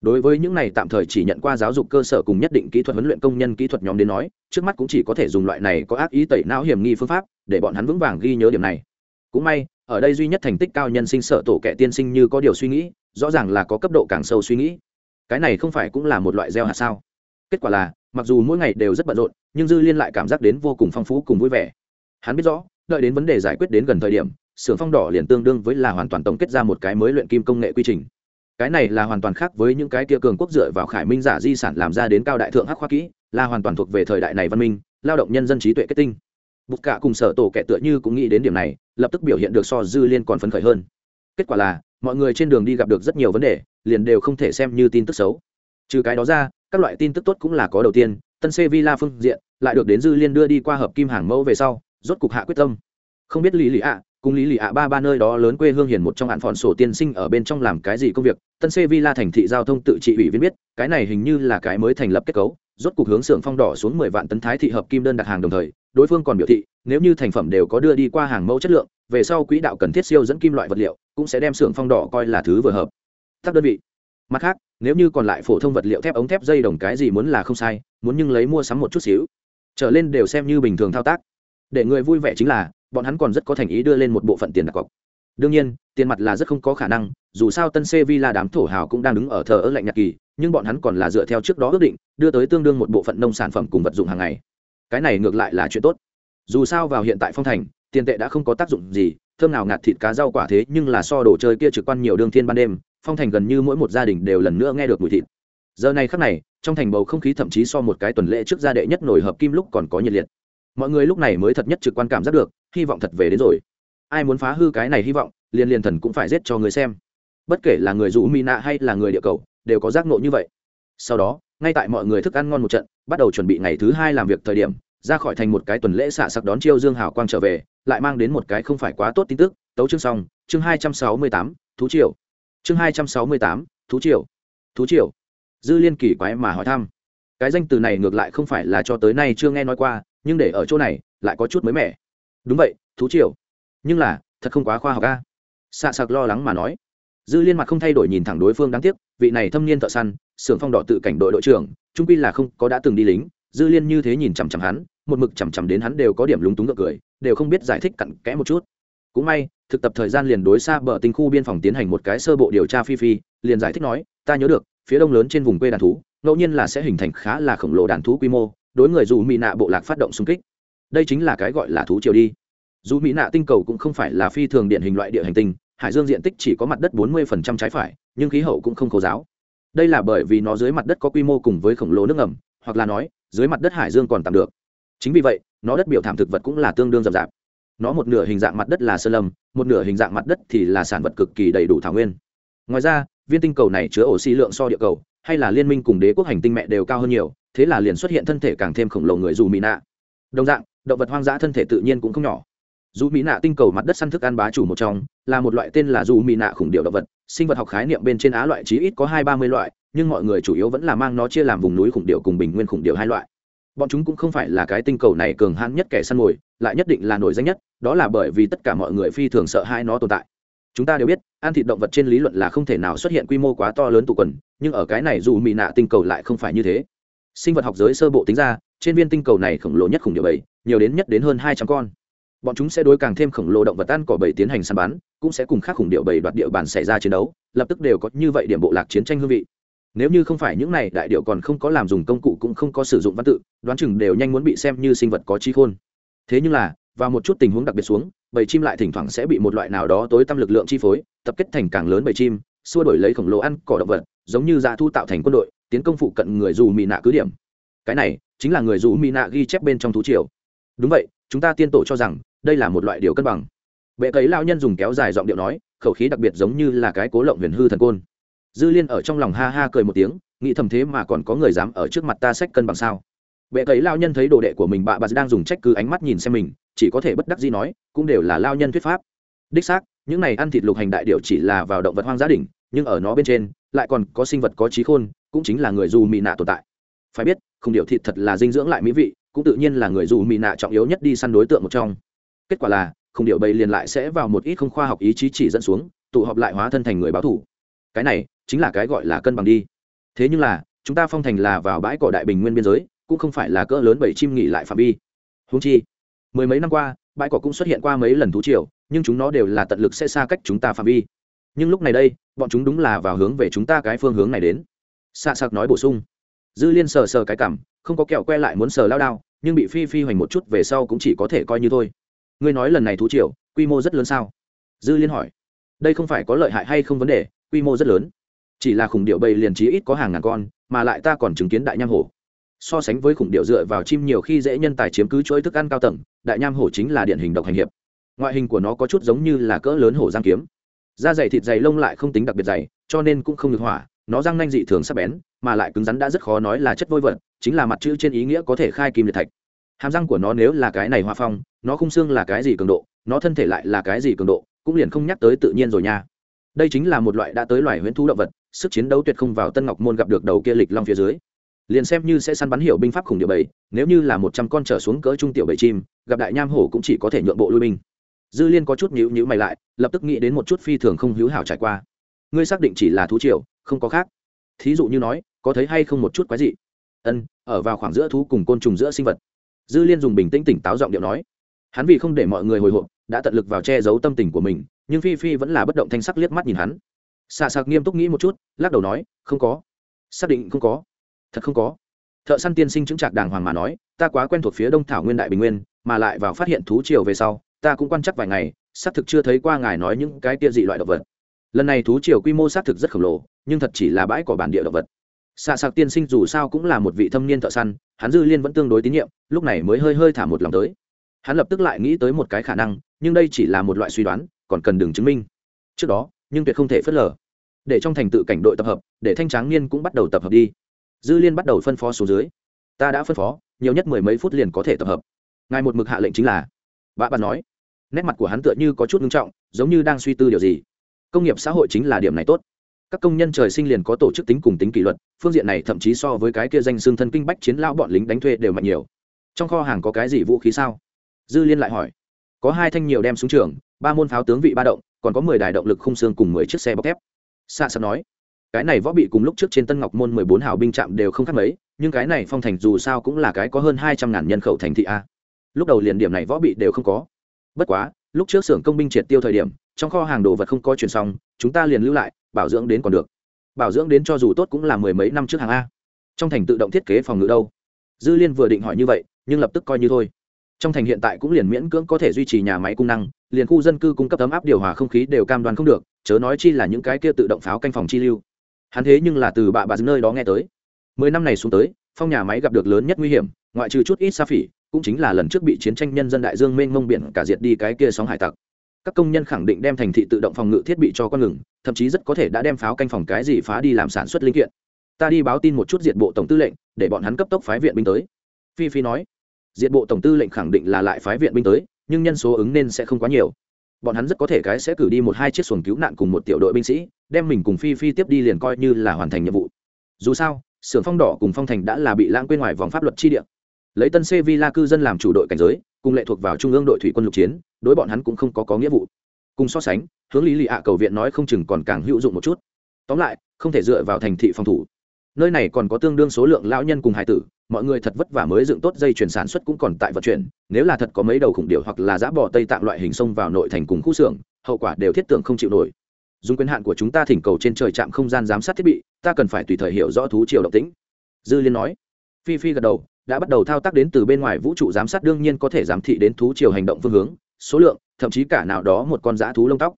Đối với những này tạm thời chỉ nhận qua giáo dục cơ sở cùng nhất định kỹ thuật huấn luyện công nhân kỹ thuật nhóm đến nói, trước mắt cũng chỉ có thể dùng loại này có ác ý tẩy não hiểm nghi phương pháp để bọn hắn vững vàng ghi nhớ điểm này. Cũng may, ở đây duy nhất thành tích cao nhân sinh sợ tổ kẻ tiên sinh như có điều suy nghĩ, rõ ràng là có cấp độ càng sâu suy nghĩ cái này không phải cũng là một loại gieo hạt sao? Kết quả là, mặc dù mỗi ngày đều rất bận rộn, nhưng dư liên lại cảm giác đến vô cùng phong phú cùng vui vẻ. Hắn biết rõ, đợi đến vấn đề giải quyết đến gần thời điểm, xưởng phong đỏ liền tương đương với là hoàn toàn tổng kết ra một cái mới luyện kim công nghệ quy trình. Cái này là hoàn toàn khác với những cái kia cường quốc dựa vào khải minh giả di sản làm ra đến cao đại thượng hắc khoa kỹ, là hoàn toàn thuộc về thời đại này văn minh, lao động nhân dân trí tuệ kết tinh. Bục cả cùng sở tổ kẻ tựa như cũng nghĩ đến điểm này, lập tức biểu hiện được so dư liên còn phấn khởi hơn. Kết quả là mọi người trên đường đi gặp được rất nhiều vấn đề, liền đều không thể xem như tin tức xấu. Trừ cái đó ra, các loại tin tức tốt cũng là có đầu tiên, tân xê villa phương diện, lại được đến dư liên đưa đi qua hợp kim hàng mẫu về sau, rốt cục hạ quyết tâm. Không biết lý lì ạ, cùng lý lì ạ ba ba nơi đó lớn quê hương hiền một trong hạn phòn sổ tiên sinh ở bên trong làm cái gì công việc, tân xê villa thành thị giao thông tự trị ủy viên biết, cái này hình như là cái mới thành lập kết cấu, rốt cục hướng xưởng phong đỏ xuống mười vạn tấn thái thị hợp kim đơn đặt hàng đồng thời, đối phương còn biểu thị, nếu như thành phẩm đều có đưa đi qua hàng mẫu chất lượng về sau quỹ đạo cần thiết siêu dẫn kim loại vật liệu cũng sẽ đem xưởng phong đỏ coi là thứ vừa hợp. Các đơn vị. Mặt khác, nếu như còn lại phổ thông vật liệu thép ống thép dây đồng cái gì muốn là không sai, muốn nhưng lấy mua sắm một chút xíu. Trở lên đều xem như bình thường thao tác. Để người vui vẻ chính là, bọn hắn còn rất có thành ý đưa lên một bộ phận tiền đặt cọc. Đương nhiên, tiền mặt là rất không có khả năng, dù sao tân Cee Vi là đám thổ hào cũng đang đứng ở thờ ớ lạnh nhạc kỳ, nhưng bọn hắn còn là dựa theo trước đó ước định, đưa tới tương đương một bộ phận nông sản phẩm cùng vật dụng hàng ngày. Cái này ngược lại là chuyện tốt. Dù sao vào hiện tại phong thành tiền tệ đã không có tác dụng gì, thơm nào ngạt thịt cá rau quả thế, nhưng là so đồ chơi kia trực quan nhiều đương thiên ban đêm, phong thành gần như mỗi một gia đình đều lần nữa nghe được mùi thịt. Giờ này khắc này, trong thành bầu không khí thậm chí so một cái tuần lễ trước gia đệ nhất nổi hợp kim lúc còn có nhiệt liệt. Mọi người lúc này mới thật nhất trực quan cảm giác được, hy vọng thật về đến rồi. Ai muốn phá hư cái này hy vọng, liền liền thần cũng phải giết cho người xem. Bất kể là người rũ mỹ nạ hay là người địa cầu, đều có giác nộ như vậy. Sau đó, ngay tại mọi người thức ăn ngon một trận, bắt đầu chuẩn bị ngày thứ hai làm việc thời điểm ra khỏi thành một cái tuần lễ xạ sặc đón chiêu dương hào quang trở về, lại mang đến một cái không phải quá tốt tin tức, tấu chương xong, chương hai trăm sáu mươi tám, thú triều. Chương hai trăm sáu mươi tám, thú triều. Thú triều. Dư liên kỳ quái mà hỏi thăm. Cái danh từ này ngược lại không phải là cho tới nay chưa nghe nói qua, nhưng để ở chỗ này, lại có chút mới mẻ. Đúng vậy, thú triều. Nhưng là, thật không quá khoa học ca xạ sặc lo lắng mà nói. Dư liên mặt không thay đổi nhìn thẳng đối phương đáng tiếc, vị này thâm niên thợ săn sưởng phong đỏ tự cảnh đội đội trưởng, trung quy là không có đã từng đi lính. Dư liên như thế nhìn chằm chằm hắn một mực chằm chằm đến hắn đều có điểm lúng túng ngược cười, đều không biết giải thích cặn kẽ một chút. Cũng may, thực tập thời gian liền đối xa bờ tinh khu biên phòng tiến hành một cái sơ bộ điều tra phi phi, liền giải thích nói, ta nhớ được, phía đông lớn trên vùng quê đàn thú, ngẫu nhiên là sẽ hình thành khá là khổng lồ đàn thú quy mô, đối người dù mỹ nạ bộ lạc phát động xung kích. Đây chính là cái gọi là thú triều đi. Dù mỹ nạ tinh cầu cũng không phải là phi thường điện hình loại địa hành tinh, hải dương diện tích chỉ có mặt đất 40% trái phải, nhưng khí hậu cũng không khô giáo. Đây là bởi vì nó dưới mặt đất có quy mô cùng với khổng lồ nước ngầm, hoặc là nói, dưới mặt đất hải dương còn tạm được chính vì vậy, nó đất biểu thảm thực vật cũng là tương đương rậm rạp. Nó một nửa hình dạng mặt đất là sơn lâm, một nửa hình dạng mặt đất thì là sản vật cực kỳ đầy đủ thảo nguyên. Ngoài ra, viên tinh cầu này chứa oxy lượng so địa cầu, hay là liên minh cùng đế quốc hành tinh mẹ đều cao hơn nhiều, thế là liền xuất hiện thân thể càng thêm khổng lồ người dù mỹ nạ đồng dạng, động vật hoang dã thân thể tự nhiên cũng không nhỏ. Dù mỹ nạ tinh cầu mặt đất săn thức ăn bá chủ một trong, là một loại tên là dù mỹ nạ khủng điệu động vật, sinh vật học khái niệm bên trên á loại chí ít có hai ba mươi loại, nhưng mọi người chủ yếu vẫn là mang nó chia làm vùng núi khủng điệu cùng bình nguyên khủng điệu hai loại bọn chúng cũng không phải là cái tinh cầu này cường hãn nhất kẻ săn mồi, lại nhất định là nổi danh nhất, đó là bởi vì tất cả mọi người phi thường sợ hai nó tồn tại. Chúng ta đều biết, ăn thịt động vật trên lý luận là không thể nào xuất hiện quy mô quá to lớn tụ quần, nhưng ở cái này dù mỹ nạ tinh cầu lại không phải như thế. Sinh vật học giới sơ bộ tính ra, trên viên tinh cầu này khổng lồ nhất khủng điệu bảy, nhiều đến nhất đến hơn hai trăm con. Bọn chúng sẽ đối càng thêm khổng lồ động vật ăn cỏ bảy tiến hành săn bắn, cũng sẽ cùng khác khủng điệu bảy đoạt địa bàn xảy ra chiến đấu, lập tức đều có như vậy điểm bộ lạc chiến tranh hương vị nếu như không phải những này đại điệu còn không có làm dùng công cụ cũng không có sử dụng văn tự, đoán chừng đều nhanh muốn bị xem như sinh vật có trí khôn. Thế nhưng là, vào một chút tình huống đặc biệt xuống, bầy chim lại thỉnh thoảng sẽ bị một loại nào đó tối tăm lực lượng chi phối, tập kết thành càng lớn bầy chim, xua đổi lấy khổng lồ ăn cỏ động vật, giống như dạ thu tạo thành quân đội, tiến công phụ cận người dù mỹ nạ cứ điểm. Cái này, chính là người dù mỹ nạ ghi chép bên trong thú triều. Đúng vậy, chúng ta tiên tổ cho rằng, đây là một loại điều cân bằng. Bệ cấy lao nhân dùng kéo dài giọng điệu nói, khẩu khí đặc biệt giống như là cái cố lộng huyền hư thần côn dư liên ở trong lòng ha ha cười một tiếng, nghĩ thầm thế mà còn có người dám ở trước mặt ta sách cân bằng sao? Bệ cấy lao nhân thấy đồ đệ của mình bạ bà đang dùng trách cứ ánh mắt nhìn xem mình, chỉ có thể bất đắc dĩ nói, cũng đều là lao nhân thuyết pháp. Đích xác, những này ăn thịt lục hành đại điệu chỉ là vào động vật hoang gia đình nhưng ở nó bên trên, lại còn có sinh vật có trí khôn, cũng chính là người dù mị nạ tồn tại. Phải biết, không điệu thịt thật là dinh dưỡng lại mỹ vị, cũng tự nhiên là người dù mị nạ trọng yếu nhất đi săn đối tượng một trong. Kết quả là, không điệu bầy liền lại sẽ vào một ít không khoa học ý chí chỉ dẫn xuống, tụ họp lại hóa thân thành người báo thủ cái này chính là cái gọi là cân bằng đi. Thế nhưng là, chúng ta phong thành là vào bãi cỏ đại bình nguyên biên giới, cũng không phải là cỡ lớn bảy chim nghỉ lại phạm vi. Húng chi, mười mấy năm qua, bãi cỏ cũng xuất hiện qua mấy lần thú triều, nhưng chúng nó đều là tận lực sẽ xa cách chúng ta phạm vi. Nhưng lúc này đây, bọn chúng đúng là vào hướng về chúng ta cái phương hướng này đến. Xạ sạc nói bổ sung. Dư liên sờ sờ cái cảm, không có kẹo que lại muốn sờ lao đao, nhưng bị phi phi hoành một chút về sau cũng chỉ có thể coi như thôi. Ngươi nói lần này thú triều, quy mô rất lớn sao? Dư liên hỏi. Đây không phải có lợi hại hay không vấn đề quy mô rất lớn. Chỉ là khủng điệu bầy liền trí ít có hàng ngàn con, mà lại ta còn chứng kiến đại nham hổ. So sánh với khủng điệu dựa vào chim nhiều khi dễ nhân tài chiếm cứ chuỗi thức ăn cao tầng, đại nham hổ chính là điển hình độc hành hiệp. Ngoại hình của nó có chút giống như là cỡ lớn hổ giang kiếm. Da dày thịt dày lông lại không tính đặc biệt dày, cho nên cũng không được hỏa, nó răng nanh dị thường sắc bén, mà lại cứng rắn đã rất khó nói là chất vôi vật, chính là mặt chữ trên ý nghĩa có thể khai kim liệt thạch. Hàm răng của nó nếu là cái này hoa phong, nó khung xương là cái gì cường độ, nó thân thể lại là cái gì cường độ, cũng liền không nhắc tới tự nhiên rồi nha đây chính là một loại đã tới loài huyễn thú động vật, sức chiến đấu tuyệt không vào tân ngọc môn gặp được đầu kia lịch long phía dưới. Liền xem như sẽ săn bắn hiểu binh pháp khủng địa bảy nếu như là một trăm con trở xuống cỡ trung tiểu bảy chim, gặp đại nham hổ cũng chỉ có thể nhượng bộ lui binh. Dư liên có chút nhíu nhíu mày lại, lập tức nghĩ đến một chút phi thường không hữu hảo trải qua. Ngươi xác định chỉ là thú triều, không có khác. Thí dụ như nói, có thấy hay không một chút quái dị? Ân, ở vào khoảng giữa thú cùng côn trùng giữa sinh vật. Dư liên dùng bình tĩnh tỉnh táo giọng điệu nói. Hắn vì không để mọi người hồi hộp, đã tận lực vào che giấu tâm tình của mình nhưng phi phi vẫn là bất động thanh sắc liếc mắt nhìn hắn. Xạ sạc nghiêm túc nghĩ một chút, lắc đầu nói, không có. Xác định không có. Thật không có. Thợ săn tiên sinh chứng trạc đàng hoàng mà nói, ta quá quen thuộc phía đông thảo nguyên đại bình nguyên, mà lại vào phát hiện thú triều về sau, ta cũng quan chắc vài ngày, xác thực chưa thấy qua ngài nói những cái tia dị loại động vật. Lần này thú triều quy mô xác thực rất khổng lồ, nhưng thật chỉ là bãi cỏ bản địa động vật. Xạ sạc tiên sinh dù sao cũng là một vị thâm niên thợ săn, hắn dư liên vẫn tương đối tín nhiệm, lúc này mới hơi hơi thả một lòng tới. Hắn lập tức lại nghĩ tới một cái khả năng, nhưng đây chỉ là một loại suy đoán còn cần đường chứng minh. Trước đó, nhưng tuyệt không thể phớt lờ. Để trong thành tự cảnh đội tập hợp, để thanh tráng niên cũng bắt đầu tập hợp đi. Dư liên bắt đầu phân phó số dưới. Ta đã phân phó, nhiều nhất mười mấy phút liền có thể tập hợp. Ngài một mực hạ lệnh chính là, bà bà nói. Nét mặt của hắn tựa như có chút nghiêm trọng, giống như đang suy tư điều gì. Công nghiệp xã hội chính là điểm này tốt. Các công nhân trời sinh liền có tổ chức tính cùng tính kỷ luật, phương diện này thậm chí so với cái kia danh xương thân kinh bách chiến lão bọn lính đánh thuê đều mạnh nhiều. Trong kho hàng có cái gì vũ khí sao? Dư liên lại hỏi. Có hai thanh nhiều đem xuống trường ba môn pháo tướng vị ba động, còn có mười đài động lực khung xương cùng mười chiếc xe bọc thép. Xa sắp nói, cái này võ bị cùng lúc trước trên tân ngọc môn mười bốn hào binh trạm đều không khác mấy, nhưng cái này phong thành dù sao cũng là cái có hơn hai trăm ngàn nhân khẩu thành thị a. Lúc đầu liền điểm này võ bị đều không có. Bất quá, lúc trước xưởng công binh triệt tiêu thời điểm, trong kho hàng đồ vật không có chuyển xong, chúng ta liền lưu lại, bảo dưỡng đến còn được. Bảo dưỡng đến cho dù tốt cũng là mười mấy năm trước hàng a. Trong thành tự động thiết kế phòng ngự đâu. Dư liên vừa định hỏi như vậy, nhưng lập tức coi như thôi trong thành hiện tại cũng liền miễn cưỡng có thể duy trì nhà máy cung năng, liền khu dân cư cung cấp ấm áp điều hòa không khí đều cam đoan không được, chớ nói chi là những cái kia tự động pháo canh phòng chi lưu. Hắn thế nhưng là từ bạ bạ nơi đó nghe tới. Mười năm này xuống tới, phong nhà máy gặp được lớn nhất nguy hiểm, ngoại trừ chút ít sa phỉ, cũng chính là lần trước bị chiến tranh nhân dân đại dương mênh mông biển cả diệt đi cái kia sóng hải tặc. Các công nhân khẳng định đem thành thị tự động phòng ngự thiết bị cho con ngừng, thậm chí rất có thể đã đem pháo canh phòng cái gì phá đi làm sản xuất linh kiện. Ta đi báo tin một chút diệt bộ tổng tư lệnh, để bọn hắn cấp tốc phái viện binh tới. Phi phi nói diệt bộ tổng tư lệnh khẳng định là lại phái viện binh tới, nhưng nhân số ứng nên sẽ không quá nhiều. Bọn hắn rất có thể cái sẽ cử đi một hai chiếc xuồng cứu nạn cùng một tiểu đội binh sĩ, đem mình cùng phi phi tiếp đi liền coi như là hoàn thành nhiệm vụ. Dù sao, xưởng phong đỏ cùng phong thành đã là bị lãng quên ngoài vòng pháp luật chi địa. Lấy tân xe vi la cư dân làm chủ đội cảnh giới, cùng lệ thuộc vào trung ương đội thủy quân lục chiến, đối bọn hắn cũng không có có nghĩa vụ. Cùng so sánh, hướng lý lì ạ cầu viện nói không chừng còn càng hữu dụng một chút. Tóm lại, không thể dựa vào thành thị phòng thủ nơi này còn có tương đương số lượng lão nhân cùng hải tử, mọi người thật vất vả mới dựng tốt dây chuyển sản xuất cũng còn tại vận chuyển, nếu là thật có mấy đầu khủng điệu hoặc là giã bò tây tạng loại hình sông vào nội thành cùng khu xưởng, hậu quả đều thiết tưởng không chịu nổi. Dùng quyền hạn của chúng ta thỉnh cầu trên trời trạm không gian giám sát thiết bị, ta cần phải tùy thời hiểu rõ thú triều động tĩnh. Dư liên nói. Phi phi gật đầu, đã bắt đầu thao tác đến từ bên ngoài vũ trụ giám sát đương nhiên có thể giám thị đến thú triều hành động phương hướng, số lượng, thậm chí cả nào đó một con dã thú lông tóc.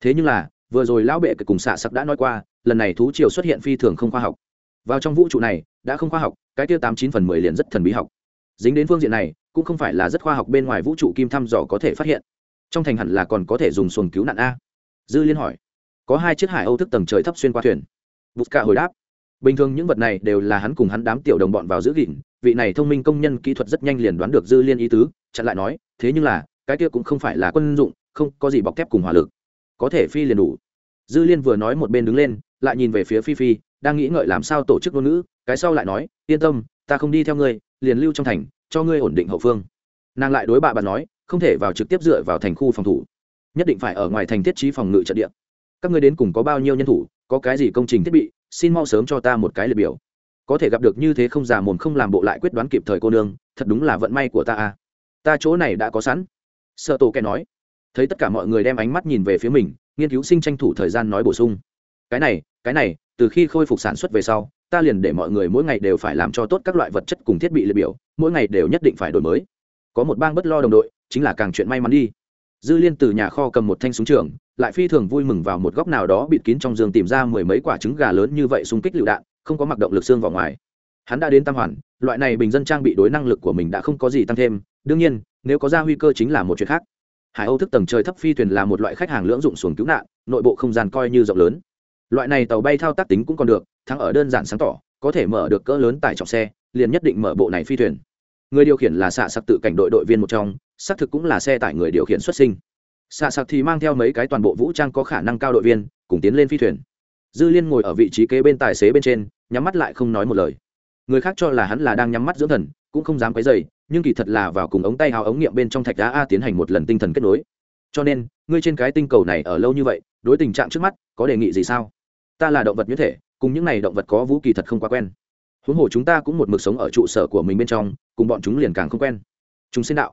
Thế nhưng là, vừa rồi lão bệ cùng xạ sắc đã nói qua, lần này thú triều xuất hiện phi thường không khoa học vào trong vũ trụ này, đã không khoa học, cái tiêu tám chín phần mười liền rất thần bí học. Dính đến phương diện này, cũng không phải là rất khoa học bên ngoài vũ trụ kim thăm dò có thể phát hiện. Trong thành hẳn là còn có thể dùng xuồng cứu nạn a. Dư liên hỏi. Có hai chiếc hải âu thức tầng trời thấp xuyên qua thuyền. Bút cả hồi đáp. Bình thường những vật này đều là hắn cùng hắn đám tiểu đồng bọn vào giữ gìn. Vị này thông minh công nhân kỹ thuật rất nhanh liền đoán được dư liên ý tứ, chặn lại nói, thế nhưng là, cái kia cũng không phải là quân dụng, không có gì bọc thép cùng hỏa lực. Có thể phi liền đủ. Dư liên vừa nói một bên đứng lên, lại nhìn về phía phi phi đang nghĩ ngợi làm sao tổ chức ngôn ngữ, cái sau lại nói, yên tâm, ta không đi theo ngươi, liền lưu trong thành, cho ngươi ổn định hậu phương. Nàng lại đối bà bà nói, không thể vào trực tiếp dựa vào thành khu phòng thủ. Nhất định phải ở ngoài thành thiết trí phòng ngự trận địa. Các ngươi đến cùng có bao nhiêu nhân thủ, có cái gì công trình thiết bị, xin mau sớm cho ta một cái liệt biểu. Có thể gặp được như thế không già mồm không làm bộ lại quyết đoán kịp thời cô nương, thật đúng là vận may của ta à. Ta chỗ này đã có sẵn. Sợ tổ kẻ nói. Thấy tất cả mọi người đem ánh mắt nhìn về phía mình, nghiên cứu sinh tranh thủ thời gian nói bổ sung. Cái này cái này, từ khi khôi phục sản xuất về sau, ta liền để mọi người mỗi ngày đều phải làm cho tốt các loại vật chất cùng thiết bị liệt biểu, mỗi ngày đều nhất định phải đổi mới. Có một bang bất lo đồng đội, chính là càng chuyện may mắn đi. Dư liên từ nhà kho cầm một thanh súng trường, lại phi thường vui mừng vào một góc nào đó bịt kín trong giường tìm ra mười mấy quả trứng gà lớn như vậy xung kích lựu đạn, không có mặc động lực xương vào ngoài. Hắn đã đến tam hoàn, loại này bình dân trang bị đối năng lực của mình đã không có gì tăng thêm, đương nhiên, nếu có ra nguy cơ chính là một chuyện khác. Hải âu thức tầng trời thấp phi thuyền là một loại khách hàng lưỡng dụng xuồng cứu nạn, nội bộ không gian coi như rộng lớn loại này tàu bay thao tác tính cũng còn được, thắng ở đơn giản sáng tỏ, có thể mở được cỡ lớn tải trọng xe, liền nhất định mở bộ này phi thuyền. Người điều khiển là xạ sặc tự cảnh đội đội viên một trong, xác thực cũng là xe tải người điều khiển xuất sinh. Xạ sặc thì mang theo mấy cái toàn bộ vũ trang có khả năng cao đội viên, cùng tiến lên phi thuyền. Dư liên ngồi ở vị trí kế bên tài xế bên trên, nhắm mắt lại không nói một lời. Người khác cho là hắn là đang nhắm mắt dưỡng thần, cũng không dám quấy dày nhưng kỳ thật là vào cùng ống tay hào ống nghiệm bên trong thạch đá a tiến hành một lần tinh thần kết nối. Cho nên, ngươi trên cái tinh cầu này ở lâu như vậy, đối tình trạng trước mắt, có đề nghị gì sao? Ta là động vật nhuyễn thể, cùng những này động vật có vũ kỳ thật không quá quen. Huống hồ chúng ta cũng một mực sống ở trụ sở của mình bên trong, cùng bọn chúng liền càng không quen. Chúng xin đạo.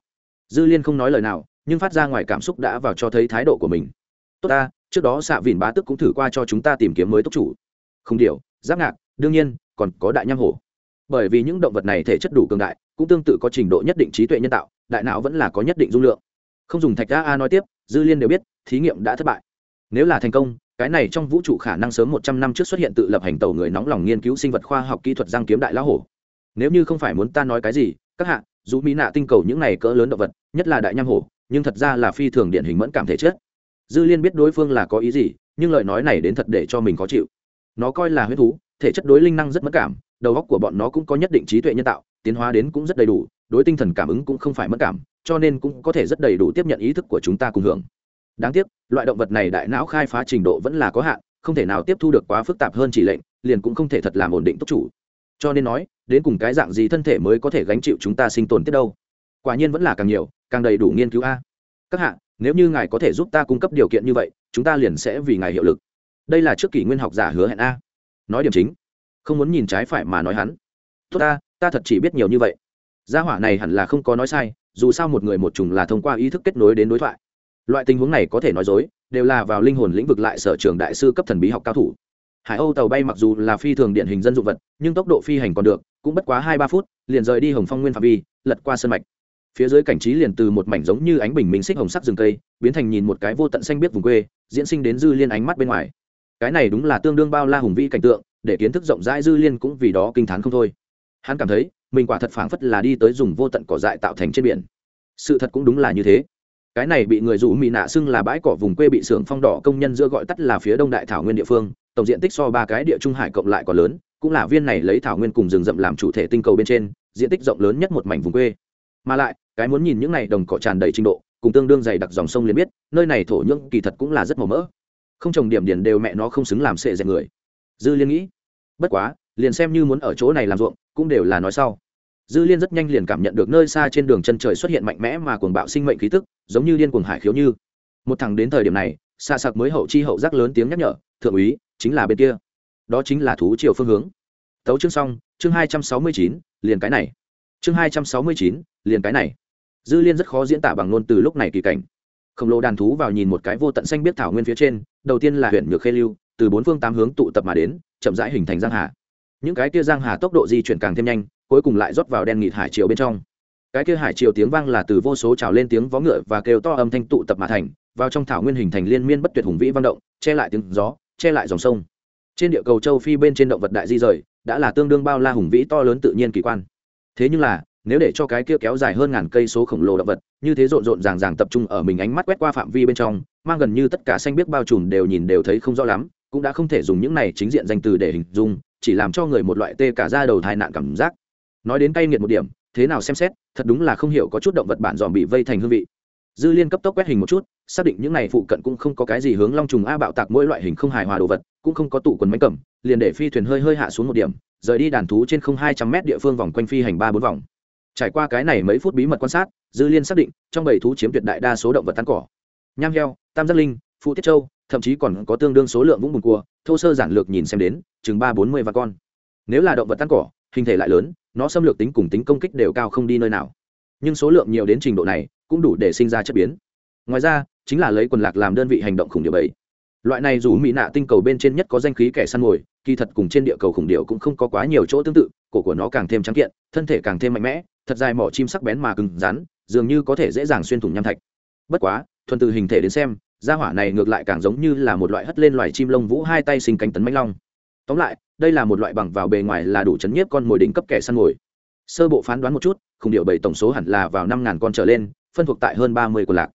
Dư liên không nói lời nào, nhưng phát ra ngoài cảm xúc đã vào cho thấy thái độ của mình. Tốt ta, trước đó xạ vìn bá tức cũng thử qua cho chúng ta tìm kiếm mới tốc chủ. Không điều, giáp ngạc, đương nhiên, còn có đại nham hổ. Bởi vì những động vật này thể chất đủ cường đại, cũng tương tự có trình độ nhất định trí tuệ nhân tạo, đại não vẫn là có nhất định dung lượng. Không dùng thạch a a nói tiếp, dư liên đều biết, thí nghiệm đã thất bại. Nếu là thành công cái này trong vũ trụ khả năng sớm một trăm năm trước xuất hiện tự lập hành tàu người nóng lòng nghiên cứu sinh vật khoa học kỹ thuật giang kiếm đại lão hổ. Nếu như không phải muốn ta nói cái gì, các hạ, dù mỹ nạ tinh cầu những này cỡ lớn động vật, nhất là đại nham hổ, nhưng thật ra là phi thường điển hình mẫn cảm thể chất. Dư liên biết đối phương là có ý gì, nhưng lời nói này đến thật để cho mình khó chịu. Nó coi là huyết thú, thể chất đối linh năng rất mất cảm, đầu óc của bọn nó cũng có nhất định trí tuệ nhân tạo, tiến hóa đến cũng rất đầy đủ, đối tinh thần cảm ứng cũng không phải mất cảm, cho nên cũng có thể rất đầy đủ tiếp nhận ý thức của chúng ta cùng hưởng đáng tiếc, loại động vật này đại não khai phá trình độ vẫn là có hạn, không thể nào tiếp thu được quá phức tạp hơn chỉ lệnh, liền cũng không thể thật làm ổn định tốc chủ. Cho nên nói, đến cùng cái dạng gì thân thể mới có thể gánh chịu chúng ta sinh tồn tiếp đâu? Quả nhiên vẫn là càng nhiều, càng đầy đủ nghiên cứu a. Các hạ, nếu như ngài có thể giúp ta cung cấp điều kiện như vậy, chúng ta liền sẽ vì ngài hiệu lực. Đây là trước kỷ nguyên học giả hứa hẹn a. Nói điểm chính. Không muốn nhìn trái phải mà nói hắn. Tốt ta ta thật chỉ biết nhiều như vậy. Gia hỏa này hẳn là không có nói sai, dù sao một người một trùng là thông qua ý thức kết nối đến đối thoại loại tình huống này có thể nói dối, đều là vào linh hồn lĩnh vực lại sở trường đại sư cấp thần bí học cao thủ. Hải âu tàu bay mặc dù là phi thường điển hình dân dụng vật, nhưng tốc độ phi hành còn được, cũng bất quá hai ba phút, liền rời đi hồng phong nguyên phạm vi, lật qua sân mạch. Phía dưới cảnh trí liền từ một mảnh giống như ánh bình minh xích hồng sắc rừng cây, biến thành nhìn một cái vô tận xanh biết vùng quê, diễn sinh đến dư liên ánh mắt bên ngoài. Cái này đúng là tương đương bao la hùng vĩ cảnh tượng, để kiến thức rộng rãi dư liên cũng vì đó kinh t h á n không thôi. Hắn cảm thấy, mình quả thật phảng phất là đi tới dùng vô tận cỏ dại tạo thành trên biển. Sự thật cũng đúng là như thế cái này bị người rủ mỹ nạ xưng là bãi cỏ vùng quê bị xưởng phong đỏ công nhân giữa gọi tắt là phía đông đại thảo nguyên địa phương, tổng diện tích so ba cái địa trung hải cộng lại còn lớn, cũng là viên này lấy thảo nguyên cùng rừng rậm làm chủ thể tinh cầu bên trên, diện tích rộng lớn nhất một mảnh vùng quê. Mà lại, cái muốn nhìn những này đồng cỏ tràn đầy trình độ, cùng tương đương dày đặc dòng sông liền biết, nơi này thổ nhưỡng kỳ thật cũng là rất màu mỡ. Không trồng điểm điền đều mẹ nó không xứng làm sệ dẹp người. Dư liên nghĩ, bất quá, liền xem như muốn ở chỗ này làm ruộng, cũng đều là nói sau dư liên rất nhanh liền cảm nhận được nơi xa trên đường chân trời xuất hiện mạnh mẽ mà cuồng bạo sinh mệnh khí tức, giống như điên cuồng hải khiếu như. Một thằng đến thời điểm này xa sặc mới hậu chi hậu giác lớn tiếng nhắc nhở, thượng úy, chính là bên kia. Đó chính là thú chiều phương hướng. Tấu chương xong, chương hai trăm sáu mươi chín, liền cái này. Chương hai trăm sáu mươi chín, liền cái này. Dư liên rất khó diễn tả bằng ngôn từ lúc này kỳ cảnh. Khổng lồ đàn thú vào nhìn một cái vô tận xanh biết thảo nguyên phía trên, đầu tiên là huyện nhược khê lưu, từ bốn phương tám hướng tụ tập mà đến, chậm rãi hình thành giang hà những cái kia giang hà tốc độ di chuyển càng thêm nhanh, cuối cùng lại rót vào đen nghịt hải triều bên trong. Cái kia hải triều tiếng vang là từ vô số trào lên tiếng vó ngựa và kêu to âm thanh tụ tập mà thành, vào trong thảo nguyên hình thành liên miên bất tuyệt hùng vĩ vang động, che lại tiếng gió, che lại dòng sông. Trên địa cầu châu phi bên trên động vật đại di rời, đã là tương đương bao la hùng vĩ to lớn tự nhiên kỳ quan. Thế nhưng là, nếu để cho cái kia kéo dài hơn ngàn cây số khổng lồ động vật, như thế rộn rộn ràng ràng tập trung ở mình ánh mắt quét qua phạm vi bên trong, mang gần như tất cả xanh biết bao trùm đều nhìn đều thấy không rõ lắm cũng đã không thể dùng những này chính diện danh từ để hình dung, chỉ làm cho người một loại tê cả ra đầu thai nạn cảm giác. Nói đến cay nghiệt một điểm, thế nào xem xét, thật đúng là không hiểu có chút động vật bản dòm bị vây thành hương vị. Dư liên cấp tốc quét hình một chút, xác định những này phụ cận cũng không có cái gì hướng long trùng a bạo tạc mỗi loại hình không hài hòa đồ vật, cũng không có tụ quần bánh cẩm liền để phi thuyền hơi hơi hạ xuống một điểm, rời đi đàn thú trên không hai trăm mét địa phương vòng quanh phi hành ba bốn vòng. Trải qua cái này mấy phút bí mật quan sát, dư liên xác định trong bảy thú chiếm tuyệt đại đa số động vật tan cỏ. Nham heo, tam giác linh phụ tiết châu thậm chí còn có tương đương số lượng vũng bùn cua, thô sơ giản lược nhìn xem đến, chừng ba bốn mươi và con. Nếu là động vật tan cỏ, hình thể lại lớn, nó xâm lược tính cùng tính công kích đều cao không đi nơi nào. Nhưng số lượng nhiều đến trình độ này, cũng đủ để sinh ra chất biến. Ngoài ra, chính là lấy quần lạc làm đơn vị hành động khủng điệu bảy loại này dù mỹ nạ tinh cầu bên trên nhất có danh khí kẻ săn mồi, kỳ thật cùng trên địa cầu khủng điệu cũng không có quá nhiều chỗ tương tự, cổ của nó càng thêm trắng kiện, thân thể càng thêm mạnh mẽ, thật dài mỏ chim sắc bén mà cứng rắn, dường như có thể dễ dàng xuyên thủng nham thạch. Bất quá, thuần từ hình thể đến xem gia hỏa này ngược lại càng giống như là một loại hất lên loài chim lông vũ hai tay sinh cánh tấn mãnh long. Tóm lại, đây là một loại bằng vào bề ngoài là đủ chấn nhiếp con mồi đỉnh cấp kẻ săn mồi. Sơ bộ phán đoán một chút, khủng điệu bảy tổng số hẳn là vào năm ngàn con trở lên, phân thuộc tại hơn ba mươi quân lạc.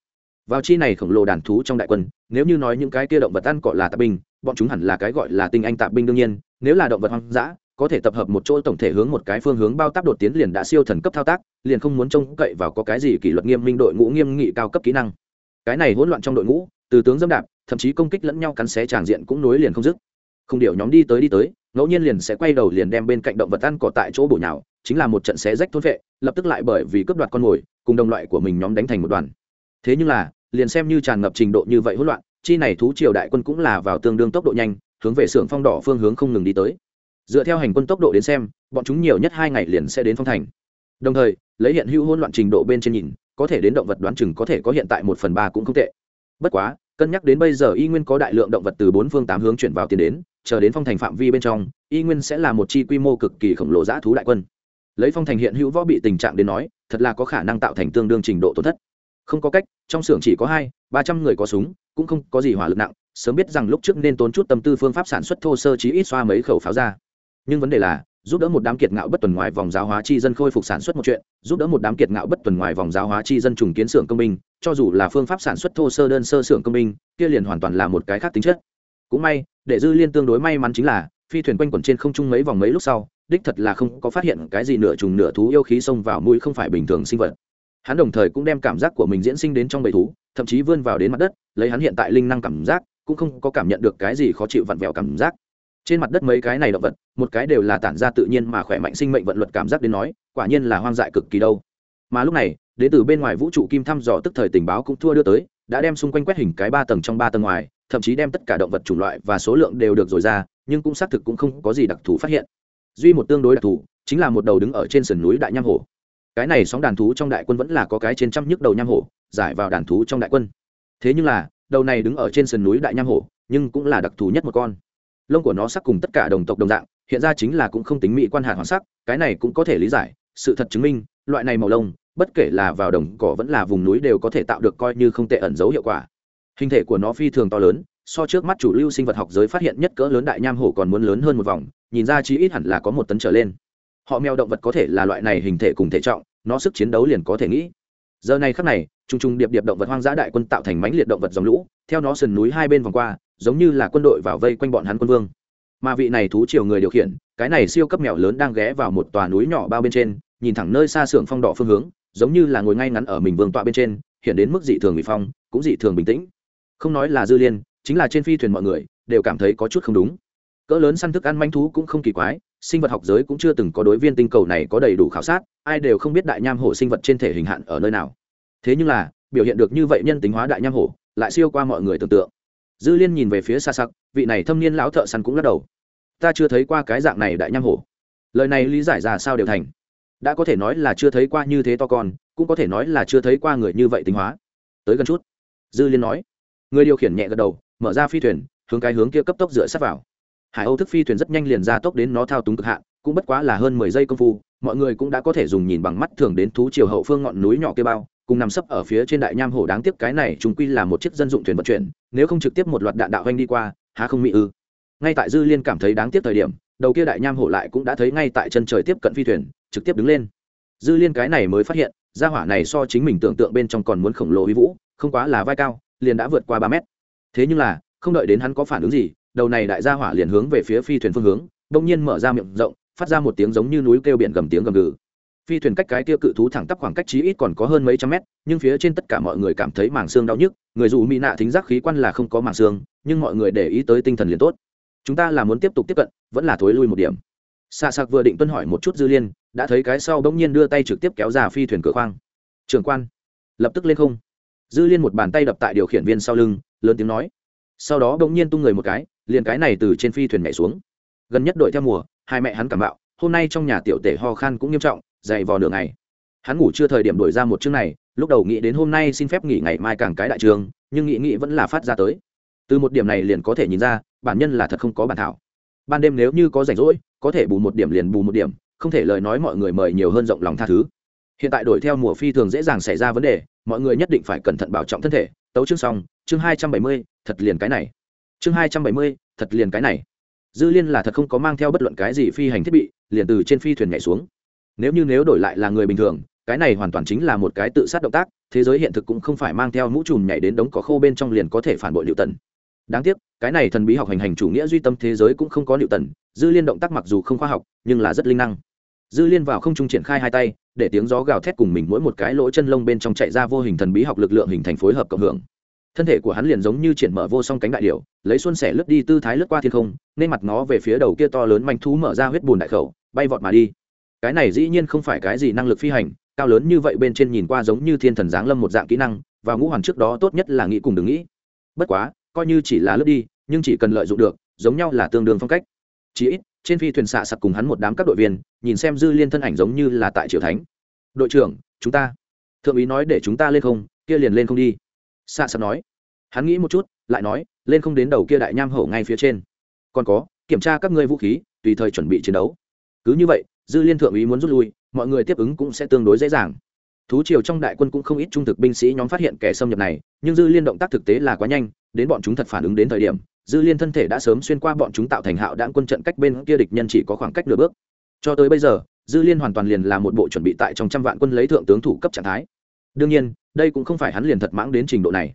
Vào chi này khổng lồ đàn thú trong đại quân, nếu như nói những cái kia động vật ăn cọ là tạp binh, bọn chúng hẳn là cái gọi là tinh anh tạp binh đương nhiên, nếu là động vật hoang dã, có thể tập hợp một chỗ tổng thể hướng một cái phương hướng bao tác đột tiến liền đã siêu thần cấp thao tác, liền không muốn trông cậy vào có cái gì kỷ luật nghiêm minh đội ngũ nghiêm nghị cao cấp kỹ năng. Cái này hỗn loạn trong đội ngũ từ tướng dâm đạp, thậm chí công kích lẫn nhau cắn xé tràng diện cũng nối liền không dứt. Không điều nhóm đi tới đi tới, ngẫu nhiên liền sẽ quay đầu liền đem bên cạnh động vật ăn cỏ tại chỗ bổ nhào, chính là một trận xé rách thôn vệ, lập tức lại bởi vì cướp đoạt con mồi, cùng đồng loại của mình nhóm đánh thành một đoàn. Thế nhưng là, liền xem như tràn ngập trình độ như vậy hỗn loạn, chi này thú triều đại quân cũng là vào tương đương tốc độ nhanh, hướng về xưởng phong đỏ phương hướng không ngừng đi tới. Dựa theo hành quân tốc độ đến xem, bọn chúng nhiều nhất hai ngày liền sẽ đến phong thành. Đồng thời, lấy hiện hữu hỗn loạn trình độ bên trên nhìn, có thể đến động vật đoán chừng có thể có hiện tại một phần ba cũng không tệ bất quá, cân nhắc đến bây giờ y nguyên có đại lượng động vật từ bốn phương tám hướng chuyển vào tiền đến, chờ đến phong thành phạm vi bên trong, y nguyên sẽ là một chi quy mô cực kỳ khổng lồ giã thú đại quân. Lấy phong thành hiện hữu võ bị tình trạng đến nói, thật là có khả năng tạo thành tương đương trình độ tổn thất. Không có cách, trong xưởng chỉ có hai, ba trăm người có súng, cũng không có gì hỏa lực nặng, sớm biết rằng lúc trước nên tốn chút tâm tư phương pháp sản xuất thô sơ chí ít xoa mấy khẩu pháo ra. Nhưng vấn đề là giúp đỡ một đám kiệt ngạo bất tuần ngoài vòng giáo hóa chi dân khôi phục sản xuất một chuyện, giúp đỡ một đám kiệt ngạo bất tuần ngoài vòng giáo hóa chi dân trùng kiến xưởng công binh, cho dù là phương pháp sản xuất thô sơ đơn sơ xưởng công binh, kia liền hoàn toàn là một cái khác tính chất. Cũng may, để dư liên tương đối may mắn chính là, phi thuyền quanh quẩn trên không trung mấy vòng mấy lúc sau, đích thật là không có phát hiện cái gì nửa trùng nửa thú yêu khí xông vào mũi không phải bình thường sinh vật. Hắn đồng thời cũng đem cảm giác của mình diễn sinh đến trong bầy thú, thậm chí vươn vào đến mặt đất, lấy hắn hiện tại linh năng cảm giác, cũng không có cảm nhận được cái gì khó chịu vặn vẹo cảm giác trên mặt đất mấy cái này động vật, một cái đều là tản ra tự nhiên mà khỏe mạnh sinh mệnh vận luật cảm giác đến nói, quả nhiên là hoang dại cực kỳ đâu. Mà lúc này đến từ bên ngoài vũ trụ kim thăm dò tức thời tình báo cũng thua đưa tới, đã đem xung quanh quét hình cái ba tầng trong ba tầng ngoài, thậm chí đem tất cả động vật chủng loại và số lượng đều được rồi ra, nhưng cũng xác thực cũng không có gì đặc thù phát hiện. Duy một tương đối đặc thù, chính là một đầu đứng ở trên sườn núi đại nham hổ cái này sóng đàn thú trong đại quân vẫn là có cái trên trăm nhức đầu nham hổ giải vào đàn thú trong đại quân. Thế nhưng là, đầu này đứng ở trên sườn núi đại nham hổ nhưng cũng là đặc thù nhất một con lông của nó sắc cùng tất cả đồng tộc đồng dạng, hiện ra chính là cũng không tính mỹ quan hạt hoàng sắc, cái này cũng có thể lý giải, sự thật chứng minh, loại này màu lông, bất kể là vào đồng cỏ vẫn là vùng núi đều có thể tạo được coi như không tệ ẩn dấu hiệu quả. Hình thể của nó phi thường to lớn, so trước mắt chủ lưu sinh vật học giới phát hiện nhất cỡ lớn đại nham hổ còn muốn lớn hơn một vòng, nhìn ra chí ít hẳn là có một tấn trở lên. Họ mèo động vật có thể là loại này hình thể cùng thể trọng, nó sức chiến đấu liền có thể nghĩ. Giờ này khắc này t r u n g t r u n g điệp điệp động vật hoang dã đại quân tạo thành mánh liệt động vật dòng lũ, theo nó sườn núi hai bên vòng qua giống như là quân đội vào vây quanh bọn hắn quân vương. Mà vị này thú chiều người điều khiển, cái này siêu cấp mèo lớn đang ghé vào một tòa núi nhỏ bao bên trên, nhìn thẳng nơi xa xưởng phong đỏ phương hướng, giống như là ngồi ngay ngắn ở mình vương tọa bên trên, hiện đến mức dị thường bị phong, cũng dị thường bình tĩnh. Không nói là dư liên, chính là trên phi thuyền mọi người, đều cảm thấy có chút không đúng. Cỡ lớn săn thức ăn manh thú cũng không kỳ quái, sinh vật học giới cũng chưa từng có đối viên tinh cầu này có đầy đủ khảo sát, ai đều không biết đại nham hổ sinh vật trên thể hình hạn ở nơi nào. Thế nhưng là, biểu hiện được như vậy nhân tính hóa đại nham hổ, lại siêu qua mọi người tưởng tượng dư liên nhìn về phía xa sắc vị này thâm niên lão thợ săn cũng lắc đầu. Ta chưa thấy qua cái dạng này đại nham hổ. Lời này lý giải ra sao đều thành. Đã có thể nói là chưa thấy qua như thế to con, cũng có thể nói là chưa thấy qua người như vậy tính hóa. Tới gần chút. Dư liên nói. Người điều khiển nhẹ gật đầu, mở ra phi thuyền, hướng cái hướng kia cấp tốc dựa sát vào. Hải âu thức phi thuyền rất nhanh liền ra tốc đến nó thao túng cực hạn, cũng bất quá là hơn mười giây công phu, mọi người cũng đã có thể dùng nhìn bằng mắt thường đến thú chiều hậu phương ngọn núi nhỏ kia bao cùng nằm sấp ở phía trên đại nham hổ đáng tiếc cái này chúng quy là một chiếc dân dụng thuyền vận chuyển, nếu không trực tiếp một loạt đạn đạo anh đi qua, há không mỹ ư. Ngay tại dư liên cảm thấy đáng tiếc thời điểm, đầu kia đại nham hổ lại cũng đã thấy ngay tại chân trời tiếp cận phi thuyền, trực tiếp đứng lên. Dư liên cái này mới phát hiện, gia hỏa này so chính mình tưởng tượng bên trong còn muốn khổng lồ uy vũ, không quá là vai cao, liền đã vượt qua ba mét. Thế nhưng là, không đợi đến hắn có phản ứng gì, đầu này đại gia hỏa liền hướng về phía phi thuyền phương hướng đông nhiên mở ra miệng rộng, phát ra một tiếng giống như núi kêu biển gầm tiếng gầm gừ phi thuyền cách cái kia cự thú thẳng tắp khoảng cách chí ít còn có hơn mấy trăm mét, nhưng phía trên tất cả mọi người cảm thấy màng xương đau nhức, người dù mỹ nạ thính giác khí quan là không có màng xương, nhưng mọi người để ý tới tinh thần liền tốt. Chúng ta là muốn tiếp tục tiếp cận, vẫn là thối lui một điểm. Xạ sạc vừa định tuân hỏi một chút dư liên, đã thấy cái sau bỗng nhiên đưa tay trực tiếp kéo ra phi thuyền cửa khoang. Trường quan, lập tức lên không. Dư liên một bàn tay đập tại điều khiển viên sau lưng, lớn tiếng nói. Sau đó bỗng nhiên tung người một cái, liền cái này từ trên phi thuyền nhảy xuống. Gần nhất đội theo mùa, hai mẹ hắn cảm bạo, hôm nay trong nhà tiểu tể ho khan cũng nghiêm trọng dày vò nửa ngày. Hắn ngủ chưa thời điểm đổi ra một chương này, lúc đầu nghĩ đến hôm nay xin phép nghỉ ngày mai càng cái đại trường, nhưng nghĩ nghĩ vẫn là phát ra tới. Từ một điểm này liền có thể nhìn ra, bản nhân là thật không có bản thảo. Ban đêm nếu như có rảnh rỗi, có thể bù một điểm liền bù một điểm, không thể lời nói mọi người mời nhiều hơn rộng lòng tha thứ. Hiện tại đổi theo mùa phi thường dễ dàng xảy ra vấn đề, mọi người nhất định phải cẩn thận bảo trọng thân thể. Tấu chương xong, chương hai trăm bảy mươi, thật liền cái này. Chương hai trăm bảy mươi, thật liền cái này. Dư liên là thật không có mang theo bất luận cái gì phi hành thiết bị, liền từ trên phi thuyền nhảy xuống nếu như nếu đổi lại là người bình thường, cái này hoàn toàn chính là một cái tự sát động tác, thế giới hiện thực cũng không phải mang theo mũ trùm nhảy đến đống cỏ khô bên trong liền có thể phản bội liệu tần đáng tiếc, cái này thần bí học hành hành chủ nghĩa duy tâm thế giới cũng không có liệu tần dư liên động tác mặc dù không khoa học, nhưng là rất linh năng. Dư liên vào không trung triển khai hai tay, để tiếng gió gào thét cùng mình mỗi một cái lỗ chân lông bên trong chạy ra vô hình thần bí học lực lượng hình thành phối hợp cộng hưởng. Thân thể của hắn liền giống như triển mở vô song cánh đại điệu lấy xuân sẻ lướt đi tư thái lướt qua thiên không, nên mặt nó về phía đầu kia to lớn manh thú mở ra huyết bùn đại khẩu, bay vọt mà đi cái này dĩ nhiên không phải cái gì năng lực phi hành, cao lớn như vậy bên trên nhìn qua giống như thiên thần giáng lâm một dạng kỹ năng và ngũ hoàn trước đó tốt nhất là nghĩ cùng đừng nghĩ. Bất quá, coi như chỉ là lướt đi, nhưng chỉ cần lợi dụng được, giống nhau là tương đương phong cách. Chỉ ít, trên phi thuyền xạ sặc cùng hắn một đám các đội viên, nhìn xem dư liên thân ảnh giống như là tại triều thánh. Đội trưởng, chúng ta. Thượng úy nói, để chúng ta lên không, kia liền lên không đi. Xạ sặc nói. Hắn nghĩ một chút, lại nói, lên không đến đầu kia đại nham hổ ngay phía trên. Còn có, kiểm tra các ngươi vũ khí, tùy thời chuẩn bị chiến đấu. Cứ như vậy dư liên thượng úy muốn rút lui, mọi người tiếp ứng cũng sẽ tương đối dễ dàng. Thú triều trong đại quân cũng không ít trung thực binh sĩ nhóm phát hiện kẻ xâm nhập này, nhưng dư liên động tác thực tế là quá nhanh, đến bọn chúng thật phản ứng đến thời điểm, dư liên thân thể đã sớm xuyên qua bọn chúng tạo thành hạo đạn quân trận cách bên kia địch nhân chỉ có khoảng cách nửa bước. Cho tới bây giờ, dư liên hoàn toàn liền là một bộ chuẩn bị tại trong trăm vạn quân lấy thượng tướng thủ cấp trạng thái. Đương nhiên, đây cũng không phải hắn liền thật mãng đến trình độ này.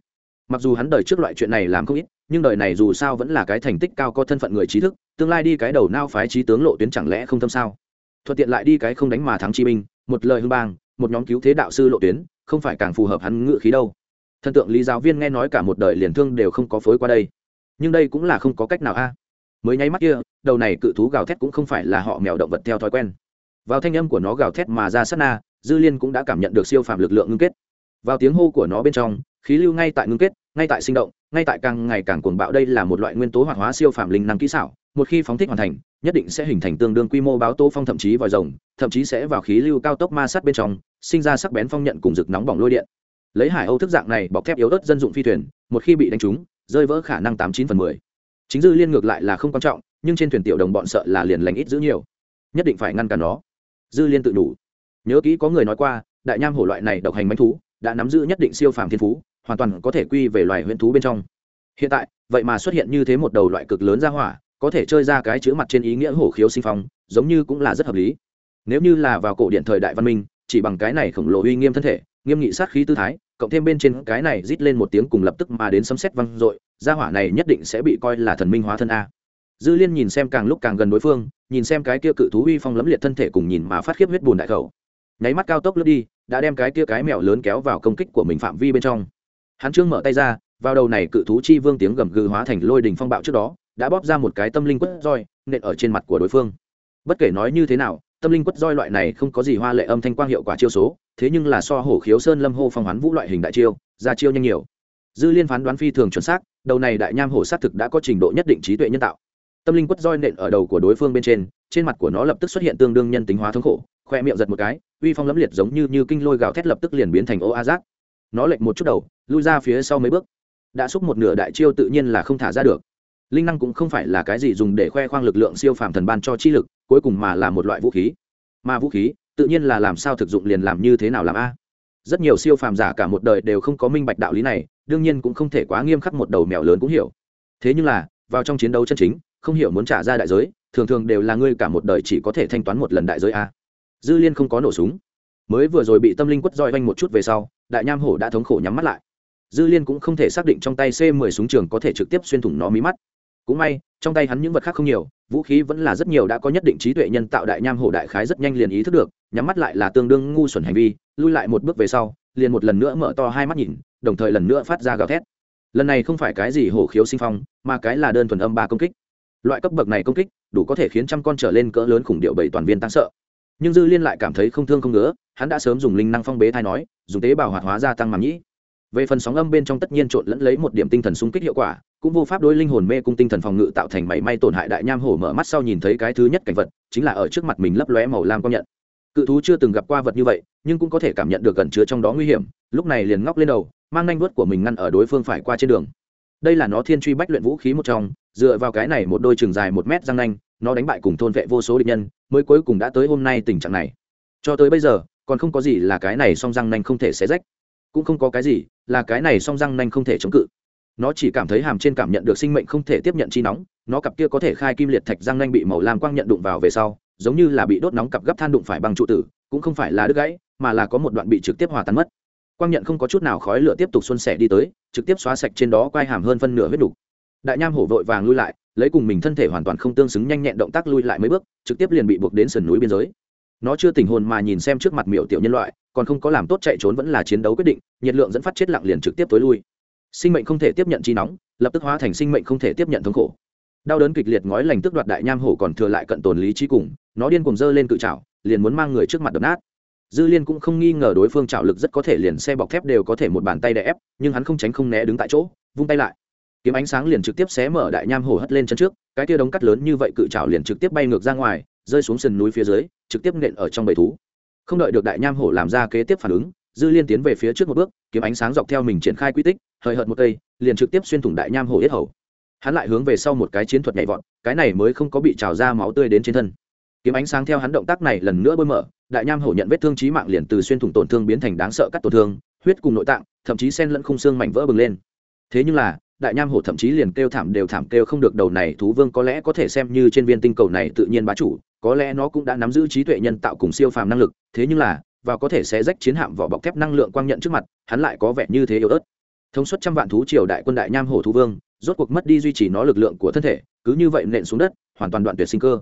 Mặc dù hắn đời trước loại chuyện này làm không ít, nhưng đời này dù sao vẫn là cái thành tích cao có thân phận người trí thức, tương lai đi cái đầu nao phái trí tướng lộ tuyến chẳng lẽ không thâm sao? Thuận tiện lại đi cái không đánh mà thắng chi binh, một lời hưng bang, một nhóm cứu thế đạo sư lộ tuyến, không phải càng phù hợp hắn ngự khí đâu. Thần tượng lý giáo viên nghe nói cả một đời liền thương đều không có phối qua đây. Nhưng đây cũng là không có cách nào a. Mới nháy mắt kia, đầu này cự thú gào thét cũng không phải là họ mèo động vật theo thói quen. Vào thanh âm của nó gào thét mà ra sát na, dư liên cũng đã cảm nhận được siêu phàm lực lượng ngưng kết. Vào tiếng hô của nó bên trong, khí lưu ngay tại ngưng kết, ngay tại sinh động, ngay tại càng ngày càng cuồng bạo đây là một loại nguyên tố hoạt hóa siêu phàm linh năng kỹ xảo, một khi phóng thích hoàn thành nhất định sẽ hình thành tương đương quy mô báo tố phong thậm chí vòi rồng, thậm chí sẽ vào khí lưu cao tốc ma sát bên trong, sinh ra sắc bén phong nhận cùng rực nóng bỏng lôi điện. Lấy hải âu thức dạng này bọc thép yếu ớt dân dụng phi thuyền, một khi bị đánh trúng, rơi vỡ khả năng tám chín phần mười. Chính dư liên ngược lại là không quan trọng, nhưng trên thuyền tiểu đồng bọn sợ là liền lành ít giữ nhiều. Nhất định phải ngăn cản nó. Dư liên tự đủ nhớ kỹ có người nói qua, đại nham hổ loại này độc hành manh thú, đã nắm giữ nhất định siêu phàm thiên phú, hoàn toàn có thể quy về loài huyễn thú bên trong. Hiện tại, vậy mà xuất hiện như thế một đầu loại cực lớn ra hỏa có thể chơi ra cái chữ mặt trên ý nghĩa hổ khiếu sinh phong, giống như cũng là rất hợp lý. Nếu như là vào cổ điện thời đại văn minh, chỉ bằng cái này khổng lồ uy nghiêm thân thể, nghiêm nghị sát khí tư thái, cộng thêm bên trên cái này rít lên một tiếng cùng lập tức mà đến sấm sét văng dội, gia hỏa này nhất định sẽ bị coi là thần minh hóa thân a. Dư liên nhìn xem càng lúc càng gần đối phương, nhìn xem cái kia cự thú uy phong lẫm liệt thân thể cùng nhìn mà phát khiếp huyết bùn đại khẩu. Nháy mắt cao tốc lướt đi, đã đem cái kia cái mèo lớn kéo vào công kích của mình phạm vi bên trong. Hắn trương mở tay ra, vào đầu này cự thú chi vương tiếng gầm gừ hóa thành lôi đình phong bạo trước đó đã bóp ra một cái tâm linh quất roi nện ở trên mặt của đối phương. Bất kể nói như thế nào tâm linh quất roi loại này không có gì hoa lệ âm thanh quang hiệu quả chiêu số thế nhưng là so hổ khiếu sơn lâm hô phong hoán vũ loại hình đại chiêu ra chiêu nhanh nhiều. Dư liên phán đoán phi thường chuẩn xác đầu này đại nham hổ sát thực đã có trình độ nhất định trí tuệ nhân tạo. Tâm linh quất roi nện ở đầu của đối phương bên trên trên mặt của nó lập tức xuất hiện tương đương nhân tính hóa thống khổ khoe miệng giật một cái uy phong lẫm liệt giống như như kinh lôi gào thét lập tức liền biến thành ô a giác. Nó lệch một chút đầu lui ra phía sau mấy bước. Đã xúc một nửa đại chiêu tự nhiên là không thả ra được linh năng cũng không phải là cái gì dùng để khoe khoang lực lượng siêu phàm thần ban cho chi lực, cuối cùng mà là một loại vũ khí. Mà vũ khí, tự nhiên là làm sao thực dụng liền làm như thế nào làm a? Rất nhiều siêu phàm giả cả một đời đều không có minh bạch đạo lý này, đương nhiên cũng không thể quá nghiêm khắc một đầu mèo lớn cũng hiểu. Thế nhưng là, vào trong chiến đấu chân chính, không hiểu muốn trả ra đại giới, thường thường đều là ngươi cả một đời chỉ có thể thanh toán một lần đại giới a. Dư liên không có nổ súng. Mới vừa rồi bị tâm linh quất roi vanh một chút về sau, đại nham hổ đã thống khổ nhắm mắt lại. Dư liên cũng không thể xác định trong tay c 10 súng trường có thể trực tiếp xuyên thủng nó mí mắt cũng may, trong tay hắn những vật khác không nhiều, vũ khí vẫn là rất nhiều, đã có nhất định trí tuệ nhân tạo đại nham hổ đại khái rất nhanh liền ý thức được, nhắm mắt lại là tương đương ngu xuẩn hành vi, lui lại một bước về sau, liền một lần nữa mở to hai mắt nhìn, đồng thời lần nữa phát ra gào thét. Lần này không phải cái gì hổ khiếu sinh phong, mà cái là đơn thuần âm ba công kích. Loại cấp bậc này công kích, đủ có thể khiến trăm con trở lên cỡ lớn khủng điệu bảy toàn viên tăng sợ. Nhưng dư liên lại cảm thấy không thương không ngứa, hắn đã sớm dùng linh năng phong bế thai nói, dùng tế bào hoạt hóa gia tăng màng nhĩ về phần sóng âm bên trong tất nhiên trộn lẫn lấy một điểm tinh thần xung kích hiệu quả, cũng vô pháp đối linh hồn mê cung tinh thần phòng ngự tạo thành mảy may tổn hại đại nham hổ mở mắt sau nhìn thấy cái thứ nhất cảnh vật, chính là ở trước mặt mình lấp lóe màu lam công nhận. Cự thú chưa từng gặp qua vật như vậy, nhưng cũng có thể cảm nhận được gần chứa trong đó nguy hiểm, lúc này liền ngóc lên đầu, mang nhanh vuốt của mình ngăn ở đối phương phải qua trên đường. Đây là nó thiên truy bách luyện vũ khí một trong, dựa vào cái này một đôi trường dài một mét răng nanh, nó đánh bại cùng thôn vệ vô số địch nhân, mới cuối cùng đã tới hôm nay tình trạng này. Cho tới bây giờ, còn không có gì là cái này song răng nanh không thể xé rách cũng không có cái gì, là cái này song răng nanh không thể chống cự. Nó chỉ cảm thấy hàm trên cảm nhận được sinh mệnh không thể tiếp nhận chi nóng, nó cặp kia có thể khai kim liệt thạch răng nanh bị màu lam quang nhận đụng vào về sau, giống như là bị đốt nóng cặp gấp than đụng phải bằng trụ tử, cũng không phải là đứt gãy, mà là có một đoạn bị trực tiếp hòa tan mất. Quang nhận không có chút nào khói lửa tiếp tục xuân sẻ đi tới, trực tiếp xóa sạch trên đó quai hàm hơn phân nửa huyết đục. Đại nham hổ vội vàng lui lại, lấy cùng mình thân thể hoàn toàn không tương xứng nhanh nhẹn động tác lui lại mấy bước, trực tiếp liền bị buộc đến sườn núi biên giới. Nó chưa tình hồn mà nhìn xem trước mặt miểu tiểu nhân loại còn không có làm tốt chạy trốn vẫn là chiến đấu quyết định, nhiệt lượng dẫn phát chết lặng liền trực tiếp tối lui. Sinh mệnh không thể tiếp nhận chi nóng, lập tức hóa thành sinh mệnh không thể tiếp nhận thống khổ. Đau đớn kịch liệt ngói lành tức đoạt đại nham hổ còn thừa lại cận tồn lý trí cùng, nó điên cùng dơ lên cự trào liền muốn mang người trước mặt đập nát. Dư liên cũng không nghi ngờ đối phương trào lực rất có thể liền xe bọc thép đều có thể một bàn tay đè ép, nhưng hắn không tránh không né đứng tại chỗ, vung tay lại. Kiếm ánh sáng liền trực tiếp xé mở đại nham hổ hất lên chân trước, cái tia đống cắt lớn như vậy cự trào liền trực tiếp bay ngược ra ngoài, rơi xuống sườn núi phía dưới, trực tiếp nện ở trong bầy thú không đợi được đại nham hổ làm ra kế tiếp phản ứng, dư liên tiến về phía trước một bước, kiếm ánh sáng dọc theo mình triển khai quy tích hời hợt một cây, liền trực tiếp xuyên thủng đại nham hổ yết hầu. Hắn lại hướng về sau một cái chiến thuật nhảy vọt, cái này mới không có bị trào ra máu tươi đến trên thân. Kiếm ánh sáng theo hắn động tác này lần nữa bơi mở, đại nham hổ nhận vết thương trí mạng liền từ xuyên thủng tổn thương biến thành đáng sợ cắt tổn thương, huyết cùng nội tạng, thậm chí sen lẫn khung xương mảnh vỡ bừng lên. Thế nhưng là, đại nham hổ thậm chí liền kêu thảm đều thảm kêu không được đầu này thú vương có lẽ có thể xem như trên viên tinh cầu này tự nhiên bá chủ có lẽ nó cũng đã nắm giữ trí tuệ nhân tạo cùng siêu phàm năng lực, thế nhưng là, và có thể sẽ rách chiến hạm vỏ bọc thép năng lượng quang nhận trước mặt, hắn lại có vẻ như thế yếu ớt. Thông suất trăm vạn thú triều đại quân đại nham hổ thú vương, rốt cuộc mất đi duy trì nó lực lượng của thân thể, cứ như vậy nện xuống đất, hoàn toàn đoạn tuyệt sinh cơ.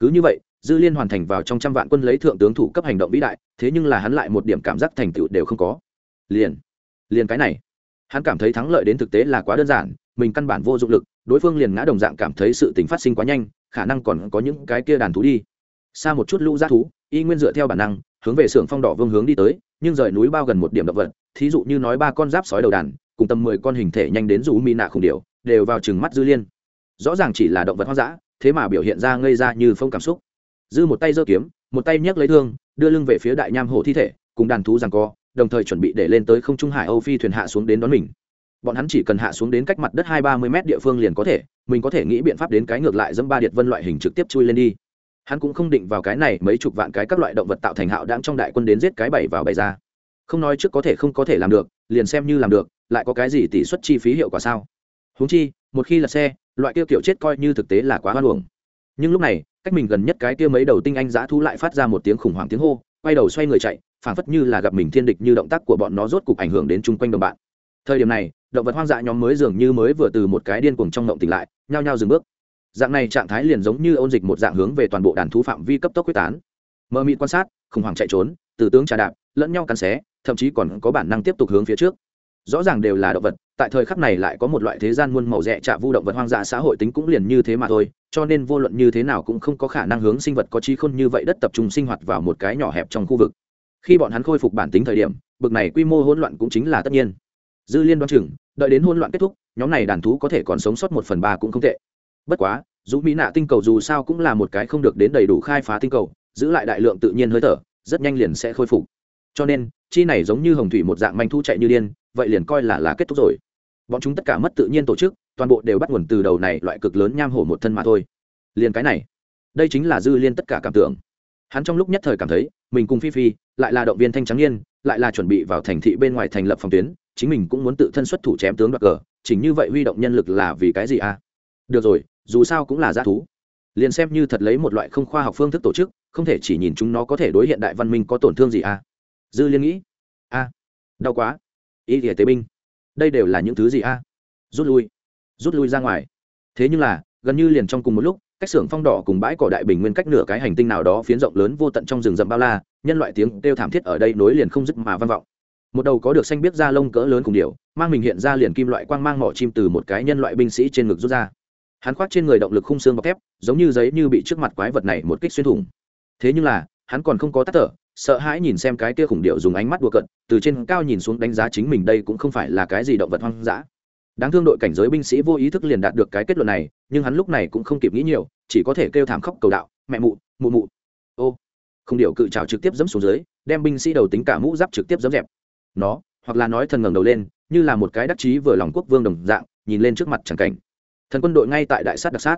Cứ như vậy, dư liên hoàn thành vào trong trăm vạn quân lấy thượng tướng thủ cấp hành động vĩ đại, thế nhưng là hắn lại một điểm cảm giác thành tựu đều không có. Liền liền cái này. Hắn cảm thấy thắng lợi đến thực tế là quá đơn giản, mình căn bản vô dụng lực, đối phương liền ngã đồng dạng cảm thấy sự tình phát sinh quá nhanh khả năng còn có những cái kia đàn thú đi. Xa một chút lũ g thú, y nguyên dựa theo bản năng, hướng về xưởng phong đỏ vương hướng đi tới, nhưng rời núi bao gần một điểm động vật, thí dụ như nói ba con giáp sói đầu đàn, cùng tầm mười con hình thể nhanh đến dù mi nạ khủng điệu đều vào chừng mắt dư liên. Rõ ràng chỉ là động vật hoang dã, thế mà biểu hiện ra ngây ra như phong cảm xúc. Dư một tay giơ kiếm, một tay nhấc lấy thương, đưa lưng về phía đại nham hổ thi thể, cùng đàn thú rằng co, đồng thời chuẩn bị để lên tới không trung hải âu phi thuyền hạ xuống đến đón mình bọn hắn chỉ cần hạ xuống đến cách mặt đất hai ba mươi m địa phương liền có thể, mình có thể nghĩ biện pháp đến cái ngược lại dẫm ba điệt vân loại hình trực tiếp chui lên đi. Hắn cũng không định vào cái này, mấy chục vạn cái các loại động vật tạo thành hạo đáng trong đại quân đến giết cái bảy vào bảy ra. Không nói trước có thể không có thể làm được, liền xem như làm được, lại có cái gì tỷ suất chi phí hiệu quả sao? Húng chi, một khi là xe, loại kia kiểu chết coi như thực tế là quá hoan hồng nhưng lúc này, cách mình gần nhất cái kia mấy đầu tinh anh giã thu lại phát ra một tiếng khủng hoảng tiếng hô, quay đầu xoay người chạy, phảng phất như là gặp mình thiên địch như động tác của bọn nó rốt cục ảnh hưởng đến chung quanh đồng bạn. Thời điểm này động vật hoang dã nhóm mới dường như mới vừa từ một cái điên cuồng trong ngộng tỉnh lại, nhao nhao dừng bước. Dạng này trạng thái liền giống như ôn dịch một dạng hướng về toàn bộ đàn thú phạm vi cấp tốc quyết tán. Mơ mịt quan sát, khủng hoảng chạy trốn, từ tướng trà đạp, lẫn nhau cắn xé, thậm chí còn có bản năng tiếp tục hướng phía trước. Rõ ràng đều là động vật, tại thời khắc này lại có một loại thế gian muôn màu rẻ trả vu động vật hoang dã xã hội tính cũng liền như thế mà thôi, cho nên vô luận như thế nào cũng không có khả năng hướng sinh vật có trí khôn như vậy đất tập trung sinh hoạt vào một cái nhỏ hẹp trong khu vực. Khi bọn hắn khôi phục bản tính thời điểm, bực này quy mô hỗn loạn cũng chính là tất nhiên dư liên đoan chừng, đợi đến hỗn loạn kết thúc, nhóm này đàn thú có thể còn sống sót một phần ba cũng không tệ. Bất quá dù mỹ nạ tinh cầu dù sao cũng là một cái không được đến đầy đủ khai phá tinh cầu, giữ lại đại lượng tự nhiên hơi thở, rất nhanh liền sẽ khôi phục. Cho nên, chi này giống như hồng thủy một dạng manh thu chạy như điên, vậy liền coi là là kết thúc rồi. Bọn chúng tất cả mất tự nhiên tổ chức, toàn bộ đều bắt nguồn từ đầu này loại cực lớn nham hổ một thân mà thôi. Liền cái này, đây chính là dư liên tất cả cảm tưởng. Hắn trong lúc nhất thời cảm thấy, mình cùng phi phi, lại là động viên thanh trắng niên, lại là chuẩn bị vào thành thị bên ngoài thành lập phòng tuyến chính mình cũng muốn tự thân xuất thủ chém tướng đoạt cờ chính như vậy huy động nhân lực là vì cái gì à? Được rồi, dù sao cũng là g thú. Liền xem như thật lấy một loại không khoa học phương thức tổ chức, không thể chỉ nhìn chúng nó có thể đối hiện đại văn minh có tổn thương gì à? Dư liên nghĩ. A đau quá. Ý nghĩa tế binh, đây đều là những thứ gì a rút lui rút lui ra ngoài. Thế nhưng là, gần như liền trong cùng một lúc, cách xưởng phong đỏ cùng bãi cỏ đại bình nguyên cách nửa cái hành tinh nào đó phiến rộng lớn vô tận trong rừng rậm bao la, nhân loại tiếng kêu thảm thiết ở đây nối liền không dứt mà vang vọng một đầu có được xanh biết da lông cỡ lớn cùng điệu mang mình hiện ra liền kim loại quang mang mỏ chim từ một cái nhân loại binh sĩ trên ngực rút ra. Hắn khoác trên người động lực khung xương bọc thép, giống như giấy như bị trước mặt quái vật này một kích xuyên thủng. Thế nhưng là, hắn còn không có tắt thở, sợ hãi nhìn xem cái kia khủng điệu dùng ánh mắt đùa cận từ trên cao nhìn xuống đánh giá chính mình đây cũng không phải là cái gì động vật hoang dã. Đáng thương đội cảnh giới binh sĩ vô ý thức liền đạt được cái kết luận này, nhưng hắn lúc này cũng không kịp nghĩ nhiều, chỉ có thể kêu thảm khóc cầu đạo, mẹ mụ mụ mụ. Ô, khủng điệu cự trào trực tiếp dẫm xuống dưới, đem binh sĩ đầu tính cả mũ giáp trực tiếp dẫm dẹp nó, hoặc là nói thần ngẩng đầu lên, như là một cái đắc chí vừa lòng quốc vương đồng dạng, nhìn lên trước mặt chẳng cảnh. Thần quân đội ngay tại đại sát đặc sát.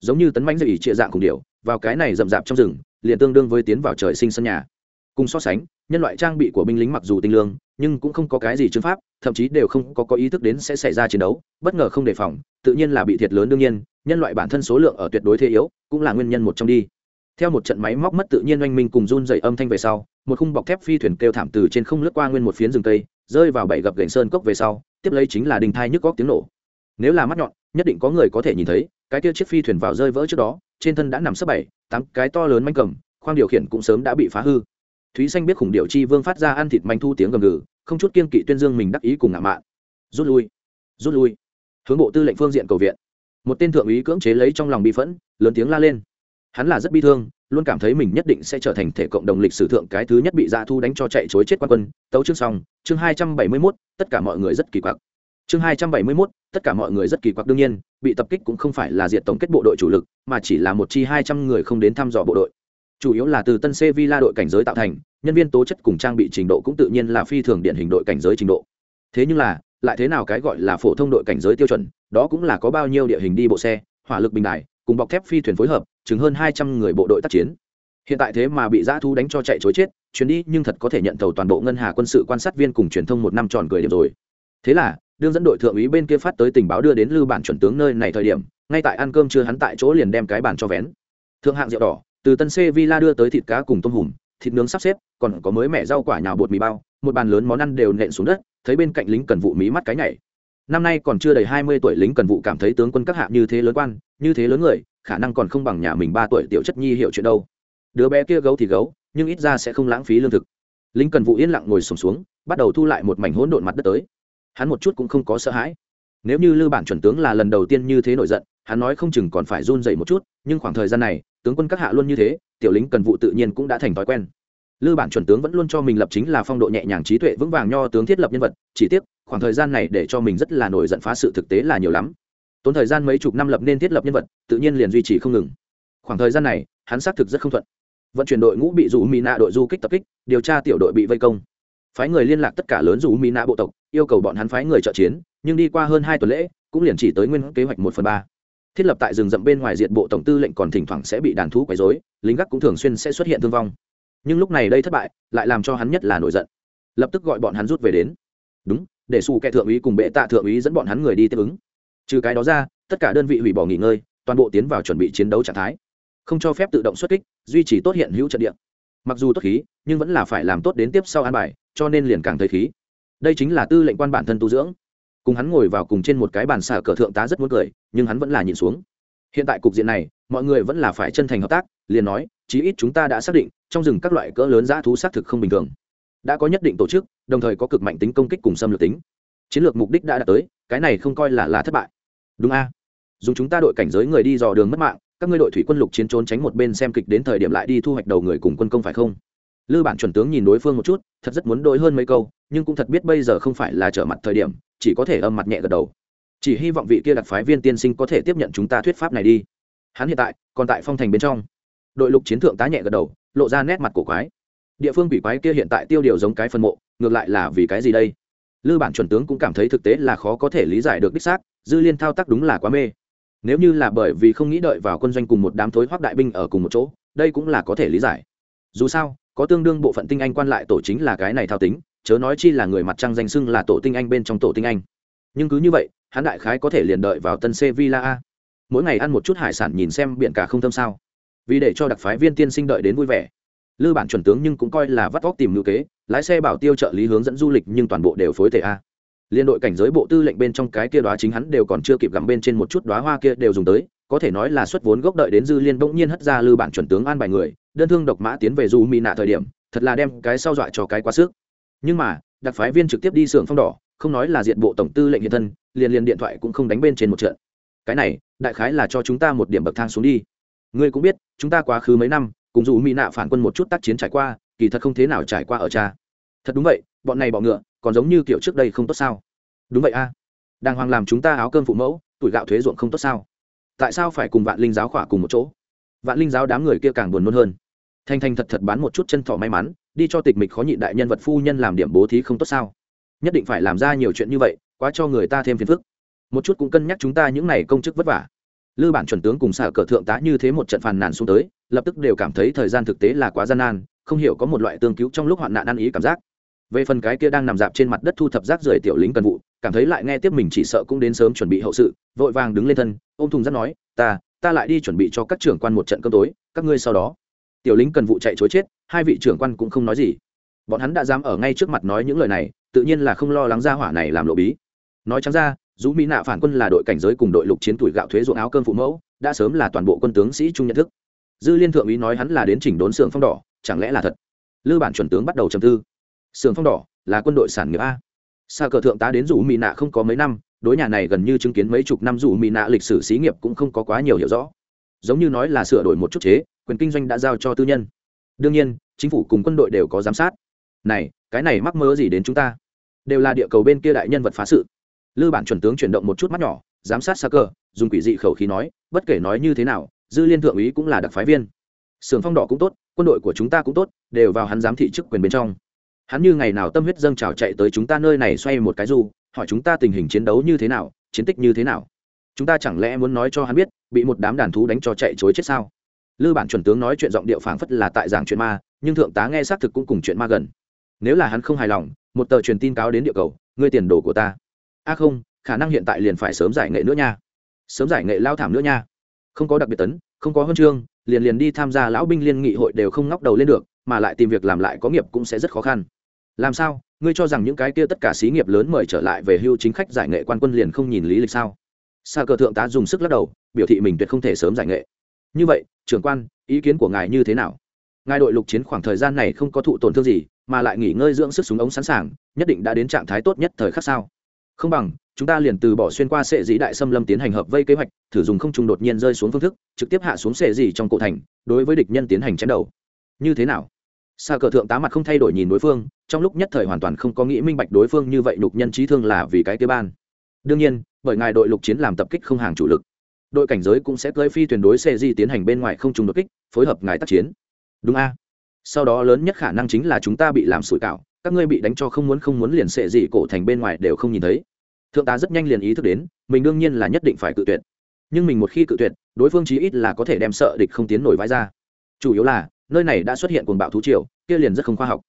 Giống như tấn mãnh dây ỉ trịa dạng cùng điệu vào cái này rậm rạp trong rừng, liền tương đương với tiến vào trời sinh sân nhà. Cùng so sánh, nhân loại trang bị của binh lính mặc dù tinh lương, nhưng cũng không có cái gì chứng pháp, thậm chí đều không có có ý thức đến sẽ xảy ra chiến đấu, bất ngờ không đề phòng, tự nhiên là bị thiệt lớn đương nhiên, nhân loại bản thân số lượng ở tuyệt đối thế yếu, cũng là nguyên nhân một trong đi. Theo một trận máy móc mất tự nhiên oanh minh cùng run dày âm thanh về sau một khung bọc thép phi thuyền kêu thảm từ trên không lướt qua nguyên một phiến rừng tây, rơi vào bảy gập gành sơn cốc về sau, tiếp lấy chính là đình thai nhức góc tiếng nổ. Nếu là mắt nhọn, nhất định có người có thể nhìn thấy, cái kia chiếc phi thuyền vào rơi vỡ trước đó, trên thân đã nằm sấp bảy, tám cái to lớn manh cầm, khoang điều khiển cũng sớm đã bị phá hư. Thúy xanh biết khủng điệu chi vương phát ra ăn thịt manh thu tiếng gầm gừ, không chút kiên kỵ tuyên dương mình đắc ý cùng ngạo mạn. Rút lui rút lui. Hướng bộ tư lệnh phương diện cầu viện. Một tên thượng úy cưỡng chế lấy trong lòng bị phẫn, lớn tiếng la lên hắn là rất bi thương, luôn cảm thấy mình nhất định sẽ trở thành thể cộng đồng lịch sử thượng cái thứ nhất bị dạ thu đánh cho chạy chối chết quan quân. Tấu chương xong, chương hai trăm bảy mươi mốt, tất cả mọi người rất kỳ quặc. Chương hai trăm bảy mươi mốt, tất cả mọi người rất kỳ quặc đương nhiên, bị tập kích cũng không phải là diệt tổng kết bộ đội chủ lực, mà chỉ là một chi hai trăm người không đến thăm dò bộ đội. Chủ yếu là từ tân sevilla đội cảnh giới tạo thành, nhân viên tố chất cùng trang bị trình độ cũng tự nhiên là phi thường điển hình đội cảnh giới trình độ. Thế nhưng là, lại thế nào cái gọi là phổ thông đội cảnh giới tiêu chuẩn, đó cũng là có bao nhiêu địa hình đi bộ xe, hỏa lực bình đài, cùng bọc thép phi thuyền phối hợp chừng hơn hai trăm người bộ đội tác chiến. Hiện tại thế mà bị dã thu đánh cho chạy chối chết, chuyến đi nhưng thật có thể nhận tàu toàn bộ ngân hà quân sự quan sát viên cùng truyền thông một năm tròn cười điểm rồi. Thế là, đương dẫn đội thượng úy bên kia phát tới tình báo đưa đến lưu bản chuẩn tướng nơi này thời điểm, ngay tại ăn cơm trưa hắn tại chỗ liền đem cái bàn cho vén. Thượng hạng rượu đỏ, từ tân xê villa đưa tới thịt cá cùng tôm hùm, thịt nướng sắp xếp, còn có mới mẻ rau quả nhào bột mì bao, một bàn lớn món ăn đều nện xuống đất, thấy bên cạnh lính cần vụ mí mắt cái nhảy. Năm nay còn chưa đầy hai mươi tuổi lính cần vụ cảm thấy tướng quân các hạ như thế lớn quan, như thế lớn người khả năng còn không bằng nhà mình ba tuổi tiểu chất nhi hiểu chuyện đâu. Đứa bé kia gấu thì gấu nhưng ít ra sẽ không lãng phí lương thực. Lính cần vụ yên lặng ngồi sùng xuống, xuống bắt đầu thu lại một mảnh hỗn độn mặt đất tới. Hắn một chút cũng không có sợ hãi. Nếu như lư bản chuẩn tướng là lần đầu tiên như thế nổi giận hắn nói không chừng còn phải run dậy một chút nhưng khoảng thời gian này tướng quân các hạ luôn như thế tiểu lính cần vụ tự nhiên cũng đã thành thói quen. Lư bản chuẩn tướng vẫn luôn cho mình lập chính là phong độ nhẹ nhàng trí tuệ vững vàng nho tướng thiết lập nhân vật chỉ tiếc khoảng thời gian này để cho mình rất là nổi giận phá sự thực tế là nhiều lắm tốn thời gian mấy chục năm lập nên thiết lập nhân vật, tự nhiên liền duy trì không ngừng. Khoảng thời gian này, hắn xác thực rất không thuận. Vận chuyển đội ngũ bị rủ mỹ nạ đội du kích tập kích, điều tra tiểu đội bị vây công. Phái người liên lạc tất cả lớn rủ mỹ nạ bộ tộc, yêu cầu bọn hắn phái người trợ chiến, nhưng đi qua hơn hai tuần lễ, cũng liền chỉ tới nguyên kế hoạch một phần ba. Thiết lập tại rừng rậm bên ngoài diện bộ tổng tư lệnh còn thỉnh thoảng sẽ bị đàn thú quấy dối lính gác cũng thường xuyên sẽ xuất hiện thương vong. Nhưng lúc này đây thất bại, lại làm cho hắn nhất là nổi giận. Lập tức gọi bọn hắn rút về đến. Đúng, để xù kẻ thượng úy cùng bệ tạ thượng úy dẫn bọn hắn người đi tiếp ứng trừ cái đó ra, tất cả đơn vị hủy bỏ nghỉ ngơi, toàn bộ tiến vào chuẩn bị chiến đấu trạng thái. Không cho phép tự động xuất kích, duy trì tốt hiện hữu trận địa. Mặc dù tốt khí, nhưng vẫn là phải làm tốt đến tiếp sau an bài, cho nên liền càng thấy khí. Đây chính là tư lệnh quan bản thân tu dưỡng. Cùng hắn ngồi vào cùng trên một cái bàn xả cờ thượng tá rất muốn cười, nhưng hắn vẫn là nhìn xuống. Hiện tại cục diện này, mọi người vẫn là phải chân thành hợp tác, liền nói, chí ít chúng ta đã xác định, trong rừng các loại cỡ lớn dã thú xác thực không bình thường. Đã có nhất định tổ chức, đồng thời có cực mạnh tính công kích cùng xâm lược tính chiến lược mục đích đã đạt tới, cái này không coi là là thất bại. Đúng a? Dùng chúng ta đội cảnh giới người đi dò đường mất mạng, các ngươi đội thủy quân lục chiến trốn tránh một bên xem kịch đến thời điểm lại đi thu hoạch đầu người cùng quân công phải không? Lư bản chuẩn tướng nhìn đối phương một chút, thật rất muốn đôi hơn mấy câu, nhưng cũng thật biết bây giờ không phải là trở mặt thời điểm, chỉ có thể âm mặt nhẹ gật đầu. Chỉ hy vọng vị kia đặc phái viên tiên sinh có thể tiếp nhận chúng ta thuyết pháp này đi. Hắn hiện tại còn tại phong thành bên trong. Đội lục chiến thượng tá nhẹ gật đầu, lộ ra nét mặt cổ quái. Địa phương quỷ quái kia hiện tại tiêu điều giống cái phân mộ, ngược lại là vì cái gì đây? Lư bản chuẩn tướng cũng cảm thấy thực tế là khó có thể lý giải được đích xác, dư liên thao tác đúng là quá mê. Nếu như là bởi vì không nghĩ đợi vào quân doanh cùng một đám thối hoác đại binh ở cùng một chỗ, đây cũng là có thể lý giải. Dù sao, có tương đương bộ phận tinh anh quan lại tổ chính là cái này thao tính, chớ nói chi là người mặt trăng danh xưng là tổ tinh anh bên trong tổ tinh anh. Nhưng cứ như vậy, hắn đại khái có thể liền đợi vào tân sevilla a. Mỗi ngày ăn một chút hải sản nhìn xem biển cả không thâm sao. Vì để cho đặc phái viên tiên sinh đợi đến vui vẻ lư bản chuẩn tướng nhưng cũng coi là vắt vóc tìm ngữ kế, lái xe bảo tiêu trợ lý hướng dẫn du lịch nhưng toàn bộ đều phối thể a. Liên đội cảnh giới bộ tư lệnh bên trong cái kia đoá chính hắn đều còn chưa kịp gặm bên trên một chút đoá hoa kia đều dùng tới, có thể nói là xuất vốn gốc đợi đến dư liên bỗng nhiên hất ra lư bản chuẩn tướng an bài người, đơn thương độc mã tiến về du mỹ nạ thời điểm, thật là đem cái sau dọa cho cái quá sức. Nhưng mà, đặc phái viên trực tiếp đi xưởng phong đỏ, không nói là diện bộ tổng tư lệnh hiện thân, liền liền điện thoại cũng không đánh bên trên một trận. Cái này, đại khái là cho chúng ta một điểm bậc thang xuống đi. Ngươi cũng biết, chúng ta quá khứ mấy năm cùng dù mỹ nạ phản quân một chút tác chiến trải qua, kỳ thật không thế nào trải qua ở cha. Thật đúng vậy, bọn này bọ ngựa, còn giống như kiểu trước đây không tốt sao? Đúng vậy a. À. đàng hoàng làm chúng ta áo cơm phụ mẫu, tuổi gạo thuế ruộng không tốt sao? Tại sao phải cùng vạn linh giáo khỏa cùng một chỗ? Vạn linh giáo đám người kia càng buồn nôn hơn. Thanh thanh thật thật bán một chút chân thỏ may mắn, đi cho tịch mịch khó nhịn đại nhân vật phu nhân làm điểm bố thí không tốt sao? Nhất định phải làm ra nhiều chuyện như vậy, quá cho người ta thêm phiền phức. Một chút cũng cân nhắc chúng ta những n à y công chức vất vả. Lư bản chuẩn tướng cùng xả cờ thượng tá như thế một trận phàn nàn xuống tới lập tức đều cảm thấy thời gian thực tế là quá gian nan, không hiểu có một loại tương cứu trong lúc hoạn nạn ăn ý cảm giác. Về phần cái kia đang nằm dạp trên mặt đất thu thập rác rưởi tiểu lính cần vụ, cảm thấy lại nghe tiếp mình chỉ sợ cũng đến sớm chuẩn bị hậu sự, vội vàng đứng lên thân, ôm thùng rác nói, ta ta lại đi chuẩn bị cho các trưởng quan một trận cơm tối, các ngươi sau đó. Tiểu lính cần vụ chạy chối chết, hai vị trưởng quan cũng không nói gì. Bọn hắn đã dám ở ngay trước mặt nói những lời này, tự nhiên là không lo lắng ra hỏa này làm lộ bí. Nói chẳng ra dù mỹ nạ phản quân là đội cảnh giới cùng đội lục chiến tuổi gạo thuế ruộng áo cơm phụ mẫu, đã sớm là toàn bộ quân tướng sĩ chung nhận thức dư liên thượng úy nói hắn là đến chỉnh đốn xưởng phong đỏ, chẳng lẽ là thật? Lư bản chuẩn tướng bắt đầu trầm tư. Xưởng phong đỏ, là quân đội sản nghiệp a. Xa cờ thượng tá đến rủ mỹ nạ không có mấy năm, đối nhà này gần như chứng kiến mấy chục năm rủ mỹ nạ lịch sử xí nghiệp cũng không có quá nhiều hiểu rõ. Giống như nói là sửa đổi một chút chế, quyền kinh doanh đã giao cho tư nhân. Đương nhiên, chính phủ cùng quân đội đều có giám sát. Này, cái này mắc mơ gì đến chúng ta? Đều là địa cầu bên kia đại nhân vật phá sự. Lư bản chuẩn tướng chuyển động một chút mắt nhỏ, giám sát xa Cờ, dùng quỷ dị khẩu khí nói, bất kể nói như thế nào dư liên thượng úy cũng là đặc phái viên. Sưởng phong đỏ cũng tốt, quân đội của chúng ta cũng tốt, đều vào hắn giám thị chức quyền bên trong. Hắn như ngày nào tâm huyết dâng trào chạy tới chúng ta nơi này xoay một cái du hỏi chúng ta tình hình chiến đấu như thế nào, chiến tích như thế nào. Chúng ta chẳng lẽ muốn nói cho hắn biết, bị một đám đàn thú đánh cho chạy chối chết sao? Lư bản chuẩn tướng nói chuyện giọng điệu phảng phất là tại giảng chuyện ma, nhưng thượng tá nghe xác thực cũng cùng chuyện ma gần. Nếu là hắn không hài lòng, một tờ truyền tin cáo đến địa cầu, ngươi tiền đồ của ta. A không, khả năng hiện tại liền phải sớm giải nghệ nữa nha. Sớm giải nghệ lao thảm nữa nha không có đặc biệt tấn, không có huân chương, liền liền đi tham gia lão binh liên nghị hội đều không ngóc đầu lên được, mà lại tìm việc làm lại có nghiệp cũng sẽ rất khó khăn. Làm sao? Ngươi cho rằng những cái kia tất cả xí nghiệp lớn mời trở lại về hưu chính khách giải nghệ quan quân liền không nhìn lý lịch sao? Sa cờ thượng tá dùng sức lắc đầu, biểu thị mình tuyệt không thể sớm giải nghệ. Như vậy, trưởng quan, ý kiến của ngài như thế nào? Ngài đội lục chiến khoảng thời gian này không có thụ tổn thương gì, mà lại nghỉ ngơi dưỡng sức súng ống sẵn sàng, nhất định đã đến trạng thái tốt nhất thời khắc sao? Không bằng chúng ta liền từ bỏ xuyên qua sệ dĩ đại xâm lâm tiến hành hợp vây kế hoạch, thử dùng không trung đột nhiên rơi xuống phương thức, trực tiếp hạ xuống sệ dĩ trong cổ thành, đối với địch nhân tiến hành chém đầu. Như thế nào? Xa cờ thượng tá mặt không thay đổi nhìn đối phương, trong lúc nhất thời hoàn toàn không có nghĩ minh bạch đối phương như vậy lục nhân trí thương là vì cái kế ban. Đương nhiên, bởi ngài đội lục chiến làm tập kích không hàng chủ lực, đội cảnh giới cũng sẽ cưỡi phi tuyển đối xe di tiến hành bên ngoài không trùng đột kích, phối hợp ngài tác chiến. Đúng a. Sau đó lớn nhất khả năng chính là chúng ta bị làm sủi cảo, các ngươi bị đánh cho không muốn không muốn liền sệ gì cổ thành bên ngoài đều không nhìn thấy thượng tá rất nhanh liền ý thức đến, mình đương nhiên là nhất định phải cự tuyệt. Nhưng mình một khi cự tuyệt, đối phương chí ít là có thể đem sợ địch không tiến nổi vai ra. Chủ yếu là, nơi này đã xuất hiện cuồng bạo thú triều, kia liền rất không khoa học.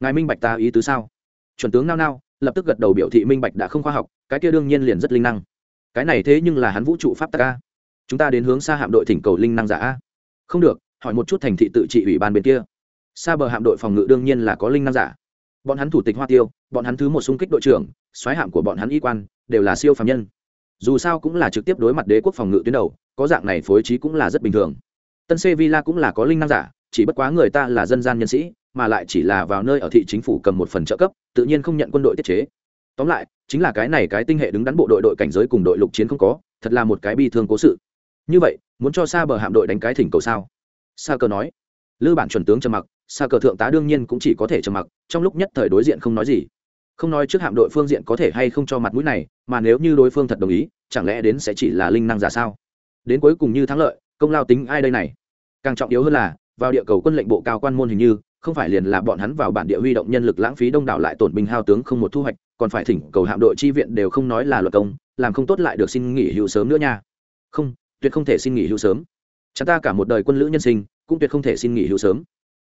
Ngài minh bạch ta ý tứ sao? Chuẩn tướng nao nao, lập tức gật đầu biểu thị minh bạch đã không khoa học, cái kia đương nhiên liền rất linh năng. Cái này thế nhưng là hắn vũ trụ pháp ta chúng ta đến hướng xa hạm đội thỉnh cầu linh năng giả không được, hỏi một chút thành thị tự trị ủy ban bên kia. Xa bờ hạm đội phòng ngự đương nhiên là có linh năng giả bọn hắn thủ tịch hoa tiêu, bọn hắn thứ một xung kích đội trưởng xoáy hạm của bọn hắn y quan, đều là siêu phạm nhân. Dù sao cũng là trực tiếp đối mặt đế quốc phòng ngự tuyến đầu, có dạng này phối trí cũng là rất bình thường. Tân xê villa cũng là có linh năng giả, chỉ bất quá người ta là dân gian nhân sĩ, mà lại chỉ là vào nơi ở thị chính phủ cầm một phần trợ cấp, tự nhiên không nhận quân đội tiết chế. Tóm lại, chính là cái này cái tinh hệ đứng đắn bộ đội đội cảnh giới cùng đội lục chiến không có, thật là một cái bi thương cố sự. Như vậy, muốn cho xa bờ hạm đội đánh cái thỉnh cầu sao? Sa cơ nói. Lư bản chuẩn tướng trầm mặc sa cờ thượng tá đương nhiên cũng chỉ có thể trầm mặc, trong lúc nhất thời đối diện không nói gì. Không nói trước hạm đội phương diện có thể hay không cho mặt mũi này, mà nếu như đối phương thật đồng ý, chẳng lẽ đến sẽ chỉ là linh năng giả sao? Đến cuối cùng như thắng lợi, công lao tính ai đây này? Càng trọng yếu hơn là, vào địa cầu quân lệnh bộ cao quan môn hình như, không phải liền là bọn hắn vào bản địa huy động nhân lực lãng phí đông đảo lại tổn binh hao tướng không một thu hoạch, còn phải thỉnh cầu hạm đội chi viện đều không nói là luật công, làm không tốt lại được xin nghỉ hưu sớm nữa nha. Không, tuyệt không thể xin nghỉ hưu sớm. Chẳng ta cả một đời quân lữ nhân sinh, cũng tuyệt không thể xin nghỉ hưu sớm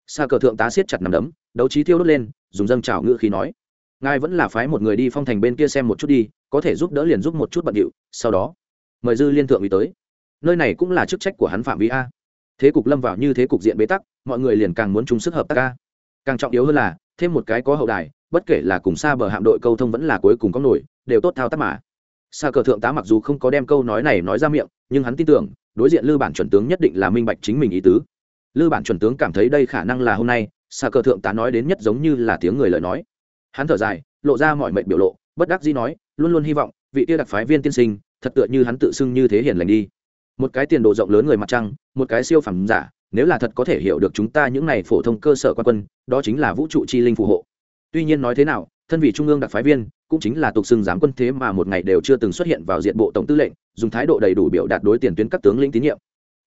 xa cờ thượng tá siết chặt nằm đấm, đấu trí thiêu đốt lên, dùng dâng trào ngựa khí nói, ngài vẫn là phái một người đi phong thành bên kia xem một chút đi, có thể giúp đỡ liền giúp một chút bận điệu, sau đó, mời dư liên thượng ý tới. Nơi này cũng là chức trách của hắn phạm vi a. Thế cục lâm vào như thế cục diện bế tắc, mọi người liền càng muốn chung sức hợp tác a. Càng trọng yếu hơn là, thêm một cái có hậu đài, bất kể là cùng xa bờ hạm đội câu thông vẫn là cuối cùng có nổi, đều tốt thao tác mà. Xa cờ thượng tá mặc dù không có đem câu nói này nói ra miệng, nhưng hắn tin tưởng, đối diện lư bản chuẩn tướng nhất định là minh bạch chính mình ý tứ lư bản chuẩn tướng cảm thấy đây khả năng là hôm nay xa cờ thượng tá nói đến nhất giống như là tiếng người lời nói. Hắn thở dài, lộ ra mọi mệnh biểu lộ, bất đắc dĩ nói, luôn luôn hy vọng, vị tia đặc phái viên tiên sinh, thật tựa như hắn tự xưng như thế hiền lành đi. Một cái tiền đồ rộng lớn người mặt trăng, một cái siêu phẩm giả, nếu là thật có thể hiểu được chúng ta những này phổ thông cơ sở quan quân, đó chính là vũ trụ chi linh phù hộ. Tuy nhiên nói thế nào, thân vị trung ương đặc phái viên, cũng chính là tục xưng giám quân thế mà một ngày đều chưa từng xuất hiện vào diện bộ tổng tư lệnh, dùng thái độ đầy đủ biểu đạt đối tiền tuyến các tướng lĩnh tín nhiệm.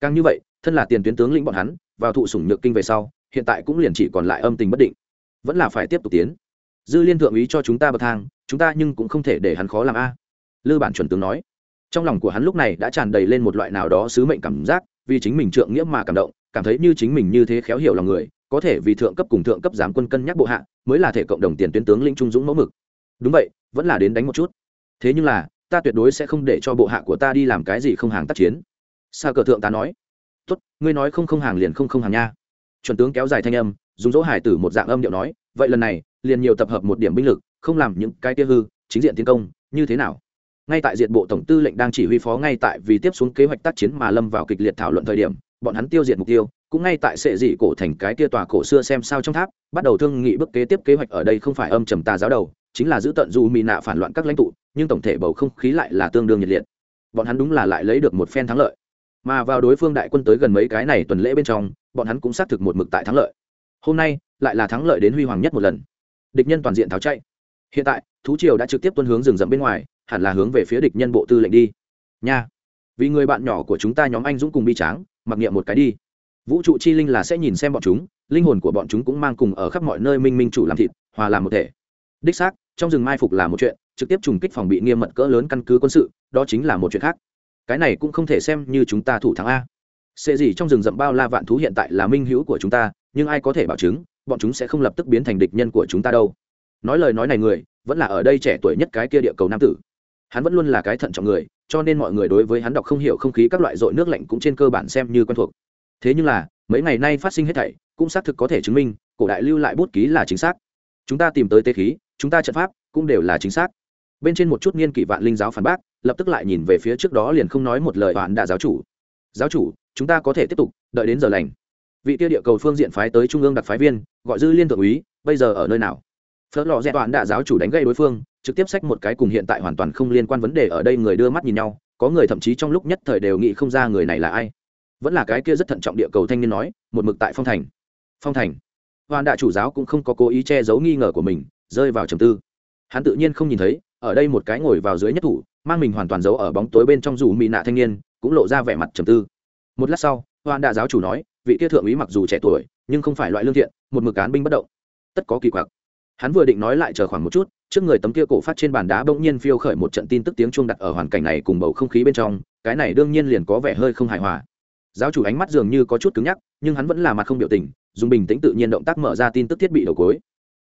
Càng như vậy thân là tiền tuyến tướng lĩnh bọn hắn, vào thụ sủng nhược kinh về sau, hiện tại cũng liền chỉ còn lại âm tình bất định. Vẫn là phải tiếp tục tiến. Dư liên thượng úy cho chúng ta bậc thang, chúng ta nhưng cũng không thể để hắn khó làm a. Lư bản chuẩn tướng nói. Trong lòng của hắn lúc này đã tràn đầy lên một loại nào đó sứ mệnh cảm giác, vì chính mình trượng nghĩa mà cảm động, cảm thấy như chính mình như thế khéo hiểu lòng người, có thể vì thượng cấp cùng thượng cấp giám quân cân nhắc bộ hạ, mới là thể cộng đồng tiền tuyến tướng lĩnh trung dũng mẫu mực. Đúng vậy, vẫn là đến đánh một chút. Thế nhưng là, ta tuyệt đối sẽ không để cho bộ hạ của ta đi làm cái gì không hàng tác chiến. Sa cờ thượng ta nói tốt, ngươi nói không không hàng liền không không hàng nha. Chuẩn tướng kéo dài thanh âm, dùng dỗ hải tử một dạng âm điệu nói, vậy lần này, liền nhiều tập hợp một điểm binh lực, không làm những cái kia hư, chính diện tiến công, như thế nào? Ngay tại diện bộ tổng tư lệnh đang chỉ huy phó ngay tại vì tiếp xuống kế hoạch tác chiến mà lâm vào kịch liệt thảo luận thời điểm, bọn hắn tiêu diệt mục tiêu, cũng ngay tại sệ dị cổ thành cái tia tòa cổ xưa xem sao trong tháp, bắt đầu thương nghị bước kế tiếp kế hoạch ở đây không phải âm trầm tà giáo đầu, chính là giữ tận dù mì nạ phản loạn các lãnh tụ, nhưng tổng thể bầu không khí lại là tương đương nhiệt liệt. Bọn hắn đúng là lại lấy được một phen thắng lợi mà vào đối phương đại quân tới gần mấy cái này tuần lễ bên trong, bọn hắn cũng xác thực một mực tại thắng lợi. Hôm nay, lại là thắng lợi đến huy hoàng nhất một lần. Địch nhân toàn diện tháo chạy. Hiện tại, thú triều đã trực tiếp tuân hướng rừng rậm bên ngoài, hẳn là hướng về phía địch nhân bộ tư lệnh đi. Nha. Vì người bạn nhỏ của chúng ta nhóm anh dũng cùng bi tráng, mặc niệm một cái đi. Vũ trụ chi linh là sẽ nhìn xem bọn chúng, linh hồn của bọn chúng cũng mang cùng ở khắp mọi nơi minh minh chủ làm thịt, hòa làm một thể. Đích xác, trong rừng mai phục là một chuyện, trực tiếp trùng kích phòng bị nghiêm mật cỡ lớn căn cứ quân sự, đó chính là một chuyện khác cái này cũng không thể xem như chúng ta thủ thắng a. Sẽ gì trong rừng rậm bao la vạn thú hiện tại là minh hữu của chúng ta, nhưng ai có thể bảo chứng, bọn chúng sẽ không lập tức biến thành địch nhân của chúng ta đâu. Nói lời nói này người, vẫn là ở đây trẻ tuổi nhất cái kia địa cầu nam tử. Hắn vẫn luôn là cái thận trọng người, cho nên mọi người đối với hắn đọc không hiểu không khí các loại dội nước lạnh cũng trên cơ bản xem như quen thuộc. Thế nhưng là, mấy ngày nay phát sinh hết thảy, cũng xác thực có thể chứng minh, cổ đại lưu lại bút ký là chính xác. Chúng ta tìm tới tế khí, chúng ta trận pháp, cũng đều là chính xác. Bên trên một chút niên kỷ vạn linh giáo phản bác lập tức lại nhìn về phía trước đó liền không nói một lời toàn đạ giáo chủ. Giáo chủ, chúng ta có thể tiếp tục, đợi đến giờ lành. Vị kia địa cầu phương diện phái tới trung ương đặc phái viên, gọi dư liên thượng úy, bây giờ ở nơi nào? Phớt lò dẹ toàn đạ giáo chủ đánh gây đối phương, trực tiếp xách một cái cùng hiện tại hoàn toàn không liên quan vấn đề ở đây người đưa mắt nhìn nhau, có người thậm chí trong lúc nhất thời đều nghĩ không ra người này là ai. Vẫn là cái kia rất thận trọng địa cầu thanh niên nói, một mực tại phong thành. Phong thành. Hoàn đạ chủ giáo cũng không có cố ý che giấu nghi ngờ của mình, rơi vào trầm tư. Hắn tự nhiên không nhìn thấy, ở đây một cái ngồi vào dưới nhất thủ mang mình hoàn toàn giấu ở bóng tối bên trong dù mỹ nạ thanh niên, cũng lộ ra vẻ mặt trầm tư. Một lát sau hoàn đạ giáo chủ nói, vị kia thượng úy mặc dù trẻ tuổi, nhưng không phải loại lương thiện, một mực cán binh bất động. Tất có kỳ quặc. Hắn vừa định nói lại chờ khoảng một chút, trước người tấm kia cổ phát trên bàn đá bỗng nhiên phiêu khởi một trận tin tức tiếng chuông đặt ở hoàn cảnh này cùng bầu không khí bên trong, cái này đương nhiên liền có vẻ hơi không hài hòa. Giáo chủ ánh mắt dường như có chút cứng nhắc, nhưng hắn vẫn là mặt không biểu tình, dùng bình tĩnh tự nhiên động tác mở ra tin tức thiết bị đầu cối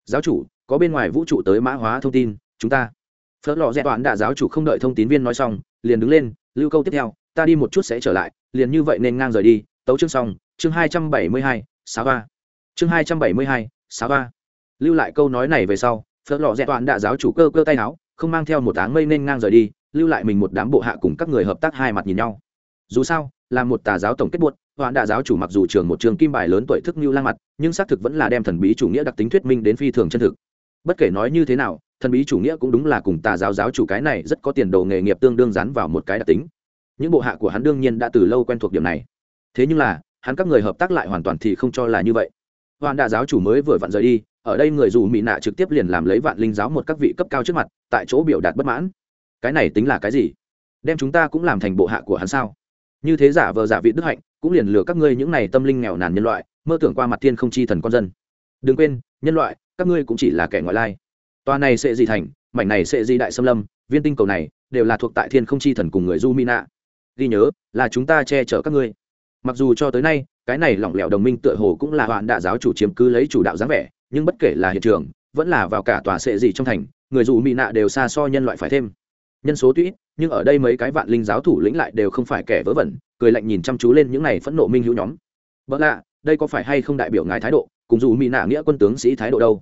giáo chủ, có bên ngoài vũ trụ tới mã hóa thông tin, chúng ta phớt lò dẹp toán đạ giáo chủ không đợi thông tín viên nói xong, liền đứng lên, lưu câu tiếp theo, ta đi một chút sẽ trở lại, liền như vậy nên ngang rời đi. Tấu chương xong, chương hai trăm bảy mươi hai sáu ba chương hai trăm bảy mươi hai sáu ba lưu lại câu nói này về sau phớt lò dẹp toàn đạ giáo chủ cơ cơ tay áo, không mang theo một áng mây nên ngang rời đi, lưu lại mình một đám bộ hạ cùng các người hợp tác hai mặt nhìn nhau. Dù sao, là một tà giáo tổng kết buốt hoạn đạ giáo chủ mặc dù trường một trường kim bài lớn tuổi thức như lang mặt, nhưng xác thực vẫn là đem thần bí chủ nghĩa đặc tính thuyết minh đến phi thường chân thực. Bất kể nói như thế nào thần bí chủ nghĩa cũng đúng là cùng tà giáo giáo chủ cái này rất có tiền đồ nghề nghiệp tương đương dán vào một cái đặc tính. Những bộ hạ của hắn đương nhiên đã từ lâu quen thuộc điểm này. Thế nhưng là, hắn các người hợp tác lại hoàn toàn thì không cho là như vậy. Hoàn đạ giáo chủ mới vừa vặn rời đi, ở đây người dù mỹ nạ trực tiếp liền làm lấy vạn linh giáo một các vị cấp cao trước mặt, tại chỗ biểu đạt bất mãn. Cái này tính là cái gì? Đem chúng ta cũng làm thành bộ hạ của hắn sao? Như thế giả vờ giả vị đức hạnh, cũng liền lừa các ngươi những này tâm linh nghèo nàn nhân loại, mơ tưởng qua mặt thiên không chi thần con dân. Đừng quên, nhân loại, các ngươi cũng chỉ là kẻ ngoại lai. Toa này sẽ gì thành, mảnh này sẽ gì đại xâm lâm, viên tinh cầu này đều là thuộc tại thiên không chi thần cùng người du mina ghi nhớ là chúng ta che chở các ngươi. Mặc dù cho tới nay, cái này lỏng lẻo đồng minh tựa hồ cũng là hoạn đạ giáo chủ chiếm cứ lấy chủ đạo dáng vẻ, nhưng bất kể là hiện trường, vẫn là vào cả tòa sệ gì trong thành, người dù mỹ nạ đều xa so nhân loại phải thêm. Nhân số tuy nhưng ở đây mấy cái vạn linh giáo thủ lĩnh lại đều không phải kẻ vớ vẩn, cười lạnh nhìn chăm chú lên những này phẫn nộ minh hữu nhóm. Vợ lạ, đây có phải hay không đại biểu ngài thái độ, cùng dù mỹ nạ nghĩa quân tướng sĩ thái độ đâu?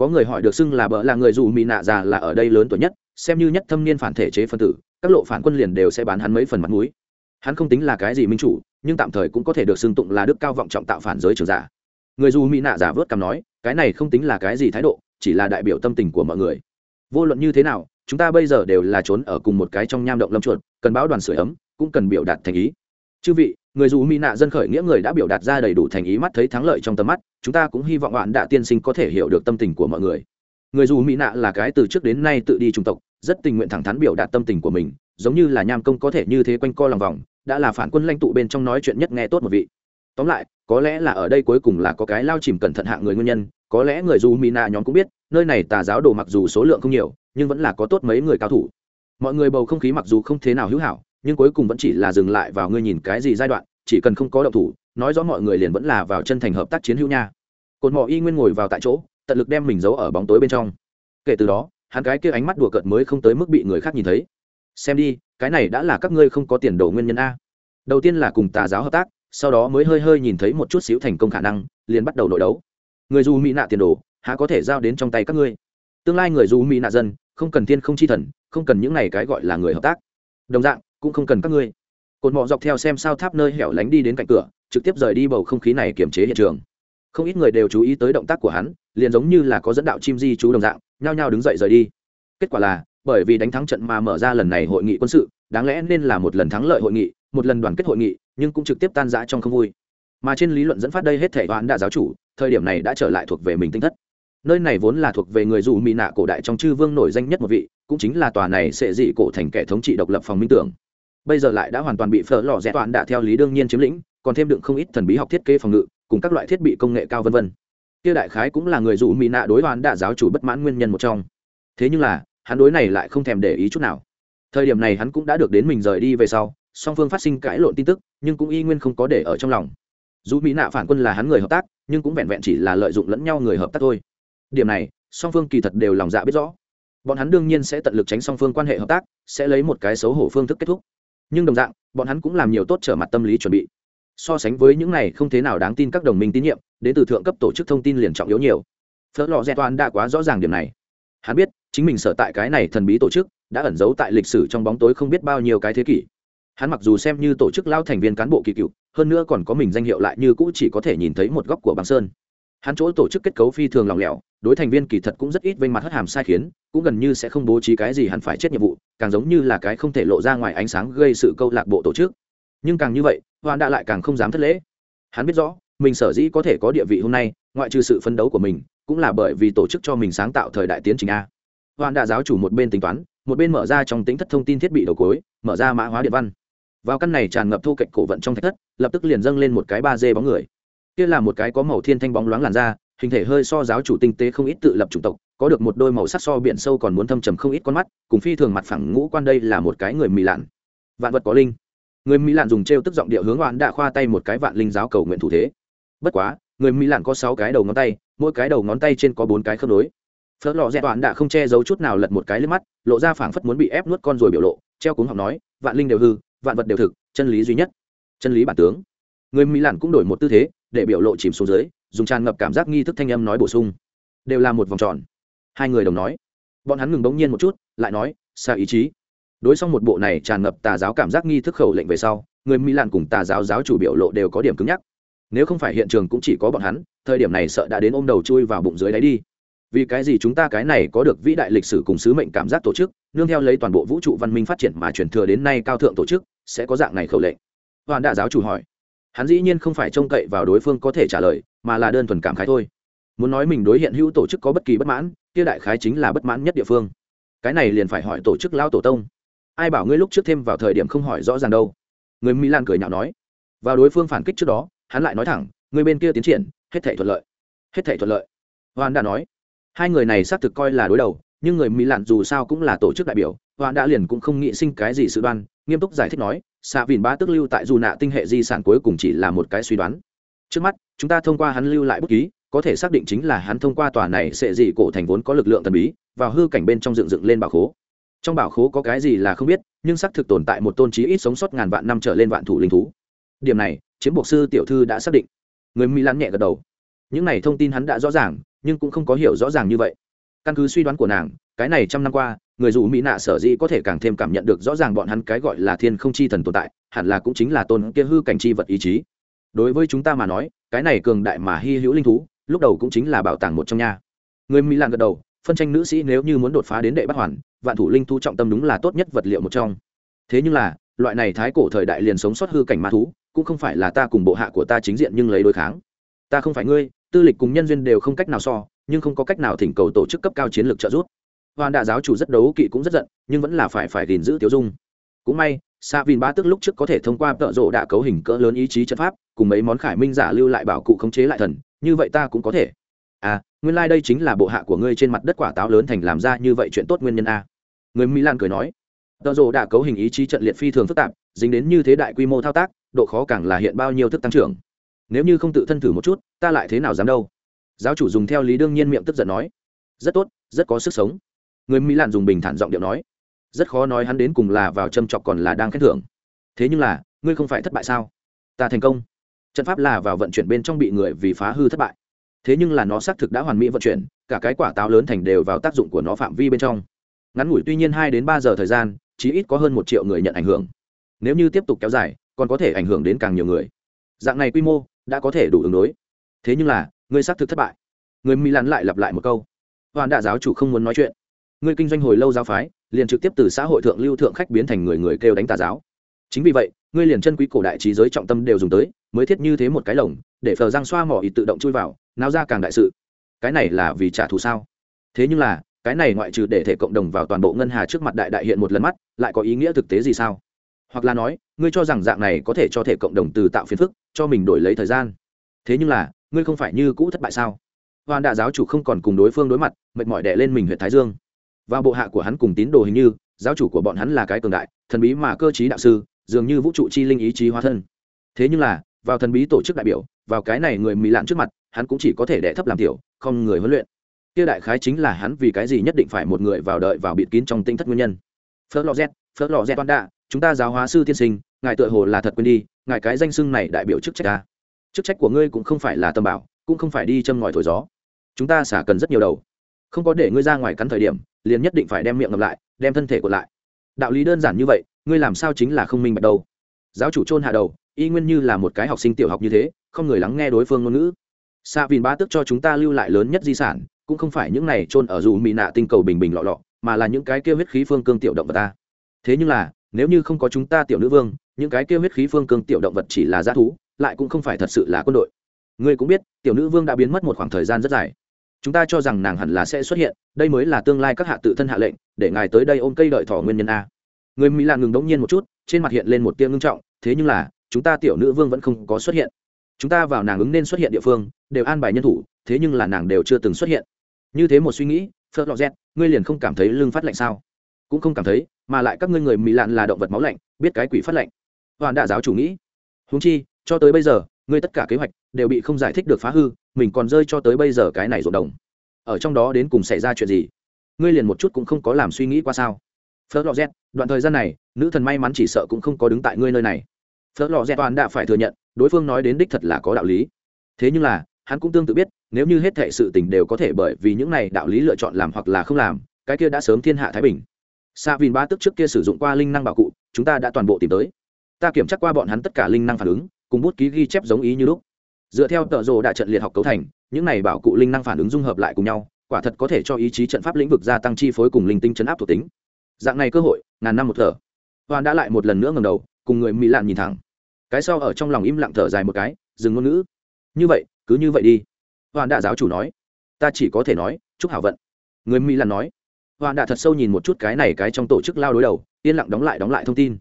Có người hỏi được xưng là bợ là người dù mỹ nạ già là ở đây lớn tuổi nhất, xem như nhất thâm niên phản thể chế phân tử, các lộ phản quân liền đều sẽ bán hắn mấy phần mặt mũi. Hắn không tính là cái gì minh chủ, nhưng tạm thời cũng có thể được xưng tụng là đức cao vọng trọng tạo phản giới trường giả. Người dù mỹ nạ giả vớt cằm nói, cái này không tính là cái gì thái độ, chỉ là đại biểu tâm tình của mọi người. Vô luận như thế nào, chúng ta bây giờ đều là trốn ở cùng một cái trong nham động lâm chuột, cần báo đoàn sửa ấm, cũng cần biểu đạt thành ý chư vị, người dù mỹ nạ dân khởi nghĩa người đã biểu đạt ra đầy đủ thành ý mắt thấy thắng lợi trong tầm mắt, chúng ta cũng hy vọng bạn đạ tiên sinh có thể hiểu được tâm tình của mọi người. Người dù mỹ nạ là cái từ trước đến nay tự đi trung tộc, rất tình nguyện thẳng thắn biểu đạt tâm tình của mình, giống như là nham công có thể như thế quanh co lòng vòng, đã là phản quân lãnh tụ bên trong nói chuyện nhất nghe tốt một vị. Tóm lại, có lẽ là ở đây cuối cùng là có cái lao chìm cẩn thận hạng người nguyên nhân, có lẽ người dù mỹ nạ nhóm cũng biết, nơi này tà giáo đồ mặc dù số lượng không nhiều, nhưng vẫn là có tốt mấy người cao thủ. Mọi người bầu không khí mặc dù không thế nào hữu hảo nhưng cuối cùng vẫn chỉ là dừng lại vào ngươi nhìn cái gì giai đoạn, chỉ cần không có động thủ, nói rõ mọi người liền vẫn là vào chân thành hợp tác chiến hữu nha. Cột mỏ y nguyên ngồi vào tại chỗ, tận lực đem mình giấu ở bóng tối bên trong. Kể từ đó, hắn cái kia ánh mắt đùa cợt mới không tới mức bị người khác nhìn thấy. Xem đi, cái này đã là các ngươi không có tiền đồ nguyên nhân a. Đầu tiên là cùng tà giáo hợp tác, sau đó mới hơi hơi nhìn thấy một chút xíu thành công khả năng, liền bắt đầu nội đấu. Người dù mỹ nạ tiền đồ, há có thể giao đến trong tay các ngươi? Tương lai người dù mỹ nạ dân, không cần tiên không chi thần, không cần những này cái gọi là người hợp tác. Đồng dạng cũng không cần các ngươi. Cột mọ dọc theo xem sao tháp nơi hẻo lánh đi đến cạnh cửa, trực tiếp rời đi bầu không khí này kiềm chế hiện trường. Không ít người đều chú ý tới động tác của hắn, liền giống như là có dẫn đạo chim di chú đồng dạng, nhao nhao đứng dậy rời đi. Kết quả là, bởi vì đánh thắng trận mà mở ra lần này hội nghị quân sự, đáng lẽ nên là một lần thắng lợi hội nghị, một lần đoàn kết hội nghị, nhưng cũng trực tiếp tan rã trong không vui. Mà trên lý luận dẫn phát đây hết thể toán đạ giáo chủ, thời điểm này đã trở lại thuộc về mình tinh thất. Nơi này vốn là thuộc về người dù mỹ nạ cổ đại trong chư vương nổi danh nhất một vị, cũng chính là tòa này sẽ dị cổ thành kẻ thống trị độc lập phòng minh tưởng bây giờ lại đã hoàn toàn bị phở lò rẽ toàn đã theo lý đương nhiên chiếm lĩnh, còn thêm đựng không ít thần bí học thiết kế phòng ngự, cùng các loại thiết bị công nghệ cao vân vân. Kia đại khái cũng là người dù mỹ nạ đối toàn đã giáo chủ bất mãn nguyên nhân một trong. Thế nhưng là, hắn đối này lại không thèm để ý chút nào. Thời điểm này hắn cũng đã được đến mình rời đi về sau, song phương phát sinh cãi lộn tin tức, nhưng cũng y nguyên không có để ở trong lòng. Dù mỹ nạ phản quân là hắn người hợp tác, nhưng cũng vẹn vẹn chỉ là lợi dụng lẫn nhau người hợp tác thôi. Điểm này, song phương kỳ thật đều lòng dạ biết rõ. Bọn hắn đương nhiên sẽ tận lực tránh song phương quan hệ hợp tác, sẽ lấy một cái xấu hổ phương thức kết thúc nhưng đồng dạng, bọn hắn cũng làm nhiều tốt trở mặt tâm lý chuẩn bị. So sánh với những này không thế nào đáng tin các đồng minh tín nhiệm, đến từ thượng cấp tổ chức thông tin liền trọng yếu nhiều. Phớt lò dẹ toán đã quá rõ ràng điểm này. Hắn biết, chính mình sở tại cái này thần bí tổ chức, đã ẩn giấu tại lịch sử trong bóng tối không biết bao nhiêu cái thế kỷ. Hắn mặc dù xem như tổ chức lao thành viên cán bộ kỳ cựu, hơn nữa còn có mình danh hiệu lại như cũ chỉ có thể nhìn thấy một góc của băng sơn hắn chỗ tổ chức kết cấu phi thường lòng lẻo, đối thành viên kỳ thật cũng rất ít vênh mặt hất hàm sai khiến, cũng gần như sẽ không bố trí cái gì hắn phải chết nhiệm vụ, càng giống như là cái không thể lộ ra ngoài ánh sáng gây sự câu lạc bộ tổ chức. Nhưng càng như vậy hoàn đã lại càng không dám thất lễ. Hắn biết rõ, mình sở dĩ có thể có địa vị hôm nay, ngoại trừ sự phấn đấu của mình, cũng là bởi vì tổ chức cho mình sáng tạo thời đại tiến trình a. Hoàn đã giáo chủ một bên tính toán, một bên mở ra trong tính thất thông tin thiết bị đầu cối mở ra mã hóa điện văn. Vào căn này tràn ngập thu cạnh cổ vận trong thạch thất, lập tức liền dâng lên một cái ba dê bóng người kia là một cái có màu thiên thanh bóng loáng làn da, hình thể hơi so giáo chủ tinh tế không ít tự lập chủng tộc, có được một đôi màu sắc so biển sâu còn muốn thâm trầm không ít con mắt, cùng phi thường mặt phẳng ngũ quan đây là một cái người mỹ lạn. Vạn vật có linh. Người mỹ lạn dùng t r e o tức giọng điệu hướng oán đã khoa tay một cái vạn linh giáo cầu nguyện thủ thế. Bất quá, người mỹ lạn có sáu cái đầu ngón tay, mỗi cái đầu ngón tay trên có bốn cái khớp nối. Phớt lò dẹ oán đã không che giấu chút nào lật một cái lên mắt, lộ ra phảng phất muốn bị ép nuốt con rồi biểu lộ, treo cuống học nói, vạn linh đều hư, vạn vật đều thực, chân lý duy nhất, chân lý bản tướng. Người mỹ lạn cũng đổi một tư thế để biểu lộ chìm xuống dưới, dùng tràn ngập cảm giác nghi thức thanh âm nói bổ sung. Đều là một vòng tròn. Hai người đồng nói. Bọn hắn ngừng bỗng nhiên một chút, lại nói xa ý chí. Đối xong một bộ này tràn ngập tà giáo cảm giác nghi thức khẩu lệnh về sau, người mỹ lan cùng tà giáo giáo chủ biểu lộ đều có điểm cứng nhắc. Nếu không phải hiện trường cũng chỉ có bọn hắn, thời điểm này sợ đã đến ôm đầu chui vào bụng dưới đáy đi. Vì cái gì chúng ta cái này có được vĩ đại lịch sử cùng sứ mệnh cảm giác tổ chức, nương theo lấy toàn bộ vũ trụ văn minh phát triển mà truyền thừa đến nay cao thượng tổ chức, sẽ có dạng này khẩu lệnh? Hoàn đạ giáo chủ hỏi hắn dĩ nhiên không phải trông cậy vào đối phương có thể trả lời, mà là đơn thuần cảm khái thôi. Muốn nói mình đối hiện hữu tổ chức có bất kỳ bất mãn, kia đại khái chính là bất mãn nhất địa phương. Cái này liền phải hỏi tổ chức lao tổ tông. Ai bảo ngươi lúc trước thêm vào thời điểm không hỏi rõ ràng đâu? Người mỹ lan cười nhạo nói. Vào đối phương phản kích trước đó, hắn lại nói thẳng người bên kia tiến triển, hết thể thuận lợi. Hết thể thuận lợi. Hoàn đã nói. Hai người này xác thực coi là đối đầu, nhưng người mỹ lan dù sao cũng là tổ chức đại biểu hoàn đã liền cũng không nghĩ sinh cái gì sự đoan, nghiêm túc giải thích nói xạ vìn ba tức lưu tại dù nạ tinh hệ di sản cuối cùng chỉ là một cái suy đoán. Trước mắt, chúng ta thông qua hắn lưu lại bút ký, có thể xác định chính là hắn thông qua tòa này sẽ dị cổ thành vốn có lực lượng thần bí, vào hư cảnh bên trong dựng dựng lên bảo khố. Trong bảo khố có cái gì là không biết, nhưng xác thực tồn tại một tôn trí ít sống sót ngàn vạn năm trở lên vạn thủ linh thú. Điểm này chiếm buộc sư tiểu thư đã xác định. Người mỹ lan nhẹ gật đầu. Những này thông tin hắn đã rõ ràng, nhưng cũng không có hiểu rõ ràng như vậy. Căn cứ suy đoán của nàng, cái này trăm năm qua người dù mỹ nạ sở dĩ có thể càng thêm cảm nhận được rõ ràng bọn hắn cái gọi là thiên không chi thần tồn tại, hẳn là cũng chính là tôn kia hư cảnh chi vật ý chí. Đối với chúng ta mà nói, cái này cường đại mà hy hữu linh thú, lúc đầu cũng chính là bảo tàng một trong nhà người mỹ lạng gật đầu, phân tranh nữ sĩ nếu như muốn đột phá đến đệ bắt hoàn, vạn thủ linh thú trọng tâm đúng là tốt nhất vật liệu một trong. Thế nhưng là, loại này thái cổ thời đại liền sống sót hư cảnh ma thú, cũng không phải là ta cùng bộ hạ của ta chính diện nhưng lấy đối kháng. Ta không phải ngươi, tư lịch cùng nhân duyên đều không cách nào so, nhưng không có cách nào thỉnh cầu tổ chức cấp cao chiến lược trợ giúp hoàn đạ giáo chủ rất đấu kỵ cũng rất giận, nhưng vẫn là phải phải gìn giữ tiêu dung. Cũng may, sa vin ba tức lúc trước có thể thông qua tợ rộ đạ cấu hình cỡ lớn ý chí chất pháp, cùng mấy món khải minh giả lưu lại bảo cụ khống chế lại thần, như vậy ta cũng có thể. À nguyên lai、like、đây chính là bộ hạ của ngươi trên mặt đất quả táo lớn thành làm ra như vậy chuyện tốt nguyên nhân a. Người mỹ lan cười nói, tợ rộ đạ cấu hình ý chí trận liệt phi thường phức tạp, dính đến như thế đại quy mô thao tác, độ khó càng là hiện bao nhiêu thức tăng trưởng. Nếu như không tự thân thử một chút, ta lại thế nào dám đâu? Giáo chủ dùng theo lý đương nhiên miệng tức giận nói, rất tốt, rất có sức sống người mỹ lạn dùng bình thản giọng điệu nói. Rất khó nói hắn đến cùng là vào châm chọc còn là đang khen thưởng. Thế nhưng là, ngươi không phải thất bại sao? Ta thành công. Trận pháp là vào vận chuyển bên trong bị người vì phá hư thất bại. Thế nhưng là nó xác thực đã hoàn mỹ vận chuyển, cả cái quả táo lớn thành đều vào tác dụng của nó phạm vi bên trong. Ngắn ngủi tuy nhiên hai đến ba giờ thời gian, chí ít có hơn một triệu người nhận ảnh hưởng. Nếu như tiếp tục kéo dài, còn có thể ảnh hưởng đến càng nhiều người. Dạng này quy mô, đã có thể đủ ứng đối. Thế nhưng là, ngươi xác thực thất bại. Người mỹ lắn lại lặp lại một câu. Hoàn đạ giáo chủ không muốn nói chuyện ngươi kinh doanh hồi lâu giáo phái, liền trực tiếp từ xã hội thượng lưu thượng khách biến thành người người kêu đánh tà giáo. Chính vì vậy, ngươi liền chân quý cổ đại trí giới trọng tâm đều dùng tới, mới thiết như thế một cái lồng, để phờ giang xoa mỏ ý tự động chui vào, náo ra càng đại sự. Cái này là vì trả thù sao? Thế nhưng là, cái này ngoại trừ để thể cộng đồng vào toàn bộ ngân hà trước mặt đại đại hiện một lần mắt, lại có ý nghĩa thực tế gì sao? Hoặc là nói, ngươi cho rằng dạng này có thể cho thể cộng đồng từ tạo phiền phức, cho mình đổi lấy thời gian. Thế nhưng là, ngươi không phải như cũ thất bại sao? Hoàn đạ giáo chủ không còn cùng đối phương đối mặt, mệt mỏi đẻ lên mình huyện thái dương và bộ hạ của hắn cùng tín đồ hình như, giáo chủ của bọn hắn là cái cường đại, thần bí mà cơ chí đạo sư, dường như vũ trụ chi linh ý chí hóa thân. Thế nhưng là, vào thần bí tổ chức đại biểu, vào cái này người mỹ lạn trước mặt, hắn cũng chỉ có thể đẻ thấp làm tiểu, không người huấn luyện. Kia đại khái chính là hắn vì cái gì nhất định phải một người vào đợi vào bịt kín trong tinh thất nguyên nhân. Phớt lò z phớt lò z toan đạ, chúng ta giáo hóa sư tiên sinh, ngài tựa hồ là thật quên đi, ngài cái danh xưng này đại biểu chức trách ta. Chức trách của ngươi cũng không phải là tâm bảo, cũng không phải đi châm ngòi thổi gió. Chúng ta xả cần rất nhiều đầu. Không có để ngươi ra ngoài cắn thời điểm liền nhất định phải đem miệng ngậm lại, đem thân thể của lại. Đạo lý đơn giản như vậy, ngươi làm sao chính là không minh bạch đâu. Giáo chủ chôn hạ đầu, y nguyên như là một cái học sinh tiểu học như thế, không người lắng nghe đối phương ngôn ngữ. Xạ vìn ba tức cho chúng ta lưu lại lớn nhất di sản, cũng không phải những này chôn ở dù mỹ nạ tinh cầu bình bình lọ lọ, mà là những cái kia huyết khí phương cương tiểu động vật ta. Thế nhưng là, nếu như không có chúng ta tiểu nữ vương, những cái kia huyết khí phương cương tiểu động vật chỉ là g thú, lại cũng không phải thật sự là quân đội. Ngươi cũng biết, tiểu nữ vương đã biến mất một khoảng thời gian rất dài chúng ta cho rằng nàng hẳn là sẽ xuất hiện, đây mới là tương lai các hạ tự thân hạ lệnh, để ngài tới đây ôm cây đợi thỏ nguyên nhân a. Người mỹ lan ngừng đống nhiên một chút, trên mặt hiện lên một tia ngưng trọng, thế nhưng là, chúng ta tiểu nữ vương vẫn không có xuất hiện. Chúng ta vào nàng ứng nên xuất hiện địa phương, đều an bài nhân thủ, thế nhưng là nàng đều chưa từng xuất hiện. Như thế một suy nghĩ, phớt lọ z ngươi liền không cảm thấy lưng phát lạnh sao? Cũng không cảm thấy, mà lại các ngươi người mỹ lạn là động vật máu lạnh, biết cái quỷ phát lạnh. Hoàn đạ giáo chủ nghĩ. Húng chi, cho tới bây giờ ngươi tất cả kế hoạch đều bị không giải thích được phá hư, mình còn rơi cho tới bây giờ cái này rộn đồng. Ở trong đó đến cùng xảy ra chuyện gì? Ngươi liền một chút cũng không có làm suy nghĩ qua sao? Phớt lò z đoạn thời gian này, nữ thần may mắn chỉ sợ cũng không có đứng tại ngươi nơi này. Phớt lò z toàn đã phải thừa nhận, đối phương nói đến đích thật là có đạo lý. Thế nhưng là, hắn cũng tương tự biết, nếu như hết thệ sự tình đều có thể bởi vì những này đạo lý lựa chọn làm hoặc là không làm, cái kia đã sớm thiên hạ thái bình. Sa vin ba tức trước kia sử dụng qua linh năng bảo cụ, chúng ta đã toàn bộ tìm tới. Ta kiểm tra qua bọn hắn tất cả linh năng phản ứng cùng bút ký ghi chép giống ý như lúc. Dựa theo tợ rồ đã trận liệt học cấu thành, những này bảo cụ linh năng phản ứng dung hợp lại cùng nhau, quả thật có thể cho ý chí trận pháp lĩnh vực gia tăng chi phối cùng linh tinh chấn áp thuộc tính. Dạng này cơ hội, ngàn năm một thở. Hoàn đã lại một lần nữa ngầm đầu, cùng người mỹ lạn nhìn thẳng. Cái sau ở trong lòng im lặng thở dài một cái, dừng ngôn ngữ. Như vậy, cứ như vậy đi. Hoàn đã giáo chủ nói. Ta chỉ có thể nói, chúc hảo vận. Người mỹ lạn nói. Hoàn đã thật sâu nhìn một chút cái này cái trong tổ chức lao đối đầu, yên lặng đóng lại đóng lại thông tin.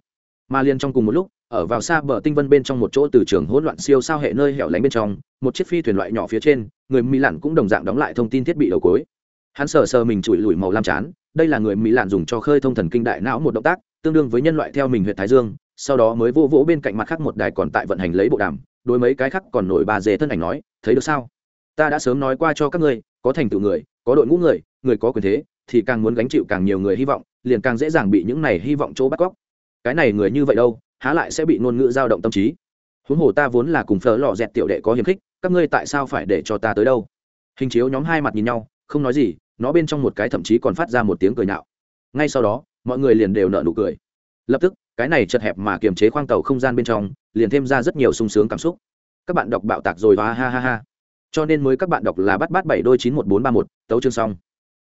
Mà liền trong cùng một lúc ở vào xa bờ tinh vân bên trong một chỗ từ trường hỗn loạn siêu sao hệ nơi hẻo lánh bên trong, một chiếc phi thuyền loại nhỏ phía trên, người mỹ lặn cũng đồng dạng đóng lại thông tin thiết bị đầu cối. Hắn sờ sờ mình chùi lùi màu lam chán, đây là người mỹ lặn dùng cho khơi thông thần kinh đại não một động tác, tương đương với nhân loại theo mình huyện thái dương, sau đó mới vô vỗ bên cạnh mặt khác một đài còn tại vận hành lấy bộ đàm, đối mấy cái khác còn nổi bà dề thân ảnh nói, thấy được sao? Ta đã sớm nói qua cho các ngươi, có thành tựu người, có đội ngũ người người có quyền thế, thì càng muốn gánh chịu càng nhiều người hy vọng, liền càng dễ dàng bị những này hy vọng chỗ bắt cóc. Cái này người như vậy đâu? Há lại sẽ bị ngôn ngữ dao động tâm trí. Huống hồ ta vốn là cùng phở lò dẹt tiểu đệ có hiềm khích, các ngươi tại sao phải để cho ta tới đâu? Hình chiếu nhóm hai mặt nhìn nhau, không nói gì, nó bên trong một cái thậm chí còn phát ra một tiếng cười nhạo. Ngay sau đó, mọi người liền đều nợ nụ cười. Lập tức, cái này chật hẹp mà kiềm chế khoang tàu không gian bên trong, liền thêm ra rất nhiều sung sướng cảm xúc. Các bạn đọc bạo tạc rồi và ha ha ha. Cho nên mới các bạn đọc là bắt bắt bảy đôi chín một bốn ba một, tấu chương xong.